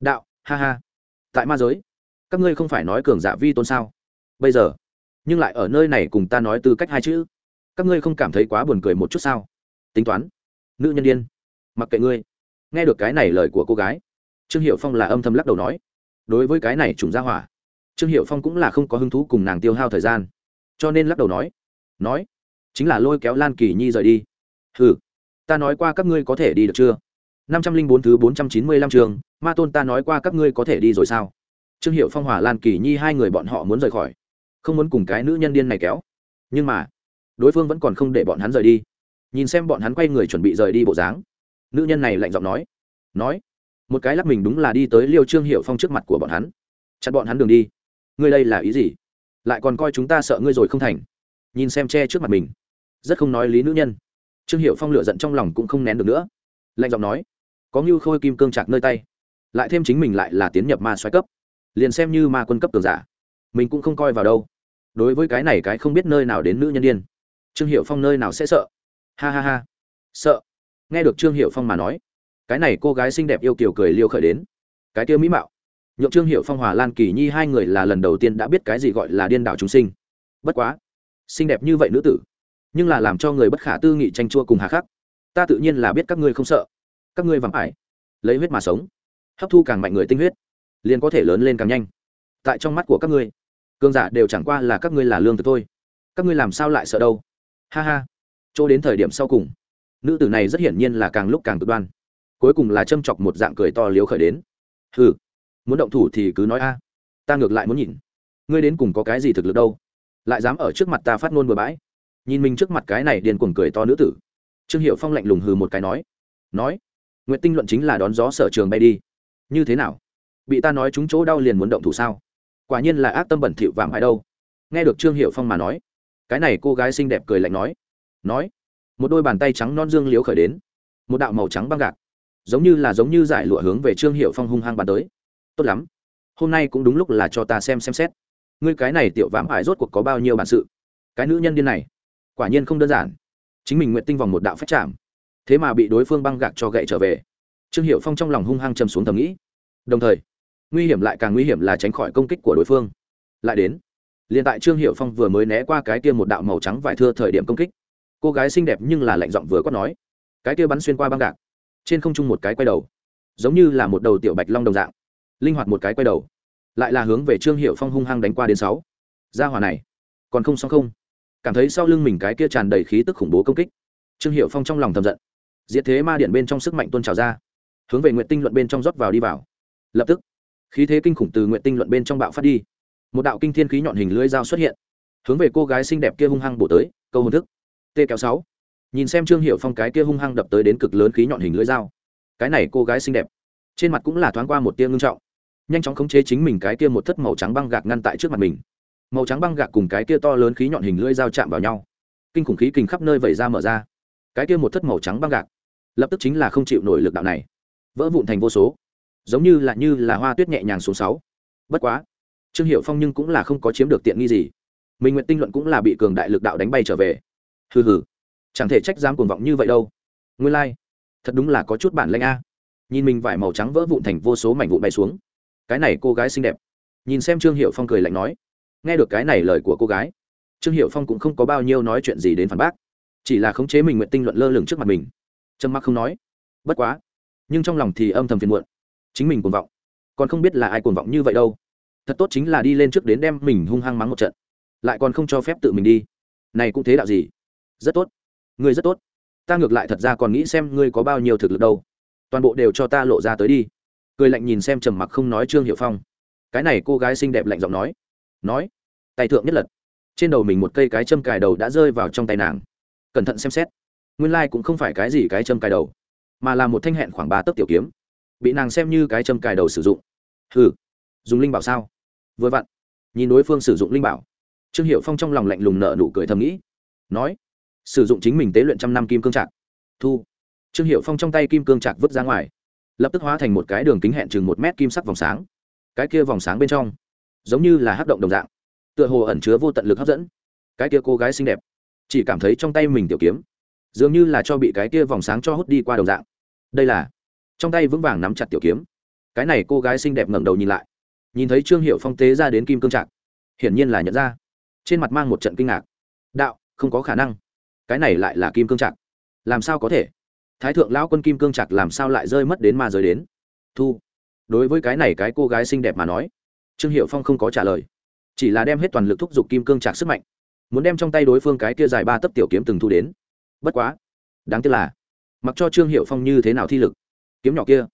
Đạo, ha ha, tại ma giới, các ngươi không phải nói cường giả vi tôn sao? Bây giờ, nhưng lại ở nơi này cùng ta nói tư cách hai chữ, các ngươi không cảm thấy quá buồn cười một chút sao? Tính toán, nữ nhân đ i ê n mặc kệ ngươi. Nghe được cái này lời của cô gái, trương hiệu phong là âm thầm lắc đầu nói, đối với cái này trùng ra hỏa, trương hiệu phong cũng là không có hứng thú cùng nàng tiêu hao thời gian, cho nên lắc đầu nói nói chính là lôi kéo lan kỳ nhi rời đi. Ừ ta nói qua các ngươi có thể đi được chưa? năm trăm linh bốn thứ bốn trăm chín mươi lăm trường ma tôn ta nói qua các ngươi có thể đi rồi sao? Trương hiệu phong hòa lan kỳ nhi hai người bọn họ muốn rời khỏi. Không muốn cùng cái nữ nhân điên này kéo. Nhưng mà, đối phương vẫn còn không để bọn hắn rời đi. Nhìn xem bọn hắn quay người chuẩn bị rời đi bộ dáng, nữ nhân này lạnh giọng nói. Nói, một cái lắc mình đúng là đi tới liêu trương hiệu phong trước mặt của bọn hắn. Chặn bọn hắn đường đi. Ngươi đây là ý gì? Lại còn coi chúng ta sợ ngươi rồi không thành. Nhìn xem che trước mặt mình rất không nói lý nữ nhân. Trương hiệu phong lựa giận trong lòng cũng không nén được nữa. Lạnh giọng nói, có ngưu khôi kim cương chặt nơi tay, lại thêm chính mình lại là tiến nhập ma xoáy cấp, liền xem như ma quân cấp tường giả, mình cũng không coi vào đâu. Đối với cái này cái không biết nơi nào đến nữ nhân đ i ê n trương hiệu phong nơi nào sẽ sợ? Ha ha ha. Sợ. Nghe được trương hiệu phong mà nói, cái này cô gái xinh đẹp yêu kiều cười liêu khởi đến. Cái kia mỹ mạo. Nhộn trương hiệu phong hòa lan kỳ nhi hai người là lần đầu tiên đã biết cái gì gọi là điên đảo chúng sinh. Bất quá, xinh đẹp như vậy nữ tử nhưng là làm cho người bất khả tư nghị tranh chua cùng hà khắc. Ta tự nhiên là biết các ngươi không sợ. Các ngươi vắng ải. Lấy huyết mà sống. Hấp thu càng mạnh người tinh huyết, liền có thể lớn lên càng nhanh. Tại trong mắt của các ngươi cương giả đều chẳng qua là các ngươi là lương thực thôi. Các ngươi làm sao lại sợ đâu? Ha ha. Chỗ đến thời điểm sau cùng, nữ tử này rất hiển nhiên là càng lúc càng cực đoan. Cuối cùng là châm chọc một dạng cười to liếu khởi đến. Hừ, muốn động thủ thì cứ nói a. Ta ngược lại muốn nhìn, ngươi đến cùng có cái gì thực lực đâu? Lại dám ở trước mặt ta phát ngôn bừa bãi nhìn mình trước mặt cái này điền cuồng cười to nữ tử. Trương hiệu phong lạnh lùng hừ một cái nói nói n g u y ệ t tinh luận chính là đón gió sở trường bay đi. Như thế nào? Bị ta nói chúng chỗ đau liền muốn động thủ sao? Quả nhiên là ác tâm bẩn thỉu vạm hại đâu. Nghe được trương hiệu phong mà nói, cái này cô gái xinh đẹp cười lạnh nói nói, một đôi bàn tay trắng non dương liếu khởi đến, một đạo màu trắng băng gạc, giống như là giống như giải lụa hướng về trương hiệu phong hung hăng bàn tới. Tốt lắm, hôm nay cũng đúng lúc là cho ta xem xem xét. Ngươi cái này tiểu vãm hại rốt cuộc có bao nhiêu bản sự? Cái nữ nhân điên này quả nhiên không đơn giản. Chính mình nguyện tinh vòng một đạo phách chạm thế mà bị đối phương băng gạc cho gậy trở về. Trương hiệu phong trong lòng hung hăng chầm xuống tầm nghĩ. Đồng thời, nguy hiểm lại càng nguy hiểm là tránh khỏi công kích của đối phương. Lại đến, liền tại trương hiệu phong vừa mới né qua cái kia một đạo màu trắng vải thưa thời điểm công kích. Cô gái xinh đẹp nhưng là lạnh giọng vừa quát nói. Cái kia bắn xuyên qua băng gạc. Trên không trung một cái quay đầu. Giống như là một đầu tiểu bạch long đồng dạng. Linh hoạt một cái quay đầu. Lại là hướng về trương hiệu phong hung hăng đánh qua đến sáu. Gia hòa này, còn không xong không? Cảm thấy sau lưng mình cái kia tràn đầy khí tức khủng bố công kích. Trương hiệu phong trong lòng thầm giận. Diệt thế ma điện bên trong sức mạnh tuôn trào ra, hướng về nguyện tinh luận bên trong rót vào đi vào. Lập tức, khí thế kinh khủng từ nguyện tinh luận bên trong bạo phát đi. Một đạo kinh thiên khí nhọn hình lưỡi dao xuất hiện, hướng về cô gái xinh đẹp kia hung hăng bổ tới, câu hồn thức. T kéo sáu. Nhìn xem trương hiệu phong cái kia hung hăng đập tới đến cực lớn khí nhọn hình lưỡi dao, cái này cô gái xinh đẹp, trên mặt cũng là thoáng qua một tia ngưng trọng, nhanh chóng khống chế chính mình cái kia một thất màu trắng băng gạc ngăn tại trước mặt mình màu trắng băng gạc cùng cái kia to lớn khí nhọn hình lưỡi dao chạm vào nhau. Kinh khủng khí kình khắp nơi vẩy ra mở ra. Cái kia một thất màu trắng băng gạc, lập tức chính là không chịu nổi lực đạo này. Vỡ vụn thành vô số. Giống như là như là hoa tuyết nhẹ nhàng xuống sáu. Bất quá, trương hiệu phong nhưng cũng là không có chiếm được tiện nghi gì. Minh nguyện tinh luận cũng là bị cường đại lực đạo đánh bay trở về. Hừ hừ, chẳng thể trách dám cuồng vọng như vậy đâu. Nguyên lai、like. thật đúng là có chút bản lanh a. Nhìn mình vải màu trắng vỡ vụn thành vô số mảnh vụn bay xuống. Cái này cô gái xinh đẹp. Nhìn xem trương hiệu phong cười lạnh nói nghe được cái này lời của cô gái, trương hiệu phong cũng không có bao nhiêu nói chuyện gì đến phản bác, chỉ là khống chế mình nguyện tinh luận lơ lửng trước mặt mình. Trâm mắc không nói, bất quá. Nhưng trong lòng thì âm thầm phiền muộn. Chính mình cuồng vọng, còn không biết là ai cuồng vọng như vậy đâu. Thật tốt chính là đi lên trước đến đem mình hung hăng mắng một trận, lại còn không cho phép tự mình đi. Này cũng thế đạo gì? Rất tốt, ngươi rất tốt. Ta ngược lại thật ra còn nghĩ xem ngươi có bao nhiêu thực lực đâu. Toàn bộ đều cho ta lộ ra tới đi. Cười lạnh nhìn xem trầm mặc không nói trương hiệu phong. Cái này cô gái xinh đẹp lạnh giọng nói nói, tay thượng nhất lật. Trên đầu mình một cây cái châm cài đầu đã rơi vào trong tay nàng. Cẩn thận xem xét, nguyên lai、like、cũng không phải cái gì cái châm cài đầu, mà là một thanh hẹn khoảng ba tấc tiểu kiếm, bị nàng xem như cái châm cài đầu sử dụng. Hừ, dùng linh bảo sao? Vừa vặn. Nhìn đối phương sử dụng linh bảo, trương hiệu phong trong lòng lạnh lùng nợ nụ cười thầm nghĩ, nói, sử dụng chính mình tế luyện trăm năm kim cương trạc. Thu, trương hiệu phong trong tay kim cương trạc vứt ra ngoài, lập tức hóa thành một cái đường kính hẹn chừng một mét kim sắc vòng sáng. Cái kia vòng sáng bên trong giống như là hát động đồng dạng. Tựa hồ ẩn chứa vô tận lực hấp dẫn. Cái kia cô gái xinh đẹp, chỉ cảm thấy trong tay mình tiểu kiếm, dường như là cho bị cái kia vòng sáng cho hút đi qua đồng dạng. Đây là, trong tay vững vàng nắm chặt tiểu kiếm. Cái này cô gái xinh đẹp ngẩng đầu nhìn lại, nhìn thấy trương hiệu phong tế ra đến kim cương trạc, hiển nhiên là nhận ra. Trên mặt mang một trận kinh ngạc. Đạo, không có khả năng. Cái này lại là kim cương trạc. Làm sao có thể? Thái thượng lão quân kim cương trạc làm sao lại rơi mất đến ma giới đến? Thu, đối với cái này cái cô gái xinh đẹp mà nói trương hiệu phong không có trả lời, chỉ là đem hết toàn lực thúc giục kim cương trạc sức mạnh, muốn đem trong tay đối phương cái kia dài ba tấc tiểu kiếm từng thu đến. Bất quá, đáng tiếc là, mặc cho trương hiệu phong như thế nào thi lực, kiếm nhỏ kia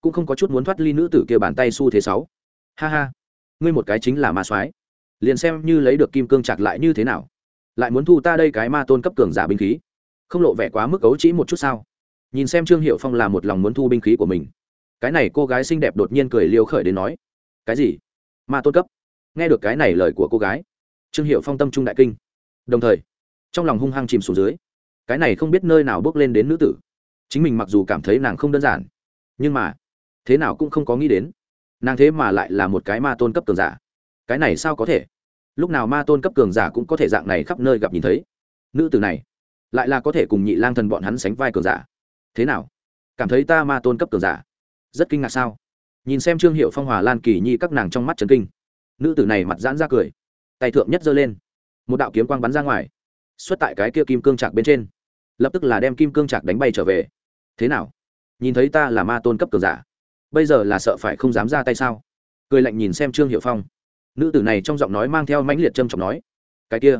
cũng không có chút muốn thoát ly nữ tử kia bàn tay s u thế sáu. Ha ha, ngươi một cái chính là ma soái, liền xem như lấy được kim cương chặt lại như thế nào, lại muốn thu ta đây cái ma tôn cấp cường giả binh khí, không lộ vẻ quá mức cấu trĩ một chút sao? Nhìn xem trương hiệu phong là một lòng muốn thu binh khí của mình, cái này cô gái xinh đẹp đột nhiên cười liêu khởi đến nói, cái gì? Ma tôn cấp. Nghe được cái này lời của cô gái, trương hiệu phong tâm trung đại kinh. Đồng thời, trong lòng hung hăng chìm xuống dưới. Cái này không biết nơi nào bước lên đến nữ tử. Chính mình mặc dù cảm thấy nàng không đơn giản, nhưng mà thế nào cũng không có nghĩ đến. Nàng thế mà lại là một cái ma tôn cấp cường giả. Cái này sao có thể? Lúc nào ma tôn cấp cường giả cũng có thể dạng này khắp nơi gặp nhìn thấy. Nữ tử này lại là có thể cùng nhị lang thần bọn hắn sánh vai cường giả. Thế nào? Cảm thấy ta ma tôn cấp cường giả rất kinh ngạc sao? Nhìn xem trương hiệu phong hòa lan kỳ nhi các nàng trong mắt trần kinh nữ tử này mặt giãn ra cười tay thượng nhất giơ lên một đạo kiếm quang bắn ra ngoài xuất tại cái kia kim cương trạc bên trên lập tức là đem kim cương trạc đánh bay trở về thế nào nhìn thấy ta là ma tôn cấp cường giả bây giờ là sợ phải không dám ra tay sao cười lạnh nhìn xem trương hiệu phong nữ tử này trong giọng nói mang theo mãnh liệt trâm trọng nói cái kia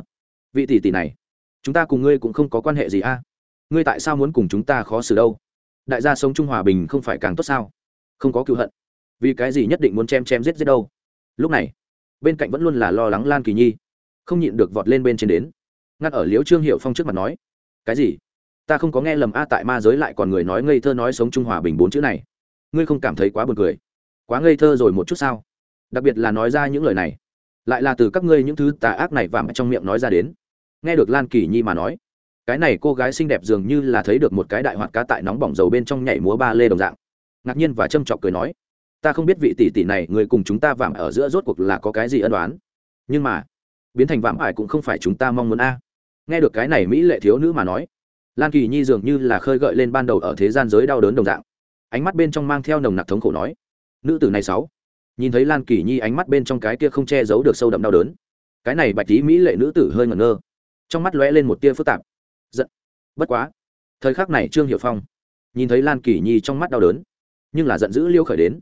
vị tỷ tỷ này chúng ta cùng ngươi cũng không có quan hệ gì a ngươi tại sao muốn cùng chúng ta khó xử đâu đại gia sống trung hòa bình không phải càng tốt sao không có cựu hận vì cái gì nhất định muốn chém chém giết giết đâu? Lúc này, bên cạnh vẫn luôn là lo lắng lan kỳ nhi, không nhịn được vọt lên bên trên đến. Ngắt ở liếu trương hiệu phong trước mặt nói, cái gì? Ta không có nghe lầm a, tại ma giới lại còn người nói ngây thơ nói sống trung hòa bình bốn chữ này. Ngươi không cảm thấy quá buồn cười? Quá ngây thơ rồi một chút sao? Đặc biệt là nói ra những lời này, lại là từ các ngươi những thứ tà ác này vảm trong miệng nói ra đến. Nghe được lan kỳ nhi mà nói, cái này cô gái xinh đẹp dường như là thấy được một cái đại hoạt cá tại nóng bỏng dầu bên trong nhảy múa ba lê đồng dạng. Ngạc nhiên và châm chọc cười nói ta không biết vị tỷ tỷ này, người cùng chúng ta vạm ở giữa rốt cuộc là có cái gì ân đoán nhưng mà, biến thành vạm ải cũng không phải chúng ta mong muốn a. Nghe được cái này mỹ lệ thiếu nữ mà nói, lan kỳ nhi dường như là khơi gợi lên ban đầu ở thế gian giới đau đớn đồng dạng. Ánh mắt bên trong mang theo nồng nặc thống khổ nói, nữ tử này sáu. Nhìn thấy lan kỳ nhi ánh mắt bên trong cái kia không che giấu được sâu đậm đau đớn, cái này bạch tí mỹ lệ nữ tử hơi ngẩn ngơ, trong mắt lóe lên một tia phức tạp. Giận. Bất quá, thời khắc này trương hiệu phong nhìn thấy lan kỳ nhi trong mắt đau đớn, nhưng là giận dữ liêu khởi đến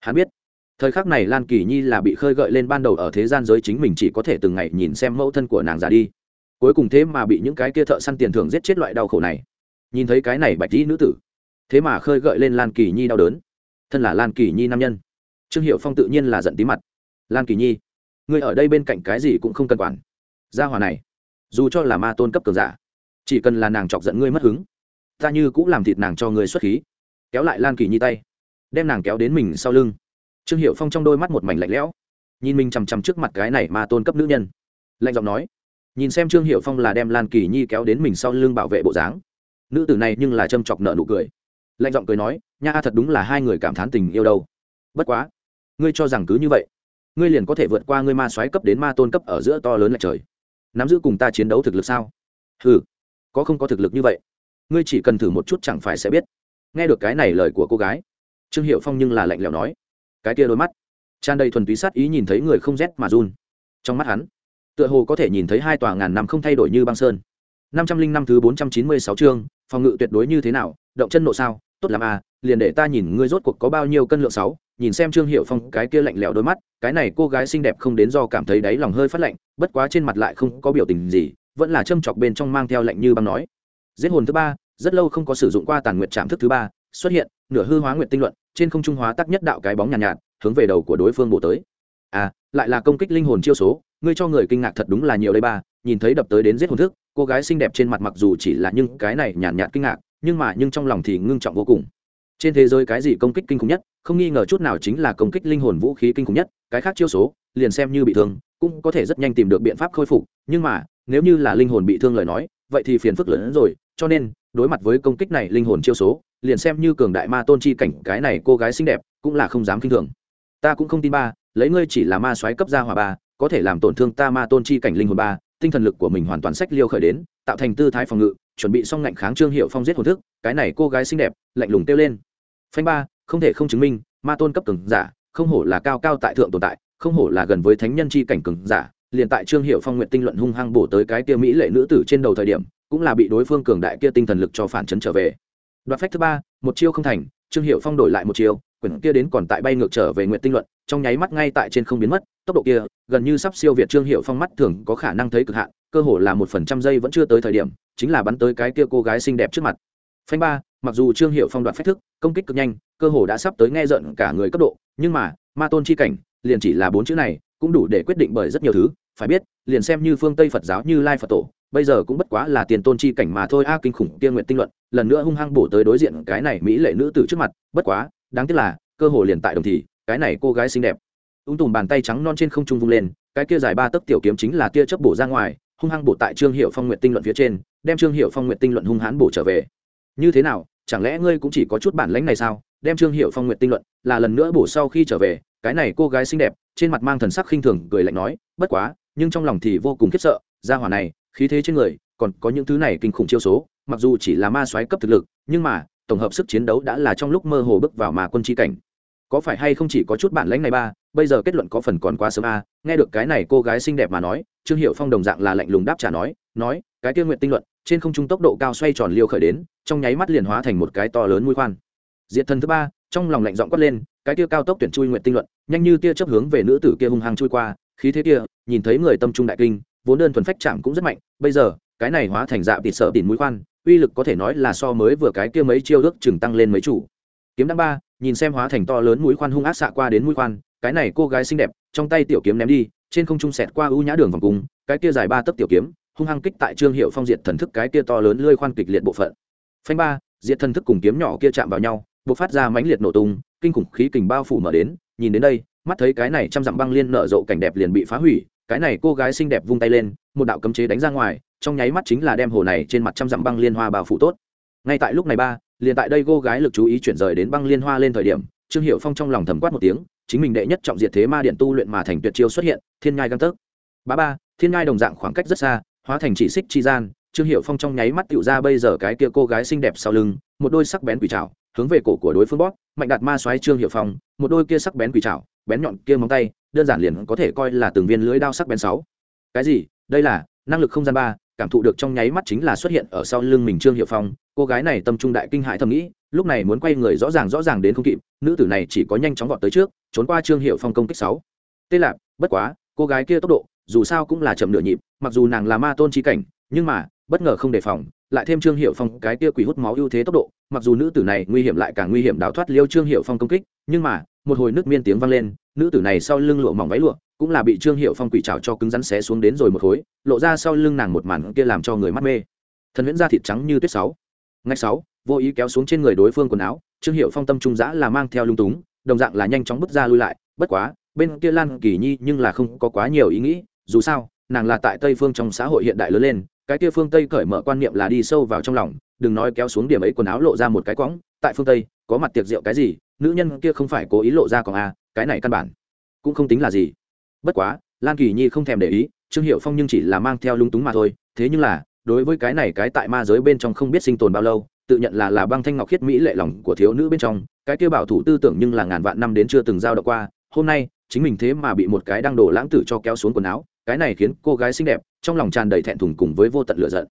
hắn biết, thời khắc này lan kỳ nhi là bị khơi gợi lên ban đầu ở thế gian giới chính mình chỉ có thể từng ngày nhìn xem mẫu thân của nàng già đi. Cuối cùng thế mà bị những cái kia thợ săn tiền thưởng giết chết loại đau khổ này. Nhìn thấy cái này bạch dĩ nữ tử, thế mà khơi gợi lên lan kỳ nhi đau đớn. Thân là lan kỳ nhi nam nhân. Trương hiệu phong tự nhiên là giận tí mặt. Lan kỳ nhi, ngươi ở đây bên cạnh cái gì cũng không cần quản. Gia hòa này, dù cho là ma tôn cấp cường giả, chỉ cần là nàng chọc giận ngươi mất hứng, ta như cũng làm thịt nàng cho ngươi xuất khí. Kéo lại lan kỳ nhi tay đem nàng kéo đến mình sau lưng. Trương hiệu phong trong đôi mắt một mảnh lạnh lẽo, nhìn mình chằm chằm trước mặt cái này mà tôn cấp nữ nhân. Lạnh giọng nói, nhìn xem trương hiệu phong là đem lan kỳ nhi kéo đến mình sau lưng bảo vệ bộ dáng. Nữ tử này nhưng là châm chọc nợ nụ cười. Lạnh giọng cười nói, nha, thật đúng là hai người cảm thán tình yêu đâu. Bất quá, ngươi cho rằng cứ như vậy, ngươi liền có thể vượt qua ngươi ma xoáy cấp đến ma tôn cấp ở giữa to lớn lại trời. Nắm giữ cùng ta chiến đấu thực lực sao? Ừ có không có thực lực như vậy, ngươi chỉ cần thử một chút chẳng phải sẽ biết. Nghe được cái này lời của cô gái trương hiệu phong nhưng là lạnh lẽo nói, cái kia đôi mắt. Tràn đầy thuần túy sát ý nhìn thấy người không rét mà run. Trong mắt hắn, tựa hồ có thể nhìn thấy hai tòa ngàn năm không thay đổi như băng sơn. Năm trăm linh năm thứ bốn trăm chín mươi sáu chương, phòng ngự tuyệt đối như thế nào, động chân nộ sao, tốt lắm à liền để ta nhìn ngươi rốt cuộc có bao nhiêu cân lượng sáu, nhìn xem trương hiệu phong cái kia lạnh lẽo đôi mắt, cái này cô gái xinh đẹp không đến do cảm thấy đáy lòng hơi phát lạnh, bất quá trên mặt lại không có biểu tình gì, vẫn là châm chọc bên trong mang theo lạnh như băng nói. Giết hồn thứ ba, rất lâu không có sử dụng qua tàn nguyệt trạm thức thứ ba, xuất hiện nửa hư hóa nguyệt tinh luận trên không trung hóa tắc nhất đạo cái bóng nhàn nhạt, nhạt hướng về đầu của đối phương bổ tới. À lại là công kích linh hồn chiêu số ngươi cho người kinh ngạc thật đúng là nhiều đây ba nhìn thấy đập tới đến giết hồn thức cô gái xinh đẹp trên mặt mặc dù chỉ là nhưng cái này nhàn nhạt, nhạt kinh ngạc nhưng mà nhưng trong lòng thì ngưng trọng vô cùng. Trên thế giới cái gì công kích kinh khủng nhất không nghi ngờ chút nào chính là công kích linh hồn vũ khí kinh khủng nhất cái khác chiêu số liền xem như bị thương cũng có thể rất nhanh tìm được biện pháp khôi phục nhưng mà nếu như là linh hồn bị thương lời nói vậy thì phiền phức lớn hơn rồi cho nên đối mặt với công kích này linh hồn chiêu số, liền xem như cường đại ma tôn chi cảnh, cái này cô gái xinh đẹp, cũng là không dám kinh thường. Ta cũng không tin ba, lấy ngươi chỉ là ma soái cấp gia hòa ba, có thể làm tổn thương ta ma tôn chi cảnh linh hồn ba, tinh thần lực của mình hoàn toàn sách liêu khởi đến, tạo thành tư thái phòng ngự, chuẩn bị xong ngạnh kháng trương hiệu phong giết hồn thức, cái này cô gái xinh đẹp, lạnh lùng kêu lên. Phanh ba, không thể không chứng minh, ma tôn cấp cường giả, không hổ là cao cao tại thượng tồn tại, không hổ là gần với thánh nhân chi cảnh cường giả, liền tại trương hiệu phong nguyện tinh luận hung hăng bổ tới cái kia mỹ lệ nữ tử trên đầu thời điểm cũng là bị đối phương cường đại kia tinh thần lực cho phản chấn trở về. Đoạt phách thứ ba, một chiêu không thành, trương hiệu phong đổi lại một chiêu, quyển kia đến còn tại bay ngược trở về nguyện tinh luận, trong nháy mắt ngay tại trên không biến mất, tốc độ kia, gần như sắp siêu việt trương hiệu phong mắt thường có khả năng thấy cực hạn, cơ hồ là một phần trăm giây vẫn chưa tới thời điểm, chính là bắn tới cái kia cô gái xinh đẹp trước mặt. Phanh ba, mặc dù trương hiệu phong đoạt phách thức, công kích cực nhanh, cơ hồ đã sắp tới nghe giận cả người cấp độ, nhưng mà, ma tôn chi cảnh, liền chỉ là bốn chữ này, cũng đủ để quyết định bởi rất nhiều thứ, phải biết, liền xem như phương tây phật giáo như lai phật tổ bây giờ cũng bất quá là tiền tôn chi cảnh mà thôi. A, kinh khủng tiên nguyện tinh luận, lần nữa hung hăng bổ tới đối diện cái này mỹ lệ nữ tử trước mặt. Bất quá, đáng tiếc là, cơ hồ liền tại đồng thì, cái này cô gái xinh đẹp. Ung tùm bàn tay trắng non trên không trung vung lên, cái kia dài ba tấc tiểu kiếm chính là tia chớp bổ ra ngoài, hung hăng bổ tại trương hiệu phong nguyện tinh luận phía trên, đem trương hiệu phong nguyện tinh luận hung hãn bổ trở về. Như thế nào, chẳng lẽ ngươi cũng chỉ có chút bản lãnh này sao? Đem trương hiệu phong nguyện tinh luận, là lần nữa bổ sau khi trở về, cái này cô gái xinh đẹp, trên mặt mang thần sắc khinh thường, cười lạnh nói, bất quá, nhưng trong lòng thì vô cùng khiếp sợ, gia hỏa này khí thế trên người, còn có những thứ này kinh khủng chiêu số, mặc dù chỉ là ma soái cấp thực lực, nhưng mà, tổng hợp sức chiến đấu đã là trong lúc mơ hồ bước vào mà quân chi cảnh. Có phải hay không chỉ có chút bản lãnh này ba, bây giờ kết luận có phần còn quá sớm a, nghe được cái này cô gái xinh đẹp mà nói, trương hiệu phong đồng dạng là lạnh lùng đáp trả nói nói, cái tiêu nguyện tinh luận, trên không trung tốc độ cao xoay tròn liêu khởi đến, trong nháy mắt liền hóa thành một cái to lớn mũi khoan. Diệt thần thứ ba, trong lòng lạnh giọng quát lên, cái tia cao tốc tuyển chui nguyện tinh luận, nhanh như tia chấp hướng về nữ tử kia hung hăng chui qua, khí thế kia, nhìn thấy người tâm trung đại kinh vốn đơn thuần phách chạm cũng rất mạnh, bây giờ, cái này hóa thành dạ tịt sợ tịt mũi khoan, uy lực có thể nói là so mới vừa cái kia mấy chiêu ước chừng tăng lên mấy chủ. Kiếm đăng ba, nhìn xem hóa thành to lớn mũi khoan hung ác xạ qua đến mũi khoan, cái này cô gái xinh đẹp, trong tay tiểu kiếm ném đi, trên không trung sẹt qua ưu nhã đường vòng cung, cái kia dài ba tấc tiểu kiếm, hung hăng kích tại trương hiệu phong diệt thần thức cái kia to lớn lơi khoan kịch liệt bộ phận. Phanh ba, diệt thần thức cùng kiếm nhỏ kia chạm vào nhau b ộ c phát ra mãnh liệt nổ tung, kinh khủng khí kình bao phủ mở đến, nhìn đến đây, mắt thấy cái này trăm dặm băng liên nở rộ cảnh đẹp liền bị phá hủy cái này cô gái xinh đẹp vung tay lên, một đạo cấm chế đánh ra ngoài, trong nháy mắt chính là đem hồ này trên mặt trăm dặm băng liên hoa bao phủ tốt. Ngay tại lúc này ba, liền tại đây cô gái lực chú ý chuyển rời đến băng liên hoa lên thời điểm, trương hiệu phong trong lòng thầm quát một tiếng, chính mình đệ nhất trọng diệt thế ma điện tu luyện mà thành tuyệt chiêu xuất hiện, thiên ngai găng tấc. Ba ba, thiên ngai đồng dạng khoảng cách rất xa, hóa thành chỉ xích chi gian, trương hiệu phong trong nháy mắt tựu ra bây giờ cái kia cô gái xinh đẹp sau lưng, một đôi sắc bén quỷ trào hướng về cổ của đối phương bóp, mạnh đạt ma xoáy trương hiệu phong, một đôi kia sắc bén quỷ trào bén nhọn kia móng tay đơn giản liền có thể coi là từng viên lưới đao sắc bén sáu. Cái gì? Đây là năng lực không gian ba, cảm thụ được trong nháy mắt chính là xuất hiện ở sau lưng mình trương hiệu phong. Cô gái này tâm trung đại kinh hãi thầm nghĩ, lúc này muốn quay người rõ ràng rõ ràng đến không kịp, nữ tử này chỉ có nhanh chóng vọt tới trước, trốn qua trương hiệu phong công kích sáu. Tê lạp, bất quá, cô gái kia tốc độ, dù sao cũng là chậm nửa nhịp, mặc dù nàng là ma tôn trí cảnh, nhưng mà bất ngờ không đề phòng, lại thêm trương hiệu phong cái kia quỷ hút máu ưu thế tốc độ, mặc dù nữ tử này nguy hiểm lại càng nguy hiểm đào thoát liêu trương hiệu phong công kích, nhưng mà, một hồi nước miên tiếng vang lên, nữ tử này sau lưng lụa mỏng váy lụa, cũng là bị trương hiệu phong quỷ trào cho cứng rắn xé xuống đến rồi một khối, lộ ra sau lưng nàng một màn kia làm cho người mắt mê. Thần huyễn da thịt trắng như tuyết sáu. Ngay sáu, vô ý kéo xuống trên người đối phương quần áo, trương hiệu phong tâm trung giã là mang theo lung túng, đồng dạng là nhanh chóng bước ra lui lại, bất quá, bên kia lan kỳ nhi nhưng là không có quá nhiều ý nghĩ, dù sao, nàng là tại tây phương trong xã hội hiện đại lớn lên cái kia phương tây cởi mở quan niệm là đi sâu vào trong lòng đừng nói kéo xuống điểm ấy quần áo lộ ra một cái quõng tại phương tây có mặt tiệc rượu cái gì nữ nhân kia không phải cố ý lộ ra còn a à, cái này căn bản cũng không tính là gì. Bất quá lan kỳ nhi không thèm để ý trương hiệu phong nhưng chỉ là mang theo lung túng mà thôi thế nhưng là đối với cái này cái tại ma giới bên trong không biết sinh tồn bao lâu tự nhận là là băng thanh ngọc khiết mỹ lệ lòng của thiếu nữ bên trong cái kia bảo thủ tư tưởng nhưng là ngàn vạn năm đến chưa từng giao động qua hôm nay chính mình thế mà bị một cái đang đổ lãng tử cho kéo xuống quần áo cái này khiến cô gái xinh đẹp trong lòng tràn đầy thẹn thùng cùng với vô tận lửa giận.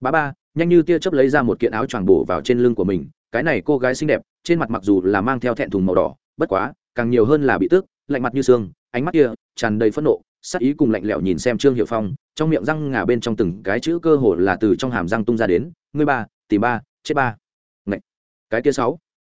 Ba ba, nhanh như tia chớp lấy ra một kiện áo choàng bổ vào trên lưng của mình, cái này cô gái xinh đẹp, trên mặt mặc dù là mang theo thẹn thùng màu đỏ, bất quá, càng nhiều hơn là bị tước lạnh mặt như xương, ánh mắt kia tràn đầy phẫn nộ sắc ý cùng lạnh lẽo nhìn xem trương hiệu phong, trong miệng răng ngà bên trong từng cái chữ cơ hồ là từ trong hàm răng tung ra đến, ngươi ba, tìm ba, chết ba. Ngậy. cái kia sáu.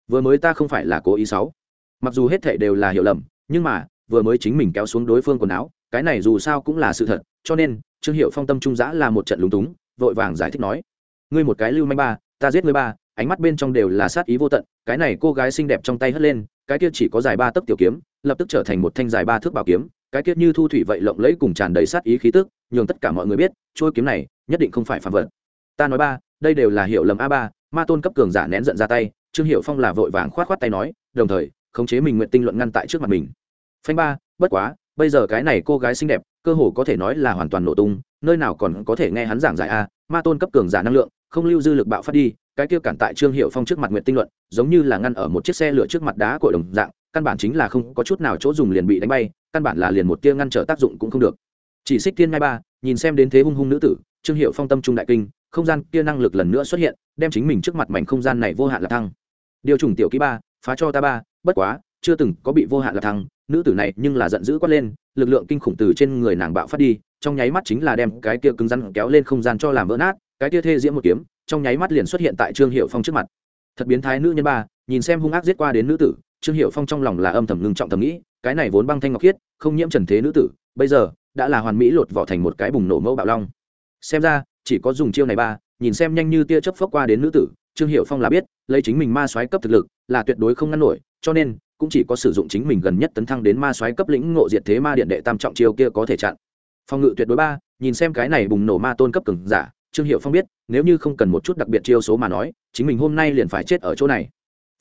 Vừa mới ta không phải là cố ý sáu. Mặc dù hết thệ đều là hiểu lầm, nhưng mà, vừa mới chính mình kéo xuống đối phương quần áo, cái này dù sao cũng là sự thật, cho nên trương hiệu phong tâm trung giã là một trận lúng túng, vội vàng giải thích nói, ngươi một cái lưu manh ba, ta giết ngươi ba, ánh mắt bên trong đều là sát ý vô tận, cái này cô gái xinh đẹp trong tay hất lên, cái kia chỉ có dài ba tấc tiểu kiếm, lập tức trở thành một thanh dài ba thước bảo kiếm, cái kia như thu thủy vậy lộng lẫy cùng tràn đầy sát ý khí tức, nhường tất cả mọi người biết trôi kiếm này nhất định không phải phạm vật. Ta nói ba, đây đều là hiệu lầm a ba, ma tôn cấp cường giả nén giận ra tay, trương hiệu phong là vội vàng khoát khoát tay nói, đồng thời, khống chế mình nguyện tinh luận ngăn tại trước mặt mình. Phanh ba, bất quá, bây giờ cái này cô gái xinh đẹp cơ hồ có thể nói là hoàn toàn nổ tung, nơi nào còn có thể nghe hắn giảng giải a, ma tôn cấp cường giả năng lượng, không lưu dư lực bạo phát đi, cái kia cản tại trương hiệu phong trước mặt nguyện tinh luận, giống như là ngăn ở một chiếc xe lửa trước mặt đá cội đồng dạng, căn bản chính là không có chút nào chỗ dùng liền bị đánh bay, căn bản là liền một tia ngăn trở tác dụng cũng không được. Chỉ xích thiên ngay ba, nhìn xem đến thế hung hung nữ tử, trương hiệu phong tâm trung đại kinh, không gian kia năng lực lần nữa xuất hiện, đem chính mình trước mặt mảnh không gian này vô hạn là thăng. Điều trùng tiểu ký ba, phá cho ta ba, bất quá, chưa từng có bị vô hạn là thăng nữ tử này nhưng là giận dữ quát lên, lực lượng kinh khủng từ trên người nàng bạo phát đi, trong nháy mắt chính là đem cái kia cứng rắn kéo lên không gian cho làm vỡ nát, cái kia thê diễm một kiếm, trong nháy mắt liền xuất hiện tại trương hiệu phong trước mặt. Thật biến thái nữ nhân ba, nhìn xem hung ác giết qua đến nữ tử, trương hiệu phong trong lòng là âm thầm ngưng trọng thầm nghĩ, cái này vốn băng thanh ngọc khiết, không nhiễm trần thế nữ tử, bây giờ đã là hoàn mỹ lột vỏ thành một cái bùng nổ mẫu bạo long. Xem ra, chỉ có dùng chiêu này ba, nhìn xem nhanh như tia chớp phốc qua đến nữ tử, trương hiệu phong là biết, lấy chính mình ma soái cấp thực lực là tuyệt đối không ngăn nổi, cho nên cũng chỉ có sử dụng chính mình gần nhất tấn thăng đến ma soái cấp lĩnh ngộ diệt thế ma điện đệ tam trọng chiêu kia có thể chặn. Phong ngự tuyệt đối ba, nhìn xem cái này bùng nổ ma tôn cấp cường giả, trương hiệu phong biết, nếu như không cần một chút đặc biệt chiêu số mà nói, chính mình hôm nay liền phải chết ở chỗ này.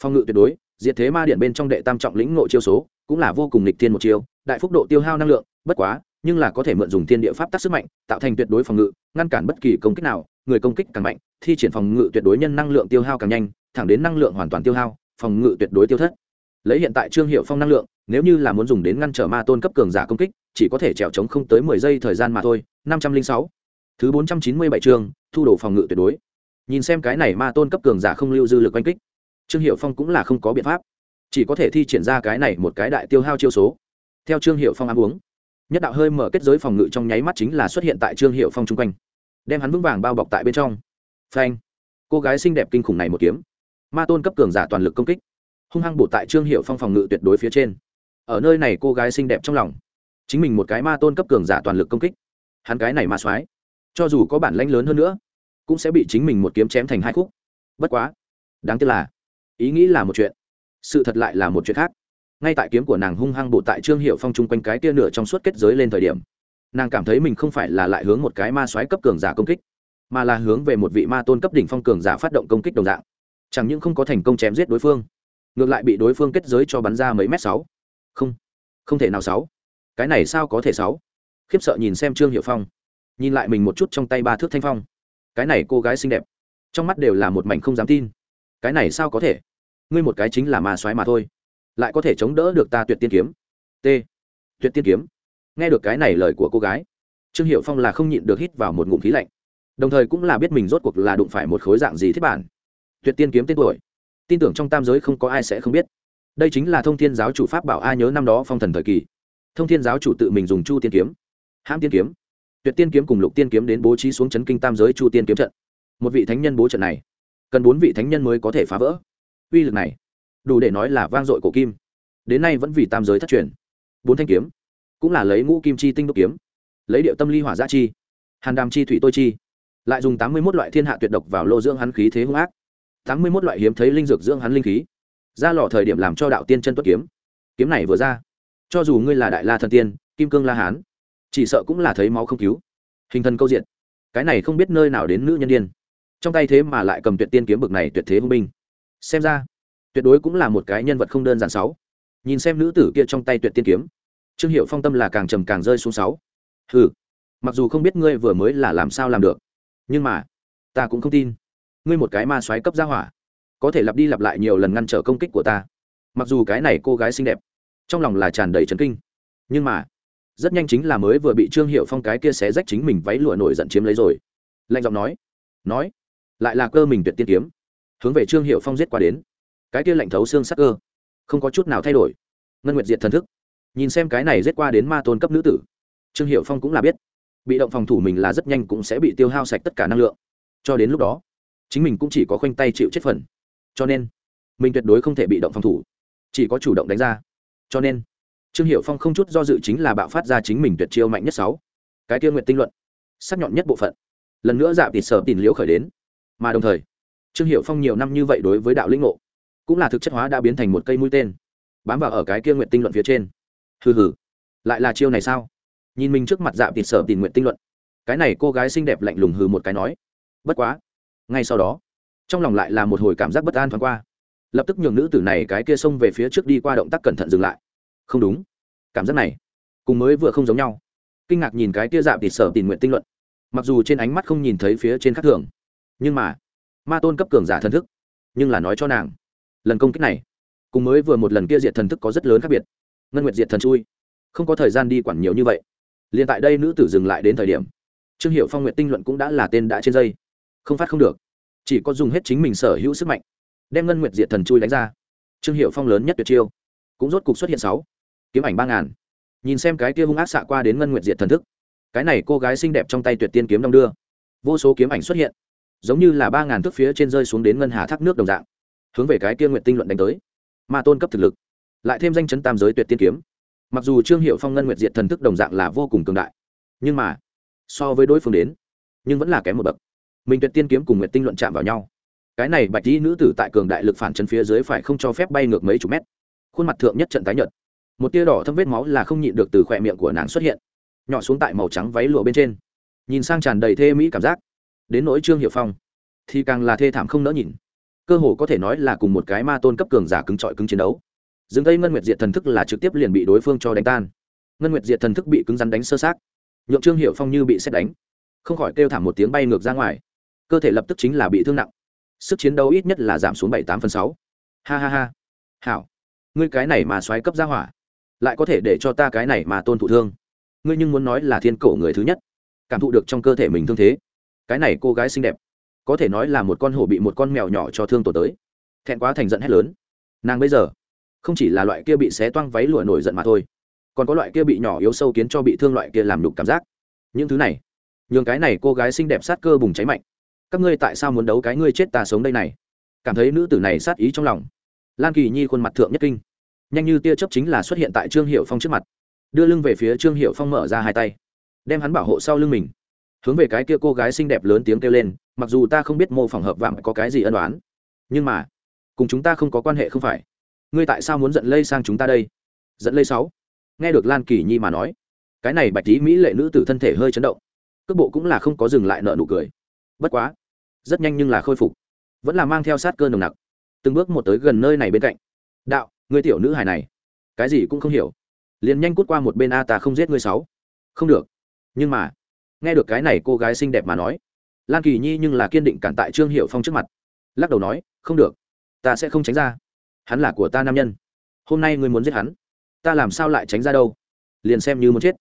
Phong ngự tuyệt đối, diệt thế ma điện bên trong đệ tam trọng lĩnh ngộ chiêu số, cũng là vô cùng nghịch thiên một chiêu, đại phúc độ tiêu hao năng lượng, bất quá, nhưng là có thể mượn dùng thiên địa pháp tác sức mạnh, tạo thành tuyệt đối phòng ngự, ngăn cản bất kỳ công kích nào, người công kích càng mạnh, thi triển phòng ngự tuyệt đối nhân năng lượng tiêu hao càng nhanh, thẳng đến năng lượng hoàn toàn tiêu hao, phòng ngự tuyệt đối tiêu thất lấy hiện tại trương hiệu phong năng lượng, nếu như là muốn dùng đến ngăn trở ma tôn cấp cường giả công kích, chỉ có thể trèo trống không tới mười giây thời gian mà thôi. Năm trăm linh sáu. Thứ bốn trăm chín mươi bảy chương, thu đồ phòng ngự tuyệt đối. Nhìn xem cái này ma tôn cấp cường giả không lưu dư lực oanh kích, trương hiệu phong cũng là không có biện pháp. Chỉ có thể thi triển ra cái này một cái đại tiêu hao chiêu số. Theo trương hiệu phong ăn uống, nhất đạo hơi mở kết giới phòng ngự trong nháy mắt chính là xuất hiện tại trương hiệu phong chung quanh. Đem hắn vững vàng bao bọc tại bên trong. Phanh. Cô gái xinh đẹp kinh khủng này một kiếm. Ma tôn cấp cường giả toàn lực công kích hung hăng bổ tại trương hiệu phong phòng ngự tuyệt đối phía trên ở nơi này cô gái xinh đẹp trong lòng chính mình một cái ma tôn cấp cường giả toàn lực công kích hắn cái này ma soái cho dù có bản lãnh lớn hơn nữa cũng sẽ bị chính mình một kiếm chém thành hai khúc bất quá đáng tiếc là ý nghĩ là một chuyện sự thật lại là một chuyện khác ngay tại kiếm của nàng hung hăng bộ tại trương hiệu phong chung quanh cái tia nửa trong suốt kết giới lên thời điểm nàng cảm thấy mình không phải là lại hướng một cái ma soái cấp cường giả công kích mà là hướng về một vị ma tôn cấp đỉnh phong cường giả phát động công kích đồng dạng chẳng những không có thành công chém giết đối phương ngược lại bị đối phương kết giới cho bắn ra mấy mét sáu. Không không thể nào sáu. Cái này sao có thể sáu? Khiếp sợ nhìn xem trương hiệu phong. Nhìn lại mình một chút trong tay ba thước thanh phong. Cái này cô gái xinh đẹp. Trong mắt đều là một mảnh không dám tin. Cái này sao có thể? Ngươi một cái chính là ma soái mà thôi. Lại có thể chống đỡ được ta tuyệt tiên kiếm? T. Tuyệt tiên kiếm. Nghe được cái này lời của cô gái, trương hiệu phong là không nhịn được hít vào một ngụm khí lạnh. Đồng thời cũng là biết mình rốt cuộc là đụng phải một khối dạng gì thiết bản. Tuyệt tiên kiếm tên tuổi tin tưởng trong tam giới không có ai sẽ không biết. Đây chính là thông thiên giáo chủ pháp bảo ai nhớ năm đó phong thần thời kỳ. Thông thiên giáo chủ tự mình dùng chu tiên kiếm, hãm tiên kiếm, tuyệt tiên kiếm cùng lục tiên kiếm đến bố trí xuống chấn kinh tam giới chu tiên kiếm trận. Một vị thánh nhân bố trận này, cần bốn vị thánh nhân mới có thể phá vỡ. Uy lực này, đủ để nói là vang dội cổ kim. Đến nay vẫn vì tam giới thất truyền. Bốn thanh kiếm, cũng là lấy ngũ kim chi tinh đúc kiếm, lấy điệu tâm ly hỏa gia chi, hàn đàm chi thủy tôi chi, lại dùng tám mươi một loại thiên hạ tuyệt độc vào lô dưỡng hắn khí thế hung ác tám mươi một loại hiếm thấy linh dược dưỡng hắn linh khí. Ra lò thời điểm làm cho đạo tiên chân tuất kiếm. Kiếm này vừa ra, cho dù ngươi là đại la thần tiên, kim cương la hán, chỉ sợ cũng là thấy máu không cứu. Hình thân câu diện. Cái này không biết nơi nào đến nữ nhân đ i ê n trong tay thế mà lại cầm tuyệt tiên kiếm bực này tuyệt thế hung binh. Xem ra, tuyệt đối cũng là một cái nhân vật không đơn giản sáu. Nhìn xem nữ tử kia trong tay tuyệt tiên kiếm, trương hiệu phong tâm là càng trầm càng rơi xuống sáu. Ừ mặc dù không biết ngươi vừa mới là làm sao làm được, nhưng mà, ta cũng không tin ngươi một cái ma xoáy cấp gia hỏa, có thể lặp đi lặp lại nhiều lần ngăn trở công kích của ta. Mặc dù cái này cô gái xinh đẹp, trong lòng là tràn đầy trấn kinh, nhưng mà, rất nhanh chính là mới vừa bị trương hiệu phong cái kia xé rách chính mình váy lụa nổi giận chiếm lấy rồi. Lạnh giọng nói nói, lại là cơ mình tuyệt tiên kiếm, hướng về trương hiệu phong giết qua đến. Cái kia lạnh thấu xương sắc cơ, không có chút nào thay đổi. Ngân nguyệt diệt thần thức, nhìn xem cái này giết qua đến ma tôn cấp nữ tử, trương hiệu phong cũng là biết, bị động phòng thủ mình là rất nhanh cũng sẽ bị tiêu hao sạch tất cả năng lượng. Cho đến lúc đó chính mình cũng chỉ có khoanh tay chịu chết phần. Cho nên, mình tuyệt đối không thể bị động phòng thủ. Chỉ có chủ động đánh ra. Cho nên, trương hiệu phong không chút do dự chính là bạo phát ra chính mình tuyệt chiêu mạnh nhất sáu. Cái tiêu nguyện tinh luận, sắc nhọn nhất bộ phận. Lần nữa dạ tịt sở tìm liễu khởi đến. Mà đồng thời, trương hiệu phong nhiều năm như vậy đối với đạo lĩnh ngộ, cũng là thực chất hóa đã biến thành một cây mũi tên, bám vào ở cái kia nguyện tinh luận phía trên. Hừ hừ, lại là chiêu này sao? Nhìn mình trước mặt dạ tịt sở tìm nguyện tinh luận, cái này cô gái xinh đẹp lạnh lùng hừ một cái nói. Bất quá ngay sau đó, trong lòng lại là một hồi cảm giác bất an thoáng qua. Lập tức nhường nữ tử này cái kia xông về phía trước đi qua động tác cẩn thận dừng lại. Không đúng. Cảm giác này, cùng mới vừa không giống nhau. Kinh ngạc nhìn cái kia dạp thịt sở tình nguyện tinh luận. Mặc dù trên ánh mắt không nhìn thấy phía trên khắc thường, nhưng mà, ma tôn cấp cường giả thần thức, nhưng là nói cho nàng, lần công kích này, cùng mới vừa một lần kia diệt thần thức có rất lớn khác biệt. Ngân nguyệt diệt thần chui, không có thời gian đi quản nhiều như vậy. Liền tại đây nữ tử dừng lại đến thời điểm, trương hiệu phong nguyện tinh luận cũng đã là tên đã trên dây không phát không được. Chỉ có dùng hết chính mình sở hữu sức mạnh, đem ngân nguyệt diệt thần chui đánh ra. Trương hiệu phong lớn nhất tuyệt chiêu, cũng rốt cục xuất hiện sáu. Kiếm ảnh ba ngàn. Nhìn xem cái kia hung ác xạ qua đến ngân nguyệt diệt thần thức, cái này cô gái xinh đẹp trong tay tuyệt tiên kiếm đong đưa. Vô số kiếm ảnh xuất hiện, giống như là ba ngàn thước phía trên rơi xuống đến ngân hà thác nước đồng dạng, hướng về cái kia nguyện tinh luận đánh tới. Ma tôn cấp thực lực, lại thêm danh chấn tam giới tuyệt tiên kiếm. Mặc dù trương hiệu phong ngân nguyệt diệt thần thức đồng dạng là vô cùng cường đại, nhưng mà, so với đối phương đến, nhưng vẫn là kém một bậc mình tuyệt tiên kiếm cùng nguyệt tinh luận chạm vào nhau. Cái này bạch dĩ nữ tử tại cường đại lực phản chân phía dưới phải không cho phép bay ngược mấy chục mét. Khuôn mặt thượng nhất trận tái nhợt. Một tia đỏ thâm vết máu là không nhịn được từ khỏe miệng của nàng xuất hiện. Nhỏ xuống tại màu trắng váy lụa bên trên. Nhìn sang tràn đầy thê mỹ cảm giác. Đến nỗi trương hiệu phong, thì càng là thê thảm không nỡ nhìn. Cơ hồ có thể nói là cùng một cái ma tôn cấp cường giả cứng trọi cứng chiến đấu. Dừng tây ngân nguyệt diệt thần thức là trực tiếp liền bị đối phương cho đánh tan. Ngân nguyệt diệt thần thức bị cứng rắn đánh sơ sát nhượng trương hiệu phong như bị xét đánh. Không khỏi kêu thảm một tiếng bay ngược ra ngoài cơ thể lập tức chính là bị thương nặng. Sức chiến đấu ít nhất là giảm xuống bảy tám phần sáu. Ha ha ha. Hảo. Ngươi cái này mà xoáy cấp ra hỏa, lại có thể để cho ta cái này mà tôn thụ thương. Ngươi nhưng muốn nói là thiên cổ người thứ nhất, cảm thụ được trong cơ thể mình thương thế. Cái này cô gái xinh đẹp, có thể nói là một con hổ bị một con mèo nhỏ cho thương tổ tới. Thẹn quá thành giận hét lớn. Nàng bây giờ, không chỉ là loại kia bị xé toang váy lụa nổi giận mà thôi, còn có loại kia bị nhỏ yếu sâu kiến cho bị thương loại kia làm đục cảm giác. Những thứ này, nhường cái này cô gái xinh đẹp sát cơ bùng cháy mạnh các ngươi tại sao muốn đấu cái ngươi chết ta sống đây này? Cảm thấy nữ tử này sát ý trong lòng. Lan kỳ nhi khuôn mặt thượng nhất kinh. Nhanh như tia chấp chính là xuất hiện tại trương hiệu phong trước mặt. Đưa lưng về phía trương hiệu phong mở ra hai tay. Đem hắn bảo hộ sau lưng mình. Hướng về cái kia cô gái xinh đẹp lớn tiếng kêu lên, mặc dù ta không biết mô phỏng hợp vạm có cái gì ân đoán nhưng mà, cùng chúng ta không có quan hệ không phải. Ngươi tại sao muốn giận lây sang chúng ta đây? Giận lây sáu. Nghe được lan kỳ nhi mà nói, cái này bạch tí mỹ lệ nữ tử thân thể hơi chấn động. Cước bộ cũng là không có dừng lại nợ nụ cười. Bất quá rất nhanh nhưng là khôi phục, vẫn là mang theo sát cơ nồng nặc, từng bước một tới gần nơi này bên cạnh. Đạo người tiểu nữ hài này, cái gì cũng không hiểu, liền nhanh cút qua một bên a ta không giết ngươi sáu. Không được, nhưng mà, nghe được cái này cô gái xinh đẹp mà nói, lan kỳ nhi nhưng là kiên định cản tại trương hiệu phong trước mặt, lắc đầu nói, không được, ta sẽ không tránh ra, hắn là của ta nam nhân, hôm nay ngươi muốn giết hắn, ta làm sao lại tránh ra đâu, liền xem như muốn chết,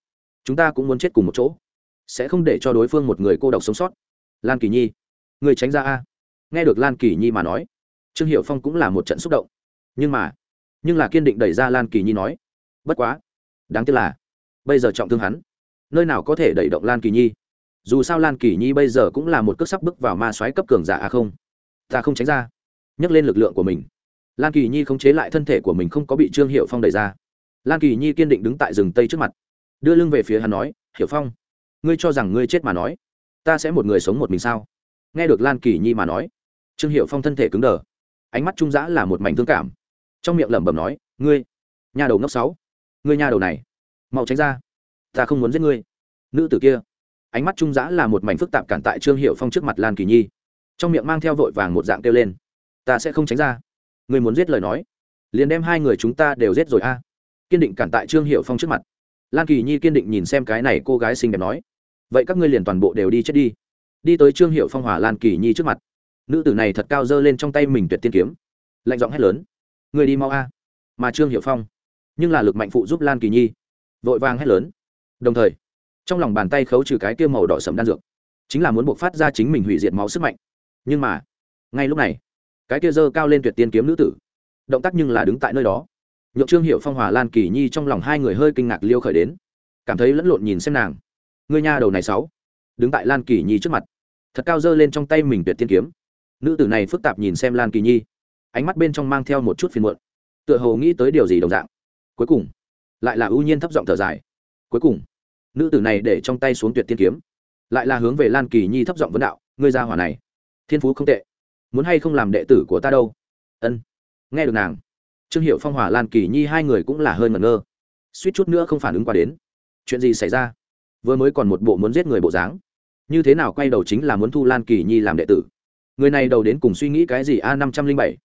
chúng ta cũng muốn chết cùng một chỗ, sẽ không để cho đối phương một người cô độc sống sót. Lan kỳ nhi người tránh ra a. Nghe được lan kỳ nhi mà nói, trương hiệu phong cũng là một trận xúc động. Nhưng mà, nhưng là kiên định đẩy ra lan kỳ nhi nói, bất quá, đáng tiếc là, bây giờ trọng thương hắn, nơi nào có thể đẩy động lan kỳ nhi? Dù sao lan kỳ nhi bây giờ cũng là một cước sắp bước vào ma xoáy cấp cường giả a không? Ta không tránh ra. Nhấc lên lực lượng của mình. Lan kỳ nhi không chế lại thân thể của mình không có bị trương hiệu phong đẩy ra. Lan kỳ nhi kiên định đứng tại rừng tây trước mặt, đưa lưng về phía hắn nói, hiểu phong, ngươi cho rằng ngươi chết mà nói, ta sẽ một người sống một mình sao? Nghe được lan kỳ nhi mà nói, trương hiệu phong thân thể cứng đờ, ánh mắt trung giã là một mảnh thương cảm. Trong miệng lẩm bẩm nói, ngươi, nhà đầu ngốc sáu, ngươi nhà đầu này, mau tránh ra, ta không muốn giết ngươi. Nữ tử kia, ánh mắt trung giã là một mảnh phức tạp cản tại trương hiệu phong trước mặt lan kỳ nhi. Trong miệng mang theo vội vàng một dạng kêu lên, ta sẽ không tránh ra, ngươi muốn giết lời nói, liền đem hai người chúng ta đều giết rồi a. Kiên định cản tại trương hiệu phong trước mặt, lan kỳ nhi kiên định nhìn xem cái này cô gái xinh đẹp nói, vậy các ngươi liền toàn bộ đều đi chết đi đi tới trương hiệu phong hỏa lan kỳ nhi trước mặt. Nữ tử này thật cao dơ lên trong tay mình tuyệt tiên kiếm. Lạnh giọng hét lớn. Người đi mau a. Mà trương hiệu phong, nhưng là lực mạnh phụ giúp lan kỳ nhi. Vội vàng hét lớn. Đồng thời, trong lòng bàn tay khấu trừ cái kia màu đỏ sầm đan dược, chính là muốn buộc phát ra chính mình hủy diệt máu sức mạnh. Nhưng mà, ngay lúc này, cái kia dơ cao lên tuyệt tiên kiếm nữ tử, động tác nhưng là đứng tại nơi đó. Nhượng trương hiệu phong hòa lan kỳ nhi trong lòng hai người hơi kinh ngạc liêu khởi đến. Cảm thấy lẫn lộn nhìn xem nàng. Người nhà đầu này sáu, đứng tại lan kỳ nhi trước mặt thật cao giơ lên trong tay mình tuyệt tiên kiếm. Nữ tử này phức tạp nhìn xem lan kỳ nhi. Ánh mắt bên trong mang theo một chút phiền muộn. Tựa hồ nghĩ tới điều gì đồng dạng. Cuối cùng, lại là ưu nhiên thấp giọng thở dài. Cuối cùng, nữ tử này để trong tay xuống tuyệt tiên kiếm. Lại là hướng về lan kỳ nhi thấp giọng vấn đạo, ngươi ra hỏa này, thiên phú không tệ. Muốn hay không làm đệ tử của ta đâu? Ân. Nghe được nàng, trương hiệu phong hỏa lan kỳ nhi hai người cũng là hơi ngẩn ngơ. Suýt chút nữa không phản ứng qua đến. Chuyện gì xảy ra? Vừa mới còn một bộ muốn giết người bộ dáng như thế nào quay đầu chính là muốn thu lan kỳ nhi làm đệ tử. Người này đầu đến cùng suy nghĩ cái gì? A năm trăm linh bảy.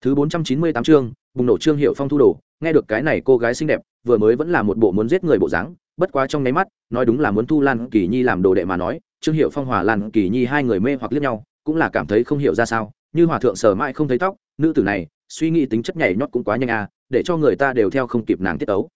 Thứ bốn trăm chín mươi tám chương, bùng nổ trương hiệu phong thu đồ. Nghe được cái này, cô gái xinh đẹp, vừa mới vẫn là một bộ muốn giết người bộ dáng, bất quá trong nháy mắt, nói đúng là muốn thu lan kỳ nhi làm đồ đệ mà nói, trương hiệu phong hòa lan kỳ nhi hai người mê hoặc liếc nhau, cũng là cảm thấy không hiểu ra sao. Như hòa thượng sờ mãi không thấy tóc, nữ tử này, suy nghĩ tính chất nhảy nhót cũng quá nhanh à để cho người ta đều theo không kịp nàng tiết tấu.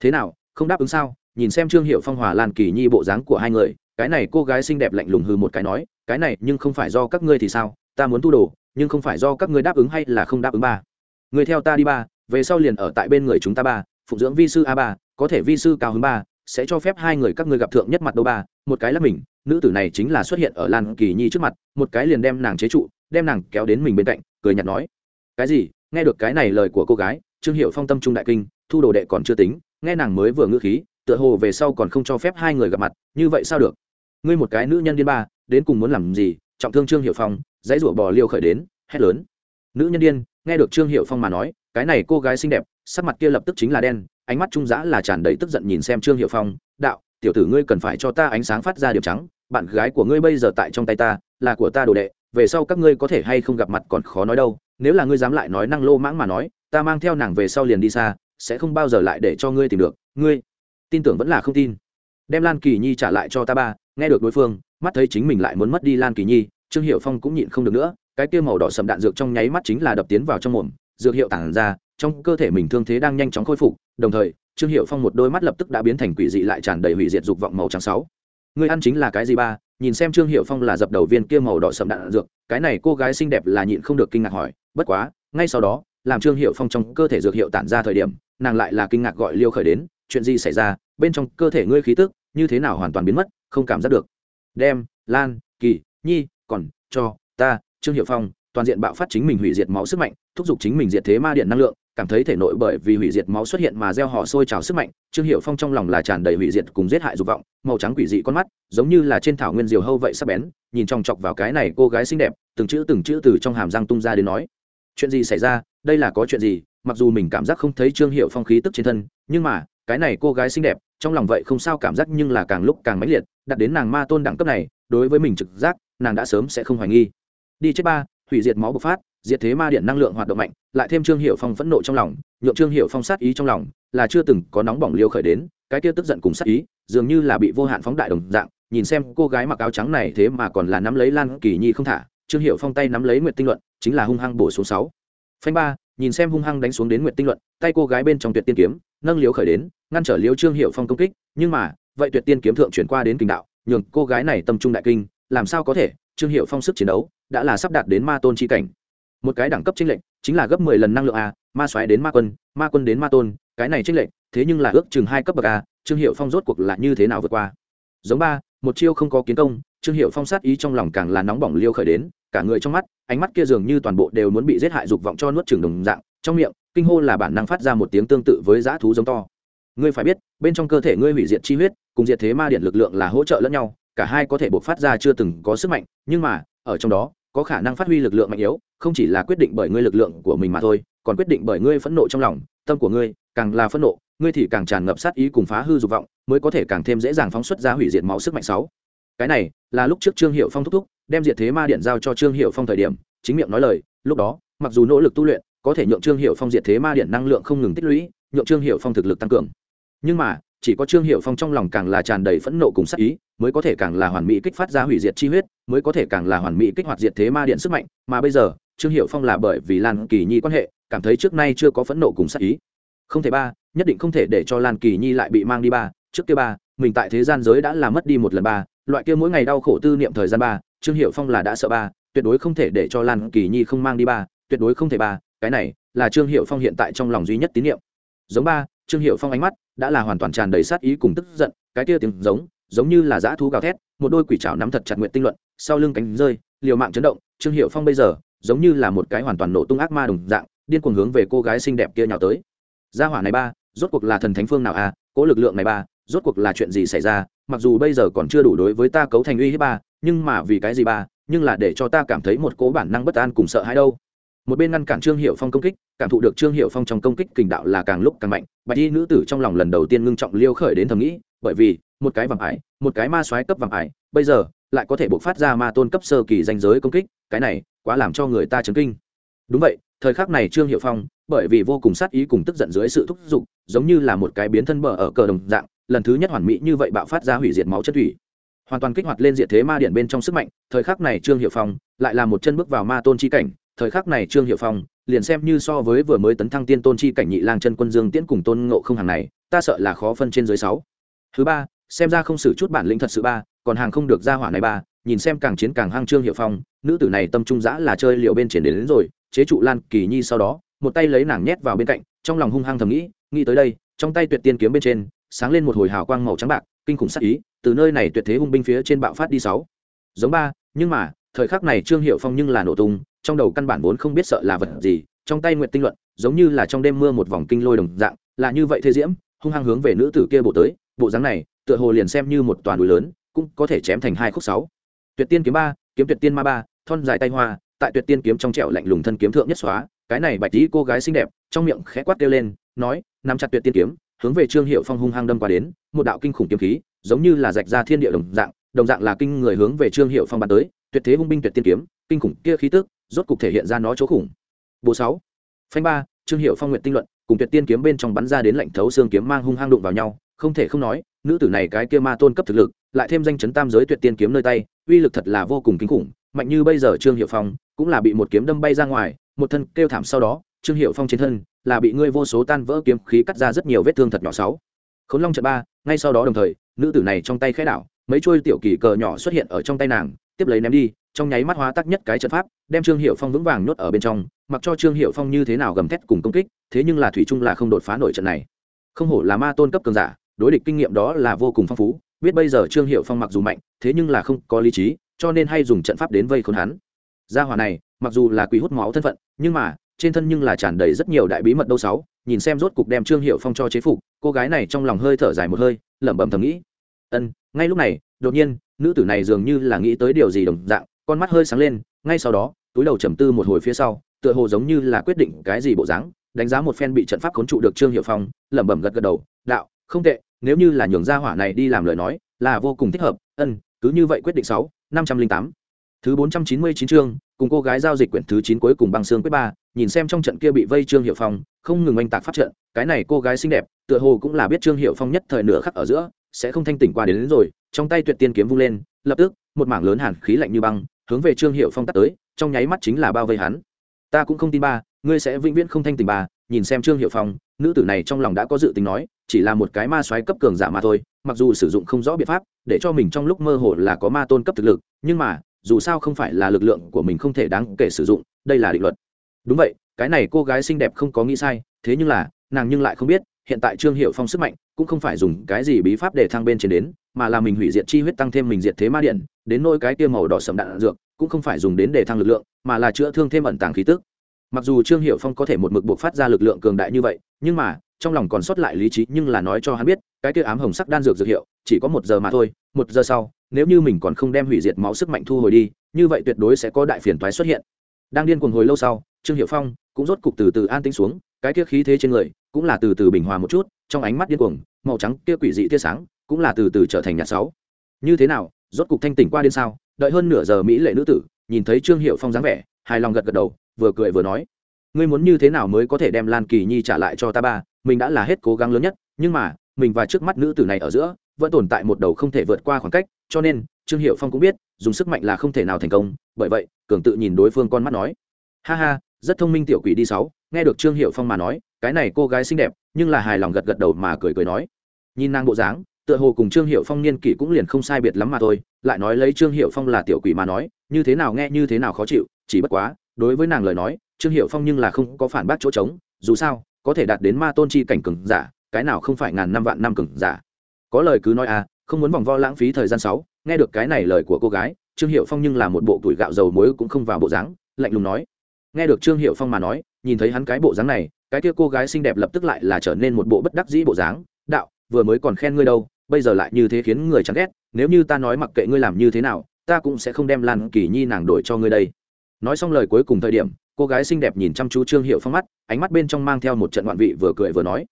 Thế nào, không đáp ứng sao? Nhìn xem trương hiệu phong hòa lan kỳ nhi bộ dáng của hai người cái này cô gái xinh đẹp lạnh lùng hừ một cái nói, cái này, nhưng không phải do các ngươi thì sao, ta muốn thu đồ, nhưng không phải do các ngươi đáp ứng hay là không đáp ứng ba. Người theo ta đi ba, về sau liền ở tại bên người chúng ta ba, phụng dưỡng vi sư a ba, có thể vi sư cao hứng ba, sẽ cho phép hai người các ngươi gặp thượng nhất mặt đâu ba, một cái là mình, nữ tử này chính là xuất hiện ở lan kỳ nhi trước mặt, một cái liền đem nàng chế trụ, đem nàng kéo đến mình bên cạnh, cười nhạt nói. Cái gì? Nghe được cái này lời của cô gái, trương hiệu phong tâm trung đại kinh, thu đồ đệ còn chưa tính, nghe nàng mới vừa ngữ khí, tựa hồ về sau còn không cho phép hai người gặp mặt, như vậy sao được? Ngươi một cái nữ nhân điên ba, đến cùng muốn làm gì? Trọng thương trương hiệu phong, dãy rủa bò liêu khởi đến, hét lớn. Nữ nhân điên, nghe được trương hiệu phong mà nói, cái này cô gái xinh đẹp, sắc mặt kia lập tức chính là đen, ánh mắt trung dã là tràn đầy tức giận nhìn xem trương hiệu phong, đạo, tiểu tử ngươi cần phải cho ta ánh sáng phát ra điểm trắng, bạn gái của ngươi bây giờ tại trong tay ta, là của ta đồ đệ, về sau các ngươi có thể hay không gặp mặt còn khó nói đâu, nếu là ngươi dám lại nói năng lô mãng mà nói, ta mang theo nàng về sau liền đi xa, sẽ không bao giờ lại để cho ngươi tìm được, ngươi tin tưởng vẫn là không tin. Đem lan kỳ nhi trả lại cho ta ba nghe được đối phương, mắt thấy chính mình lại muốn mất đi lan kỳ nhi, trương hiệu phong cũng nhịn không được nữa, cái kia màu đỏ sầm đạn dược trong nháy mắt chính là đập tiến vào trong mồm, dược hiệu tản ra, trong cơ thể mình thương thế đang nhanh chóng khôi phục, đồng thời, trương hiệu phong một đôi mắt lập tức đã biến thành quỷ dị lại tràn đầy hủy diệt dục vọng màu trắng sáu. Người ăn chính là cái gì ba? Nhìn xem trương hiệu phong là dập đầu viên kia màu đỏ sầm đạn dược, cái này cô gái xinh đẹp là nhịn không được kinh ngạc hỏi, bất quá, ngay sau đó, làm trương hiệu phong trong cơ thể dược hiệu tản ra thời điểm, nàng lại là kinh ngạc gọi liêu khởi đến, chuyện gì xảy ra? Bên trong cơ thể ngươi khí tức như thế nào hoàn toàn biến mất? Không cảm giác được. Đem, lan, kỳ, nhi, còn, cho, ta, trương hiệu phong, toàn diện bạo phát chính mình hủy diệt máu sức mạnh, thúc giục chính mình diệt thế ma điện năng lượng, cảm thấy thể nội bởi vì hủy diệt máu xuất hiện mà gieo họ sôi trào sức mạnh, trương hiệu phong trong lòng là tràn đầy hủy diệt cùng giết hại dục vọng, màu trắng quỷ dị con mắt, giống như là trên thảo nguyên diều hâu vậy sắp bén, nhìn trong chọc vào cái này cô gái xinh đẹp, từng chữ từng chữ từ trong hàm răng tung ra đến nói. Chuyện gì xảy ra? Đây là có chuyện gì? Mặc dù mình cảm giác không thấy trương hiệu phong khí tức trên thân, nhưng mà, cái này cô gái xinh đẹp trong lòng vậy không sao cảm giác nhưng là càng lúc càng mãnh liệt, đặt đến nàng ma tôn đẳng cấp này, đối với mình trực giác, nàng đã sớm sẽ không hoài nghi. Đi chết ba, hủy diệt máu bộc phát, diệt thế ma điện năng lượng hoạt động mạnh, lại thêm trương hiệu phong phẫn nộ trong lòng, nhượng trương hiệu phong sát ý trong lòng, là chưa từng có nóng bỏng liêu khởi đến, cái kia tức giận cùng sát ý, dường như là bị vô hạn phóng đại đồng dạng, nhìn xem cô gái mặc áo trắng này thế mà còn là nắm lấy lan kỳ nhi không thả, trương hiệu phong tay nắm lấy nguyện tinh luận, chính là hung hăng bổ số sáu. Phanh ba, nhìn xem hung hăng đánh xuống đến nguyện tinh luận, tay cô gái bên trong tuyệt tiên kiếm nâng liếu khởi đến, ngăn trở liếu trương hiệu phong công kích, nhưng mà, vậy tuyệt tiên kiếm thượng chuyển qua đến kinh đạo, nhường cô gái này tâm trung đại kinh, làm sao có thể, trương hiệu phong sức chiến đấu đã là sắp đạt đến ma tôn chi cảnh. Một cái đẳng cấp tranh lệch, chính là gấp mười lần năng lượng a, ma xoáy đến ma quân ma quân đến ma tôn, cái này tranh lệch, thế nhưng là ước chừng hai cấp bậc a, trương hiệu phong rốt cuộc là như thế nào vượt qua? Giống ba, một chiêu không có kiến công, trương hiệu phong sát ý trong lòng càng là nóng bỏng liêu khởi đến, cả người trong mắt, ánh mắt kia dường như toàn bộ đều muốn bị giết hại dục vọng cho nuốt trường đồng dạng, trong miệng kinh hô là bản năng phát ra một tiếng tương tự với dã thú giống to. Ngươi phải biết, bên trong cơ thể ngươi hủy diệt chi huyết, cùng diệt thế ma điện lực lượng là hỗ trợ lẫn nhau, cả hai có thể buộc phát ra chưa từng có sức mạnh, nhưng mà, ở trong đó, có khả năng phát huy lực lượng mạnh yếu, không chỉ là quyết định bởi ngươi lực lượng của mình mà thôi, còn quyết định bởi ngươi phẫn nộ trong lòng, tâm của ngươi càng là phẫn nộ, ngươi thì càng tràn ngập sát ý cùng phá hư dục vọng, mới có thể càng thêm dễ dàng phóng xuất ra hủy diệt máu sức mạnh sáu. Cái này, là lúc trước trương hiệu phong thúc thúc, đem diệt thế ma điện giao cho trương hiệu phong thời điểm, chính miệng nói lời, lúc đó, mặc dù nỗ lực tu luyện có thể nhượng trương hiệu phong diệt thế ma điện năng lượng không ngừng tích lũy, nhượng trương hiệu phong thực lực tăng cường. Nhưng mà, chỉ có trương hiệu phong trong lòng càng là tràn đầy phẫn nộ cùng sắc ý, mới có thể càng là hoàn mỹ kích phát ra hủy diệt chi huyết, mới có thể càng là hoàn mỹ kích hoạt diệt thế ma điện sức mạnh. Mà bây giờ, trương hiệu phong là bởi vì lan kỳ nhi quan hệ, cảm thấy trước nay chưa có phẫn nộ cùng sắc ý. Không thể ba, nhất định không thể để cho lan kỳ nhi lại bị mang đi ba. Trước kia ba, mình tại thế gian giới đã làm mất đi một lần ba. Loại kia mỗi ngày đau khổ tư niệm thời gian ba, trương hiệu phong là đã sợ ba. Tuyệt đối không thể để cho lan kỳ nhi không mang đi ba. Tuyệt đối không thể ba cái này là trương hiệu phong hiện tại trong lòng duy nhất tín nhiệm giống ba, trương hiệu phong ánh mắt đã là hoàn toàn tràn đầy sát ý cùng tức giận, cái kia tiếng giống giống như là dã thú gào thét, một đôi quỷ trảo nắm thật chặt nguyện tinh luận, sau lưng cánh rơi, liều mạng chấn động, trương hiệu phong bây giờ giống như là một cái hoàn toàn nổ tung ác ma đồng dạng, điên cuồng hướng về cô gái xinh đẹp kia nhào tới gia hỏa này ba, rốt cuộc là thần thánh phương nào a à? cố lực lượng này ba, rốt cuộc là chuyện gì xảy ra, mặc dù bây giờ còn chưa đủ đối với ta cấu thành uy hiếp ba, nhưng mà vì cái gì ba, nhưng là để cho ta cảm thấy một cố bản năng bất an cùng sợ hãi đâu một bên ngăn cản trương hiệu phong công kích, cảm thụ được trương hiệu phong trong công kích kình đạo là càng lúc càng mạnh, bạch y nữ tử trong lòng lần đầu tiên ngưng trọng liêu khởi đến thầm nghĩ, bởi vì, một cái vàng ải, một cái ma soái cấp vàng ải, bây giờ, lại có thể buộc phát ra ma tôn cấp sơ kỳ danh giới công kích, cái này, quá làm cho người ta chấn kinh. Đúng vậy, thời khắc này trương hiệu phong, bởi vì vô cùng sát ý cùng tức giận dưới sự thúc giục, giống như là một cái biến thân bờ ở cờ đồng dạng, lần thứ nhất hoàn mỹ như vậy bạo phát ra hủy diệt máu chất thủy. Hoàn toàn kích hoạt lên diện thế ma điện bên trong sức mạnh, thời khắc này trương hiệu phong, lại là một chân bước vào ma tôn chi cảnh thời khắc này trương hiệu phong liền xem như so với vừa mới tấn thăng tiên tôn chi cảnh nhị lang chân quân dương tiễn cùng tôn ngộ không hàng này ta sợ là khó phân trên dưới sáu. Thứ ba xem ra không xử chút bản lĩnh thật sự ba còn hàng không được ra hỏa này ba nhìn xem càng chiến càng hăng trương hiệu phong nữ tử này tâm trung dã là chơi liệu bên triển đến, đến rồi chế trụ lan kỳ nhi sau đó một tay lấy nàng nhét vào bên cạnh trong lòng hung hăng thầm nghĩ nghĩ tới đây trong tay tuyệt tiên kiếm bên trên sáng lên một hồi hào quang màu trắng bạc kinh khủng sắc ý từ nơi này tuyệt thế hung binh phía trên bạo phát đi sáu. Giống ba nhưng mà thời khắc này trương hiệu phong nhưng là nổ tung trong đầu căn bản vốn không biết sợ là vật gì, trong tay nguyện tinh luận, giống như là trong đêm mưa một vòng kinh lôi đồng dạng, là như vậy thế diễm, hung hăng hướng về nữ tử kia bộ tới, bộ dáng này, tựa hồ liền xem như một toàn núi lớn, cũng có thể chém thành hai khúc sáu. Tuyệt tiên kiếm ba, kiếm tuyệt tiên ma ba, thon dài tay hoa, tại tuyệt tiên kiếm trong trẹo lạnh lùng thân kiếm thượng nhất xóa, cái này bạch tí cô gái xinh đẹp, trong miệng khẽ quát kêu lên, nói, nắm chặt tuyệt tiên kiếm, hướng về trương hiệu phong hung hăng đâm qua đến, một đạo kinh khủng kiếm khí, giống như là rạch ra thiên địa đồng dạng đồng dạng là kinh người hướng về trương hiệu phong bàn tới, tuyệt thế hung binh tuyệt tiên kiếm, kinh khủng kia khí tức rốt cục thể hiện ra nó chỗ khủng. Bộ sáu, phanh ba, trương hiệu phong nguyện tinh luận, cùng tuyệt tiên kiếm bên trong bắn ra đến lạnh thấu xương kiếm mang hung hăng đụng vào nhau, không thể không nói, nữ tử này cái kia ma tôn cấp thực lực, lại thêm danh chấn tam giới tuyệt tiên kiếm nơi tay, uy lực thật là vô cùng kinh khủng, mạnh như bây giờ trương hiệu phong cũng là bị một kiếm đâm bay ra ngoài, một thân kêu thảm sau đó, trương hiệu phong trên thân là bị ngươi vô số tan vỡ kiếm khí cắt ra rất nhiều vết thương thật nhỏ sáu. Khốn long trận ba, ngay sau đó đồng thời, nữ tử này trong tay khẽ đảo, mấy chuôi tiểu kỳ cờ nhỏ xuất hiện ở trong tay nàng, tiếp lấy ném đi trong nháy mắt hóa tắc nhất cái trận pháp, đem trương hiệu phong vững vàng nhốt ở bên trong, mặc cho trương hiệu phong như thế nào gầm thét cùng công kích, thế nhưng là thủy trung là không đột phá nổi trận này. Không hổ là ma tôn cấp cường giả, đối địch kinh nghiệm đó là vô cùng phong phú, biết bây giờ trương hiệu phong mặc dù mạnh, thế nhưng là không có lý trí, cho nên hay dùng trận pháp đến vây khốn hắn. Gia hỏa này, mặc dù là quý hút máu thân phận, nhưng mà, trên thân nhưng là tràn đầy rất nhiều đại bí mật đâu sáu, nhìn xem rốt cục đem trương hiệu phong cho chế phục, cô gái này trong lòng hơi thở dài một hơi, lẩm bẩm thầm nghĩ. Ân, ngay lúc này, đột nhiên, nữ tử này dường như là nghĩ tới điều gì đồng dạng con mắt hơi sáng lên ngay sau đó túi đầu trầm tư một hồi phía sau tựa hồ giống như là quyết định cái gì bộ dáng đánh giá một phen bị trận pháp khốn trụ được trương hiệu phong lẩm bẩm gật gật đầu đạo không tệ nếu như là nhường gia hỏa này đi làm lời nói là vô cùng thích hợp ân cứ như vậy quyết định sáu năm trăm linh tám. Thứ bốn trăm chín mươi chín chương cùng cô gái giao dịch quyển thứ chín cuối cùng băng xương quyết ba nhìn xem trong trận kia bị vây trương hiệu phong không ngừng oanh tạc phát trận cái này cô gái xinh đẹp tựa hồ cũng là biết trương hiệu phong nhất thời nửa khắc ở giữa sẽ không thanh tỉnh qua đến, đến rồi trong tay tuyệt tiên kiếm vung lên lập tức một mảng lớn hàn khí lạnh như băng hướng về trương hiệu phong tắt tới, trong nháy mắt chính là bao vây hắn. Ta cũng không tin ba, ngươi sẽ vĩnh viễn không thanh tình ba, nhìn xem trương hiệu phong, nữ tử này trong lòng đã có dự tính nói, chỉ là một cái ma xoáy cấp cường giả mà thôi, mặc dù sử dụng không rõ biện pháp, để cho mình trong lúc mơ hồ là có ma tôn cấp thực lực, nhưng mà, dù sao không phải là lực lượng của mình không thể đáng kể sử dụng, đây là định luật. Đúng vậy, cái này cô gái xinh đẹp không có nghĩ sai, thế nhưng là, nàng nhưng lại không biết hiện tại trương hiệu phong sức mạnh cũng không phải dùng cái gì bí pháp để thăng bên trên đến, mà là mình hủy diệt chi huyết tăng thêm mình diệt thế ma điện, đến nôi cái tiêu màu đỏ sầm đạn dược cũng không phải dùng đến để thăng lực lượng, mà là chữa thương thêm ẩn tàng khí tức. Mặc dù trương hiệu phong có thể một mực buộc phát ra lực lượng cường đại như vậy, nhưng mà, trong lòng còn sót lại lý trí, nhưng là nói cho hắn biết, cái kia ám hồng sắc đan dược dược hiệu, chỉ có một giờ mà thôi, một giờ sau, nếu như mình còn không đem hủy diệt máu sức mạnh thu hồi đi, như vậy tuyệt đối sẽ có đại phiền toái xuất hiện. Đang điên cuồng hồi lâu sau, trương hiệu phong cũng rốt cục từ từ an tĩnh xuống cái kia khí thế trên người cũng là từ từ bình hòa một chút, trong ánh mắt điên cuồng, màu trắng kia quỷ dị tia sáng cũng là từ từ trở thành nhạt sáu. Như thế nào, rốt cục thanh tỉnh qua đến sao? Đợi hơn nửa giờ mỹ lệ nữ tử, nhìn thấy trương hiệu phong dáng vẻ, hài lòng gật gật đầu, vừa cười vừa nói, ngươi muốn như thế nào mới có thể đem lan kỳ nhi trả lại cho ta ba? Mình đã là hết cố gắng lớn nhất, nhưng mà, mình và trước mắt nữ tử này ở giữa, vẫn tồn tại một đầu không thể vượt qua khoảng cách, cho nên, trương hiệu phong cũng biết, dùng sức mạnh là không thể nào thành công, bởi vậy, cường tự nhìn đối phương con mắt nói, ha ha, rất thông minh tiểu quỷ đi sáu nghe được trương hiệu phong mà nói, cái này cô gái xinh đẹp, nhưng là hài lòng gật gật đầu mà cười cười nói. Nhìn nàng bộ dáng, tựa hồ cùng trương hiệu phong niên kỷ cũng liền không sai biệt lắm mà thôi, lại nói lấy trương hiệu phong là tiểu quỷ mà nói, như thế nào nghe như thế nào khó chịu, chỉ bất quá, đối với nàng lời nói, trương hiệu phong nhưng là không có phản bác chỗ trống, dù sao, có thể đạt đến ma tôn chi cảnh cừng giả, cái nào không phải ngàn năm vạn năm cừng giả. Có lời cứ nói à không muốn vòng vo lãng phí thời gian sáu, nghe được cái này lời của cô gái, trương hiệu phong nhưng là một bộ tuổi gạo dầu muối cũng không vào bộ dáng, lạnh lùng nói. Nghe được trương hiệu phong mà nói nhìn thấy hắn cái bộ dáng này, cái kia cô gái xinh đẹp lập tức lại là trở nên một bộ bất đắc dĩ bộ dáng. Đạo, vừa mới còn khen ngươi đâu, bây giờ lại như thế khiến người chán ghét, nếu như ta nói mặc kệ ngươi làm như thế nào, ta cũng sẽ không đem lan kỳ nhi nàng đổi cho ngươi đây. Nói xong lời cuối cùng thời điểm, cô gái xinh đẹp nhìn chăm chú trương hiệu phong mắt, ánh mắt bên trong mang theo một trận ngoạn vị vừa cười vừa nói.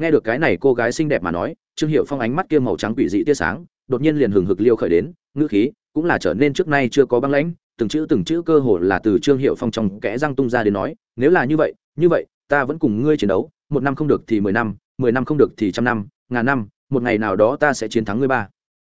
Nghe được cái này cô gái xinh đẹp mà nói, trương hiệu phong ánh mắt kia màu trắng quỷ dị tia sáng, đột nhiên liền hừng hực liêu khởi đến, ngữ khí cũng là trở nên trước nay chưa có băng lãnh từng chữ từng chữ cơ hồ là từ trương hiệu phong trong kẽ răng tung ra đến nói, nếu là như vậy như vậy, ta vẫn cùng ngươi chiến đấu, một năm không được thì mười năm mười năm không được thì trăm năm, ngàn năm, một ngày nào đó ta sẽ chiến thắng ngươi ba.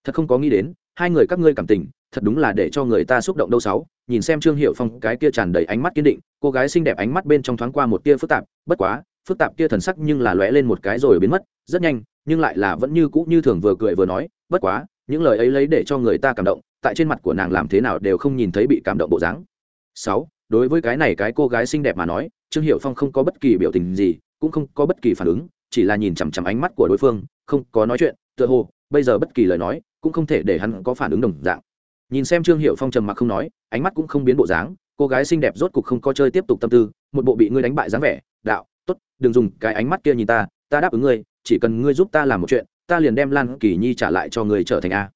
Thật không có nghĩ đến, hai người các ngươi cảm tình, thật đúng là để cho người ta xúc động đâu sáu. Nhìn xem trương hiệu phong cái kia tràn đầy ánh mắt kiên định, cô gái xinh đẹp ánh mắt bên trong thoáng qua một tia phức tạp, bất quá, phức tạp kia thần sắc nhưng là lóe lên một cái rồi biến mất, rất nhanh, nhưng lại là vẫn như cũ như thường vừa cười vừa nói, bất quá, những lời ấy lấy để cho người ta cảm động tại trên mặt của nàng làm thế nào đều không nhìn thấy bị cảm động bộ dáng. Sáu, đối với cái này cái cô gái xinh đẹp mà nói, trương hiệu phong không có bất kỳ biểu tình gì, cũng không có bất kỳ phản ứng, chỉ là nhìn chằm chằm ánh mắt của đối phương, không có nói chuyện, tựa hồ, bây giờ bất kỳ lời nói, cũng không thể để hắn có phản ứng đồng dạng. Nhìn xem trương hiệu phong trầm mặc không nói, ánh mắt cũng không biến bộ dáng, cô gái xinh đẹp rốt cục không có chơi tiếp tục tâm tư, một bộ bị ngươi đánh bại dáng vẻ, đạo, tốt, đừng dùng cái ánh mắt kia nhìn ta ta đáp ứng ngươi, chỉ cần ngươi giúp ta làm một chuyện, ta liền đem lan kỳ nhi trả lại cho ngươi trở thành a.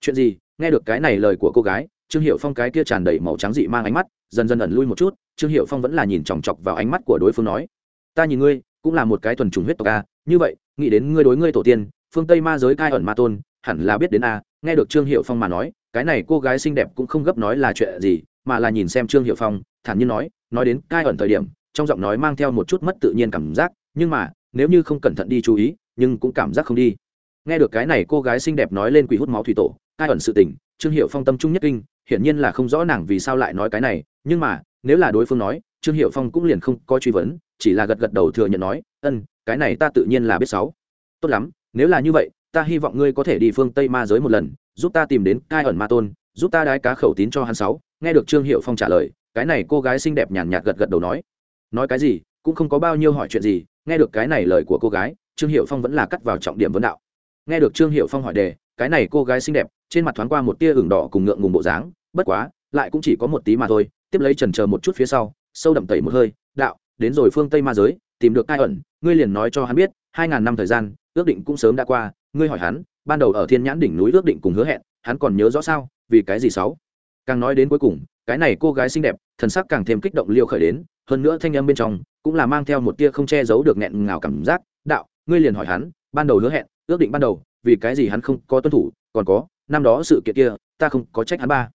Chuyện gì? Nghe được cái này lời của cô gái, trương hiệu phong cái kia tràn đầy màu trắng dị mang ánh mắt, dần dần ẩn lui một chút, trương hiệu phong vẫn là nhìn chòng chọc vào ánh mắt của đối phương nói, ta nhìn ngươi, cũng là một cái thuần trùng huyết tộc a, như vậy, nghĩ đến ngươi đối ngươi tổ tiên, phương tây ma giới cai ẩn ma tôn, hẳn là biết đến a. Nghe được trương hiệu phong mà nói, cái này cô gái xinh đẹp cũng không gấp nói là chuyện gì, mà là nhìn xem trương hiệu phong, thản nhiên nói nói đến cai ẩn thời điểm, trong giọng nói mang theo một chút mất tự nhiên cảm giác, nhưng mà, nếu như không cẩn thận đi chú ý, nhưng cũng cảm giác không đi. Nghe được cái này cô gái xinh đẹp nói lên quỷ hút máu thủy tổ cai ẩn sự tình, trương hiệu phong tâm trung nhất kinh, hiển nhiên là không rõ nàng vì sao lại nói cái này, nhưng mà, nếu là đối phương nói, trương hiệu phong cũng liền không có truy vấn, chỉ là gật gật đầu thừa nhận nói, ân, cái này ta tự nhiên là biết sáu. Tốt lắm, nếu là như vậy, ta hy vọng ngươi có thể đi phương tây ma giới một lần, giúp ta tìm đến cai ẩn ma tôn, giúp ta đái cá khẩu tín cho hắn sáu. Nghe được trương hiệu phong trả lời, cái này cô gái xinh đẹp nhàn nhạt gật gật đầu nói. Nói cái gì, cũng không có bao nhiêu hỏi chuyện gì, nghe được cái này lời của cô gái, trương hiệu phong vẫn là cắt vào trọng điểm vấn đạo. Nghe được trương hiệu phong hỏi đề cái này cô gái xinh đẹp, trên mặt thoáng qua một tia ửng đỏ cùng ngượng ngùng bộ dáng, bất quá, lại cũng chỉ có một tí mà thôi, tiếp lấy trần chờ một chút phía sau, sâu đậm tẩy một hơi, đạo, đến rồi phương tây ma giới, tìm được ai ẩn, ngươi liền nói cho hắn biết, hai ngàn năm thời gian, ước định cũng sớm đã qua, ngươi hỏi hắn, ban đầu ở thiên nhãn đỉnh núi ước định cùng hứa hẹn, hắn còn nhớ rõ sao, vì cái gì sáu? Càng nói đến cuối cùng, cái này cô gái xinh đẹp, thần sắc càng thêm kích động liêu khởi đến, hơn nữa thanh âm bên trong cũng là mang theo một tia không che giấu được nghẹn ngào cảm giác, đạo, ngươi liền hỏi hắn, ban đầu hứa hẹn, ước định ban đầu vì cái gì hắn không có tuân thủ, còn có, năm đó sự kiện kia, ta không có trách hắn ba.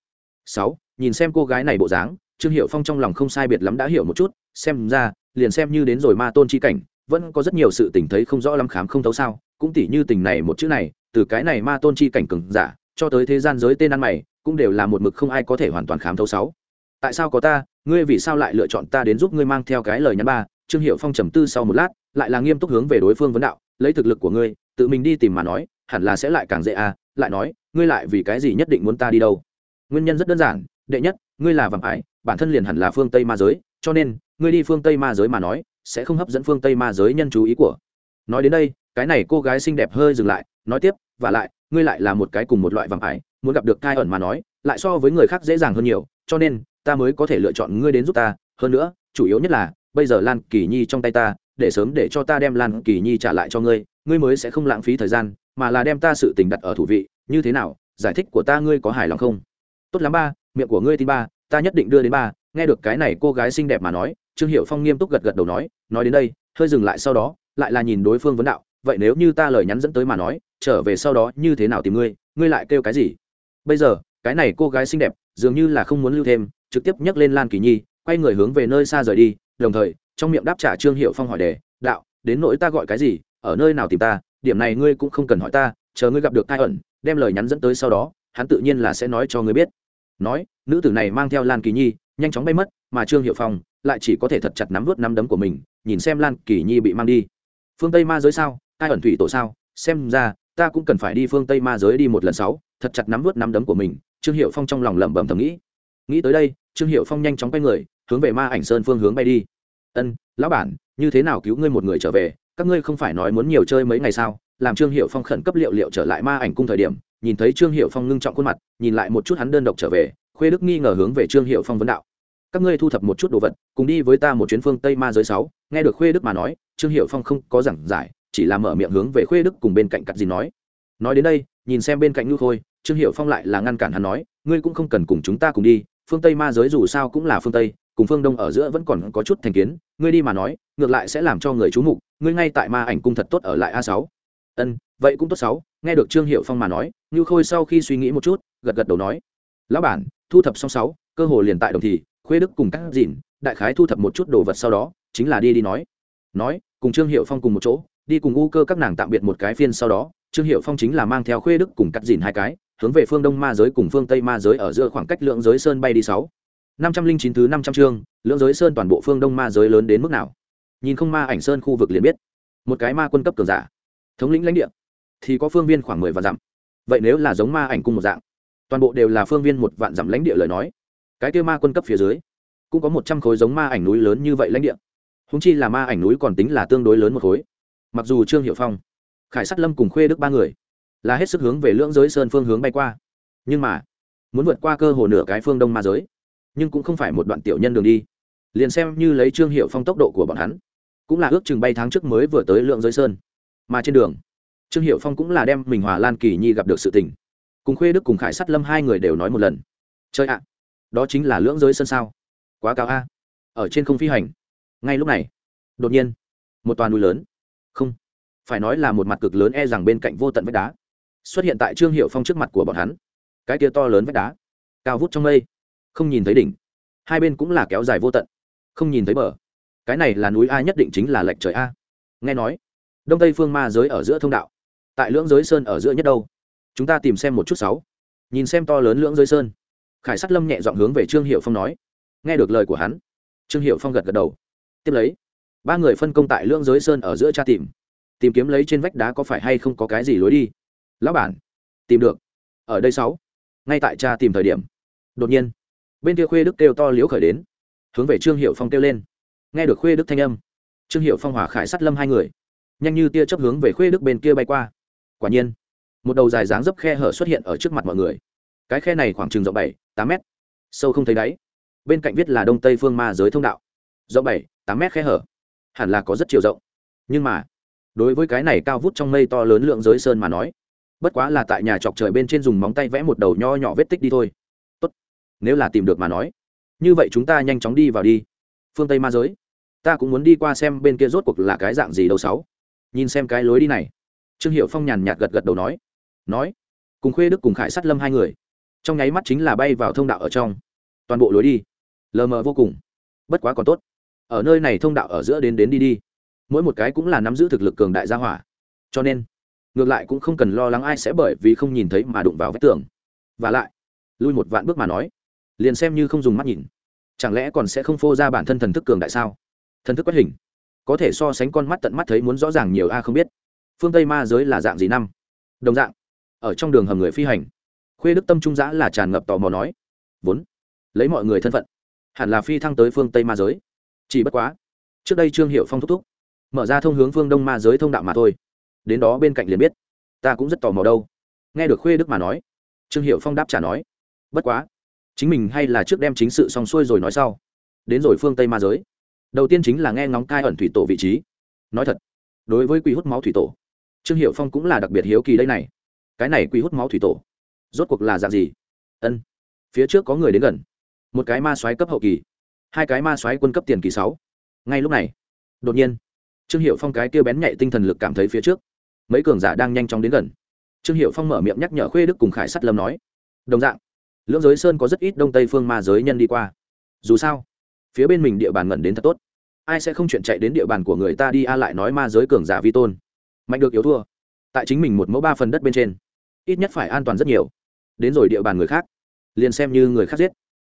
Sáu, nhìn xem cô gái này bộ dáng, trương hiệu phong trong lòng không sai biệt lắm đã hiểu một chút, xem ra, liền xem như đến rồi ma tôn chi cảnh, vẫn có rất nhiều sự tình thấy không rõ lắm khám không thấu sao, cũng tỉ như tình này một chữ này, từ cái này ma tôn chi cảnh cường giả, cho tới thế gian giới tên ăn mày, cũng đều là một mực không ai có thể hoàn toàn khám thấu sáu. Tại sao có ta, ngươi vì sao lại lựa chọn ta đến giúp ngươi mang theo cái lời nhắn ba? Trương hiệu phong trầm tư sau một lát, lại là nghiêm túc hướng về đối phương vấn đạo, lấy thực lực của ngươi, tự mình đi tìm mà nói hẳn là sẽ lại càng dễ à lại nói, ngươi lại vì cái gì nhất định muốn ta đi đâu? Nguyên nhân rất đơn giản, đệ nhất, ngươi là vàng ải bản thân liền hẳn là phương tây ma giới, cho nên, ngươi đi phương tây ma giới mà nói, sẽ không hấp dẫn phương tây ma giới nhân chú ý của. Nói đến đây, cái này cô gái xinh đẹp hơi dừng lại, nói tiếp, và lại, ngươi lại là một cái cùng một loại vàng ải muốn gặp được thai ẩn mà nói, lại so với người khác dễ dàng hơn nhiều, cho nên, ta mới có thể lựa chọn ngươi đến giúp ta. Hơn nữa, chủ yếu nhất là, bây giờ lan kỳ nhi trong tay ta, để sớm để cho ta đem lan kỳ nhi trả lại cho ngươi ngươi mới sẽ không lãng phí thời gian mà là đem ta sự tình đặt ở thủ vị, như thế nào? Giải thích của ta ngươi có hài lòng không? Tốt lắm ba, miệng của ngươi tin ba, ta nhất định đưa đến ba. Nghe được cái này cô gái xinh đẹp mà nói, trương hiệu phong nghiêm túc gật gật đầu nói nói đến đây, hơi dừng lại sau đó, lại là nhìn đối phương vấn đạo, vậy nếu như ta lời nhắn dẫn tới mà nói, trở về sau đó như thế nào tìm ngươi? Ngươi lại kêu cái gì? Bây giờ, cái này cô gái xinh đẹp, dường như là không muốn lưu thêm, trực tiếp nhấc lên lan kỳ nhi, quay người hướng về nơi xa rời đi, đồng thời, trong miệng đáp trả trương hiệu phong hỏi đề, đạo, đến nỗi ta gọi cái gì, ở nơi nào tìm ta? Điểm này ngươi cũng không cần hỏi ta, chờ ngươi gặp được tai ẩn, đem lời nhắn dẫn tới sau đó, hắn tự nhiên là sẽ nói cho ngươi biết. Nói, nữ tử này mang theo lan kỳ nhi, nhanh chóng bay mất, mà trương hiệu phong lại chỉ có thể thật chặt nắm vớt nắm đấm của mình, nhìn xem lan kỳ nhi bị mang đi. Phương tây ma giới sao? Tai ẩn thủy tổ sao? Xem ra, ta cũng cần phải đi phương tây ma giới đi một lần sáu, thật chặt nắm vớt nắm đấm của mình, trương hiệu phong trong lòng lẩm bẩm thầm nghĩ. Nghĩ tới đây, trương hiệu phong nhanh chóng quay người, hướng về ma ảnh sơn phương hướng bay đi. Ân, lão bản, như thế nào cứu ngươi một người trở về? Các ngươi không phải nói muốn nhiều chơi mấy ngày sao? Làm trương hiệu phong khẩn cấp liệu liệu trở lại ma ảnh cung thời điểm, nhìn thấy trương hiệu phong ngưng trọng khuôn mặt, nhìn lại một chút hắn đơn độc trở về, khuê đức nghi ngờ hướng về trương hiệu phong vấn đạo. Các ngươi thu thập một chút đồ vật, cùng đi với ta một chuyến phương tây ma giới sáu. Nghe được khuê đức mà nói, trương hiệu phong không có giảng giải, chỉ là mở miệng hướng về khuê đức cùng bên cạnh cắt gì nói. Nói đến đây, nhìn xem bên cạnh ngư khôi, trương hiệu phong lại là ngăn cản hắn nói, ngươi cũng không cần cùng chúng ta cùng đi, phương tây ma giới dù sao cũng là phương tây, cùng phương đông ở giữa vẫn còn có chút thành kiến, ngươi đi mà nói, ngược lại sẽ làm cho người chú mục ngươi ngay tại ma ảnh cung thật tốt ở lại a sáu. Ân, vậy cũng tốt sáu, nghe được trương hiệu phong mà nói như khôi sau khi suy nghĩ một chút, gật gật đầu nói, lão bản, thu thập xong sáu, cơ hồ liền tại đồng thì, khuê đức cùng các dìn, đại khái thu thập một chút đồ vật sau đó, chính là đi đi nói. Nói, cùng trương hiệu phong cùng một chỗ, đi cùng u cơ các nàng tạm biệt một cái phiên sau đó, trương hiệu phong chính là mang theo khuê đức cùng cắt dìn hai cái, hướng về phương đông ma giới cùng phương tây ma giới ở giữa khoảng cách lượng giới sơn bay đi sáu. năm trăm linh chín thứ năm trăm chương, lượng giới sơn toàn bộ phương đông ma giới lớn đến mức nào? Nhìn không ma ảnh sơn khu vực liền biết. Một cái ma quân cấp cường giả. Thống lĩnh lãnh địa. Thì có phương viên khoảng mười vạn dặm. Vậy nếu là giống ma ảnh cung một dạng, toàn bộ đều là phương viên một vạn dặm lãnh địa lời nói, cái kia ma quân cấp phía dưới cũng có một trăm khối giống ma ảnh núi lớn như vậy lãnh địa. Húng chi là ma ảnh núi còn tính là tương đối lớn một khối. Mặc dù trương hiệu phong, khải sắt lâm cùng khuê đức ba người là hết sức hướng về lưỡng giới sơn phương hướng bay qua, nhưng mà muốn vượt qua cơ hồ nửa cái phương đông ma giới, nhưng cũng không phải một đoạn tiểu nhân đường đi. Liền xem như lấy trương hiệu phong tốc độ của bọn hắn cũng là ước chừng bay tháng trước mới vừa tới lượng giới sơn. Mà trên đường, trương hiệu phong cũng là đem mình hòa lan kỳ nhi gặp được sự tình. Cùng khuê đức cùng khải sắt lâm hai người đều nói một lần. Chơi ạ, đó chính là lưỡng giới sơn sao? Quá cao a. Ở trên không phi hành. Ngay lúc này, đột nhiên, một toàn núi lớn. Không, phải nói là một mặt cực lớn e rằng bên cạnh vô tận vách đá. Xuất hiện tại trương hiệu phong trước mặt của bọn hắn. Cái tia to lớn vách đá, cao vút trong mây. Không nhìn thấy đỉnh. Hai bên cũng là kéo dài vô tận. Không nhìn thấy bờ cái này là núi a nhất định chính là lệch trời a. Nghe nói, đông tây phương ma giới ở giữa thông đạo. Tại lưỡng giới sơn ở giữa nhất đâu? Chúng ta tìm xem một chút sáu. Nhìn xem to lớn lưỡng giới sơn. Khải sắt lâm nhẹ dọn hướng về trương hiệu phong nói. Nghe được lời của hắn, trương hiệu phong gật gật đầu. Tiếp lấy, ba người phân công tại lưỡng giới sơn ở giữa tra tìm. Tìm kiếm lấy trên vách đá có phải hay không có cái gì lối đi. Lão bản, tìm được. Ở đây sáu. Ngay tại cha tìm thời điểm, đột nhiên, bên kia khuê đức kêu to liếu khởi đến. Hướng về trương hiệu phong kêu lên nghe được khuê đức thanh âm, trương hiệu phong hỏa khải sắt lâm hai người, nhanh như tia chấp hướng về khuê đức bên kia bay qua. Quả nhiên, một đầu dài dáng dấp khe hở xuất hiện ở trước mặt mọi người. Cái khe này khoảng chừng rộng bảy, tám mét, sâu không thấy đáy. Bên cạnh viết là đông tây phương ma giới thông đạo. Rộng bảy, tám mét khe hở, hẳn là có rất chiều rộng. Nhưng mà, đối với cái này cao vút trong mây to lớn lượng giới sơn mà nói, bất quá là tại nhà chọc trời bên trên dùng móng tay vẽ một đầu nho nhỏ vết tích đi thôi. Tốt, nếu là tìm được mà nói. Như vậy chúng ta nhanh chóng đi vào đi. Phương tây ma giới ta cũng muốn đi qua xem bên kia rốt cuộc là cái dạng gì đâu sáu. Nhìn xem cái lối đi này. Trương hiệu phong nhàn nhạt gật gật đầu nói. Nói. Cùng khuê đức cùng khải sát lâm hai người. Trong nháy mắt chính là bay vào thông đạo ở trong. Toàn bộ lối đi. Lờ mờ vô cùng. Bất quá còn tốt. Ở nơi này thông đạo ở giữa đến đến đi đi. Mỗi một cái cũng là nắm giữ thực lực cường đại gia hỏa. Cho nên, ngược lại cũng không cần lo lắng ai sẽ bởi vì không nhìn thấy mà đụng vào vách tường. Và lại, lui một vạn bước mà nói, liền xem như không dùng mắt nhìn. Chẳng lẽ còn sẽ không phô ra bản thân thần thức cường đại sao? Thần thức quét hình. Có thể so sánh con mắt tận mắt thấy muốn rõ ràng nhiều a không biết. Phương tây ma giới là dạng gì năm? Đồng dạng, ở trong đường hầm người phi hành, khuê đức tâm trung giã là tràn ngập tò mò nói, vốn, lấy mọi người thân phận, hẳn là phi thăng tới phương tây ma giới. Chỉ bất quá, trước đây trương hiệu phong thúc thúc, mở ra thông hướng phương đông ma giới thông đạo mà thôi. Đến đó bên cạnh liền biết, ta cũng rất tò mò đâu. Nghe được khuê đức mà nói, trương hiệu phong đáp trả nói, bất quá, chính mình hay là trước đem chính sự xong xuôi rồi nói sau. Đến rồi phương tây ma giới đầu tiên chính là nghe ngóng cai ẩn thủy tổ vị trí. Nói thật, đối với quy hút máu thủy tổ, trương hiệu phong cũng là đặc biệt hiếu kỳ đây này. Cái này quy hút máu thủy tổ, rốt cuộc là dạng gì? Ân, phía trước có người đến gần. Một cái ma xoáy cấp hậu kỳ, hai cái ma xoáy quân cấp tiền kỳ sáu. Ngay lúc này, đột nhiên, trương hiệu phong cái kêu bén nhạy tinh thần lực cảm thấy phía trước, mấy cường giả đang nhanh chóng đến gần. Trương hiệu phong mở miệng nhắc nhở khuê đức cùng khải sắt lâm nói, đồng dạng, lưỡng giới sơn có rất ít đông tây phương ma giới nhân đi qua. Dù sao phía bên mình địa bàn ngẩn đến thật tốt. Ai sẽ không chuyện chạy đến địa bàn của người ta đi a lại nói ma giới cường giả vi tôn. Mạnh được yếu thua. Tại chính mình một mẫu ba phần đất bên trên, ít nhất phải an toàn rất nhiều. Đến rồi địa bàn người khác, liền xem như người khác giết,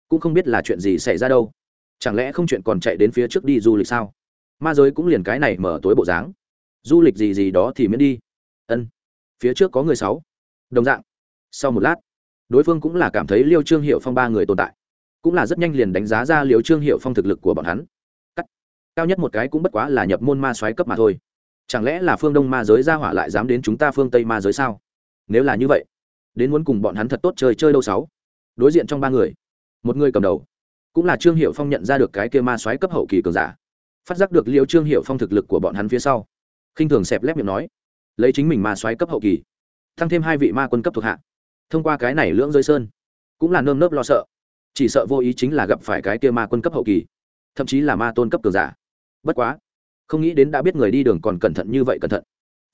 cũng không biết là chuyện gì xảy ra đâu. Chẳng lẽ không chuyện còn chạy đến phía trước đi du lịch sao? Ma giới cũng liền cái này mở tối bộ dáng. Du lịch gì gì đó thì miễn đi. Ân, phía trước có người sáu. Đồng dạng, sau một lát, đối phương cũng là cảm thấy liêu trương hiệu phong ba người tồn tại cũng là rất nhanh liền đánh giá ra liều trương hiệu phong thực lực của bọn hắn. Cắt. Cao nhất một cái cũng bất quá là nhập môn ma xoáy cấp mà thôi. Chẳng lẽ là phương đông ma giới ra hỏa lại dám đến chúng ta phương tây ma giới sao? Nếu là như vậy, đến muốn cùng bọn hắn thật tốt chơi chơi đâu sáu? Đối diện trong ba người, một người cầm đầu, cũng là trương hiệu phong nhận ra được cái kia ma xoáy cấp hậu kỳ cường giả. Phát giác được liêu trương hiệu phong thực lực của bọn hắn phía sau, khinh thường xẹp lép miệng nói, lấy chính mình ma xoáy cấp hậu kỳ tăng thêm hai vị ma quân cấp thuộc hạ. Thông qua cái này lưỡng rơi sơn, cũng là nơm nớp lo sợ chỉ sợ vô ý chính là gặp phải cái kia ma quân cấp hậu kỳ, thậm chí là ma tôn cấp cường giả. Bất quá, không nghĩ đến đã biết người đi đường còn cẩn thận như vậy cẩn thận.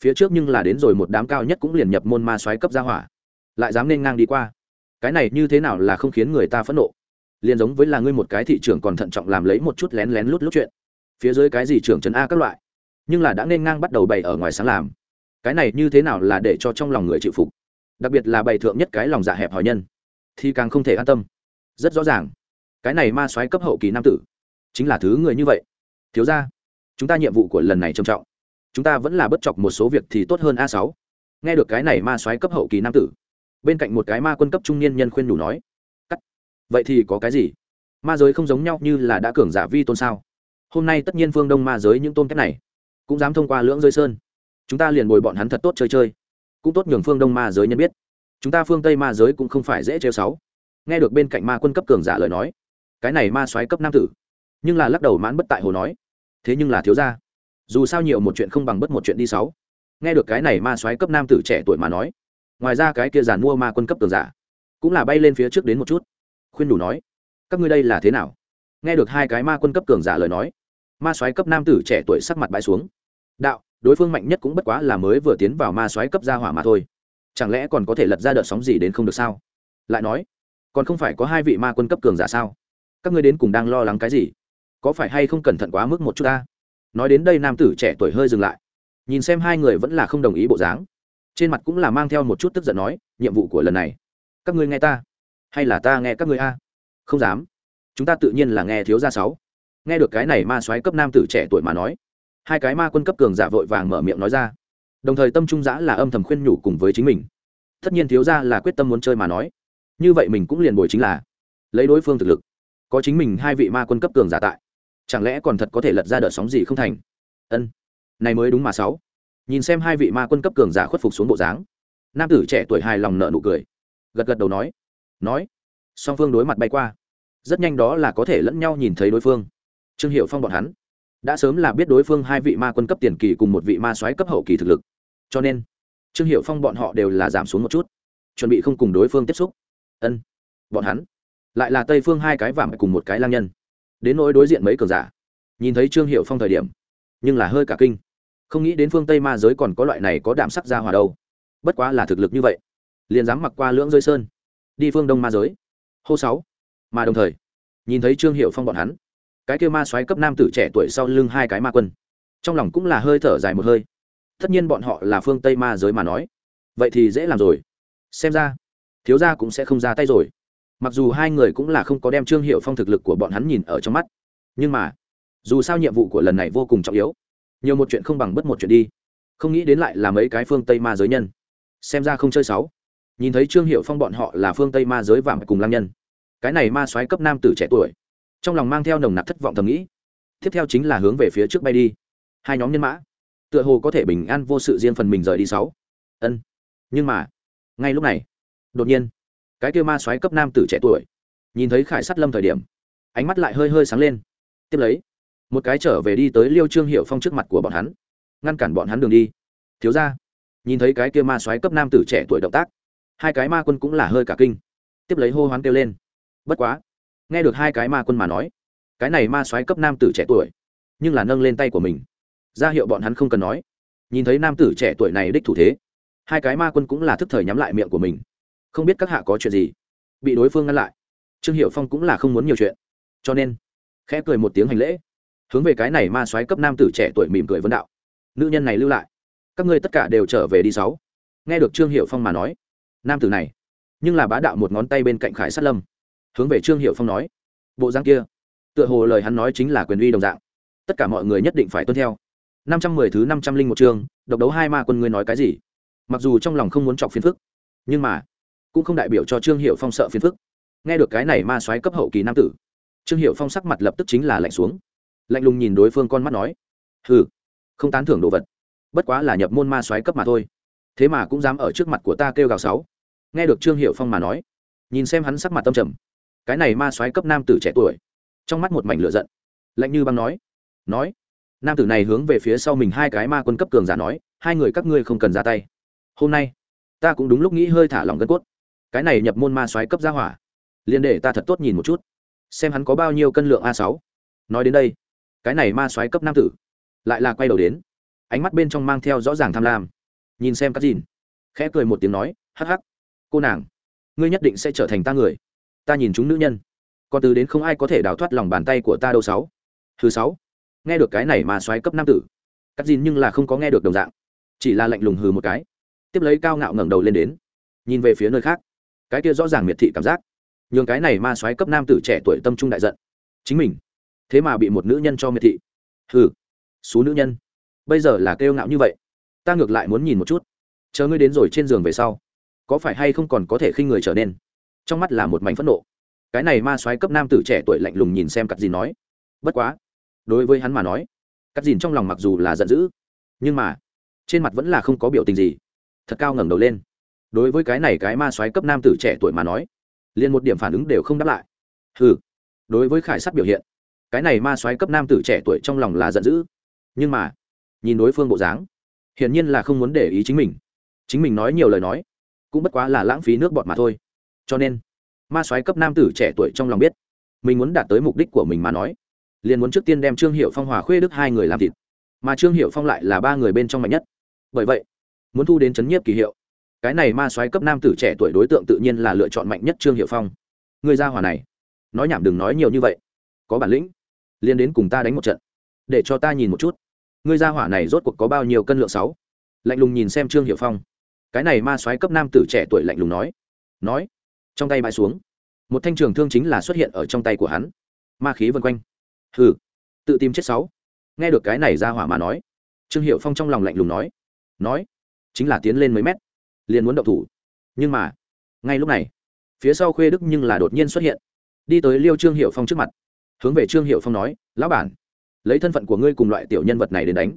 Phía trước nhưng là đến rồi một đám cao nhất cũng liền nhập môn ma xoáy cấp gia hỏa, lại dám nên ngang đi qua. Cái này như thế nào là không khiến người ta phẫn nộ? Liền giống với là ngươi một cái thị trường còn thận trọng làm lấy một chút lén lén lút lút chuyện. Phía dưới cái gì trưởng trấn a các loại, nhưng là đã nên ngang bắt đầu bày ở ngoài sáng làm. Cái này như thế nào là để cho trong lòng người chịu phục? Đặc biệt là bày thượng nhất cái lòng dạ hẹp hòi nhân, thì càng không thể an tâm rất rõ ràng. Cái này ma soái cấp hậu kỳ nam tử, chính là thứ người như vậy. Thiếu ra chúng ta nhiệm vụ của lần này trầm trọng. Chúng ta vẫn là bất chọc một số việc thì tốt hơn a sáu. Nghe được cái này ma soái cấp hậu kỳ nam tử, bên cạnh một cái ma quân cấp trung niên nhân khuyên đủ nói, cắt. Vậy thì có cái gì? Ma giới không giống nhau như là đã cường giả vi tôn sao? Hôm nay tất nhiên phương đông ma giới những tôn cách này cũng dám thông qua lưỡng rơi sơn. Chúng ta liền bồi bọn hắn thật tốt chơi chơi. Cũng tốt nhường phương đông ma giới nhân biết. Chúng ta phương tây ma giới cũng không phải dễ trêu sáu nghe được bên cạnh ma quân cấp cường giả lời nói, cái này ma soái cấp nam tử, nhưng là lắc đầu mãn bất tại hồ nói, thế nhưng là thiếu gia, dù sao nhiều một chuyện không bằng bất một chuyện đi sáu. Nghe được cái này ma soái cấp nam tử trẻ tuổi mà nói, ngoài ra cái kia giàn mua ma quân cấp cường giả, cũng là bay lên phía trước đến một chút, khuyên đủ nói, các ngươi đây là thế nào? Nghe được hai cái ma quân cấp cường giả lời nói, ma soái cấp nam tử trẻ tuổi sắc mặt bãi xuống. Đạo, đối phương mạnh nhất cũng bất quá là mới vừa tiến vào ma soái cấp gia hỏa mà thôi. Chẳng lẽ còn có thể lật ra đợt sóng gì đến không được sao? Lại nói còn không phải có hai vị ma quân cấp cường giả sao? Các ngươi đến cùng đang lo lắng cái gì? Có phải hay không cẩn thận quá mức một chút ta? Nói đến đây nam tử trẻ tuổi hơi dừng lại. Nhìn xem hai người vẫn là không đồng ý bộ dáng. Trên mặt cũng là mang theo một chút tức giận nói, nhiệm vụ của lần này, các ngươi nghe ta. Hay là ta nghe các ngươi a? Không dám. Chúng ta tự nhiên là nghe thiếu gia sáu. Nghe được cái này ma soái cấp nam tử trẻ tuổi mà nói, hai cái ma quân cấp cường giả vội vàng mở miệng nói ra. Đồng thời tâm trung giã là âm thầm khuyên nhủ cùng với chính mình. Tất nhiên thiếu gia là quyết tâm muốn chơi mà nói như vậy mình cũng liền bồi chính là lấy đối phương thực lực. Có chính mình hai vị ma quân cấp cường giả tại, chẳng lẽ còn thật có thể lật ra đợt sóng gì không thành? Ân, này mới đúng mà sáu. Nhìn xem hai vị ma quân cấp cường giả khuất phục xuống bộ dáng, nam tử trẻ tuổi hài lòng nợ nụ cười, gật gật đầu nói nói, song phương đối mặt bay qua, rất nhanh đó là có thể lẫn nhau nhìn thấy đối phương. Trương hiệu phong bọn hắn, đã sớm là biết đối phương hai vị ma quân cấp tiền kỳ cùng một vị ma soái cấp hậu kỳ thực lực. Cho nên, trương hiệu phong bọn họ đều là giảm xuống một chút, chuẩn bị không cùng đối phương tiếp xúc ân. Bọn hắn lại là tây phương hai cái vảm cùng một cái lang nhân. Đến nỗi đối diện mấy cường giả, nhìn thấy trương hiệu phong thời điểm, nhưng là hơi cả kinh. Không nghĩ đến phương tây ma giới còn có loại này có đạm sắc ra hòa đâu. Bất quá là thực lực như vậy, liền dám mặc qua lưỡng rơi sơn, đi phương đông ma giới. Hô sáu. Mà đồng thời, nhìn thấy trương hiệu phong bọn hắn, cái kêu ma xoáy cấp nam tử trẻ tuổi sau lưng hai cái ma quân, trong lòng cũng là hơi thở dài một hơi. Tất nhiên bọn họ là phương tây ma giới mà nói. Vậy thì dễ làm rồi. Xem ra thiếu gia cũng sẽ không ra tay rồi. Mặc dù hai người cũng là không có đem trương hiệu phong thực lực của bọn hắn nhìn ở trong mắt, nhưng mà, dù sao nhiệm vụ của lần này vô cùng trọng yếu. Nhiều một chuyện không bằng bất một chuyện đi. Không nghĩ đến lại là mấy cái phương tây ma giới nhân. Xem ra không chơi sáu nhìn thấy trương hiệu phong bọn họ là phương tây ma giới vàng cùng lang nhân. Cái này ma soái cấp nam tử trẻ tuổi, trong lòng mang theo nồng nặc thất vọng thầm nghĩ. Tiếp theo chính là hướng về phía trước bay đi. Hai nhóm nhân mã, tựa hồ có thể bình an vô sự riêng phần mình rời đi sáu. Ân, nhưng mà, ngay lúc này đột nhiên, cái kia ma soái cấp nam tử trẻ tuổi, nhìn thấy khải sát lâm thời điểm, ánh mắt lại hơi hơi sáng lên. Tiếp lấy, một cái trở về đi tới liêu trương hiệu phong trước mặt của bọn hắn, ngăn cản bọn hắn đường đi. Thiếu ra nhìn thấy cái kia ma soái cấp nam tử trẻ tuổi động tác, hai cái ma quân cũng là hơi cả kinh. Tiếp lấy hô hoán kêu lên. Bất quá, nghe được hai cái ma quân mà nói, cái này ma soái cấp nam tử trẻ tuổi, nhưng là nâng lên tay của mình. Ra hiệu bọn hắn không cần nói. Nhìn thấy nam tử trẻ tuổi này đích thủ thế, hai cái ma quân cũng là thức thời nhắm lại miệng của mình không biết các hạ có chuyện gì. Bị đối phương ngăn lại, trương hiệu phong cũng là không muốn nhiều chuyện. Cho nên, khẽ cười một tiếng hành lễ, hướng về cái này ma soái cấp nam tử trẻ tuổi mỉm cười vấn đạo. Nữ nhân này lưu lại, các ngươi tất cả đều trở về đi sáu. Nghe được trương hiệu phong mà nói, nam tử này, nhưng là bá đạo một ngón tay bên cạnh khải sát lâm, hướng về trương hiệu phong nói, bộ giang kia, tựa hồ lời hắn nói chính là quyền uy đồng dạng. Tất cả mọi người nhất định phải tuân theo. Năm trăm mười thứ năm trăm linh một chương, độc đấu hai ma quân ngươi nói cái gì? Mặc dù trong lòng không muốn chọc phiền phức, nhưng mà cũng không đại biểu cho trương hiệu phong sợ phiền phức. Nghe được cái này ma soái cấp hậu kỳ nam tử, trương hiệu phong sắc mặt lập tức chính là lạnh xuống. Lạnh lùng nhìn đối phương con mắt nói, hừ, không tán thưởng đồ vật, bất quá là nhập môn ma soái cấp mà thôi. Thế mà cũng dám ở trước mặt của ta kêu gào sáu. Nghe được trương hiệu phong mà nói, nhìn xem hắn sắc mặt tâm trầm, cái này ma soái cấp nam tử trẻ tuổi, trong mắt một mảnh lửa giận, lạnh như băng nói nói. Nam tử này hướng về phía sau mình hai cái ma quân cấp cường giả nói, hai người các ngươi không cần ra tay. Hôm nay, ta cũng đúng lúc nghĩ hơi thả lỏng gân cốt cái này nhập môn ma soái cấp gia hỏa, liền để ta thật tốt nhìn một chút, xem hắn có bao nhiêu cân lượng a sáu. Nói đến đây, cái này ma soái cấp nam tử lại là quay đầu đến, ánh mắt bên trong mang theo rõ ràng tham lam, nhìn xem các dìn khẽ cười một tiếng nói, hắc hắc, cô nàng, ngươi nhất định sẽ trở thành ta người, ta nhìn chúng nữ nhân, còn từ đến không ai có thể đào thoát lòng bàn tay của ta đâu sáu. Thứ sáu, nghe được cái này mà xoáy cấp nam tử cắt dìn nhưng là không có nghe được đồng dạng, chỉ là lạnh lùng hừ một cái, tiếp lấy cao ngạo ngẩng đầu lên đến, nhìn về phía nơi khác cái kia rõ ràng miệt thị cảm giác. Nhường cái này ma soái cấp nam tử trẻ tuổi tâm trung đại giận. Chính mình, thế mà bị một nữ nhân cho miệt thị. Hừ số nữ nhân. Bây giờ là kêu ngạo như vậy. Ta ngược lại muốn nhìn một chút. Chờ ngươi đến rồi trên giường về sau, có phải hay không còn có thể khinh người trở nên? Trong mắt là một mảnh phẫn nộ. Cái này ma soái cấp nam tử trẻ tuổi lạnh lùng nhìn xem cắt dìn nói. Bất quá, đối với hắn mà nói cắt dìn trong lòng mặc dù là giận dữ, nhưng mà, trên mặt vẫn là không có biểu tình gì. Thật cao ngẩng đầu lên đối với cái này cái ma soái cấp nam tử trẻ tuổi mà nói liền một điểm phản ứng đều không đáp lại. Hừ, đối với khải sắt biểu hiện cái này ma soái cấp nam tử trẻ tuổi trong lòng là giận dữ. Nhưng mà nhìn đối phương bộ dáng hiển nhiên là không muốn để ý chính mình. Chính mình nói nhiều lời nói cũng bất quá là lãng phí nước bọt mà thôi. Cho nên ma soái cấp nam tử trẻ tuổi trong lòng biết mình muốn đạt tới mục đích của mình mà nói liền muốn trước tiên đem trương hiệu phong hòa khuê đức hai người làm thịt. Mà trương hiệu phong lại là ba người bên trong mạnh nhất. Bởi vậy muốn thu đến chấn nhiếp kỳ hiệu cái này ma soái cấp nam tử trẻ tuổi đối tượng tự nhiên là lựa chọn mạnh nhất trương hiệu phong. Người ra hòa này, nói nhảm đừng nói nhiều như vậy. Có bản lĩnh liên đến cùng ta đánh một trận, để cho ta nhìn một chút. Ngươi ra hỏa này rốt cuộc có bao nhiêu cân lượng sáu? Lạnh lùng nhìn xem trương hiệu phong. Cái này ma soái cấp nam tử trẻ tuổi lạnh lùng nói nói, trong tay bãi xuống, một thanh trường thương chính là xuất hiện ở trong tay của hắn. Ma khí vân quanh. Hừ, tự tìm chết sáu. Nghe được cái này ra hỏa mà nói, trương hiệu phong trong lòng lạnh lùng nói nói, chính là tiến lên mấy mét liền muốn động thủ. Nhưng mà, ngay lúc này, phía sau khuê đức nhưng là đột nhiên xuất hiện, đi tới liêu trương hiệu phong trước mặt, hướng về trương hiệu phong nói, lão bản, lấy thân phận của ngươi cùng loại tiểu nhân vật này đến đánh.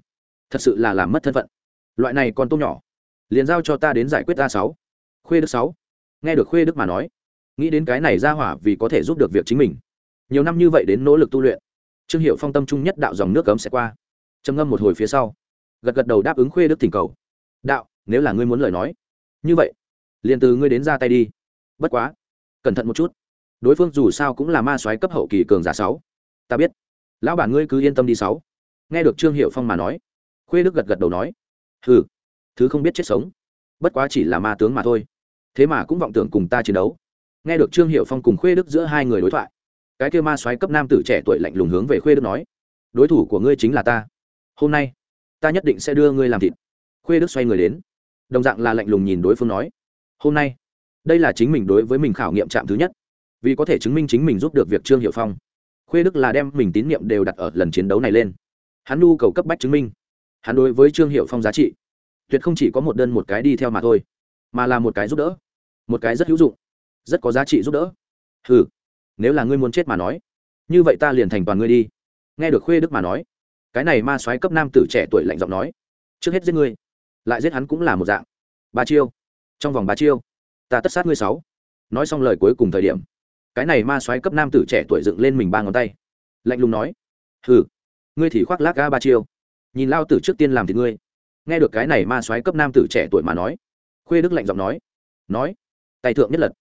Thật sự là làm mất thân phận. Loại này còn tôm nhỏ, liền giao cho ta đến giải quyết a sáu. Khuê đức sáu. Nghe được khuê đức mà nói, nghĩ đến cái này ra hỏa vì có thể giúp được việc chính mình. Nhiều năm như vậy đến nỗ lực tu luyện, trương hiệu phong tâm trung nhất đạo dòng nước cấm sẽ qua. Trầm ngâm một hồi phía sau, gật gật đầu đáp ứng khuê đức thỉnh cầu. Đạo, nếu là ngươi muốn lời nói như vậy, liền từ ngươi đến ra tay đi. Bất quá, cẩn thận một chút. Đối phương dù sao cũng là ma soái cấp hậu kỳ cường giả sáu. Ta biết. Lão bản ngươi cứ yên tâm đi sáu. Nghe được trương hiệu phong mà nói, khuê đức gật gật đầu nói, hừ, thứ không biết chết sống. Bất quá chỉ là ma tướng mà thôi. Thế mà cũng vọng tưởng cùng ta chiến đấu. Nghe được trương hiệu phong cùng khuê đức giữa hai người đối thoại, cái kêu ma soái cấp nam tử trẻ tuổi lạnh lùng hướng về khuê đức nói, đối thủ của ngươi chính là ta. Hôm nay, ta nhất định sẽ đưa ngươi làm thịt. Khuê đức xoay người đến đồng dạng là lạnh lùng nhìn đối phương nói, hôm nay, đây là chính mình đối với mình khảo nghiệm trạm thứ nhất, vì có thể chứng minh chính mình giúp được việc trương hiệu phong. Khuê đức là đem mình tín nhiệm đều đặt ở lần chiến đấu này lên. Hắn nhu cầu cấp bách chứng minh. Hắn đối với trương hiệu phong giá trị, tuyệt không chỉ có một đơn một cái đi theo mà thôi, mà là một cái giúp đỡ, một cái rất hữu dụng, rất có giá trị giúp đỡ. Ừ nếu là ngươi muốn chết mà nói, như vậy ta liền thành toàn ngươi đi. Nghe được khuê đức mà nói, cái này ma soái cấp nam tử trẻ tuổi lạnh giọng nói, trước hết giết ngươi lại giết hắn cũng là một dạng. Ba chiêu. Trong vòng ba chiêu, ta tất sát ngươi sáu. Nói xong lời cuối cùng thời điểm, cái này ma soái cấp nam tử trẻ tuổi dựng lên mình ba ngón tay. Lạnh lùng nói, hừ, ngươi thì khoác lác ga ba chiêu. Nhìn lao tử trước tiên làm thì ngươi. Nghe được cái này ma soái cấp nam tử trẻ tuổi mà nói, khuê đức lạnh giọng nói nói, tay thượng nhất lật.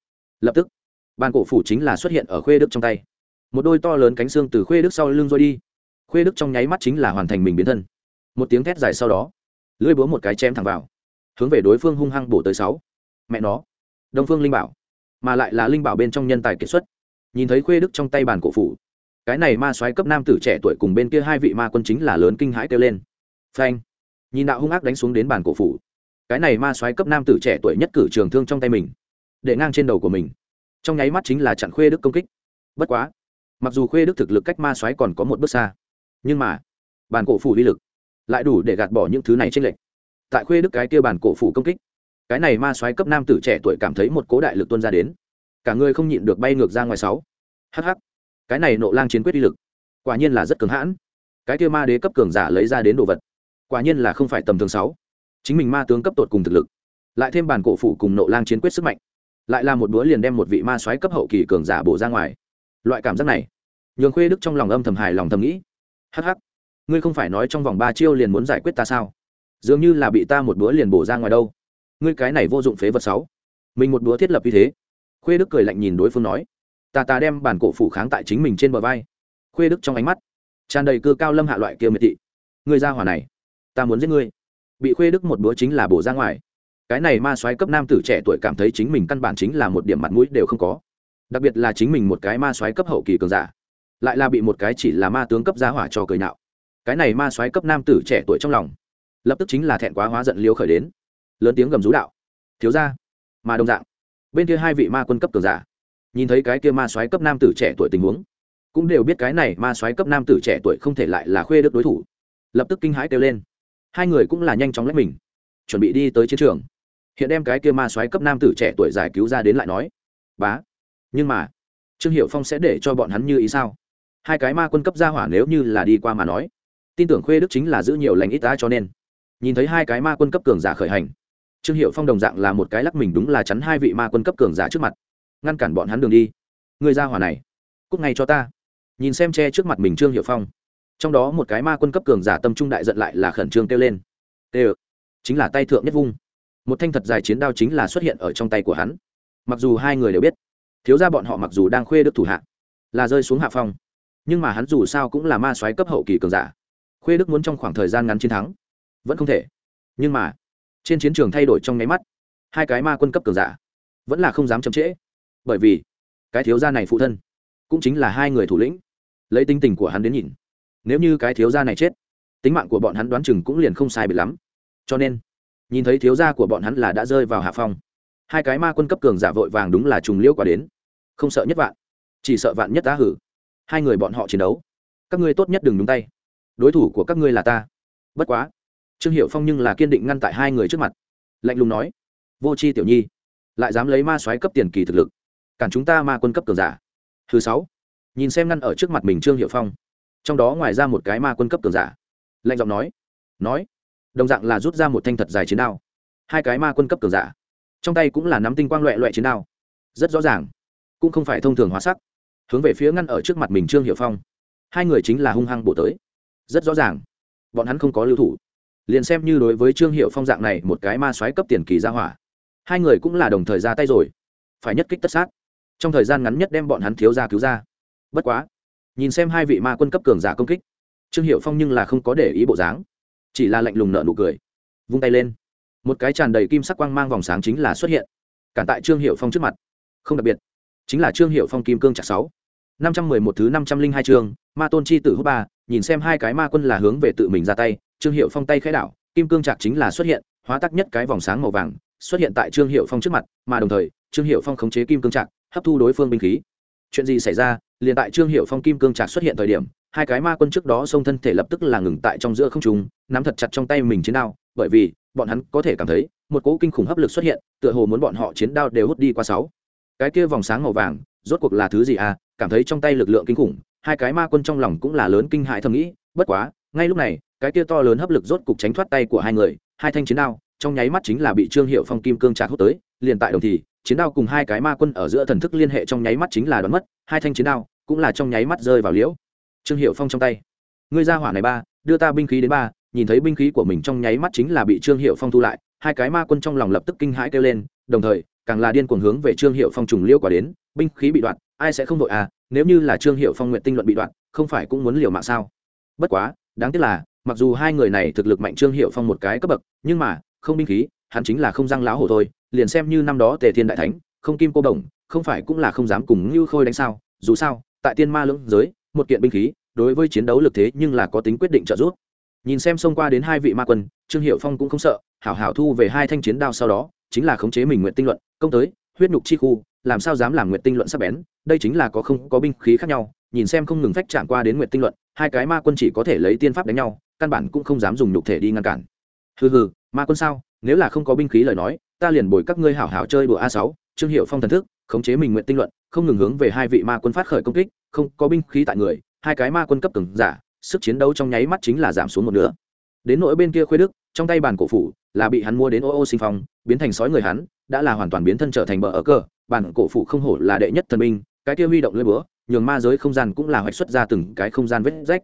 Lập tức, bàn cổ phủ chính là xuất hiện ở khuê đức trong tay. Một đôi to lớn cánh xương từ khuê đức sau lưng rơi đi. Khuê đức trong nháy mắt chính là hoàn thành mình biến thân. Một tiếng thét dài sau đó lưỡi búa một cái chém thẳng vào, hướng về đối phương hung hăng bổ tới sáu. Mẹ nó, đông phương linh bảo, mà lại là linh bảo bên trong nhân tài kiệt xuất. Nhìn thấy khuê đức trong tay bàn cổ phủ, cái này ma soái cấp nam tử trẻ tuổi cùng bên kia hai vị ma quân chính là lớn kinh hãi kêu lên. Phanh, nhìn đạo hung ác đánh xuống đến bàn cổ phủ, cái này ma soái cấp nam tử trẻ tuổi nhất cử trường thương trong tay mình, để ngang trên đầu của mình. Trong nháy mắt chính là chặn khuê đức công kích. Bất quá, mặc dù khuê đức thực lực cách ma soái còn có một bước xa, nhưng mà bàn cổ phủ uy lực lại đủ để gạt bỏ những thứ này trên lệnh tại khuê đức cái kia bàn cổ phủ công kích, cái này ma soái cấp nam tử trẻ tuổi cảm thấy một cố đại lực tuân ra đến. Cả người không nhịn được bay ngược ra ngoài sáu. Hh cái này nộ lang chiến quyết uy lực, quả nhiên là rất cường hãn. Cái kia ma đế cấp cường giả lấy ra đến đồ vật, quả nhiên là không phải tầm thường sáu. Chính mình ma tướng cấp tột cùng thực lực, lại thêm bàn cổ phủ cùng nộ lang chiến quyết sức mạnh, lại là một bữa liền đem một vị ma soái cấp hậu kỳ cường giả bổ ra ngoài. Loại cảm giác này, nhường khuê đức trong lòng âm thầm hài lòng thầm nghĩ. Hh ngươi không phải nói trong vòng ba chiêu liền muốn giải quyết ta sao? Dường như là bị ta một búa liền bổ ra ngoài đâu. Ngươi cái này vô dụng phế vật sáu. Mình một búa thiết lập như thế. Khuê đức cười lạnh nhìn đối phương nói. Ta ta đem bản cổ phủ kháng tại chính mình trên bờ vai. Khuê đức trong ánh mắt tràn đầy cơ cao lâm hạ loại kia miệt thị. Ngươi ra hỏa này, ta muốn giết ngươi. Bị khuê đức một búa chính là bổ ra ngoài. Cái này ma soái cấp nam tử trẻ tuổi cảm thấy chính mình căn bản chính là một điểm mặt mũi đều không có. Đặc biệt là chính mình một cái ma soái cấp hậu kỳ cường giả. Lại là bị một cái chỉ là ma tướng cấp giá hỏa cho cười nạo cái này ma soái cấp nam tử trẻ tuổi trong lòng, lập tức chính là thẹn quá hóa giận liêu khởi đến, lớn tiếng gầm rú đạo, thiếu ra mà đồng dạng. Bên kia hai vị ma quân cấp cường giả, nhìn thấy cái kia ma soái cấp nam tử trẻ tuổi tình huống, cũng đều biết cái này ma soái cấp nam tử trẻ tuổi không thể lại là khuê đức đối thủ, lập tức kinh hãi kêu lên. Hai người cũng là nhanh chóng lấy mình, chuẩn bị đi tới chiến trường. Hiện đem cái kia ma soái cấp nam tử trẻ tuổi giải cứu ra đến lại nói, bá, nhưng mà, trương hiệu phong sẽ để cho bọn hắn như ý sao? Hai cái ma quân cấp ra hỏa nếu như là đi qua mà nói tin tưởng khuê đức chính là giữ nhiều lành ít ta cho nên. Nhìn thấy hai cái ma quân cấp cường giả khởi hành, trương hiệu phong đồng dạng là một cái lắc mình đúng là chắn hai vị ma quân cấp cường giả trước mặt. Ngăn cản bọn hắn đường đi. Người ra hỏa này cúc ngay cho ta. Nhìn xem che trước mặt mình trương hiệu phong. Trong đó một cái ma quân cấp cường giả tâm trung đại giận lại là khẩn trương kêu lên. Tê chính là tay thượng nhất vung. Một thanh thật dài chiến đao chính là xuất hiện ở trong tay của hắn. Mặc dù hai người đều biết, thiếu ra bọn họ mặc dù đang khuê đức thủ hạ, là rơi xuống hạ phong, nhưng mà hắn dù sao cũng là ma soái cấp hậu kỳ cường giả khuê đức muốn trong khoảng thời gian ngắn chiến thắng. Vẫn không thể. Nhưng mà, trên chiến trường thay đổi trong nháy mắt, hai cái ma quân cấp cường giả vẫn là không dám chậm trễ. Bởi vì, cái thiếu gia này phụ thân cũng chính là hai người thủ lĩnh. Lấy tinh tình của hắn đến nhìn, nếu như cái thiếu gia này chết, tính mạng của bọn hắn đoán chừng cũng liền không sai bị lắm. Cho nên, nhìn thấy thiếu gia của bọn hắn là đã rơi vào hạ phong, hai cái ma quân cấp cường giả vội vàng đúng là trùng liễu quả đến. Không sợ nhất vạn, chỉ sợ vạn nhất tá hử. Hai người bọn họ chiến đấu. Các ngươi tốt nhất đừng nhúng tay đối thủ của các ngươi là ta. Bất quá, trương hiệu phong nhưng là kiên định ngăn tại hai người trước mặt. Lạnh lùng nói, vô c h i tiểu nhi, lại dám lấy ma soái cấp tiền kỳ thực lực, cản chúng ta ma quân cấp cường giả. Thứ sáu, nhìn xem ngăn ở trước mặt mình trương hiệu phong, trong đó ngoài ra một cái ma quân cấp cường giả. Lạnh giọng nói nói, đồng dạng là rút ra một thanh thật dài chiến đao, hai cái ma quân cấp cường giả, trong tay cũng là nắm tinh quang loẹ loẹ chiến đao, rất rõ ràng, cũng không phải thông thường hóa sắc. Hướng về phía ngăn ở trước mặt mình trương hiệu phong, hai người chính là hung hăng bổ tới rất rõ ràng. Bọn hắn không có lưu thủ. Liền xem như đối với trương hiệu phong dạng này một cái ma xoáy cấp tiền kỳ ra hỏa, hai người cũng là đồng thời ra tay rồi. Phải nhất kích tất sát. Trong thời gian ngắn nhất đem bọn hắn thiếu ra cứu ra. Bất quá, nhìn xem hai vị ma quân cấp cường giả công kích, trương hiệu phong nhưng là không có để ý bộ dáng, chỉ là lạnh lùng nợ nụ cười, vung tay lên. Một cái tràn đầy kim sắc quang mang vòng sáng chính là xuất hiện, cản tại trương hiệu phong trước mặt. Không đặc biệt, chính là trương hiệu phong kim cương trạc sáu, năm trăm mười một thứ năm trăm linh hai chương, ma tôn chi tử hút ba nhìn xem hai cái ma quân là hướng về tự mình ra tay, trương hiệu phong tay khẽ đảo, kim cương trạc chính là xuất hiện, hóa tắc nhất cái vòng sáng màu vàng, xuất hiện tại trương hiệu phong trước mặt, mà đồng thời, trương hiệu phong khống chế kim cương trạc, hấp thu đối phương binh khí. Chuyện gì xảy ra? Liền tại trương hiệu phong kim cương trạc xuất hiện thời điểm, hai cái ma quân trước đó xông thân thể lập tức là ngừng tại trong giữa không trung, nắm thật chặt trong tay mình chiến đao, bởi vì, bọn hắn có thể cảm thấy, một cỗ kinh khủng hấp lực xuất hiện, tựa hồ muốn bọn họ chiến đao đều hút đi qua sáu. Cái kia vòng sáng màu vàng, rốt cuộc là thứ gì à? Cảm thấy trong tay lực lượng kinh khủng hai cái ma quân trong lòng cũng là lớn kinh hại thầm nghĩ, bất quá, ngay lúc này, cái kia to lớn hấp lực rốt cục tránh thoát tay của hai người, hai thanh chiến đao, trong nháy mắt chính là bị trương hiệu phong kim cương trạc hút tới, liền tại đồng thì, chiến đao cùng hai cái ma quân ở giữa thần thức liên hệ trong nháy mắt chính là đoán mất, hai thanh chiến đao cũng là trong nháy mắt rơi vào liễu. Trương hiệu phong trong tay, ngươi ra hỏa này ba, đưa ta binh khí đến ba. Nhìn thấy binh khí của mình trong nháy mắt chính là bị trương hiệu phong thu lại, hai cái ma quân trong lòng lập tức kinh hãi kêu lên, đồng thời, càng là điên cuồng hướng về trương hiệu phong trùng liêu quả đến, binh khí bị đoạn, ai sẽ không vội à? Nếu như là trương hiệu phong nguyện tinh luận bị đoạn, không phải cũng muốn liều mạng sao? Bất quá, đáng tiếc là, mặc dù hai người này thực lực mạnh trương hiệu phong một cái cấp bậc, nhưng mà, không binh khí, hắn chính là không răng láo hổ thôi, liền xem như năm đó tề thiên đại thánh, không kim cô đồng, không phải cũng là không dám cùng như khôi đánh sao? Dù sao, tại tiên ma lưỡng giới, một kiện binh khí, đối với chiến đấu lực thế nhưng là có tính quyết định trợ giúp. Nhìn xem xông qua đến hai vị ma quân, trương hiệu phong cũng không sợ, hảo hảo thu về hai thanh chiến đao sau đó, chính là khống chế mình nguyện tinh luận, công tới, huyết nhục chi khu làm sao dám làm Nguyệt tinh luận sắp bén, đây chính là có không có binh khí khác nhau, nhìn xem không ngừng phách chạm qua đến Nguyệt tinh luận, hai cái ma quân chỉ có thể lấy tiên pháp đánh nhau, căn bản cũng không dám dùng nhục thể đi ngăn cản. Hừ hừ, ma quân sao, nếu là không có binh khí lời nói, ta liền bồi các ngươi hảo hảo chơi đùa a sáu, trương hiệu phong thần thức, khống chế mình nguyện tinh luận, không ngừng hướng về hai vị ma quân phát khởi công kích, không có binh khí tại người, hai cái ma quân cấp cường giả, sức chiến đấu trong nháy mắt chính là giảm xuống một nửa. Đến nỗi bên kia khuê đức, trong tay bàn cổ phủ là bị hắn mua đến ô ô sinh phong, biến thành sói người hắn, đã là hoàn toàn biến thân trở thành bờ ở cờ. Bản cổ phụ không hổ là đệ nhất thần minh cái kia huy động lưỡi búa, nhường ma giới không gian cũng là hoạch xuất ra từng cái không gian vết rách.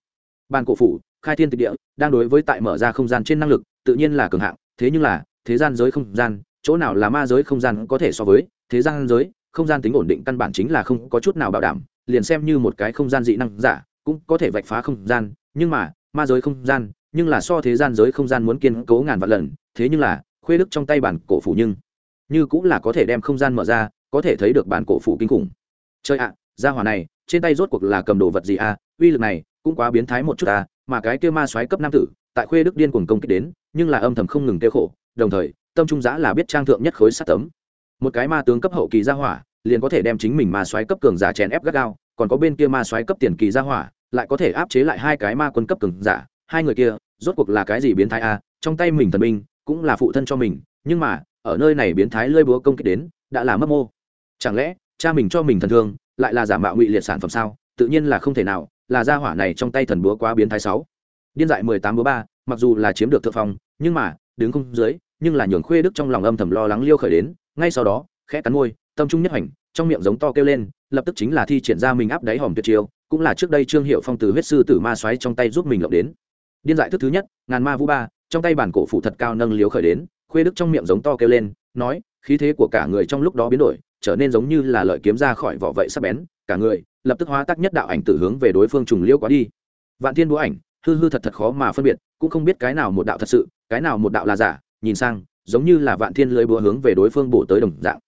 Bản cổ phụ khai thiên tịch địa, đang đối với tại mở ra không gian trên năng lực, tự nhiên là cường hạng, thế nhưng là, thế gian giới không gian, chỗ nào là ma giới không gian có thể so với, thế gian giới, không gian tính ổn định căn bản chính là không có chút nào bảo đảm, liền xem như một cái không gian dị năng giả, cũng có thể vạch phá không gian, nhưng mà, ma giới không gian nhưng là so thế gian giới không gian muốn kiên cố ngàn vạn lần, thế nhưng là, khuê đức trong tay bản cổ phủ nhưng như cũng là có thể đem không gian mở ra, có thể thấy được bản cổ phủ kinh khủng. Chơi ạ ra hỏa này, trên tay rốt cuộc là cầm đồ vật gì à? Uy lực này, cũng quá biến thái một chút à? Mà cái kia ma xoáy cấp nam tử, tại khuê đức điên cuồng công kích đến, nhưng là âm thầm không ngừng tiêu khổ, đồng thời, tâm trung giã là biết trang thượng nhất khối sát tấm. Một cái ma tướng cấp hậu kỳ ra hỏa, liền có thể đem chính mình ma xoáy cấp cường giả chèn ép gắt gao, còn có bên kia ma xoáy cấp tiền kỳ ra hỏa, lại có thể áp chế lại hai cái ma quân cấp cường giả hai người kia, rốt cuộc là cái gì biến thái a? À? trong tay mình thần binh cũng là phụ thân cho mình, nhưng mà, ở nơi này biến thái lơi búa công kích đến, đã là mất mô. Chẳng lẽ, cha mình cho mình thần thương, lại là giả mạo ngụy liệt sản phẩm sao? Tự nhiên là không thể nào, là gia hỏa này trong tay thần búa quá biến thái sáu. Điên dại mười tám búa ba, mặc dù là chiếm được thượng phong, nhưng mà, đứng không dưới, nhưng là nhường khuê đức trong lòng âm thầm lo lắng liêu khởi đến, ngay sau đó, khẽ cắn môi, tâm trung nhất hành trong miệng giống to kêu lên, lập tức chính là thi triển ra mình áp đáy hòm tuyệt chiêu, cũng là trước đây trương hiệu phong từ huyết sư tử ma xoáy trong tay giúp mình lộng đến điên dại thức thứ nhất, ngàn ma vũ ba, trong tay bản cổ phụ thật cao nâng liếu khởi đến, khuê đức trong miệng giống to kêu lên, nói, khí thế của cả người trong lúc đó biến đổi, trở nên giống như là lợi kiếm ra khỏi vỏ vậy sắp bén, cả người, lập tức hóa tác nhất đạo ảnh tử hướng về đối phương trùng liêu quá đi. Vạn thiên búa ảnh, hư hư thật thật khó mà phân biệt, cũng không biết cái nào một đạo thật sự, cái nào một đạo là giả, nhìn sang, giống như là vạn thiên lưới búa hướng về đối phương bổ tới đồng dạng.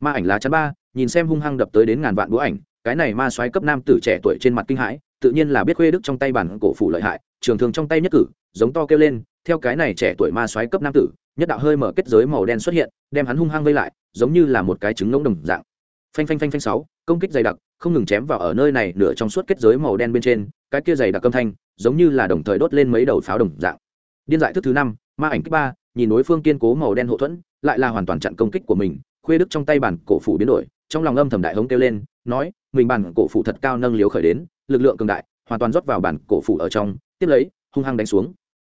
Ma ảnh lá chắn ba, nhìn xem hung hăng đập tới đến ngàn vạn búa ảnh, cái này ma xoáy cấp nam tử trẻ tuổi trên mặt kinh hãi tự nhiên là biết khuê đức trong tay bản cổ phủ lợi hại, trường thường trong tay nhất cử, giống to kêu lên, theo cái này trẻ tuổi ma xoáy cấp nam tử, nhất đạo hơi mở kết giới màu đen xuất hiện, đem hắn hung hăng vây lại, giống như là một cái trứng ngỗng đồng dạng. Phanh phanh phanh phanh sáu, công kích dày đặc, không ngừng chém vào ở nơi này nửa trong suốt kết giới màu đen bên trên, cái kia dày đặc âm thanh, giống như là đồng thời đốt lên mấy đầu pháo đồng dạng. Điên dại thức thứ năm, ma ảnh kích ba, nhìn đối phương kiên cố màu đen hậu thuẫn, lại là hoàn toàn chặn công kích của mình, khuê đức trong tay bản cổ phủ biến đổi, trong lòng âm thầm đại hống kêu lên, nói mình bản cổ phủ thật cao nâng liếu khởi đến, lực lượng cường đại, hoàn toàn rót vào bản cổ phủ ở trong, tiếp lấy, hung hăng đánh xuống.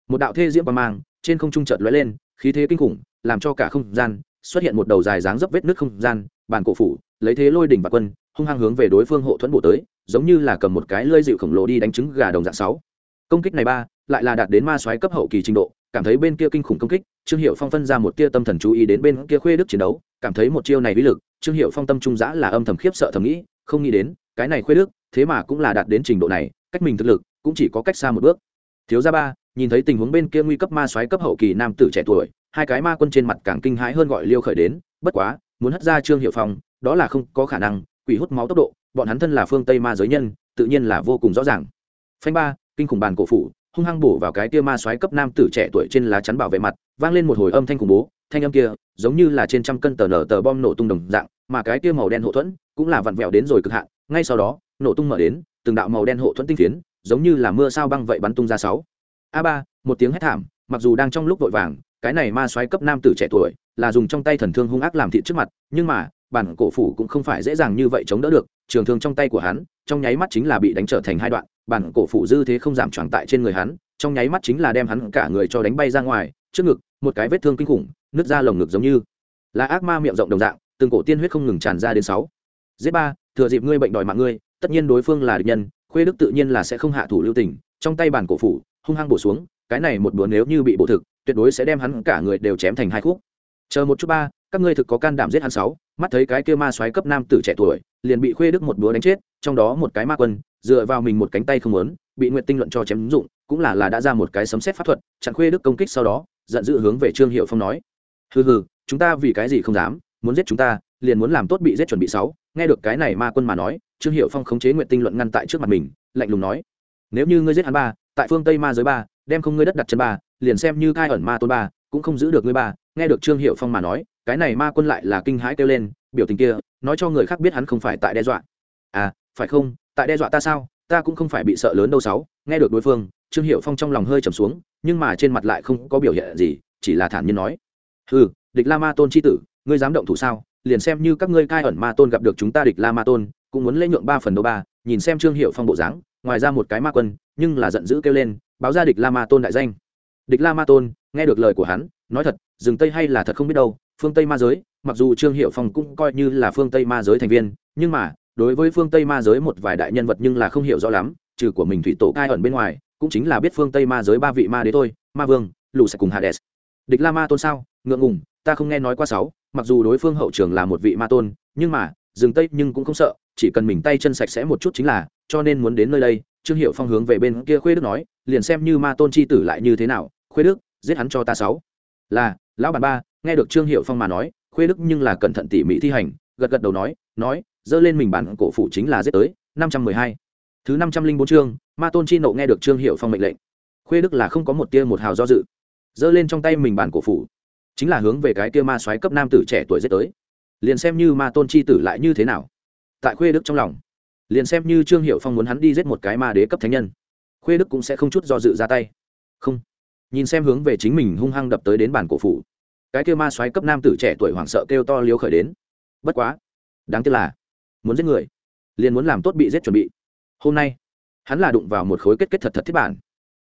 Một đạo thê diễm và mang, trên không trung chợt lóe lên, khí thế kinh khủng, làm cho cả không gian xuất hiện một đầu dài dáng dấp vết nước không gian, bản cổ phủ, lấy thế lôi đỉnh và quân, hung hăng hướng về đối phương hộ thuẫn bộ tới, giống như là cầm một cái lơi dịu khổng lồ đi đánh trứng gà đồng dạng sáu. Công kích này ba, lại là đạt đến ma soái cấp hậu kỳ trình độ, cảm thấy bên kia kinh khủng công kích, trương hiệu phong phân ra một tia tâm thần chú ý đến bên kia khuê đức chiến đấu, cảm thấy một chiêu này uy lực, trương hiệu phong tâm trung giã là âm thầm khiếp sợ thầm nghĩ không nghĩ đến, cái này khuê đức, thế mà cũng là đạt đến trình độ này, cách mình thực lực cũng chỉ có cách xa một bước. Thiếu gia ba, nhìn thấy tình huống bên kia nguy cấp ma soái cấp hậu kỳ nam tử trẻ tuổi, hai cái ma quân trên mặt càng kinh hãi hơn gọi liêu khởi đến, bất quá, muốn hất ra trương hiệu phong, đó là không có khả năng, quỷ hút máu tốc độ, bọn hắn thân là phương tây ma giới nhân, tự nhiên là vô cùng rõ ràng. Phanh ba, kinh khủng bàn cổ phủ, hung hăng bổ vào cái tia ma soái cấp nam tử trẻ tuổi trên lá chắn bảo vệ mặt, vang lên một hồi âm thanh khủng bố, thanh âm kia giống như là trên trăm cân tờ nở tờ bom nổ tung đồng dạng mà cái tia màu đen hộ thuẫn cũng là vặn vẹo đến rồi cực hạn, ngay sau đó, nổ tung mở đến, từng đạo màu đen hộ thuẫn tinh phiến, giống như là mưa sao băng vậy bắn tung ra sáu. A ba, một tiếng hét thảm, mặc dù đang trong lúc vội vàng, cái này ma xoáy cấp nam tử trẻ tuổi, là dùng trong tay thần thương hung ác làm thịt trước mặt, nhưng mà, bản cổ phủ cũng không phải dễ dàng như vậy chống đỡ được, trường thương trong tay của hắn, trong nháy mắt chính là bị đánh trở thành hai đoạn, bản cổ phủ dư thế không giảm tròn tại trên người hắn, trong nháy mắt chính là đem hắn cả người cho đánh bay ra ngoài, trước ngực, một cái vết thương kinh khủng, nứt ra lồng ngực giống như. Là ác ma miệng rộng đồng dạng từng cổ tiên huyết không ngừng tràn ra đến sáu. Giết ba, thừa dịp ngươi bệnh đòi mạng ngươi, tất nhiên đối phương là địch nhân, khuê đức tự nhiên là sẽ không hạ thủ lưu tình, trong tay bản cổ phủ, hung hăng bổ xuống, cái này một búa nếu như bị bổ thực, tuyệt đối sẽ đem hắn cả người đều chém thành hai khúc. Chờ một chút ba, các ngươi thực có can đảm giết hắn sáu, mắt thấy cái kia ma xoáy cấp nam tử trẻ tuổi, liền bị khuê đức một búa đánh chết, trong đó một cái ma quân, dựa vào mình một cánh tay không muốn, bị nguyện tinh luận cho chém dụng, cũng là là đã ra một cái sấm xét pháp thuật, chặn khuê đức công kích sau đó, giận dữ hướng về trương hiệu phong nói. Hừ hừ, chúng ta vì cái gì không dám? Muốn giết chúng ta, liền muốn làm tốt bị giết chuẩn bị sáu. Nghe được cái này ma quân mà nói, trương hiệu phong khống chế nguyện tinh luận ngăn tại trước mặt mình, lạnh lùng nói, nếu như ngươi giết hắn ba, tại phương tây ma giới ba, đem không ngươi đất đặt chân ba, liền xem như cai ẩn ma tôn ba, cũng không giữ được ngươi ba. Nghe được trương hiệu phong mà nói, cái này ma quân lại là kinh hãi kêu lên, biểu tình kia, nói cho người khác biết hắn không phải tại đe dọa. À phải không? Tại đe dọa ta sao? Ta cũng không phải bị sợ lớn đâu sáu. Nghe được đối phương, trương hiệu phong trong lòng hơi trầm xuống, nhưng mà trên mặt lại không có biểu hiện gì, chỉ là thản nhiên nói ừ địch la ma tôn c h i tử ngươi dám động thủ sao? Liền xem như các ngươi cai ẩn ma tôn gặp được chúng ta địch la ma tôn, cũng muốn lấy nhượng ba phần đô ba, nhìn xem trương hiệu phong bộ dáng, ngoài ra một cái ma quân, nhưng là giận dữ kêu lên, báo ra địch la ma tôn đại danh. Địch la ma tôn, nghe được lời của hắn, nói thật, rừng tây hay là thật không biết đâu, phương tây ma giới, mặc dù trương hiệu phong cũng coi như là phương tây ma giới thành viên, nhưng mà, đối với phương tây ma giới một vài đại nhân vật nhưng là không hiểu rõ lắm, trừ của mình thủy tổ cai ẩn bên ngoài, cũng chính là biết phương tây ma giới ba vị ma đế thôi, ma vương lù sẽ cùng hades. Địch la ma tôn sao? Ngượng ngùng, ta không nghe nói qua sáu mặc dù đối phương hậu trường là một vị ma tôn, nhưng mà dừng tây nhưng cũng không sợ, chỉ cần mình tay chân sạch sẽ một chút chính là, cho nên muốn đến nơi đây, trương hiệu phong hướng về bên kia khuê đức nói, liền xem như ma tôn c h i tử lại như thế nào, khuê đức, giết hắn cho ta sáu. Là, lão bản ba, nghe được trương hiệu phong mà nói, khuê đức nhưng là cẩn thận tỉ mỉ thi hành, gật gật đầu nói nói, dơ lên mình bản cổ phủ chính là giết tới, năm trăm mười hai. Thứ năm trăm linh bốn chương, ma tôn chi nộ nghe được trương hiệu phong mệnh lệnh. Khuê đức là không có một tia một hào do dự. Dơ lên trong tay mình bản cổ phủ chính là hướng về cái kia ma soái cấp nam tử trẻ tuổi giết tới. Liền xem như ma tôn chi tử lại như thế nào. Tại khuê đức trong lòng, liền xem như trương hiệu phong muốn hắn đi giết một cái ma đế cấp thánh nhân, khuê đức cũng sẽ không chút do dự ra tay. Không. Nhìn xem hướng về chính mình hung hăng đập tới đến bản cổ phủ, cái kêu ma xoáy cấp nam tử trẻ tuổi hoảng sợ kêu to liếu khởi đến. Bất quá, đáng tiếc là, muốn giết người, liền muốn làm tốt bị giết chuẩn bị. Hôm nay, hắn là đụng vào một khối kết kết thật thật thiết bản,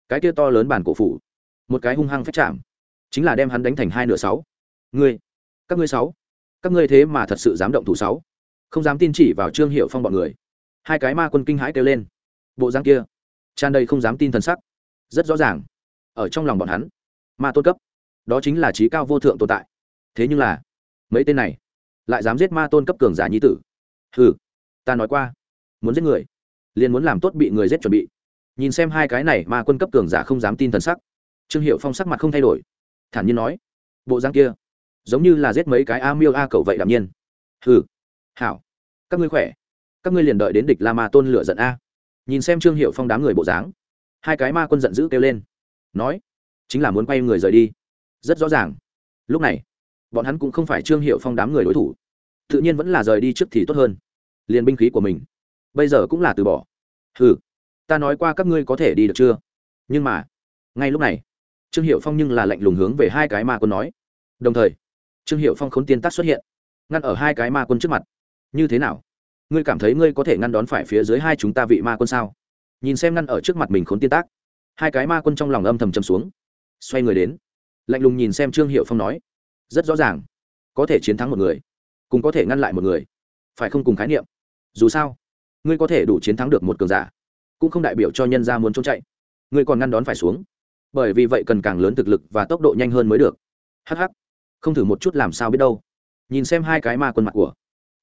cái kia to lớn bản cổ phủ, một cái hung hăng phách chạm chính là đem hắn đánh thành hai nửa sáu. Ngươi, các ngươi sáu. Các ngươi thế mà thật sự dám động thủ sáu. Không dám tin chỉ vào trương hiệu phong bọn người. Hai cái ma quân kinh hãi kêu lên. Bộ giang kia, tràn đầy không dám tin thần sắc. Rất rõ ràng, ở trong lòng bọn hắn, ma tôn cấp, đó chính là trí cao vô thượng tồn tại. Thế nhưng là, mấy tên này, lại dám giết ma tôn cấp cường giả nhi tử. Ừ ta nói qua, muốn giết người, liền muốn làm tốt bị người giết chuẩn bị. Nhìn xem hai cái này ma quân cấp cường giả không dám tin thần sắc, trương hiệu phong sắc mặt không thay đổi thản nhiên nói, bộ răng kia giống như là giết mấy cái a miêu a cậu vậy đạm nhiên. Hừ, hảo, các ngươi khỏe, các ngươi liền đợi đến địch la ma tôn lửa giận a. Nhìn xem trương hiệu phong đám người bộ dáng, hai cái ma quân giận dữ kêu lên, nói, chính là muốn quay người rời đi. Rất rõ ràng. Lúc này, bọn hắn cũng không phải trương hiệu phong đám người đối thủ, tự nhiên vẫn là rời đi trước thì tốt hơn, liền binh khí của mình, bây giờ cũng là từ bỏ. Hừ, ta nói qua các ngươi có thể đi được chưa? Nhưng mà, ngay lúc này trương hiệu phong nhưng là lạnh lùng hướng về hai cái ma quân nói. Đồng thời, trương hiệu phong khốn tiên tác xuất hiện, ngăn ở hai cái ma quân trước mặt. Như thế nào? Ngươi cảm thấy ngươi có thể ngăn đón phải phía dưới hai chúng ta vị ma quân sao? Nhìn xem ngăn ở trước mặt mình khốn tiên tác hai cái ma quân trong lòng âm thầm chầm xuống. Xoay người đến, lạnh lùng nhìn xem trương hiệu phong nói. Rất rõ ràng, có thể chiến thắng một người, cùng có thể ngăn lại một người, phải không cùng khái niệm? Dù sao, ngươi có thể đủ chiến thắng được một cường giả, cũng không đại biểu cho nhân gia muốn trốn chạy. Ngươi còn ngăn đón phải xuống bởi vì vậy cần càng lớn thực lực và tốc độ nhanh hơn mới được. Hh không thử một chút làm sao biết đâu. Nhìn xem hai cái ma quân mặt của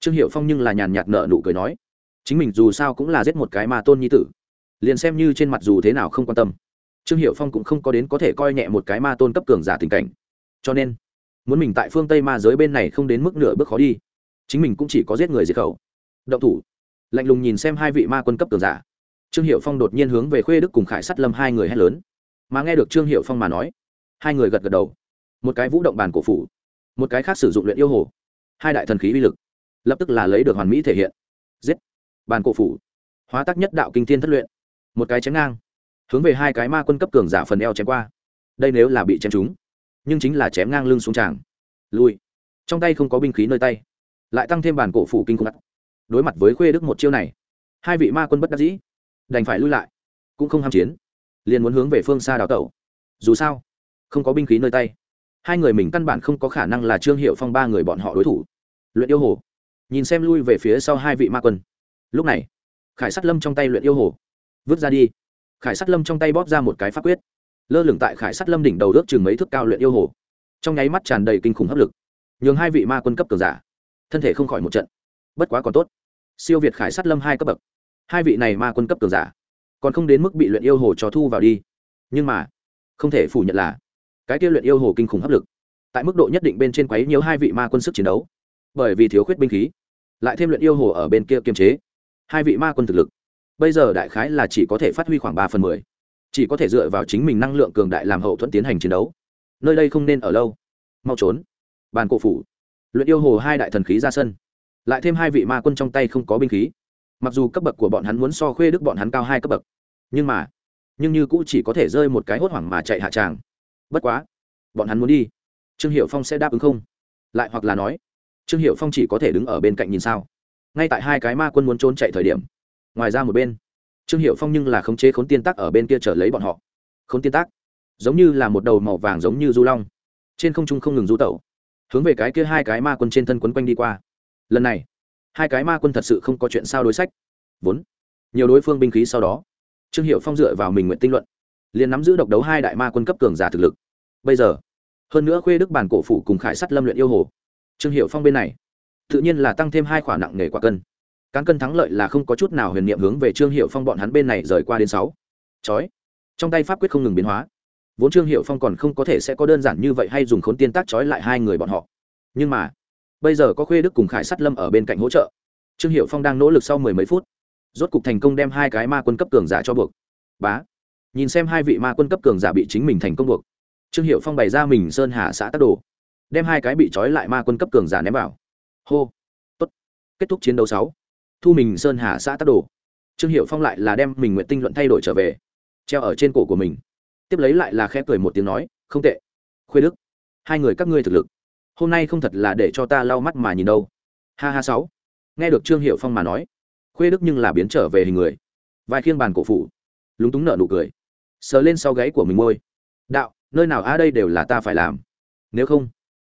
trương hiệu phong nhưng là nhàn nhạt nợ nụ cười nói, chính mình dù sao cũng là giết một cái ma tôn nhi tử, liền xem như trên mặt dù thế nào không quan tâm. Trương hiệu phong cũng không có đến có thể coi nhẹ một cái ma tôn cấp cường giả tình cảnh. Cho nên, muốn mình tại phương tây ma giới bên này không đến mức nửa bước khó đi, chính mình cũng chỉ có giết người diệt khẩu. Động thủ. Lạnh lùng nhìn xem hai vị ma quân cấp cường giả. Trương hiệu phong đột nhiên hướng về khuê đức cùng khải sắt lâm hai người hét lớn mà nghe được trương hiệu phong mà nói hai người gật gật đầu một cái vũ động bàn cổ phủ một cái khác sử dụng luyện yêu hồ hai đại thần khí uy lực lập tức là lấy được hoàn mỹ thể hiện giết bàn cổ phủ hóa tác nhất đạo kinh thiên thất luyện một cái chém ngang hướng về hai cái ma quân cấp cường giả phần eo chém qua đây nếu là bị chém trúng nhưng chính là chém ngang lưng xuống tràng lui trong tay không có binh khí nơi tay lại tăng thêm bàn cổ phủ kinh khủng đối mặt với khuê đức một chiêu này hai vị ma quân bất đắc dĩ đành phải lui lại cũng không ham chiến liền muốn hướng về phương xa đào tẩu. Dù sao, không có binh khí nơi tay. Hai người mình căn bản không có khả năng là trương hiệu phong ba người bọn họ đối thủ. Luyện yêu hồ. Nhìn xem lui về phía sau hai vị ma quân. Lúc này, khải sắt lâm trong tay luyện yêu hồ. Vứt ra đi. Khải sắt lâm trong tay bóp ra một cái pháp quyết. Lơ lửng tại khải sắt lâm đỉnh đầu ước chừng mấy thước cao luyện yêu hồ. Trong nháy mắt tràn đầy kinh khủng hấp lực. Nhường hai vị ma quân cấp cường giả, thân thể không khỏi một trận. Bất quá còn tốt. Siêu việt khải sắt lâm hai cấp bậc. Hai vị này ma quân cấp cường giả còn không đến mức bị luyện yêu hồ cho thu vào đi. Nhưng mà, không thể phủ nhận là, cái kia luyện yêu hồ kinh khủng hấp lực, tại mức độ nhất định bên trên quấy nhiều hai vị ma quân sức chiến đấu. Bởi vì thiếu khuyết binh khí, lại thêm luyện yêu hồ ở bên kia kiềm chế, hai vị ma quân thực lực, bây giờ đại khái là chỉ có thể phát huy khoảng ba phần mười, chỉ có thể dựa vào chính mình năng lượng cường đại làm hậu thuẫn tiến hành chiến đấu. Nơi đây không nên ở lâu. Mau trốn. Bàn cổ phủ, luyện yêu hồ hai đại thần khí ra sân, lại thêm hai vị ma quân trong tay không có binh khí mặc dù cấp bậc của bọn hắn muốn so khuê đức bọn hắn cao hai cấp bậc, nhưng mà, nhưng như cũ chỉ có thể rơi một cái hốt hoảng mà chạy hạ tràng. Bất quá, bọn hắn muốn đi. Trương hiệu phong sẽ đáp ứng không? Lại hoặc là nói, trương hiệu phong chỉ có thể đứng ở bên cạnh nhìn sao? Ngay tại hai cái ma quân muốn trốn chạy thời điểm, ngoài ra một bên, trương hiệu phong nhưng là khống chế khốn tiên tác ở bên kia trở lấy bọn họ. Khốn tiên tác, giống như là một đầu màu vàng giống như du long, trên không trung không ngừng du tẩu, hướng về cái kia hai cái ma quân trên thân quấn quanh đi qua. Lần này hai cái ma quân thật sự không có chuyện sao đối sách. Vốn, nhiều đối phương binh khí sau đó, trương hiệu phong dựa vào mình nguyện tinh luận, liền nắm giữ độc đấu hai đại ma quân cấp cường giả thực lực. Bây giờ, hơn nữa khuê đức bản cổ phủ cùng khải sắt lâm luyện yêu hồ. Trương hiệu phong bên này, tự nhiên là tăng thêm hai khoản nặng nghề quả cân. Cán cân thắng lợi là không có chút nào huyền niệm hướng về trương hiệu phong bọn hắn bên này rời qua đến sáu. Chói. Trong tay pháp quyết không ngừng biến hóa. Vốn trương hiệu phong còn không có thể sẽ có đơn giản như vậy hay dùng khốn tiên tác trói lại hai người bọn họ. Nhưng mà bây giờ có khuê đức cùng khải sắt lâm ở bên cạnh hỗ trợ. Trương hiệu phong đang nỗ lực sau mười mấy phút. Rốt cục thành công đem hai cái ma quân cấp cường giả cho buộc. Bá. Nhìn xem hai vị ma quân cấp cường giả bị chính mình thành công buộc. Trương hiệu phong bày ra mình sơn hà xã tắc đồ. Đem hai cái bị trói lại ma quân cấp cường giả ném vào. Hô. Tốt. Kết thúc chiến đấu sáu. Thu mình sơn hà xã tắc đồ. Trương hiệu phong lại là đem mình nguyện tinh luận thay đổi trở về. Treo ở trên cổ của mình. Tiếp lấy lại là khẽ cười một tiếng nói, không tệ. Khuê đức, hai người các ngươi thực lực hôm nay không thật là để cho ta lau mắt mà nhìn đâu. Ha ha sáu. Nghe được trương hiệu phong mà nói, khuê đức nhưng là biến trở về hình người. Vài khiêng bàn cổ phủ, lúng túng nợ nụ cười. Sờ lên sau gáy của mình môi. Đạo, nơi nào a đây đều là ta phải làm. Nếu không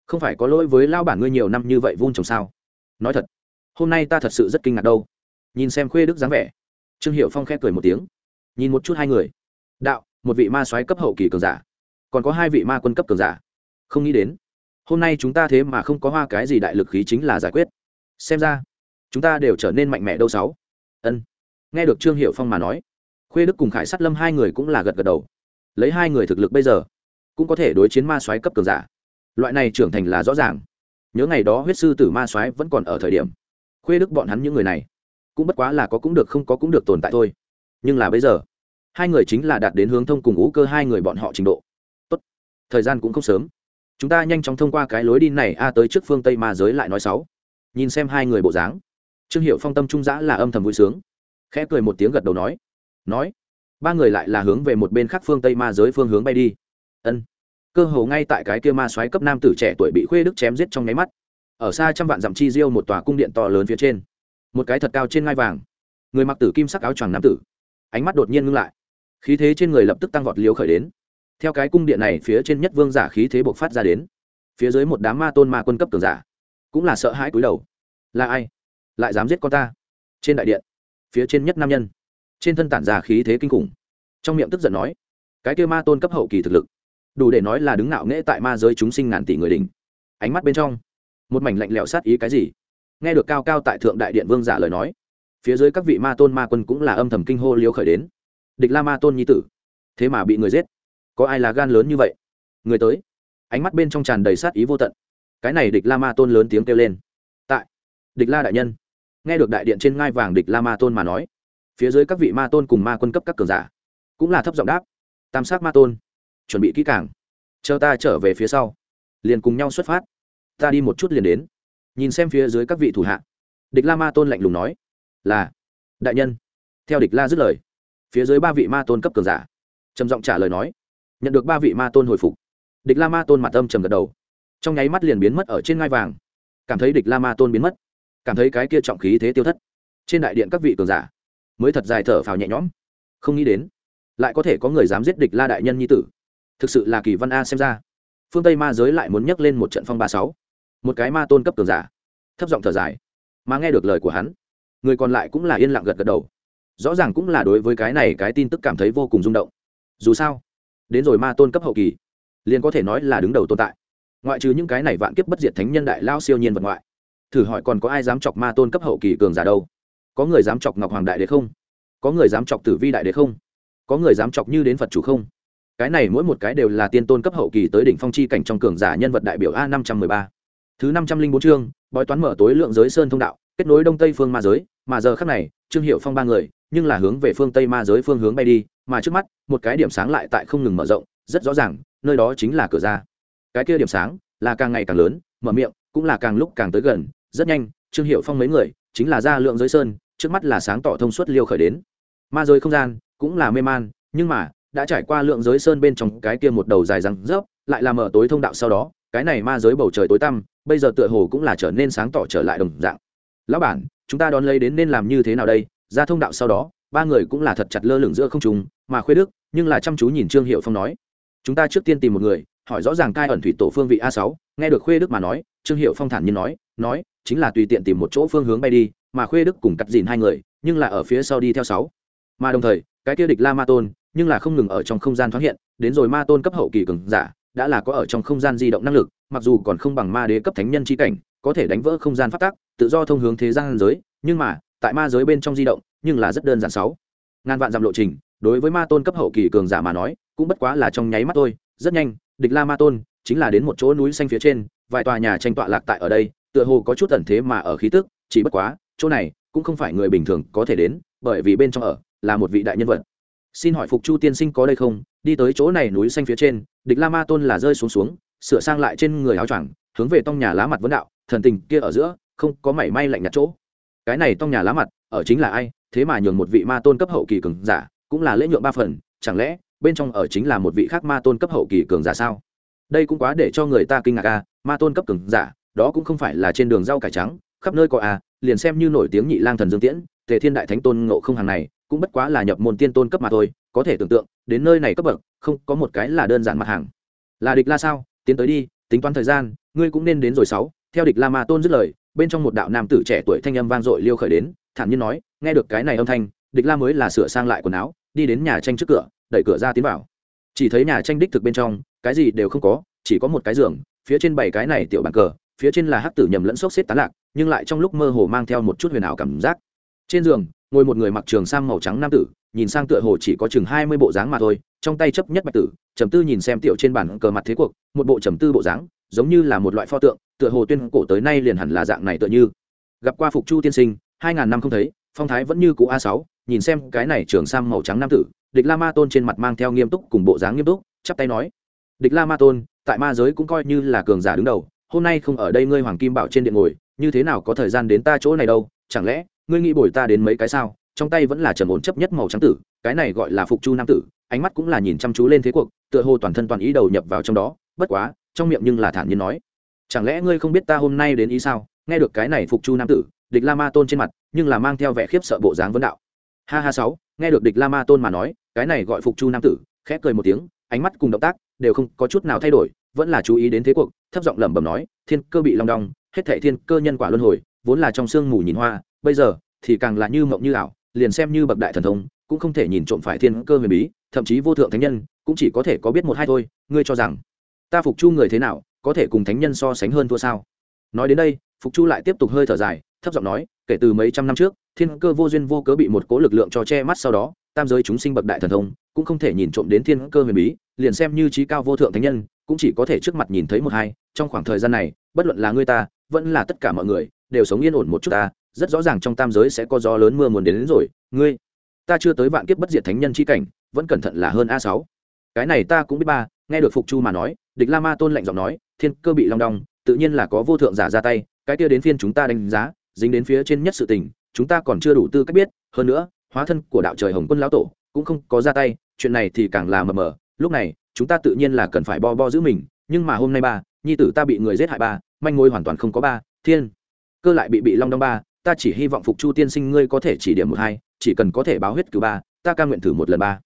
không phải có lỗi với lao bản ngươi nhiều năm như vậy vun trồng sao? Nói thật, hôm nay ta thật sự rất kinh ngạc đâu. Nhìn xem khuê đức dáng vẻ, trương hiệu phong khẽ cười một tiếng. Nhìn một chút hai người. Đạo, một vị ma soái cấp hậu kỳ cường giả, còn có hai vị ma quân cấp cường giả. Không nghĩ đến hôm nay chúng ta thế mà không có hoa cái gì đại lực khí chính là giải quyết. Xem ra, chúng ta đều trở nên mạnh mẽ đâu sáu. Ân. Nghe được trương hiệu phong mà nói, khuê đức cùng khải sát lâm hai người cũng là gật gật đầu. Lấy hai người thực lực bây giờ, cũng có thể đối chiến ma soái cấp cường giả. Loại này trưởng thành là rõ ràng. Nhớ ngày đó huyết sư tử ma soái vẫn còn ở thời điểm, khuê đức bọn hắn những người này, cũng bất quá là có cũng được không có cũng được tồn tại thôi. Nhưng là bây giờ, hai người chính là đạt đến hướng thông cùng ngũ cơ hai người bọn họ trình độ. Tốt. Thời gian cũng không sớm chúng ta nhanh chóng thông qua cái lối đi này, a, tới trước phương tây ma giới lại nói sáu. Nhìn xem hai người bộ dáng. Trương hiệu phong tâm trung giã là âm thầm vui sướng. Khẽ cười một tiếng gật đầu nói. Nói. Ba người lại là hướng về một bên khác phương tây ma giới phương hướng bay đi. Ân. Cơ hồ ngay tại cái kia ma xoáy cấp nam tử trẻ tuổi bị khuê đức chém giết trong nháy mắt. Ở xa trăm vạn dặm chi diêu một tòa cung điện to lớn phía trên. Một cái thật cao trên ngai vàng. Người mặc tử kim sắc áo choàng nam tử. Ánh mắt đột nhiên ngưng lại. Khí thế trên người lập tức tăng vọt liều khởi đến theo cái cung điện này phía trên nhất vương giả khí thế bộc phát ra đến. Phía dưới một đám ma tôn ma quân cấp cường giả, cũng là sợ hãi cúi đầu. Là ai? Lại dám giết con ta? Trên đại điện, phía trên nhất nam nhân. Trên thân tản ra khí thế kinh khủng. Trong miệng tức giận nói, cái kêu ma tôn cấp hậu kỳ thực lực, đủ để nói là đứng ngạo nghễ tại ma giới chúng sinh ngàn tỷ người đình ánh mắt bên trong, một mảnh lạnh lẽo sát ý cái gì? Nghe được cao cao tại thượng đại điện vương giả lời nói, phía dưới các vị ma tôn ma quân cũng là âm thầm kinh hô liếu khởi đến. Địch la ma tôn nhi tử, thế mà bị người giết có ai là gan lớn như vậy? Người tới. Ánh mắt bên trong tràn đầy sát ý vô tận. Cái này địch la ma tôn lớn tiếng kêu lên. Tại. Địch la đại nhân. Nghe được đại điện trên ngai vàng địch la ma tôn mà nói, phía dưới các vị ma tôn cùng ma quân cấp các cường giả cũng là thấp giọng đáp. Tam sát ma tôn, chuẩn bị kỹ càng. Chờ ta trở về phía sau, liền cùng nhau xuất phát. Ta đi một chút liền đến. Nhìn xem phía dưới các vị thủ hạ, địch la ma tôn lạnh lùng nói, là, đại nhân. Theo địch la dứt lời, phía dưới ba vị ma tôn cấp cường giả, trầm giọng trả lời nói nhận được ba vị ma tôn hồi phục. Địch la ma tôn mặt âm trầm gật đầu. Trong nháy mắt liền biến mất ở trên ngai vàng. Cảm thấy địch la ma tôn biến mất. Cảm thấy cái kia trọng khí thế tiêu thất. Trên đại điện các vị cường giả mới thật dài thở phào nhẹ nhõm. Không nghĩ đến, lại có thể có người dám giết địch la đại nhân nhi tử. Thực sự là kỳ văn a xem ra. Phương tây ma giới lại muốn nhắc lên một trận phong ba sáu. Một cái ma tôn cấp cường giả, thấp giọng thở dài, mà nghe được lời của hắn, người còn lại cũng là yên lặng gật gật đầu. Rõ ràng cũng là đối với cái này cái tin tức cảm thấy vô cùng rung động. Dù sao đến rồi ma tôn cấp hậu kỳ, liền có thể nói là đứng đầu tồn tại. Ngoại trừ những cái này vạn kiếp bất diệt thánh nhân đại lao siêu nhiên vật ngoại, thử hỏi còn có ai dám chọc ma tôn cấp hậu kỳ cường giả đâu? Có người dám chọc ngọc hoàng đại đế không? Có người dám chọc tử vi đại đế không? Có người dám chọc như đến phật chủ không? Cái này mỗi một cái đều là tiên tôn cấp hậu kỳ tới đỉnh phong chi cảnh trong cường giả nhân vật đại biểu a năm trăm mười ba. Thứ năm trăm linh bốn chương, bói toán mở tối lượng giới sơn thông đạo, kết nối đông tây phương ma giới, mà giờ khác này, trương hiệu phong ba người, nhưng là hướng về phương tây ma giới phương hướng bay đi mà trước mắt, một cái điểm sáng lại tại không ngừng mở rộng, rất rõ ràng, nơi đó chính là cửa ra. Cái kia điểm sáng là càng ngày càng lớn, mở miệng cũng là càng lúc càng tới gần, rất nhanh, trương hiệu phong mấy người chính là ra lượng giới sơn, trước mắt là sáng tỏ thông suốt liêu khởi đến. Ma giới không gian cũng là mê man, nhưng mà, đã trải qua lượng giới sơn bên trong cái kia một đầu dài răng rớp, lại là mở tối thông đạo sau đó, cái này ma giới bầu trời tối tăm, bây giờ tựa hồ cũng là trở nên sáng tỏ trở lại đồng dạng. Lão bản, chúng ta đón lấy đến nên làm như thế nào đây? Ra thông đạo sau đó ba người cũng là thật chặt lơ lửng giữa không trùng, mà khuê đức nhưng là chăm chú nhìn trương hiệu phong nói chúng ta trước tiên tìm một người hỏi rõ ràng cai ẩn thủy tổ phương vị a sáu. Nghe được khuê đức mà nói trương hiệu phong thản nhiên nói nói chính là tùy tiện tìm một chỗ phương hướng bay đi mà khuê đức cùng cắt dìn hai người nhưng là ở phía sau đi theo sáu. Mà đồng thời cái kia địch la ma tôn nhưng là không ngừng ở trong không gian thoáng hiện đến rồi ma tôn cấp hậu kỳ cường giả đã là có ở trong không gian di động năng lực mặc dù còn không bằng ma đế cấp thánh nhân chi cảnh có thể đánh vỡ không gian phát tác tự do thông hướng thế gian giới nhưng mà tại ma giới bên trong di động nhưng là rất đơn giản sáu. Ngàn vạn dặm lộ trình, đối với ma tôn cấp hậu kỳ cường giả mà nói, cũng bất quá là trong nháy mắt thôi. Rất nhanh, địch la ma tôn chính là đến một chỗ núi xanh phía trên, vài tòa nhà tranh tọa lạc tại ở đây, tựa hồ có chút ẩn thế mà ở khí tức, chỉ bất quá, chỗ này cũng không phải người bình thường có thể đến, bởi vì bên trong ở là một vị đại nhân vật. Xin hỏi phục chu tiên sinh có đây không? Đi tới chỗ này núi xanh phía trên, địch la ma tôn là rơi xuống xuống, sửa sang lại trên người áo choàng, hướng về tông nhà lá mặt vấn đạo, thần tình kia ở giữa, không có mảy may lạnh nhạt chỗ. Cái này tông nhà lá mặt, ở chính là ai? Thế mà nhường một vị ma tôn cấp hậu kỳ cường giả cũng là lễ nhượng ba phần, chẳng lẽ bên trong ở chính là một vị khác ma tôn cấp hậu kỳ cường giả sao? Đây cũng quá để cho người ta kinh ngạc a ma tôn cấp cường giả, đó cũng không phải là trên đường rau cải trắng, khắp nơi có a liền xem như nổi tiếng nhị lang thần dương tiễn, tề thiên đại thánh tôn ngộ không hàng này, cũng bất quá là nhập môn tiên tôn cấp mà thôi, có thể tưởng tượng, đến nơi này cấp bậc, không có một cái là đơn giản mặt hàng. Là địch la sao? Tiến tới đi, tính toán thời gian, ngươi cũng nên đến rồi sáu. Theo địch la ma tôn dứt lời, bên trong một đạo nam tử trẻ tuổi thanh âm vang dội liêu khởi đến thản nhiên nói, nghe được cái này âm thanh, địch la mới là sửa sang lại quần áo, đi đến nhà tranh trước cửa, đẩy cửa ra tiến vào. Chỉ thấy nhà tranh đích thực bên trong, cái gì đều không có, chỉ có một cái giường, phía trên bảy cái này tiểu bàn cờ, phía trên là hắc tử nhầm lẫn xốc xếp tán lạc, nhưng lại trong lúc mơ hồ mang theo một chút huyền ảo cảm giác. Trên giường, ngồi một người mặc trường sam màu trắng nam tử, nhìn sang tựa hồ chỉ có chừng hai mươi bộ dáng mà thôi, trong tay chấp nhất bạch tử, trầm tư nhìn xem tiểu trên bản cờ mặt thế cuộc, một bộ trầm tư bộ dáng, giống như là một loại pho tượng, tựa hồ tuyên cổ tới nay liền hẳn là dạng này tựa như. Gặp qua phục chu tiên sinh hai ngàn năm không thấy, phong thái vẫn như cũ a sáu, nhìn xem cái này trường sam màu trắng nam tử, địch la ma tôn trên mặt mang theo nghiêm túc cùng bộ dáng nghiêm túc, chắp tay nói, địch la ma tôn, tại ma giới cũng coi như là cường giả đứng đầu, hôm nay không ở đây ngươi hoàng kim bảo trên điện ngồi, như thế nào có thời gian đến ta chỗ này đâu, chẳng lẽ ngươi nghĩ bồi ta đến mấy cái sao? Trong tay vẫn là trầm ổn chấp nhất màu trắng tử, cái này gọi là phục chu nam tử, ánh mắt cũng là nhìn chăm chú lên thế cuộc, tựa hồ toàn thân toàn ý đầu nhập vào trong đó, bất quá, trong miệng nhưng là thản nhiên nói, chẳng lẽ ngươi không biết ta hôm nay đến ý sao? Nghe được cái này phục chu nam tử địch la ma tôn trên mặt, nhưng là mang theo vẻ khiếp sợ bộ dáng vấn đạo. Ha ha sáu, nghe được địch la ma tôn mà nói, cái này gọi phục chu nam tử, khẽ cười một tiếng, ánh mắt cùng động tác đều không có chút nào thay đổi, vẫn là chú ý đến thế cuộc, thấp giọng lẩm bẩm nói, thiên cơ bị long đong, hết thệ thiên cơ nhân quả luân hồi, vốn là trong sương mù nhìn hoa, bây giờ thì càng là như mộng như ảo, liền xem như bậc đại thần thông, cũng không thể nhìn trộm phải thiên cơ huyền bí, thậm chí vô thượng thánh nhân, cũng chỉ có thể có biết một hai thôi, ngươi cho rằng, ta phục chu người thế nào, có thể cùng thánh nhân so sánh hơn thua sao? Nói đến đây, phục chu lại tiếp tục hơi thở dài thấp giọng nói kể từ mấy trăm năm trước thiên cơ vô duyên vô cớ bị một cố lực lượng cho che mắt sau đó tam giới chúng sinh bậc đại thần thông cũng không thể nhìn trộm đến thiên cơ huyền bí liền xem như trí cao vô thượng thánh nhân cũng chỉ có thể trước mặt nhìn thấy một hai trong khoảng thời gian này bất luận là ngươi ta vẫn là tất cả mọi người đều sống yên ổn một chút ta rất rõ ràng trong tam giới sẽ có gió lớn mưa muốn đến, đến rồi ngươi ta chưa tới vạn kiếp bất diệt thánh nhân chi cảnh vẫn cẩn thận là hơn a sáu. Cái này ta cũng biết ba nghe được phục chu mà nói địch la ma tôn lạnh giọng nói thiên cơ bị long đong tự nhiên là có vô thượng giả ra tay cái kia đến phiên chúng ta đánh giá dính đến phía trên nhất sự tình, chúng ta còn chưa đủ tư cách biết. Hơn nữa, hóa thân của đạo trời hồng quân lão tổ cũng không có ra tay, chuyện này thì càng là mờ mờ. Lúc này, chúng ta tự nhiên là cần phải bo bo giữ mình, nhưng mà hôm nay ba, nhi tử ta bị người giết hại ba, manh mối hoàn toàn không có ba, thiên. Cơ lại bị bị long đong ba, ta chỉ hy vọng phục chu tiên sinh ngươi có thể chỉ điểm một hai, chỉ cần có thể báo huyết cứu ba, ta ca nguyện thử một lần ba.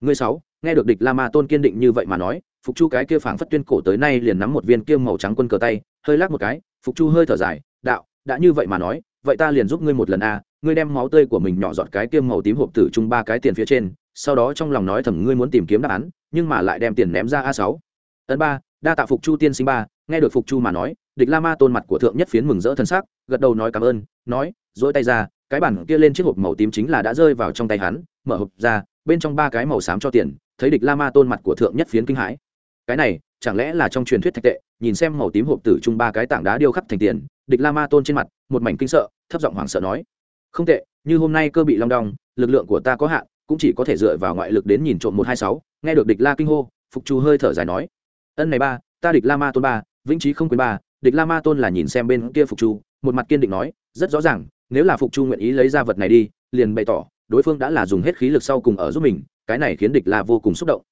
Ngươi sáu, nghe được địch la ma tôn kiên định như vậy mà nói, phục chu cái kia phảng phất tuyên cổ tới nay liền nắm một viên kiêm màu trắng quân cờ tay, hơi lắc một cái, phục chu hơi thở dài, đạo đã như vậy mà nói, vậy ta liền giúp ngươi một lần a ngươi đem máu tươi của mình nhỏ giọt cái kiêm màu tím hộp tử chung ba cái tiền phía trên, sau đó trong lòng nói thầm ngươi muốn tìm kiếm đáp án, nhưng mà lại đem tiền ném ra a sáu. Ấn ba, đa tạ phục chu tiên sinh ba, nghe được phục chu mà nói, địch la ma tôn mặt của thượng nhất phiến mừng rỡ thân xác, gật đầu nói cảm ơn, nói, dỗi tay ra, cái bản kia lên chiếc hộp màu tím chính là đã rơi vào trong tay hắn, mở hộp ra, bên trong ba cái màu xám cho tiền, thấy địch la ma tôn mặt của thượng nhất phiến kinh hãi. Cái này, chẳng lẽ là trong truyền thuyết thạch tệ, nhìn xem màu tím hộp tử chung ba cái tảng đá điêu khắc thành tiền địch la ma tôn trên mặt, một mảnh kinh sợ, thấp giọng hoảng sợ nói, không tệ, như hôm nay cơ bị long đong, lực lượng của ta có hạn, cũng chỉ có thể dựa vào ngoại lực đến nhìn trộm một hai sáu. Nghe được địch la kinh hô, phục chu hơi thở dài nói, ân này ba, ta địch la ma tôn ba, vĩnh trí không quyền ba, địch la ma tôn là nhìn xem bên kia phục chu, một mặt kiên định nói, rất rõ ràng, nếu là phục chu nguyện ý lấy ra vật này đi, liền bày tỏ, đối phương đã là dùng hết khí lực sau cùng ở giúp mình, cái này khiến địch la vô cùng xúc động.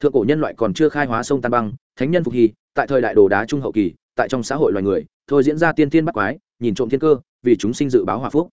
Thượng cổ nhân loại còn chưa khai hóa sông tan băng, thánh nhân phục hy tại thời đại đồ đá trung hậu kỳ tại trong xã hội loài người, thôi diễn ra tiên tiên bắt quái, nhìn trộm thiên cơ, vì chúng sinh dự báo hòa phúc.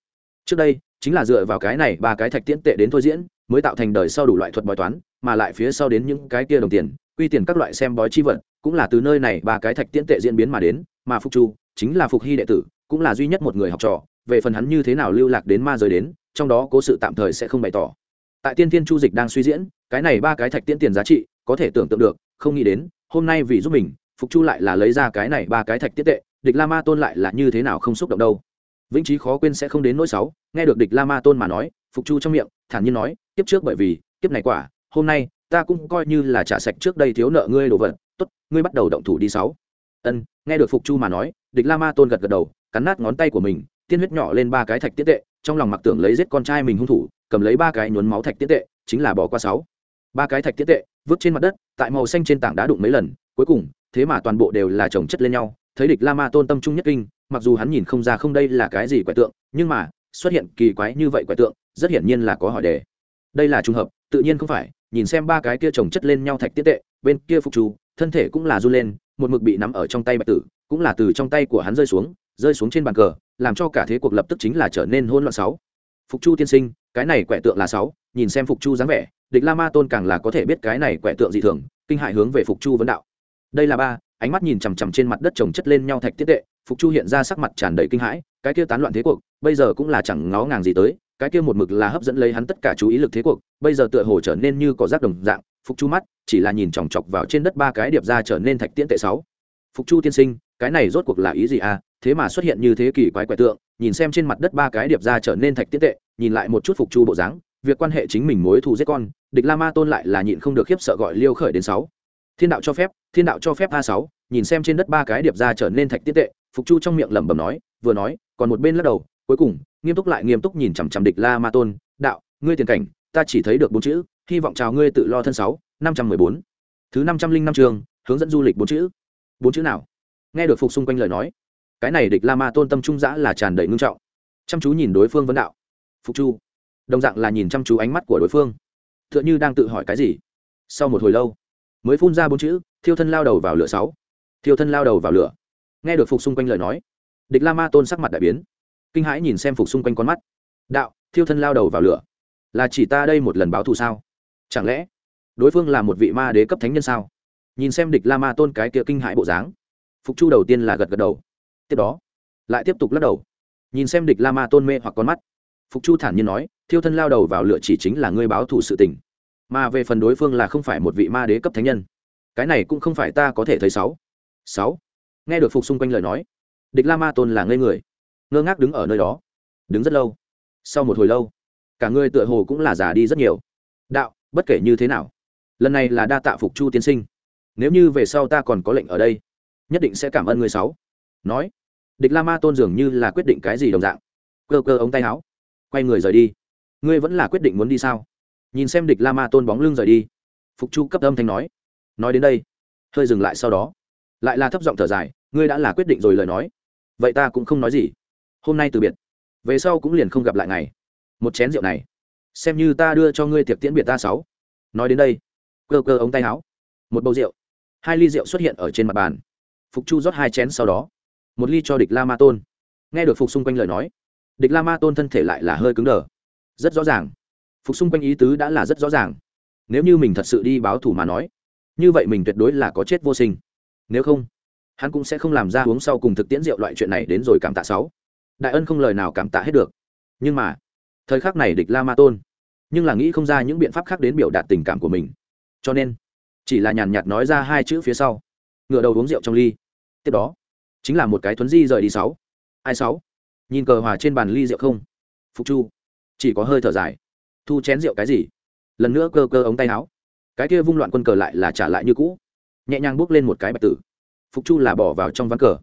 Trước đây, chính là dựa vào cái này ba cái thạch tiễn tệ đến thôi diễn, mới tạo thành đời sau đủ loại thuật bói toán, mà lại phía sau đến những cái kia đồng tiền, quy tiền các loại xem bói chi vật, cũng là từ nơi này ba cái thạch tiễn tệ diễn biến mà đến, mà phục chu chính là phục hy đệ tử, cũng là duy nhất một người học trò, về phần hắn như thế nào lưu lạc đến ma giới đến, trong đó cố sự tạm thời sẽ không bày tỏ. Tại tiên tiên chu dịch đang suy diễn, cái này ba cái thạch tiễn tiền giá trị có thể tưởng tượng được, không nghĩ đến, hôm nay vì giúp mình phục chu lại là lấy ra cái này ba cái thạch tiết tệ, địch la ma tôn lại là như thế nào không xúc động đâu. Vĩnh trí khó quên sẽ không đến nỗi sáu nghe được địch la ma tôn mà nói, phục chu trong miệng, thản nhiên nói tiếp trước bởi vì tiếp này quả, hôm nay, ta cũng coi như là trả sạch trước đây thiếu nợ ngươi đồ vật, tốt, ngươi bắt đầu động thủ đi sáu. Ân, nghe được phục chu mà nói, địch la ma tôn gật gật đầu, cắn nát ngón tay của mình, tiên huyết nhỏ lên ba cái thạch tiết tệ, trong lòng mặc tưởng lấy giết con trai mình hung thủ, cầm lấy ba cái nhuốm máu thạch tiết tệ, chính là bỏ qua sáu. Ba cái thạch tiết tệ, vứt trên mặt đất, tại màu xanh trên tảng đá đụng mấy lần, cuối cùng thế mà toàn bộ đều là chồng chất lên nhau, thấy địch la ma tôn tâm trung nhất kinh, mặc dù hắn nhìn không ra không đây là cái gì quẻ tượng, nhưng mà, xuất hiện kỳ quái như vậy quẻ tượng, rất hiển nhiên là có hỏi đề. Đây là trùng hợp, tự nhiên không phải, nhìn xem ba cái kia chồng chất lên nhau thạch tiết tệ, bên kia phục trù, thân thể cũng là run lên, một mực bị nắm ở trong tay bạch tử, cũng là từ trong tay của hắn rơi xuống rơi xuống trên bàn cờ, làm cho cả thế cuộc lập tức chính là trở nên hôn loạn sáu. Phục chu tiên sinh, cái này quẻ tượng là sáu, nhìn xem phục chu dáng vẻ, địch la ma tôn càng là có thể biết cái này quẻ tượng dị thường, kinh hại hướng về phục chu vấn đạo đây là ba, ánh mắt nhìn chằm chằm trên mặt đất trồng chất lên nhau thạch tiết tệ, phục chu hiện ra sắc mặt tràn đầy kinh hãi, cái kia tán loạn thế cuộc, bây giờ cũng là chẳng ngó ngàng gì tới, cái kia một mực là hấp dẫn lấy hắn tất cả chú ý lực thế cuộc, bây giờ tựa hồ trở nên như có rác đồng dạng, phục chu mắt chỉ là nhìn chòng chọc vào trên đất ba cái điệp ra trở nên thạch tiễn tệ sáu. Phục chu tiên sinh, cái này rốt cuộc là ý gì à? Thế mà xuất hiện như thế kỷ quái quẻ tượng, nhìn xem trên mặt đất ba cái điệp ra trở nên thạch tiễn tệ, nhìn lại một chút phục chu bộ dáng, việc quan hệ chính mình mối thù giết con, địch la ma tôn lại là nhịn không được khiếp sợ gọi liêu khởi đến sáu thiên đạo cho phép, thiên đạo cho phép a sáu, nhìn xem trên đất ba cái điệp ra trở nên thạch tiết tệ, phục chu trong miệng lẩm bẩm nói, vừa nói, còn một bên lắc đầu, cuối cùng, nghiêm túc lại nghiêm túc nhìn chằm chằm địch la ma tôn, đạo, ngươi tiền cảnh, ta chỉ thấy được bốn chữ, hy vọng chào ngươi tự lo thân sáu, năm trăm mười bốn. Thứ năm trăm linh năm trường hướng dẫn du lịch bốn chữ. Bốn chữ nào? Nghe được phục xung quanh lời nói, cái này địch la ma tôn tâm trung giã là tràn đầy ngưng trọng. Chăm chú nhìn đối phương vấn đạo. Phục chu. Đồng dạng là nhìn chăm chú ánh mắt của đối phương. T h ư ợ n h ư đang tự hỏi cái gì. Sau một hồi lâu mới phun ra bốn chữ, thiêu thân lao đầu vào lửa sáu. Thiêu thân lao đầu vào lửa. Nghe được phục xung quanh lời nói, địch la ma tôn sắc mặt đại biến. Kinh hãi nhìn xem phục xung quanh con mắt. Đạo, thiêu thân lao đầu vào lửa, là chỉ ta đây một lần báo thù sao? Chẳng lẽ, đối phương là một vị ma đế cấp thánh nhân sao? Nhìn xem địch la ma tôn cái kia kinh hãi bộ dáng, phục chu đầu tiên là gật gật đầu. Tiếp đó, lại tiếp tục lắc đầu. Nhìn xem địch la ma tôn mê hoặc con mắt, phục chu thản nhiên nói, thiêu thân lao đầu vào lửa chỉ chính là ngươi báo thù sự tình mà về phần đối phương là không phải một vị ma đế cấp thánh nhân. Cái này cũng không phải ta có thể thấy sáu. Sáu. Nghe được phục xung quanh lời nói, địch la ma tôn là ngây người, ngơ ngác đứng ở nơi đó, đứng rất lâu. Sau một hồi lâu, cả người tựa hồ cũng là già đi rất nhiều. Đạo, bất kể như thế nào, lần này là đa tạ phục chu tiên sinh. Nếu như về sau ta còn có lệnh ở đây, nhất định sẽ cảm ơn người sáu. Nói, địch la ma tôn dường như là quyết định cái gì đồng dạng. Cơ cơ ống tay áo, quay người rời đi. Ngươi vẫn là quyết định muốn đi sao? Nhìn xem địch la ma tôn bóng lưng rời đi. Phục chu cấp âm thanh nói. Nói đến đây, hơi dừng lại sau đó. Lại là thấp giọng thở dài, ngươi đã là quyết định rồi lời nói. Vậy ta cũng không nói gì. Hôm nay từ biệt. Về sau cũng liền không gặp lại ngày một chén rượu này, xem như ta đưa cho ngươi tiệc tiễn biệt ta sáu. Nói đến đây, cơ cơ ống tay áo. Một bầu rượu. Hai ly rượu xuất hiện ở trên mặt bàn. Phục chu rót hai chén sau đó. Một ly cho địch la ma tôn. Nghe được phục xung quanh lời nói, địch la ma tôn thân thể lại là hơi cứng đờ. Rất rõ ràng phục xung quanh ý tứ đã là rất rõ ràng. Nếu như mình thật sự đi báo thủ mà nói, như vậy mình tuyệt đối là có chết vô sinh. Nếu không, hắn cũng sẽ không làm ra uống sau cùng thực tiễn rượu loại chuyện này đến rồi cảm tạ sáu. Đại ân không lời nào cảm tạ hết được. Nhưng mà, thời khắc này địch la ma tôn, nhưng là nghĩ không ra những biện pháp khác đến biểu đạt tình cảm của mình. Cho nên, chỉ là nhàn nhạt nói ra hai chữ phía sau. Ngựa đầu uống rượu trong ly. Tiếp đó, chính là một cái thuấn di rời đi sáu. Ai sáu? Nhìn cờ hòa trên bàn ly rượu không? Phục chu, chỉ có hơi thở dài thu chén rượu cái gì? Lần nữa cơ cơ ống tay áo. Cái kia vung loạn quân cờ lại là trả lại như cũ. Nhẹ nhàng bước lên một cái bạch tử. Phục chu là bỏ vào trong ván cờ.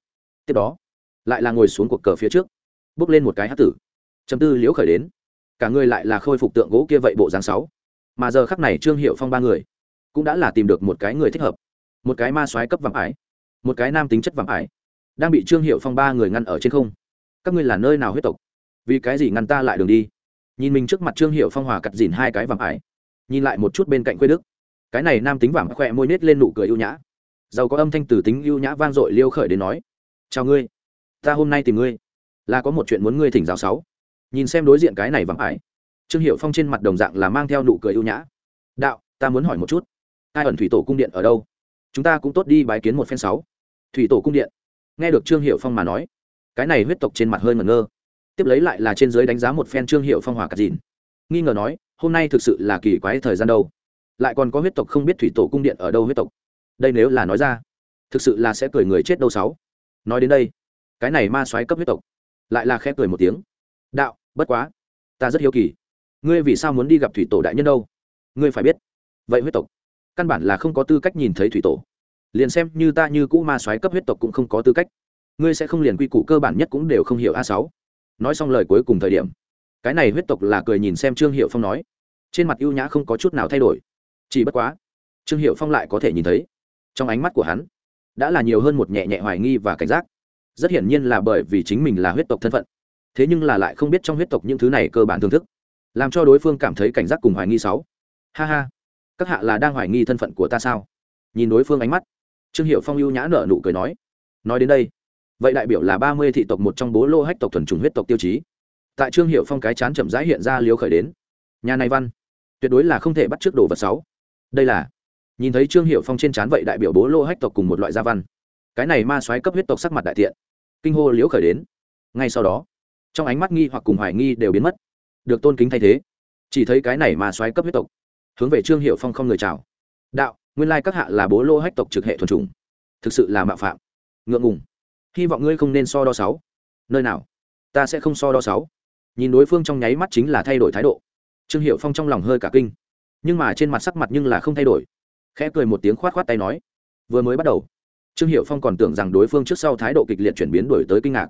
Tiếp đó, lại là ngồi xuống cuộc cờ phía trước. Bước lên một cái hát tử. Chấm tư liễu khởi đến. Cả người lại là khôi phục tượng gỗ kia vậy bộ dáng sáu. Mà giờ khắc này trương hiệu phong ba người cũng đã là tìm được một cái người thích hợp. Một cái ma soái cấp vàng ải một cái nam tính chất vàng ải đang bị trương hiệu phong ba người ngăn ở trên không. Các ngươi là nơi nào huyết tộc? Vì cái gì ngăn ta lại đường đi? Nhìn mình trước mặt trương hiệu phong hòa cặt dìn hai cái vàng ải. Nhìn lại một chút bên cạnh quê đức. Cái này nam tính vàng khỏe môi nết lên nụ cười ưu nhã. Giàu có âm thanh từ tính ưu nhã vang dội liêu khởi đến nói, chào ngươi, ta hôm nay tìm ngươi, là có một chuyện muốn ngươi thỉnh giáo sáu. Nhìn xem đối diện cái này vàng ải, trương hiệu phong trên mặt đồng dạng là mang theo nụ cười ưu nhã. Đạo, ta muốn hỏi một chút, ai ẩn thủy tổ cung điện ở đâu? Chúng ta cũng tốt đi bái kiến một phen sáu. Thủy tổ cung điện. Nghe được trương hiệu phong mà nói, cái này huyết tộc trên mặt hơi ngẩn ngơ tiếp lấy lại là trên giới đánh giá một phen trương hiệu phong hòa cà dìn. Nghi ngờ nói, hôm nay thực sự là kỳ quái thời gian đâu? Lại còn có huyết tộc không biết thủy tổ cung điện ở đâu huyết tộc? Đây nếu là nói ra, thực sự là sẽ cười người chết đâu sáu. Nói đến đây, cái này ma soái cấp huyết tộc lại là khẽ cười một tiếng. Đạo, bất quá, ta rất hiếu kỳ, ngươi vì sao muốn đi gặp thủy tổ đại nhân đâu? Ngươi phải biết, vậy huyết tộc căn bản là không có tư cách nhìn thấy thủy tổ. Liền xem như ta như cũ ma soái cấp huyết tộc cũng không có tư cách. Ngươi sẽ không liền quy củ cơ bản nhất cũng đều không hiểu a sáu nói xong lời cuối cùng thời điểm, cái này huyết tộc là cười nhìn xem trương hiệu phong nói, trên mặt ưu nhã không có chút nào thay đổi. Chỉ bất quá, trương hiệu phong lại có thể nhìn thấy, trong ánh mắt của hắn, đã là nhiều hơn một nhẹ nhẹ hoài nghi và cảnh giác. Rất hiển nhiên là bởi vì chính mình là huyết tộc thân phận, thế nhưng là lại không biết trong huyết tộc những thứ này cơ bản thưởng thức, làm cho đối phương cảm thấy cảnh giác cùng hoài nghi sáu. Ha ha, các hạ là đang hoài nghi thân phận của ta sao? Nhìn đối phương ánh mắt, trương hiệu phong ưu nhã nở nụ cười nói nói đến đây vậy đại biểu là ba mươi thị tộc một trong bố lô hách tộc thuần trùng huyết tộc tiêu chí. Tại trương hiệu phong cái chán chậm rãi hiện ra liều khởi đến. Nhà này văn, tuyệt đối là không thể bắt trước đồ vật sáu đây là, nhìn thấy trương hiệu phong trên chán vậy đại biểu bố lô hách tộc cùng một loại gia văn. Cái này ma soái cấp huyết tộc sắc mặt đại tiện. Kinh hô liễu khởi đến. Ngay sau đó, trong ánh mắt nghi hoặc cùng hoài nghi đều biến mất. Được tôn kính thay thế. Chỉ thấy cái này ma soái cấp huyết tộc, hướng về trương hiệu phong không người chào. Đạo, nguyên lai các hạ là bố lô hách tộc trực hệ thuần trùng thực sự là mạo phạm. Ngượng ngùng hy vọng ngươi không nên so đo sáu. Nơi nào? Ta sẽ không so đo sáu. Nhìn đối phương trong nháy mắt chính là thay đổi thái độ. Trương hiệu phong trong lòng hơi cả kinh. Nhưng mà trên mặt sắc mặt nhưng là không thay đổi. Khẽ cười một tiếng khoát khoát tay nói, vừa mới bắt đầu. Trương hiệu phong còn tưởng rằng đối phương trước sau thái độ kịch liệt chuyển biến đổi tới kinh ngạc.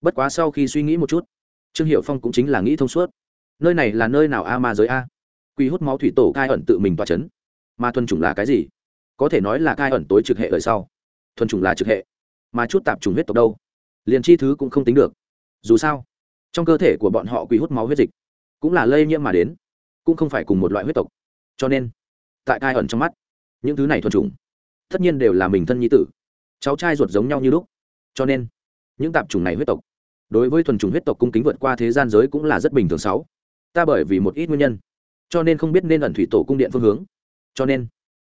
Bất quá sau khi suy nghĩ một chút, trương hiệu phong cũng chính là nghĩ thông suốt. Nơi này là nơi nào a ma giới a? Quy hút máu thủy tổ cai ẩn tự mình toa c h ấ n ma thuần chủng là cái gì? Có thể nói là cai ẩn tối trực hệ ở sau. Thuần chủng là trực hệ mà chút tạp trùng huyết tộc đâu. Liền chi thứ cũng không tính được. Dù sao trong cơ thể của bọn họ quy hút máu huyết dịch cũng là lây nhiễm mà đến cũng không phải cùng một loại huyết tộc. Cho nên tại cai ẩn trong mắt những thứ này thuần trùng, tất nhiên đều là mình thân nhi tử. Cháu trai ruột giống nhau như lúc. Cho nên những tạp trùng này huyết tộc đối với thuần trùng huyết tộc cung kính vượt qua thế gian giới cũng là rất bình thường sáu. Ta bởi vì một ít nguyên nhân cho nên không biết nên ẩn thủy tổ cung điện phương hướng. Cho nên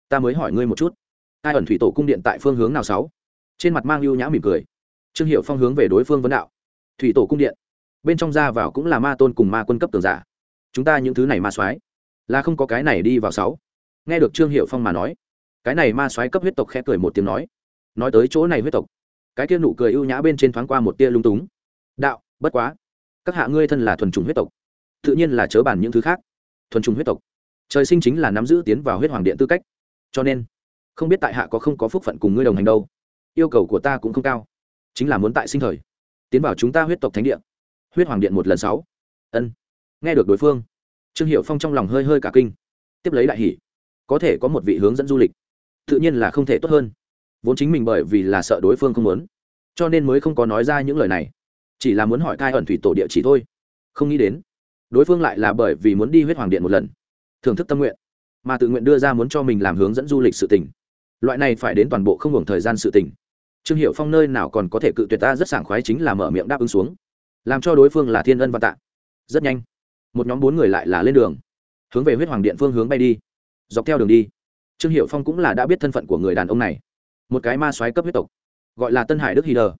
ta mới hỏi ngươi một chút ai ẩn thủy tổ cung điện tại phương hướng nào sáu? Trên mặt mang ưu nhã mỉm cười. Trương hiệu phong hướng về đối phương vấn đạo. Thủy tổ cung điện. Bên trong ra vào cũng là ma tôn cùng ma quân cấp tường giả. Chúng ta những thứ này ma soái, là không có cái này đi vào sáu. Nghe được trương hiệu phong mà nói, cái này ma soái cấp huyết tộc khẽ cười một tiếng nói. Nói tới chỗ này huyết tộc, cái kia nụ cười ưu nhã bên trên thoáng qua một tia lung túng. Đạo, bất quá, các hạ ngươi thân là thuần trùng huyết tộc, tự nhiên là chớ bàn những thứ khác. Thuần trùng huyết tộc. Trời sinh chính là nắm giữ tiến vào huyết hoàng điện tư cách. Cho nên, không biết tại hạ có không có phúc phận cùng ngươi đồng hành đâu yêu cầu của ta cũng không cao. Chính là muốn tại sinh thời, tiến vào chúng ta huyết tộc thánh điện huyết hoàng điện một lần sáu. Ân. Nghe được đối phương, trương hiệu phong trong lòng hơi hơi cả kinh. Tiếp lấy đại hỷ có thể có một vị hướng dẫn du lịch. Tự nhiên là không thể tốt hơn. Vốn chính mình bởi vì là sợ đối phương không muốn, cho nên mới không có nói ra những lời này. Chỉ là muốn hỏi cai ẩn thủy tổ địa chỉ thôi. Không nghĩ đến, đối phương lại là bởi vì muốn đi huyết hoàng điện một lần, thưởng thức tâm nguyện, mà tự nguyện đưa ra muốn cho mình làm hướng dẫn du lịch sự tỉnh loại này phải đến toàn bộ không hưởng thời gian sự tỉnh trương hiệu phong nơi nào còn có thể cự tuyệt ta rất sảng khoái chính là mở miệng đáp ứng xuống. Làm cho đối phương là thiên ân văn tạ. Rất nhanh, một nhóm bốn người lại là lên đường, hướng về huyết hoàng điện phương hướng bay đi. Dọc theo đường đi, trương hiệu phong cũng là đã biết thân phận của người đàn ông này. Một cái ma soái cấp huyết tộc, gọi là tân hải đức hy đờ.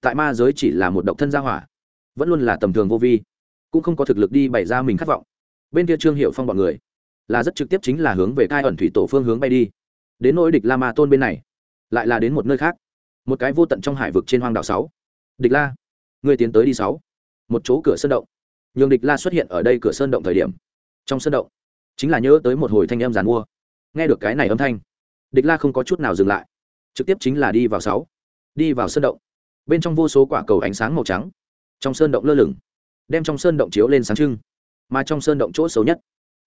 Tại ma giới chỉ là một độc thân gia hỏa, vẫn luôn là tầm thường vô vi, cũng không có thực lực đi bày ra mình khát vọng. Bên kia trương hiệu phong bọn người, là rất trực tiếp chính là hướng về cai ẩn thủy tổ phương hướng bay đi. Đến nỗi địch la ma tôn bên này, lại là đến một nơi khác một cái vô tận trong hải vực trên hoang đảo sáu. Địch la người tiến tới đi sáu. Một chỗ cửa sơn động. Nhường địch la xuất hiện ở đây cửa sơn động thời điểm. Trong sơn động, chính là nhớ tới một hồi thanh âm giàn mua. Nghe được cái này âm thanh, địch la không có chút nào dừng lại. Trực tiếp chính là đi vào sáu. Đi vào sơn động. Bên trong vô số quả cầu ánh sáng màu trắng. Trong sơn động lơ lửng, đem trong sơn động chiếu lên sáng trưng. Mà trong sơn động chỗ xấu nhất,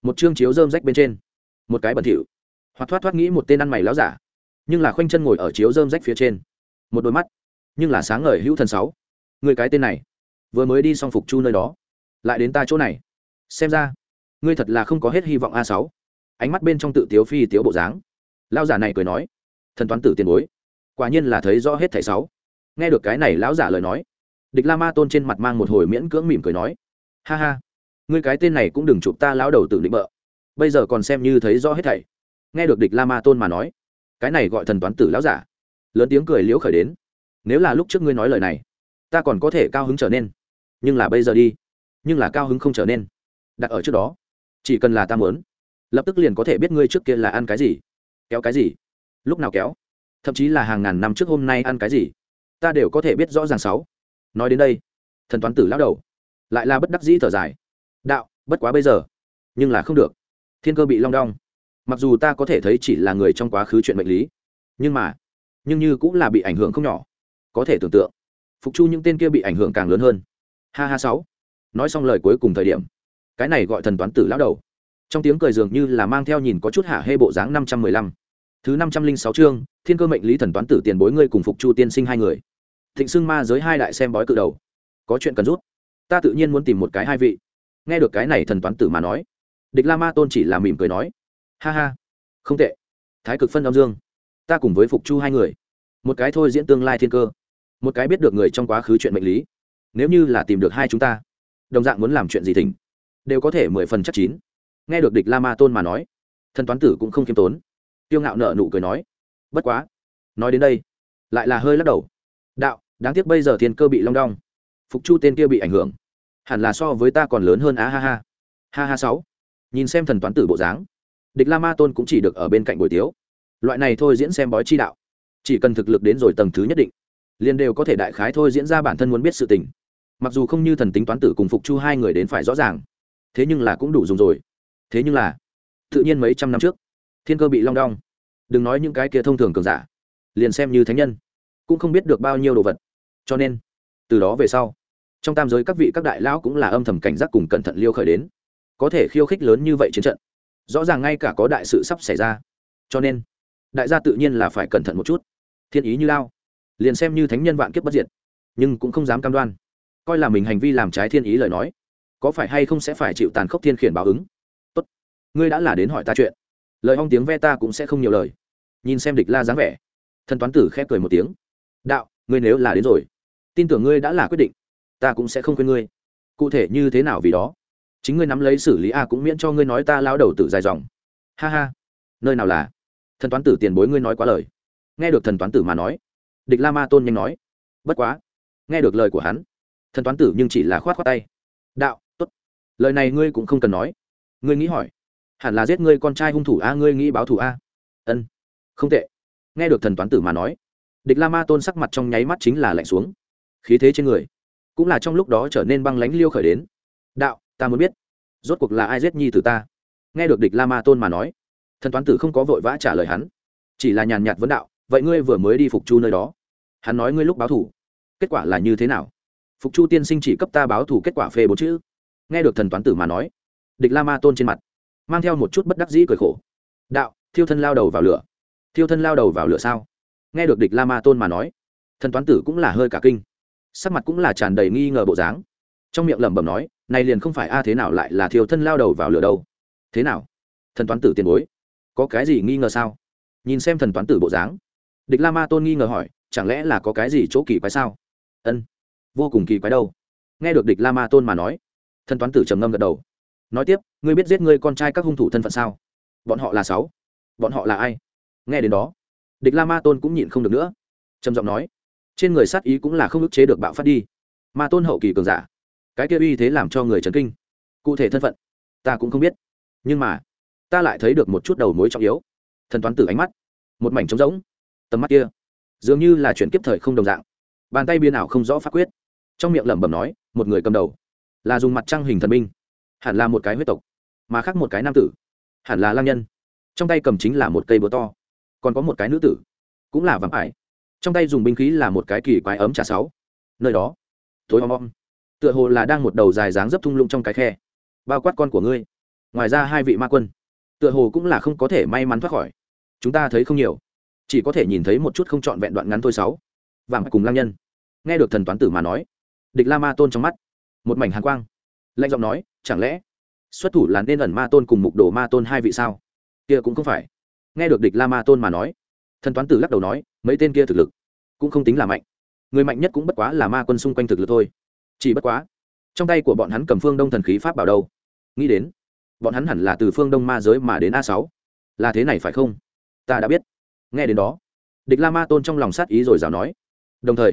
một chương chiếu rơm rách bên trên. Một cái bẩn thỉu. Hoặc thoát thoát nghĩ một tên ăn mày láo giả, nhưng là khoanh chân ngồi ở chiếu rơm rách phía trên một đôi mắt. Nhưng là sáng ngời hữu thần sáu. Người cái tên này, vừa mới đi xong phục chu nơi đó, lại đến ta chỗ này. Xem ra, ngươi thật là không có hết hy vọng a sáu. Ánh mắt bên trong tự tiếu phi tiếu bộ dáng. Lao giả này cười nói, thần toán tử tiền bối, quả nhiên là thấy rõ hết thảy sáu. Nghe được cái này lão giả lời nói, địch la ma tôn trên mặt mang một hồi miễn cưỡng mỉm cười nói, ha ha, ngươi cái tên này cũng đừng chụp ta lão đầu tử định bợ. Bây giờ còn xem như thấy rõ hết thảy. Nghe được địch la ma tôn mà nói, cái này gọi thần toán tử lão giả lớn tiếng cười liễu khởi đến. Nếu là lúc trước ngươi nói lời này, ta còn có thể cao hứng trở nên. Nhưng là bây giờ đi, nhưng là cao hứng không trở nên. Đặt ở trước đó, chỉ cần là ta muốn, lập tức liền có thể biết ngươi trước kia là ăn cái gì. Kéo cái gì? Lúc nào kéo? Thậm chí là hàng ngàn năm trước hôm nay ăn cái gì? Ta đều có thể biết rõ ràng sáu. Nói đến đây, thần toán tử lão đầu, lại là bất đắc dĩ thở dài. Đạo, bất quá bây giờ, nhưng là không được. Thiên cơ bị long đong. Mặc dù ta có thể thấy chỉ là người trong quá khứ chuyện mệnh lý, nhưng mà nhưng như cũng là bị ảnh hưởng không nhỏ. Có thể tưởng tượng, phục chu những tên kia bị ảnh hưởng càng lớn hơn. Ha ha sáu. Nói xong lời cuối cùng thời điểm, cái này gọi thần toán tử lão đầu. Trong tiếng cười dường như là mang theo nhìn có chút hạ hê bộ dáng năm trăm mười lăm. Thứ năm trăm linh sáu chương, thiên cơ mệnh lý thần toán tử tiền bối ngươi cùng phục chu tiên sinh hai người. Thịnh xưng ma giới hai đại xem bói cự đầu. Có chuyện cần rút. Ta tự nhiên muốn tìm một cái hai vị. Nghe được cái này thần toán tử mà nói, địch la ma tôn chỉ là mỉm cười nói, ha ha, không tệ. Thái cực phân âm dương ta cùng với phục chu hai người. Một cái thôi diễn tương lai thiên cơ. Một cái biết được người trong quá khứ chuyện mệnh lý. Nếu như là tìm được hai chúng ta, đồng dạng muốn làm chuyện gì thỉnh? Đều có thể mười phần chắc chín. Nghe được địch la ma tôn mà nói, thần toán tử cũng không khiêm tốn. Tiêu ngạo nợ nụ cười nói, bất quá, nói đến đây, lại là hơi lắc đầu. Đạo, đáng tiếc bây giờ thiên cơ bị long đong. Phục chu tên kia bị ảnh hưởng. Hẳn là so với ta còn lớn hơn á ha ha. Ha ha sáu. Nhìn xem thần toán tử bộ dáng, địch la ma tôn cũng chỉ được ở bên cạnh buổi tiếu loại này thôi diễn xem bói chi đạo. Chỉ cần thực lực đến rồi tầng thứ nhất định, liền đều có thể đại khái thôi diễn ra bản thân muốn biết sự tình. Mặc dù không như thần tính toán tử cùng phục chu hai người đến phải rõ ràng, thế nhưng là cũng đủ dùng rồi. Thế nhưng là, tự nhiên mấy trăm năm trước, thiên cơ bị long đong. Đừng nói những cái kia thông thường cường giả, liền xem như thánh nhân, cũng không biết được bao nhiêu đồ vật. Cho nên, từ đó về sau, trong tam giới các vị các đại lão cũng là âm thầm cảnh giác cùng cẩn thận liêu khởi đến. Có thể khiêu khích lớn như vậy chiến trận, rõ ràng ngay cả có đại sự sắp xảy ra. Cho nên đại gia tự nhiên là phải cẩn thận một chút. Thiên ý như lao. Liền xem như thánh nhân vạn kiếp bất diệt, nhưng cũng không dám cam đoan. Coi là mình hành vi làm trái thiên ý lời nói, có phải hay không sẽ phải chịu tàn khốc thiên khiển báo ứng? Tốt, ngươi đã là đến hỏi ta chuyện. Lời hong tiếng ve ta cũng sẽ không nhiều lời. Nhìn xem địch la dáng vẻ, thần toán tử khép cười một tiếng. Đạo, ngươi nếu là đến rồi, tin tưởng ngươi đã là quyết định, ta cũng sẽ không quên ngươi. Cụ thể như thế nào vì đó, chính ngươi nắm lấy xử lý a cũng miễn cho ngươi nói ta lao đầu tử dài dòng. Ha ha, nơi nào là? Thần toán tử tiền bối ngươi nói quá lời. Nghe được thần toán tử mà nói, địch la ma tôn nhanh nói, bất quá, nghe được lời của hắn, thần toán tử nhưng chỉ là khoát khoát tay. Đạo t ố t lời này ngươi cũng không cần nói. Ngươi nghĩ hỏi, hẳn là giết ngươi con trai hung thủ a, ngươi nghĩ báo thù a? Ân, không tệ. Nghe được thần toán tử mà nói, địch la ma tôn sắc mặt trong nháy mắt chính là lạnh xuống. Khí thế trên người cũng là trong lúc đó trở nên băng lánh liêu khởi đến. Đạo, ta muốn biết, rốt cuộc là ai giết nhi từ ta? Nghe được địch la ma tôn mà nói thần toán tử không có vội vã trả lời hắn. Chỉ là nhàn nhạt vấn đạo, vậy ngươi vừa mới đi phục chu nơi đó? Hắn nói, ngươi lúc báo thủ. Kết quả là như thế nào? Phục chu tiên sinh chỉ cấp ta báo thủ kết quả phê bốn chữ. Nghe được thần toán tử mà nói, địch la ma tôn trên mặt mang theo một chút bất đắc dĩ cười khổ. Đạo, thiêu thân lao đầu vào lửa. Thiêu thân lao đầu vào lửa sao? Nghe được địch la ma tôn mà nói, thần toán tử cũng là hơi cả kinh. Sắc mặt cũng là tràn đầy nghi ngờ bộ dáng. Trong miệng lẩm bẩm nói, này liền không phải a, thế nào lại là thiêu thân lao đầu vào lửa đâu? Thế nào? Thần toán tử tiền bối có cái gì nghi ngờ sao? Nhìn xem thần toán tử bộ dáng, địch la ma tôn nghi ngờ hỏi, chẳng lẽ là có cái gì chỗ kỳ quái sao? Ân, vô cùng kỳ quái đâu. Nghe được địch la ma tôn mà nói, thần toán tử trầm ngâm gật đầu. Nói tiếp, ngươi biết giết ngươi con trai các hung thủ thân phận sao? Bọn họ là sáu. Bọn họ là ai? Nghe đến đó, địch la ma tôn cũng nhịn không được nữa. Trầm giọng nói, trên người sát ý cũng là không ức chế được bạo phát đi. Ma tôn hậu kỳ cường giả, cái kia uy thế làm cho người chấn kinh. Cụ thể thân phận, ta cũng không biết. Nhưng mà ta lại thấy được một chút đầu mối trọng yếu. Thần toán tử ánh mắt một mảnh trống rỗng. Tầm mắt kia dường như là chuyển kiếp thời không đồng dạng. Bàn tay biên ảo không rõ pháp quyết. Trong miệng lẩm bẩm nói một người cầm đầu là dùng mặt trăng hình thần minh, hẳn là một cái huyết tộc mà khác một cái nam tử hẳn là lang nhân. Trong tay cầm chính là một cây búa to còn có một cái nữ tử cũng là vắng ải. Trong tay dùng binh khí là một cái kỳ quái ấm trà sáu nơi đó tối om om tựa hồ là đang một đầu dài dáng dấp thung lũng trong cái khe. Bao quát con của ngươi. Ngoài ra hai vị ma quân tựa hồ cũng là không có thể may mắn thoát khỏi. Chúng ta thấy không nhiều, chỉ có thể nhìn thấy một chút không trọn vẹn đoạn ngắn thôi sáu. Vàng cùng lang nhân. Nghe được thần toán tử mà nói, địch la ma tôn trong mắt, một mảnh hàn quang. Lạnh giọng nói, chẳng lẽ xuất thủ là nên ẩn ma tôn cùng mục đồ ma tôn hai vị sao? Kia cũng không phải. Nghe được địch la ma tôn mà nói, thần toán tử lắc đầu nói, mấy tên kia thực lực cũng không tính là mạnh. Người mạnh nhất cũng bất quá là ma quân xung quanh thực lực thôi. Chỉ bất quá, trong tay của bọn hắn cầm phương đông thần khí pháp bảo đâu. Nghĩ đến bọn hắn hẳn là từ phương đông ma giới mà đến a sáu. Là thế này phải không? Ta đã biết. Nghe đến đó địch la ma tôn trong lòng sát ý rồi rào nói. Đồng thời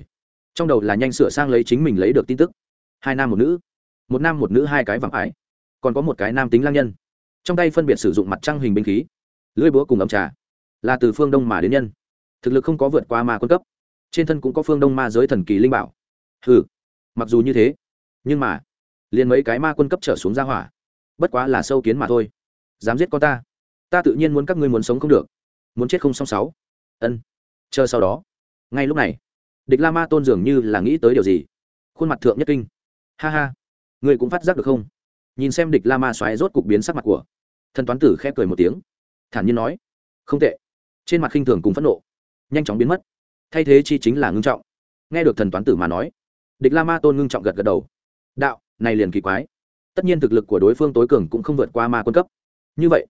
trong đầu là nhanh sửa sang lấy chính mình lấy được tin tức. Hai nam một nữ một nam một nữ hai cái vàng ái còn có một cái nam tính lang nhân. Trong tay phân biệt sử dụng mặt trăng hình binh khí lưỡi búa cùng ấm trà là từ phương đông mà đến nhân. Thực lực không có vượt qua ma quân cấp trên thân cũng có phương đông ma giới thần kỳ linh bảo. Hừ, mặc dù như thế nhưng mà liền mấy cái ma quân cấp trở xuống ra hỏa bất quá là sâu kiến mà thôi. Dám giết con ta. Ta tự nhiên muốn các ngươi muốn sống không được. Muốn chết không xong sáu. Ân. Chờ sau đó. Ngay lúc này, địch la ma tôn dường như là nghĩ tới điều gì. Khuôn mặt thượng nhất kinh. Ha ha. Người cũng phát giác được không? Nhìn xem địch la ma xoáy rốt cục biến sắc mặt của. Thần toán tử khẽ cười một tiếng. Thản nhiên nói. Không tệ. Trên mặt khinh thường cùng phẫn nộ. Nhanh chóng biến mất. Thay thế chi chính là ngưng trọng. Nghe được thần toán tử mà nói, địch la ma tôn ngưng trọng gật gật đầu. Đạo, này liền kỳ quái tất nhiên thực lực của đối phương tối cường cũng không vượt qua ma quân cấp. Như vậy,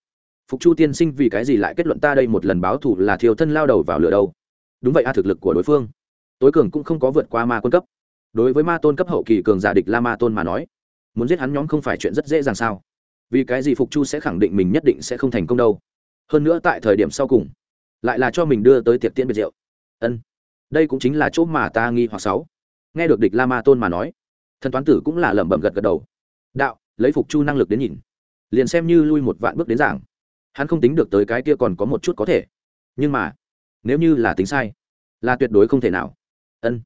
phục chu tiên sinh vì cái gì lại kết luận ta đây một lần báo thù là thiêu thân lao đầu vào lửa đâu? Đúng vậy a, thực lực của đối phương tối cường cũng không có vượt qua ma quân cấp. Đối với ma tôn cấp hậu kỳ cường giả địch la ma tôn mà nói, muốn giết hắn nhóm không phải chuyện rất dễ dàng sao? Vì cái gì phục chu sẽ khẳng định mình nhất định sẽ không thành công đâu? Hơn nữa tại thời điểm sau cùng, lại là cho mình đưa tới tiệc tiễn biệt rượu. Ân, đây cũng chính là chỗ mà ta nghi hoặc sáu. Nghe được địch la ma tôn mà nói, thần toán tử cũng là lẩm bẩm gật gật đầu đạo, lấy phục chu năng lực đến nhìn. Liền xem như lui một vạn bước đến giảng, hắn không tính được tới cái kia còn có một chút có thể. Nhưng mà, nếu như là tính sai, là tuyệt đối không thể nào. Ân.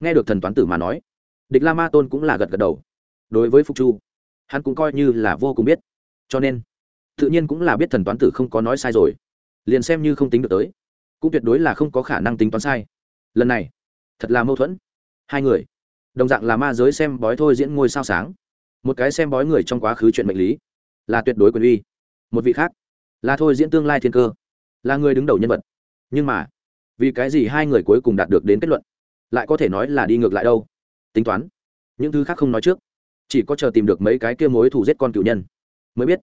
Nghe được thần toán tử mà nói, địch la ma tôn cũng là gật gật đầu. Đối với phục chu, hắn cũng coi như là vô cùng biết. Cho nên, tự nhiên cũng là biết thần toán tử không có nói sai rồi. Liền xem như không tính được tới, cũng tuyệt đối là không có khả năng tính toán sai. Lần này, thật là mâu thuẫn. Hai người, đồng dạng là ma giới xem bói thôi diễn ngôi sao sáng một cái xem bói người trong quá khứ chuyện mệnh lý. Là tuyệt đối quyền uy. Một vị khác, là thôi diễn tương lai thiên cơ. Là người đứng đầu nhân vật. Nhưng mà, vì cái gì hai người cuối cùng đạt được đến kết luận? Lại có thể nói là đi ngược lại đâu. Tính toán, những thứ khác không nói trước. Chỉ có chờ tìm được mấy cái kia mối thủ giết con cựu nhân. Mới biết,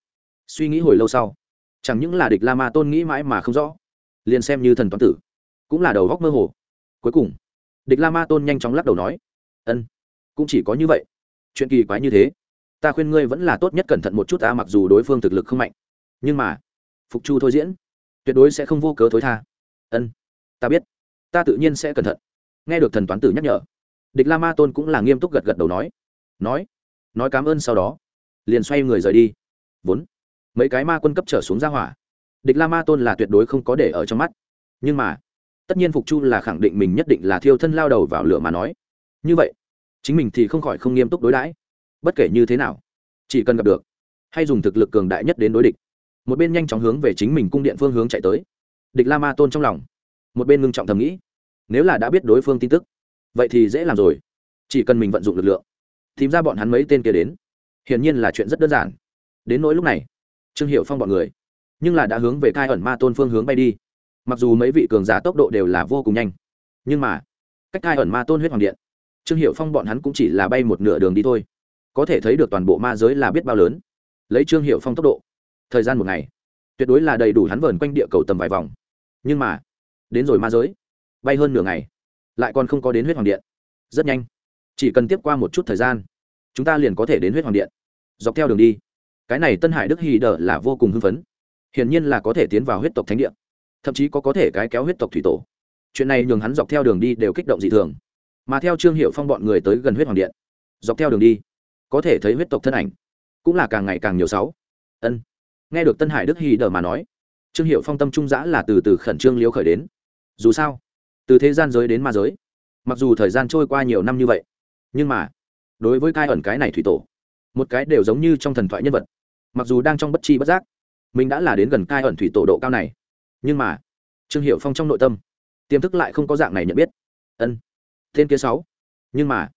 suy nghĩ hồi lâu sau, chẳng những là địch la ma tôn nghĩ mãi mà không rõ, liền xem như thần toán tử, cũng là đầu góc mơ hồ. Cuối cùng, địch la ma tôn nhanh chóng lắc đầu nói, ân, cũng chỉ có như vậy. Chuyện kỳ quái như thế ta khuyên ngươi vẫn là tốt nhất cẩn thận một chút ta, mặc dù đối phương thực lực không mạnh. Nhưng mà, phục chu thôi diễn, tuyệt đối sẽ không vô cớ thối tha. Ân, ta biết. Ta tự nhiên sẽ cẩn thận. Nghe được thần toán tử nhắc nhở, địch la ma tôn cũng là nghiêm túc gật gật đầu nói. Nói nói cảm ơn sau đó, liền xoay người rời đi. Vốn, mấy cái ma quân cấp trở xuống ra hỏa, địch la ma tôn là tuyệt đối không có để ở trong mắt. Nhưng mà, tất nhiên phục chu là khẳng định mình nhất định là thiêu thân lao đầu vào lửa mà nói. Như vậy, chính mình thì không khỏi không nghiêm túc đối đãi bất kể như thế nào, chỉ cần gặp được, hay dùng thực lực cường đại nhất đến đối địch, một bên nhanh chóng hướng về chính mình cung điện phương hướng chạy tới. Địch la ma tôn trong lòng, một bên ngưng trọng thầm nghĩ, nếu là đã biết đối phương tin tức, vậy thì dễ làm rồi. Chỉ cần mình vận dụng lực lượng, tìm ra bọn hắn mấy tên kia đến, hiển nhiên là chuyện rất đơn giản. Đến nỗi lúc này, trương hiệu phong bọn người, nhưng là đã hướng về cai ẩn ma tôn phương hướng bay đi. Mặc dù mấy vị cường giả tốc độ đều là vô cùng nhanh, nhưng mà, cách cai ẩn ma tôn huyết hoàng điện, trương hiệu phong bọn hắn cũng chỉ là bay một nửa đường đi thôi có thể thấy được toàn bộ ma giới là biết bao lớn. Lấy trương hiệu phong tốc độ, thời gian một ngày, tuyệt đối là đầy đủ hắn vờn quanh địa cầu tầm vài vòng. Nhưng mà, đến rồi ma giới, bay hơn nửa ngày, lại còn không có đến huyết hoàng điện. Rất nhanh, chỉ cần tiếp qua một chút thời gian, chúng ta liền có thể đến huyết hoàng điện. Dọc theo đường đi, cái này tân hải đức hy đờ là vô cùng hưng phấn. Hiển nhiên là có thể tiến vào huyết tộc thánh địa, thậm chí có có thể cái kéo huyết tộc thủy tổ. Chuyện này nhường hắn dọc theo đường đi đều kích động dị thường. Mà theo trương hiệu phong bọn người tới gần huyết hoàng điện, dọc theo đường đi có thể thấy huyết tộc thân ảnh, cũng là càng ngày càng nhiều sáu. Ân. Nghe được tân hải đức hy đờ mà nói, trương hiệu phong tâm trung giã là từ từ khẩn trương liêu khởi đến. Dù sao, từ thế gian giới đến ma giới, mặc dù thời gian trôi qua nhiều năm như vậy, nhưng mà, đối với cai ẩn cái này thủy tổ, một cái đều giống như trong thần thoại nhân vật, mặc dù đang trong bất chi bất giác, mình đã là đến gần cai ẩn thủy tổ độ cao này, nhưng mà, trương hiệu phong trong nội tâm, tiềm thức lại không có dạng này nhận biết. Ân. Tên kia sáu. Nhưng mà,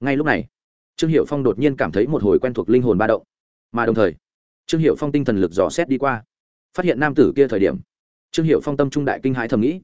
ngay lúc này trương hiệu phong đột nhiên cảm thấy một hồi quen thuộc linh hồn ba động. Mà đồng thời, trương hiệu phong tinh thần lực dò xét đi qua. Phát hiện nam tử kia thời điểm, trương hiệu phong tâm trung đại kinh hãi thầm nghĩ.